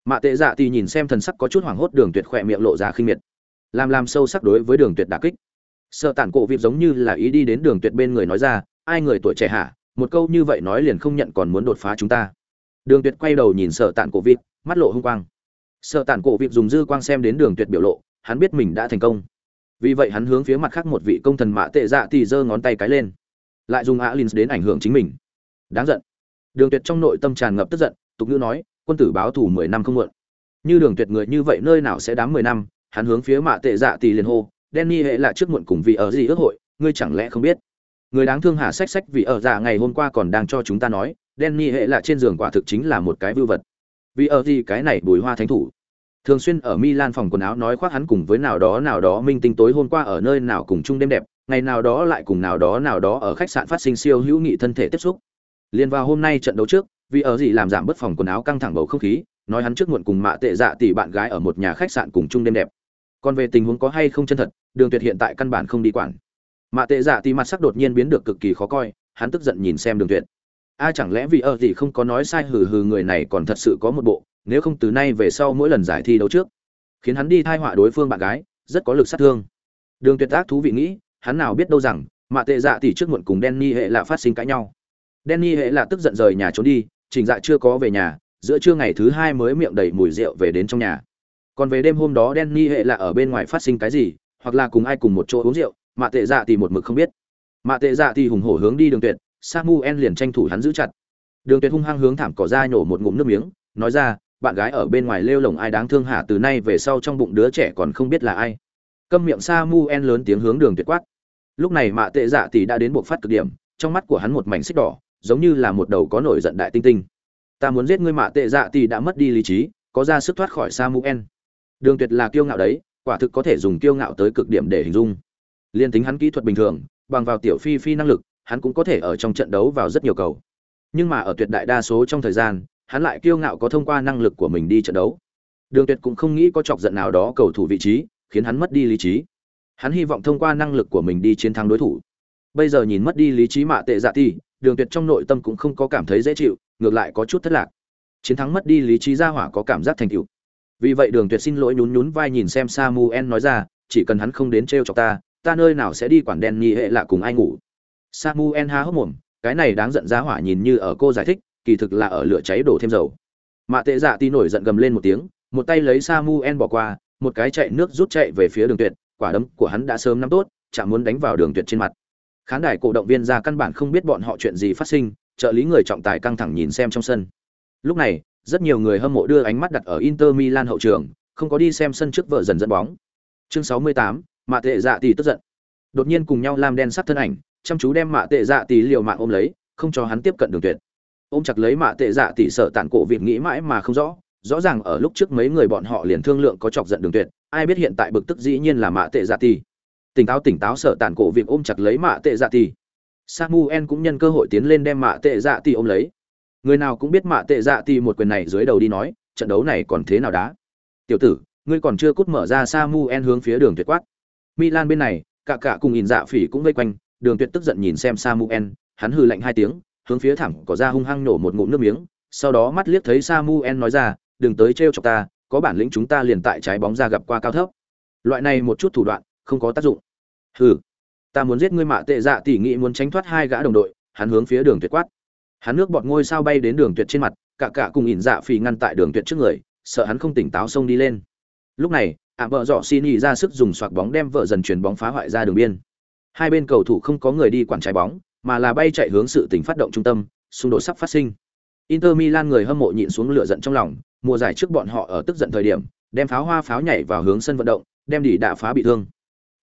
Mạ tệ dạ tỷ nhìn xem thần sắc có chút hoảng hốt đường tuyệt khỏe miệng lộ ra khinh miệt. Làm làm sâu sắc đối với đường tuyệt đả kích. Sợ tản cổ vịp giống như là ý đi đến đường tuyệt bên người nói ra, ai người tuổi trẻ hả? Một câu như vậy nói liền không nhận còn muốn đột phá chúng ta. Đường tuyệt quay đầu nhìn sợ tản cổ vịp mắt lộ hung quang. Sợ tản cổ vịp dùng dư quang xem đến đường tuyệt biểu lộ, hắn biết mình đã thành công. Vì vậy hắn hướng phía mặt khác một vị công thần mạ tệ dạ tỷ giơ ngón tay cái lên. Lại dùng alin đến ảnh hưởng chính mình đáng giận. Đường tuyệt trong nội tâm tràn ngập tức giận, tục ngữ nói, quân tử báo thủ mười năm không muộn. Như đường tuyệt người như vậy nơi nào sẽ đám mười năm, hắn hướng phía mạ tệ dạ tỷ liền hô, Danny hệ là trước muộn cùng vì ở gì ước hội, ngươi chẳng lẽ không biết? Người đáng thương hạ sách sách vì ở dạ ngày hôm qua còn đang cho chúng ta nói, Danny hệ là trên giường quả thực chính là một cái vưu vật. Vì ở gì cái này bùi hoa thánh thủ. Thường xuyên ở Milan phòng quần áo nói khoác hắn cùng với nào đó nào đó minh tinh tối hôm qua ở nơi nào cùng chung đêm đẹp, ngày nào đó lại cùng nào đó nào đó ở khách sạn phát sinh siêu hữu nghị thân thể tiếp xúc liên vào hôm nay trận đấu trước, vì ở gì làm giảm bất phòng quần áo căng thẳng bầu không khí, nói hắn trước muộn cùng mạ tệ dạ tỷ bạn gái ở một nhà khách sạn cùng chung đêm đẹp. Còn về tình huống có hay không chân thật, đường tuyệt hiện tại căn bản không đi quản. Mạ tệ dạ tỷ mặt sắc đột nhiên biến được cực kỳ khó coi, hắn tức giận nhìn xem đường tuyệt. A, chẳng lẽ vì ở gì không có nói sai hừ hừ người này còn thật sự có một bộ, nếu không từ nay về sau mỗi lần giải thi đấu trước, khiến hắn đi thai họa đối phương bạn gái, rất có lực sát thương. Đường tuyệt ác thú vị nghĩ, hắn nào biết đâu rằng, mạ tệ dạ tỷ trước muộn cùng Danny hệ là phát sinh cãi nhau. Danny hệ là tức giận rời nhà trốn đi, Trình Dạ chưa có về nhà, giữa trưa ngày thứ hai mới miệng đầy mùi rượu về đến trong nhà. Còn về đêm hôm đó Danny hệ là ở bên ngoài phát sinh cái gì, hoặc là cùng ai cùng một chỗ uống rượu, mạ tệ dạ thì một mực không biết. Mạ tệ dạ thì hùng hổ hướng đi đường tuyệt, Samuel liền tranh thủ hắn giữ chặt. Đường tuyệt hung hăng hướng thảm cỏ ra nhổ một ngụm nước miếng, nói ra, bạn gái ở bên ngoài lêu lồng ai đáng thương hả từ nay về sau trong bụng đứa trẻ còn không biết là ai. Câm miệng Samuel lớn tiếng hướng đường tuyệt quát lúc này mạ tệ dạ tỷ đã đến buộc phát cực điểm trong mắt của hắn một mảnh xích đỏ giống như là một đầu có nổi giận đại tinh tinh. Ta muốn giết ngươi mạ tệ dạ tỷ đã mất đi lý trí, có ra sức thoát khỏi samuel. Đường tuyệt là kiêu ngạo đấy, quả thực có thể dùng kiêu ngạo tới cực điểm để hình dung. Liên tính hắn kỹ thuật bình thường, bằng vào tiểu phi phi năng lực, hắn cũng có thể ở trong trận đấu vào rất nhiều cầu. Nhưng mà ở tuyệt đại đa số trong thời gian, hắn lại kiêu ngạo có thông qua năng lực của mình đi trận đấu. Đường tuyệt cũng không nghĩ có chọc giận nào đó cầu thủ vị trí, khiến hắn mất đi lý trí. Hắn hy vọng thông qua năng lực của mình đi chiến thắng đối thủ. Bây giờ nhìn mất đi lý trí mạ tệ dạ ti đường tuyệt trong nội tâm cũng không có cảm thấy dễ chịu, ngược lại có chút thất lạc. Chiến thắng mất đi lý trí ra hỏa có cảm giác thành tựu. Vì vậy đường tuyệt xin lỗi nhún nhún vai nhìn xem samuel nói ra, chỉ cần hắn không đến trêu chọc ta ta nơi nào sẽ đi quản đen nhị hệ lạ cùng ai ngủ. Samuel há hốc mồm, cái này đáng giận giá hỏa nhìn như ở cô giải thích, kỳ thực là ở lửa cháy đổ thêm dầu. Mạ tệ dạ ti nổi giận gầm lên một tiếng, một tay lấy samuel bỏ qua, một cái chạy nước rút chạy về phía đường tuyệt, quả đấm của hắn đã sớm nắm tốt, chạm muốn đánh vào đường tuyệt trên mặt khán đài cổ động viên ra căn bản không biết bọn họ chuyện gì phát sinh trợ lý người trọng tài căng thẳng nhìn xem trong sân. Lúc này rất nhiều người hâm mộ đưa ánh mắt đặt ở inter milan hậu trường không có đi xem sân trước vợ dần dẫn bóng. Chương 68, mạ tệ dạ tỷ tức giận. Đột nhiên cùng nhau làm đen sắc thân ảnh chăm chú đem mạ tệ dạ tỷ liều mạng ôm lấy không cho hắn tiếp cận đường tuyệt. Ôm chặt lấy mạ tệ dạ tỷ sợ tản cổ vịt nghĩ mãi mà không rõ rõ ràng ở lúc trước mấy người bọn họ liền thương lượng có chọc giận đường tuyệt ai biết hiện tại bực tức dĩ nhiên là mạ tệ dạ tỷ tỉnh táo tỉnh táo sợ tàn cổ việc ôm chặt lấy mạ tệ dạ tỷ samuel cũng nhân cơ hội tiến lên đem mạ tệ dạ tỷ ôm lấy. Người nào cũng biết mạ tệ dạ tỷ một quyền này dưới đầu đi nói, trận đấu này còn thế nào đá? Tiểu tử, ngươi còn chưa cút mở ra samuel hướng phía đường tuyệt quát. Milan bên này, cả cả cùng nhìn dạ phỉ cũng vây quanh, đường tuyệt tức giận nhìn xem samuel, hắn hư lạnh hai tiếng, hướng phía thẳng có ra hung hăng nổ một ngụm nước miếng, sau đó mắt liếc thấy samuel nói ra, đừng tới trêu chọc ta, có bản lĩnh chúng ta liền tại trái bóng ra gặp qua cao thấp. Loại này một chút thủ đoạn không có tác dụng. Hừ, ta muốn giết ngươi mạ tệ dạ tỉ nghị muốn tránh thoát hai gã đồng đội, hắn hướng phía đường tuyệt quát. Hắn nước bọt ngôi sao bay đến đường tuyệt trên mặt, cả cả cùng ỉn dạ phì ngăn tại đường tuyệt trước người, sợ hắn không tỉnh táo xông đi lên. Lúc này, ạ vợ dọ xin ý ra sức dùng soạc bóng đem vợ dần chuyển bóng phá hoại ra đường biên. Hai bên cầu thủ không có người đi quản trái bóng, mà là bay chạy hướng sự tỉnh phát động trung tâm, xung đột sắp phát sinh. Inter milan người hâm mộ nhịn xuống lửa giận trong lòng, mùa giải trước bọn họ ở tức giận thời điểm, đem pháo hoa pháo nhảy vào hướng sân vận động, đem đỉ đạ phá bị thương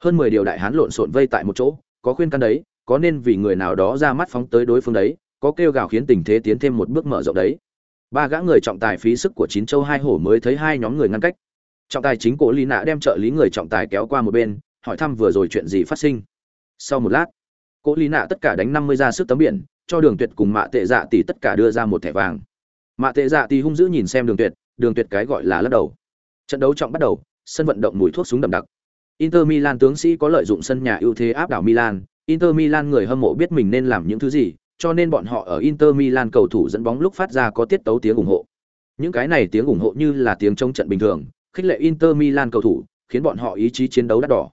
hơn mười điều đại hán lộn xộn vây tại một chỗ, có khuyên can đấy, có nên vì người nào đó ra mắt phóng tới đối phương đấy, có kêu gào khiến tình thế tiến thêm một bước mở rộng đấy. Ba gã người trọng tài phí sức của chín châu hai hổ mới thấy hai nhóm người ngăn cách. Trọng tài chính cổ lý nạ đem trợ lý người trọng tài kéo qua một bên, hỏi thăm vừa rồi chuyện gì phát sinh. Sau một lát, cổ lý nạ tất cả đánh năm mươi ra sức tấm biển, cho đường tuyệt cùng mạ tệ dạ tỷ tất cả đưa ra một thẻ vàng. Mạ tệ dạ tỷ hung dữ nhìn xem đường tuyệt đường tuyệt cái gọi là lắc đầu. Trận đấu trọng bắt đầu, sân vận động mùi thuốc súng đậm đặc inter milan tướng sĩ có lợi dụng sân nhà ưu thế áp đảo milan. Inter milan người hâm mộ biết mình nên làm những thứ gì, cho nên bọn họ ở inter milan cầu thủ dẫn bóng lúc phát ra có tiết tấu tiếng ủng hộ. Những cái này tiếng ủng hộ như là tiếng trong trận bình thường, khích lệ inter milan cầu thủ, khiến bọn họ ý chí chiến đấu đắt đỏ.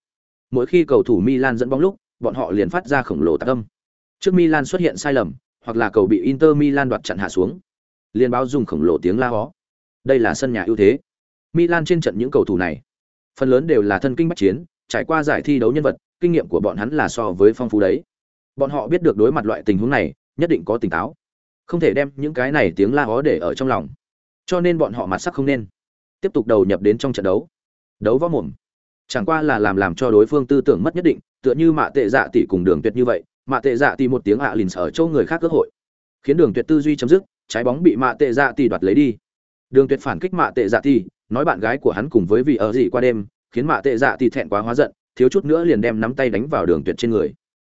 Mỗi khi cầu thủ milan dẫn bóng lúc, bọn họ liền phát ra khổng lồ tạc âm. Trước milan xuất hiện sai lầm, hoặc là cầu bị inter milan đoạt chặn hạ xuống, liền báo dùng khổng lồ tiếng la hó. Đây là sân nhà ưu thế. Milan trên trận những cầu thủ này phần lớn đều là thân kinh bách chiến, trải qua giải thi đấu nhân vật, kinh nghiệm của bọn hắn là so với phong phú đấy. Bọn họ biết được đối mặt loại tình huống này, nhất định có tỉnh táo. Không thể đem những cái này tiếng la ó để ở trong lòng. Cho nên bọn họ mặt sắc không nên. Tiếp tục đầu nhập đến trong trận đấu. Đấu võ mồm. Chẳng qua là làm làm cho đối phương tư tưởng mất nhất định, tựa như mạ tệ dạ tỷ cùng đường tuyệt như vậy, mạ tệ dạ tỷ một tiếng ạ à lìn ở châu người khác cơ hội. Khiến đường tuyệt tư duy chấm dứt, trái bóng bị mạ tệ dạ tỷ đoạt lấy đi. Đường tuyệt phản kích mạ tệ dạ tỷ nói bạn gái của hắn cùng với vị ở gì qua đêm, khiến mạ tệ dạ thì thẹn quá hóa giận, thiếu chút nữa liền đem nắm tay đánh vào đường tuyệt trên người.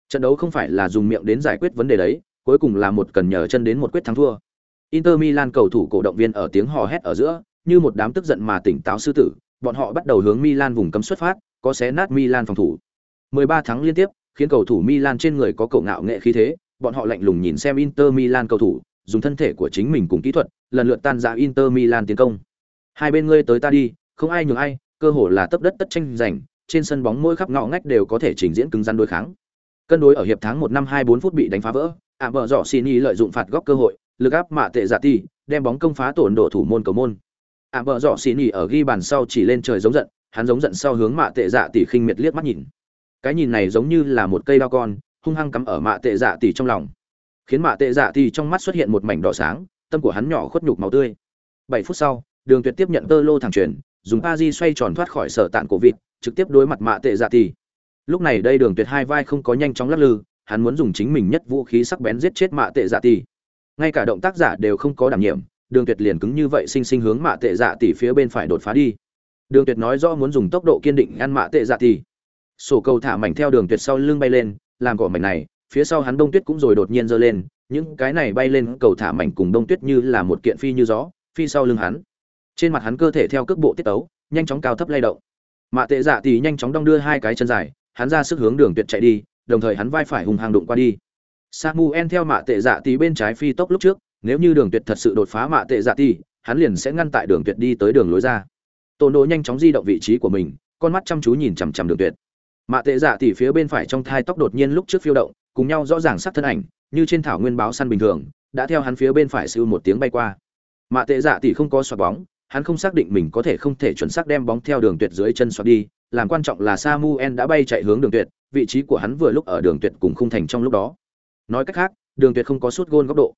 Trận đấu không phải là dùng miệng đến giải quyết vấn đề đấy, cuối cùng là một cần nhờ chân đến một quyết thắng thua. Inter milan cầu thủ cổ động viên ở tiếng hò hét ở giữa, như một đám tức giận mà tỉnh táo sư tử, bọn họ bắt đầu hướng milan vùng cấm xuất phát, có xé nát milan phòng thủ. 13 thắng liên tiếp, khiến cầu thủ milan trên người có cậu ngạo nghệ khí thế, bọn họ lạnh lùng nhìn xem inter milan cầu thủ, dùng thân thể của chính mình cùng kỹ thuật, lần lượt tan ra inter milan tiến công hai bên ngươi tới ta đi, không ai nhường ai, cơ hồ là tấp đất tất tranh giành, trên sân bóng mỗi khắp ngõ ngách đều có thể trình diễn cứng rắn đối kháng. Cân đối ở hiệp tháng một năm hai bốn phút bị đánh phá vỡ, ạ bờ dọ xin y lợi dụng phạt góc cơ hội, lực áp mạ tệ giả ti, đem bóng công phá tổn độ thủ môn cầu môn. Ạ bờ dọ xin y ở ghi bàn sau chỉ lên trời giống giận, hắn giống giận sau hướng mạ tệ dạ tỷ khinh miệt liếc mắt nhìn. Cái nhìn này giống như là một cây đao con, hung hăng cắm ở mạ tệ dạ tỷ trong lòng. Khiến mạ tệ dạ tỷ trong mắt xuất hiện một mảnh đỏ sáng, tâm của hắn nhỏ khuất nhục máu tươi. Bảy phút sau đường tuyệt tiếp nhận tơ lô thẳng truyền dùng pa di xoay tròn thoát khỏi sở tạn cổ vịt, trực tiếp đối mặt mạ tệ dạ tỷ lúc này đây đường tuyệt hai vai không có nhanh chóng lắc lư, hắn muốn dùng chính mình nhất vũ khí sắc bén giết chết mạ tệ dạ tỷ ngay cả động tác giả đều không có đảm nhiệm, đường tuyệt liền cứng như vậy sinh sinh hướng mạ tệ dạ tỷ phía bên phải đột phá đi. Đường tuyệt nói rõ muốn dùng tốc độ kiên định ngăn mạ tệ dạ tỷ sổ cầu thả mảnh theo đường tuyệt sau lưng bay lên, làm cỏ mảnh này, phía sau hắn đông tuyết cũng rồi đột nhiên giơ lên, những cái này bay lên cầu thả mảnh cùng đông tuyết như là một kiện phi như gió, phi sau lưng hắn trên mặt hắn cơ thể theo cước bộ tiết tấu, nhanh chóng cao thấp lay động. Mạ tệ dạ tỷ nhanh chóng đong đưa hai cái chân dài, hắn ra sức hướng đường tuyệt chạy đi, đồng thời hắn vai phải hùng hàng đụng qua đi. Samuel theo mạ tệ dạ tỷ bên trái phi tốc lúc trước, nếu như đường tuyệt thật sự đột phá mạ tệ dạ tỷ hắn liền sẽ ngăn tại đường tuyệt đi tới đường lối ra. Tôn nộ nhanh chóng di động vị trí của mình, con mắt chăm chú nhìn chằm chằm đường tuyệt. Mạ tệ dạ tỷ phía bên phải trong thai tóc đột nhiên lúc trước phiêu động, cùng nhau rõ ràng sắc thân ảnh, như trên thảo nguyên báo săn bình thường, đã theo hắn phía bên phải sưu một tiếng bay qua. Mạ tệ dạ tỷ không có xoạt bóng hắn không xác định mình có thể không thể chuẩn xác đem bóng theo đường tuyệt dưới chân xoạc đi, làm quan trọng là samuel đã bay chạy hướng đường tuyệt, vị trí của hắn vừa lúc ở đường tuyệt cùng khung thành trong lúc đó. Nói cách khác, đường tuyệt không có suốt gôn góc độ.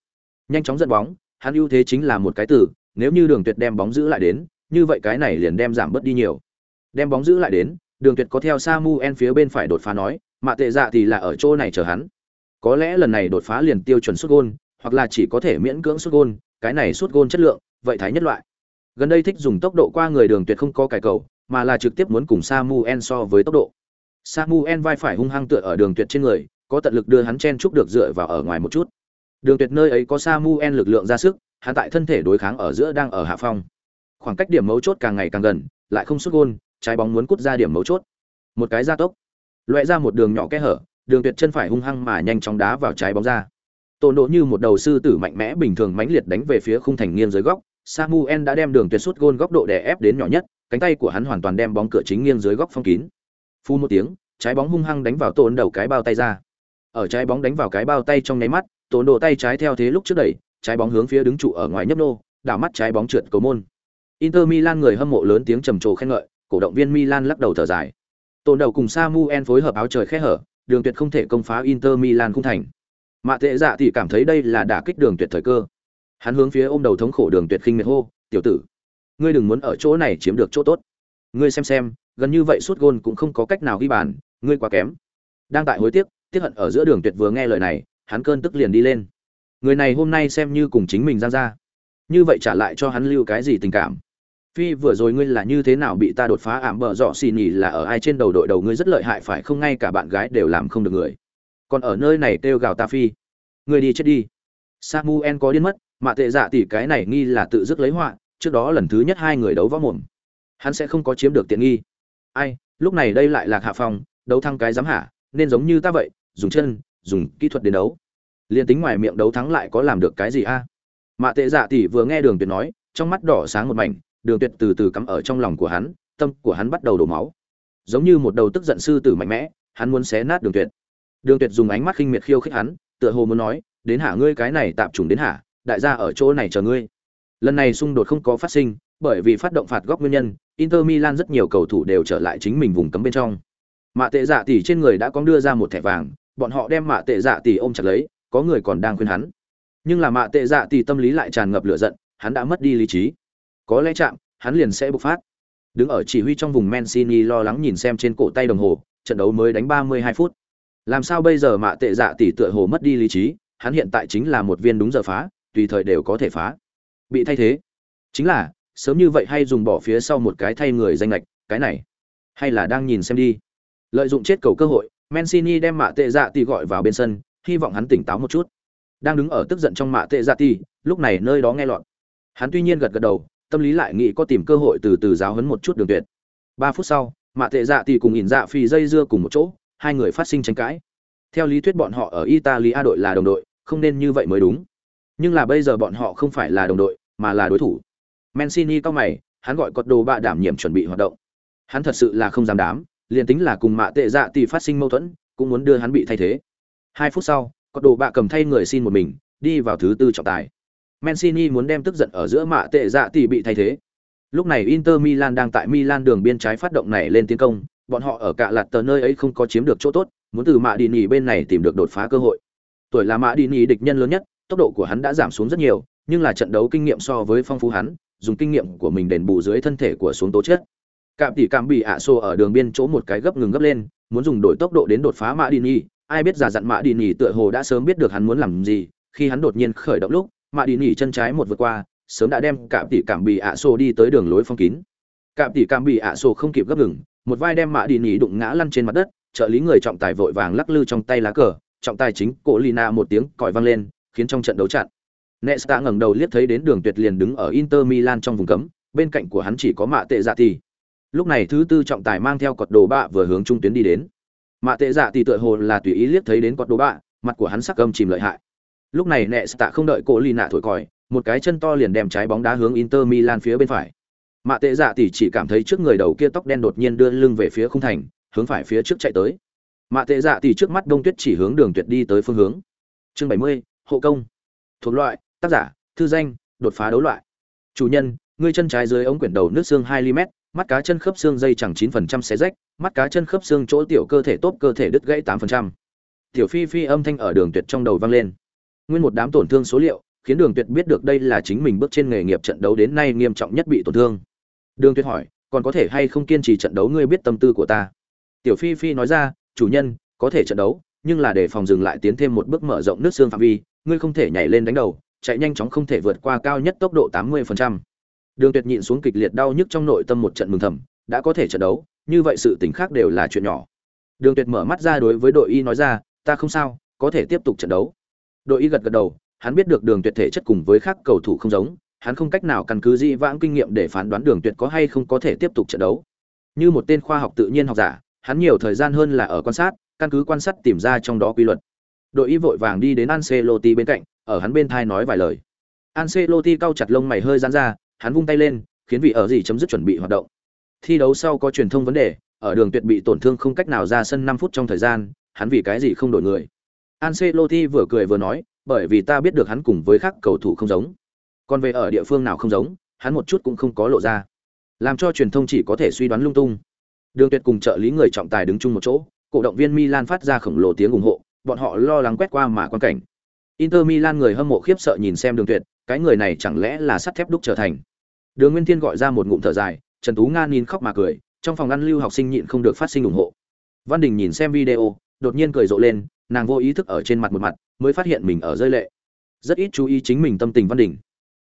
Nhanh chóng dẫn bóng, hắn ưu thế chính là một cái từ, nếu như đường tuyệt đem bóng giữ lại đến, như vậy cái này liền đem giảm bớt đi nhiều. Đem bóng giữ lại đến, đường tuyệt có theo samuel phía bên phải đột phá nói, mà tệ dạ thì là ở chỗ này chờ hắn. Có lẽ lần này đột phá liền tiêu chuẩn suốt gôn, hoặc là chỉ có thể miễn cưỡng suốt gôn, cái này suốt gôn chất lượng, vậy thái nhất loại gần đây thích dùng tốc độ qua người đường tuyệt không có cải cầu, mà là trực tiếp muốn cùng samuel so với tốc độ. Samuel vai phải hung hăng tựa ở đường tuyệt trên người, có tận lực đưa hắn chen chúc được dựa vào ở ngoài một chút. Đường tuyệt nơi ấy có samuel lực lượng ra sức, hắn tại thân thể đối kháng ở giữa đang ở hạ phong. Khoảng cách điểm mấu chốt càng ngày càng gần, lại không xuất gôn, trái bóng muốn cút ra điểm mấu chốt. Một cái gia tốc. Loại ra một đường nhỏ kẽ hở, đường tuyệt chân phải hung hăng mà nhanh chóng đá vào trái bóng ra. Tổ nộ như một đầu sư tử mạnh mẽ bình thường mãnh liệt đánh về phía khung thành nghiêng dưới góc samuel đã đem đường tuyệt sút gôn góc độ đè ép đến nhỏ nhất, cánh tay của hắn hoàn toàn đem bóng cửa chính nghiêng dưới góc phong kín. Phun một tiếng, trái bóng hung hăng đánh vào tổn đầu cái bao tay ra. Ở trái bóng đánh vào cái bao tay trong nháy mắt tổn độ tay trái theo thế lúc trước đẩy, trái bóng hướng phía đứng trụ ở ngoài nhấp nô, đảo mắt trái bóng trượt cầu môn. Inter milan người hâm mộ lớn tiếng trầm trồ khen ngợi, cổ động viên milan lắc đầu thở dài. Tổn đầu cùng samuel phối hợp áo trời khẽ hở, đường tuyệt không thể công phá inter milan khung thành. Mạ tệ dạ thì cảm thấy đây là đả kích đường tuyệt thời cơ hắn hướng phía ôm đầu thống khổ đường tuyệt khinh miệt hô, tiểu tử, ngươi đừng muốn ở chỗ này chiếm được chỗ tốt. Ngươi xem xem, gần như vậy suốt gôn cũng không có cách nào ghi bàn, ngươi quá kém. Đang tại hối tiếc tiếc hận ở giữa đường tuyệt vừa nghe lời này, hắn cơn tức liền đi lên. Người này hôm nay xem như cùng chính mình giang ra. Như vậy trả lại cho hắn lưu cái gì tình cảm? Phi vừa rồi ngươi là như thế nào bị ta đột phá ảm bờ dọ xì nhì là ở ai trên đầu đội đầu ngươi rất lợi hại phải không? Ngay cả bạn gái đều làm không được người. Còn ở nơi này kêu gào ta phi. Ngươi đi chết đi. Samuel có điên mất Mạ tệ dạ tỷ cái này nghi là tự dứt lấy họa trước đó lần thứ nhất hai người đấu võ mồm. Hắn sẽ không có chiếm được tiện nghi. Ai lúc này đây lại lạc hạ phòng, đấu thăng cái dám hả nên giống như ta vậy dùng chân dùng kỹ thuật đến đấu. Liền tính ngoài miệng đấu thắng lại có làm được cái gì a? À? mạ tệ dạ tỷ vừa nghe đường tuyệt nói trong mắt đỏ sáng một mảnh đường tuyệt từ từ cắm ở trong lòng của hắn tâm của hắn bắt đầu đổ máu. Giống như một đầu tức giận sư tử mạnh mẽ hắn muốn xé nát đường tuyệt. Đường tuyệt dùng ánh mắt khinh miệt khiêu khích hắn tựa hồ muốn nói đến hả ngươi cái này tạm trùng đến hả đại gia ở chỗ này chờ ngươi. Lần này xung đột không có phát sinh, bởi vì phát động phạt góc nguyên nhân, inter milan rất nhiều cầu thủ đều trở lại chính mình vùng cấm bên trong. Mạ tệ dạ tỷ trên người đã có đưa ra một thẻ vàng, bọn họ đem mạ tệ dạ tỷ ôm chặt lấy, có người còn đang khuyên hắn. Nhưng là mạ tệ dạ tỷ tâm lý lại tràn ngập lửa giận, hắn đã mất đi lý trí. Có lẽ chạm, hắn liền sẽ bộc phát. Đứng ở chỉ huy trong vùng mancini lo lắng nhìn xem trên cổ tay đồng hồ, trận đấu mới đánh 32 phút. Làm sao bây giờ mạ tệ dạ tỷ tựa hồ mất đi lý trí, hắn hiện tại chính là một viên đúng giờ phá tùy thời đều có thể phá. Bị thay thế. Chính là, sớm như vậy hay dùng bỏ phía sau một cái thay người danh lệch, cái này. Hay là đang nhìn xem đi. Lợi dụng chết cầu cơ hội, mancini đem mạ tệ dạ tỷ gọi vào bên sân, hy vọng hắn tỉnh táo một chút. Đang đứng ở tức giận trong mạ tệ dạ tỷ lúc này nơi đó nghe lọt. Hắn tuy nhiên gật gật đầu, tâm lý lại nghĩ có tìm cơ hội từ từ giáo hấn một chút đường tuyệt. Ba phút sau, mạ tệ dạ tỷ cùng ỉn dạ phi dây dưa cùng một chỗ, hai người phát sinh tranh cãi. Theo lý thuyết bọn họ ở italia đội là đồng đội, không nên như vậy mới đúng nhưng là bây giờ bọn họ không phải là đồng đội, mà là đối thủ. Mancini cao mày, hắn gọi cọt đồ bạ đảm nhiệm chuẩn bị hoạt động. Hắn thật sự là không dám đám, liền tính là cùng mạ tệ dạ tỷ phát sinh mâu thuẫn, cũng muốn đưa hắn bị thay thế. Hai phút sau cọt đồ bạ cầm thay người xin một mình, đi vào thứ tư trọng tài. Mancini muốn đem tức giận ở giữa mạ tệ dạ tỷ bị thay thế. Lúc này inter milan đang tại milan đường biên trái phát động này lên tiến công, bọn họ ở cả lạt tờ nơi ấy không có chiếm được chỗ tốt, muốn từ mạ đi nhì bên này tìm được đột phá cơ hội. Tuổi là mạ đi nhì địch nhân lớn nhất tốc độ của hắn đã giảm xuống rất nhiều, nhưng là trận đấu kinh nghiệm so với phong phú hắn, dùng kinh nghiệm của mình đền bù dưới thân thể của xuống tố chất. Cạm tỉ cạm bị ạ xô ở đường biên chỗ một cái gấp ngừng gấp lên, muốn dùng đổi tốc độ đến đột phá mã đi nhì ai biết giả dặn mã đi nhì tựa hồ đã sớm biết được hắn muốn làm gì, khi hắn đột nhiên khởi động lúc, mã đi nhì chân trái một vượt qua, sớm đã đem cạm tỉ cạm bị ạ xô đi tới đường lối phong kín. Cạm tỉ cạm bị ạ xô không kịp gấp ngừng, một vai đem mã đi nhì đụng ngã lăn trên mặt đất, trợ lý người trọng tài vội vàng lắc lư trong tay lá cờ, trọng tài chính cổ lina một tiếng còi vang lên khiến trong trận đấu chặn Nesta ngẩng đầu liếc thấy đến Đường Tuyệt liền đứng ở Inter Milan trong vùng cấm, bên cạnh của hắn chỉ có Mạ Tệ Dạ Tỷ. Lúc này thứ tư trọng tài mang theo cột đồ bạ vừa hướng trung tuyến đi đến. Mạ Tệ Dạ Tỷ tựa hồ là tùy ý liếc thấy đến cột đồ bạ, mặt của hắn sắc âm chìm lợi hại. Lúc này Nesta không đợi Cố Lina thổi còi, một cái chân to liền đem trái bóng đá hướng Inter Milan phía bên phải. Mạ Tệ Dạ Tỷ chỉ cảm thấy trước người đầu kia tóc đen đột nhiên đưa lưng về phía khung thành, hướng phải phía trước chạy tới. Mạ tệ dạ tỷ trước mắt Đông Tuyết chỉ hướng Đường Tuyệt đi tới phương hướng. Chương 70, hộ công. Thuộc loại, tác giả, thư danh, đột phá đấu loại. Chủ nhân, ngươi chân trái dưới ống quyển đầu nước xương hai mm, mắt cá chân khớp xương dây chẳng chín phần trăm xé rách, mắt cá chân khớp xương chỗ tiểu cơ thể tốt cơ thể đứt gãy tám phần trăm. Tiểu Phi Phi âm thanh ở Đường Tuyệt trong đầu vang lên. Nguyên một đám tổn thương số liệu, khiến Đường Tuyệt biết được đây là chính mình bước trên nghề nghiệp trận đấu đến nay nghiêm trọng nhất bị tổn thương. Đường Tuyệt hỏi, còn có thể hay không kiên trì trận đấu ngươi biết tâm tư của ta. Tiểu Phi Phi nói ra, chủ nhân, có thể trận đấu, nhưng là để phòng dừng lại tiến thêm một bước mở rộng nước xương phạm vi, ngươi không thể nhảy lên đánh đầu, chạy nhanh chóng không thể vượt qua cao nhất tốc độ 80%. Đường Tuyệt nhịn xuống kịch liệt đau nhức trong nội tâm một trận mừng thầm, đã có thể trận đấu, như vậy sự tình khác đều là chuyện nhỏ. Đường Tuyệt mở mắt ra đối với đội y nói ra, ta không sao, có thể tiếp tục trận đấu. Đội y gật gật đầu, hắn biết được Đường Tuyệt thể chất cùng với khác cầu thủ không giống, hắn không cách nào căn cứ dị vãng kinh nghiệm để phán đoán Đường Tuyệt có hay không có thể tiếp tục trận đấu. Như một tên khoa học tự nhiên học giả, hắn nhiều thời gian hơn là ở quan sát, căn cứ quan sát tìm ra trong đó quy luật. Đội y vội vàng đi đến Ancelotti bên cạnh, ở hắn bên thai nói vài lời. Ancelotti cau chặt lông mày hơi giãn ra, hắn vung tay lên, khiến vị ở gì chấm dứt chuẩn bị hoạt động. Thi đấu sau có truyền thông vấn đề, ở đường tuyệt bị tổn thương không cách nào ra sân 5 phút trong thời gian, hắn vì cái gì không đổi người. Ancelotti vừa cười vừa nói, bởi vì ta biết được hắn cùng với các cầu thủ không giống. Còn về ở địa phương nào không giống, hắn một chút cũng không có lộ ra. Làm cho truyền thông chỉ có thể suy đoán lung tung. Đường Tuyệt cùng trợ lý người trọng tài đứng chung một chỗ, cổ động viên Milan phát ra khổng lồ tiếng ủng hộ, bọn họ lo lắng quét qua mà quan cảnh. Inter Milan người hâm mộ khiếp sợ nhìn xem Đường Tuyệt, cái người này chẳng lẽ là sắt thép đúc trở thành. Đường Nguyên Thiên gọi ra một ngụm thở dài, Trần Tú Nga nhìn khóc mà cười, trong phòng ăn lưu học sinh nhịn không được phát sinh ủng hộ. Văn Đình nhìn xem video, đột nhiên cười rộ lên, nàng vô ý thức ở trên mặt một mặt, mới phát hiện mình ở rơi lệ. Rất ít chú ý chính mình tâm tình Văn Đình.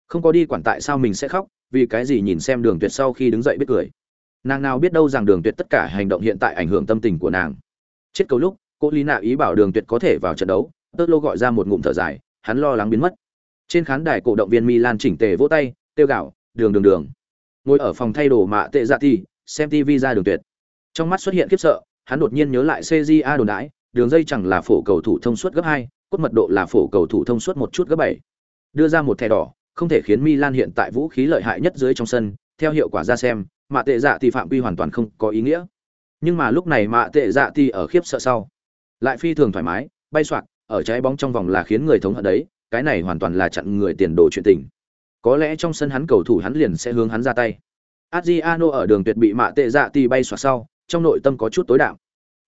Không có đi quản tại sao mình sẽ khóc, vì cái gì nhìn xem Đường Tuyệt sau khi đứng dậy biết cười. Nàng nào biết đâu rằng Đường Tuyệt tất cả hành động hiện tại ảnh hưởng tâm tình của nàng. Chết cầu lúc, cô Lý Nạ ý bảo Đường Tuyệt có thể vào trận đấu, Tơ Lô gọi ra một ngụm thở dài, hắn lo lắng biến mất. Trên khán đài cổ động viên Milan chỉnh tề vỗ tay, tiêu gạo, "Đường đường đường." Ngồi ở phòng thay đồ mạ tệ dạ thi xem TV ra Đường Tuyệt. Trong mắt xuất hiện khiếp sợ, hắn đột nhiên nhớ lại CJA đồn đãi, đường dây chẳng là phổ cầu thủ thông suốt gấp hai, cốt mật độ là phổ cầu thủ thông suốt một chút gấp bảy. Đưa ra một thẻ đỏ, không thể khiến Milan hiện tại vũ khí lợi hại nhất dưới trong sân, theo hiệu quả ra xem, mạ tệ dạ thì phạm quy hoàn toàn không có ý nghĩa. Nhưng mà lúc này mạ tệ dạ thì ở khiếp sợ sau, lại phi thường thoải mái, bay xoạc, ở trái bóng trong vòng là khiến người thống hận đấy, cái này hoàn toàn là chặn người tiền đồ chuyện tình. Có lẽ trong sân hắn cầu thủ hắn liền sẽ hướng hắn ra tay. Adriano ở đường tuyệt bị mạ tệ dạ thì bay xoạc sau, trong nội tâm có chút tối đạo.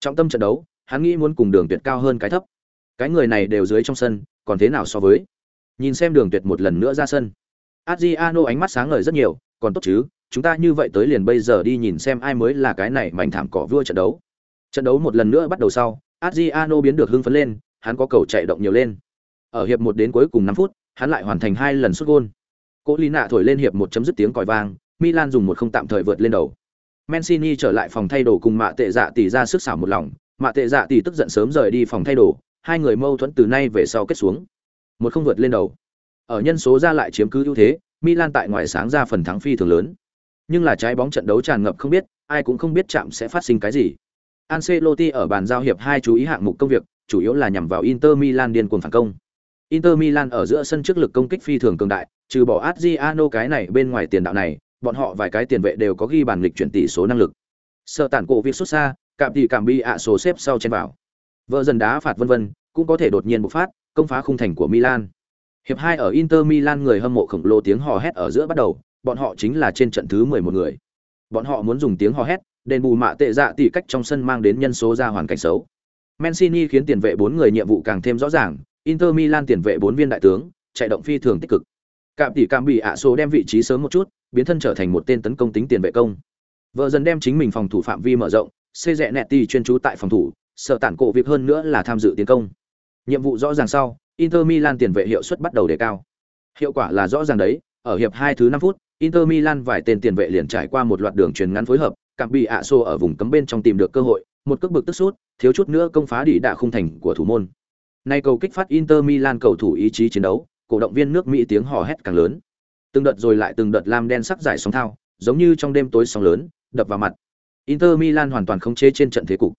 Trong tâm trận đấu, hắn nghĩ muốn cùng đường tuyệt cao hơn cái thấp. Cái người này đều dưới trong sân, còn thế nào so với? Nhìn xem đường tuyệt một lần nữa ra sân. Adriano ánh mắt sáng ngời rất nhiều, còn tốt chứ, chúng ta như vậy tới liền bây giờ đi nhìn xem ai mới là cái này mảnh thảm cỏ vua trận đấu. Trận đấu một lần nữa bắt đầu sau, Adriano biến được hưng phấn lên, hắn có cầu chạy động nhiều lên. Ở hiệp một đến cuối cùng 5 phút, hắn lại hoàn thành hai lần sút gôn Cố Lina thổi lên hiệp một chấm dứt tiếng còi vang, Milan dùng một không tạm thời vượt lên đầu. Mancini trở lại phòng thay đồ cùng Mạ Tệ Dạ tỷ ra sức xảo một lòng, Mạ Tệ Dạ tỷ tức giận sớm rời đi phòng thay đồ, hai người mâu thuẫn từ nay về sau kết xuống. Một không vượt lên đầu. Ở nhân số ra lại chiếm cứ ưu thế, Milan tại ngoài sáng ra phần thắng phi thường lớn. Nhưng là trái bóng trận đấu tràn ngập không biết, ai cũng không biết chạm sẽ phát sinh cái gì. Ancelotti ở bàn giao hiệp hai chú ý hạng mục công việc, chủ yếu là nhằm vào Inter Milan điên cuồng phản công. Inter Milan ở giữa sân trước lực công kích phi thường cường đại, trừ bỏ Adriano cái này bên ngoài tiền đạo này, bọn họ vài cái tiền vệ đều có ghi bàn lịch chuyển tỷ số năng lực. Sở tản cổ việc xuất xa, cạm thì cảm bi ạ số xếp sau trên vào. Vợ dần đá phạt vân vân, cũng có thể đột nhiên bộc phát, công phá khung thành của Milan. Hiệp hai ở Inter Milan người hâm mộ khổng lồ tiếng hò hét ở giữa bắt đầu, bọn họ chính là trên trận thứ 11 người. Bọn họ muốn dùng tiếng hò hét, đền bù mạ tệ dạ tỷ cách trong sân mang đến nhân số ra hoàn cảnh xấu. Mancini khiến tiền vệ bốn người nhiệm vụ càng thêm rõ ràng, Inter Milan tiền vệ bốn viên đại tướng, chạy động phi thường tích cực. Cạm tỷ cạm bị ạ số đem vị trí sớm một chút, biến thân trở thành một tên tấn công tính tiền vệ công. Vợ dần đem chính mình phòng thủ phạm vi mở rộng, xê rẽ nẹt tỷ chuyên trú tại phòng thủ, sợ tản cổ việc hơn nữa là tham dự tiến công. Nhiệm vụ rõ ràng sau, Inter Milan tiền vệ hiệu suất bắt đầu đề cao. Hiệu quả là rõ ràng đấy, ở hiệp 2 thứ 5 phút, Inter Milan vài tên tiền vệ liền trải qua một loạt đường truyền ngắn phối hợp, cạm bị ạ ở vùng cấm bên trong tìm được cơ hội, một cước bực tức sút, thiếu chút nữa công phá đỉ đạ khung thành của thủ môn. Nay cầu kích phát Inter Milan cầu thủ ý chí chiến đấu, cổ động viên nước Mỹ tiếng hò hét càng lớn. Từng đợt rồi lại từng đợt lam đen sắc giải sóng thao, giống như trong đêm tối sóng lớn, đập vào mặt. Inter Milan hoàn toàn không chế trên trận thế cục.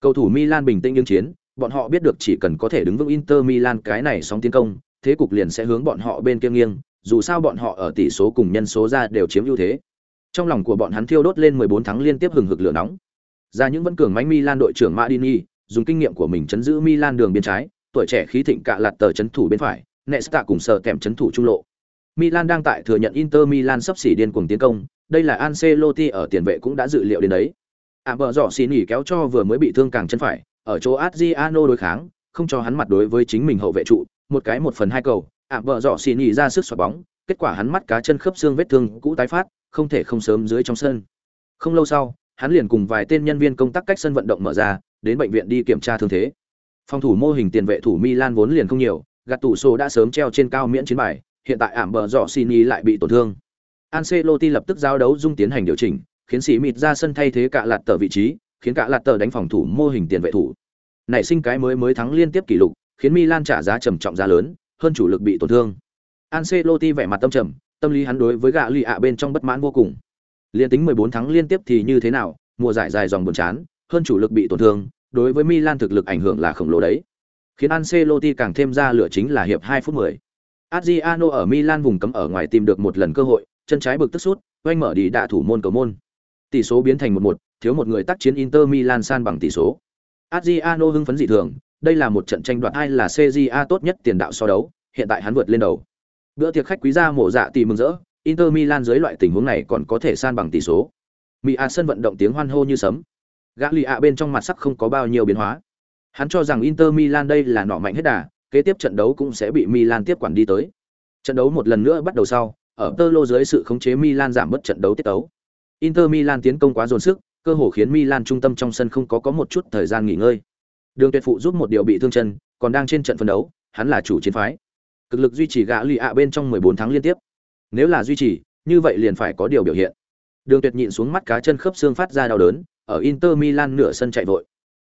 Cầu thủ Milan bình tĩnh ứng chiến, bọn họ biết được chỉ cần có thể đứng vững Inter Milan cái này sóng tiến công, thế cục liền sẽ hướng bọn họ bên kia nghiêng, dù sao bọn họ ở tỷ số cùng nhân số ra đều chiếm ưu thế. Trong lòng của bọn hắn thiêu đốt lên 14 tháng liên tiếp hừng hực lửa nóng. Ra những vẫn cường mãnh Milan đội trưởng Madini, dùng kinh nghiệm của mình chấn giữ Milan đường biên trái, tuổi trẻ khí thịnh cạ lạt tờ chấn thủ bên phải, Nesta cùng sở kèm chấn thủ trung lộ. Milan đang tại thừa nhận Inter Milan sắp xỉ điên cuồng tiến công, đây là Ancelotti ở tiền vệ cũng đã dự liệu đến đấy. À bờ rõ xin nghỉ kéo cho vừa mới bị thương càng chân phải, ở chỗ Adriano đối kháng, không cho hắn mặt đối với chính mình hậu vệ trụ, một cái một phần hai cầu, Ảm bờ dọ xì nhì ra sức xoạt bóng, kết quả hắn mắt cá chân khớp xương vết thương cũ tái phát, không thể không sớm dưới trong sân. Không lâu sau, hắn liền cùng vài tên nhân viên công tác cách sân vận động mở ra, đến bệnh viện đi kiểm tra thương thế. Phòng thủ mô hình tiền vệ thủ Milan vốn liền không nhiều, gạt tủ sổ đã sớm treo trên cao miễn chiến bài, hiện tại ảm bờ dọ xì nhì lại bị tổn thương. Ancelotti lập tức giao đấu dung tiến hành điều chỉnh, khiến sĩ mịt ra sân thay thế cả lạt tờ vị trí, khiến cả lạt tờ đánh phòng thủ mô hình tiền vệ thủ. Nảy sinh cái mới mới thắng liên tiếp kỷ lục, khiến Milan trả giá trầm trọng giá lớn, hơn chủ lực bị tổn thương. Ancelotti vẻ mặt tâm trầm, tâm lý hắn đối với gã lì ạ bên trong bất mãn vô cùng. Liên tính 14 thắng liên tiếp thì như thế nào, mùa giải dài dòng buồn chán, hơn chủ lực bị tổn thương, đối với Milan thực lực ảnh hưởng là khổng lồ đấy. Khiến Ancelotti càng thêm ra lửa chính là hiệp 2 phút 10. Adriano ở Milan vùng cấm ở ngoài tìm được một lần cơ hội, chân trái bực tức sút, oanh mở đi đạ thủ môn cầu môn. Tỷ số biến thành 1-1, thiếu một người tác chiến Inter Milan san bằng tỷ số. Adriano hưng phấn dị thường, đây là một trận tranh đoạt ai là CJA tốt nhất tiền đạo so đấu, hiện tại hắn vượt lên đầu. Bữa tiệc khách quý gia mộ dạ tỷ mừng rỡ, Inter Milan dưới loại tình huống này còn có thể san bằng tỷ số. Mỹ A sân vận động tiếng hoan hô như sấm. Gã lì ạ bên trong mặt sắc không có bao nhiêu biến hóa. Hắn cho rằng Inter Milan đây là nọ mạnh hết đà, kế tiếp trận đấu cũng sẽ bị Milan tiếp quản đi tới. Trận đấu một lần nữa bắt đầu sau, ở Tơ lô dưới sự khống chế Milan giảm bớt trận đấu tiết tấu. Inter Milan tiến công quá dồn sức, cơ hồ khiến Milan trung tâm trong sân không có có một chút thời gian nghỉ ngơi. Đường Tuyệt phụ giúp một điều bị thương chân, còn đang trên trận phân đấu, hắn là chủ chiến phái. Cực lực duy trì gã lì ạ bên trong 14 tháng liên tiếp. Nếu là duy trì, như vậy liền phải có điều biểu hiện. Đường Tuyệt nhịn xuống mắt cá chân khớp xương phát ra đau đớn, ở Inter Milan nửa sân chạy vội.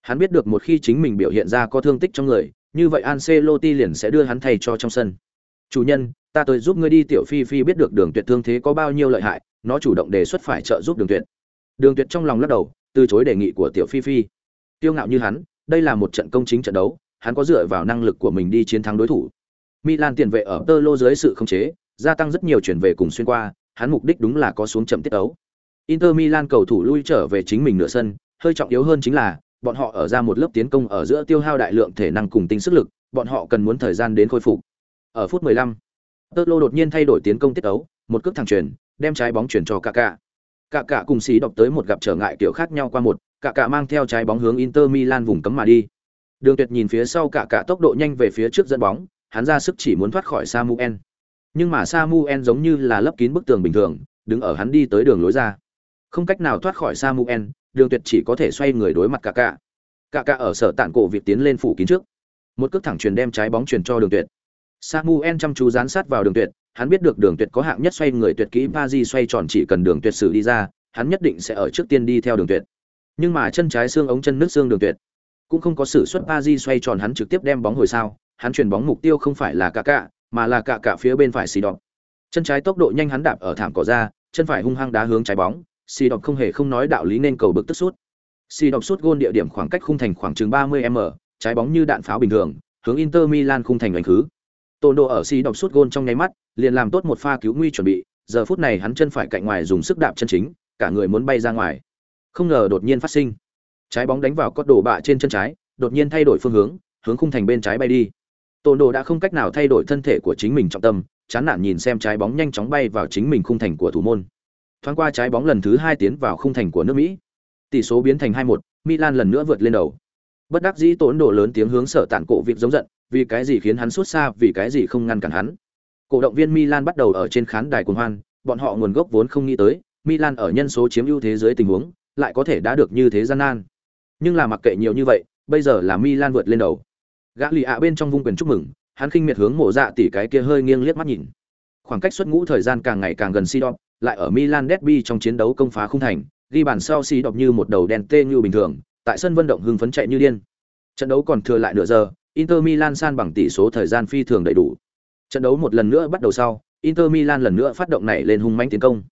Hắn biết được một khi chính mình biểu hiện ra có thương tích trong người, như vậy Ancelotti liền sẽ đưa hắn thay cho trong sân. "Chủ nhân, ta tới giúp ngươi đi tiểu phi phi biết được Đường Tuyệt thương thế có bao nhiêu lợi hại, nó chủ động đề xuất phải trợ giúp Đường Tuyệt." Đường Tuyệt trong lòng lắc đầu, từ chối đề nghị của tiểu phi phi. Tiêu ngạo như hắn, đây là một trận công chính trận đấu, hắn có dựa vào năng lực của mình đi chiến thắng đối thủ. Milan tiền vệ ở Tơ lô dưới sự khống chế, gia tăng rất nhiều chuyển về cùng xuyên qua, hắn mục đích đúng là có xuống chậm tiết đấu. Inter Milan cầu thủ lui trở về chính mình nửa sân, hơi trọng yếu hơn chính là bọn họ ở ra một lớp tiến công ở giữa tiêu hao đại lượng thể năng cùng tinh sức lực, bọn họ cần muốn thời gian đến khôi phục. Ở phút 15, Tơ lô đột nhiên thay đổi tiến công tiết đấu, một cước thẳng truyền, đem trái bóng chuyển cho Kaká. Kaká cùng xí đọc tới một gặp trở ngại kiểu khác nhau qua một, cả cả mang theo trái bóng hướng Inter Milan vùng cấm mà đi. Đường Tuyệt nhìn phía sau cả cả tốc độ nhanh về phía trước dẫn bóng, hắn ra sức chỉ muốn thoát khỏi Samuel. Nhưng mà Samuel giống như là lấp kín bức tường bình thường, đứng ở hắn đi tới đường lối ra. Không cách nào thoát khỏi Samuel, Đường Tuyệt chỉ có thể xoay người đối mặt cả cả. Cả cả ở sở tản cổ việc tiến lên phủ kín trước. Một cước thẳng truyền đem trái bóng truyền cho Đường Tuyệt. Samuel chăm chú dán sát vào Đường Tuyệt, hắn biết được Đường Tuyệt có hạng nhất xoay người tuyệt kỹ Pazi xoay tròn chỉ cần Đường Tuyệt xử đi ra, hắn nhất định sẽ ở trước tiên đi theo Đường Tuyệt. Nhưng mà chân trái xương ống chân nước xương Đường Tuyệt, cũng không có sự xuất ba di xoay tròn hắn trực tiếp đem bóng hồi sao, hắn chuyển bóng mục tiêu không phải là Kaká, mà là Kaká phía bên phải xì đọc. Chân trái tốc độ nhanh hắn đạp ở thảm cỏ ra, chân phải hung hăng đá hướng trái bóng, xì đọc không hề không nói đạo lý nên cầu bực tức sút. Xì đọc sút gôn địa điểm khoảng cách khung thành khoảng chừng 30m, trái bóng như đạn pháo bình thường, hướng Inter Milan khung thành đánh khứ. Tôn độ ở xì đọc sút gôn trong nháy mắt, liền làm tốt một pha cứu nguy chuẩn bị, giờ phút này hắn chân phải cạnh ngoài dùng sức đạp chân chính, cả người muốn bay ra ngoài. Không ngờ đột nhiên phát sinh. Trái bóng đánh vào cốt đổ bạ trên chân trái, đột nhiên thay đổi phương hướng, hướng khung thành bên trái bay đi. Tôn đồ đã không cách nào thay đổi thân thể của chính mình trọng tâm, chán nản nhìn xem trái bóng nhanh chóng bay vào chính mình khung thành của thủ môn. Thoáng qua trái bóng lần thứ hai tiến vào khung thành của nước Mỹ. Tỷ số biến thành 2-1, Milan lần nữa vượt lên đầu. Bất đắc dĩ tổn đồ lớn tiếng hướng sở tản cổ việc giống giận, vì cái gì khiến hắn suốt xa, vì cái gì không ngăn cản hắn. Cổ động viên Milan bắt đầu ở trên khán đài cuồng hoan, bọn họ nguồn gốc vốn không nghĩ tới, Milan ở nhân số chiếm ưu thế dưới tình huống, lại có thể đã được như thế gian nan. Nhưng là mặc kệ nhiều như vậy, bây giờ là Milan vượt lên đầu. Gã lì ạ bên trong vung quyền chúc mừng, hắn khinh miệt hướng mộ dạ tỷ cái kia hơi nghiêng liếc mắt nhìn. Khoảng cách xuất ngũ thời gian càng ngày càng gần Sidon, lại ở Milan Derby trong chiến đấu công phá khung thành, ghi bàn sau Sidon như một đầu đèn tê như bình thường, tại sân vận động hưng phấn chạy như điên. Trận đấu còn thừa lại nửa giờ, Inter Milan san bằng tỷ số thời gian phi thường đầy đủ. Trận đấu một lần nữa bắt đầu sau, Inter Milan lần nữa phát động này lên hung mãnh tiến công.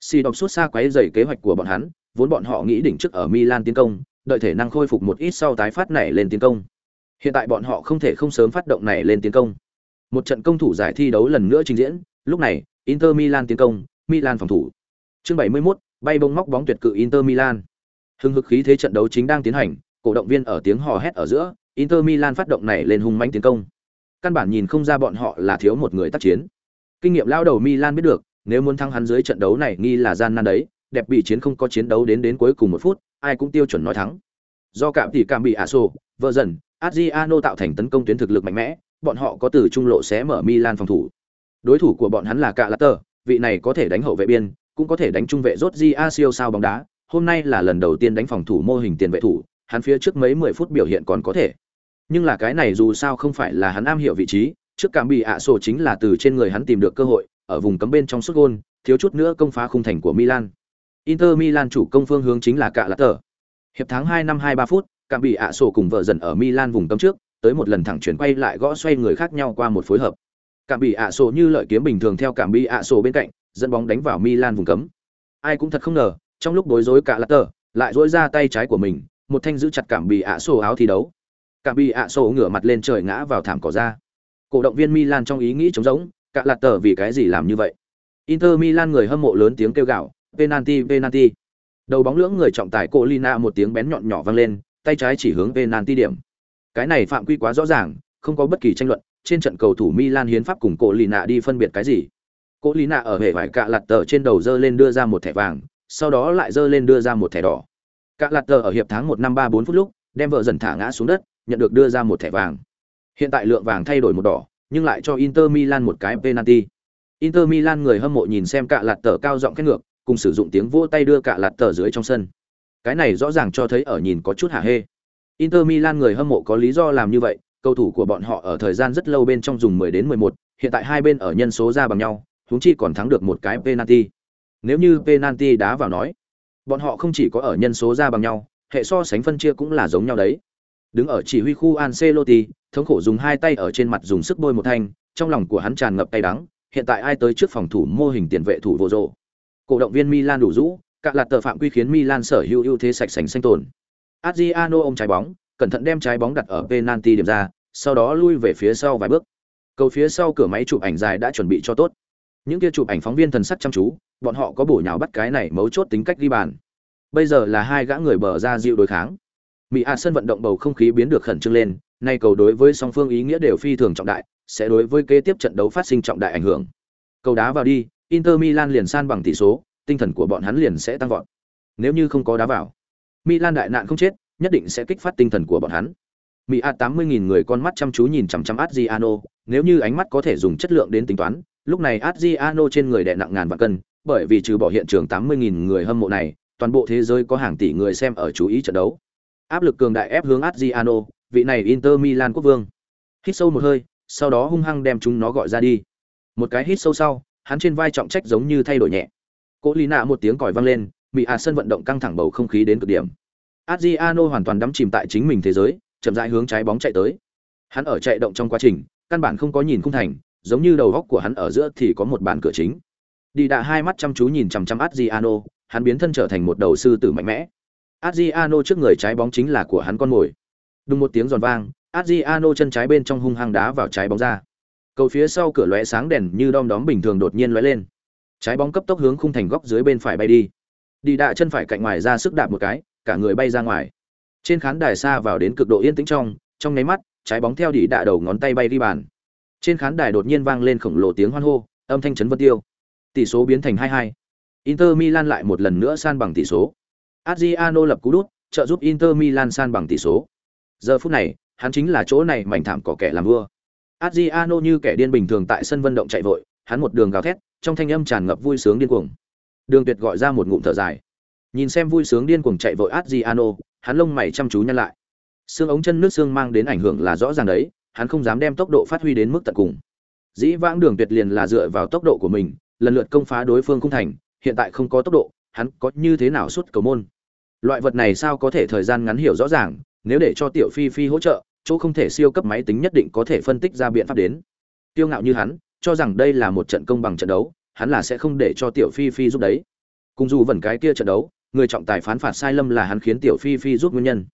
Si đọc suốt xa quấy rầy kế hoạch của bọn hắn, vốn bọn họ nghĩ đỉnh trước ở Milan tiến công, đợi thể năng khôi phục một ít sau tái phát này lên tiến công. Hiện tại bọn họ không thể không sớm phát động này lên tiến công. Một trận công thủ giải thi đấu lần nữa trình diễn, lúc này, Inter Milan tiến công, Milan phòng thủ. Chương 71, bay bông móc bóng tuyệt cự Inter Milan. Hưng hực khí thế trận đấu chính đang tiến hành, cổ động viên ở tiếng hò hét ở giữa, Inter Milan phát động này lên hung mãnh tiến công. Căn bản nhìn không ra bọn họ là thiếu một người tác chiến. Kinh nghiệm lao đầu Milan biết được, nếu muốn thắng hắn dưới trận đấu này nghi là gian nan đấy, đẹp bị chiến không có chiến đấu đến đến cuối cùng một phút, ai cũng tiêu chuẩn nói thắng. Do cảm tỷ cảm bị ả sổ, vợ dần, Adriano tạo thành tấn công tuyến thực lực mạnh mẽ, bọn họ có từ trung lộ xé mở Milan phòng thủ. Đối thủ của bọn hắn là Cạ Latter, vị này có thể đánh hậu vệ biên, cũng có thể đánh trung vệ rốt Di sao bóng đá, hôm nay là lần đầu tiên đánh phòng thủ mô hình tiền vệ thủ, hắn phía trước mấy mười phút biểu hiện còn có thể. Nhưng là cái này dù sao không phải là hắn am hiểu vị trí, trước cảm bị ạ sổ chính là từ trên người hắn tìm được cơ hội, ở vùng cấm bên trong sút gôn, thiếu chút nữa công phá khung thành của Milan. Inter Milan chủ công phương hướng chính là cạ Latter. Hiệp tháng 2 năm 23 phút, cảm bị ạ sổ cùng vợ dần ở Milan vùng cấm trước, tới một lần thẳng chuyển quay lại gõ xoay người khác nhau qua một phối hợp. Cảm bị ạ sổ như lợi kiếm bình thường theo cảm bị ạ sổ bên cạnh, dẫn bóng đánh vào Milan vùng cấm. Ai cũng thật không ngờ, trong lúc bối rối cả Latter, lại dỗi ra tay trái của mình, một thanh giữ chặt cảm bị ạ sổ áo thi đấu. Cảm bị ạ sổ ngửa mặt lên trời ngã vào thảm cỏ ra. Cổ động viên Milan trong ý nghĩ trống rỗng, cả Latter vì cái gì làm như vậy? Inter Milan người hâm mộ lớn tiếng kêu gào, penalty penalty. Đầu bóng lưỡng người trọng tài Colina một tiếng bén nhọn nhỏ vang lên, tay trái chỉ hướng penalty điểm. Cái này phạm quy quá rõ ràng, không có bất kỳ tranh luận, trên trận cầu thủ Milan hiến pháp cùng Colina đi phân biệt cái gì. Colina ở hệ vải cạ lặt tờ trên đầu dơ lên đưa ra một thẻ vàng, sau đó lại dơ lên đưa ra một thẻ đỏ. Cạ lặt tờ ở hiệp tháng một năm ba bốn phút lúc, đem vợ dần thả ngã xuống đất, nhận được đưa ra một thẻ vàng. Hiện tại lượng vàng thay đổi một đỏ, nhưng lại cho Inter Milan một cái penalty. Inter Milan người hâm mộ nhìn xem cạ lạt tờ cao giọng khét ngược, cùng sử dụng tiếng vỗ tay đưa cả lạt tờ dưới trong sân. Cái này rõ ràng cho thấy ở nhìn có chút hả hê. Inter Milan người hâm mộ có lý do làm như vậy, cầu thủ của bọn họ ở thời gian rất lâu bên trong dùng 10 đến 11, hiện tại hai bên ở nhân số ra bằng nhau, huống chi còn thắng được một cái penalty. Nếu như penalty đá vào nói, bọn họ không chỉ có ở nhân số ra bằng nhau, hệ so sánh phân chia cũng là giống nhau đấy. Đứng ở chỉ huy khu Ancelotti, thống khổ dùng hai tay ở trên mặt dùng sức bôi một thanh, trong lòng của hắn tràn ngập cay đắng, hiện tại ai tới trước phòng thủ mô hình tiền vệ thủ vô rồ. Cổ động viên Milan đủ rũ, cả lạt tờ phạm quy khiến Milan sở hữu ưu thế sạch sành sinh tồn. Adriano ôm trái bóng, cẩn thận đem trái bóng đặt ở penalty điểm ra, sau đó lui về phía sau vài bước. Cầu phía sau cửa máy chụp ảnh dài đã chuẩn bị cho tốt những kia chụp ảnh phóng viên thần sắc chăm chú bọn họ có bổ nhào bắt cái này mấu chốt tính cách ghi bàn bây giờ là hai gã người bờ ra dịu đối kháng mỹ a sân vận động bầu không khí biến được khẩn trương lên nay cầu đối với song phương ý nghĩa đều phi thường trọng đại sẽ đối với kế tiếp trận đấu phát sinh trọng đại ảnh hưởng cầu đá vào đi inter milan liền san bằng tỷ số tinh thần của bọn hắn liền sẽ tăng vọt nếu như không có đá vào milan đại nạn không chết nhất định sẽ kích phát tinh thần của bọn hắn mỹ a tám mươi nghìn người con mắt chăm chú nhìn chằm chằm adriano nếu như ánh mắt có thể dùng chất lượng đến tính toán lúc này Adriano trên người đè nặng ngàn vạn cân, bởi vì trừ bỏ hiện trường 80.000 người hâm mộ này, toàn bộ thế giới có hàng tỷ người xem ở chú ý trận đấu. Áp lực cường đại ép hướng Adriano, vị này Inter Milan quốc vương. Hít sâu một hơi, sau đó hung hăng đem chúng nó gọi ra đi. Một cái hít sâu sau, hắn trên vai trọng trách giống như thay đổi nhẹ. Cố Lina một tiếng còi vang lên, Mỹ À sân vận động căng thẳng bầu không khí đến cực điểm. Adriano hoàn toàn đắm chìm tại chính mình thế giới, chậm rãi hướng trái bóng chạy tới. Hắn ở chạy động trong quá trình, căn bản không có nhìn khung thành, giống như đầu góc của hắn ở giữa thì có một bàn cửa chính đi đạ hai mắt chăm chú nhìn chằm chằm adriano hắn biến thân trở thành một đầu sư tử mạnh mẽ adriano trước người trái bóng chính là của hắn con mồi đùng một tiếng giòn vang adriano chân trái bên trong hung hăng đá vào trái bóng ra cầu phía sau cửa lóe sáng đèn như đom đóm bình thường đột nhiên lóe lên trái bóng cấp tốc hướng khung thành góc dưới bên phải bay đi đi đạ chân phải cạnh ngoài ra sức đạp một cái cả người bay ra ngoài trên khán đài xa vào đến cực độ yên tĩnh trong trong nháy mắt trái bóng theo đi đạ đầu ngón tay bay đi bàn trên khán đài đột nhiên vang lên khổng lồ tiếng hoan hô, âm thanh chấn vân tiêu. Tỷ số biến thành 2-2. Inter Milan lại một lần nữa san bằng tỷ số. Adriano lập cú đút, trợ giúp Inter Milan san bằng tỷ số. Giờ phút này, hắn chính là chỗ này mảnh thảm có kẻ làm vua. Adriano như kẻ điên bình thường tại sân vận động chạy vội, hắn một đường gào thét, trong thanh âm tràn ngập vui sướng điên cuồng. Đường Tuyệt gọi ra một ngụm thở dài. Nhìn xem vui sướng điên cuồng chạy vội Adriano, hắn lông mày chăm chú nhăn lại. Xương ống chân nước xương mang đến ảnh hưởng là rõ ràng đấy, hắn không dám đem tốc độ phát huy đến mức tận cùng. Dĩ vãng đường tuyệt liền là dựa vào tốc độ của mình, lần lượt công phá đối phương cung thành, hiện tại không có tốc độ, hắn có như thế nào suốt cầu môn. Loại vật này sao có thể thời gian ngắn hiểu rõ ràng, nếu để cho Tiểu Phi Phi hỗ trợ, chỗ không thể siêu cấp máy tính nhất định có thể phân tích ra biện pháp đến. Tiêu ngạo như hắn, cho rằng đây là một trận công bằng trận đấu, hắn là sẽ không để cho Tiểu Phi Phi giúp đấy. Cùng dù vẫn cái kia trận đấu, người trọng tài phán phạt sai lầm là hắn khiến Tiểu Phi Phi giúp nguyên nhân.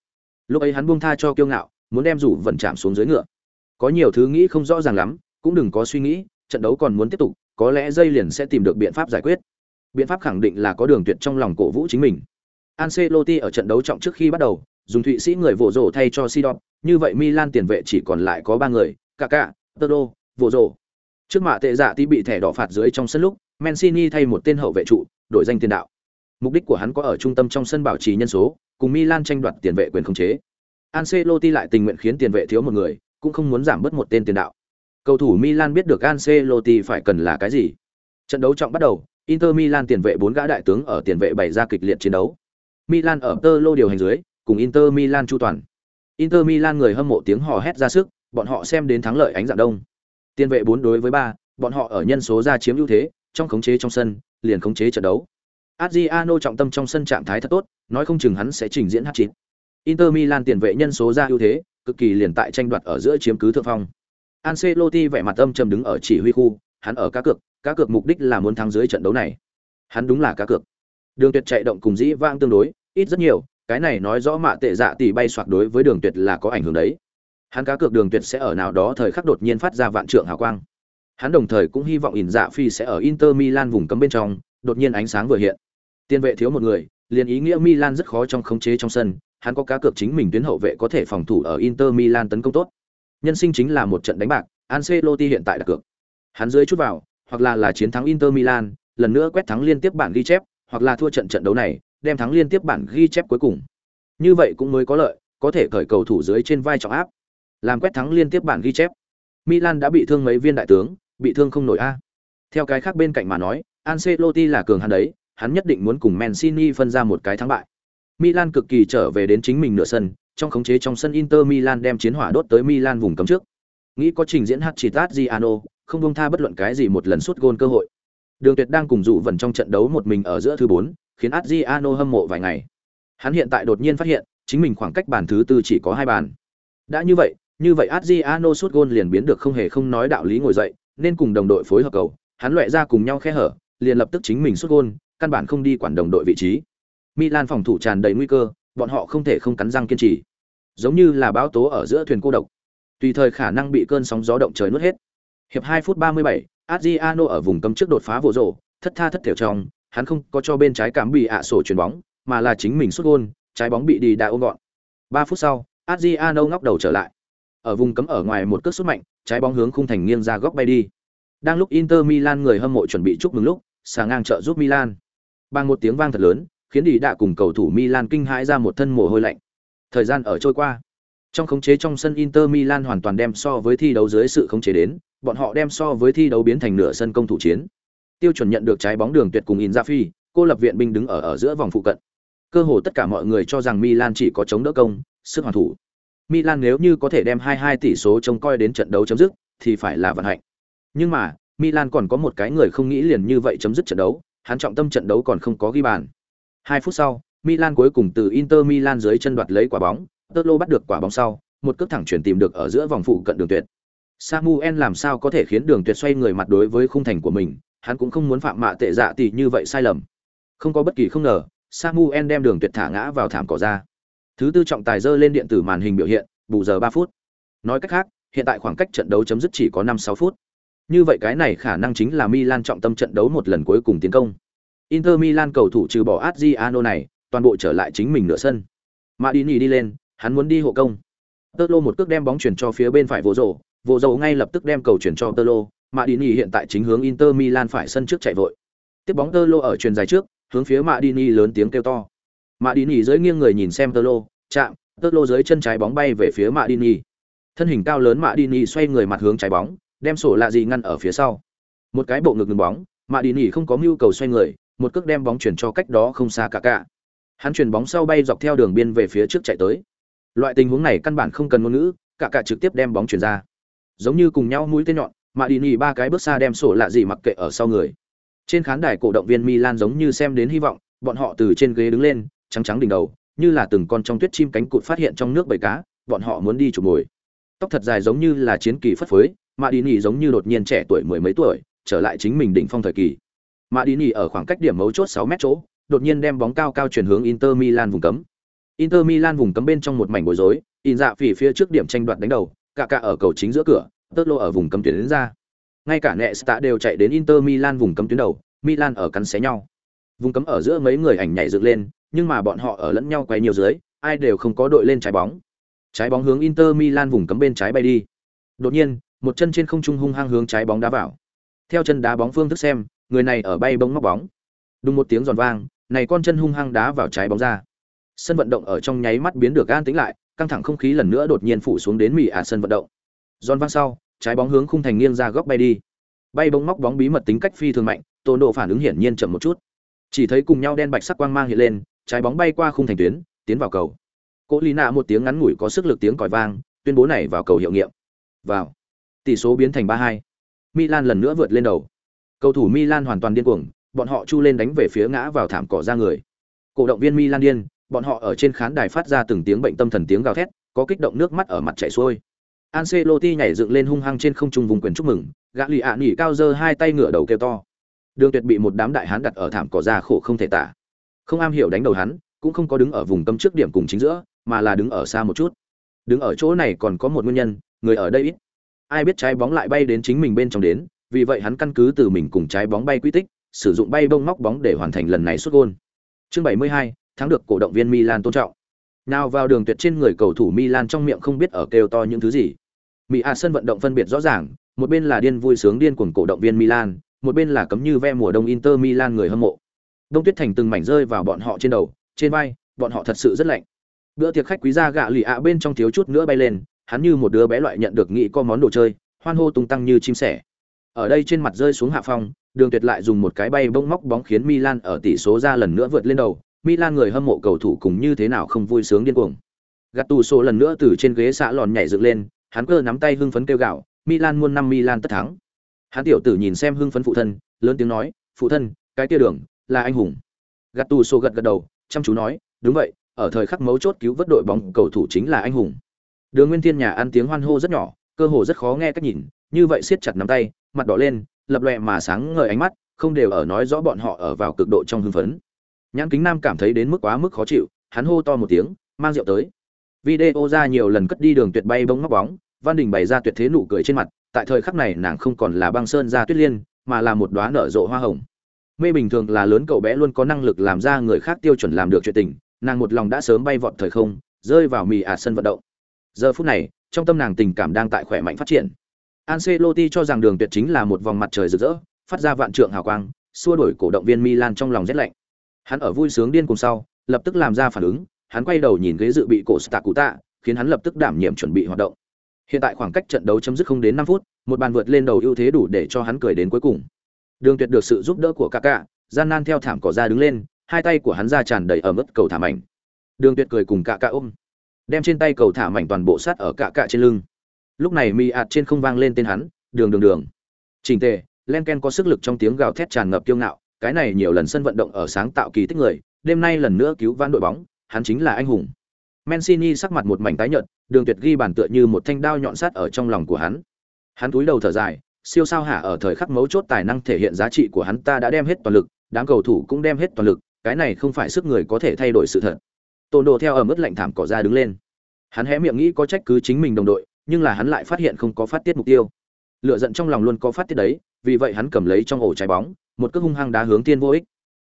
Lúc ấy hắn buông tha cho kiêu ngạo, muốn đem rủ vẩn chạm xuống dưới ngựa có nhiều thứ nghĩ không rõ ràng lắm cũng đừng có suy nghĩ trận đấu còn muốn tiếp tục có lẽ dây liền sẽ tìm được biện pháp giải quyết biện pháp khẳng định là có đường tuyệt trong lòng cổ vũ chính mình Ancelotti ở trận đấu trọng trước khi bắt đầu dùng Thụy Sĩ người vỗ rổ thay cho Sidon, như vậy Milan tiền vệ chỉ còn lại có ba người, Kaká, Toro, vỗ rổ. Trước mạ tệ dạ tí bị thẻ đỏ phạt dưới trong sân lúc, Mancini thay một tên hậu vệ trụ, đổi danh tiền đạo. Mục đích của hắn có ở trung tâm trong sân bảo trì nhân số, cùng Milan tranh đoạt tiền vệ quyền khống chế. Ancelotti lại tình nguyện khiến tiền vệ thiếu một người, cũng không muốn giảm bớt một tên tiền đạo. Cầu thủ Milan biết được Ancelotti phải cần là cái gì. Trận đấu trọng bắt đầu, Inter Milan tiền vệ bốn gã đại tướng ở tiền vệ bày ra kịch liệt chiến đấu. Milan ở tơ lô điều hành dưới, cùng Inter Milan chu toàn. Inter Milan người hâm mộ tiếng hò hét ra sức, bọn họ xem đến thắng lợi ánh dạng đông. Tiền vệ 4 đối với 3, bọn họ ở nhân số ra chiếm ưu thế, trong khống chế trong sân, liền khống chế trận đấu. Adriano trọng tâm trong sân trạng thái thật tốt, nói không chừng hắn sẽ trình diễn hat-trick. Inter Milan tiền vệ nhân số ra ưu thế, cực kỳ liền tại tranh đoạt ở giữa chiếm cứ thượng phong. Ancelotti vẻ mặt âm trầm đứng ở chỉ huy khu, hắn ở cá cược, cá cược mục đích là muốn thắng dưới trận đấu này. Hắn đúng là cá cược. Đường Tuyệt chạy động cùng dĩ vang tương đối, ít rất nhiều, cái này nói rõ mạ tệ dạ tỷ bay xoạc đối với Đường Tuyệt là có ảnh hưởng đấy. Hắn cá cược Đường Tuyệt sẽ ở nào đó thời khắc đột nhiên phát ra vạn trượng hào quang. Hắn đồng thời cũng hy vọng ỉn dạ phi sẽ ở Inter Milan vùng cấm bên trong, đột nhiên ánh sáng vừa hiện. Tiên vệ thiếu một người, liền ý nghĩa Milan rất khó trong khống chế trong sân, hắn có cá cược chính mình tuyến hậu vệ có thể phòng thủ ở Inter Milan tấn công tốt. Nhân sinh chính là một trận đánh bạc, Ancelotti hiện tại đặt cược. Hắn dưới chút vào, hoặc là là chiến thắng Inter Milan, lần nữa quét thắng liên tiếp bản ghi chép, hoặc là thua trận trận đấu này, đem thắng liên tiếp bản ghi chép cuối cùng. Như vậy cũng mới có lợi, có thể cởi cầu thủ dưới trên vai trọng áp, làm quét thắng liên tiếp bản ghi chép. Milan đã bị thương mấy viên đại tướng, bị thương không nổi a. Theo cái khác bên cạnh mà nói, Ancelotti là cường hắn đấy, hắn nhất định muốn cùng Mancini phân ra một cái thắng bại. Milan cực kỳ trở về đến chính mình nửa sân, trong khống chế trong sân Inter Milan đem chiến hỏa đốt tới Milan vùng cấm trước. Nghĩ có trình diễn Hachitat không buông tha bất luận cái gì một lần suốt gôn cơ hội. Đường Tuyệt đang cùng dụ vẩn trong trận đấu một mình ở giữa thứ 4, khiến Adriano hâm mộ vài ngày. Hắn hiện tại đột nhiên phát hiện, chính mình khoảng cách bàn thứ tư chỉ có hai bàn. Đã như vậy, như vậy Adriano sút gôn liền biến được không hề không nói đạo lý ngồi dậy, nên cùng đồng đội phối hợp cầu, hắn loại ra cùng nhau khe hở, liền lập tức chính mình sút gôn, căn bản không đi quản đồng đội vị trí. Milan phòng thủ tràn đầy nguy cơ, bọn họ không thể không cắn răng kiên trì. Giống như là báo tố ở giữa thuyền cô độc, tùy thời khả năng bị cơn sóng gió động trời nuốt hết. Hiệp 2 phút 37, Adriano ở vùng cấm trước đột phá vô rổ, thất tha thất thểu trong, hắn không có cho bên trái cảm bị ạ sổ chuyền bóng, mà là chính mình sút gôn, trái bóng bị đi đã ôm gọn. 3 phút sau, Adriano ngóc đầu trở lại. Ở vùng cấm ở ngoài một cước sút mạnh, trái bóng hướng khung thành nghiêng ra góc bay đi. Đang lúc Inter Milan người hâm mộ chuẩn bị chúc mừng lúc, xà ngang trợ giúp Milan. Bằng một tiếng vang thật lớn, khiến đi đã cùng cầu thủ Milan kinh hãi ra một thân mồ hôi lạnh. Thời gian ở trôi qua, trong khống chế trong sân Inter Milan hoàn toàn đem so với thi đấu dưới sự khống chế đến, bọn họ đem so với thi đấu biến thành nửa sân công thủ chiến. Tiêu chuẩn nhận được trái bóng đường tuyệt cùng Inzaghi, cô lập viện binh đứng ở ở giữa vòng phụ cận. Cơ hồ tất cả mọi người cho rằng Milan chỉ có chống đỡ công, sức hoàn thủ. Milan nếu như có thể đem 2-2 tỷ số trông coi đến trận đấu chấm dứt, thì phải là vận hạnh. Nhưng mà, Milan còn có một cái người không nghĩ liền như vậy chấm dứt trận đấu, hắn trọng tâm trận đấu còn không có ghi bàn. 2 phút sau, Milan cuối cùng từ Inter Milan dưới chân đoạt lấy quả bóng, Totlo bắt được quả bóng sau, một cước thẳng chuyển tìm được ở giữa vòng phụ cận đường tuyệt. Samuel làm sao có thể khiến đường tuyệt xoay người mặt đối với khung thành của mình, hắn cũng không muốn phạm mạ tệ dạ tỷ như vậy sai lầm. Không có bất kỳ không ngờ, Samuel đem đường tuyệt thả ngã vào thảm cỏ ra. Thứ tư trọng tài dơ lên điện tử màn hình biểu hiện, bù giờ ba phút. Nói cách khác, hiện tại khoảng cách trận đấu chấm dứt chỉ có 5-6 phút. Như vậy cái này khả năng chính là Milan trọng tâm trận đấu một lần cuối cùng tiến công. Inter Milan cầu thủ trừ bỏ Adriano này, toàn bộ trở lại chính mình nửa sân. Madini đi lên, hắn muốn đi hộ công. Totlo một cước đem bóng chuyển cho phía bên phải vô rổ, vô rổ ngay lập tức đem cầu chuyển cho Totlo, Madini hiện tại chính hướng Inter Milan phải sân trước chạy vội. Tiếp bóng Totlo ở truyền dài trước, hướng phía Madini lớn tiếng kêu to. Madini dưới nghiêng người nhìn xem Totlo, chạm, Totlo dưới chân trái bóng bay về phía Madini. Thân hình cao lớn Madini xoay người mặt hướng trái bóng, đem sổ lạ gì ngăn ở phía sau. Một cái bộ ngực ngừng bóng, Madini không có mưu cầu xoay người, một cước đem bóng chuyển cho cách đó không xa cả cả. Hắn chuyển bóng sau bay dọc theo đường biên về phía trước chạy tới. Loại tình huống này căn bản không cần ngôn ngữ, cả cả trực tiếp đem bóng chuyển ra. Giống như cùng nhau mũi tên nhọn, mà đi nhì ba cái bước xa đem sổ lạ gì mặc kệ ở sau người. Trên khán đài cổ động viên Milan giống như xem đến hy vọng, bọn họ từ trên ghế đứng lên, trắng trắng đỉnh đầu, như là từng con trong tuyết chim cánh cụt phát hiện trong nước bầy cá, bọn họ muốn đi chụp mồi. Tóc thật dài giống như là chiến kỳ phất phới, mà đi nhì giống như đột nhiên trẻ tuổi mười mấy tuổi, trở lại chính mình đỉnh phong thời kỳ. Mà đi nhì ở khoảng cách điểm mấu chốt 6 mét chỗ, đột nhiên đem bóng cao cao chuyển hướng Inter Milan vùng cấm. Inter Milan vùng cấm bên trong một mảnh bối rối, in dạ phỉ phía trước điểm tranh đoạt đánh đầu, cả cả ở cầu chính giữa cửa, tớt lô ở vùng cấm tuyến đến ra. Ngay cả Nesta đều chạy đến Inter Milan vùng cấm tuyến đầu, Milan ở cắn xé nhau. Vùng cấm ở giữa mấy người ảnh nhảy dựng lên, nhưng mà bọn họ ở lẫn nhau quay nhiều dưới, ai đều không có đội lên trái bóng. Trái bóng hướng Inter Milan vùng cấm bên trái bay đi. Đột nhiên, một chân trên không trung hung hăng hướng trái bóng đá vào. Theo chân đá bóng phương thức xem, người này ở bay bóng móc bóng. Đúng một tiếng giòn vang, này con chân hung hăng đá vào trái bóng ra. Sân vận động ở trong nháy mắt biến được an tĩnh lại, căng thẳng không khí lần nữa đột nhiên phủ xuống đến mì à sân vận động. Giòn vang sau, trái bóng hướng khung thành nghiêng ra góc bay đi. Bay bóng móc bóng bí mật tính cách phi thường mạnh, tổn độ phản ứng hiển nhiên chậm một chút. Chỉ thấy cùng nhau đen bạch sắc quang mang hiện lên, trái bóng bay qua khung thành tuyến, tiến vào cầu. Cỗ Lý Nạ một tiếng ngắn ngủi có sức lực tiếng còi vang, tuyên bố này vào cầu hiệu nghiệm. Vào. Tỷ số biến thành 3-2. Milan lần nữa vượt lên đầu. Cầu thủ Milan hoàn toàn điên cuồng, bọn họ chu lên đánh về phía ngã vào thảm cỏ ra người. Cổ động viên Milan điên, bọn họ ở trên khán đài phát ra từng tiếng bệnh tâm thần tiếng gào thét, có kích động nước mắt ở mặt chảy xuôi. Ancelotti nhảy dựng lên hung hăng trên không trung vùng quyền chúc mừng, gã lì ạ nỉ cao giơ hai tay ngửa đầu kêu to. Đường Tuyệt bị một đám đại hán đặt ở thảm cỏ ra khổ không thể tả. Không am hiểu đánh đầu hắn, cũng không có đứng ở vùng tâm trước điểm cùng chính giữa, mà là đứng ở xa một chút. Đứng ở chỗ này còn có một nguyên nhân, người ở đây ít. Ai biết trái bóng lại bay đến chính mình bên trong đến, vì vậy hắn căn cứ từ mình cùng trái bóng bay quy tích, sử dụng bay bông móc bóng để hoàn thành lần này sút gol. Chương 72, thắng được cổ động viên Milan tôn trọng. Nào vào đường tuyệt trên người cầu thủ Milan trong miệng không biết ở kêu to những thứ gì. Mỹ A sân vận động phân biệt rõ ràng, một bên là điên vui sướng điên cuồng cổ động viên Milan, một bên là cấm như ve mùa đông Inter Milan người hâm mộ. Đông tuyết thành từng mảnh rơi vào bọn họ trên đầu, trên vai, bọn họ thật sự rất lạnh. Bữa tiệc khách quý gia gạ lì ạ bên trong thiếu chút nữa bay lên, hắn như một đứa bé loại nhận được nghĩ có món đồ chơi, hoan hô tung tăng như chim sẻ. Ở đây trên mặt rơi xuống hạ phong, Đường Tuyệt lại dùng một cái bay bông móc bóng khiến Milan ở tỷ số ra lần nữa vượt lên đầu, Milan người hâm mộ cầu thủ cùng như thế nào không vui sướng điên cuồng. Gattuso lần nữa từ trên ghế xạ lòn nhảy dựng lên, hắn cơ nắm tay hưng phấn kêu gào, Milan muôn năm Milan tất thắng. Hắn tiểu tử nhìn xem hưng phấn phụ thân, lớn tiếng nói, "Phụ thân, cái kia đường là anh hùng." Gattuso gật gật đầu, chăm chú nói, "Đúng vậy, ở thời khắc mấu chốt cứu vớt đội bóng cầu thủ chính là anh hùng." Đường Nguyên Thiên nhà ăn tiếng hoan hô rất nhỏ, cơ hồ rất khó nghe cách nhìn, như vậy siết chặt nắm tay, mặt đỏ lên, lập lòe mà sáng ngời ánh mắt, không đều ở nói rõ bọn họ ở vào cực độ trong hưng phấn. Nhãn Kính Nam cảm thấy đến mức quá mức khó chịu, hắn hô to một tiếng, mang rượu tới. Video ra nhiều lần cất đi đường tuyệt bay bóng ngóc bóng, Văn Đình bày ra tuyệt thế nụ cười trên mặt, tại thời khắc này nàng không còn là băng sơn ra tuyết liên, mà là một đoá nở rộ hoa hồng. Mê bình thường là lớn cậu bé luôn có năng lực làm ra người khác tiêu chuẩn làm được chuyện tình, nàng một lòng đã sớm bay vọt thời không, rơi vào mì à sân vận động. Giờ phút này, trong tâm nàng tình cảm đang tại khỏe mạnh phát triển. Ancelotti cho rằng đường tuyệt chính là một vòng mặt trời rực rỡ, phát ra vạn trượng hào quang, xua đuổi cổ động viên Milan trong lòng rét lạnh. Hắn ở vui sướng điên cùng sau, lập tức làm ra phản ứng, hắn quay đầu nhìn ghế dự bị cổ Stakuta, khiến hắn lập tức đảm nhiệm chuẩn bị hoạt động. Hiện tại khoảng cách trận đấu chấm dứt không đến 5 phút, một bàn vượt lên đầu ưu thế đủ để cho hắn cười đến cuối cùng. Đường Tuyệt được sự giúp đỡ của Kaká, gian nan theo thảm cỏ ra đứng lên, hai tay của hắn ra tràn đầy ở mức cầu thả mảnh. Đường Tuyệt cười cùng Kaká ôm, đem trên tay cầu thả mảnh toàn bộ sát ở Kaká trên lưng. Lúc này mi ạt trên không vang lên tên hắn, Đường Đường Đường. Trình tề, Lenken có sức lực trong tiếng gào thét tràn ngập kiêu ngạo, cái này nhiều lần sân vận động ở sáng tạo kỳ tích người, đêm nay lần nữa cứu vãn đội bóng, hắn chính là anh hùng. Mancini sắc mặt một mảnh tái nhợt, Đường Tuyệt ghi bàn tựa như một thanh đao nhọn sắt ở trong lòng của hắn. Hắn cúi đầu thở dài, siêu sao hạ ở thời khắc mấu chốt tài năng thể hiện giá trị của hắn ta đã đem hết toàn lực, đám cầu thủ cũng đem hết toàn lực, cái này không phải sức người có thể thay đổi sự thật. Tôn Đồ theo ở mức lạnh thảm cỏ ra đứng lên. Hắn hé miệng nghĩ có trách cứ chính mình đồng đội, nhưng là hắn lại phát hiện không có phát tiết mục tiêu. Lửa giận trong lòng luôn có phát tiết đấy, vì vậy hắn cầm lấy trong ổ trái bóng, một cước hung hăng đá hướng tiên vô ích.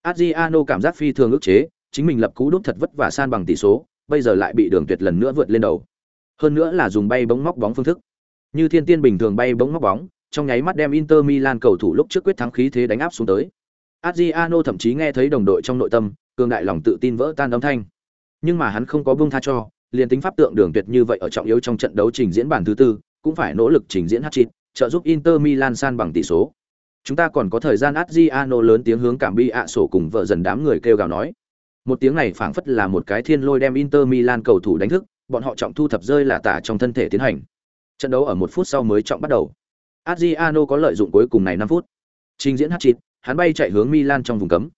Adriano cảm giác phi thường ức chế, chính mình lập cú đúp thật vất vả san bằng tỷ số, bây giờ lại bị Đường Tuyệt lần nữa vượt lên đầu. Hơn nữa là dùng bay bóng móc bóng phương thức. Như thiên tiên bình thường bay bóng móc bóng, trong nháy mắt đem Inter Milan cầu thủ lúc trước quyết thắng khí thế đánh áp xuống tới. Adriano thậm chí nghe thấy đồng đội trong nội tâm, cường đại lòng tự tin vỡ tan âm thanh. Nhưng mà hắn không có buông tha cho, liền tính pháp tượng Đường Tuyệt như vậy ở trọng yếu trong trận đấu trình diễn bản thứ tư, cũng phải nỗ lực trình diễn hat-trick, trợ giúp Inter Milan san bằng tỷ số. Chúng ta còn có thời gian Adriano lớn tiếng hướng cảm bi ạ sổ cùng vợ dần đám người kêu gào nói. Một tiếng này phảng phất là một cái thiên lôi đem Inter Milan cầu thủ đánh thức, bọn họ trọng thu thập rơi là tả trong thân thể tiến hành. Trận đấu ở một phút sau mới trọng bắt đầu. Adriano có lợi dụng cuối cùng này 5 phút. Trình diễn hat-trick, hắn bay chạy hướng Milan trong vùng cấm.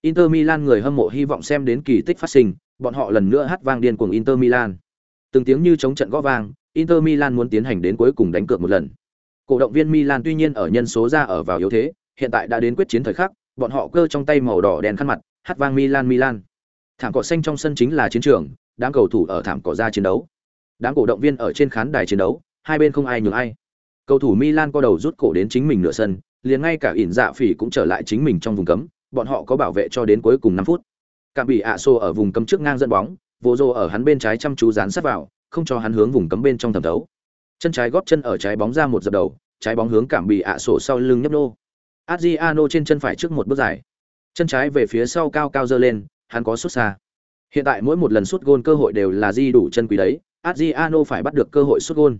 Inter Milan người hâm mộ hy vọng xem đến kỳ tích phát sinh, bọn họ lần nữa hát vang điên cuồng Inter Milan. Từng tiếng như chống trận gõ vang, Inter Milan muốn tiến hành đến cuối cùng đánh cược một lần. Cổ động viên Milan tuy nhiên ở nhân số ra ở vào yếu thế, hiện tại đã đến quyết chiến thời khắc, bọn họ cơ trong tay màu đỏ đèn khăn mặt, hát vang Milan Milan. Thảm cỏ xanh trong sân chính là chiến trường, đám cầu thủ ở thảm cỏ ra chiến đấu. Đám cổ động viên ở trên khán đài chiến đấu, hai bên không ai nhường ai. Cầu thủ Milan co đầu rút cổ đến chính mình nửa sân, liền ngay cả ỉn dạ phỉ cũng trở lại chính mình trong vùng cấm, bọn họ có bảo vệ cho đến cuối cùng năm phút. Cảm bị ạ xô ở vùng cấm trước ngang dẫn bóng, vô rô ở hắn bên trái chăm chú dán sát vào không cho hắn hướng vùng cấm bên trong thẩm thấu chân trái góp chân ở trái bóng ra một dập đầu trái bóng hướng cảm bị ạ sổ sau lưng nhấp nô adriano trên chân phải trước một bước dài chân trái về phía sau cao cao dơ lên hắn có xuất xa. Hiện tại mỗi một lần sút gôn cơ hội đều là di đủ chân quý đấy adriano phải bắt được cơ hội sút gôn.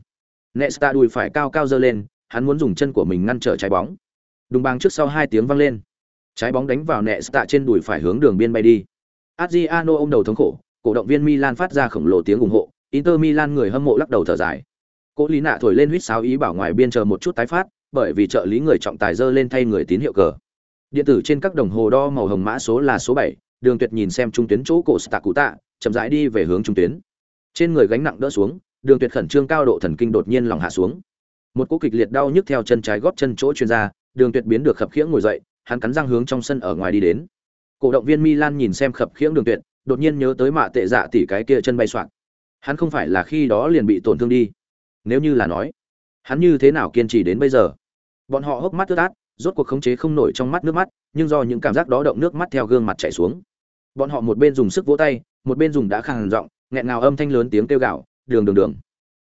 Nesta đùi phải cao cao dơ lên hắn muốn dùng chân của mình ngăn trở trái bóng. Đùng bang trước sau hai tiếng vang lên. Trái bóng đánh vào nesta trên đùi phải hướng đường biên bay đi. Adriano ôm đầu thống khổ cổ động viên milan phát ra khổng lồ tiếng ủng hộ inter milan người hâm mộ lắc đầu thở dài. Cố Lý Nạ thổi lên huýt sáo ý bảo ngoài biên chờ một chút tái phát, bởi vì trợ lý người trọng tài dơ lên thay người tín hiệu cờ. Điện tử trên các đồng hồ đo màu hồng mã số là số 7, Đường Tuyệt nhìn xem trung tuyến chỗ cổ tạ Cụ Tạ, chậm rãi đi về hướng trung tuyến. Trên người gánh nặng đỡ xuống, Đường Tuyệt khẩn trương cao độ thần kinh đột nhiên lòng hạ xuống. Một cú kịch liệt đau nhức theo chân trái gót chân chỗ truyền ra, Đường Tuyệt biến được khập khiễng ngồi dậy, hắn cắn răng hướng trong sân ở ngoài đi đến. Cổ động viên Milan nhìn xem khập khiễng Đường Tuyệt, đột nhiên nhớ tới mạ tệ dạ tỉ cái kia chân bay xoạc. Hắn không phải là khi đó liền bị tổn thương đi. Nếu như là nói, hắn như thế nào kiên trì đến bây giờ bọn họ hốc mắt ướt át rốt cuộc khống chế không nổi trong mắt nước mắt nhưng do những cảm giác đó động nước mắt theo gương mặt chảy xuống bọn họ một bên dùng sức vỗ tay một bên dùng đã khàn giọng nghẹn ngào âm thanh lớn tiếng kêu gào, đường đường đường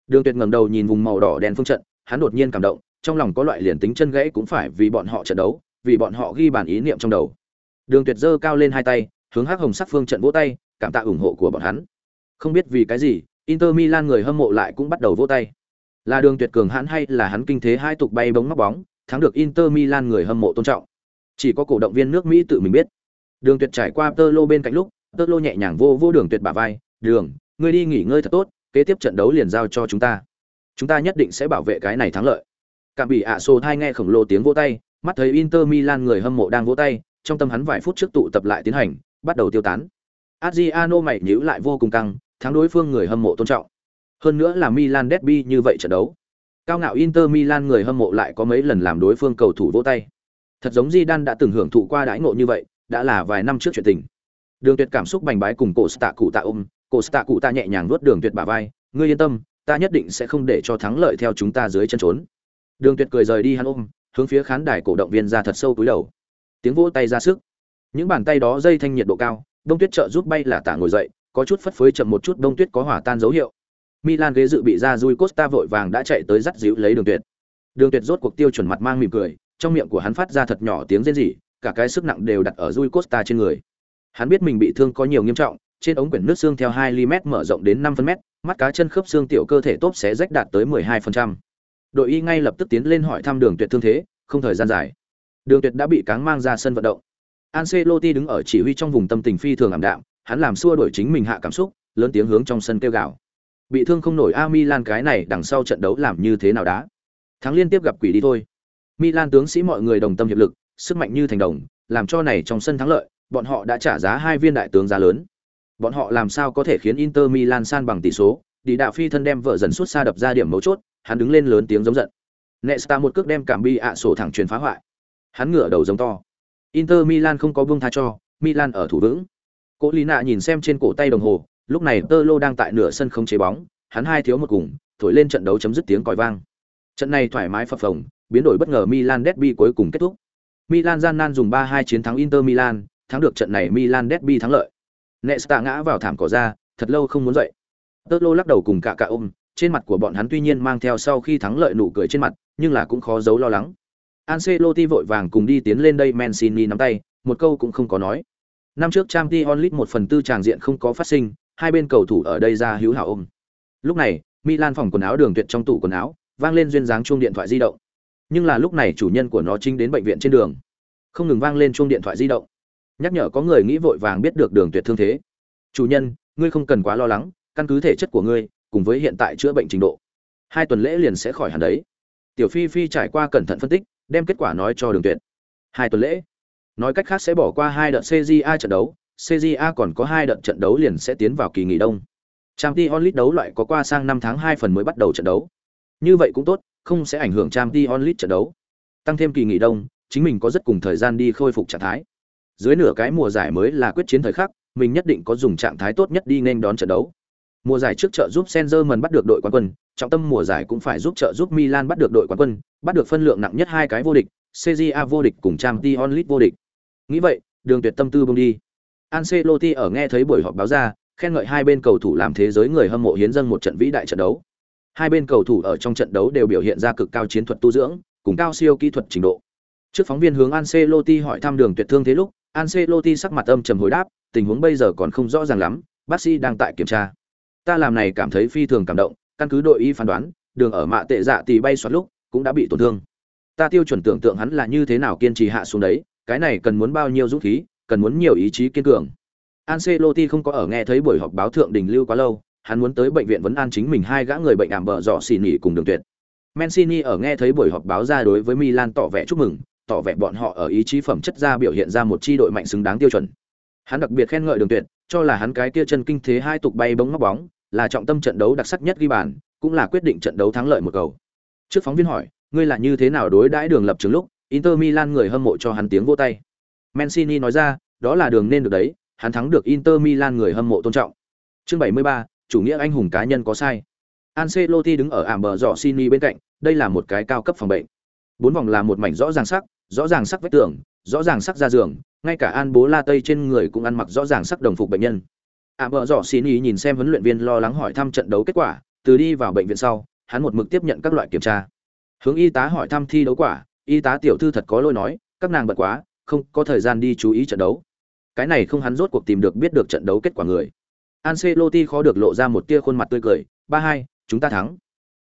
đường tuyệt ngẩng đầu nhìn vùng màu đỏ đèn phương trận hắn đột nhiên cảm động trong lòng có loại liền tính chân gãy cũng phải vì bọn họ trận đấu vì bọn họ ghi bàn ý niệm trong đầu đường tuyệt giơ cao lên hai tay hướng hắc hồng sắc phương trận vỗ tay cảm tạ ủng hộ của bọn hắn không biết vì cái gì inter milan người hâm mộ lại cũng bắt đầu vỗ tay là đường tuyệt cường hãn hay là hắn kinh thế hai tục bay bóng móc bóng, thắng được Inter Milan người hâm mộ tôn trọng. Chỉ có cổ động viên nước Mỹ tự mình biết. Đường tuyệt trải qua Tơ Lô bên cạnh lúc, Tơ Lô nhẹ nhàng vô vô đường tuyệt bả vai, "Đường, ngươi đi nghỉ ngơi thật tốt, kế tiếp trận đấu liền giao cho chúng ta. Chúng ta nhất định sẽ bảo vệ cái này thắng lợi." Cảm bị ạ sô thai nghe khổng lồ tiếng vỗ tay, mắt thấy Inter Milan người hâm mộ đang vỗ tay, trong tâm hắn vài phút trước tụ tập lại tiến hành, bắt đầu tiêu tán. Adriano mày nhíu lại vô cùng căng, thắng đối phương người hâm mộ tôn trọng. Hơn nữa là Milan derby như vậy trận đấu. Cao ngạo Inter Milan người hâm mộ lại có mấy lần làm đối phương cầu thủ vỗ tay. Thật giống Zidane đã từng hưởng thụ qua đãi ngộ như vậy, đã là vài năm trước chuyện tình. Đường Tuyệt cảm xúc bành bái cùng cổ Stạ cụ tạ ôm, cổ Stạ cụ tạ nhẹ nhàng vuốt Đường Tuyệt bả vai, ngươi yên tâm, ta nhất định sẽ không để cho thắng lợi theo chúng ta dưới chân trốn. Đường Tuyệt cười rời đi hắn ôm, hướng phía khán đài cổ động viên ra thật sâu túi đầu. Tiếng vỗ tay ra sức. Những bàn tay đó dây thanh nhiệt độ cao, Đông Tuyết trợ giúp bay là tả ngồi dậy, có chút phất phới chậm một chút Đông Tuyết có hỏa tan dấu hiệu. Milan ghế dự bị ra Rui Costa vội vàng đã chạy tới dắt dịu lấy Đường Tuyệt. Đường Tuyệt rốt cuộc tiêu chuẩn mặt mang mỉm cười, trong miệng của hắn phát ra thật nhỏ tiếng rên rỉ, cả cái sức nặng đều đặt ở Rui Costa trên người. Hắn biết mình bị thương có nhiều nghiêm trọng, trên ống quyển nước xương theo 2 mm mở rộng đến 5 phân mét, mắt cá chân khớp xương tiểu cơ thể tốt sẽ rách đạt tới 12%. Đội y ngay lập tức tiến lên hỏi thăm Đường Tuyệt thương thế, không thời gian dài. Đường Tuyệt đã bị cáng mang ra sân vận động. Ancelotti đứng ở chỉ huy trong vùng tâm tình phi thường ảm đạm, hắn làm xua đổi chính mình hạ cảm xúc, lớn tiếng hướng trong sân kêu gào bị thương không nổi A Milan cái này đằng sau trận đấu làm như thế nào đã. Thắng liên tiếp gặp quỷ đi thôi. Milan tướng sĩ mọi người đồng tâm hiệp lực, sức mạnh như thành đồng, làm cho này trong sân thắng lợi, bọn họ đã trả giá hai viên đại tướng giá lớn. Bọn họ làm sao có thể khiến Inter Milan san bằng tỷ số? Đi đạo phi thân đem vợ dần suốt xa đập ra điểm mấu chốt, hắn đứng lên lớn tiếng giống giận. Nesta một cước đem cảm bi ạ sổ thẳng truyền phá hoại. Hắn ngửa đầu giống to. Inter Milan không có buông tha cho, Milan ở thủ vững. Cố Lina nhìn xem trên cổ tay đồng hồ, lúc này tơ lô đang tại nửa sân không chế bóng hắn hai thiếu một cùng thổi lên trận đấu chấm dứt tiếng còi vang trận này thoải mái phập phồng biến đổi bất ngờ milan derby cuối cùng kết thúc milan gian nan dùng 3-2 chiến thắng inter milan thắng được trận này milan derby thắng lợi nesta ngã vào thảm cỏ ra thật lâu không muốn dậy tơ lắc đầu cùng cả cả ôm trên mặt của bọn hắn tuy nhiên mang theo sau khi thắng lợi nụ cười trên mặt nhưng là cũng khó giấu lo lắng Ancelotti vội vàng cùng đi tiến lên đây Mancini nắm tay, một câu cũng không có nói. Năm trước Champions League một phần tư tràng diện không có phát sinh, hai bên cầu thủ ở đây ra hữu hảo ôm. Lúc này, Milan phòng quần áo đường tuyệt trong tủ quần áo, vang lên duyên dáng chuông điện thoại di động. Nhưng là lúc này chủ nhân của nó chính đến bệnh viện trên đường. Không ngừng vang lên chuông điện thoại di động. Nhắc nhở có người nghĩ vội vàng biết được đường tuyệt thương thế. "Chủ nhân, ngươi không cần quá lo lắng, căn cứ thể chất của ngươi, cùng với hiện tại chữa bệnh trình độ, hai tuần lễ liền sẽ khỏi hẳn đấy." Tiểu Phi Phi trải qua cẩn thận phân tích, đem kết quả nói cho Đường Tuyệt. Hai tuần lễ. Nói cách khác sẽ bỏ qua hai đợt CJA trận đấu, CJA còn có hai đợt trận đấu liền sẽ tiến vào kỳ nghỉ đông. trang t onlit đấu loại có qua sang năm tháng hai phần mới bắt đầu trận đấu. Như vậy cũng tốt, không sẽ ảnh hưởng Champions onlit trận đấu. Tăng thêm kỳ nghỉ đông, chính mình có rất cùng thời gian đi khôi phục trạng thái. Dưới nửa cái mùa giải mới là quyết chiến thời khắc, mình nhất định có dùng trạng thái tốt nhất đi nên đón trận đấu. Mùa giải trước trợ giúp Senzerman bắt được đội quán quân, trọng tâm mùa giải cũng phải giúp trợ giúp Milan bắt được đội quán quân, bắt được phân lượng nặng nhất hai cái vô địch, CJA vô địch cùng Champions League vô địch. Nghĩ vậy, Đường Tuyệt tâm tư bông đi. Ancelotti ở nghe thấy buổi họp báo ra, khen ngợi hai bên cầu thủ làm thế giới người hâm mộ hiến dâng một trận vĩ đại trận đấu. Hai bên cầu thủ ở trong trận đấu đều biểu hiện ra cực cao chiến thuật tu dưỡng, cùng cao siêu kỹ thuật trình độ. Trước phóng viên hướng Ancelotti hỏi thăm đường tuyệt thương thế lúc, Ancelotti sắc mặt âm trầm hồi đáp, tình huống bây giờ còn không rõ ràng lắm, bác sĩ đang tại kiểm tra. Ta làm này cảm thấy phi thường cảm động, căn cứ đội y phán đoán, đường ở mạ tệ dạ tỷ bay xoát lúc cũng đã bị tổn thương. Ta tiêu chuẩn tưởng tượng hắn là như thế nào kiên trì hạ xuống đấy, cái này cần muốn bao nhiêu dũng khí, cần muốn nhiều ý chí kiên cường. Ancelotti không có ở nghe thấy buổi họp báo thượng đỉnh lưu quá lâu, hắn muốn tới bệnh viện vấn an chính mình hai gã người bệnh ảm bờ dọ xì nhỉ cùng đường tuyệt. Mancini ở nghe thấy buổi họp báo ra đối với Milan tỏ vẻ chúc mừng, tỏ vẻ bọn họ ở ý chí phẩm chất ra biểu hiện ra một chi đội mạnh xứng đáng tiêu chuẩn. Hắn đặc biệt khen ngợi Đường Tuyệt, cho là hắn cái kia chân kinh thế hai tục bay bóng ngóc bóng, là trọng tâm trận đấu đặc sắc nhất ghi bàn, cũng là quyết định trận đấu thắng lợi một cầu. Trước phóng viên hỏi, ngươi là như thế nào đối đãi đường lập trường lúc, Inter Milan người hâm mộ cho hắn tiếng vỗ tay. Mancini nói ra, đó là đường nên được đấy, hắn thắng được Inter Milan người hâm mộ tôn trọng. Chương 73, chủ nghĩa anh hùng cá nhân có sai. Ancelotti đứng ở ảm bờ rọ Sini bên cạnh, đây là một cái cao cấp phòng bệnh. Bốn vòng là một mảnh rõ ràng sắc, rõ ràng sắc vách tường, rõ ràng sắc ra giường, ngay cả An Bố La Tây trên người cũng ăn mặc rõ ràng sắc đồng phục bệnh nhân. Ảm bờ rọ Sini nhìn xem huấn luyện viên lo lắng hỏi thăm trận đấu kết quả, từ đi vào bệnh viện sau, hắn một mực tiếp nhận các loại kiểm tra. Hướng y tá hỏi thăm thi đấu quả, y tá tiểu thư thật có lỗi nói, các nàng bận quá, không có thời gian đi chú ý trận đấu. Cái này không hắn rốt cuộc tìm được biết được trận đấu kết quả người. Ancelotti khó được lộ ra một tia khuôn mặt tươi cười, ba hai, chúng ta thắng.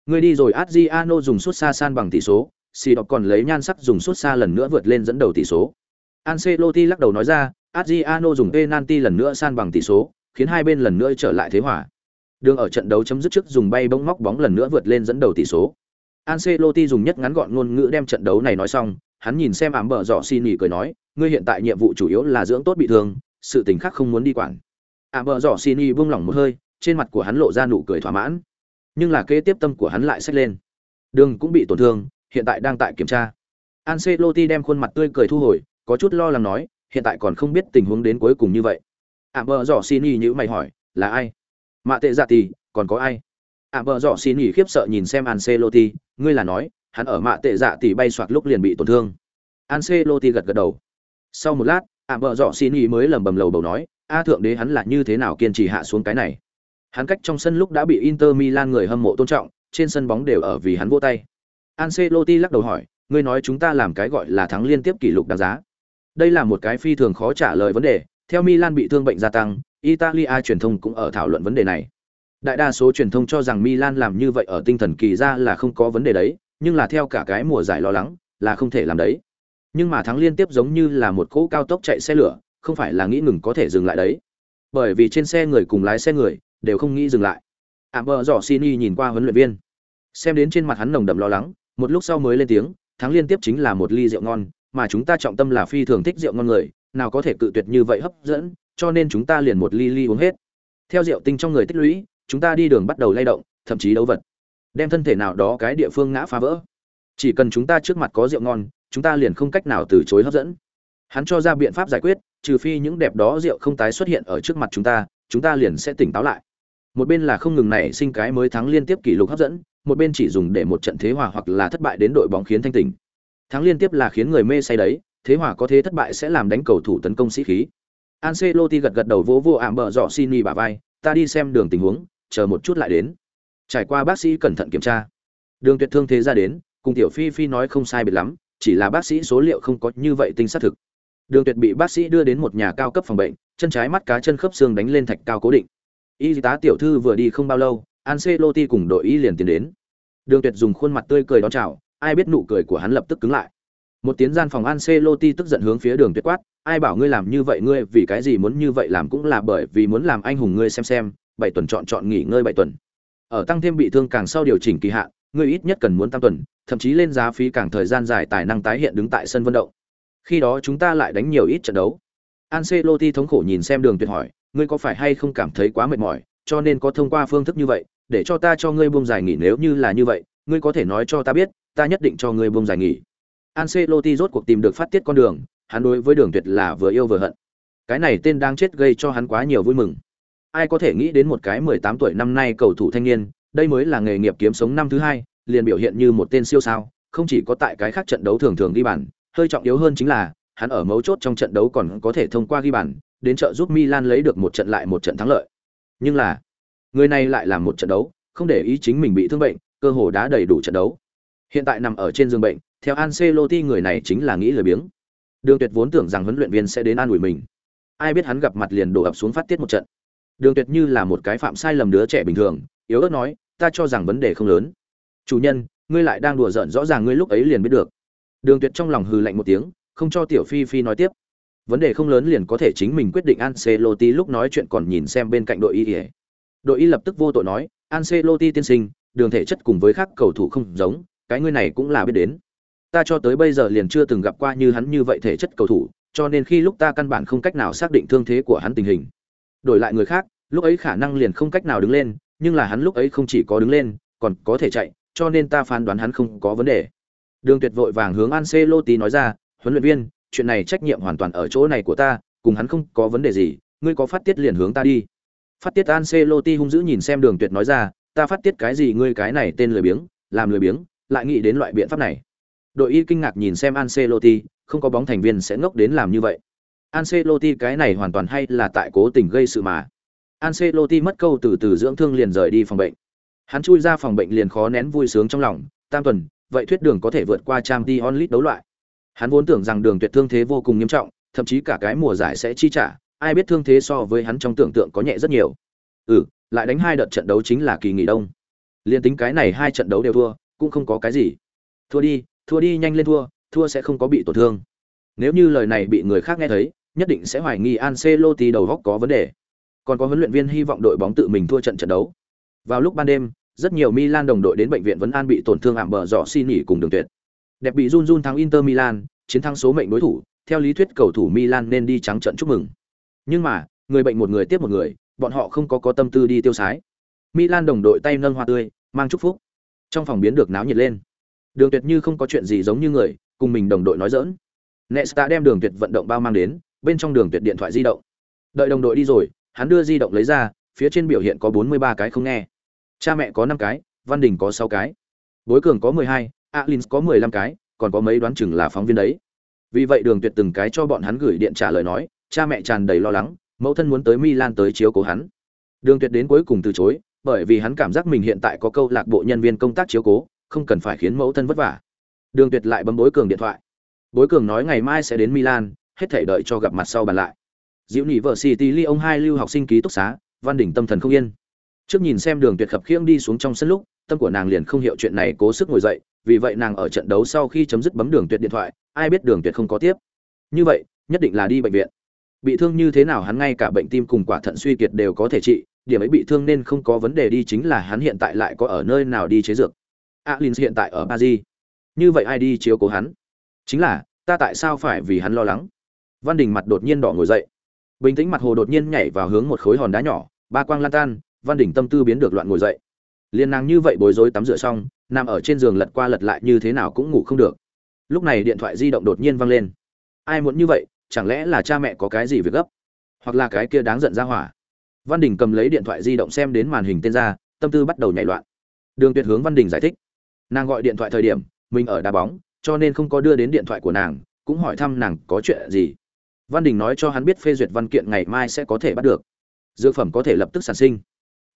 Người đi rồi Adriano dùng suốt xa san bằng tỷ số, xì đọc còn lấy nhan sắc dùng suốt xa lần nữa vượt lên dẫn đầu tỷ số. Ancelotti lắc đầu nói ra, Adriano dùng penalty lần nữa san bằng tỷ số, khiến hai bên lần nữa trở lại thế hòa. Đường ở trận đấu chấm dứt trước dùng bay bóng móc bóng lần nữa vượt lên dẫn đầu tỷ số. Ancelotti dùng nhất ngắn gọn ngôn ngữ đem trận đấu này nói xong, hắn nhìn xem ám bờ rọ xin nghỉ cười nói, ngươi hiện tại nhiệm vụ chủ yếu là dưỡng tốt bị thương, sự tình khác không muốn đi quản. Ám bờ rọ xin y buông lỏng một hơi, trên mặt của hắn lộ ra nụ cười thỏa mãn. Nhưng là kế tiếp tâm của hắn lại xách lên. Đường cũng bị tổn thương, hiện tại đang tại kiểm tra. Ancelotti đem khuôn mặt tươi cười thu hồi, có chút lo lắng nói, hiện tại còn không biết tình huống đến cuối cùng như vậy. Ảm bờ rọ xin y nhữ mày hỏi, là ai? Mạ tệ dạ Tì, còn có ai? Ảm bờ rọ xin y khiếp sợ nhìn xem Ancelotti, ngươi là nói, hắn ở mạ tệ dạ Tì bay xoạc lúc liền bị tổn thương. Ancelotti gật gật đầu. Sau một lát, Ảm bờ rọ xin nhỉ mới lầm bầm lầu bầu nói, a thượng đế hắn là như thế nào kiên trì hạ xuống cái này? Hắn cách trong sân lúc đã bị Inter Milan người hâm mộ tôn trọng, trên sân bóng đều ở vì hắn vỗ tay. Ancelotti lắc đầu hỏi, ngươi nói chúng ta làm cái gọi là thắng liên tiếp kỷ lục đáng giá. Đây là một cái phi thường khó trả lời vấn đề, theo Milan bị thương bệnh gia tăng, Italia truyền thông cũng ở thảo luận vấn đề này. Đại đa số truyền thông cho rằng Milan làm như vậy ở tinh thần kỳ ra là không có vấn đề đấy, nhưng là theo cả cái mùa giải lo lắng, là không thể làm đấy. Nhưng mà thắng liên tiếp giống như là một cỗ cao tốc chạy xe lửa, không phải là nghĩ ngừng có thể dừng lại đấy. Bởi vì trên xe người cùng lái xe người đều không nghĩ dừng lại. Amber y nhìn qua huấn luyện viên, xem đến trên mặt hắn nồng đậm lo lắng, một lúc sau mới lên tiếng, thắng liên tiếp chính là một ly rượu ngon, mà chúng ta trọng tâm là phi thường thích rượu ngon người, nào có thể cự tuyệt như vậy hấp dẫn, cho nên chúng ta liền một ly ly uống hết. Theo rượu tinh trong người tích lũy, chúng ta đi đường bắt đầu lay động, thậm chí đấu vật. Đem thân thể nào đó cái địa phương ngã phá vỡ. Chỉ cần chúng ta trước mặt có rượu ngon, chúng ta liền không cách nào từ chối hấp dẫn. Hắn cho ra biện pháp giải quyết, trừ phi những đẹp đó rượu không tái xuất hiện ở trước mặt chúng ta, chúng ta liền sẽ tỉnh táo lại. Một bên là không ngừng nảy sinh cái mới thắng liên tiếp kỷ lục hấp dẫn, một bên chỉ dùng để một trận thế hòa hoặc là thất bại đến đội bóng khiến thanh tỉnh. Thắng liên tiếp là khiến người mê say đấy, thế hòa có thế thất bại sẽ làm đánh cầu thủ tấn công sĩ khí. Ancelotti gật gật đầu vỗ vỗ ảm bờ dọ Sini bả vai, ta đi xem đường tình huống, chờ một chút lại đến. Trải qua bác sĩ cẩn thận kiểm tra. Đường tuyệt thương thế ra đến, cùng tiểu Phi Phi nói không sai biệt lắm, chỉ là bác sĩ số liệu không có như vậy tinh xác thực. Đường tuyệt bị bác sĩ đưa đến một nhà cao cấp phòng bệnh, chân trái mắt cá chân khớp xương đánh lên thạch cao cố định. Y tá tiểu thư vừa đi không bao lâu, Ancelotti cùng đội y liền tiến đến. Đường Tuyệt dùng khuôn mặt tươi cười đón chào, ai biết nụ cười của hắn lập tức cứng lại. Một tiếng gian phòng Ancelotti tức giận hướng phía Đường Tuyệt quát, ai bảo ngươi làm như vậy ngươi vì cái gì muốn như vậy làm cũng là bởi vì muốn làm anh hùng ngươi xem xem, bảy tuần chọn chọn nghỉ ngơi bảy tuần. Ở tăng thêm bị thương càng sau điều chỉnh kỳ hạn, ngươi ít nhất cần muốn tăng tuần, thậm chí lên giá phí càng thời gian dài tài năng tái hiện đứng tại sân vận động. Khi đó chúng ta lại đánh nhiều ít trận đấu. Ancelotti thống khổ nhìn xem Đường Tuyệt hỏi, ngươi có phải hay không cảm thấy quá mệt mỏi, cho nên có thông qua phương thức như vậy, để cho ta cho ngươi buông dài nghỉ nếu như là như vậy, ngươi có thể nói cho ta biết, ta nhất định cho ngươi buông dài nghỉ. Ancelotti rốt cuộc tìm được phát tiết con đường, hắn đối với Đường Tuyệt là vừa yêu vừa hận. Cái này tên đang chết gây cho hắn quá nhiều vui mừng. Ai có thể nghĩ đến một cái 18 tuổi năm nay cầu thủ thanh niên, đây mới là nghề nghiệp kiếm sống năm thứ hai, liền biểu hiện như một tên siêu sao, không chỉ có tại cái khác trận đấu thường thường ghi bàn, hơi trọng yếu hơn chính là, hắn ở mấu chốt trong trận đấu còn có thể thông qua ghi bàn, đến trợ giúp Milan lấy được một trận lại một trận thắng lợi. Nhưng là, người này lại làm một trận đấu, không để ý chính mình bị thương bệnh, cơ hồ đã đầy đủ trận đấu. Hiện tại nằm ở trên giường bệnh, theo Ancelotti người này chính là nghĩ lười biếng. Đường Tuyệt vốn tưởng rằng huấn luyện viên sẽ đến an ủi mình. Ai biết hắn gặp mặt liền đổ ập xuống phát tiết một trận. Đường Tuyệt như là một cái phạm sai lầm đứa trẻ bình thường, yếu ớt nói, ta cho rằng vấn đề không lớn. Chủ nhân, ngươi lại đang đùa giỡn rõ ràng ngươi lúc ấy liền biết được. Đường Tuyệt trong lòng hừ lạnh một tiếng, không cho Tiểu Phi Phi nói tiếp. Vấn đề không lớn liền có thể chính mình quyết định Ancelotti lúc nói chuyện còn nhìn xem bên cạnh đội y. Đội y lập tức vô tội nói, Ancelotti tiên sinh, đường thể chất cùng với các cầu thủ không giống, cái ngươi này cũng là biết đến. Ta cho tới bây giờ liền chưa từng gặp qua như hắn như vậy thể chất cầu thủ, cho nên khi lúc ta căn bản không cách nào xác định thương thế của hắn tình hình. Đổi lại người khác, lúc ấy khả năng liền không cách nào đứng lên, nhưng là hắn lúc ấy không chỉ có đứng lên, còn có thể chạy, cho nên ta phán đoán hắn không có vấn đề. Đường Tuyệt vội vàng hướng Ancelotti nói ra, huấn luyện viên, chuyện này trách nhiệm hoàn toàn ở chỗ này của ta, cùng hắn không có vấn đề gì, ngươi có phát tiết liền hướng ta đi. Phát tiết Ancelotti hung dữ nhìn xem Đường Tuyệt nói ra, ta phát tiết cái gì ngươi cái này tên lười biếng, làm lười biếng, lại nghĩ đến loại biện pháp này. Đội y kinh ngạc nhìn xem Ancelotti, không có bóng thành viên sẽ ngốc đến làm như vậy. Ancelotti cái này hoàn toàn hay là tại cố tình gây sự mà. Ancelotti mất câu từ từ dưỡng thương liền rời đi phòng bệnh. Hắn chui ra phòng bệnh liền khó nén vui sướng trong lòng, tam tuần, vậy thuyết đường có thể vượt qua trang t onlit đấu loại. Hắn vốn tưởng rằng đường tuyệt thương thế vô cùng nghiêm trọng, thậm chí cả cái mùa giải sẽ chi trả, ai biết thương thế so với hắn trong tưởng tượng có nhẹ rất nhiều. Ừ, lại đánh hai đợt trận đấu chính là kỳ nghỉ đông. Liên tính cái này hai trận đấu đều thua, cũng không có cái gì. Thua đi, thua đi nhanh lên thua, thua sẽ không có bị tổn thương. Nếu như lời này bị người khác nghe thấy, nhất định sẽ hoài nghi Ancelotti đầu góc có vấn đề. Còn có huấn luyện viên hy vọng đội bóng tự mình thua trận trận đấu. Vào lúc ban đêm, rất nhiều Milan đồng đội đến bệnh viện vẫn an bị tổn thương ảm bờ dọ xin nghỉ cùng đường tuyệt. Đẹp bị run run thắng Inter Milan, chiến thắng số mệnh đối thủ, theo lý thuyết cầu thủ Milan nên đi trắng trận chúc mừng. Nhưng mà, người bệnh một người tiếp một người, bọn họ không có có tâm tư đi tiêu sái. Milan đồng đội tay nâng hoa tươi, mang chúc phúc. Trong phòng biến được náo nhiệt lên. Đường Tuyệt như không có chuyện gì giống như người, cùng mình đồng đội nói giỡn. Nesta đem Đường Tuyệt vận động bao mang đến, bên trong Đường Tuyệt điện thoại di động. Đợi đồng đội đi rồi, hắn đưa di động lấy ra, phía trên biểu hiện có 43 cái không nghe. Cha mẹ có 5 cái, Văn Đình có 6 cái. Bối Cường có 12, Alins có 15 cái, còn có mấy đoán chừng là phóng viên đấy. Vì vậy Đường Tuyệt từng cái cho bọn hắn gửi điện trả lời nói, cha mẹ tràn đầy lo lắng, mẫu thân muốn tới Milan tới chiếu cố hắn. Đường Tuyệt đến cuối cùng từ chối, bởi vì hắn cảm giác mình hiện tại có câu lạc bộ nhân viên công tác chiếu cố, không cần phải khiến mẫu thân vất vả. Đường Tuyệt lại bấm Bối Cường điện thoại. Bối Cường nói ngày mai sẽ đến Milan, hết thảy đợi cho gặp mặt sau bàn lại. Diệu Nhị vợ City Lyon hai lưu học sinh ký túc xá, Văn Đỉnh tâm thần không yên. Trước nhìn xem Đường Tuyệt khập khiễng đi xuống trong sân lúc, tâm của nàng liền không hiểu chuyện này cố sức ngồi dậy, vì vậy nàng ở trận đấu sau khi chấm dứt bấm Đường Tuyệt điện thoại, ai biết Đường Tuyệt không có tiếp. Như vậy, nhất định là đi bệnh viện. Bị thương như thế nào hắn ngay cả bệnh tim cùng quả thận suy kiệt đều có thể trị, điểm ấy bị thương nên không có vấn đề đi chính là hắn hiện tại lại có ở nơi nào đi chế dược. Alin hiện tại ở Paris. Như vậy ai đi chiếu cố hắn? Chính là, ta tại sao phải vì hắn lo lắng? Văn Đình mặt đột nhiên đỏ ngồi dậy. Bình tĩnh mặt hồ đột nhiên nhảy vào hướng một khối hòn đá nhỏ, ba quang lan tan, Văn Đình tâm tư biến được loạn ngồi dậy. Liên nàng như vậy bối rối tắm rửa xong, nằm ở trên giường lật qua lật lại như thế nào cũng ngủ không được. Lúc này điện thoại di động đột nhiên vang lên. Ai muốn như vậy, chẳng lẽ là cha mẹ có cái gì việc gấp? Hoặc là cái kia đáng giận ra hỏa? Văn Đình cầm lấy điện thoại di động xem đến màn hình tên ra, tâm tư bắt đầu nhảy loạn. Đường Tuyệt hướng Văn Đình giải thích nàng gọi điện thoại thời điểm mình ở đá bóng cho nên không có đưa đến điện thoại của nàng cũng hỏi thăm nàng có chuyện gì văn đình nói cho hắn biết phê duyệt văn kiện ngày mai sẽ có thể bắt được dược phẩm có thể lập tức sản sinh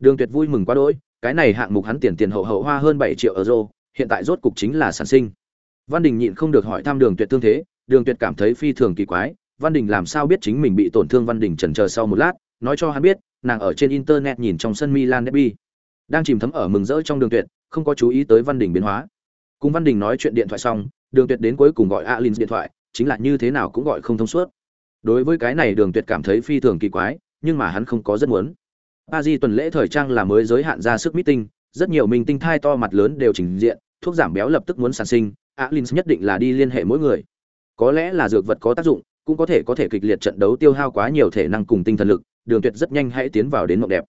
đường tuyệt vui mừng quá đỗi, cái này hạng mục hắn tiền tiền hậu hậu hoa hơn bảy triệu euro, hiện tại rốt cục chính là sản sinh. Văn đình nhịn không được hỏi thăm đường tuyệt tương thế, đường tuyệt cảm thấy phi thường kỳ quái, văn đình làm sao biết chính mình bị tổn thương văn đình chần chờ sau một lát, nói cho hắn biết, nàng ở trên internet nhìn trong sân milan derby, đang chìm thấm ở mừng rỡ trong đường tuyệt, không có chú ý tới văn đình biến hóa. Cùng văn đình nói chuyện điện thoại xong, đường tuyệt đến cuối cùng gọi alin điện thoại, chính là như thế nào cũng gọi không thông suốt. Đối với cái này đường tuyệt cảm thấy phi thường kỳ quái, nhưng mà hắn không có rất muốn a di tuần lễ thời trang là mới giới hạn ra sức meeting rất nhiều minh tinh thai to mặt lớn đều trình diện thuốc giảm béo lập tức muốn sản sinh alin nhất định là đi liên hệ mỗi người có lẽ là dược vật có tác dụng cũng có thể có thể kịch liệt trận đấu tiêu hao quá nhiều thể năng cùng tinh thần lực đường tuyệt rất nhanh hãy tiến vào đến mộng đẹp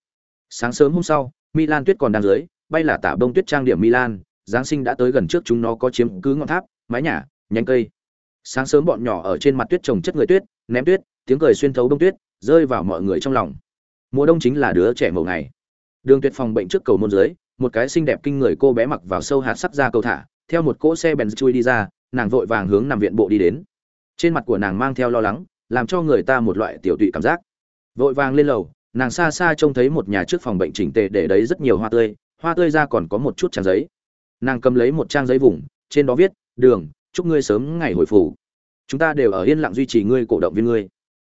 sáng sớm hôm sau milan tuyết còn đang dưới bay là tả bông tuyết trang điểm Milan, Giáng sinh đã tới gần trước chúng nó có chiếm cứ ngọn tháp, mái nhà, nhánh cây. Sáng sớm bọn nhỏ ở trên mặt tuyết trồng chất người tuyết, ném tuyết, tiếng cười xuyên thấu bông tuyết, rơi vào mọi người trong lòng. Mùa đông chính là đứa trẻ màu ngày. Đường Tuyệt phòng bệnh trước cầu môn dưới, một cái xinh đẹp kinh người cô bé mặc vào sâu hạt sắt ra cầu thả, theo một cỗ xe bèn chui đi ra, nàng vội vàng hướng nằm viện bộ đi đến. Trên mặt của nàng mang theo lo lắng, làm cho người ta một loại tiểu tụy cảm giác. Vội vàng lên lầu, nàng xa xa trông thấy một nhà trước phòng bệnh chỉnh tề để đấy rất nhiều hoa tươi hoa tươi ra còn có một chút trang giấy nàng cầm lấy một trang giấy vùng trên đó viết đường chúc ngươi sớm ngày hồi phủ chúng ta đều ở yên lặng duy trì ngươi cổ động viên ngươi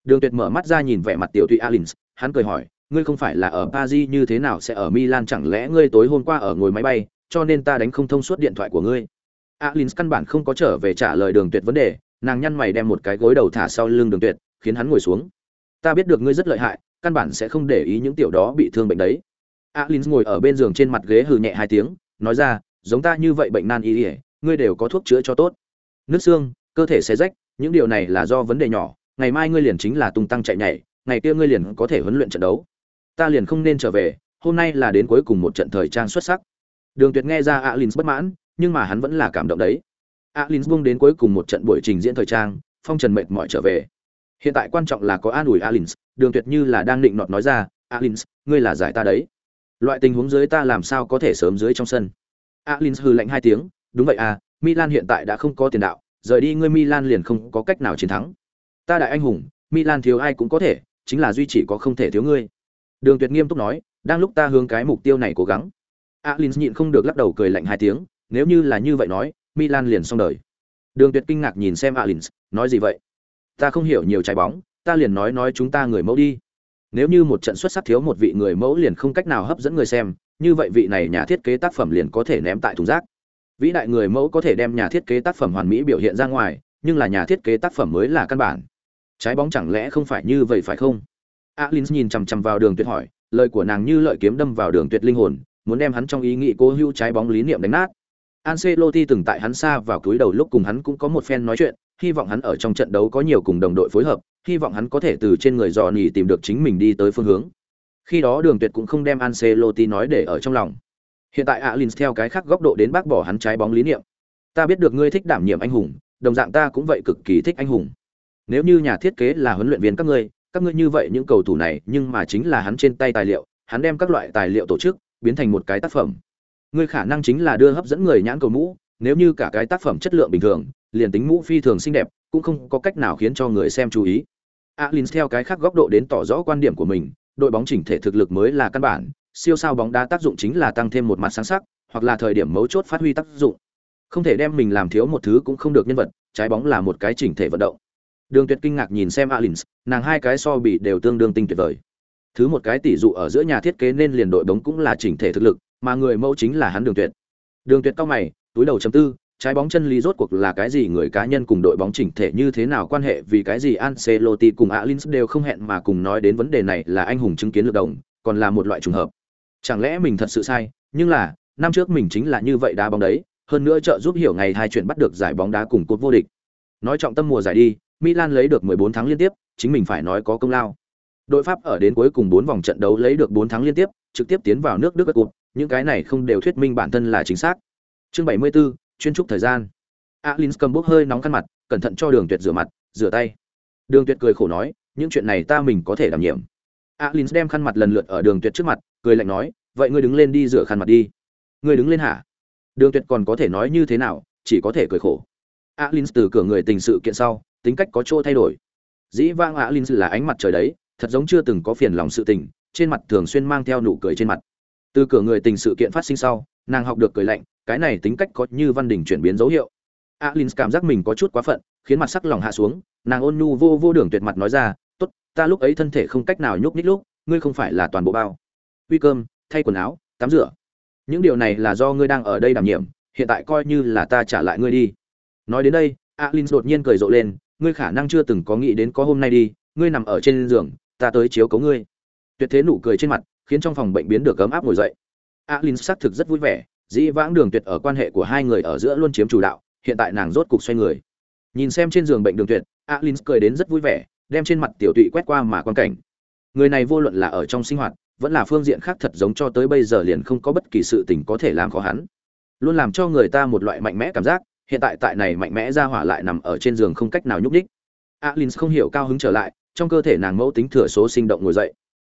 đường tuyệt mở mắt ra nhìn vẻ mặt tiểu tụy alins hắn cười hỏi, ngươi không phải là ở paris như thế nào sẽ ở milan? Chẳng lẽ ngươi tối hôm qua ở ngồi máy bay, cho nên ta đánh không thông suốt điện thoại của ngươi? Alins căn bản không có trở về trả lời đường tuyệt vấn đề, nàng nhăn mày đem một cái gối đầu thả sau lưng đường tuyệt, khiến hắn ngồi xuống. Ta biết được ngươi rất lợi hại, căn bản sẽ không để ý những tiểu đó bị thương bệnh đấy. Alins ngồi ở bên giường trên mặt ghế hừ nhẹ hai tiếng, nói ra, giống ta như vậy bệnh nan y ngươi đều có thuốc chữa cho tốt. Nước xương, cơ thể sẽ rách, những điều này là do vấn đề nhỏ, ngày mai ngươi liền chính là tung tăng chạy nhảy ngày kia ngươi liền có thể huấn luyện trận đấu. Ta liền không nên trở về, hôm nay là đến cuối cùng một trận thời trang xuất sắc. Đường tuyệt nghe ra alin bất mãn, nhưng mà hắn vẫn là cảm động đấy. Alin buông đến cuối cùng một trận buổi trình diễn thời trang, phong trần mệt mỏi trở về. Hiện tại quan trọng là có an ủi alin đường tuyệt như là đang định nọt nói ra alin ngươi là giải ta đấy. Loại tình huống dưới ta làm sao có thể sớm dưới trong sân? Alin hừ lạnh hai tiếng, đúng vậy à milan hiện tại đã không có tiền đạo, rời đi ngươi milan liền không có cách nào chiến thắng. Ta đại anh hùng, milan thiếu ai cũng có thể chính là duy chỉ có không thể thiếu ngươi. Đường tuyệt nghiêm túc nói, đang lúc ta hướng cái mục tiêu này cố gắng. Alin nhịn không được lắc đầu cười lạnh hai tiếng, nếu như là như vậy nói, milan liền xong đời. Đường tuyệt kinh ngạc nhìn xem alin nói gì vậy? Ta không hiểu nhiều trái bóng, ta liền nói nói chúng ta người mẫu đi. Nếu như một trận xuất sắc thiếu một vị người mẫu liền không cách nào hấp dẫn người xem, như vậy vị này nhà thiết kế tác phẩm liền có thể ném tại thùng rác. Vĩ đại người mẫu có thể đem nhà thiết kế tác phẩm hoàn mỹ biểu hiện ra ngoài, nhưng là nhà thiết kế tác phẩm mới là căn bản trái bóng chẳng lẽ không phải như vậy phải không alin nhìn chằm chằm vào đường tuyệt hỏi lời của nàng như lợi kiếm đâm vào đường tuyệt linh hồn muốn đem hắn trong ý nghĩ cố hữu trái bóng lý niệm đánh nát Ancelotti từng tại hắn xa vào túi đầu lúc cùng hắn cũng có một phen nói chuyện, hy vọng hắn ở trong trận đấu có nhiều cùng đồng đội phối hợp, hy vọng hắn có thể từ trên người dò nỉ tìm được chính mình đi tới phương hướng. Khi đó Đường Tuyệt cũng không đem Ancelotti nói để ở trong lòng. Hiện tại Alins theo cái khác góc độ đến bác bỏ hắn trái bóng lý niệm. Ta biết được ngươi thích đảm nhiệm anh hùng, đồng dạng ta cũng vậy cực kỳ thích anh hùng. Nếu như nhà thiết kế là huấn luyện viên các ngươi, các ngươi như vậy những cầu thủ này, nhưng mà chính là hắn trên tay tài liệu, hắn đem các loại tài liệu tổ chức, biến thành một cái tác phẩm. Ngươi khả năng chính là đưa hấp dẫn người nhãn cầu mũ, nếu như cả cái tác phẩm chất lượng bình thường, liền tính mũ phi thường xinh đẹp, cũng không có cách nào khiến cho người xem chú ý. alin theo cái khác góc độ đến tỏ rõ quan điểm của mình, đội bóng chỉnh thể thực lực mới là căn bản, siêu sao bóng đá tác dụng chính là tăng thêm một mặt sáng sắc, hoặc là thời điểm mấu chốt phát huy tác dụng. Không thể đem mình làm thiếu một thứ cũng không được nhân vật, trái bóng là một cái chỉnh thể vận động. Đường Tuyệt kinh ngạc nhìn xem Alins, nàng hai cái so bị đều tương đương tinh tuyệt vời. Thứ một cái tỷ dụ ở giữa nhà thiết kế nên liền đội bóng cũng là chỉnh thể thực lực, mà người mẫu chính là hắn Đường Tuyệt. Đường Tuyệt cao mày, túi đầu chấm tư, trái bóng chân lý rốt cuộc là cái gì người cá nhân cùng đội bóng chỉnh thể như thế nào quan hệ vì cái gì Ancelotti cùng Alins đều không hẹn mà cùng nói đến vấn đề này là anh hùng chứng kiến lực đồng, còn là một loại trùng hợp. Chẳng lẽ mình thật sự sai, nhưng là, năm trước mình chính là như vậy đá bóng đấy, hơn nữa trợ giúp hiểu ngày hai chuyện bắt được giải bóng đá cùng cột vô địch. Nói trọng tâm mùa giải đi, Milan lấy được 14 thắng liên tiếp, chính mình phải nói có công lao. Đội Pháp ở đến cuối cùng 4 vòng trận đấu lấy được 4 thắng liên tiếp, trực tiếp tiến vào nước Đức cột, những cái này không đều thuyết minh bản thân là chính xác. Chương 74, chuyên trúc thời gian. Alins cầm bốc hơi nóng khăn mặt, cẩn thận cho Đường Tuyệt rửa mặt, rửa tay. Đường Tuyệt cười khổ nói, những chuyện này ta mình có thể đảm nhiệm. Alins đem khăn mặt lần lượt ở Đường Tuyệt trước mặt, cười lạnh nói, vậy ngươi đứng lên đi rửa khăn mặt đi. Ngươi đứng lên hả? Đường Tuyệt còn có thể nói như thế nào, chỉ có thể cười khổ. Alins từ cửa người tình sự kiện sau, tính cách có chỗ thay đổi. Dĩ vãng dự là ánh mặt trời đấy, thật giống chưa từng có phiền lòng sự tình, trên mặt thường xuyên mang theo nụ cười trên mặt. Từ cửa người tình sự kiện phát sinh sau, nàng học được cười lạnh, cái này tính cách có như văn đỉnh chuyển biến dấu hiệu. Alin cảm giác mình có chút quá phận, khiến mặt sắc lòng hạ xuống, nàng ôn nhu vô vô đường tuyệt mặt nói ra, "Tốt, ta lúc ấy thân thể không cách nào nhúc nhích lúc, ngươi không phải là toàn bộ bao. Uy cơm, thay quần áo, tắm rửa. Những điều này là do ngươi đang ở đây đảm nhiệm, hiện tại coi như là ta trả lại ngươi đi." Nói đến đây, Alin đột nhiên cười rộ lên, "Ngươi khả năng chưa từng có nghĩ đến có hôm nay đi, ngươi nằm ở trên giường, ta tới chiếu cấu ngươi." Tuyệt thế nụ cười trên mặt, khiến trong phòng bệnh biến được ấm áp ngồi dậy. Alin xác thực rất vui vẻ, dĩ vãng đường tuyệt ở quan hệ của hai người ở giữa luôn chiếm chủ đạo hiện tại nàng rốt cục xoay người nhìn xem trên giường bệnh đường tuyệt alin cười đến rất vui vẻ đem trên mặt tiểu tụy quét qua mà quan cảnh người này vô luận là ở trong sinh hoạt vẫn là phương diện khác thật giống cho tới bây giờ liền không có bất kỳ sự tình có thể làm khó hắn luôn làm cho người ta một loại mạnh mẽ cảm giác hiện tại tại này mạnh mẽ ra hỏa lại nằm ở trên giường không cách nào nhúc nhích. Alin không hiểu cao hứng trở lại, trong cơ thể nàng mẫu tính thừa số sinh động ngồi dậy.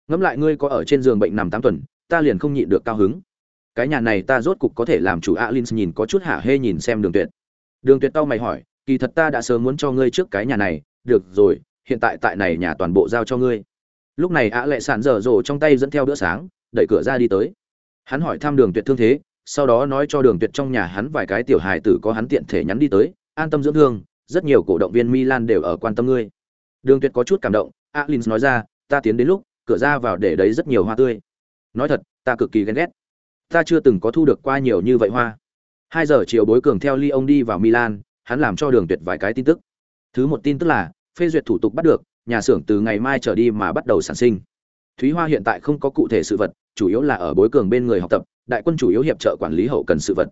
Ngẫm lại ngươi có ở trên giường bệnh nằm 8 tuần, ta liền không nhịn được cao hứng. Cái nhà này ta rốt cục có thể làm chủ, alin nhìn có chút hả hê nhìn xem đường tuyệt. Đường tuyệt tao mày hỏi, kỳ thật ta đã sớm muốn cho ngươi trước cái nhà này, được rồi, hiện tại tại này nhà toàn bộ giao cho ngươi. Lúc này a lệ sản dở rồ trong tay dẫn theo đũa sáng, đẩy cửa ra đi tới. Hắn hỏi thăm đường tuyệt thương thế sau đó nói cho đường tuyệt trong nhà hắn vài cái tiểu hài tử có hắn tiện thể nhắn đi tới, an tâm dưỡng thương, rất nhiều cổ động viên milan đều ở quan tâm ngươi. Đường tuyệt có chút cảm động, Alins nói ra, ta tiến đến lúc, cửa ra vào để đấy rất nhiều hoa tươi. Nói thật, ta cực kỳ ghen ghét. Ta chưa từng có thu được qua nhiều như vậy hoa. Hai giờ chiều bối cường theo ly ông đi vào milan, hắn làm cho đường tuyệt vài cái tin tức. Thứ một tin tức là, phê duyệt thủ tục bắt được, nhà xưởng từ ngày mai trở đi mà bắt đầu sản sinh. Thúy hoa hiện tại không có cụ thể sự vật, chủ yếu là ở bối cường bên người học tập đại quân chủ yếu hiệp trợ quản lý hậu cần sự vật.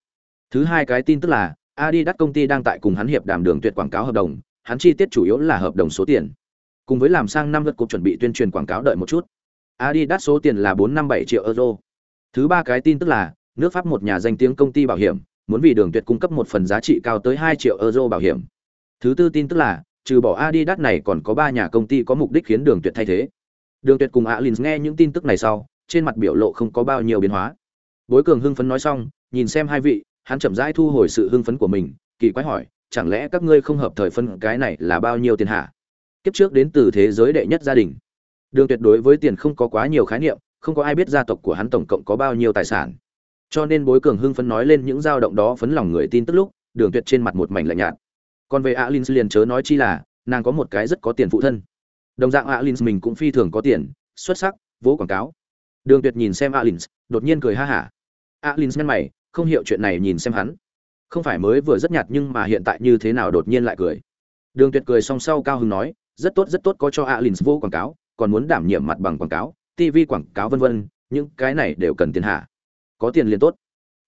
Thứ hai cái tin tức là, adidas công ty đang tại cùng hắn hiệp đàm đường tuyệt quảng cáo hợp đồng, hắn chi tiết chủ yếu là hợp đồng số tiền. Cùng với làm sang năm lượt cục chuẩn bị tuyên truyền quảng cáo đợi một chút. Adidas số tiền là bốn năm bảy triệu euro. Thứ ba cái tin tức là, nước pháp một nhà danh tiếng công ty bảo hiểm, muốn vì đường tuyệt cung cấp một phần giá trị cao tới hai triệu euro bảo hiểm. Thứ tư tin tức là, trừ bỏ adidas này còn có ba nhà công ty có mục đích khiến đường tuyệt thay thế. Đường tuyệt cùng Alins nghe những tin tức này sau, trên mặt biểu lộ không có bao nhiêu biến hóa bối cường hưng phấn nói xong, nhìn xem hai vị, hắn chậm rãi thu hồi sự hưng phấn của mình, kỳ quái hỏi, chẳng lẽ các ngươi không hợp thời phân cái này là bao nhiêu tiền hả? Kiếp trước đến từ thế giới đệ nhất gia đình. Đường tuyệt đối với tiền không có quá nhiều khái niệm, không có ai biết gia tộc của hắn tổng cộng có bao nhiêu tài sản. Cho nên bối cường hưng phấn nói lên những dao động đó phấn lòng người tin tức lúc, đường tuyệt trên mặt một mảnh lạnh nhạt. Còn về alin liền chớ nói chi là, nàng có một cái rất có tiền phụ thân. Đồng dạng alin mình cũng phi thường có tiền, xuất sắc vỗ quảng cáo. Đường tuyệt nhìn xem alin đột nhiên cười ha hả alin nhăn mày, không hiểu chuyện này nhìn xem hắn. Không phải mới vừa rất nhạt nhưng mà hiện tại như thế nào đột nhiên lại cười. Đường tuyệt cười song sau cao hứng nói, rất tốt rất tốt, có cho alin vô quảng cáo, còn muốn đảm nhiệm mặt bằng quảng cáo tv quảng cáo vân vân, những cái này đều cần tiền hạ có tiền liền tốt.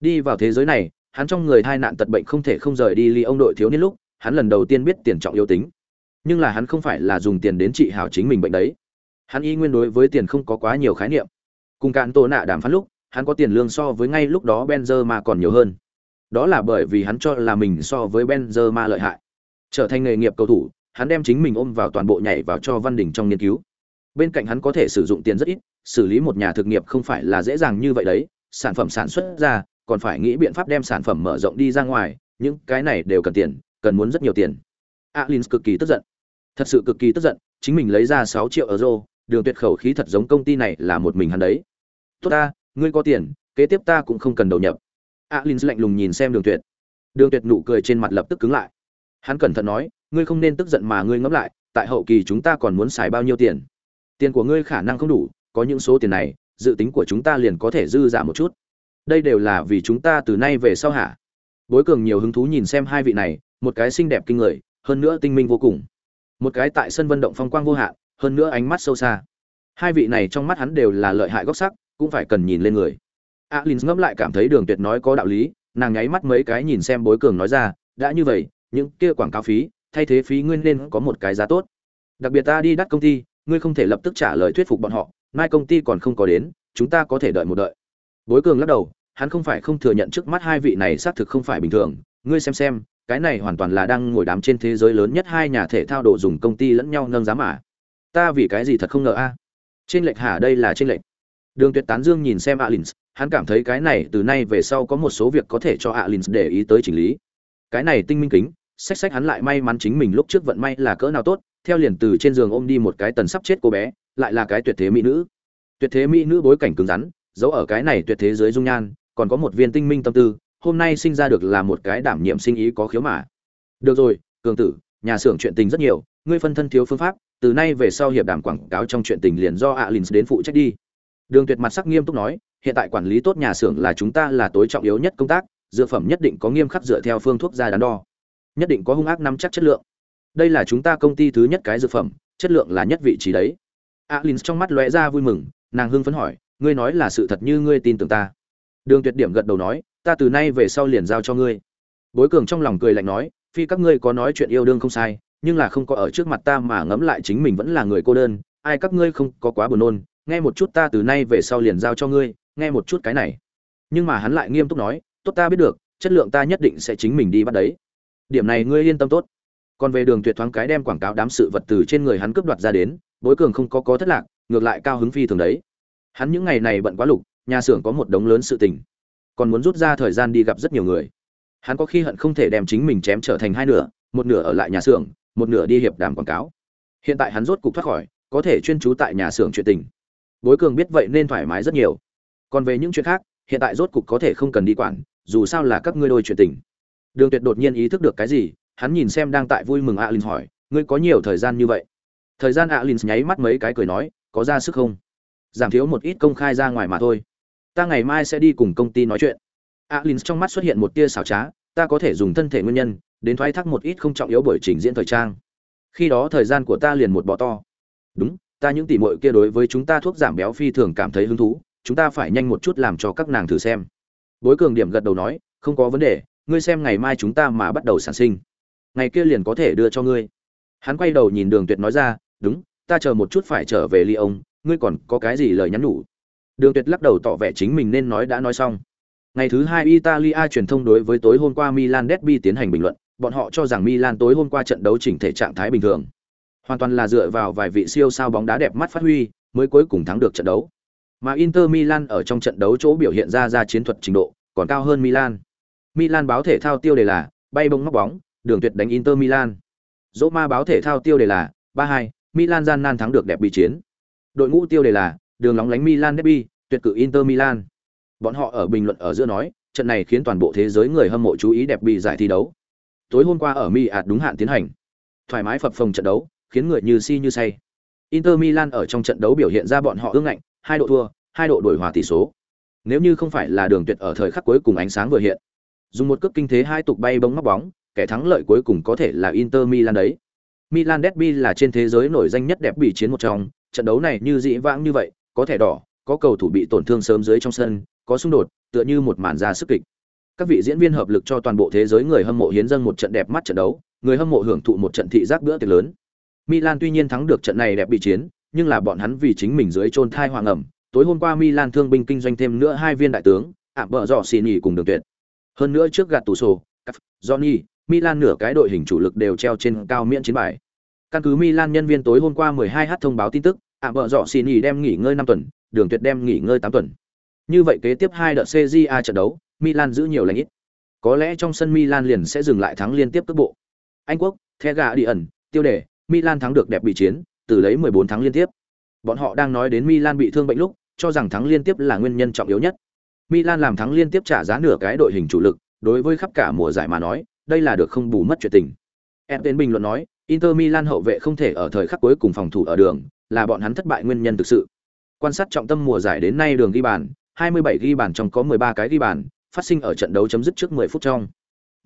Đi vào thế giới này, hắn trong người thai nạn tật bệnh không thể không rời đi ly ông đội thiếu niên lúc, hắn lần đầu tiên biết tiền trọng yếu tính. Nhưng là hắn không phải là dùng tiền đến trị hảo chính mình bệnh đấy. Hắn y nguyên đối với tiền không có quá nhiều khái niệm. Cùng cạn tổ nạ đàm phán lúc hắn có tiền lương so với ngay lúc đó Benzema còn nhiều hơn. Đó là bởi vì hắn cho là mình so với Benzema lợi hại. Trở thành nghề nghiệp cầu thủ, hắn đem chính mình ôm vào toàn bộ nhảy vào cho Văn Đình trong nghiên cứu. Bên cạnh hắn có thể sử dụng tiền rất ít, xử lý một nhà thực nghiệp không phải là dễ dàng như vậy đấy, sản phẩm sản xuất ra, còn phải nghĩ biện pháp đem sản phẩm mở rộng đi ra ngoài, những cái này đều cần tiền, cần muốn rất nhiều tiền. Alins cực kỳ tức giận. Thật sự cực kỳ tức giận, chính mình lấy ra 6 triệu euro, đường tuyệt khẩu khí thật giống công ty này là một mình hắn đấy. Tốt ta, ngươi có tiền, kế tiếp ta cũng không cần đầu nhập. A à lạnh lùng nhìn xem đường tuyệt. Đường tuyệt nụ cười trên mặt lập tức cứng lại. Hắn cẩn thận nói, ngươi không nên tức giận mà ngươi ngẫm lại, tại hậu kỳ chúng ta còn muốn xài bao nhiêu tiền? Tiền của ngươi khả năng không đủ, có những số tiền này, dự tính của chúng ta liền có thể dư giả một chút. Đây đều là vì chúng ta từ nay về sau hả? Bối cường nhiều hứng thú nhìn xem hai vị này, một cái xinh đẹp kinh người, hơn nữa tinh minh vô cùng. Một cái tại sân vận động phong quang vô hạn, hơn nữa ánh mắt sâu xa. Hai vị này trong mắt hắn đều là lợi hại góc sắc cũng phải cần nhìn lên người. Alin ngẫm lại cảm thấy đường tuyệt nói có đạo lý, nàng nháy mắt mấy cái nhìn xem bối cường nói ra, đã như vậy, những kia quảng cáo phí, thay thế phí nguyên nên có một cái giá tốt. Đặc biệt ta đi đắt công ty, ngươi không thể lập tức trả lời thuyết phục bọn họ, mai công ty còn không có đến, chúng ta có thể đợi một đợi. Bối cường lắc đầu, hắn không phải không thừa nhận trước mắt hai vị này xác thực không phải bình thường. Ngươi xem xem, cái này hoàn toàn là đang ngồi đám trên thế giới lớn nhất hai nhà thể thao đồ dùng công ty lẫn nhau nâng giá mà. Ta vì cái gì thật không ngờ a? Trên lệch hả? Đây là trên lệch. Đường Tuyệt tán dương nhìn xem Alins, hắn cảm thấy cái này từ nay về sau có một số việc có thể cho Alins để ý tới chỉnh lý. Cái này tinh minh kính, sách sách hắn lại may mắn chính mình lúc trước vận may là cỡ nào tốt, theo liền từ trên giường ôm đi một cái tần sắp chết cô bé, lại là cái tuyệt thế mỹ nữ. Tuyệt thế mỹ nữ bối cảnh cứng rắn, giấu ở cái này tuyệt thế dưới dung nhan, còn có một viên tinh minh tâm tư, hôm nay sinh ra được là một cái đảm nhiệm sinh ý có khiếu mà. Được rồi, cường tử, nhà xưởng chuyện tình rất nhiều, ngươi phân thân thiếu phương pháp, từ nay về sau hiệp đảm quảng cáo trong chuyện tình liền do Alins đến phụ trách đi. Đường Tuyệt mặt sắc nghiêm túc nói, hiện tại quản lý tốt nhà xưởng là chúng ta là tối trọng yếu nhất công tác, dược phẩm nhất định có nghiêm khắc dựa theo phương thuốc ra đắn đo. Nhất định có hung ác nắm chắc chất lượng. Đây là chúng ta công ty thứ nhất cái dược phẩm, chất lượng là nhất vị trí đấy. Alin trong mắt lóe ra vui mừng, nàng hưng phấn hỏi, ngươi nói là sự thật như ngươi tin tưởng ta. Đường Tuyệt điểm gật đầu nói, ta từ nay về sau liền giao cho ngươi. Bối Cường trong lòng cười lạnh nói, phi các ngươi có nói chuyện yêu đương không sai, nhưng là không có ở trước mặt ta mà ngẫm lại chính mình vẫn là người cô đơn, ai các ngươi không có quá buồn nôn, nghe một chút ta từ nay về sau liền giao cho ngươi, nghe một chút cái này. Nhưng mà hắn lại nghiêm túc nói, tốt ta biết được, chất lượng ta nhất định sẽ chính mình đi bắt đấy. Điểm này ngươi yên tâm tốt. Còn về đường tuyệt thoáng cái đem quảng cáo đám sự vật từ trên người hắn cướp đoạt ra đến, bối cường không có có thất lạc, ngược lại cao hứng phi thường đấy. Hắn những ngày này bận quá lục, nhà xưởng có một đống lớn sự tình, còn muốn rút ra thời gian đi gặp rất nhiều người. Hắn có khi hận không thể đem chính mình chém trở thành hai nửa, một nửa ở lại nhà xưởng, một nửa đi hiệp đàm quảng cáo. Hiện tại hắn rốt cục thoát khỏi, có thể chuyên trú tại nhà xưởng chuyện tình bối cường biết vậy nên thoải mái rất nhiều. Còn về những chuyện khác, hiện tại rốt cục có thể không cần đi quản, dù sao là các ngươi đôi chuyện tình. Đường tuyệt đột nhiên ý thức được cái gì, hắn nhìn xem đang tại vui mừng alin hỏi, ngươi có nhiều thời gian như vậy? Thời gian alin nháy mắt mấy cái cười nói, có ra sức không? Giảm thiếu một ít công khai ra ngoài mà thôi. Ta ngày mai sẽ đi cùng công ty nói chuyện. Alin trong mắt xuất hiện một tia xảo trá, ta có thể dùng thân thể nguyên nhân, đến thoái thác một ít không trọng yếu bởi trình diễn thời trang. Khi đó thời gian của ta liền một bọ to. Đúng ta những tỷ muội kia đối với chúng ta thuốc giảm béo phi thường cảm thấy hứng thú, chúng ta phải nhanh một chút làm cho các nàng thử xem. Bối cường điểm gật đầu nói, không có vấn đề, ngươi xem ngày mai chúng ta mà bắt đầu sản sinh. Ngày kia liền có thể đưa cho ngươi. Hắn quay đầu nhìn đường tuyệt nói ra, đúng, ta chờ một chút phải trở về ly ông, ngươi còn có cái gì lời nhắn nhủ? Đường tuyệt lắc đầu tỏ vẻ chính mình nên nói đã nói xong. Ngày thứ hai italia truyền thông đối với tối hôm qua milan derby tiến hành bình luận, bọn họ cho rằng milan tối hôm qua trận đấu chỉnh thể trạng thái bình thường hoàn toàn là dựa vào vài vị siêu sao bóng đá đẹp mắt phát huy, mới cuối cùng thắng được trận đấu. Mà inter milan ở trong trận đấu chỗ biểu hiện ra ra chiến thuật trình độ, còn cao hơn milan. Milan báo thể thao tiêu đề là, bay bông móc bóng, đường tuyệt đánh inter milan. Roma báo thể thao tiêu đề là, ba hai, milan gian nan thắng được đẹp bị chiến. Đội ngũ tiêu đề là, đường lóng lánh milan derby, tuyệt cử inter milan. Bọn họ ở bình luận ở giữa nói, trận này khiến toàn bộ thế giới người hâm mộ chú ý đẹp bị giải thi đấu. Tối hôm qua ở mi ạt đúng hạn tiến hành. Thoải mái phập phồng trận đấu khiến người như si như say. Inter Milan ở trong trận đấu biểu hiện ra bọn họ ương ngạnh, hai độ thua, hai độ đổi hòa tỷ số. Nếu như không phải là đường tuyệt ở thời khắc cuối cùng ánh sáng vừa hiện, dùng một cước kinh thế hai tục bay bóng móc bóng, kẻ thắng lợi cuối cùng có thể là Inter Milan đấy. Milan derby là trên thế giới nổi danh nhất đẹp bị chiến một trong, trận đấu này như dĩ vãng như vậy, có thẻ đỏ, có cầu thủ bị tổn thương sớm dưới trong sân, có xung đột, tựa như một màn ra sức kịch. Các vị diễn viên hợp lực cho toàn bộ thế giới người hâm mộ hiến dâng một trận đẹp mắt trận đấu, người hâm mộ hưởng thụ một trận thị giác bữa tiệc lớn. Milan tuy nhiên thắng được trận này đẹp bị chiến, nhưng là bọn hắn vì chính mình dưới chôn thai hoàng ẩm. Tối hôm qua Milan thương binh kinh doanh thêm nữa hai viên đại tướng, ảm bợ dọ xì nhỉ cùng đường tuyệt. Hơn nữa trước gạt tủ sổ, Johnny, Milan nửa cái đội hình chủ lực đều treo trên cao miễn chiến bài. Căn cứ Milan nhân viên tối hôm qua 12h thông báo tin tức, ảm bợ dọ xì nhỉ đem nghỉ ngơi 5 tuần, đường tuyệt đem nghỉ ngơi 8 tuần. Như vậy kế tiếp hai đợt CJA trận đấu, Milan giữ nhiều lành ít. Có lẽ trong sân Milan liền sẽ dừng lại thắng liên tiếp cước bộ. Anh quốc, The ẩn, tiêu đề, Milan thắng được đẹp bị chiến, từ lấy 14 thắng liên tiếp. Bọn họ đang nói đến Milan bị thương bệnh lúc, cho rằng thắng liên tiếp là nguyên nhân trọng yếu nhất. Milan làm thắng liên tiếp trả giá nửa cái đội hình chủ lực, đối với khắp cả mùa giải mà nói, đây là được không bù mất chuyện tình. Eden bình luận nói, Inter Milan hậu vệ không thể ở thời khắc cuối cùng phòng thủ ở đường, là bọn hắn thất bại nguyên nhân thực sự. Quan sát trọng tâm mùa giải đến nay đường ghi bàn, 27 ghi bàn trong có 13 cái ghi bàn, phát sinh ở trận đấu chấm dứt trước 10 phút trong.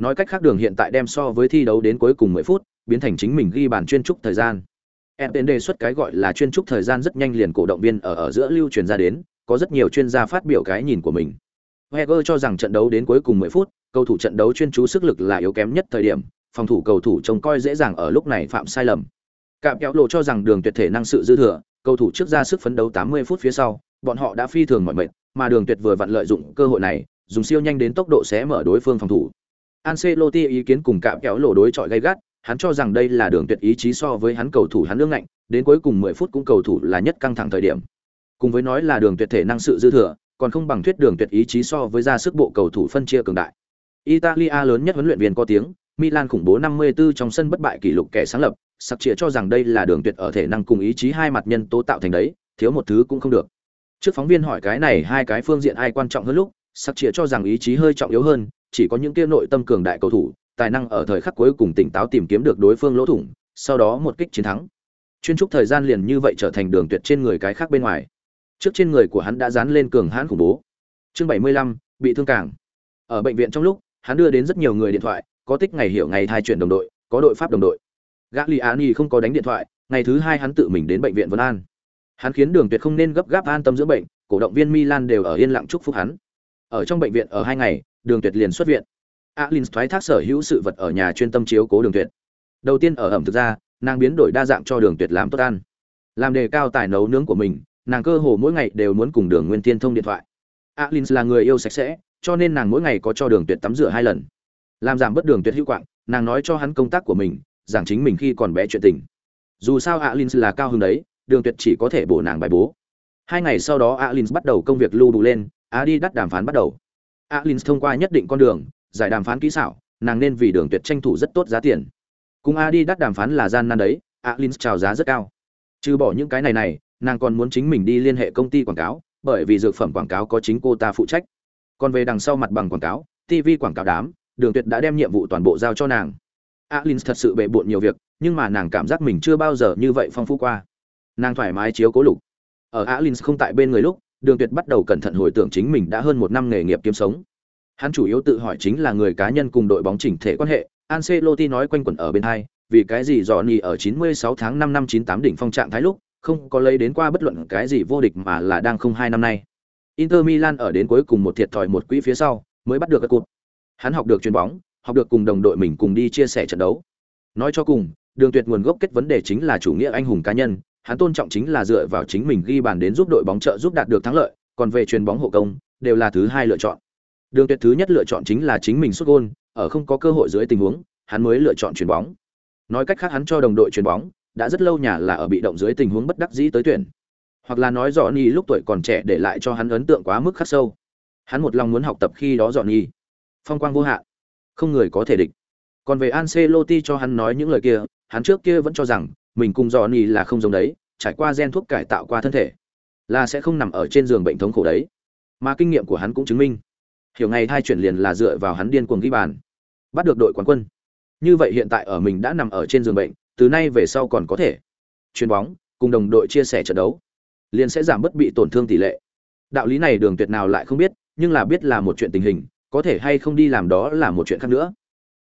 Nói cách khác đường hiện tại đem so với thi đấu đến cuối cùng 10 phút, biến thành chính mình ghi bàn chuyên trúc thời gian. Em đề xuất cái gọi là chuyên trúc thời gian rất nhanh liền cổ động viên ở ở giữa lưu truyền ra đến, có rất nhiều chuyên gia phát biểu cái nhìn của mình. Wenger cho rằng trận đấu đến cuối cùng 10 phút, cầu thủ trận đấu chuyên chú sức lực là yếu kém nhất thời điểm, phòng thủ cầu thủ trông coi dễ dàng ở lúc này phạm sai lầm. Cạm kéo lộ cho rằng đường tuyệt thể năng sự dư thừa, cầu thủ trước ra sức phấn đấu 80 phút phía sau, bọn họ đã phi thường mọi mệt, mà đường tuyệt vừa vặn lợi dụng cơ hội này, dùng siêu nhanh đến tốc độ sẽ mở đối phương phòng thủ. Ancelotti ý kiến cùng cạm kéo lộ đối chọi gay gắt, hắn cho rằng đây là đường tuyệt ý chí so với hắn cầu thủ hắn lương ngạnh, đến cuối cùng 10 phút cũng cầu thủ là nhất căng thẳng thời điểm. Cùng với nói là đường tuyệt thể năng sự dư thừa, còn không bằng thuyết đường tuyệt ý chí so với ra sức bộ cầu thủ phân chia cường đại. Italia lớn nhất huấn luyện viên có tiếng, Milan khủng bố 54 trong sân bất bại kỷ lục kẻ sáng lập, sặc chĩa cho rằng đây là đường tuyệt ở thể năng cùng ý chí hai mặt nhân tố tạo thành đấy, thiếu một thứ cũng không được. Trước phóng viên hỏi cái này hai cái phương diện ai quan trọng hơn lúc, sặc chĩa cho rằng ý chí hơi trọng yếu hơn, chỉ có những kia nội tâm cường đại cầu thủ, tài năng ở thời khắc cuối cùng tỉnh táo tìm kiếm được đối phương lỗ thủng, sau đó một kích chiến thắng. Chuyên trúc thời gian liền như vậy trở thành đường tuyệt trên người cái khác bên ngoài. Trước trên người của hắn đã dán lên cường hãn khủng bố. Chương 75, bị thương càng. Ở bệnh viện trong lúc, hắn đưa đến rất nhiều người điện thoại, có tích ngày hiểu ngày thai chuyển đồng đội, có đội pháp đồng đội. Gagliani không có đánh điện thoại, ngày thứ hai hắn tự mình đến bệnh viện Vân An. Hắn khiến Đường Tuyệt không nên gấp gáp an tâm dưỡng bệnh, cổ động viên Milan đều ở yên lặng chúc phúc hắn. Ở trong bệnh viện ở hai ngày, Đường Tuyệt liền xuất viện. Alin thoái thác sở hữu sự vật ở nhà chuyên tâm chiếu cố đường tuyệt. Đầu tiên ở ẩm thực ra, nàng biến đổi đa dạng cho đường tuyệt làm tốt ăn. Làm đề cao tài nấu nướng của mình, nàng cơ hồ mỗi ngày đều muốn cùng đường nguyên tiên thông điện thoại. Alin là người yêu sạch sẽ, cho nên nàng mỗi ngày có cho đường tuyệt tắm rửa hai lần. Làm giảm bớt đường tuyệt hữu quạng, nàng nói cho hắn công tác của mình, giảng chính mình khi còn bé chuyện tình. Dù sao alin là cao hứng đấy, đường tuyệt chỉ có thể bổ nàng bài bố. Hai ngày sau đó alin bắt đầu công việc lưu đủ lên adi đắt đàm phán bắt đầu alin thông qua nhất định con đường giải đàm phán kỹ xảo nàng nên vì đường tuyệt tranh thủ rất tốt giá tiền cùng a đi đắt đàm phán là gian nan đấy alin chào giá rất cao Trừ bỏ những cái này này, nàng còn muốn chính mình đi liên hệ công ty quảng cáo, bởi vì dược phẩm quảng cáo có chính cô ta phụ trách. Còn về đằng sau mặt bằng quảng cáo, TV quảng cáo đám, Đường Tuyệt đã đem nhiệm vụ toàn bộ giao cho nàng. Alin thật sự bệ bội nhiều việc, nhưng mà nàng cảm giác mình chưa bao giờ như vậy phong phú qua. Nàng thoải mái chiếu cố lục. Ở Alin không tại bên người lúc, Đường Tuyệt bắt đầu cẩn thận hồi tưởng chính mình đã hơn một năm nghề nghiệp kiếm sống. Hắn chủ yếu tự hỏi chính là người cá nhân cùng đội bóng chỉnh thể quan hệ, Ancelotti nói quanh quẩn ở bên hai, vì cái gì Johnny ở 96 tháng 5 năm 98 đỉnh phong trạng thái lúc, không có lấy đến qua bất luận cái gì vô địch mà là đang không hai năm nay. Inter Milan ở đến cuối cùng một thiệt thòi một quỹ phía sau, mới bắt được cái cột. Hắn học được chuyền bóng, học được cùng đồng đội mình cùng đi chia sẻ trận đấu. Nói cho cùng, Đường Tuyệt nguồn gốc kết vấn đề chính là chủ nghĩa anh hùng cá nhân, hắn tôn trọng chính là dựa vào chính mình ghi bàn đến giúp đội bóng trợ giúp đạt được thắng lợi, còn về chuyền bóng hộ công, đều là thứ hai lựa chọn. Đường Tuyệt thứ nhất lựa chọn chính là chính mình sút gol, ở không có cơ hội dưới tình huống, hắn mới lựa chọn chuyền bóng. Nói cách khác hắn cho đồng đội chuyền bóng, đã rất lâu nhà là ở bị động dưới tình huống bất đắc dĩ tới tuyển. Hoặc là nói rõ Nhi lúc tuổi còn trẻ để lại cho hắn ấn tượng quá mức khắc sâu. Hắn một lòng muốn học tập khi đó dọn Nhi. Phong quang vô hạn, không người có thể địch. Còn về Ancelotti cho hắn nói những lời kia, hắn trước kia vẫn cho rằng mình cùng Johnny là không giống đấy, trải qua gen thuốc cải tạo qua thân thể, là sẽ không nằm ở trên giường bệnh thống khổ đấy. Mà kinh nghiệm của hắn cũng chứng minh, hiểu ngày thai chuyển liền là dựa vào hắn điên cuồng ghi bàn, bắt được đội quán quân. Như vậy hiện tại ở mình đã nằm ở trên giường bệnh, từ nay về sau còn có thể chuyền bóng, cùng đồng đội chia sẻ trận đấu, liền sẽ giảm bất bị tổn thương tỷ lệ. Đạo lý này Đường Tuyệt nào lại không biết, nhưng là biết là một chuyện tình hình, có thể hay không đi làm đó là một chuyện khác nữa.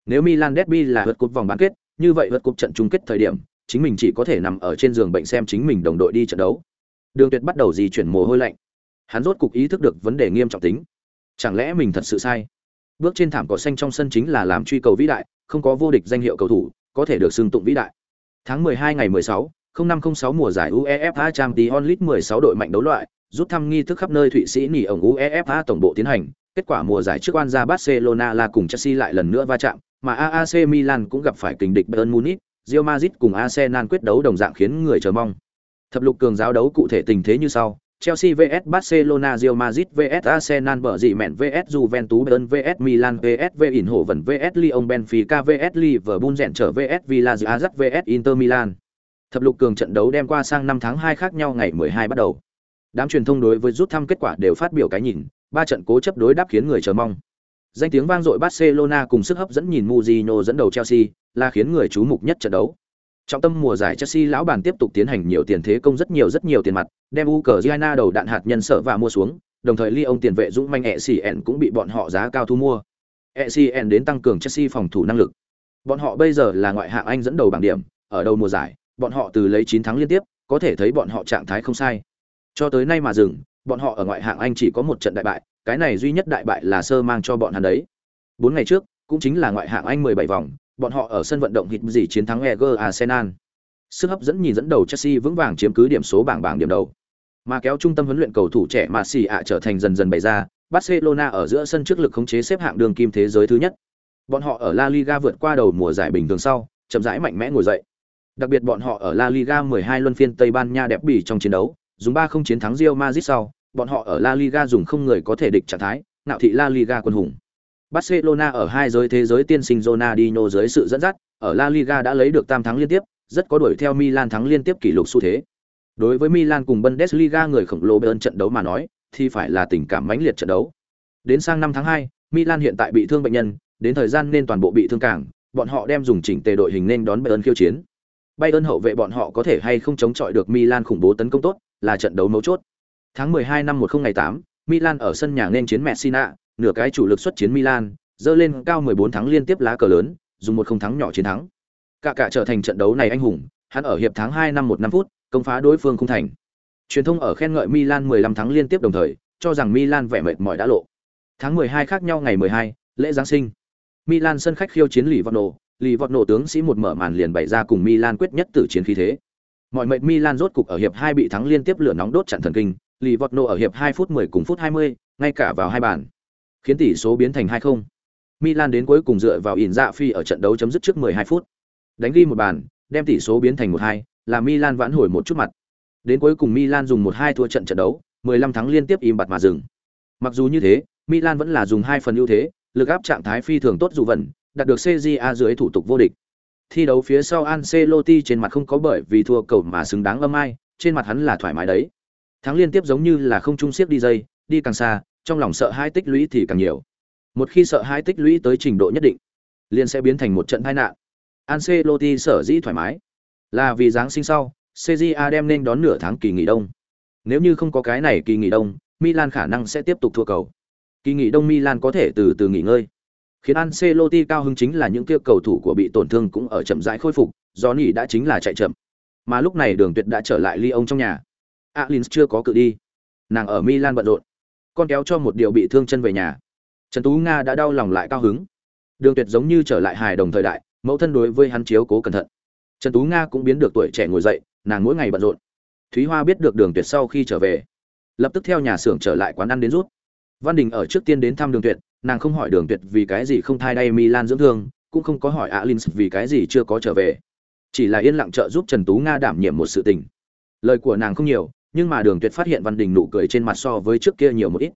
Nếu Milan Derby là vượt cúp vòng bán kết, như vậy vượt cúp trận chung kết thời điểm, chính mình chỉ có thể nằm ở trên giường bệnh xem chính mình đồng đội đi trận đấu. Đường Tuyệt bắt đầu di chuyển mồ hôi lạnh. Hắn rốt cục ý thức được vấn đề nghiêm trọng tính. Chẳng lẽ mình thật sự sai? Bước trên thảm cỏ xanh trong sân chính là làm truy cầu vĩ đại, không có vô địch danh hiệu cầu thủ, có thể được xưng tụng vĩ đại. Tháng 12 ngày 16, 0506 mùa giải UEFA Champions League 16 đội mạnh đấu loại, rút thăm nghi thức khắp nơi Thụy Sĩ nỉ ổng UEFA tổng bộ tiến hành, kết quả mùa giải trước quan ra Barcelona là cùng Chelsea lại lần nữa va chạm, mà AAC Milan cũng gặp phải kình địch Bayern Munich, Real Madrid cùng Arsenal quyết đấu đồng dạng khiến người chờ mong. Thập lục cường giáo đấu cụ thể tình thế như sau: Chelsea vs Barcelona, Real Madrid vs Arsenal, bở dị mện vs Juventus, Bayern vs Milan vs Vin Hổ Vẩn vs Lyon, Benfica vs Liverpool rèn trở vs Villarreal vs Inter Milan. Thập lục cường trận đấu đem qua sang năm tháng hai khác nhau ngày 12 bắt đầu. Đám truyền thông đối với rút thăm kết quả đều phát biểu cái nhìn, ba trận cố chấp đối đáp khiến người chờ mong. Danh tiếng vang dội Barcelona cùng sức hấp dẫn nhìn Mourinho dẫn đầu Chelsea, là khiến người chú mục nhất trận đấu. Trọng tâm mùa giải Chelsea lão bản tiếp tục tiến hành nhiều tiền thế công rất nhiều rất nhiều tiền mặt, đem Ukraine đầu đạn hạt nhân sợ và mua xuống, đồng thời Lyon tiền vệ dũng manh ECN cũng bị bọn họ giá cao thu mua. ECN đến tăng cường Chelsea phòng thủ năng lực. Bọn họ bây giờ là ngoại hạng Anh dẫn đầu bảng điểm, ở đầu mùa giải, bọn họ từ lấy 9 thắng liên tiếp, có thể thấy bọn họ trạng thái không sai. Cho tới nay mà dừng, bọn họ ở ngoại hạng Anh chỉ có một trận đại bại, cái này duy nhất đại bại là sơ mang cho bọn hắn đấy. 4 ngày trước, cũng chính là ngoại hạng Anh 17 vòng, bọn họ ở sân vận động hít gì chiến thắng Eger Arsenal. Sức hấp dẫn nhìn dẫn đầu Chelsea vững vàng chiếm cứ điểm số bảng bảng điểm đầu. Mà kéo trung tâm huấn luyện cầu thủ trẻ Messi ạ trở thành dần dần bày ra, Barcelona ở giữa sân trước lực khống chế xếp hạng đường kim thế giới thứ nhất. Bọn họ ở La Liga vượt qua đầu mùa giải bình thường sau, chậm rãi mạnh mẽ ngồi dậy. Đặc biệt bọn họ ở La Liga 12 luân phiên Tây Ban Nha đẹp bỉ trong chiến đấu, dùng 3 không chiến thắng Real Madrid sau, bọn họ ở La Liga dùng không người có thể địch trạng thái, ngạo thị La Liga quân hùng. Barcelona ở hai giới thế giới tiên sinh Ronaldinho dưới sự dẫn dắt, ở La Liga đã lấy được tam thắng liên tiếp, rất có đuổi theo Milan thắng liên tiếp kỷ lục xu thế. Đối với Milan cùng Bundesliga người khổng lồ bên trận đấu mà nói, thì phải là tình cảm mãnh liệt trận đấu. Đến sang năm tháng 2, Milan hiện tại bị thương bệnh nhân, đến thời gian nên toàn bộ bị thương cảng, bọn họ đem dùng chỉnh tề đội hình nên đón Bayern khiêu chiến. Bayern hậu vệ bọn họ có thể hay không chống chọi được Milan khủng bố tấn công tốt, là trận đấu mấu chốt. Tháng 12 năm 10 ngày 8, Milan ở sân nhà nên chiến Messina, nửa cái chủ lực xuất chiến Milan, dơ lên cao 14 thắng liên tiếp lá cờ lớn, dùng một không thắng nhỏ chiến thắng. Cả cả trở thành trận đấu này anh hùng, hắn ở hiệp tháng 2 năm 1 năm phút, công phá đối phương không thành. Truyền thông ở khen ngợi Milan 15 thắng liên tiếp đồng thời, cho rằng Milan vẻ mệt mỏi đã lộ. Tháng 12 khác nhau ngày 12, lễ giáng sinh. Milan sân khách khiêu chiến lì vọt nổ, lì vọt nổ tướng sĩ một mở màn liền bày ra cùng Milan quyết nhất tử chiến khí thế. Mọi mệt Milan rốt cục ở hiệp 2 bị thắng liên tiếp lửa nóng đốt chặn thần kinh, lì vọt nổ ở hiệp 2 phút 10 cùng phút 20, ngay cả vào hai bàn, khiến tỷ số biến thành 2-0. Milan đến cuối cùng dựa vào ỉn dạ phi ở trận đấu chấm dứt trước 12 phút. Đánh ghi một bàn, đem tỷ số biến thành 1-2, là Milan vãn hồi một chút mặt. Đến cuối cùng Milan dùng 1-2 thua trận trận đấu, 15 thắng liên tiếp im bặt mà dừng. Mặc dù như thế, Milan vẫn là dùng hai phần ưu thế, lực áp trạng thái phi thường tốt dù vẫn, đạt được CJA dưới thủ tục vô địch. thi đấu phía sau Ancelotti trên mặt không có bởi vì thua cầu mà xứng đáng âm ai, trên mặt hắn là thoải mái đấy. Thắng liên tiếp giống như là không trung xiếc đi dây, đi càng xa, trong lòng sợ hai tích lũy thì càng nhiều. Một khi sợ hai tích lũy tới trình độ nhất định, liền sẽ biến thành một trận tai nạn. Ancelotti sở dĩ thoải mái, là vì giáng sinh sau, CJA đem nên đón nửa tháng kỳ nghỉ đông. Nếu như không có cái này kỳ nghỉ đông, Milan khả năng sẽ tiếp tục thua cầu. Kỳ nghỉ đông Milan có thể từ từ nghỉ ngơi. Khiến Ancelotti cao hứng chính là những kia cầu thủ của bị tổn thương cũng ở chậm rãi khôi phục, do nỉ đã chính là chạy chậm. Mà lúc này Đường Tuyệt đã trở lại Lyon trong nhà. Alins chưa có cự đi. Nàng ở Milan bận rộn. Con kéo cho một điều bị thương chân về nhà. Trần Tú Nga đã đau lòng lại cao hứng. Đường Tuyệt giống như trở lại hài đồng thời đại, mẫu thân đối với hắn chiếu cố cẩn thận. Trần Tú Nga cũng biến được tuổi trẻ ngồi dậy, nàng mỗi ngày bận rộn. Thúy Hoa biết được Đường Tuyệt sau khi trở về, lập tức theo nhà xưởng trở lại quán ăn đến rút. Văn Đình ở trước tiên đến thăm Đường Tuyệt, nàng không hỏi Đường Tuyệt vì cái gì không thai đay Milan dưỡng thương, cũng không có hỏi Alins vì cái gì chưa có trở về. Chỉ là yên lặng trợ giúp Trần Tú Nga đảm nhiệm một sự tình. Lời của nàng không nhiều, nhưng mà Đường Tuyệt phát hiện Văn Đình nụ cười trên mặt so với trước kia nhiều một ít.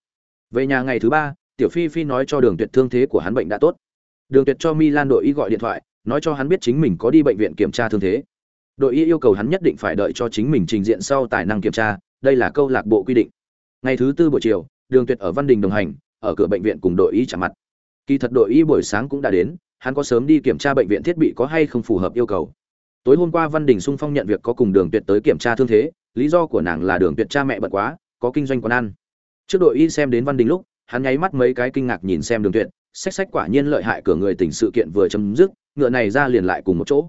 Về nhà ngày thứ ba, Tiểu Phi Phi nói cho Đường Tuyệt thương thế của hắn bệnh đã tốt. Đường Tuyệt cho Milan đội y gọi điện thoại, nói cho hắn biết chính mình có đi bệnh viện kiểm tra thương thế. Đội y yêu cầu hắn nhất định phải đợi cho chính mình trình diện sau tài năng kiểm tra, đây là câu lạc bộ quy định. Ngày thứ tư buổi chiều, Đường Tuyệt ở Văn Đình đồng hành, ở cửa bệnh viện cùng đội y chạm mặt. Kỳ thật đội y buổi sáng cũng đã đến, hắn có sớm đi kiểm tra bệnh viện thiết bị có hay không phù hợp yêu cầu. Tối hôm qua Văn Đình Sung Phong nhận việc có cùng Đường Tuyệt tới kiểm tra thương thế, lý do của nàng là Đường Tuyệt cha mẹ bận quá, có kinh doanh quán ăn. Trước đội y xem đến Văn Đình lúc, hắn nháy mắt mấy cái kinh ngạc nhìn xem Đường Tuyệt, sách sách quả nhiên lợi hại cửa người tỉnh sự kiện vừa chấm dứt, ngựa này ra liền lại cùng một chỗ.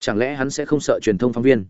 Chẳng lẽ hắn sẽ không sợ truyền thông phóng viên?